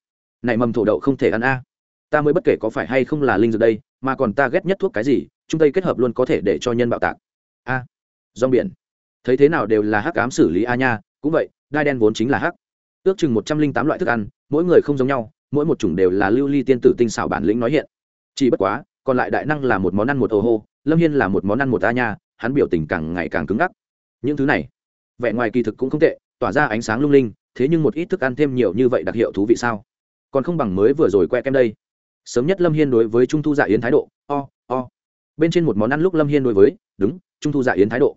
Này mầm thổ đậu không thể ăn a. Ta mới bất kể có phải hay không là linh dược đây mà còn ta ghét nhất thuốc cái gì trung tây kết hợp luôn có thể để cho nhân bạo tạc. A. À, rong biển thấy thế nào đều là hắc cám xử lý a nha cũng vậy đai đen vốn chính là hắc. Ước chừng một trăm linh tám loại thức ăn mỗi người không giống nhau mỗi một chủng đều là lưu ly tiên tử tinh xảo bản lĩnh nói hiện. Chỉ bất quá còn lại đại năng là một món ăn một ồ hô lâm hiên là một món ăn một a nha hắn biểu tình càng ngày càng cứng ngắc. Những thứ này vẻ ngoài kỳ thực cũng không tệ tỏa ra ánh sáng lung linh thế nhưng một ít thức ăn thêm nhiều như vậy đặc hiệu thú vị sao? Còn không bằng mới vừa rồi que kem đây. Sớm nhất lâm hiên đối với trung thu dạ yến thái độ o、oh, o、oh. bên trên một món ăn lúc lâm hiên đối với đúng trung thu dạ yến thái độ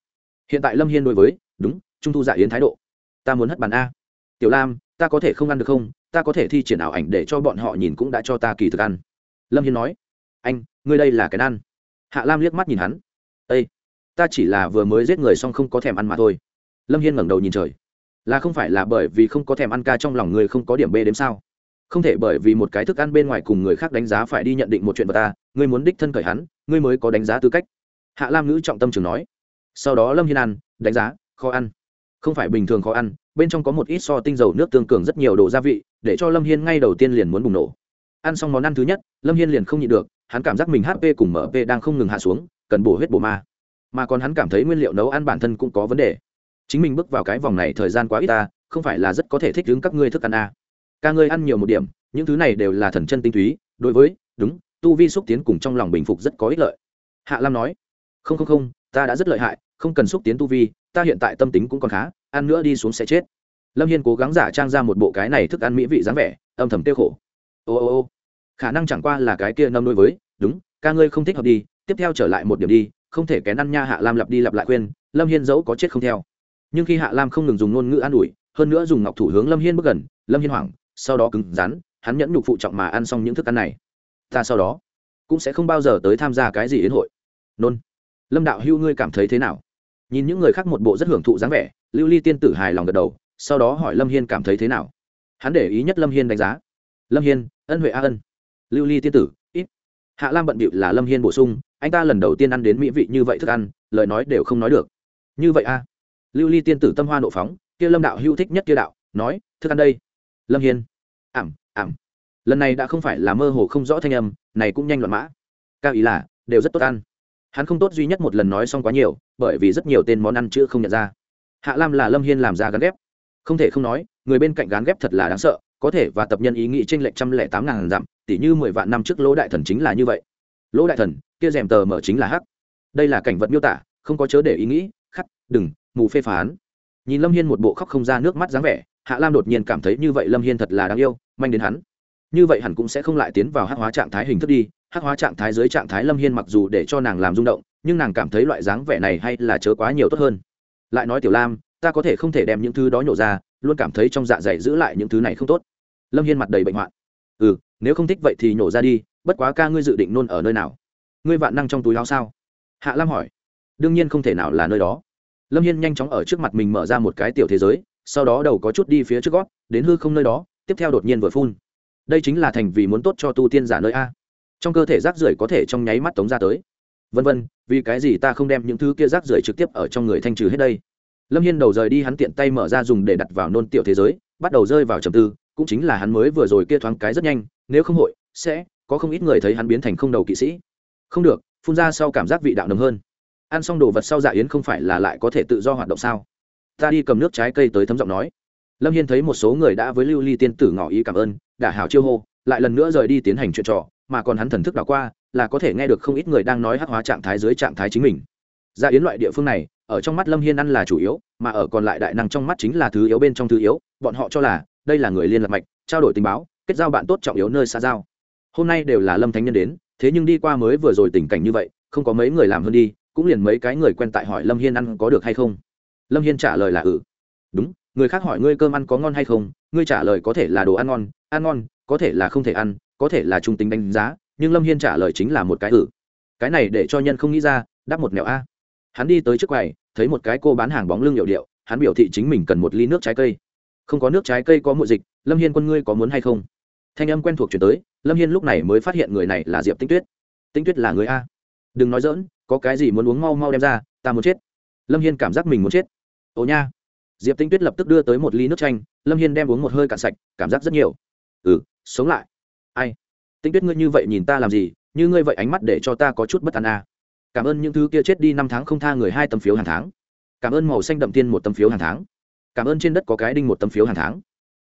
hiện tại lâm hiên đối với, đúng, trung thu dạ yến thái độ. Ta muốn hất bàn a. Tiểu lam, ta có thể không ăn được không? Ta có thể thi triển ảo ảnh để cho bọn họ nhìn cũng đã cho ta kỳ thực ăn. Lâm hiên nói. Anh, ngươi đây là cái ăn. Hạ lam liếc mắt nhìn hắn. Â ta chỉ là vừa mới giết người xong không có thèm ăn mà thôi. Lâm hiên ngẩng đầu nhìn trời. Là không phải là bởi vì không có thèm ăn ca trong lòng người không có điểm b đếm sao? Không thể bởi vì một cái thức ăn bên ngoài cùng người khác đánh giá phải đi nhận định một chuyện vật ta. Ngươi muốn đích thân cởi hắn, ngươi mới có đánh giá tư cách. Hạ lam ngữ trọng tâm trường nói sau đó lâm hiên ăn, đánh giá, khó ăn. Không phải bình thường khó ăn, bên trong có một ít so tinh dầu nước tương cường rất nhiều đồ gia vị, để cho lâm hiên ngay đầu tiên liền muốn bùng nổ. Ăn xong món ăn thứ nhất, lâm hiên liền không nhịn được, hắn cảm giác mình hp cùng mp đang không ngừng hạ xuống, cần bổ huyết bổ ma. Mà còn hắn cảm thấy nguyên liệu nấu ăn bản thân cũng có vấn đề. Chính mình bước vào cái vòng này thời gian quá ít ta, không phải là rất có thể thích ứng các ngươi thức ăn à. ca ngươi ăn nhiều một điểm, những thứ này đều là thần chân tinh túy, đối với, đúng, tu vi xúc tiến cùng trong lòng bình phục rất có ích lợi. Hạ lam nói, không không không ta đã rất lợi hại, không cần xúc tiến tu vi, ta hiện tại tâm tính cũng còn khá, ăn nữa đi xuống sẽ chết. Lâm hiên cố gắng giả trang ra một bộ cái này thức ăn mỹ vị dáng vẻ, âm thầm tiêu khổ. Ô ô ô, khả năng chẳng qua là cái kia nâm đôi với, đúng, ca ngươi không thích hợp đi, tiếp theo trở lại một điểm đi, không thể kén ăn nha hạ lam lặp đi lặp lại khuyên, lâm hiên dẫu có chết không theo. Nhưng khi hạ lam không ngừng dùng ngôn ngữ an ủi, hơn nữa dùng ngọc thủ hướng lâm hiên bước gần, lâm hiên hoảng, sau đó cứng rắn, hắn nhẫn nhục phụ trọng mà ăn xong những thức ăn này. Ta sau đó cũng sẽ không bao giờ tới tham gia cái gì yến hội. Nôn lâm đạo hưu ngươi cảm thấy thế nào? Nhìn những người khác một bộ rất hưởng thụ dáng vẻ, lưu ly tiên tử hài lòng gật đầu, sau đó hỏi lâm hiên cảm thấy thế nào? Hắn để ý nhất lâm hiên đánh giá. Lâm hiên, ân huệ a ân. Lưu ly tiên tử, ít. Hạ lam bận bịu là lâm hiên bổ sung, anh ta lần đầu tiên ăn đến mỹ vị như vậy thức ăn, lời nói đều không nói được. Như vậy a. Lưu ly tiên tử tâm hoa nộ phóng, kia lâm đạo hưu thích nhất kia đạo, nói, thức ăn đây. Lâm hiên ảm ảm lần này đã không phải là mơ hồ không rõ thanh âm, này cũng nhanh loạn mã. Cao ý là, đều rất tốt ăn hắn không tốt duy nhất một lần nói xong quá nhiều, bởi vì rất nhiều tên món ăn chưa không nhận ra. Hạ lam là lâm hiên làm ra gắn ghép. Không thể không nói, người bên cạnh gán ghép thật là đáng sợ, có thể và tập nhân ý nghĩ trên lệch trăm lẻ tám ngàn dặm tỷ như mười vạn năm trước lỗ đại thần chính là như vậy. Lỗ đại thần, kia rèm tờ mở chính là hắc. Đây là cảnh vật miêu tả, không có chớ để ý nghĩ, khắc, đừng, mù phê phán. Nhìn lâm hiên một bộ khóc không ra nước mắt dáng vẻ, hạ lam đột nhiên cảm thấy như vậy lâm hiên thật là đáng yêu, manh đến hắn. Như vậy hẳn cũng sẽ không lại tiến vào hắc hóa trạng thái hình thức đi hắc hóa trạng thái dưới trạng thái lâm hiên mặc dù để cho nàng làm rung động, nhưng nàng cảm thấy loại dáng vẻ này hay là chớ quá nhiều tốt hơn. Lại nói tiểu lam, ta có thể không thể đem những thứ đó nhổ ra, luôn cảm thấy trong dạ dày giữ lại những thứ này không tốt. Lâm hiên mặt đầy bệnh hoạn. Ừ nếu không thích vậy thì nhổ ra đi, bất quá ca ngươi dự định nôn ở nơi nào? Ngươi vạn năng trong túi áo sao? Hạ lam hỏi. Đương nhiên không thể nào là nơi đó. Lâm hiên nhanh chóng ở trước mặt mình mở ra một cái tiểu thế giới, sau đó đầu có chút đi phía trước gót, đến hư không nơi đó, tiếp theo đột nhiên vừa phun. Đây chính là thành vì muốn tốt cho tu tiên giả nơi a trong cơ thể rác rưởi có thể trong nháy mắt tống ra tới. Vân vân, vì cái gì ta không đem những thứ kia rác rưởi trực tiếp ở trong người thanh trừ hết đây? Lâm hiên đầu rời đi, hắn tiện tay mở ra dùng để đặt vào nôn tiểu thế giới, bắt đầu rơi vào trầm tư, cũng chính là hắn mới vừa rồi kia thoáng cái rất nhanh, nếu không hội, sẽ có không ít người thấy hắn biến thành không đầu kỵ sĩ. Không được, phun ra sau cảm giác vị đạo nồng hơn. Ăn xong đồ vật sau dạ yến không phải là lại có thể tự do hoạt động sao? Ta đi cầm nước trái cây tới thấm giọng nói. Lâm hiên thấy một số người đã với lưu ly tiên tử ngỏ ý cảm ơn đả hào chiêu hô, lại lần nữa rời đi tiến hành chuyện trò mà còn hắn thần thức đảo qua, là có thể nghe được không ít người đang nói hắc hóa trạng thái dưới trạng thái chính mình. Dạ yến loại địa phương này, ở trong mắt lâm hiên ăn là chủ yếu, mà ở còn lại đại năng trong mắt chính là thứ yếu bên trong thứ yếu, bọn họ cho là, đây là người liên lạc mạch, trao đổi tình báo, kết giao bạn tốt trọng yếu nơi xa giao. Hôm nay đều là lâm thánh nhân đến, thế nhưng đi qua mới vừa rồi tình cảnh như vậy, không có mấy người làm hơn đi, cũng liền mấy cái người quen tại hỏi lâm hiên ăn có được hay không. Lâm hiên trả lời là ừ. Đúng, người khác hỏi ngươi cơm ăn có ngon hay không, ngươi trả lời có thể là đồ ăn ngon ăn ngon có thể là không thể ăn, có thể là trung tính đánh giá, nhưng lâm hiên trả lời chính là một cái ử. cái này để cho nhân không nghĩ ra, đáp một mẹo a. Hắn đi tới trước quầy, thấy một cái cô bán hàng bóng lưng hiệu điệu, hắn biểu thị chính mình cần một ly nước trái cây. Không có nước trái cây có mụi dịch, lâm hiên quân ngươi có muốn hay không? Thanh âm quen thuộc chuyển tới, lâm hiên lúc này mới phát hiện người này là diệp tinh tuyết. Tinh tuyết là người a. Đừng nói dỡn có cái gì muốn uống mau mau đem ra, ta muốn chết. Lâm hiên cảm giác mình muốn chết. Ồ nha. Diệp tinh tuyết lập tức đưa tới một ly nước chanh, lâm hiên đem uống một hơi cạn sạch, cảm giác rất nhiều ừ sống lại. Ai? Tinh tuyết ngươi như vậy nhìn ta làm gì? Như ngươi vậy ánh mắt để cho ta có chút bất an à? cảm ơn những thứ kia chết đi năm tháng không tha người hai tấm phiếu hàng tháng. Cảm ơn màu xanh đậm tiên một tấm phiếu hàng tháng. Cảm ơn trên đất có cái đinh một tấm phiếu hàng tháng.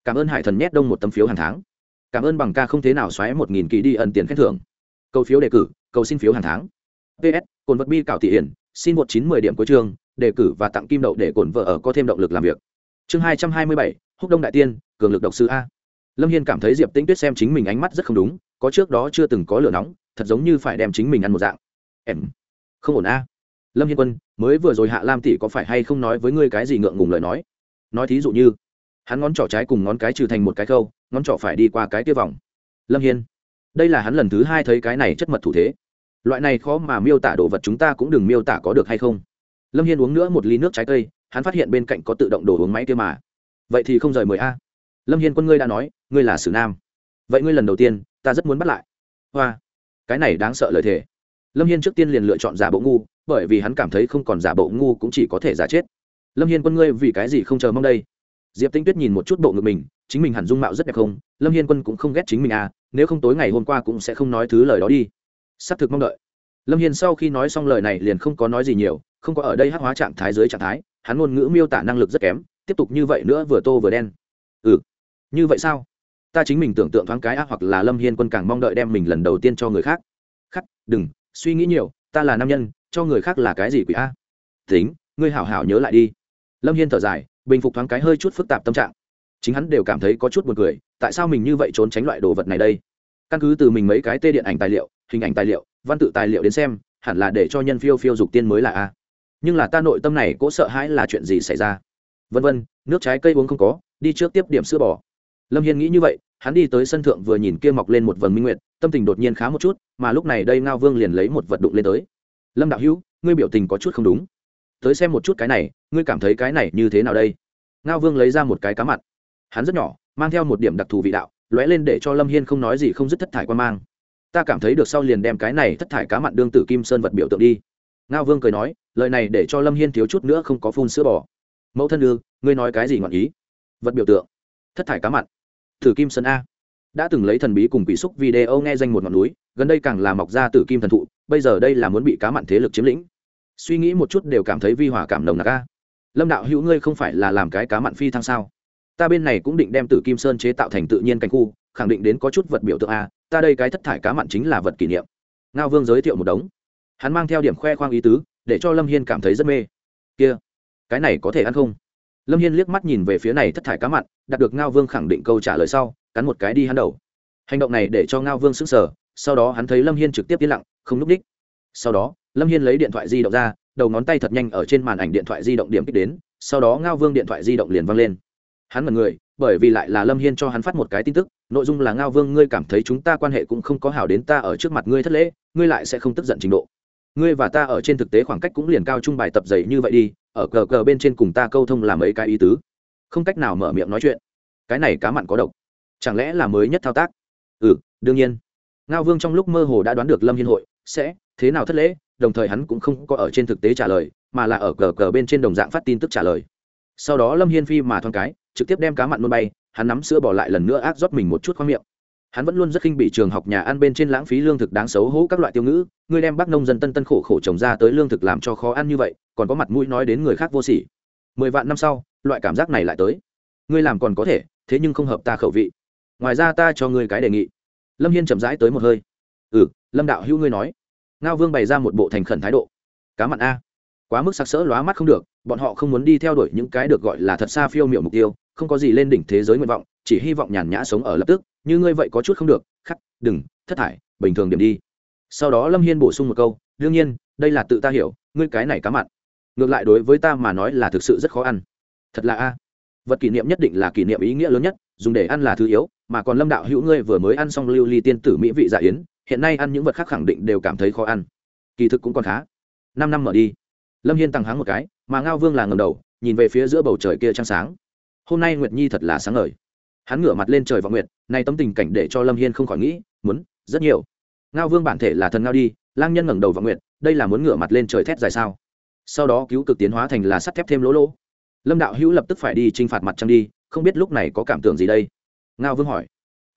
Cảm ơn hải thần nhét đông một tấm phiếu hàng tháng. Cảm ơn bằng ca không thế nào xoáy một nghìn kỳ đi ẩn tiền khen thưởng. Cầu phiếu đề cử cầu xin phiếu hàng tháng. Ps cồn vật bi cảo thị hiển xin một chín mười điểm cuối trường, đề cử và tặng kim đậu để cồn vợ ở có thêm động lực làm việc. Chương hai trăm hai mươi bảy húc đông đại tiên cường lực độc sư a lâm hiên cảm thấy diệp tĩnh tuyết xem chính mình ánh mắt rất không đúng, có trước đó chưa từng có lửa nóng, thật giống như phải đem chính mình ăn một dạng. Em, không ổn a. Lâm hiên quân, mới vừa rồi hạ lam tỷ có phải hay không nói với ngươi cái gì ngượng ngùng lời nói? Nói thí dụ như, hắn ngón trỏ trái cùng ngón cái trừ thành một cái khâu ngón trỏ phải đi qua cái kia vòng. Lâm hiên, đây là hắn lần thứ hai thấy cái này chất mật thủ thế. Loại này khó mà miêu tả đồ vật chúng ta cũng đừng miêu tả có được hay không? Lâm hiên uống nữa một ly nước trái cây, hắn phát hiện bên cạnh có tự động đồ uống máy kia mà. Vậy thì không rời mười a lâm hiên quân ngươi đã nói, ngươi là sử nam. Vậy ngươi lần đầu tiên, ta rất muốn bắt lại. Hoa, cái này đáng sợ lời thề. Lâm hiên trước tiên liền lựa chọn giả bộ ngu, bởi vì hắn cảm thấy không còn giả bộ ngu cũng chỉ có thể giả chết. Lâm hiên quân ngươi vì cái gì không chờ mong đây? Diệp tinh tuyết nhìn một chút bộ ngực mình, chính mình hẳn dung mạo rất đẹp không? Lâm hiên quân cũng không ghét chính mình à nếu không tối ngày hôm qua cũng sẽ không nói thứ lời đó đi. S ắ c thực mong đợi. Lâm hiên sau khi nói xong lời này liền không có nói gì nhiều, không có ở đây hát hóa trạng thái dưới trạng thái, hắn ngôn ngữ miêu tả năng lực rất kém, tiếp tục như vậy nữa vừa tô vừa đen. Ừ như vậy sao? Ta chính mình tưởng tượng thoáng cái a hoặc là lâm hiên quân càng mong đợi đem mình lần đầu tiên cho người khác. Khắc, đừng, suy nghĩ nhiều, ta là nam nhân, cho người khác là cái gì quỷ a tính, ngươi hảo hảo nhớ lại đi. Lâm hiên thở dài, bình phục thoáng cái hơi chút phức tạp tâm trạng. Chính hắn đều cảm thấy có chút buồn cười, tại sao mình như vậy trốn tránh loại đồ vật này đây? Căn cứ từ mình mấy cái tê điện ảnh tài liệu, hình ảnh tài liệu, văn tự tài liệu đến xem, hẳn là để cho nhân phiêu phiêu dục tiên mới là a nhưng là ta nội tâm này cố sợ hãi là chuyện gì xảy ra? Vân vân, nước trái cây uống không có, đi trước tiếp điểm sữa bò lâm hiên nghĩ như vậy, hắn đi tới sân thượng vừa nhìn kia mọc lên một vầng minh nguyệt, tâm tình đột nhiên khá một chút, mà lúc này đây ngao vương liền lấy một vật đụng lên tới. Lâm đạo hữu, ngươi biểu tình có chút không đúng. Tới xem một chút cái này, ngươi cảm thấy cái này như thế nào đây? Ngao vương lấy ra một cái cá mặt. Hắn rất nhỏ, mang theo một điểm đặc thù vị đạo, lóe lên để cho lâm hiên không nói gì không dứt thất thải quan mang. Ta cảm thấy được sau liền đem cái này thất thải cá mặn đương tử kim sơn vật biểu tượng đi. Ngao vương cười nói, lời này để cho lâm hiên thiếu chút nữa không có phun sữa bò. Mẫu thân ư, ngươi nói cái gì ngọn ý? Vật biểu tượng. Thất thải cá mặn tử kim sơn a. Đã từng lấy thần bí cùng quỷ xúc video nghe danh một ngọn núi, gần đây càng là mọc ra tử kim thần thụ, bây giờ đây là muốn bị cá mặn thế lực chiếm lĩnh. Suy nghĩ một chút đều cảm thấy vi hòa cảm nồng nặc a. Lâm đạo hữu ngươi không phải là làm cái cá mặn phi thăng sao? Ta bên này cũng định đem tử kim sơn chế tạo thành tự nhiên cảnh khu, khẳng định đến có chút vật biểu tượng a, ta đây cái thất thải cá mặn chính là vật kỷ niệm. Ngao vương giới thiệu một đống. Hắn mang theo điểm khoe khoang ý tứ, để cho lâm hiên cảm thấy rất mê. Kia, cái này có thể ăn không? Lâm hiên liếc mắt nhìn về phía này thất thải cá mặn, đạt được ngao vương khẳng định câu trả lời sau, cắn một cái đi hắn đầu. Hành động này để cho ngao vương sững sờ, sau đó hắn thấy lâm hiên trực tiếp yên lặng, không núp đích. Sau đó, lâm hiên lấy điện thoại di động ra, đầu ngón tay thật nhanh ở trên màn ảnh điện thoại di động điểm kích đến, sau đó ngao vương điện thoại di động liền văng lên. Hắn mật người, bởi vì lại là lâm hiên cho hắn phát một cái tin tức, nội dung là ngao vương, ngươi cảm thấy chúng ta quan hệ cũng không có hảo đến ta ở trước mặt ngươi thất lễ, ngươi lại sẽ không tức giận trình độ. Ngươi và ta ở trên thực tế khoảng cách cũng liền cao chung bài tập dày như vậy đi ở cờ cờ bên trên cùng ta câu thông làm mấy cái ý tứ. Không cách nào mở miệng nói chuyện. Cái này cá mặn có độc. Chẳng lẽ là mới nhất thao tác? Ừ đương nhiên. Ngao vương trong lúc mơ hồ đã đoán được lâm hiên hội sẽ thế nào thất lễ, đồng thời hắn cũng không có ở trên thực tế trả lời, mà là ở cờ cờ bên trên đồng dạng phát tin tức trả lời. Sau đó lâm hiên phi mà thoáng cái, trực tiếp đem cá mặn nôn bay, hắn nắm sữa bỏ lại lần nữa ác rót mình một chút khoang miệng hắn vẫn luôn rất khinh bị trường học nhà ăn bên trên lãng phí lương thực đáng xấu hổ các loại tiêu ngữ ngươi đem bác nông dân tân tân khổ khổ trồng ra tới lương thực làm cho khó ăn như vậy, còn có mặt mũi nói đến người khác vô sỉ. Mười vạn năm sau, loại cảm giác này lại tới. Ngươi làm còn có thể, thế nhưng không hợp ta khẩu vị. Ngoài ra ta cho ngươi cái đề nghị. Lâm hiên chậm rãi tới một hơi. Ừ lâm đạo hữu ngươi nói. Ngao vương bày ra một bộ thành khẩn thái độ. Cá mặn a. Quá mức sặc sỡ lóa mắt không được, bọn họ không muốn đi theo đuổi những cái được gọi là thật xa phiêu m i ệ u mục tiêu không có gì lên đỉnh thế giới nguyện vọng, chỉ hy vọng nhàn nhã sống ở lập tức. Như ngươi vậy có chút không được, khắc, đừng, thất thải, bình thường điểm đi. Sau đó lâm hiên bổ sung một câu, đương nhiên, đây là tự ta hiểu, ngươi cái này cá mặn. Ngược lại đối với ta mà nói là thực sự rất khó ăn. Thật là a. Vật kỷ niệm nhất định là kỷ niệm ý nghĩa lớn nhất, dùng để ăn là thứ yếu, mà còn lâm đạo hữu ngươi vừa mới ăn xong lưu ly tiên tử mỹ vị dạ yến, hiện nay ăn những vật khác khẳng định đều cảm thấy khó ăn. Kỳ thực cũng còn khá. Năm năm mở đi. Lâm hiên tăng háng một cái, mà ngao vương là ngầm đầu, nhìn về phía giữa bầu trời kia trăng sáng hôm nay nguyệt nhi thật là sáng ngời. Hắn ngửa mặt lên trời vọng nguyệt, nay tấm tình cảnh để cho lâm hiên không khỏi nghĩ, muốn, rất nhiều. Ngao vương bản thể là thần ngao đi, lang nhân ngẩng đầu vọng nguyệt, đây là muốn ngửa mặt lên trời thét dài sao? Sau đó cứu cực tiến hóa thành là sắt thép thêm lỗ lỗ. Lâm đạo hữu lập tức phải đi t r i n h phạt mặt trăng đi, không biết lúc này có cảm tưởng gì đây? Ngao vương hỏi.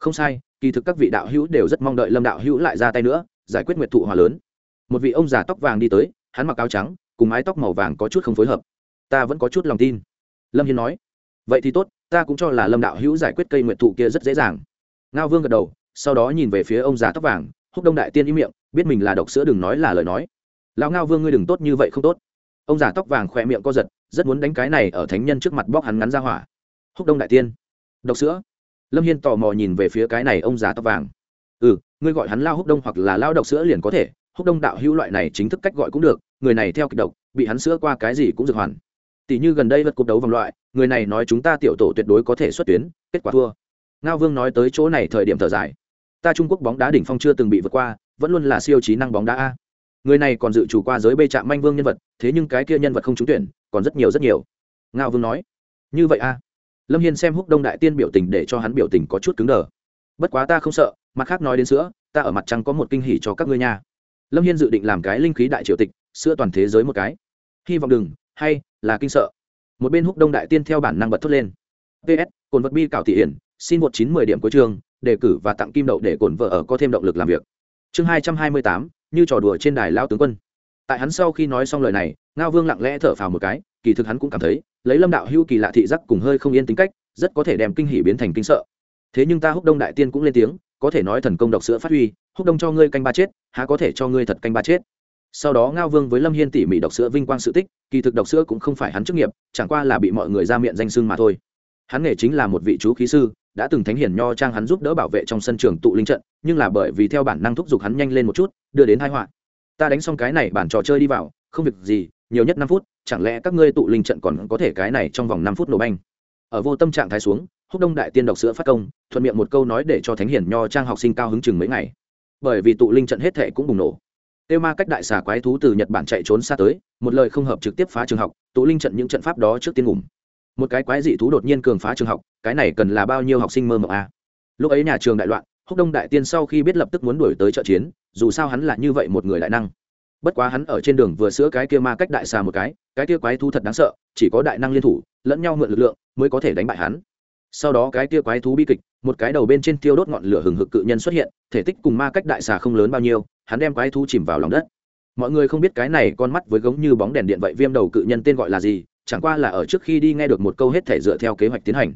Không sai, kỳ thực các vị đạo hữu đều rất mong đợi lâm đạo hữu lại ra tay nữa, giải quyết nguyệt thụ hòa lớn. Một vị ông già tóc vàng đi tới, hắn mặc áo trắng, cùng mái tóc màu vàng có chút không phối hợp. Ta vẫn có chút lòng tin. Lâm hiên nói vậy thì tốt, ta cũng cho là lâm đạo hữu giải quyết cây nguyện thụ kia rất dễ dàng. Ngao vương gật đầu, sau đó nhìn về phía ông già tóc vàng, húc đông đại tiên ý miệng, biết mình là độc sữa đừng nói là lời nói. Lão ngao vương ngươi đừng tốt như vậy không tốt. Ông già tóc vàng khỏe miệng co giật, rất muốn đánh cái này ở thánh nhân trước mặt bóc hắn ngắn ra hỏa. Húc đông đại tiên, độc sữa. Lâm hiên tò mò nhìn về phía cái này ông già tóc vàng. Ừ ngươi gọi hắn lao húc đông hoặc là lao độc sữa liền có thể, húc đông đạo hữu loại này chính thức cách gọi cũng được, người này theo kịch độc, bị hắn sữa qua cái gì cũng dược hoàn tỷ như gần đây vật cuộc đấu vòng loại, người này nói chúng ta tiểu tổ tuyệt đối có thể xuất tuyến, kết quả thua. Ngao vương nói tới chỗ này thời điểm thở dài. Ta trung quốc bóng đá đỉnh phong chưa từng bị vượt qua, vẫn luôn là siêu trí năng bóng đá a. Người này còn dự chủ qua giới bê trạm manh vương nhân vật, thế nhưng cái kia nhân vật không trúng tuyển, còn rất nhiều rất nhiều. Ngao vương nói. Như vậy a. Lâm hiên xem húc đông đại tiên biểu tình để cho hắn biểu tình có chút cứng đờ. Bất quá ta không sợ, mặt khác nói đến sữa, ta ở mặt trăng có một kinh hỉ cho các ngươi nha. Lâm hiên dự định làm cái linh khí đại triều tịch, sữa toàn thế giới một cái. Hy vọng đừng, hay là kinh sợ. Một bên húc đông đại tiên theo bản năng bật thốt lên. Ps cồn vật bi cảo thị hiển, xin một chín mười điểm cuối trường đề cử và tặng kim đậu để cổn vợ ở có thêm động lực làm việc. Chương hai trăm hai mươi tám, như trò đùa trên đài lao tướng quân. Tại hắn sau khi nói xong lời này, ngao vương lặng lẽ thở phào một cái, kỳ thực hắn cũng cảm thấy, lấy lâm đạo hưu kỳ lạ thị giác cùng hơi không yên tính cách, rất có thể đem kinh hỉ biến thành kinh sợ. Thế nhưng ta húc đông đại tiên cũng lên tiếng, có thể nói thần công độc sữa phát huy, húc đông cho ngươi canh ba chết, há có thể cho ngươi thật canh ba chết sau đó ngao vương với lâm hiên tỉ mỉ đọc sữa vinh quang sự tích, kỳ thực đọc sữa cũng không phải hắn chức nghiệp, chẳng qua là bị mọi người ra miệng danh sưng mà thôi. Hắn nghề chính là một vị chú khí sư, đã từng thánh hiển nho trang hắn giúp đỡ bảo vệ trong sân trường tụ linh trận, nhưng là bởi vì theo bản năng thúc giục hắn nhanh lên một chút, đưa đến hai họa. Ta đánh xong cái này bản trò chơi đi vào, không việc gì, nhiều nhất năm phút, chẳng lẽ các ngươi tụ linh trận còn có thể cái này trong vòng năm phút nổ banh? Ở vô tâm trạng thái xuống, húc đông đại tiên đọc sữa phát công, thuận miệng một câu nói để cho thánh hiển nho trang học sinh cao hứng chừng mấy ngày. Bởi vì tụ linh trận hết thệ cũng bùng nổ. Têu ma cách đại xà quái thú từ Nhật Bản chạy trốn xa tới, một lời không hợp trực tiếp phá trường học, tụ linh trận những trận pháp đó trước tiên ngủm. Một cái quái dị thú đột nhiên cường phá trường học cái này cần là bao nhiêu học sinh mơ mộng a à? lúc ấy nhà trường đại loạn húc đông đại tiên sau khi biết lập tức muốn đuổi tới trợ chiến dù sao hắn là như vậy một người đại năng. Bất quá hắn ở trên đường vừa sữa cái kia ma cách đại xà một cái cái kia quái thú thật đáng sợ chỉ có đại năng liên thủ lẫn nhau mượn lực lượng mới có thể đánh bại hắn. Sau đó cái kia quái thú bi kịch một cái đầu bên trên tiêu đốt ngọn lửa hừng hực cự nhân xuất hiện, thể tích cùng ma cách đại xà không lớn bao nhiêu, hắn đem quái thú chìm vào lòng đất. Mọi người không biết cái này con mắt với gống như bóng đèn điện vậy viêm đầu cự nhân tên gọi là gì, chẳng qua là ở trước khi đi nghe được một câu hết thể dựa theo kế hoạch tiến hành.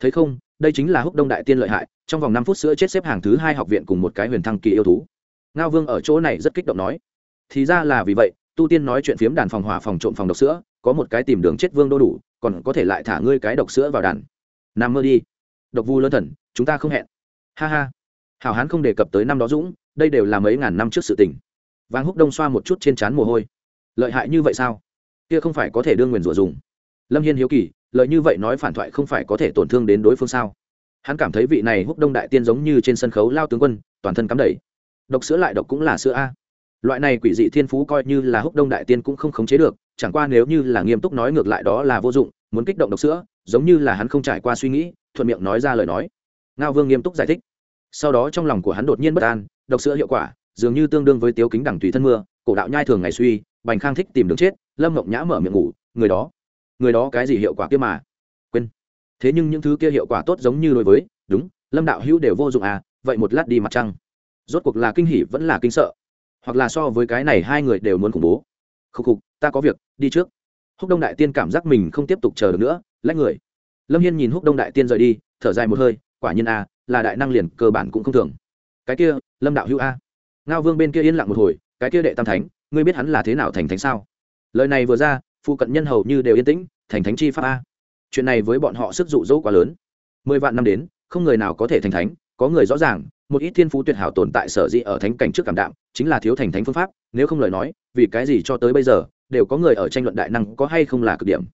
Thấy không, đây chính là húc đông đại tiên lợi hại, trong vòng năm phút sữa chết xếp hàng thứ hai học viện cùng một cái huyền thăng kỳ yêu thú. Ngao vương ở chỗ này rất kích động nói. Thì ra là vì vậy, tu tiên nói chuyện phiếm đàn phòng hỏa phòng trộm phòng độc sữa, có một cái tìm đường chết vương đô đủ, còn có thể lại thả ngươi cái độc sữa vào đàn. Nằm mơ đi. Độc vu lớn thần chúng ta không hẹn. Ha ha. Hảo hán không đề cập tới năm đó dũng, đây đều là mấy ngàn năm trước sự tình. Vàng húc đông xoa một chút trên trán mồ hôi. Lợi hại như vậy sao? Kia không phải có thể đương nguyền rủa dùng. Lâm hiên hiếu kỳ, lợi như vậy nói phản thoại không phải có thể tổn thương đến đối phương sao? Hắn cảm thấy vị này húc đông đại tiên giống như trên sân khấu lao tướng quân, toàn thân cắm đầy. Độc sữa lại độc cũng là sữa a. Loại này quỷ dị thiên phú coi như là húc đông đại tiên cũng không khống chế được, chẳng qua nếu như là nghiêm túc nói ngược lại đó là vô dụng, muốn kích động độc sữa, giống như là hắn không trải qua suy nghĩ, thuận miệng nói ra lời nói ngao vương nghiêm túc giải thích. Sau đó trong lòng của hắn đột nhiên bất an, độc sữa hiệu quả, dường như tương đương với tiếu kính đẳng tùy thân mưa, cổ đạo nhai thường ngày suy, bành khang thích tìm đường chết, lâm mộng nhã mở miệng ngủ, người đó người đó cái gì hiệu quả kia mà? Quên. Thế nhưng những thứ kia hiệu quả tốt giống như đối với, đúng, lâm đạo hữu đều vô dụng à vậy một lát đi mặt trăng. Rốt cuộc là kinh hỉ vẫn là kinh sợ, hoặc là so với cái này hai người đều muốn khủng bố. Khục khục, ta có việc, đi trước. Húc đông đại tiên cảm giác mình không tiếp tục chờ được nữa, lách người. Lâm hiên nhìn húc đông đại tiên rời đi, thở dài một hơi quả nhiên a, là đại năng liền cơ bản cũng không thường. Cái kia, lâm đạo hữu a. Ngao vương bên kia yên lặng một hồi, cái kia đệ tam thánh, ngươi biết hắn là thế nào thành thánh sao? Lời này vừa ra, phụ cận nhân hầu như đều yên tĩnh, thành thánh chi pháp a. Chuyện này với bọn họ sức dụ dỗ quá lớn. Mười vạn năm đến, không người nào có thể thành thánh, có người rõ ràng, một ít thiên phú tuyệt hảo tồn tại sở dĩ ở thánh cảnh trước cảm đạm, chính là thiếu thành thánh phương pháp, nếu không lời nói, vì cái gì cho tới bây giờ, đều có người ở tranh luận đại năng có hay không là cực điểm.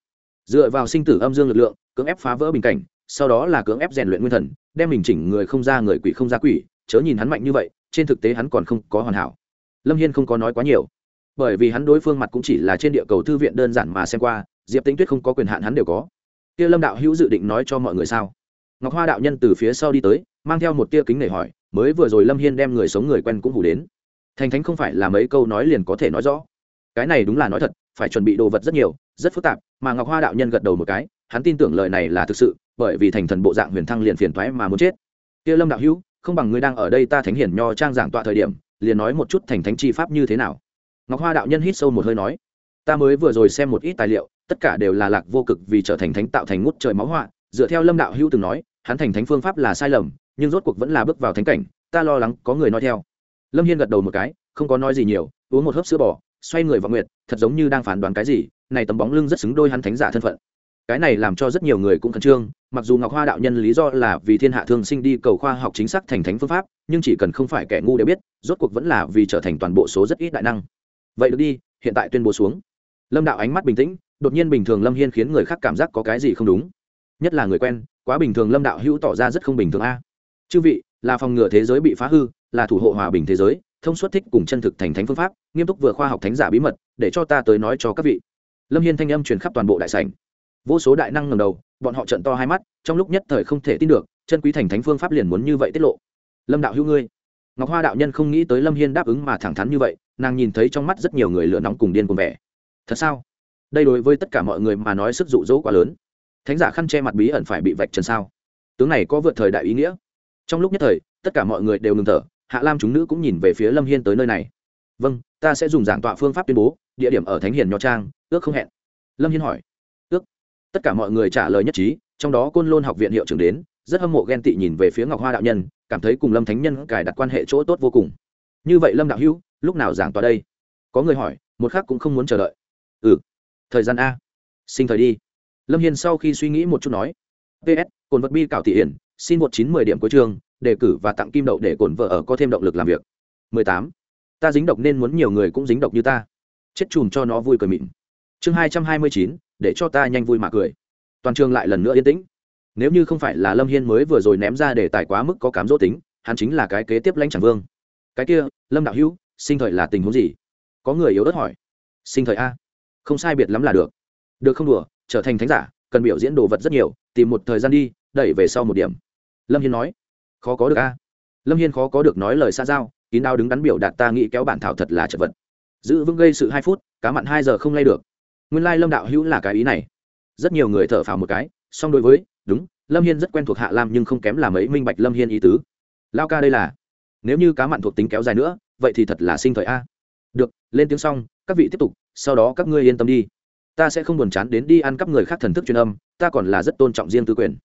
Dựa vào sinh tử âm dương lực lượng, cưỡng ép phá vỡ bình cảnh sau đó là cưỡng ép rèn luyện nguyên thần, đem mình chỉnh người không ra người quỷ không ra quỷ, chớ nhìn hắn mạnh như vậy, trên thực tế hắn còn không có hoàn hảo. Lâm hiên không có nói quá nhiều, bởi vì hắn đối phương mặt cũng chỉ là trên địa cầu thư viện đơn giản mà xem qua, diệp tính tuyết không có quyền hạn hắn đều có. Kia lâm đạo hữu dự định nói cho mọi người sao? Ngọc hoa đạo nhân từ phía sau đi tới, mang theo một tia kính để hỏi, mới vừa rồi lâm hiên đem người sống người quen cũng hủ đến. Thành thánh không phải là mấy câu nói liền có thể nói rõ. Cái này đúng là nói thật, phải chuẩn bị đồ vật rất nhiều, rất phức tạp, mà ngọc hoa đạo nhân gật đầu một cái, hắn tin tưởng lời này là thực sự bởi vì thành thần bộ dạng huyền thăng liền phiền thoái mà muốn chết. Kia lâm đạo hữu, không bằng ngươi đang ở đây ta thánh hiển nho trang giảng tọa thời điểm, liền nói một chút thành thánh chi pháp như thế nào. Ngọc hoa đạo nhân hít sâu một hơi nói, ta mới vừa rồi xem một ít tài liệu, tất cả đều là lạc vô cực vì trở thành thánh tạo thành ngút trời máu họa. Dựa theo lâm đạo hữu từng nói, hắn thành thánh phương pháp là sai lầm, nhưng rốt cuộc vẫn là bước vào thánh cảnh, ta lo lắng có người nói theo. Lâm hiên gật đầu một cái, không có nói gì nhiều, uống một hớp sữa bò, xoay người vào nguyệt, thật giống như đang phán đoán cái gì, này tấm bóng lưng rất xứng đôi hắn thánh giả thân phận cái này làm cho rất nhiều người cũng khẩn trương, mặc dù ngọc hoa đạo nhân lý do là vì thiên hạ thương sinh đi cầu khoa học chính xác thành thánh phương pháp, nhưng chỉ cần không phải kẻ ngu đều biết, rốt cuộc vẫn là vì trở thành toàn bộ số rất ít đại năng. Vậy được đi, hiện tại tuyên bố xuống. Lâm đạo ánh mắt bình tĩnh, đột nhiên bình thường lâm hiên khiến người khác cảm giác có cái gì không đúng. Nhất là người quen, quá bình thường lâm đạo hữu tỏ ra rất không bình thường a. Chư vị, là phòng ngừa thế giới bị phá hư, là thủ hộ hòa bình thế giới, thông suốt thích cùng chân thực thành thánh phương pháp, nghiêm túc vừa khoa học thánh giả bí mật, để cho ta tới nói cho các vị. Lâm hiên thanh âm truyền khắp toàn bộ đại sảnh vô số đại năng ngầm đầu, bọn họ trận to hai mắt, trong lúc nhất thời không thể tin được, chân quý thành thánh phương pháp liền muốn như vậy tiết lộ. Lâm đạo hữu ngươi. Ngọc hoa đạo nhân không nghĩ tới lâm hiên đáp ứng mà thẳng thắn như vậy, nàng nhìn thấy trong mắt rất nhiều người lửa nóng cùng điên cùng vẻ. Thật sao? Đây đối với tất cả mọi người mà nói sức dụ dỗ quá lớn. Thánh giả khăn che mặt bí ẩn phải bị vạch trần sao? Tướng này có vượt thời đại ý nghĩa. Trong lúc nhất thời, tất cả mọi người đều ngừng thở, hạ lam chúng nữ cũng nhìn về phía lâm hiên tới nơi này. Vâng ta sẽ dùng giảng tọa phương pháp tuyên bố, địa điểm ở thánh hiền nho trang, ước không hẹn. Lâm hiên hỏi tất cả mọi người trả lời nhất trí trong đó côn lôn học viện hiệu trưởng đến rất hâm mộ ghen tị nhìn về phía ngọc hoa đạo nhân cảm thấy cùng lâm thánh nhân cài đặt quan hệ chỗ tốt vô cùng. Như vậy lâm đạo hữu lúc nào giảng tòa đây? Có người hỏi một khác cũng không muốn chờ đợi. Ừ thời gian a. Sinh thời đi. Lâm hiên sau khi suy nghĩ một chút nói ps cồn vật bi cảo thị hiển xin một chín mười điểm cuối trường đề cử và tặng kim đậu để cổn vợ ở có thêm động lực làm việc. 18. ta dính độc nên muốn nhiều người cũng dính độc như ta. Chết chùm cho nó vui cười mịn. Chương 229, để cho ta nhanh vui mà cười. Toàn trường lại lần nữa yên tĩnh. Nếu như không phải là lâm hiên mới vừa rồi ném ra để tài quá mức có cám dỗ tính, hắn chính là cái kế tiếp lãnh chẳng vương. Cái kia, lâm đạo hữu, sinh thời là tình huống gì? Có người yếu ớt hỏi. Sinh thời a. Không sai biệt lắm là được. Được không đùa, trở thành thánh giả, cần biểu diễn đồ vật rất nhiều, tìm một thời gian đi, đẩy về sau một điểm. Lâm hiên nói. Khó có được a. Lâm hiên khó có được nói lời xa giao, kín đao đứng đắn biểu đạt ta nghĩ kéo bản thảo thật là chật vật. Giữ vững gây sự hai phút, cá mặn hai giờ không lay được nguyên lai lâm đạo hữu là cái ý này. Rất nhiều người thở phào một cái, song đối với, đúng, lâm hiên rất quen thuộc hạ lam nhưng không kém là mấy minh bạch lâm hiên ý tứ. Lao ca đây là, nếu như cá mặn thuộc tính kéo dài nữa, vậy thì thật là sinh thời a. Được, lên tiếng xong, các vị tiếp tục, sau đó các ngươi yên tâm đi. Ta sẽ không buồn chán đến đi ăn cắp người khác thần thức truyền âm, ta còn là rất tôn trọng riêng tư quyền.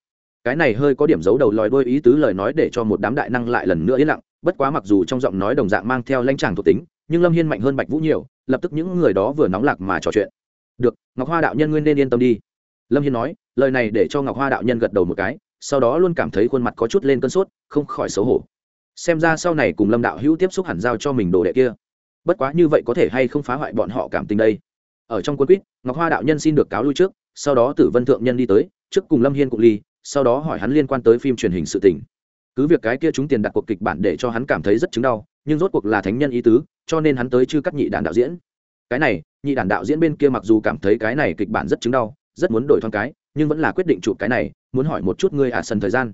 Cái này hơi có điểm giấu đầu lòi đôi ý tứ lời nói để cho một đám đại năng lại lần nữa yên lặng, bất quá mặc dù trong giọng nói đồng dạng mang theo lanh tràng thuộc tính, nhưng lâm hiên mạnh hơn bạch vũ nhiều, lập tức những người đó vừa nóng lạc mà trò chuyện được, ngọc hoa đạo nhân nguyên nên yên tâm đi. Lâm hiên nói, lời này để cho ngọc hoa đạo nhân gật đầu một cái, sau đó luôn cảm thấy khuôn mặt có chút lên cơn sốt, không khỏi xấu hổ. Xem ra sau này cùng lâm đạo hữu tiếp xúc hẳn giao cho mình đồ đệ kia. Bất quá như vậy có thể hay không phá hoại bọn họ cảm tình đây? Ở trong quân quýt, ngọc hoa đạo nhân xin được cáo lui trước, sau đó tử vân thượng nhân đi tới, trước cùng lâm hiên cụ ly, sau đó hỏi hắn liên quan tới phim truyền hình sự tình. Cứ việc cái kia chúng tiền đặt cuộc kịch bản để cho hắn cảm thấy rất chứng đau, nhưng rốt cuộc là thánh nhân ý tứ, cho nên hắn tới chư cắt nhị đàn đạo diễn cái này, nhị đàn đạo diễn bên kia mặc dù cảm thấy cái này kịch bản rất chứng đau, rất muốn đổi thoáng cái, nhưng vẫn là quyết định chụp cái này, muốn hỏi một chút ngươi ả à sân thời gian.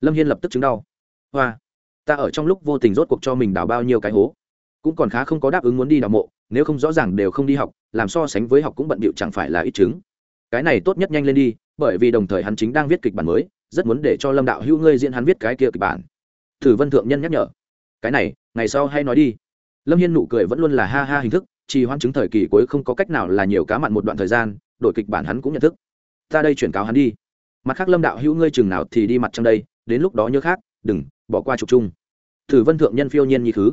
Lâm hiên lập tức chứng đau. Hoa, ta ở trong lúc vô tình rốt cuộc cho mình đào bao nhiêu cái hố. Cũng còn khá không có đáp ứng muốn đi đào mộ, nếu không rõ ràng đều không đi học, làm so sánh với học cũng bận bịu chẳng phải là ít chứng. Cái này tốt nhất nhanh lên đi, bởi vì đồng thời hắn chính đang viết kịch bản mới, rất muốn để cho lâm đạo hữu ngươi diễn hắn viết cái kia kịch bản. Thử vân thượng nhân nhắc nhở. Cái này, ngày sau hay nói đi. Lâm hiên nụ cười vẫn luôn là ha ha hình thức chỉ hoan chứng thời kỳ cuối không có cách nào là nhiều cá mặn một đoạn thời gian, đổi kịch bản hắn cũng nhận thức. Ta đây chuyển cáo hắn đi. Mặt khác lâm đạo hữu ngươi chừng nào thì đi mặt trong đây, đến lúc đó nhớ khác, đừng, bỏ qua trục chung. Thử vân thượng nhân phiêu nhiên như thứ.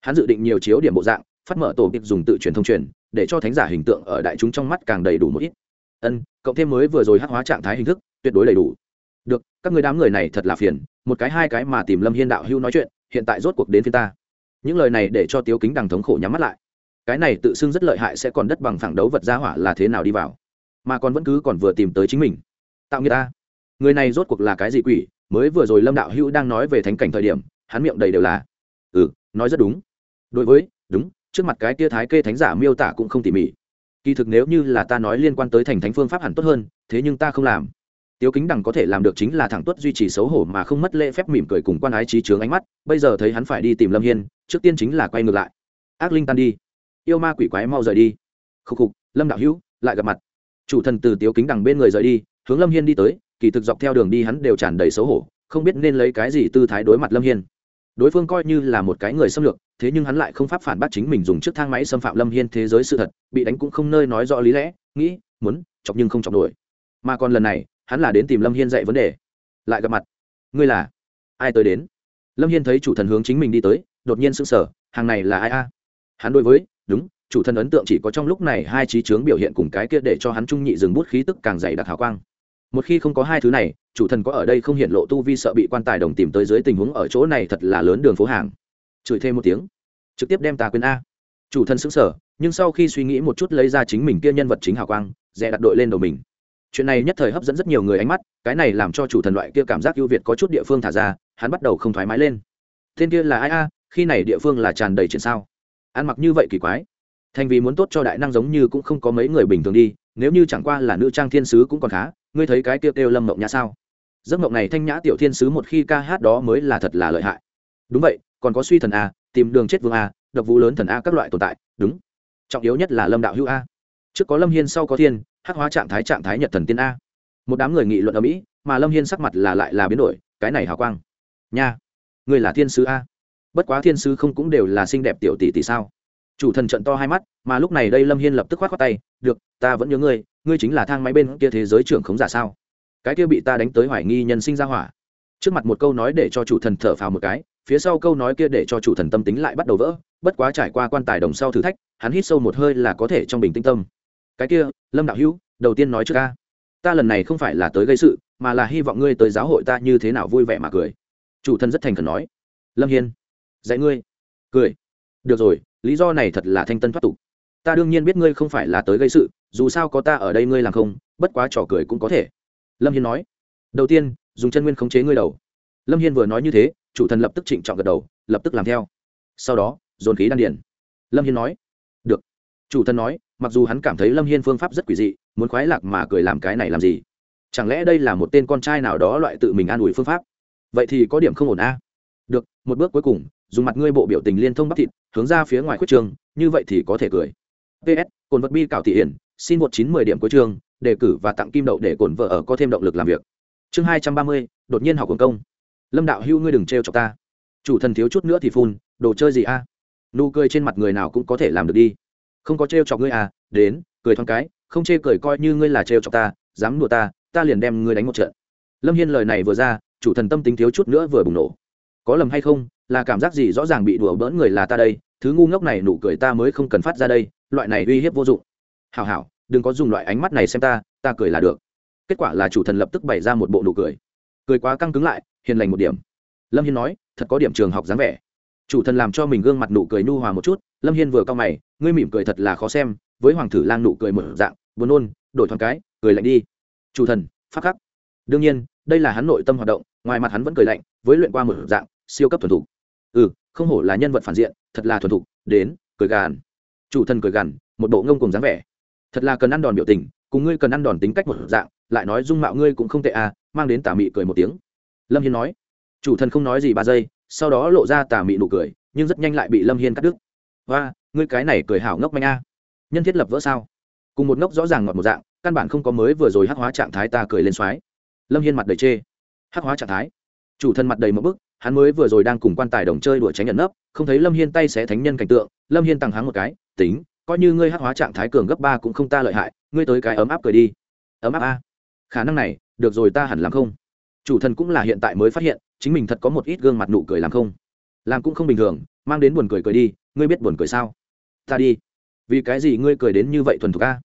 Hắn dự định nhiều chiếu điểm bộ dạng, phát mở tổ kịch dùng tự truyền thông truyền, để cho thánh giả hình tượng ở đại chúng trong mắt càng đầy đủ một ít. Ân, cộng thêm mới vừa rồi hắc hóa trạng thái hình thức, tuyệt đối đầy đủ. Được, các người đám người này thật là phiền, một cái hai cái mà tìm lâm hiên đạo hưu nói chuyện, hiện tại rốt cuộc đến phiên ta. Những lời này để cho tiếu kính đằng thống khổ nhắm mắt lại cái này tự xưng rất lợi hại sẽ còn đất bằng phẳng đấu vật ra hỏa là thế nào đi vào? Mà còn vẫn cứ còn vừa tìm tới chính mình. Tạo người ta. Người này rốt cuộc là cái gì quỷ? Mới vừa rồi lâm đạo hữu đang nói về thánh cảnh thời điểm, hắn miệng đầy đều là ừ nói rất đúng. Đối với, đúng, trước mặt cái tia thái kê thánh giả miêu tả cũng không tỉ mỉ. Kỳ thực nếu như là ta nói liên quan tới thành thánh phương pháp hẳn tốt hơn, thế nhưng ta không làm. Tiếu kính đằng có thể làm được chính là thẳng tuất duy trì xấu hổ mà không mất lễ phép mỉm cười cùng quan ái trí trướng ánh mắt, bây giờ thấy hắn phải đi tìm lâm hiên, trước tiên chính là quay ngược lại. Ác linh tan đi yêu ma quỷ quái mau rời đi. Khục khục, lâm đạo hữu, lại gặp mặt. Chủ thần từ tiếu kính đằng bên người rời đi, hướng lâm hiên đi tới, kỳ thực dọc theo đường đi hắn đều tràn đầy xấu hổ, không biết nên lấy cái gì tư thái đối mặt lâm hiên. Đối phương coi như là một cái người xâm lược, thế nhưng hắn lại không pháp phản bác chính mình dùng chiếc thang máy xâm phạm lâm hiên thế giới sự thật, bị đánh cũng không nơi nói rõ lý lẽ, nghĩ, muốn, chọc nhưng không chọc nổi. Mà còn lần này, hắn là đến tìm lâm hiên dạy vấn đề. Lại gặp mặt. Ngươi là ai tới đến? Lâm hiên thấy chủ thần hướng chính mình đi tới, đột nhiên sững sờ, hàng này là ai a? Hắn đối với đúng, chủ thần ấn tượng chỉ có trong lúc này hai trí chướng biểu hiện cùng cái kia để cho hắn trung nhị dừng bút khí tức càng dày đặc hào quang. Một khi không có hai thứ này, chủ thần có ở đây không hiện lộ tu vi sợ bị quan tài đồng tìm tới dưới tình huống ở chỗ này thật là lớn đường phố hàng. Chửi thêm một tiếng. Trực tiếp đem ta quên a. Chủ thần xứng sở nhưng sau khi suy nghĩ một chút lấy ra chính mình kia nhân vật chính hào quang, dè đặt đội lên đầu mình. Chuyện này nhất thời hấp dẫn rất nhiều người ánh mắt, cái này làm cho chủ thần loại kia cảm giác ưu việt có chút địa phương thả ra, hắn bắt đầu không thoải mái lên. Tên kia là ai a? Khi này địa phương là tràn đầy chuyện sao? Ăn mặc như vậy kỳ quái. Thành vì muốn tốt cho đại năng giống như cũng không có mấy người bình thường đi, nếu như chẳng qua là nữ trang thiên sứ cũng còn khá, ngươi thấy cái kêu kêu lâm mộng nhã sao? Giấc mộng này thanh nhã tiểu thiên sứ một khi ca hát đó mới là thật là lợi hại. Đúng vậy, còn có suy thần a, tìm đường chết vương a, độc vũ lớn thần a các loại tồn tại, đúng. Trọng yếu nhất là lâm đạo hữu a. Trước có lâm hiên, sau có thiên, hắc hóa trạng thái trạng thái nhật thần tiên a. Một đám người nghị luận ở mỹ, mà lâm hiên sắc mặt là lại là biến đổi, cái này hào quang. Nha người là thiên sứ a bất quá thiên sứ không cũng đều là xinh đẹp tiểu tỷ tỷ sao? Chủ thần trận to hai mắt, mà lúc này đây lâm hiên lập tức khoát khoát tay, được, ta vẫn nhớ ngươi ngươi chính là thang máy bên kia thế giới trưởng khống giả sao? Cái kia bị ta đánh tới hoài nghi nhân sinh ra hỏa. Trước mặt một câu nói để cho chủ thần thở phào một cái, phía sau câu nói kia để cho chủ thần tâm tính lại bắt đầu vỡ, bất quá trải qua quan tài đồng sau thử thách, hắn hít sâu một hơi là có thể trong bình tinh tâm. Cái kia, lâm đạo hữu, đầu tiên nói trước ca. Ta lần này không phải là tới gây sự, mà là hy vọng ngươi tới giáo hội ta như thế nào vui vẻ mà cười. Chủ thần rất thành khẩn nói. Lâm hiên dạy ngươi. Cười. Được rồi, lý do này thật là thanh tân thoát tục. Ta đương nhiên biết ngươi không phải là tới gây sự, dù sao có ta ở đây ngươi làm không, bất quá trò cười cũng có thể. Lâm hiên nói. Đầu tiên, dùng chân nguyên khống chế ngươi đầu. Lâm hiên vừa nói như thế, chủ thần lập tức trịnh trọng gật đầu, lập tức làm theo. Sau đó, dồn khí đan điển lâm hiên nói. Được. Chủ thần nói, mặc dù hắn cảm thấy lâm hiên phương pháp rất quỷ dị, muốn khoái lạc mà cười làm cái này làm gì? Chẳng lẽ đây là một tên con trai nào đó loại tự mình an ủi phương pháp? Vậy thì có điểm không ổn a. Được, một bước cuối cùng dùng mặt ngươi bộ biểu tình liên thông bắp thịt, hướng ra phía ngoài khuyết trường, như vậy thì có thể cười. Ps cồn vật bi cảo thị hiển, xin một chín mười điểm cuối trường đề cử và tặng kim đậu để cồn vợ ở có thêm động lực làm việc. Chương hai trăm ba mươi, đột nhiên học quần công. Lâm đạo hưu ngươi đừng trêu chọc ta. Chủ thần thiếu chút nữa thì phun, đồ chơi gì a? Nụ cười trên mặt người nào cũng có thể làm được đi. Không có trêu chọc ngươi à đến, cười thoáng cái, không chê cười coi như ngươi là trêu chọc ta, dám đùa ta ta liền đem ngươi đánh một trận. Lâm hiên lời này vừa ra, chủ thần tâm tính thiếu chút nữa vừa bùng nổ có lầm hay không, là cảm giác gì rõ ràng bị đùa bỡn người là ta đây, thứ ngu ngốc này nụ cười ta mới không cần phát ra đây, loại này uy hiếp vô dụng. Hảo hảo, đừng có dùng loại ánh mắt này xem ta ta cười là được. Kết quả là chủ thần lập tức bày ra một bộ nụ cười. Cười quá căng cứng lại, hiền lành một điểm. Lâm hiên nói, thật có điểm trường học dáng vẻ. Chủ thần làm cho mình gương mặt nụ cười nu hòa một chút, lâm hiên vừa cao mày, ngươi mỉm cười thật là khó xem, với hoàng thử lang nụ cười mở dạng, buồn nôn, đổi thoáng cái, cười lạnh đi. Chủ thần, phát khắc. Đương nhiên đây là hắn nội tâm hoạt động, ngoài mặt hắn vẫn cười lạnh, với luyện qua một dạng, siêu cấp thuần thục. Ừ không hổ là nhân vật phản diện, thật là thuần thục, đến, cười gàn. Chủ thần cười gàn, một bộ ngông cùng dáng vẻ. Thật là cần ăn đòn biểu tình, cùng ngươi cần ăn đòn tính cách một dạng, lại nói dung mạo ngươi cũng không tệ à mang đến tà mị cười một tiếng. Lâm hiên nói. Chủ thần không nói gì ba giây, sau đó lộ ra tà mị nụ cười, nhưng rất nhanh lại bị lâm hiên cắt đứt. Và ngươi cái này cười hảo ngốc manh a. Nhân thiết lập vỡ sao? Cùng một ngốc rõ ràng ngọt một dạng, căn bản không có mới vừa rồi hắc hóa trạng thái ta cười lên xoái lâm hiên mặt đầy chê hắc hóa trạng thái chủ thân mặt đầy một bức hắn mới vừa rồi đang cùng quan tài đồng chơi đuổi tránh nhận nấp không thấy lâm hiên tay xé thánh nhân cảnh tượng lâm hiên tăng háng một cái tính coi như ngươi hắc hóa trạng thái cường gấp ba cũng không ta lợi hại ngươi tới cái ấm áp cười đi ấm áp a khả năng này được rồi ta hẳn làm không chủ thần cũng là hiện tại mới phát hiện chính mình thật có một ít gương mặt nụ cười làm không làm cũng không bình thường mang đến buồn cười cười đi ngươi biết buồn cười sao ta đi vì cái gì ngươi cười đến như vậy thuần thục a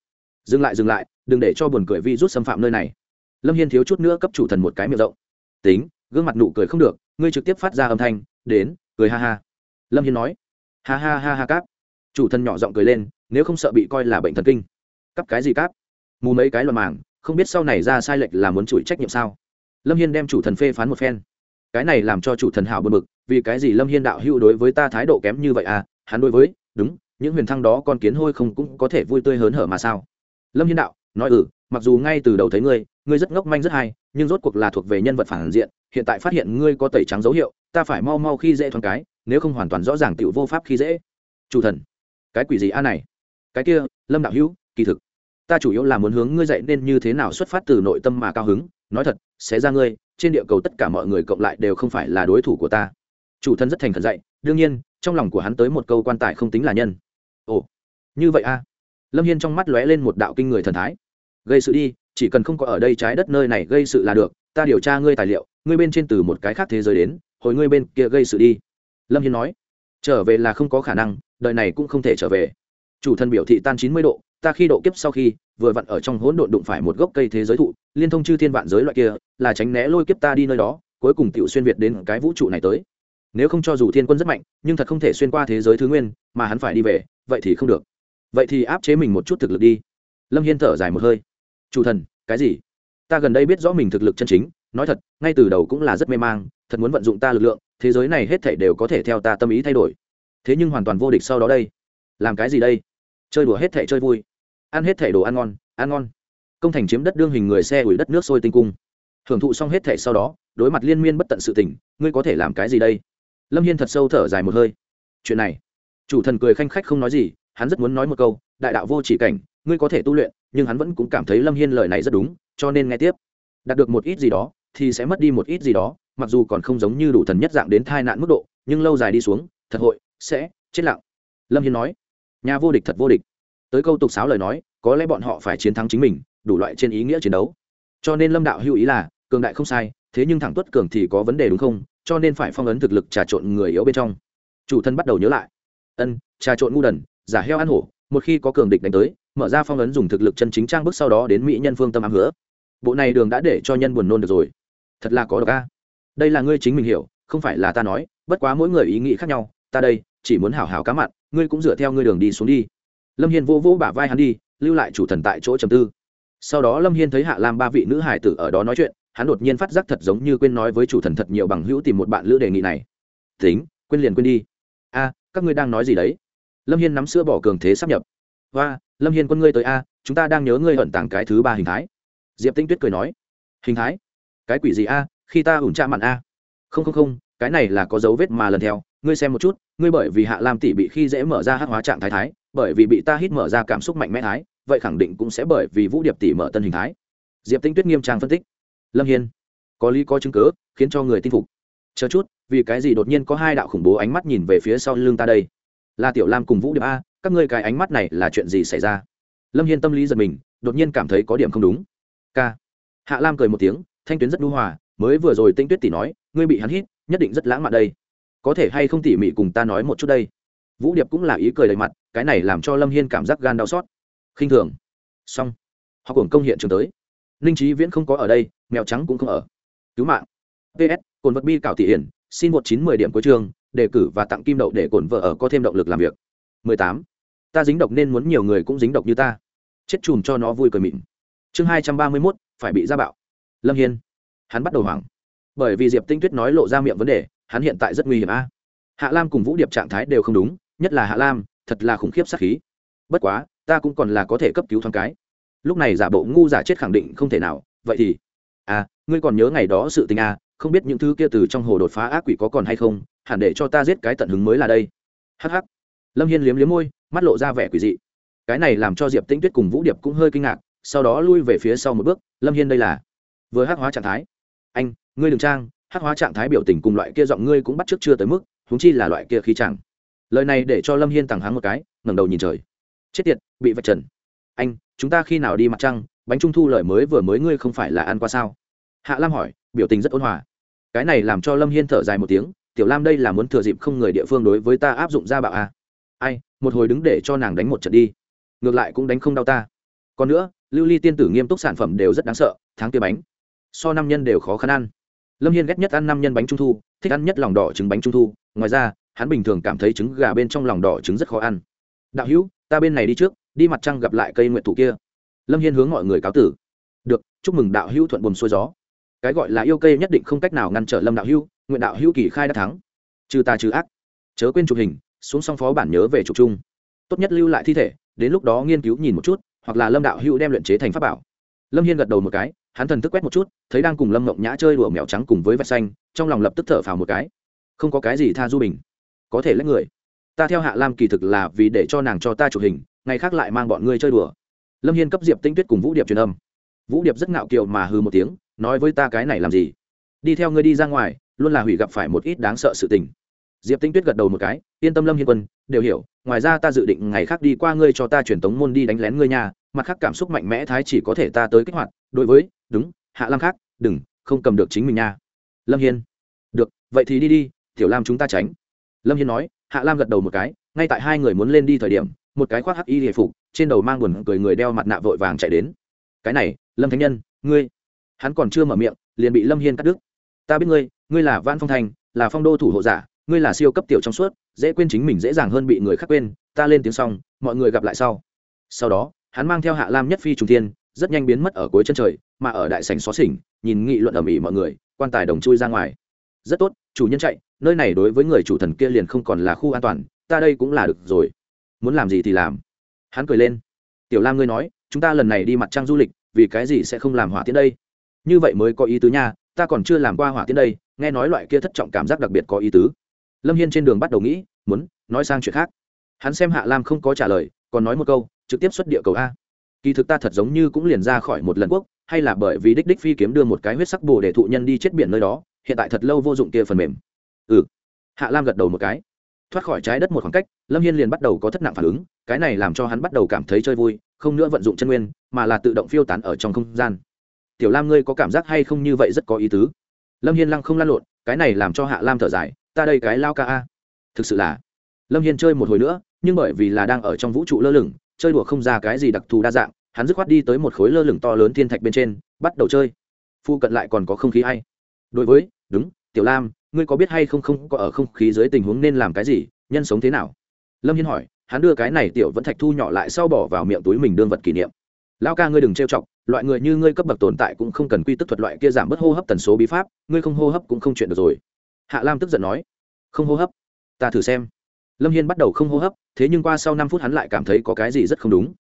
dừng lại dừng lại đừng để cho buồn cười vi rút xâm phạm nơi này lâm hiên thiếu chút nữa cấp chủ thần một cái miệng rộng. Tính, gương mặt nụ cười không được, ngươi trực tiếp phát ra âm thanh, đến, cười ha ha. Lâm hiên nói. Ha ha ha ha cáp. Chủ thần nhỏ giọng cười lên, nếu không sợ bị coi là bệnh thần kinh. Cắp cái gì cáp? Mù mấy cái loạn màng, không biết sau này ra sai lệch là muốn chửi trách nhiệm sao? Lâm hiên đem chủ thần phê phán một phen. Cái này làm cho chủ thần hảo bật mực vì cái gì lâm hiên đạo hữu đối với ta thái độ kém như vậy à? Hắn đối với, đúng, những huyền thăng đó con kiến hôi không cũng có thể vui tươi hớn hở mà sao? Lâm hiên đạo, nói ừ mặc dù ngay từ đầu thấy ngươi ngươi rất ngốc manh rất hay, nhưng rốt cuộc là thuộc về nhân vật phản diện, hiện tại phát hiện ngươi có tẩy trắng dấu hiệu, ta phải mau mau khi dễ thoáng cái, nếu không hoàn toàn rõ ràng tiểu vô pháp khi dễ. Chủ thần, cái quỷ gì a này? Cái kia, lâm đạo hữu, kỳ thực, ta chủ yếu là muốn hướng ngươi dạy nên như thế nào xuất phát từ nội tâm mà cao hứng, nói thật sẽ ra ngươi, trên địa cầu tất cả mọi người cộng lại đều không phải là đối thủ của ta. Chủ thân rất thành khẩn dạy, đương nhiên, trong lòng của hắn tới một câu quan tài không tính là nhân. Ồ, như vậy a? Lâm hiên trong mắt lóe lên một đạo kinh người thần thái. Gây sự đi chỉ cần không có ở đây trái đất nơi này gây sự là được, ta điều tra ngươi tài liệu, ngươi bên trên từ một cái khác thế giới đến, hồi ngươi bên kia gây sự đi. Lâm hiên nói. Trở về là không có khả năng, đời này cũng không thể trở về. Chủ thân biểu thị tan chín mươi độ, ta khi độ kiếp sau khi, vừa vặn ở trong hỗn độn đụng phải một gốc cây thế giới thụ, liên thông chư thiên vạn giới loại kia, là tránh né lôi kiếp ta đi nơi đó, cuối cùng tiểu xuyên việt đến cái vũ trụ này tới. Nếu không cho dù thiên quân rất mạnh, nhưng thật không thể xuyên qua thế giới thứ nguyên, mà hắn phải đi về, vậy thì không được. Vậy thì áp chế mình một chút thực lực đi. Lâm hiên thở dài một hơi chủ thần, cái gì? Ta gần đây biết rõ mình thực lực chân chính, nói thật, ngay từ đầu cũng là rất mê mang, thật muốn vận dụng ta lực lượng, thế giới này hết thảy đều có thể theo ta tâm ý thay đổi. Thế nhưng hoàn toàn vô địch sau đó đây. Làm cái gì đây? Chơi đùa hết thảy chơi vui. Ăn hết thảy đồ ăn ngon ăn ngon. Công thành chiếm đất đương hình người xe ủi đất nước sôi tinh cung. Hưởng thụ xong hết thảy sau đó, đối mặt liên miên bất tận sự tình, ngươi có thể làm cái gì đây? Lâm hiên thật sâu thở dài một hơi. Chuyện này. Chủ thần cười khanh khách không nói gì, hắn rất muốn nói một câu, đại đạo vô chỉ cảnh, ngươi có thể tu luyện nhưng hắn vẫn cũng cảm thấy lâm hiên lời này rất đúng, cho nên nghe tiếp. Đạt được một ít gì đó, thì sẽ mất đi một ít gì đó, mặc dù còn không giống như đủ thần nhất dạng đến thai nạn mức độ, nhưng lâu dài đi xuống, thật hội, sẽ, chết lặng. Lâm hiên nói, nhà vô địch thật vô địch. Tới câu tục sáo lời nói, có lẽ bọn họ phải chiến thắng chính mình, đủ loại trên ý nghĩa chiến đấu. Cho nên lâm đạo hữu ý là, cường đại không sai, thế nhưng thẳng tuất cường thì có vấn đề đúng không? Cho nên phải phong ấn thực lực trà trộn người yếu bên trong. Chủ thân bắt đầu nhớ lại. Ân, trà trộn ngu đần, giả heo ăn hổ, một khi có cường địch đánh tới mở ra phong ấn dùng thực lực chân chính trang bước sau đó đến mỹ nhân phương tâm ám hứa. Bộ này đường đã để cho nhân buồn nôn được rồi. Thật là có độc a. Đây là ngươi chính mình hiểu, không phải là ta nói, bất quá mỗi người ý nghĩ khác nhau. Ta đây, chỉ muốn hảo hảo cá mặn, ngươi cũng dựa theo ngươi đường đi xuống đi. Lâm hiên vô vô bả vai hắn đi, lưu lại chủ thần tại chỗ trầm tư. Sau đó lâm hiên thấy hạ lam ba vị nữ hải tử ở đó nói chuyện, hắn đột nhiên phát giác thật giống như quên nói với chủ thần thật nhiều bằng hữu tìm một bạn lữ đề nghị này. Tính, quên liền quên đi. A, các ngươi đang nói gì đấy? Lâm hiên nắm sữa bỏ cường thế sắp nhập. Và lâm hiên quân ngươi tới a, chúng ta đang nhớ ngươi ẩn tàng cái thứ ba hình thái. Diệp tinh tuyết cười nói, hình thái? Cái quỷ gì a, khi ta ủn tra mặn a? Không không không, cái này là có dấu vết mà lần theo, ngươi xem một chút, ngươi bởi vì hạ lam tỷ bị khi dễ mở ra hát hóa trạng thái thái, bởi vì bị ta hít mở ra cảm xúc mạnh mẽ thái, vậy khẳng định cũng sẽ bởi vì vũ điệp tỷ mở tân hình thái. Diệp tinh tuyết nghiêm trang phân tích. Lâm hiên, có lý có chứng cớ khiến cho người tin phục. Chờ chút, vì cái gì đột nhiên có hai đạo khủng bố ánh mắt nhìn về phía sau lưng ta đây? Là tiểu lam cùng vũ điệp a các ngươi cái ánh mắt này là chuyện gì xảy ra? Lâm hiên tâm lý giật mình, đột nhiên cảm thấy có điểm không đúng. K hạ lam cười một tiếng, thanh tuyến rất đu hòa, mới vừa rồi tinh tuyết tỷ nói, ngươi bị hắn hít, nhất định rất lãng mạn đây. Có thể hay không tỉ mỉ cùng ta nói một chút đây? Vũ điệp cũng là ý cười đầy mặt, cái này làm cho lâm hiên cảm giác gan đau xót. Khinh thường. Xong. Họ cùng công hiện trường tới. Ninh trí viễn không có ở đây, mèo trắng cũng không ở. Cứu mạng. Ps cồn vật bi cảo thị hiển, xin một chín mười điểm cuối trường đề cử và tặng kim đậu để cổn vợ ở có thêm động lực làm việc. mười tám ta dính độc nên muốn nhiều người cũng dính độc như ta. Chết chùm cho nó vui cười mịn. Chương hai trăm ba mươi mốt, phải bị ra bạo. Lâm hiên. Hắn bắt đầu hoảng. Bởi vì diệp tinh tuyết nói lộ ra miệng vấn đề, hắn hiện tại rất nguy hiểm a. Hạ lam cùng vũ điệp trạng thái đều không đúng, nhất là hạ lam, thật là khủng khiếp sát khí. Bất quá, ta cũng còn là có thể cấp cứu thoáng cái. Lúc này giả bộ ngu giả chết khẳng định không thể nào, vậy thì? À ngươi còn nhớ ngày đó sự tình à không biết những thứ kia từ trong hồ đột phá ác quỷ có còn hay không, hẳn để cho ta giết cái tận hứng mới là đây. Hh lâm hiên liếm liếm môi mắt lộ ra vẻ quỷ dị. Cái này làm cho diệp tĩnh tuyết cùng vũ điệp cũng hơi kinh ngạc, sau đó lui về phía sau một bước, lâm hiên đây là? Vừa hát hóa trạng thái. Anh, ngươi đừng trang hát hóa trạng thái biểu tình cùng loại kia giọng ngươi cũng bắt trước chưa tới mức húng chi là loại kia khí chẳng. Lời này để cho lâm hiên tàng hắn một cái, ngẩng đầu nhìn trời. Chết tiệt, bị vạch trần. Anh, chúng ta khi nào đi mặt trăng, bánh trung thu lời mới vừa mới ngươi không phải là ăn qua sao? Hạ lam hỏi, biểu tình rất ôn hòa. Cái này làm cho lâm hiên thở dài một tiếng, tiểu lam đây là muốn thừa dịp không người địa phương đối với ta áp dụng ra bạo à. ai một hồi đứng để cho nàng đánh một trận đi. Ngược lại cũng đánh không đau ta. Còn nữa, lưu ly tiên tử nghiêm túc sản phẩm đều rất đáng sợ, tháng kia bánh. So năm nhân đều khó khăn ăn. Lâm hiên ghét nhất ăn năm nhân bánh trung thu, thích ăn nhất lòng đỏ trứng bánh trung thu. Ngoài ra, hắn bình thường cảm thấy trứng gà bên trong lòng đỏ trứng rất khó ăn. Đạo hữu, ta bên này đi trước, đi mặt trăng gặp lại cây nguyện thủ kia. Lâm hiên hướng mọi người cáo tử. Được, chúc mừng đạo hữu thuận buồm xuôi gió. Cái gọi là yêu cây nhất định không cách nào ngăn trở lâm đạo hữu, nguyện đạo hữu kỳ khai đã thắng. Trừ ta trừ ác. Chớ quên chụp hình xuống xong phó bản nhớ về trục chung. Tốt nhất lưu lại thi thể, đến lúc đó nghiên cứu nhìn một chút, hoặc là lâm đạo hữu đem luyện chế thành pháp bảo. Lâm hiên gật đầu một cái, hắn thần thức quét một chút, thấy đang cùng lâm mộng nhã chơi đùa mèo trắng cùng với vạch xanh, trong lòng lập tức thở phào một cái. Không có cái gì tha du bình. Có thể lấy người. Ta theo hạ lam kỳ thực là vì để cho nàng cho ta chụp hình, ngày khác lại mang bọn ngươi chơi đùa. Lâm hiên cấp diệp tinh tuyết cùng vũ điệp truyền âm. Vũ điệp rất ngạo kiều mà hư một tiếng, nói với ta cái này làm gì? Đi theo ngươi đi ra ngoài, luôn là hủy gặp phải một ít đáng sợ sự tình diệp tinh tuyết gật đầu một cái, yên tâm lâm hiên quân, đều hiểu, ngoài ra ta dự định ngày khác đi qua ngươi cho ta truyền tống môn đi đánh lén ngươi nhà mặt khác cảm xúc mạnh mẽ thái chỉ có thể ta tới kích hoạt, đối với, đúng, hạ lam khác, đừng, không cầm được chính mình nha. Lâm hiên. Được, vậy thì đi đi, tiểu lam chúng ta tránh. Lâm hiên nói, hạ lam gật đầu một cái, ngay tại hai người muốn lên đi thời điểm, một cái khoác hắc y hề phục, trên đầu mang buồn cười người đeo mặt nạ vội vàng chạy đến. Cái này, lâm thánh nhân, ngươi. Hắn còn chưa mở miệng, liền bị lâm hiên cắt đứt. Ta biết ngươi ngươi là văn phong thành, là phong đô thủ hộ giả ngươi là siêu cấp tiểu trong suốt, dễ quên chính mình dễ dàng hơn bị người khác quên, ta lên tiếng xong, mọi người gặp lại sau. Sau đó, hắn mang theo hạ lam nhất phi trung thiên, rất nhanh biến mất ở cuối chân trời, mà ở đại sảnh xó xỉnh, nhìn nghị luận ầm ĩ mọi người, quan tài đồng chui ra ngoài. Rất tốt, chủ nhân chạy, nơi này đối với người chủ thần kia liền không còn là khu an toàn, ta đây cũng là được rồi. Muốn làm gì thì làm. Hắn cười lên. Tiểu lam ngươi nói, chúng ta lần này đi mặt trăng du lịch, vì cái gì sẽ không làm hỏa tiễn đây? Như vậy mới có ý tứ nha, ta còn chưa làm qua hỏa tiễn đây, nghe nói loại kia thất trọng cảm giác đặc biệt có ý tứ lâm hiên trên đường bắt đầu nghĩ, muốn nói sang chuyện khác. Hắn xem hạ lam không có trả lời, còn nói một câu, trực tiếp xuất địa cầu a. Kỳ thực ta thật giống như cũng liền ra khỏi một lần quốc, hay là bởi vì đích đích phi kiếm đưa một cái huyết sắc bồ để thụ nhân đi chết biển nơi đó, hiện tại thật lâu vô dụng kia phần mềm. Ừ. Hạ lam gật đầu một cái. Thoát khỏi trái đất một khoảng cách, lâm hiên liền bắt đầu có thất nặng phản ứng, cái này làm cho hắn bắt đầu cảm thấy chơi vui, không nữa vận dụng chân nguyên, mà là tự động phiêu tán ở trong không gian. Tiểu lam ngươi có cảm giác hay không như vậy rất có ý tứ. Lâm hiên lăng không lan lộn, cái này làm cho hạ lam thở dài ta đây cái lao ca a. Thực sự là, lâm hiên chơi một hồi nữa, nhưng bởi vì là đang ở trong vũ trụ lơ lửng, chơi đùa không ra cái gì đặc thù đa dạng, hắn dứt khoát đi tới một khối lơ lửng to lớn thiên thạch bên trên, bắt đầu chơi. Phu cận lại còn có không khí hay. Đối với, đúng, tiểu lam, ngươi có biết hay không không, có ở không khí dưới tình huống nên làm cái gì, nhân sống thế nào? Lâm hiên hỏi, hắn đưa cái này tiểu vẫn thạch thu nhỏ lại sau bỏ vào miệng túi mình đương vật kỷ niệm. Lao ca ngươi đừng trêu chọc, loại người như ngươi cấp bậc tồn tại cũng không cần quy tức thuật loại kia giảm bớt hô hấp tần số bí pháp, ngươi không hô hấp cũng không chuyện được rồi hạ lam tức giận nói, không hô hấp, ta thử xem. Lâm hiên bắt đầu không hô hấp, thế nhưng qua sau năm phút hắn lại cảm thấy có cái gì rất không đúng.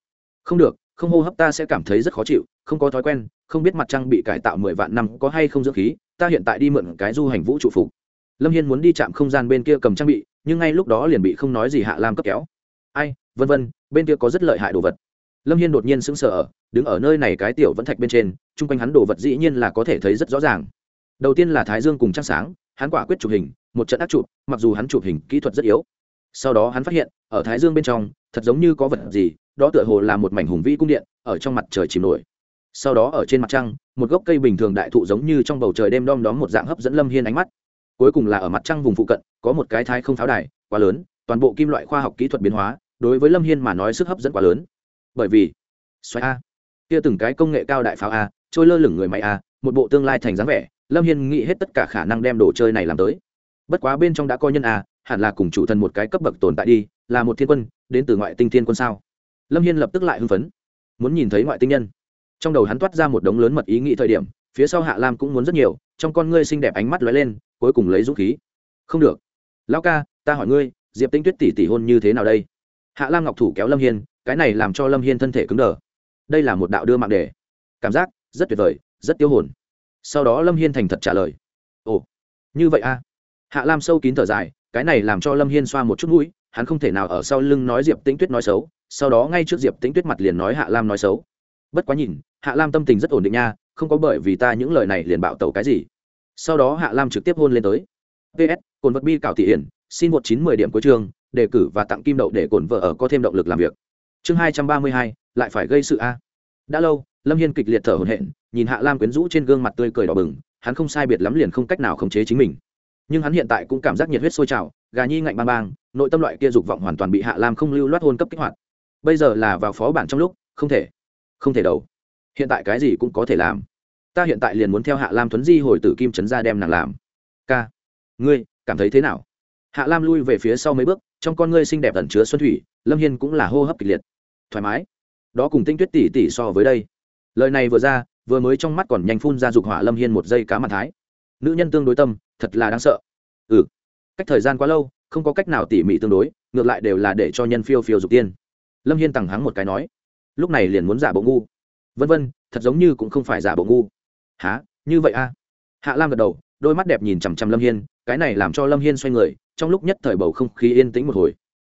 Không được, không hô hấp ta sẽ cảm thấy rất khó chịu, không có thói quen, không biết mặt trăng bị cải tạo mười vạn năm có hay không dưỡng khí, ta hiện tại đi mượn cái du hành vũ trụ phục. Lâm hiên muốn đi chạm không gian bên kia cầm trang bị, nhưng ngay lúc đó liền bị không nói gì hạ lam cấp kéo. Ai, vân vân, bên kia có rất lợi hại đồ vật. Lâm hiên đột nhiên sững sờ đứng ở nơi này cái tiểu vẫn thạch bên trên, chung quanh hắn đồ vật dĩ nhiên là có thể thấy rất rõ ràng. Đầu tiên là thái dương cùng trăng sáng hắn quả quyết chụp hình, một trận ác chụp, mặc dù hắn chụp hình kỹ thuật rất yếu. Sau đó hắn phát hiện, ở thái dương bên trong, thật giống như có vật gì, đó tựa hồ là một mảnh hùng vĩ cung điện, ở trong mặt trời chìm nổi. Sau đó ở trên mặt trăng, một gốc cây bình thường đại thụ giống như trong bầu trời đêm đom đóm một dạng hấp dẫn lâm hiên ánh mắt. Cuối cùng là ở mặt trăng vùng phụ cận, có một cái thái không pháo đài, quá lớn, toàn bộ kim loại khoa học kỹ thuật biến hóa, đối với lâm hiên mà nói sức hấp dẫn quá lớn. Bởi vì, xoáy a. Kia từng cái công nghệ cao đại pháo a, trôi lơ lửng người máy a, một bộ tương lai thành dáng vẻ lâm hiên nghĩ hết tất cả khả năng đem đồ chơi này làm tới. Bất quá bên trong đã coi nhân à, hẳn là cùng chủ thần một cái cấp bậc tồn tại đi là một thiên quân đến từ ngoại tinh thiên quân sao? Lâm hiên lập tức lại hưng phấn. Muốn nhìn thấy ngoại tinh nhân. Trong đầu hắn toát ra một đống lớn mật ý nghĩ thời điểm phía sau hạ lam cũng muốn rất nhiều trong con ngươi xinh đẹp ánh mắt lóe lên cuối cùng lấy dũng khí. Không được. Lão ca ta hỏi ngươi diệp tinh tuyết tỷ tỷ hôn như thế nào đây? Hạ lam ngọc thủ kéo lâm hiên cái này làm cho lâm hiên thân thể cứng đờ. Đây là một đạo đưa mạng đề cảm giác rất tuyệt vời rất tiêu hồn sau đó lâm hiên thành thật trả lời. Ồ, như vậy a à? hạ lam sâu kín thở dài, cái này làm cho lâm hiên xoa một chút mũi, hắn không thể nào ở sau lưng nói diệp tĩnh tuyết nói xấu, sau đó ngay trước diệp tĩnh tuyết mặt liền nói hạ lam nói xấu. Bất quá nhìn, hạ lam tâm tình rất ổn định nha, không có bởi vì ta những lời này liền bạo tẩu cái gì. Sau đó hạ lam trực tiếp hôn lên tới. Ps cồn vật bi cảo thị hiển, xin một chín mười điểm cuối chương đề cử và tặng kim đậu để cồn vợ ở có thêm động lực làm việc. Chương hai trăm ba mươi hai, lại phải gây sự a. Đã lâu lâm hiên kịch liệt thở hổn hển, nhìn hạ lam quyến rũ trên gương mặt tươi cười đỏ bừng, hắn không sai biệt lắm liền không cách nào khống chế chính mình. Nhưng hắn hiện tại cũng cảm giác nhiệt huyết sôi trào, gà nhi ngạnh bang bang, nội tâm loại kia dục vọng hoàn toàn bị hạ lam không lưu loát hôn cấp kích hoạt. Bây giờ là vào phó bản trong lúc, không thể không thể đâu hiện tại cái gì cũng có thể làm. Ta hiện tại liền muốn theo hạ lam thuấn di hồi tử kim trấn ra đem nàng làm. K ngươi, cảm thấy thế nào? Hạ lam lui về phía sau mấy bước, trong con ngươi xinh đẹp ẩn chứa xuân thủy, lâm hiên cũng là hô hấp kịch liệt. Thoải mái. Đó cùng tinh tuyết tỉ tỉ so với đây lời này vừa ra, vừa mới trong mắt còn nhanh phun ra dục hỏa lâm hiên một giây cá mặt thái. Nữ nhân tương đối tâm, thật là đáng sợ. Ừ. Cách thời gian quá lâu, không có cách nào tỉ mỉ tương đối, ngược lại đều là để cho nhân phiêu phiêu dục tiên. Lâm hiên tằng hắng một cái nói, lúc này liền muốn giả bộ ngu. Vân vân, thật giống như cũng không phải giả bộ ngu. Há như vậy a hạ lam gật đầu, đôi mắt đẹp nhìn chằm chằm lâm hiên, cái này làm cho lâm hiên xoay người, trong lúc nhất thời bầu không khí yên tĩnh một hồi.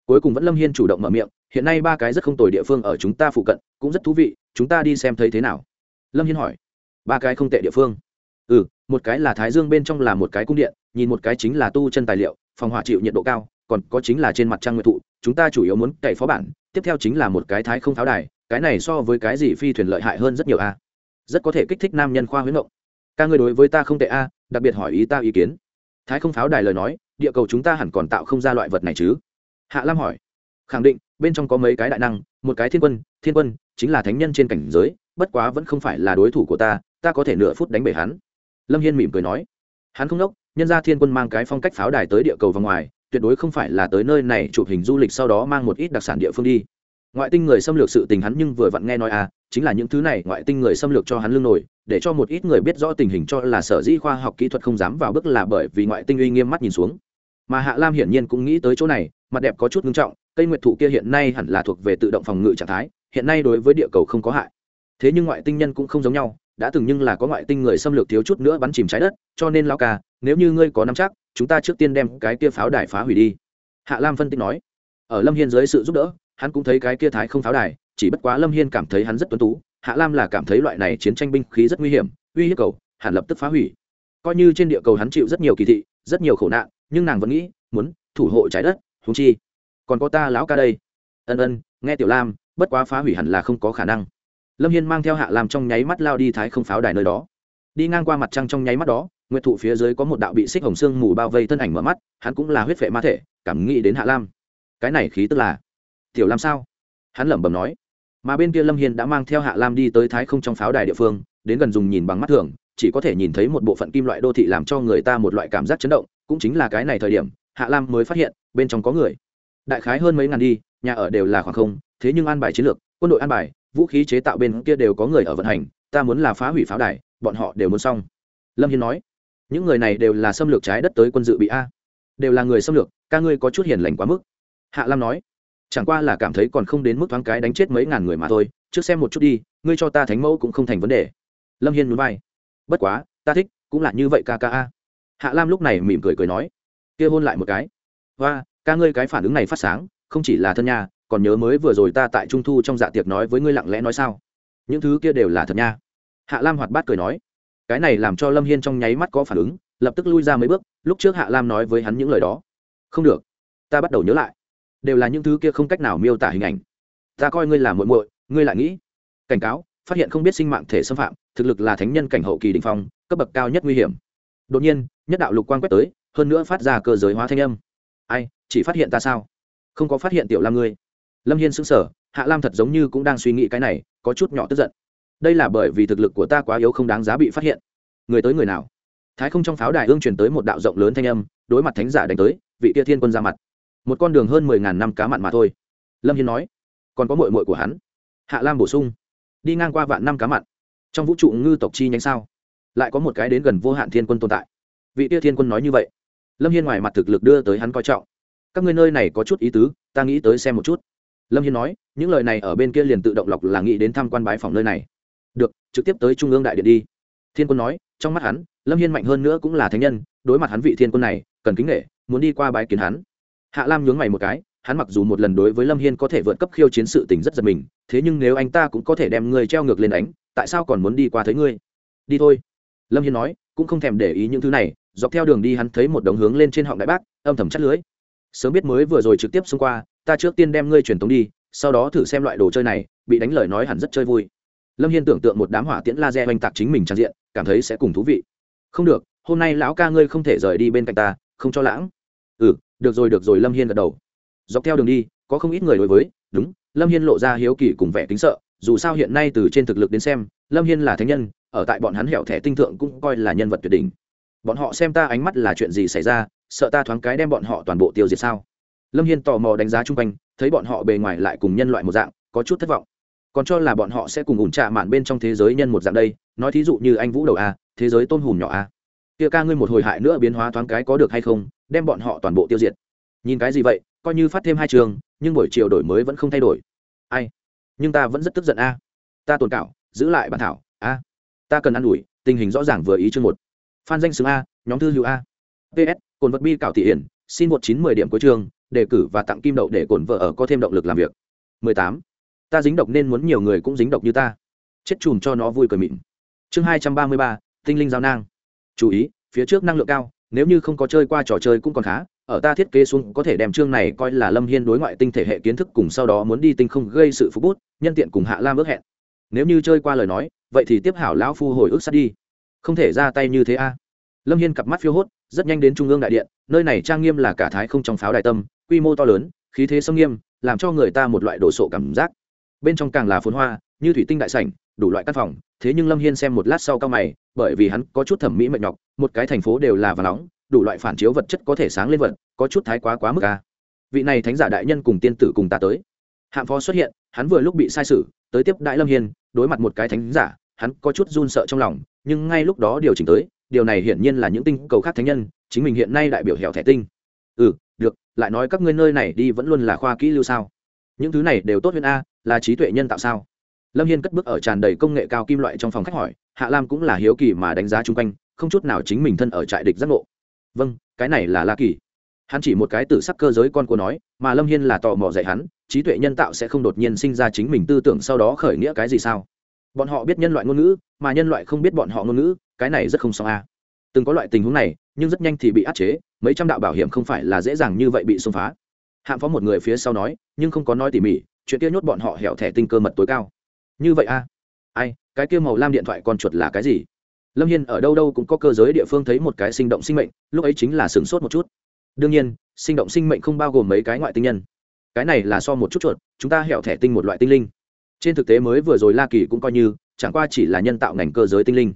Cuối cùng vẫn lâm hiên chủ động mở miệng, hiện nay ba cái rất không tồi địa phương ở chúng ta phụ cận, cũng rất thú vị chúng ta đi xem thấy thế nào? Lâm hiên hỏi. Ba cái không tệ địa phương. Ừ một cái là thái dương, bên trong là một cái cung điện, nhìn một cái chính là tu chân tài liệu, phòng hỏa chịu nhiệt độ cao, còn có chính là trên mặt trăng nguyệt thụ, chúng ta chủ yếu muốn cậy phó bản, tiếp theo chính là một cái thái không pháo đài, cái này so với cái gì phi thuyền lợi hại hơn rất nhiều a. Rất có thể kích thích nam nhân khoa huyết động ca ngươi đối với ta không tệ a, đặc biệt hỏi ý ta ý kiến. Thái không pháo đài lời nói, địa cầu chúng ta hẳn còn tạo không ra loại vật này chứ? Hạ lam hỏi khẳng định, bên trong có mấy cái đại năng, một cái thiên quân thiên quân chính là thánh nhân trên cảnh giới, bất quá vẫn không phải là đối thủ của ta ta có thể nửa phút đánh bể hắn. Lâm hiên mỉm cười nói. Hắn không đốc, nhân ra thiên quân mang cái phong cách pháo đài tới địa cầu và ngoài, tuyệt đối không phải là tới nơi này chụp hình du lịch sau đó mang một ít đặc sản địa phương đi. Ngoại tinh người xâm lược sự tình hắn nhưng vừa vặn nghe nói à chính là những thứ này ngoại tinh người xâm lược cho hắn lương nổi, để cho một ít người biết rõ tình hình cho là sở dĩ khoa học kỹ thuật không dám vào bước là bởi vì ngoại tinh uy nghiêm mắt nhìn xuống. Mà hạ lam hiển nhiên cũng nghĩ tới chỗ này, mặt đẹp có chút ngưng trọng cây nguyệt thụ kia hiện nay hẳn là thuộc về tự động phòng ngự trạng thái, hiện nay đối với địa cầu không có hại. Thế nhưng ngoại tinh nhân cũng không giống nhau, đã từng nhưng là có ngoại tinh người xâm lược thiếu chút nữa bắn chìm trái đất, cho nên lao ca, nếu như ngươi có nắm chắc, chúng ta trước tiên đem cái kia pháo đài phá hủy đi. Hạ lam phân tích nói. Ở lâm hiên dưới sự giúp đỡ, hắn cũng thấy cái kia thái không pháo đài, chỉ bất quá lâm hiên cảm thấy hắn rất tuân tú, hạ lam là cảm thấy loại này chiến tranh binh khí rất nguy hiểm, uy hiếp cầu, hẳn lập tức phá hủy. Coi như trên địa cầu hắn chịu rất nhiều kỳ thị, rất nhiều khổ nạn, nhưng nàng vẫn nghĩ, muốn thủ hộ trái đất húng chi còn có ta lão ca đây. Ân ân, nghe tiểu lam, bất quá phá hủy hẳn là không có khả năng. Lâm hiên mang theo hạ lam trong nháy mắt lao đi thái không pháo đài nơi đó. Đi ngang qua mặt trăng trong nháy mắt đó, nguyệt thụ phía dưới có một đạo bị xích hồng xương mù bao vây thân ảnh mở mắt, hắn cũng là huyết vệ ma thể, cảm nghĩ đến hạ lam. Cái này khí tức là tiểu lam sao? Hắn lẩm bẩm nói. Mà bên kia lâm hiên đã mang theo hạ lam đi tới thái không trong pháo đài địa phương, đến gần dùng nhìn bằng mắt thường, chỉ có thể nhìn thấy một bộ phận kim loại đô thị làm cho người ta một loại cảm giác chấn động, cũng chính là cái này thời điểm, hạ lam mới phát hiện, bên trong có người đại khái hơn mấy ngàn đi, nhà ở đều là khoảng không, thế nhưng an bài chiến lược, quân đội an bài, vũ khí chế tạo bên kia đều có người ở vận hành, ta muốn là phá hủy pháo đài, bọn họ đều muốn xong. Lâm hiên nói. Những người này đều là xâm lược trái đất tới quân dự bị a. Đều là người xâm lược, ca ngươi có chút hiền lành quá mức. Hạ lam nói. Chẳng qua là cảm thấy còn không đến mức thoáng cái đánh chết mấy ngàn người mà thôi, trước xem một chút đi, ngươi cho ta thánh mẫu cũng không thành vấn đề. Lâm hiên muốn bay bất quá, ta thích, cũng là như vậy ca ca a. Hạ lam lúc này mỉm cười cười nói. Kia hôn lại một cái. Và ca ngươi cái phản ứng này phát sáng, không chỉ là thân nhà còn nhớ mới vừa rồi ta tại trung thu trong dạ tiệc nói với ngươi lặng lẽ nói sao? Những thứ kia đều là thật nha. Hạ lam hoạt bát cười nói. Cái này làm cho lâm hiên trong nháy mắt có phản ứng, lập tức lui ra mấy bước, lúc trước hạ lam nói với hắn những lời đó. Không được, ta bắt đầu nhớ lại. Đều là những thứ kia không cách nào miêu tả hình ảnh. Ta coi ngươi là muội muội, ngươi lại nghĩ. Cảnh cáo, phát hiện không biết sinh mạng thể xâm phạm, thực lực là thánh nhân cảnh hậu kỳ đình phong, cấp bậc cao nhất nguy hiểm. Đột nhiên, nhất đạo lục quan quét tới, hơn nữa phát ra cơ giới hóa thanh âm. Ai chỉ phát hiện ta sao? Không có phát hiện tiểu lam ngươi. Lâm hiên sững sờ, hạ lam thật giống như cũng đang suy nghĩ cái này, có chút nhỏ tức giận. Đây là bởi vì thực lực của ta quá yếu không đáng giá bị phát hiện. Người tới người nào? Thái không trong pháo đài ương truyền tới một đạo rộng lớn thanh âm, đối mặt thánh giả đánh tới, vị tia thiên quân ra mặt. Một con đường hơn mười ngàn năm cá mặn mà thôi. Lâm hiên nói, còn có mội mội của hắn. Hạ lam bổ sung, đi ngang qua vạn năm cá mặn. Trong vũ trụ ngư tộc chi nhánh sao? Lại có một cái đến gần vô hạn thiên quân tồn tại. Vị tia thiên quân nói như vậy. Lâm hiên ngoài mặt thực lực đưa tới hắn coi trọng các ngươi nơi này có chút ý tứ, ta nghĩ tới xem một chút. Lâm hiên nói, những lời này ở bên kia liền tự động lọc là nghĩ đến tham quan bái phòng nơi này. Được, trực tiếp tới trung ương đại điện đi. Thiên quân nói, trong mắt hắn, lâm hiên mạnh hơn nữa cũng là thánh nhân, đối mặt hắn vị thiên quân này, cần kính nghệ muốn đi qua bái kiến hắn. Hạ lam nhướng mày một cái, hắn mặc dù một lần đối với lâm hiên có thể vượt cấp khiêu chiến sự tình rất giật mình, thế nhưng nếu anh ta cũng có thể đem ngươi treo ngược lên đánh, tại sao còn muốn đi qua thấy ngươi? Đi thôi. Lâm hiên nói, cũng không thèm để ý những thứ này, dọc theo đường đi hắn thấy một đống hướng lên trên họng đại bác, âm thầm chắt lưới sớm biết mới vừa rồi trực tiếp xông qua, ta trước tiên đem ngươi truyền tống đi, sau đó thử xem loại đồ chơi này, bị đánh lời nói hẳn rất chơi vui. Lâm hiên tưởng tượng một đám hỏa tiễn laser oanh tạc chính mình trang diện, cảm thấy sẽ cùng thú vị. Không được, hôm nay lão ca ngươi không thể rời đi bên cạnh ta, không cho lãng. Ừ được rồi được rồi, lâm hiên gật đầu. Dọc theo đường đi, có không ít người đối với, đúng, lâm hiên lộ ra hiếu kỳ cùng vẻ kính sợ, dù sao hiện nay từ trên thực lực đến xem, lâm hiên là thánh nhân, ở tại bọn hắn hẻo thẻ tinh thượng cũng coi là nhân vật tuyệt đỉnh. Bọn họ xem ta ánh mắt là chuyện gì xảy ra sợ ta thoáng cái đem bọn họ toàn bộ tiêu diệt sao? Lâm hiên tò mò đánh giá chung quanh, thấy bọn họ bề ngoài lại cùng nhân loại một dạng, có chút thất vọng. Còn cho là bọn họ sẽ cùng ủn trạ mạn bên trong thế giới nhân một dạng đây, nói thí dụ như anh vũ đầu a, thế giới tôn hùm nhỏ a. Kia ca ngươi một hồi hại nữa biến hóa thoáng cái có được hay không, đem bọn họ toàn bộ tiêu diệt. Nhìn cái gì vậy, coi như phát thêm hai trường, nhưng buổi chiều đổi mới vẫn không thay đổi. Ai? Nhưng ta vẫn rất tức giận a. Ta tồn cảo, giữ lại bản thảo, a. Ta cần ă n ủi, tình hình rõ ràng vừa ý chương một. Phan danh xứng a, nhóm thư hữu a. Ps cồn vật bi cảo thị hiển, xin một chín mười điểm cuối chương, đề cử và tặng kim đậu để cồn vợ ở có thêm động lực làm việc. Mười tám. Ta dính độc nên muốn nhiều người cũng dính độc như ta. Chết chùm cho nó vui cười mịn. Chương hai trăm ba mươi ba, tinh linh giao nang. Chú ý, phía trước năng lượng cao, nếu như không có chơi qua trò chơi cũng còn khá, ở ta thiết kế xuống có thể đem chương này coi là lâm hiên đối ngoại tinh thể hệ kiến thức cùng sau đó muốn đi tinh không gây sự phú bút, nhân tiện cùng hạ lam ước hẹn. Nếu như chơi qua lời nói, vậy thì tiếp hảo lão phu hồi ức sát đi. Không thể ra tay như thế a. Lâm hiên cặp mắt phiêu hốt rất nhanh đến trung ương đại điện, nơi này trang nghiêm là cả thái không trong pháo đại tâm, quy mô to lớn, khí thế sông nghiêm, làm cho người ta một loại đồ sộ cảm giác. Bên trong càng là phồn hoa, như thủy tinh đại sảnh, đủ loại căn phòng, thế nhưng lâm hiên xem một lát sau cao mày, bởi vì hắn có chút thẩm mỹ mệt nhọc, một cái thành phố đều là và nóng, đủ loại phản chiếu vật chất có thể sáng lên vật, có chút thái quá quá mức ca vị này thánh giả đại nhân cùng tiên tử cùng ta tới. Hạng phó xuất hiện, hắn vừa lúc bị sai sử, tới tiếp đại lâm hiên, đối mặt một cái thánh giả, hắn có chút run sợ trong lòng, nhưng ngay lúc đó điều chỉnh tới điều này hiển nhiên là những tinh cầu khác thánh nhân, chính mình hiện nay đại biểu hẻo thẻ tinh. Ừ được, lại nói các ngươi nơi này đi vẫn luôn là khoa kỹ lưu sao? Những thứ này đều tốt hơn a, là trí tuệ nhân tạo sao? Lâm hiên cất bước ở tràn đầy công nghệ cao kim loại trong phòng khách hỏi, hạ lam cũng là hiếu kỳ mà đánh giá chung quanh, không chút nào chính mình thân ở trại địch giác ngộ. Vâng cái này là la kỳ. Hắn chỉ một cái tự sắc cơ giới con của nói, mà lâm hiên là tò mò dạy hắn, trí tuệ nhân tạo sẽ không đột nhiên sinh ra chính mình tư tưởng sau đó khởi nghĩa cái gì sao? Bọn họ biết nhân loại ngôn ngữ, mà nhân loại không biết bọn họ ngôn ngữ, cái này rất không xong a. Từng có loại tình huống này, nhưng rất nhanh thì bị áp chế, mấy trăm đạo bảo hiểm không phải là dễ dàng như vậy bị xông phá. Hạng phó một người phía sau nói, nhưng không có nói tỉ mỉ, chuyện kia nhốt bọn họ hẻo thẻ tinh cơ mật tối cao. Như vậy a? Ai, cái kia màu lam điện thoại con chuột là cái gì? Lâm hiên ở đâu đâu cũng có cơ giới địa phương thấy một cái sinh động sinh mệnh, lúc ấy chính là sửng sốt một chút. Đương nhiên, sinh động sinh mệnh không bao gồm mấy cái ngoại tinh nhân. Cái này là so một chút chuột, chúng ta hẹo thẻ tinh một loại tinh linh trên thực tế mới vừa rồi la kỳ cũng coi như, chẳng qua chỉ là nhân tạo ngành cơ giới tinh linh.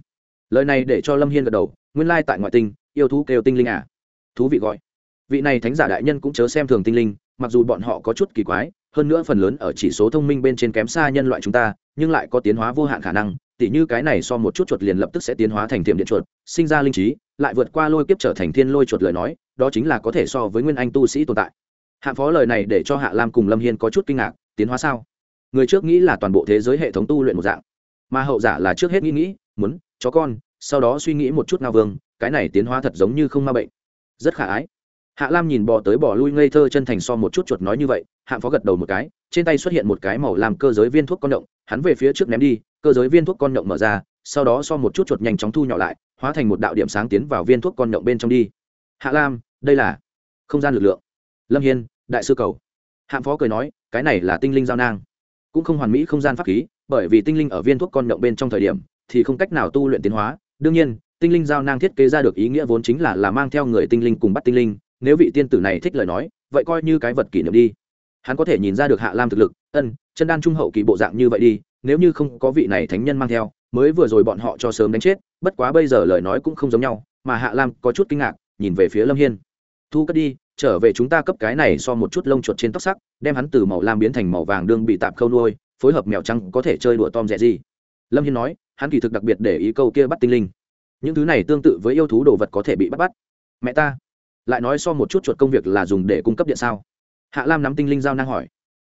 Lời này để cho lâm hiên gật đầu, nguyên lai tại ngoại tinh, yêu thú kêu tinh linh à? Thú vị gọi. Vị này thánh giả đại nhân cũng chớ xem thường tinh linh, mặc dù bọn họ có chút kỳ quái, hơn nữa phần lớn ở chỉ số thông minh bên trên kém xa nhân loại chúng ta, nhưng lại có tiến hóa vô hạn khả năng, tỉ như cái này so một chút chuột liền lập tức sẽ tiến hóa thành tiềm điện chuột, sinh ra linh trí, lại vượt qua lôi kiếp trở thành thiên lôi chuột lời nói, đó chính là có thể so với nguyên anh tu sĩ tồn tại. Hạ phó lời này để cho hạ lam cùng lâm hiên có chút kinh ngạc, tiến hóa sao? Người trước nghĩ là toàn bộ thế giới hệ thống tu luyện một dạng, mà hậu giả là trước hết nghĩ nghĩ, muốn, chó con, sau đó suy nghĩ một chút ngao vương, cái này tiến hóa thật giống như không ma bệnh. Rất khả ái. Hạ lam nhìn bò tới bò lui ngây thơ chân thành so một chút chuột nói như vậy, hạ phó gật đầu một cái, trên tay xuất hiện một cái màu làm cơ giới viên thuốc con động, hắn về phía trước ném đi, cơ giới viên thuốc con động mở ra, sau đó so một chút chuột nhanh chóng thu nhỏ lại, hóa thành một đạo điểm sáng tiến vào viên thuốc con động bên trong đi. Hạ lam, đây là không gian lực lượng. Lâm hiên, đại sư cầu. Hạng phó cười nói, cái này là tinh linh giao nang cũng không hoàn mỹ không gian pháp khí, bởi vì tinh linh ở viên thuốc con động bên trong thời điểm, thì không cách nào tu luyện tiến hóa. Đương nhiên, tinh linh giao nang thiết kế ra được ý nghĩa vốn chính là là mang theo người tinh linh cùng bắt tinh linh. Nếu vị tiên tử này thích lời nói, vậy coi như cái vật kỷ niệm đi. Hắn có thể nhìn ra được hạ lam thực lực, ân, chân đan trung hậu kỳ bộ dạng như vậy đi, nếu như không có vị này thánh nhân mang theo, mới vừa rồi bọn họ cho sớm đánh chết, bất quá bây giờ lời nói cũng không giống nhau, mà hạ lam có chút kinh ngạc, nhìn về phía lâm hiên. Thu cất đi trở về chúng ta cấp cái này so một chút lông chuột trên tóc sắc, đem hắn từ màu lam biến thành màu vàng đương bị tạp khâu nuôi, phối hợp mèo trắng có thể chơi đùa tom rẻ gì lâm hiên nói, hắn kỳ thực đặc biệt để ý câu kia bắt tinh linh. Những thứ này tương tự với yêu thú đồ vật có thể bị bắt bắt. Mẹ ta, lại nói so một chút chuột công việc là dùng để cung cấp điện sao? Hạ lam nắm tinh linh giao năng hỏi.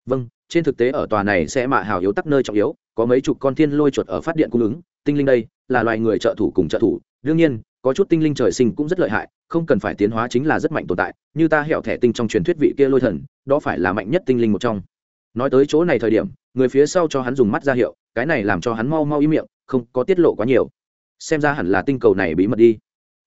Vâng trên thực tế ở tòa này sẽ mạ hào yếu tắc nơi trọng yếu, có mấy chục con thiên lôi chuột ở phát điện cung ứng. Tinh linh đây là loài người trợ thủ cùng trợ thủ. Đương nhiên, có chút tinh linh trời sinh cũng rất lợi hại không cần phải tiến hóa chính là rất mạnh tồn tại, như ta hẹo thẻ tinh trong truyền thuyết vị kia lôi thần, đó phải là mạnh nhất tinh linh một trong. Nói tới chỗ này thời điểm, người phía sau cho hắn dùng mắt ra hiệu, cái này làm cho hắn mau mau ý miệng, không có tiết lộ quá nhiều. Xem ra hẳn là tinh cầu này bí mật đi.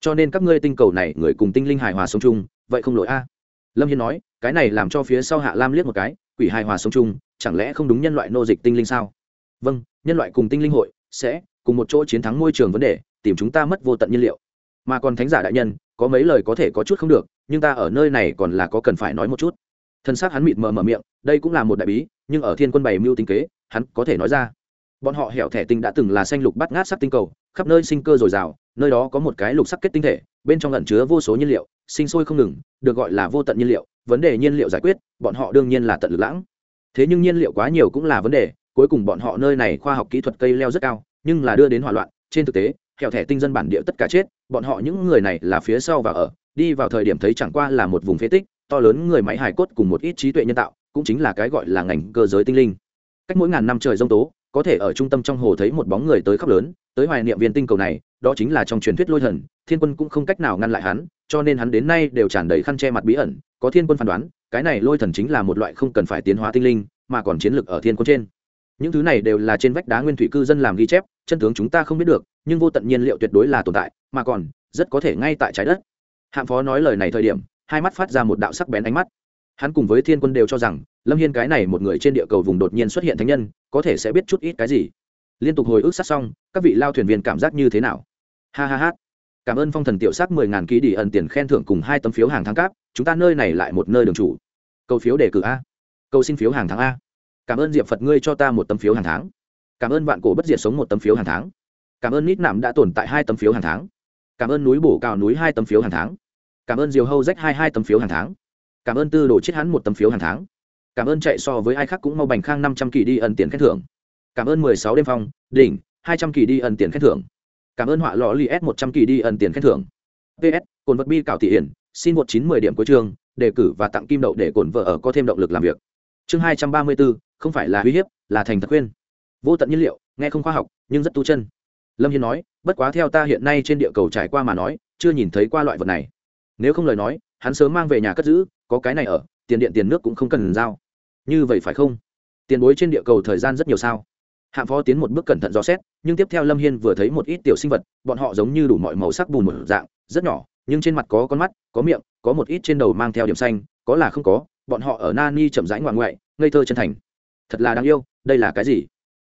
Cho nên các ngươi tinh cầu này, người cùng tinh linh hài hòa sống chung, vậy không lỗi a. Lâm hiên nói, cái này làm cho phía sau hạ lam liếc một cái, quỷ hài hòa sống chung, chẳng lẽ không đúng nhân loại nô dịch tinh linh sao? Vâng nhân loại cùng tinh linh hội sẽ cùng một chỗ chiến thắng môi trường vấn đề, tìm chúng ta mất vô tận nhiên liệu. Mà còn thánh giả đại nhân có mấy lời có thể có chút không được, nhưng ta ở nơi này còn là có cần phải nói một chút. Thân xác hắn mịt mờ mở miệng, đây cũng là một đại bí, nhưng ở thiên quân bày mưu tinh kế, hắn có thể nói ra. Bọn họ hẻo thẻ tinh đã từng là xanh lục bắt ngát sắc tinh cầu, khắp nơi sinh cơ dồi dào, nơi đó có một cái lục sắc kết tinh thể, bên trong lẩn chứa vô số nhiên liệu, sinh sôi không ngừng, được gọi là vô tận nhiên liệu, vấn đề nhiên liệu giải quyết, bọn họ đương nhiên là tận lực lãng. Thế nhưng nhiên liệu quá nhiều cũng là vấn đề, cuối cùng bọn họ nơi này khoa học kỹ thuật cây leo rất cao, nhưng là đưa đến hỏa loạn, trên thực tế, hẻo thẻ tinh dân bản địa tất cả chết bọn họ những người này là phía sau và ở, đi vào thời điểm thấy chẳng qua là một vùng phế tích, to lớn người máy hài cốt cùng một ít trí tuệ nhân tạo, cũng chính là cái gọi là ngành cơ giới tinh linh. Cách mỗi ngàn năm trời giông tố, có thể ở trung tâm trong hồ thấy một bóng người tới khắp lớn, tới hoài niệm viên tinh cầu này, đó chính là trong truyền thuyết lôi thần, thiên quân cũng không cách nào ngăn lại hắn, cho nên hắn đến nay đều tràn đầy khăn che mặt bí ẩn, có thiên quân phán đoán, cái này lôi thần chính là một loại không cần phải tiến hóa tinh linh, mà còn chiến lược ở thiên quân trên. Những thứ này đều là trên vách đá nguyên thủy cư dân làm ghi chép, chân tướng chúng ta không biết được, nhưng vô tận nhiên liệu tuyệt đối là tồn tại mà còn, rất có thể ngay tại trái đất. Hạng phó nói lời này thời điểm, hai mắt phát ra một đạo sắc bén ánh mắt. Hắn cùng với thiên quân đều cho rằng, lâm hiên cái này một người trên địa cầu vùng đột nhiên xuất hiện thánh nhân, có thể sẽ biết chút ít cái gì. Liên tục hồi ức sát xong, các vị lao thuyền viên cảm giác như thế nào? Ha ha ha. Cảm ơn phong thần tiểu sắc mười ngàn ký đi ẩn tiền khen thưởng cùng hai tấm phiếu hàng tháng cáp, chúng ta nơi này lại một nơi đường chủ. Câu phiếu đề cử a. Câu xin phiếu hàng tháng a. Cảm ơn diệp phật ngươi cho ta một tấm phiếu hàng tháng. Cảm ơn vạn cổ bất diệt sống một tấm phiếu hàng tháng. Cảm ơn nít nạm đã tồn tại hai tấm phiếu hàng tháng cảm ơn núi bổ cào núi hai tấm phiếu hàng tháng. Cảm ơn diều hâu rách hai hai tấm phiếu hàng tháng. Cảm ơn tư đồ chết hắn một tấm phiếu hàng tháng. Cảm ơn chạy so với ai khác cũng mau bành khang năm trăm kỳ đi ẩn tiền khen thưởng. Cảm ơn mười sáu đêm phong, đỉnh, hai trăm kỳ đi ẩn tiền khen thưởng. Cảm ơn họa lò li s một trăm kỳ đi ẩn tiền khen thưởng. Ps cồn vật bi cảo thị hiển, xin một chín mười điểm cuối chương, đề cử và tặng kim đậu để cồn vợ ở có thêm động lực làm việc. Chương hai trăm ba mươi bốn không phải là uy hiếp, là thành thật khuyên. Vô tận nhiên liệu, nghe không khoa học, nhưng rất tu chân lâm hiên nói, bất quá theo ta hiện nay trên địa cầu trải qua mà nói, chưa nhìn thấy qua loại vật này. Nếu không lời nói, hắn sớm mang về nhà cất giữ, có cái này ở, tiền điện tiền nước cũng không cần giao. Như vậy phải không? Tiền bối trên địa cầu thời gian rất nhiều sao? Hạng phó tiến một bước cẩn thận dò xét, nhưng tiếp theo lâm hiên vừa thấy một ít tiểu sinh vật, bọn họ giống như đủ mọi màu sắc bùn một dạng, rất nhỏ, nhưng trên mặt có con mắt, có miệng, có một ít trên đầu mang theo điểm xanh, có là không có, bọn họ ở na ni chậm rãi ngoạn ngoại, ngây thơ chân thành. Thật là đáng yêu, đây là cái gì?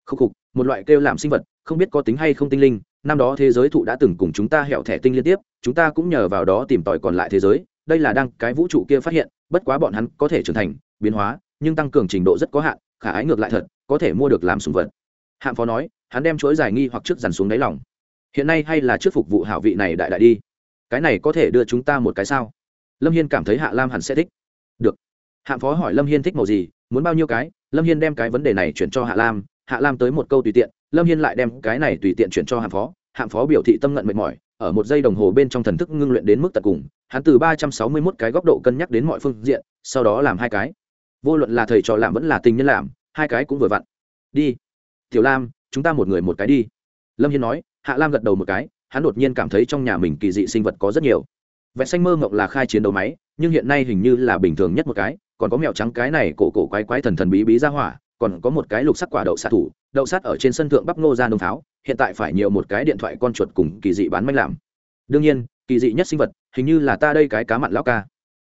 Khúc khục, một loại kêu làm sinh vật không biết có tính hay không tinh linh, năm đó thế giới thụ đã từng cùng chúng ta hẹo thẻ tinh liên tiếp, chúng ta cũng nhờ vào đó tìm tòi còn lại thế giới, đây là đang cái vũ trụ kia phát hiện, bất quá bọn hắn có thể trưởng thành, biến hóa, nhưng tăng cường trình độ rất có hạn, khả ái ngược lại thật, có thể mua được làm sùng vật. Hạng phó nói, hắn đem chuỗi giải nghi hoặc trước dằn xuống đáy lòng. Hiện nay hay là trước phục vụ hảo vị này đại đại đi. Cái này có thể đưa chúng ta một cái sao? Lâm hiên cảm thấy hạ lam hẳn sẽ thích. Được. Hạng phó hỏi lâm hiên thích màu gì, muốn bao nhiêu cái? Lâm hiên đem cái vấn đề này chuyển cho hạ lam hạ lam tới một câu tùy tiện lâm hiên lại đem cái này tùy tiện chuyển cho hạng phó. Hạng phó biểu thị tâm ngận mệt mỏi, ở một giây đồng hồ bên trong thần thức ngưng luyện đến mức tận cùng, hắn từ ba trăm sáu mươi mốt cái góc độ cân nhắc đến mọi phương diện, sau đó làm hai cái. Vô luận là thầy trò làm vẫn là tình nhân làm, hai cái cũng vừa vặn. Đi, tiểu lam, chúng ta một người một cái đi. Lâm hiên nói, hạ lam gật đầu một cái, hắn đột nhiên cảm thấy trong nhà mình kỳ dị sinh vật có rất nhiều. Vẹn xanh mơ mộng là khai chiến đấu máy, nhưng hiện nay hình như là bình thường nhất một cái, còn có mèo trắng cái này cổ cổ quái quái thần thần bí bí ra hỏa, còn có một cái lục sắc quả đậu xạ thủ đậu sát ở trên sân thượng bắp ngô ra nông tháo, hiện tại phải nhiều một cái điện thoại con chuột cùng kỳ dị bán manh làm. Đương nhiên, kỳ dị nhất sinh vật, hình như là ta đây cái cá mặn lao ca.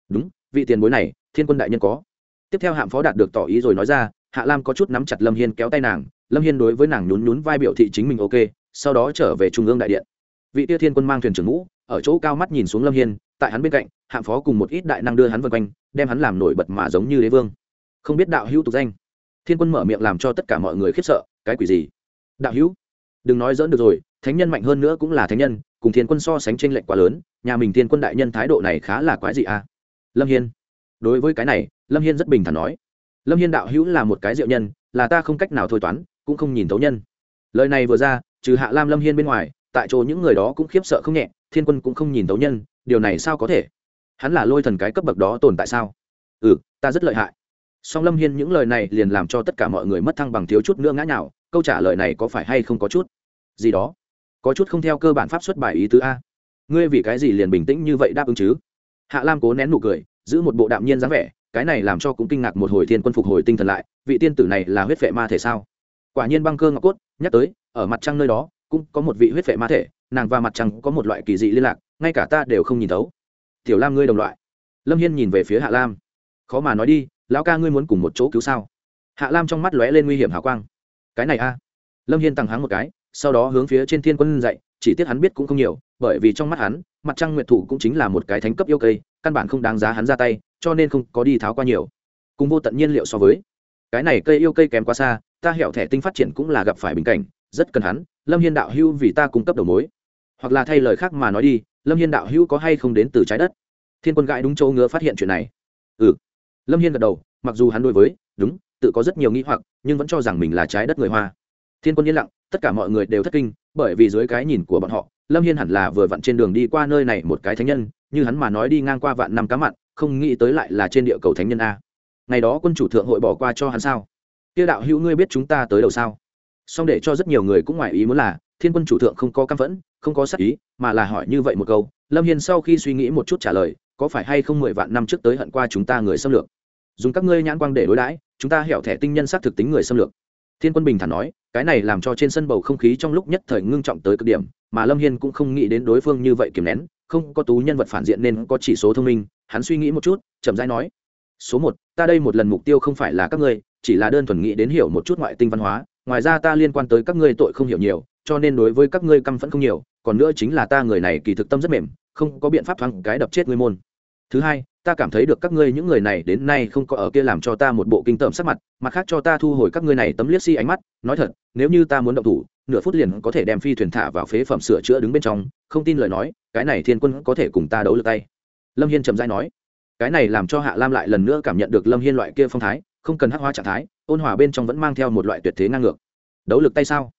Đúng, vị tiền bối này, thiên quân đại nhân có. Tiếp theo hạm phó đạt được tỏ ý rồi nói ra, hạ lam có chút nắm chặt lâm hiên kéo tay nàng, lâm hiên đối với nàng nhún nhún vai biểu thị chính mình ok, sau đó trở về trung ương đại điện. Vị tia thiên quân mang thuyền trưởng ngũ, ở chỗ cao mắt nhìn xuống lâm hiên, tại hắn bên cạnh, hạm phó cùng một ít đại năng đưa hắn vân quanh, đem hắn làm nổi bật mà giống như đế vương. Không biết đạo hữu tục danh. Thiên quân mở miệng làm cho tất cả mọi người khiếp sợ cái quỷ gì? Đạo hữu, đừng nói dỡn được rồi, thánh nhân mạnh hơn nữa cũng là thánh nhân, cùng thiên quân so sánh t r ê n lệch quá lớn, nhà mình thiên quân đại nhân thái độ này khá là quái gì à lâm hiên, đối với cái này, lâm hiên rất bình thản nói. Lâm hiên đạo hữu là một cái diệu nhân, là ta không cách nào thôi toán, cũng không nhìn thấu nhân. Lời này vừa ra, trừ hạ lam lâm hiên bên ngoài, tại chỗ những người đó cũng khiếp sợ không nhẹ, thiên quân cũng không nhìn thấu nhân, điều này sao có thể? Hắn là lôi thần cái cấp bậc đó tồn tại sao? Ừ ta rất lợi hại song lâm hiên những lời này liền làm cho tất cả mọi người mất thăng bằng thiếu chút nữa ngã nào câu trả lời này có phải hay không có chút? Gì đó? Có chút không theo cơ bản pháp xuất bài ý tứ a. Ngươi vì cái gì liền bình tĩnh như vậy đáp ứng chứ? Hạ lam cố nén nụ cười, giữ một bộ đạm nhiên dáng vẻ, cái này làm cho cũng kinh ngạc một hồi thiên quân phục hồi tinh thần lại, vị tiên tử này là huyết vệ ma thể sao? Quả nhiên băng cơ ngọc cốt, nhắc tới, ở mặt trăng nơi đó, cũng có một vị huyết vệ ma thể, nàng và mặt trăng có một loại kỳ dị liên lạc, ngay cả ta đều không nhìn thấu. Tiểu lam ngươi đồng loại. Lâm hiên nhìn về phía hạ lam. Khó mà nói đi lão ca ngươi muốn cùng một chỗ cứu sao? Hạ lam trong mắt lóe lên nguy hiểm hào quang. Cái này a. Lâm hiên tăng háng một cái, sau đó hướng phía trên thiên quân dạy chỉ tiếc hắn biết cũng không nhiều, bởi vì trong mắt hắn, mặt trăng nguyệt thủ cũng chính là một cái thánh cấp yêu cây, căn bản không đáng giá hắn ra tay, cho nên không có đi tháo qua nhiều. Cùng vô tận nhiên liệu so với, cái này cây yêu cây kém quá xa, ta hẹo thẻ tinh phát triển cũng là gặp phải bình cảnh, rất cần hắn, lâm hiên đạo hưu vì ta cung cấp đầu mối. Hoặc là thay lời khác mà nói đi, lâm hiên đạo hưu có hay không đến từ trái đất? Thiên quân gãi đúng chỗ ngứa phát hiện chuyện này. Ừ lâm hiên gật đầu, mặc dù hắn đối với, đúng, tự có rất nhiều nghĩ hoặc, nhưng vẫn cho rằng mình là trái đất người hoa. Thiên quân yên lặng, tất cả mọi người đều thất kinh, bởi vì dưới cái nhìn của bọn họ, lâm hiên hẳn là vừa vặn trên đường đi qua nơi này một cái thánh nhân, như hắn mà nói đi ngang qua vạn năm cá mặn, không nghĩ tới lại là trên địa cầu thánh nhân a. Ngày đó quân chủ thượng hội bỏ qua cho hắn sao? Tiêu đạo hữu ngươi biết chúng ta tới đầu sao? Song để cho rất nhiều người cũng ngoài ý muốn là, thiên quân chủ thượng không có căm phẫn, không có sắc ý, mà là hỏi như vậy một câu, lâm hiên sau khi suy nghĩ một chút trả lời, có phải hay không mười vạn năm trước tới hận qua chúng ta người xâm lược? Dùng các ngươi nhãn quang để đối đãi, chúng ta hẻo thẻ tinh nhân xác thực tính người xâm lược. Thiên quân bình thản nói, cái này làm cho trên sân bầu không khí trong lúc nhất thời ngưng trọng tới cực điểm, mà lâm hiên cũng không nghĩ đến đối phương như vậy kiềm nén, không có tú nhân vật phản diện nên có chỉ số thông minh, hắn suy nghĩ một chút, chậm rãi nói, số một, ta đây một lần mục tiêu không phải là các ngươi, chỉ là đơn thuần nghĩ đến hiểu một chút ngoại tinh văn hóa, ngoài ra ta liên quan tới các ngươi tội không hiểu nhiều, cho nên đối với các ngươi căm phẫn không nhiều, còn nữa chính là ta người này kỳ thực tâm rất mềm, không có biện pháp thoáng cái đập chết ngươi môn. Thứ hai ta cảm thấy được các ngươi những người này đến nay không có ở kia làm cho ta một bộ kinh tởm sắc mặt mặt khác cho ta thu hồi các ngươi này tấm liếc si ánh mắt, nói thật, nếu như ta muốn động thủ, nửa phút liền có thể đem phi thuyền thả vào phế phẩm sửa chữa đứng bên trong, không tin lời nói, cái này thiên quân có thể cùng ta đấu lực tay. Lâm hiên trầm dai nói, cái này làm cho hạ lam lại lần nữa cảm nhận được lâm hiên loại kia phong thái, không cần hắc hóa trạng thái, ôn hòa bên trong vẫn mang theo một loại tuyệt thế ngang ngược. Đấu lực tay sao?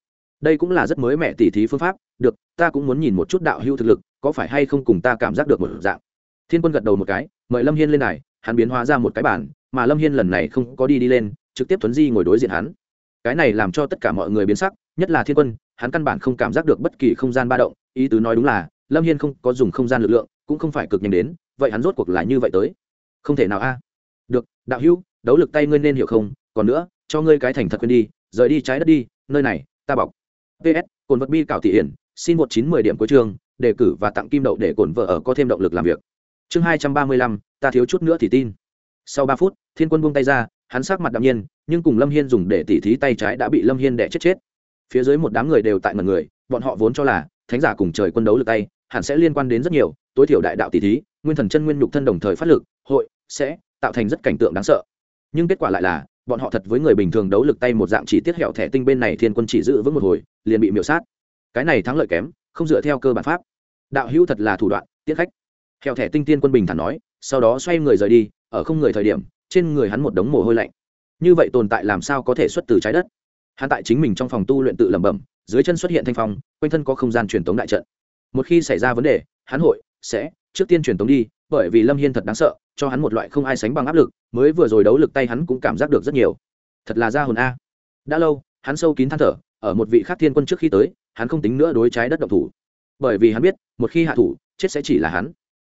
Đây cũng là rất mới mẻ tỉ thí phương pháp, được, ta cũng muốn nhìn một chút đạo hữu thực lực, có phải hay không cùng ta cảm giác được một dạng thiên quân gật đầu một cái, mời lâm hiên lên này hắn biến hóa ra một cái bản, mà lâm hiên lần này không có đi đi lên, trực tiếp thuấn di ngồi đối diện hắn. Cái này làm cho tất cả mọi người biến sắc, nhất là thiên quân, hắn căn bản không cảm giác được bất kỳ không gian ba động, ý tứ nói đúng là, lâm hiên không có dùng không gian lực lượng, cũng không phải cực nhanh đến, vậy hắn rốt cuộc là như vậy tới. Không thể nào a. Được, đạo hữu, đấu lực tay ngươi nên hiểu không, còn nữa, cho ngươi cái thành thật quên đi, rời đi trái đất đi, nơi này, ta bọc. Ps cồn vật bi cảo thị hiển, xin một chín mười điểm cuối trường đề cử và tặng kim đậu để cổn vợ ở có thêm động lực làm việc chương hai trăm ba mươi lăm, ta thiếu chút nữa thì tin. Sau ba phút, thiên quân buông tay ra, hắn sát mặt đạm nhiên, nhưng cùng lâm hiên dùng để tỉ thí tay trái đã bị lâm hiên đẻ chết chết. Phía dưới một đám người đều tại ngần người, bọn họ vốn cho là thánh giả cùng trời quân đấu lực tay hẳn sẽ liên quan đến rất nhiều, tối thiểu đại đạo tỷ thí, nguyên thần chân nguyên nhục thân đồng thời phát lực, hội, sẽ tạo thành rất cảnh tượng đáng sợ. Nhưng kết quả lại là, bọn họ thật với người bình thường đấu lực tay một dạng chỉ tiết hẹo thẻ tinh bên này thiên quân chỉ giữ vững một hồi, liền bị miểu sát. Cái này thắng lợi kém, không dựa theo cơ bản pháp. Đạo hữu thật là thủ đoạn tiết khách hẹo thẻ tinh tiên quân bình thản nói, sau đó xoay người rời đi, ở không người thời điểm, trên người hắn một đống mồ hôi lạnh. Như vậy tồn tại làm sao có thể xuất từ trái đất? Hắn tại chính mình trong phòng tu luyện tự lẩm bẩm, dưới chân xuất hiện thanh phong, quanh thân có không gian truyền tống đại trận. Một khi xảy ra vấn đề, hắn hội, sẽ, trước tiên truyền tống đi, bởi vì lâm hiên thật đáng sợ, cho hắn một loại không ai sánh bằng áp lực, mới vừa rồi đấu lực tay hắn cũng cảm giác được rất nhiều. Thật là ra hồn a. Đã lâu, hắn sâu kín than thở, ở một vị khác thiên quân trước khi tới, hắn không tính nữa đối trái đất động thủ. Bởi vì hắn biết, một khi hạ thủ, chết sẽ chỉ là hắn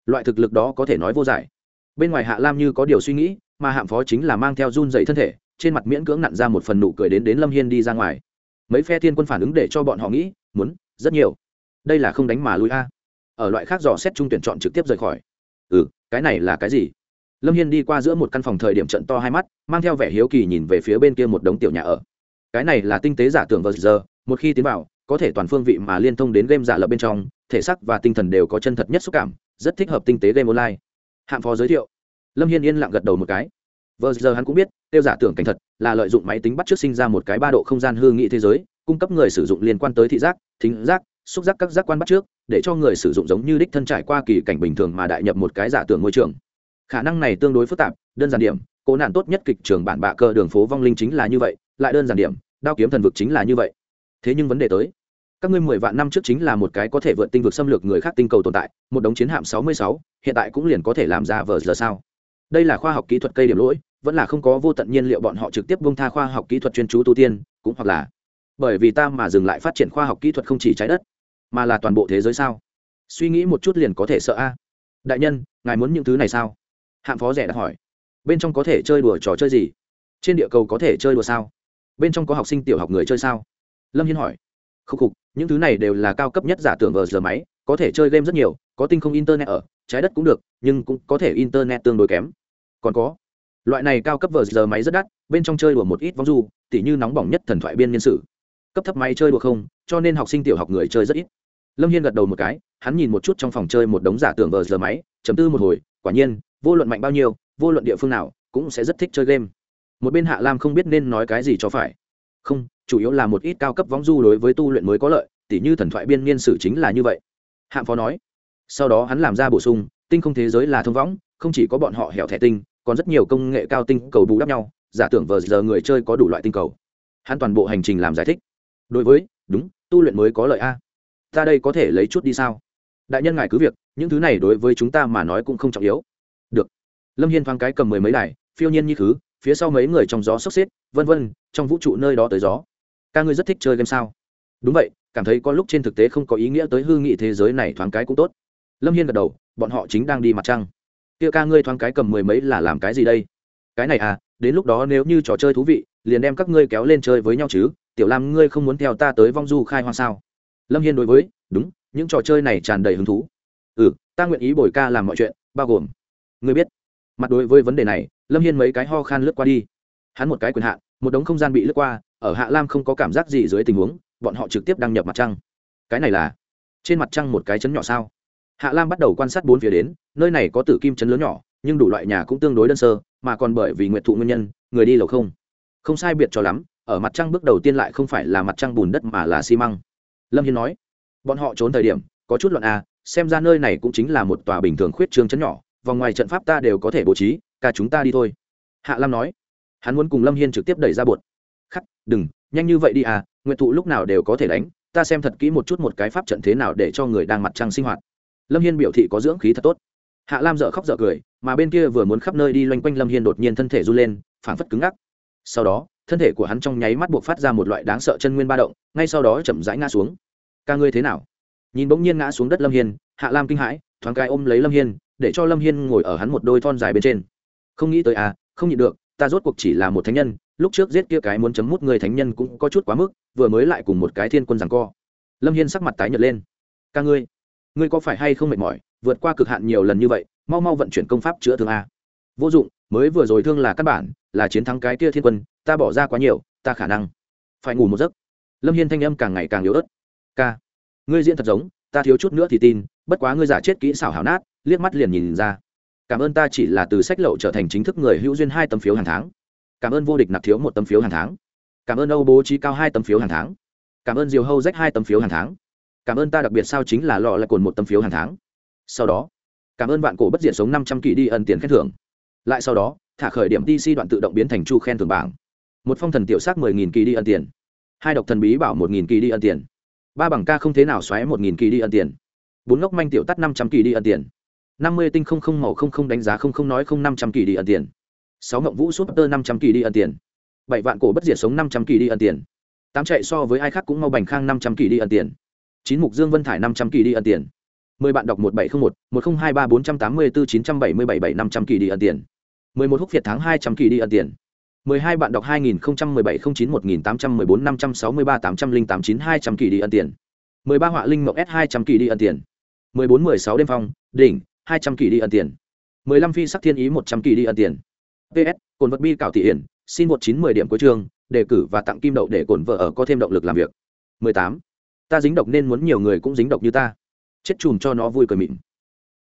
loại thực lực đó có thể nói vô giải. Bên ngoài hạ lam như có điều suy nghĩ, mà hạm phó chính là mang theo run dậy thân thể, trên mặt miễn cưỡng nặn ra một phần nụ cười đến đến lâm hiên đi ra ngoài. Mấy phe thiên quân phản ứng để cho bọn họ nghĩ, muốn, rất nhiều. Đây là không đánh mà lui a. Ở loại khác dò xét trung tuyển chọn trực tiếp rời khỏi. Ừ cái này là cái gì? Lâm hiên đi qua giữa một căn phòng thời điểm trận to hai mắt, mang theo vẻ hiếu kỳ nhìn về phía bên kia một đống tiểu nhà ở. Cái này là tinh tế giả tưởng vờ giờ, một khi tiến vào, có thể toàn phương vị mà liên thông đến game giả lập bên trong, thể xác và tinh thần đều có chân thật nhất xúc cảm rất thích hợp tinh tế game online. Hạng phó giới thiệu. Lâm hiên yên lặng gật đầu một cái. Vờ giờ hắn cũng biết, tiêu giả tưởng cảnh thật là lợi dụng máy tính bắt trước sinh ra một cái ba độ không gian hư nghị thế giới, cung cấp người sử dụng liên quan tới thị giác, thính giác, xúc giác các giác quan bắt trước, để cho người sử dụng giống như đích thân trải qua kỳ cảnh bình thường mà đại nhập một cái giả tưởng môi trường. Khả năng này tương đối phức tạp, đơn giản điểm, cố nạn tốt nhất kịch trường bản bạ cơ đường phố vong linh chính là như vậy, lại đơn giản điểm, đao kiếm thần vực chính là như vậy. Thế nhưng vấn đề tới các ngươi mười vạn năm trước chính là một cái có thể vượt tinh vực xâm lược người khác tinh cầu tồn tại, một đống chiến hạm sáu mươi sáu, hiện tại cũng liền có thể làm ra vờ giờ sao? Đây là khoa học kỹ thuật cây điểm lỗi, vẫn là không có vô tận nhiên liệu bọn họ trực tiếp bông tha khoa học kỹ thuật chuyên chú tu tiên, cũng hoặc là bởi vì ta mà dừng lại phát triển khoa học kỹ thuật không chỉ trái đất, mà là toàn bộ thế giới sao? Suy nghĩ một chút liền có thể sợ a. Đại nhân, ngài muốn những thứ này sao? Hạng phó rẻ đã hỏi. Bên trong có thể chơi đùa trò chơi gì? Trên địa cầu có thể chơi đùa sao? Bên trong có học sinh tiểu học người chơi sao? Lâm hiên hỏi. Khúc khục những thứ này đều là cao cấp nhất giả tưởng vờ giờ máy, có thể chơi game rất nhiều, có tinh không internet ở, trái đất cũng được, nhưng cũng có thể internet tương đối kém. Còn có, loại này cao cấp vờ giờ máy rất đắt, bên trong chơi đùa một ít vong du, tỉ như nóng bỏng nhất thần thoại biên nhân sự cấp thấp máy chơi đùa không, cho nên học sinh tiểu học người chơi rất ít. Lâm hiên gật đầu một cái, hắn nhìn một chút trong phòng chơi một đống giả tưởng vờ giờ máy, chấm tư một hồi, quả nhiên, vô luận mạnh bao nhiêu, vô luận địa phương nào, cũng sẽ rất thích chơi game. Một bên hạ lam không biết nên nói cái gì cho phải không, chủ yếu là một ít cao cấp vong du đối với tu luyện mới có lợi, tỉ như thần thoại biên niên sử chính là như vậy. Hạng phó nói. Sau đó hắn làm ra bổ sung, tinh không thế giới là thông võng, không chỉ có bọn họ hẻo thẻ tinh, còn rất nhiều công nghệ cao tinh cầu bù đắp nhau, giả tưởng vờ giờ người chơi có đủ loại tinh cầu. Hắn toàn bộ hành trình làm giải thích. Đối với, đúng, tu luyện mới có lợi a. Ta đây có thể lấy chút đi sao? Đại nhân ngài cứ việc, những thứ này đối với chúng ta mà nói cũng không trọng yếu. Được. Lâm hiên thoáng cái cầm mười mấy đài, phiêu nhiên như thứ, phía sau mấy người trong gió sốc xếp, vân vân trong vũ trụ nơi đó tới gió. Ca ngươi rất thích chơi game sao? Đúng vậy, cảm thấy có lúc trên thực tế không có ý nghĩa tới hư nghị thế giới này thoáng cái cũng tốt. Lâm hiên gật đầu, bọn họ chính đang đi mặt trăng. Kia ca ngươi thoáng cái cầm mười mấy là làm cái gì đây? Cái này à đến lúc đó nếu như trò chơi thú vị, liền đem các ngươi kéo lên chơi với nhau chứ. Tiểu lam ngươi không muốn theo ta tới vong du khai hoang sao? Lâm hiên đối với, đúng, những trò chơi này tràn đầy hứng thú. Ừ ta nguyện ý bồi ca làm mọi chuyện, bao gồm, ngươi biết. Mặt đối với vấn đề này, lâm hiên mấy cái ho khan lướt qua đi. Hắn một cái quyền hạn một đống không gian bị lướt qua, ở hạ lam không có cảm giác gì dưới tình huống, bọn họ trực tiếp đăng nhập mặt trăng. Cái này là trên mặt trăng một cái chấn nhỏ sao? Hạ lam bắt đầu quan sát bốn phía đến, nơi này có tử kim chấn lớn nhỏ, nhưng đủ loại nhà cũng tương đối đơn sơ, mà còn bởi vì nguyện thụ nguyên nhân, người đi lầu không. Không sai biệt cho lắm, ở mặt trăng bước đầu tiên lại không phải là mặt trăng bùn đất mà là xi măng. Lâm hiên nói, bọn họ trốn thời điểm, có chút loạn a, xem ra nơi này cũng chính là một tòa bình thường khuyết trương chấn nhỏ, vòng ngoài trận pháp ta đều có thể bố trí cả chúng ta đi thôi. Hạ lam nói hắn muốn cùng lâm hiên trực tiếp đẩy ra bột. Khắc, đừng, nhanh như vậy đi à nguyện thụ lúc nào đều có thể đánh, ta xem thật kỹ một chút một cái pháp trận thế nào để cho người đang mặt trăng sinh hoạt. Lâm hiên biểu thị có dưỡng khí thật tốt. Hạ lam dợ khóc dợ cười, mà bên kia vừa muốn khắp nơi đi loanh quanh lâm hiên đột nhiên thân thể run lên, phảng phất cứng ngắc. Sau đó, thân thể của hắn trong nháy mắt buộc phát ra một loại đáng sợ chân nguyên ba động, ngay sau đó chậm rãi ngã xuống. Ca ngươi thế nào? Nhìn bỗng nhiên ngã xuống đất lâm hiên, hạ lam kinh hãi, thoáng cái ôm lấy lâm hiên, để cho lâm hiên ngồi ở hắn một đôi thon dài bên trên. Không nghĩ tới à không nhịn được ta rốt cuộc chỉ là một thánh nhân, lúc trước giết kia cái muốn chấm mút người thánh nhân cũng có chút quá mức, vừa mới lại cùng một cái thiên quân rằng co. Lâm hiên sắc mặt tái nhợt lên. Ca ngươi ngươi có phải hay không mệt mỏi, vượt qua cực hạn nhiều lần như vậy, mau mau vận chuyển công pháp chữa thương a. Vô dụng, mới vừa rồi thương là căn bản, là chiến thắng cái kia thiên quân, ta bỏ ra quá nhiều, ta khả năng phải ngủ một giấc. Lâm hiên thanh âm càng ngày càng yếu ớt. Ca, ngươi diễn thật giống, ta thiếu chút nữa thì tin, bất quá ngươi giả chết kỹ xảo hảo nát, liếc mắt liền nhìn ra cảm ơn ta chỉ là từ sách lậu trở thành chính thức người hữu duyên hai tấm phiếu hàng tháng. Cảm ơn vô địch nạp thiếu một tấm phiếu hàng tháng. Cảm ơn âu bố trí cao hai tấm phiếu hàng tháng. Cảm ơn diều hâu rách hai tấm phiếu hàng tháng. Cảm ơn ta đặc biệt sao chính là lọ lại cồn một tấm phiếu hàng tháng. Sau đó, cảm ơn bạn cổ bất diện sống năm trăm kỳ đi ân tiền khen thưởng. Lại sau đó, thả khởi điểm dc đoạn tự động biến thành chu khen thưởng bảng. Một phong thần tiểu sắc mười nghìn kỳ đi ân tiền. Hai độc thần bí bảo một nghìn kỳ đi ân tiền. Ba bằng ca không thế nào xoáy một nghìn kỳ đi ân tiền. Bốn ngốc manh tiểu tắt năm trăm kỳ đi ân tiền năm mươi tinh không không màu không không đánh giá không không nói không năm trăm kỳ đi ẩn tiền. Sáu ngậm vũ súp tơ năm trăm kỳ đi ẩn tiền. Bảy vạn cổ bất diệt sống năm trăm kỳ đi ẩn tiền. Tám chạy so với ai khác cũng mau bành khang năm trăm kỳ đi ẩn tiền. Chín mục dương vân thải năm trăm kỳ đi ẩn tiền. Mười bạn đọc một bảy không một một không hai ba bốn trăm tám mươi bốn chín trăm bảy mươi bảy bảy năm trăm kỳ đi ẩn tiền. Mười một húc việt tháng hai trăm kỳ đi ẩn tiền. Mười hai bạn đọc hai nghìn không trăm mười bảy không chín một nghìn tám trăm mười bốn năm trăm sáu mươi ba tám trăm linh tám chín hai trăm kỳ đi ẩn tiền. Mười ba họa linh mộng s hai trăm kỳ đi ẩn tiền. Mười bốn mười sáu đêm phong, đỉnh hai trăm kỳ đi ẩn tiền. mười lăm phi sắc thiên ý một trăm kỳ đi ẩn tiền. Ps cồn vật bi cảo thị hiển xin một chín mười điểm cuối trường, đề cử và tặng kim đậu để cồn vợ ở có thêm động lực làm việc. mười tám ta dính độc nên muốn nhiều người cũng dính độc như ta. Chết chùm cho nó vui cười mịn.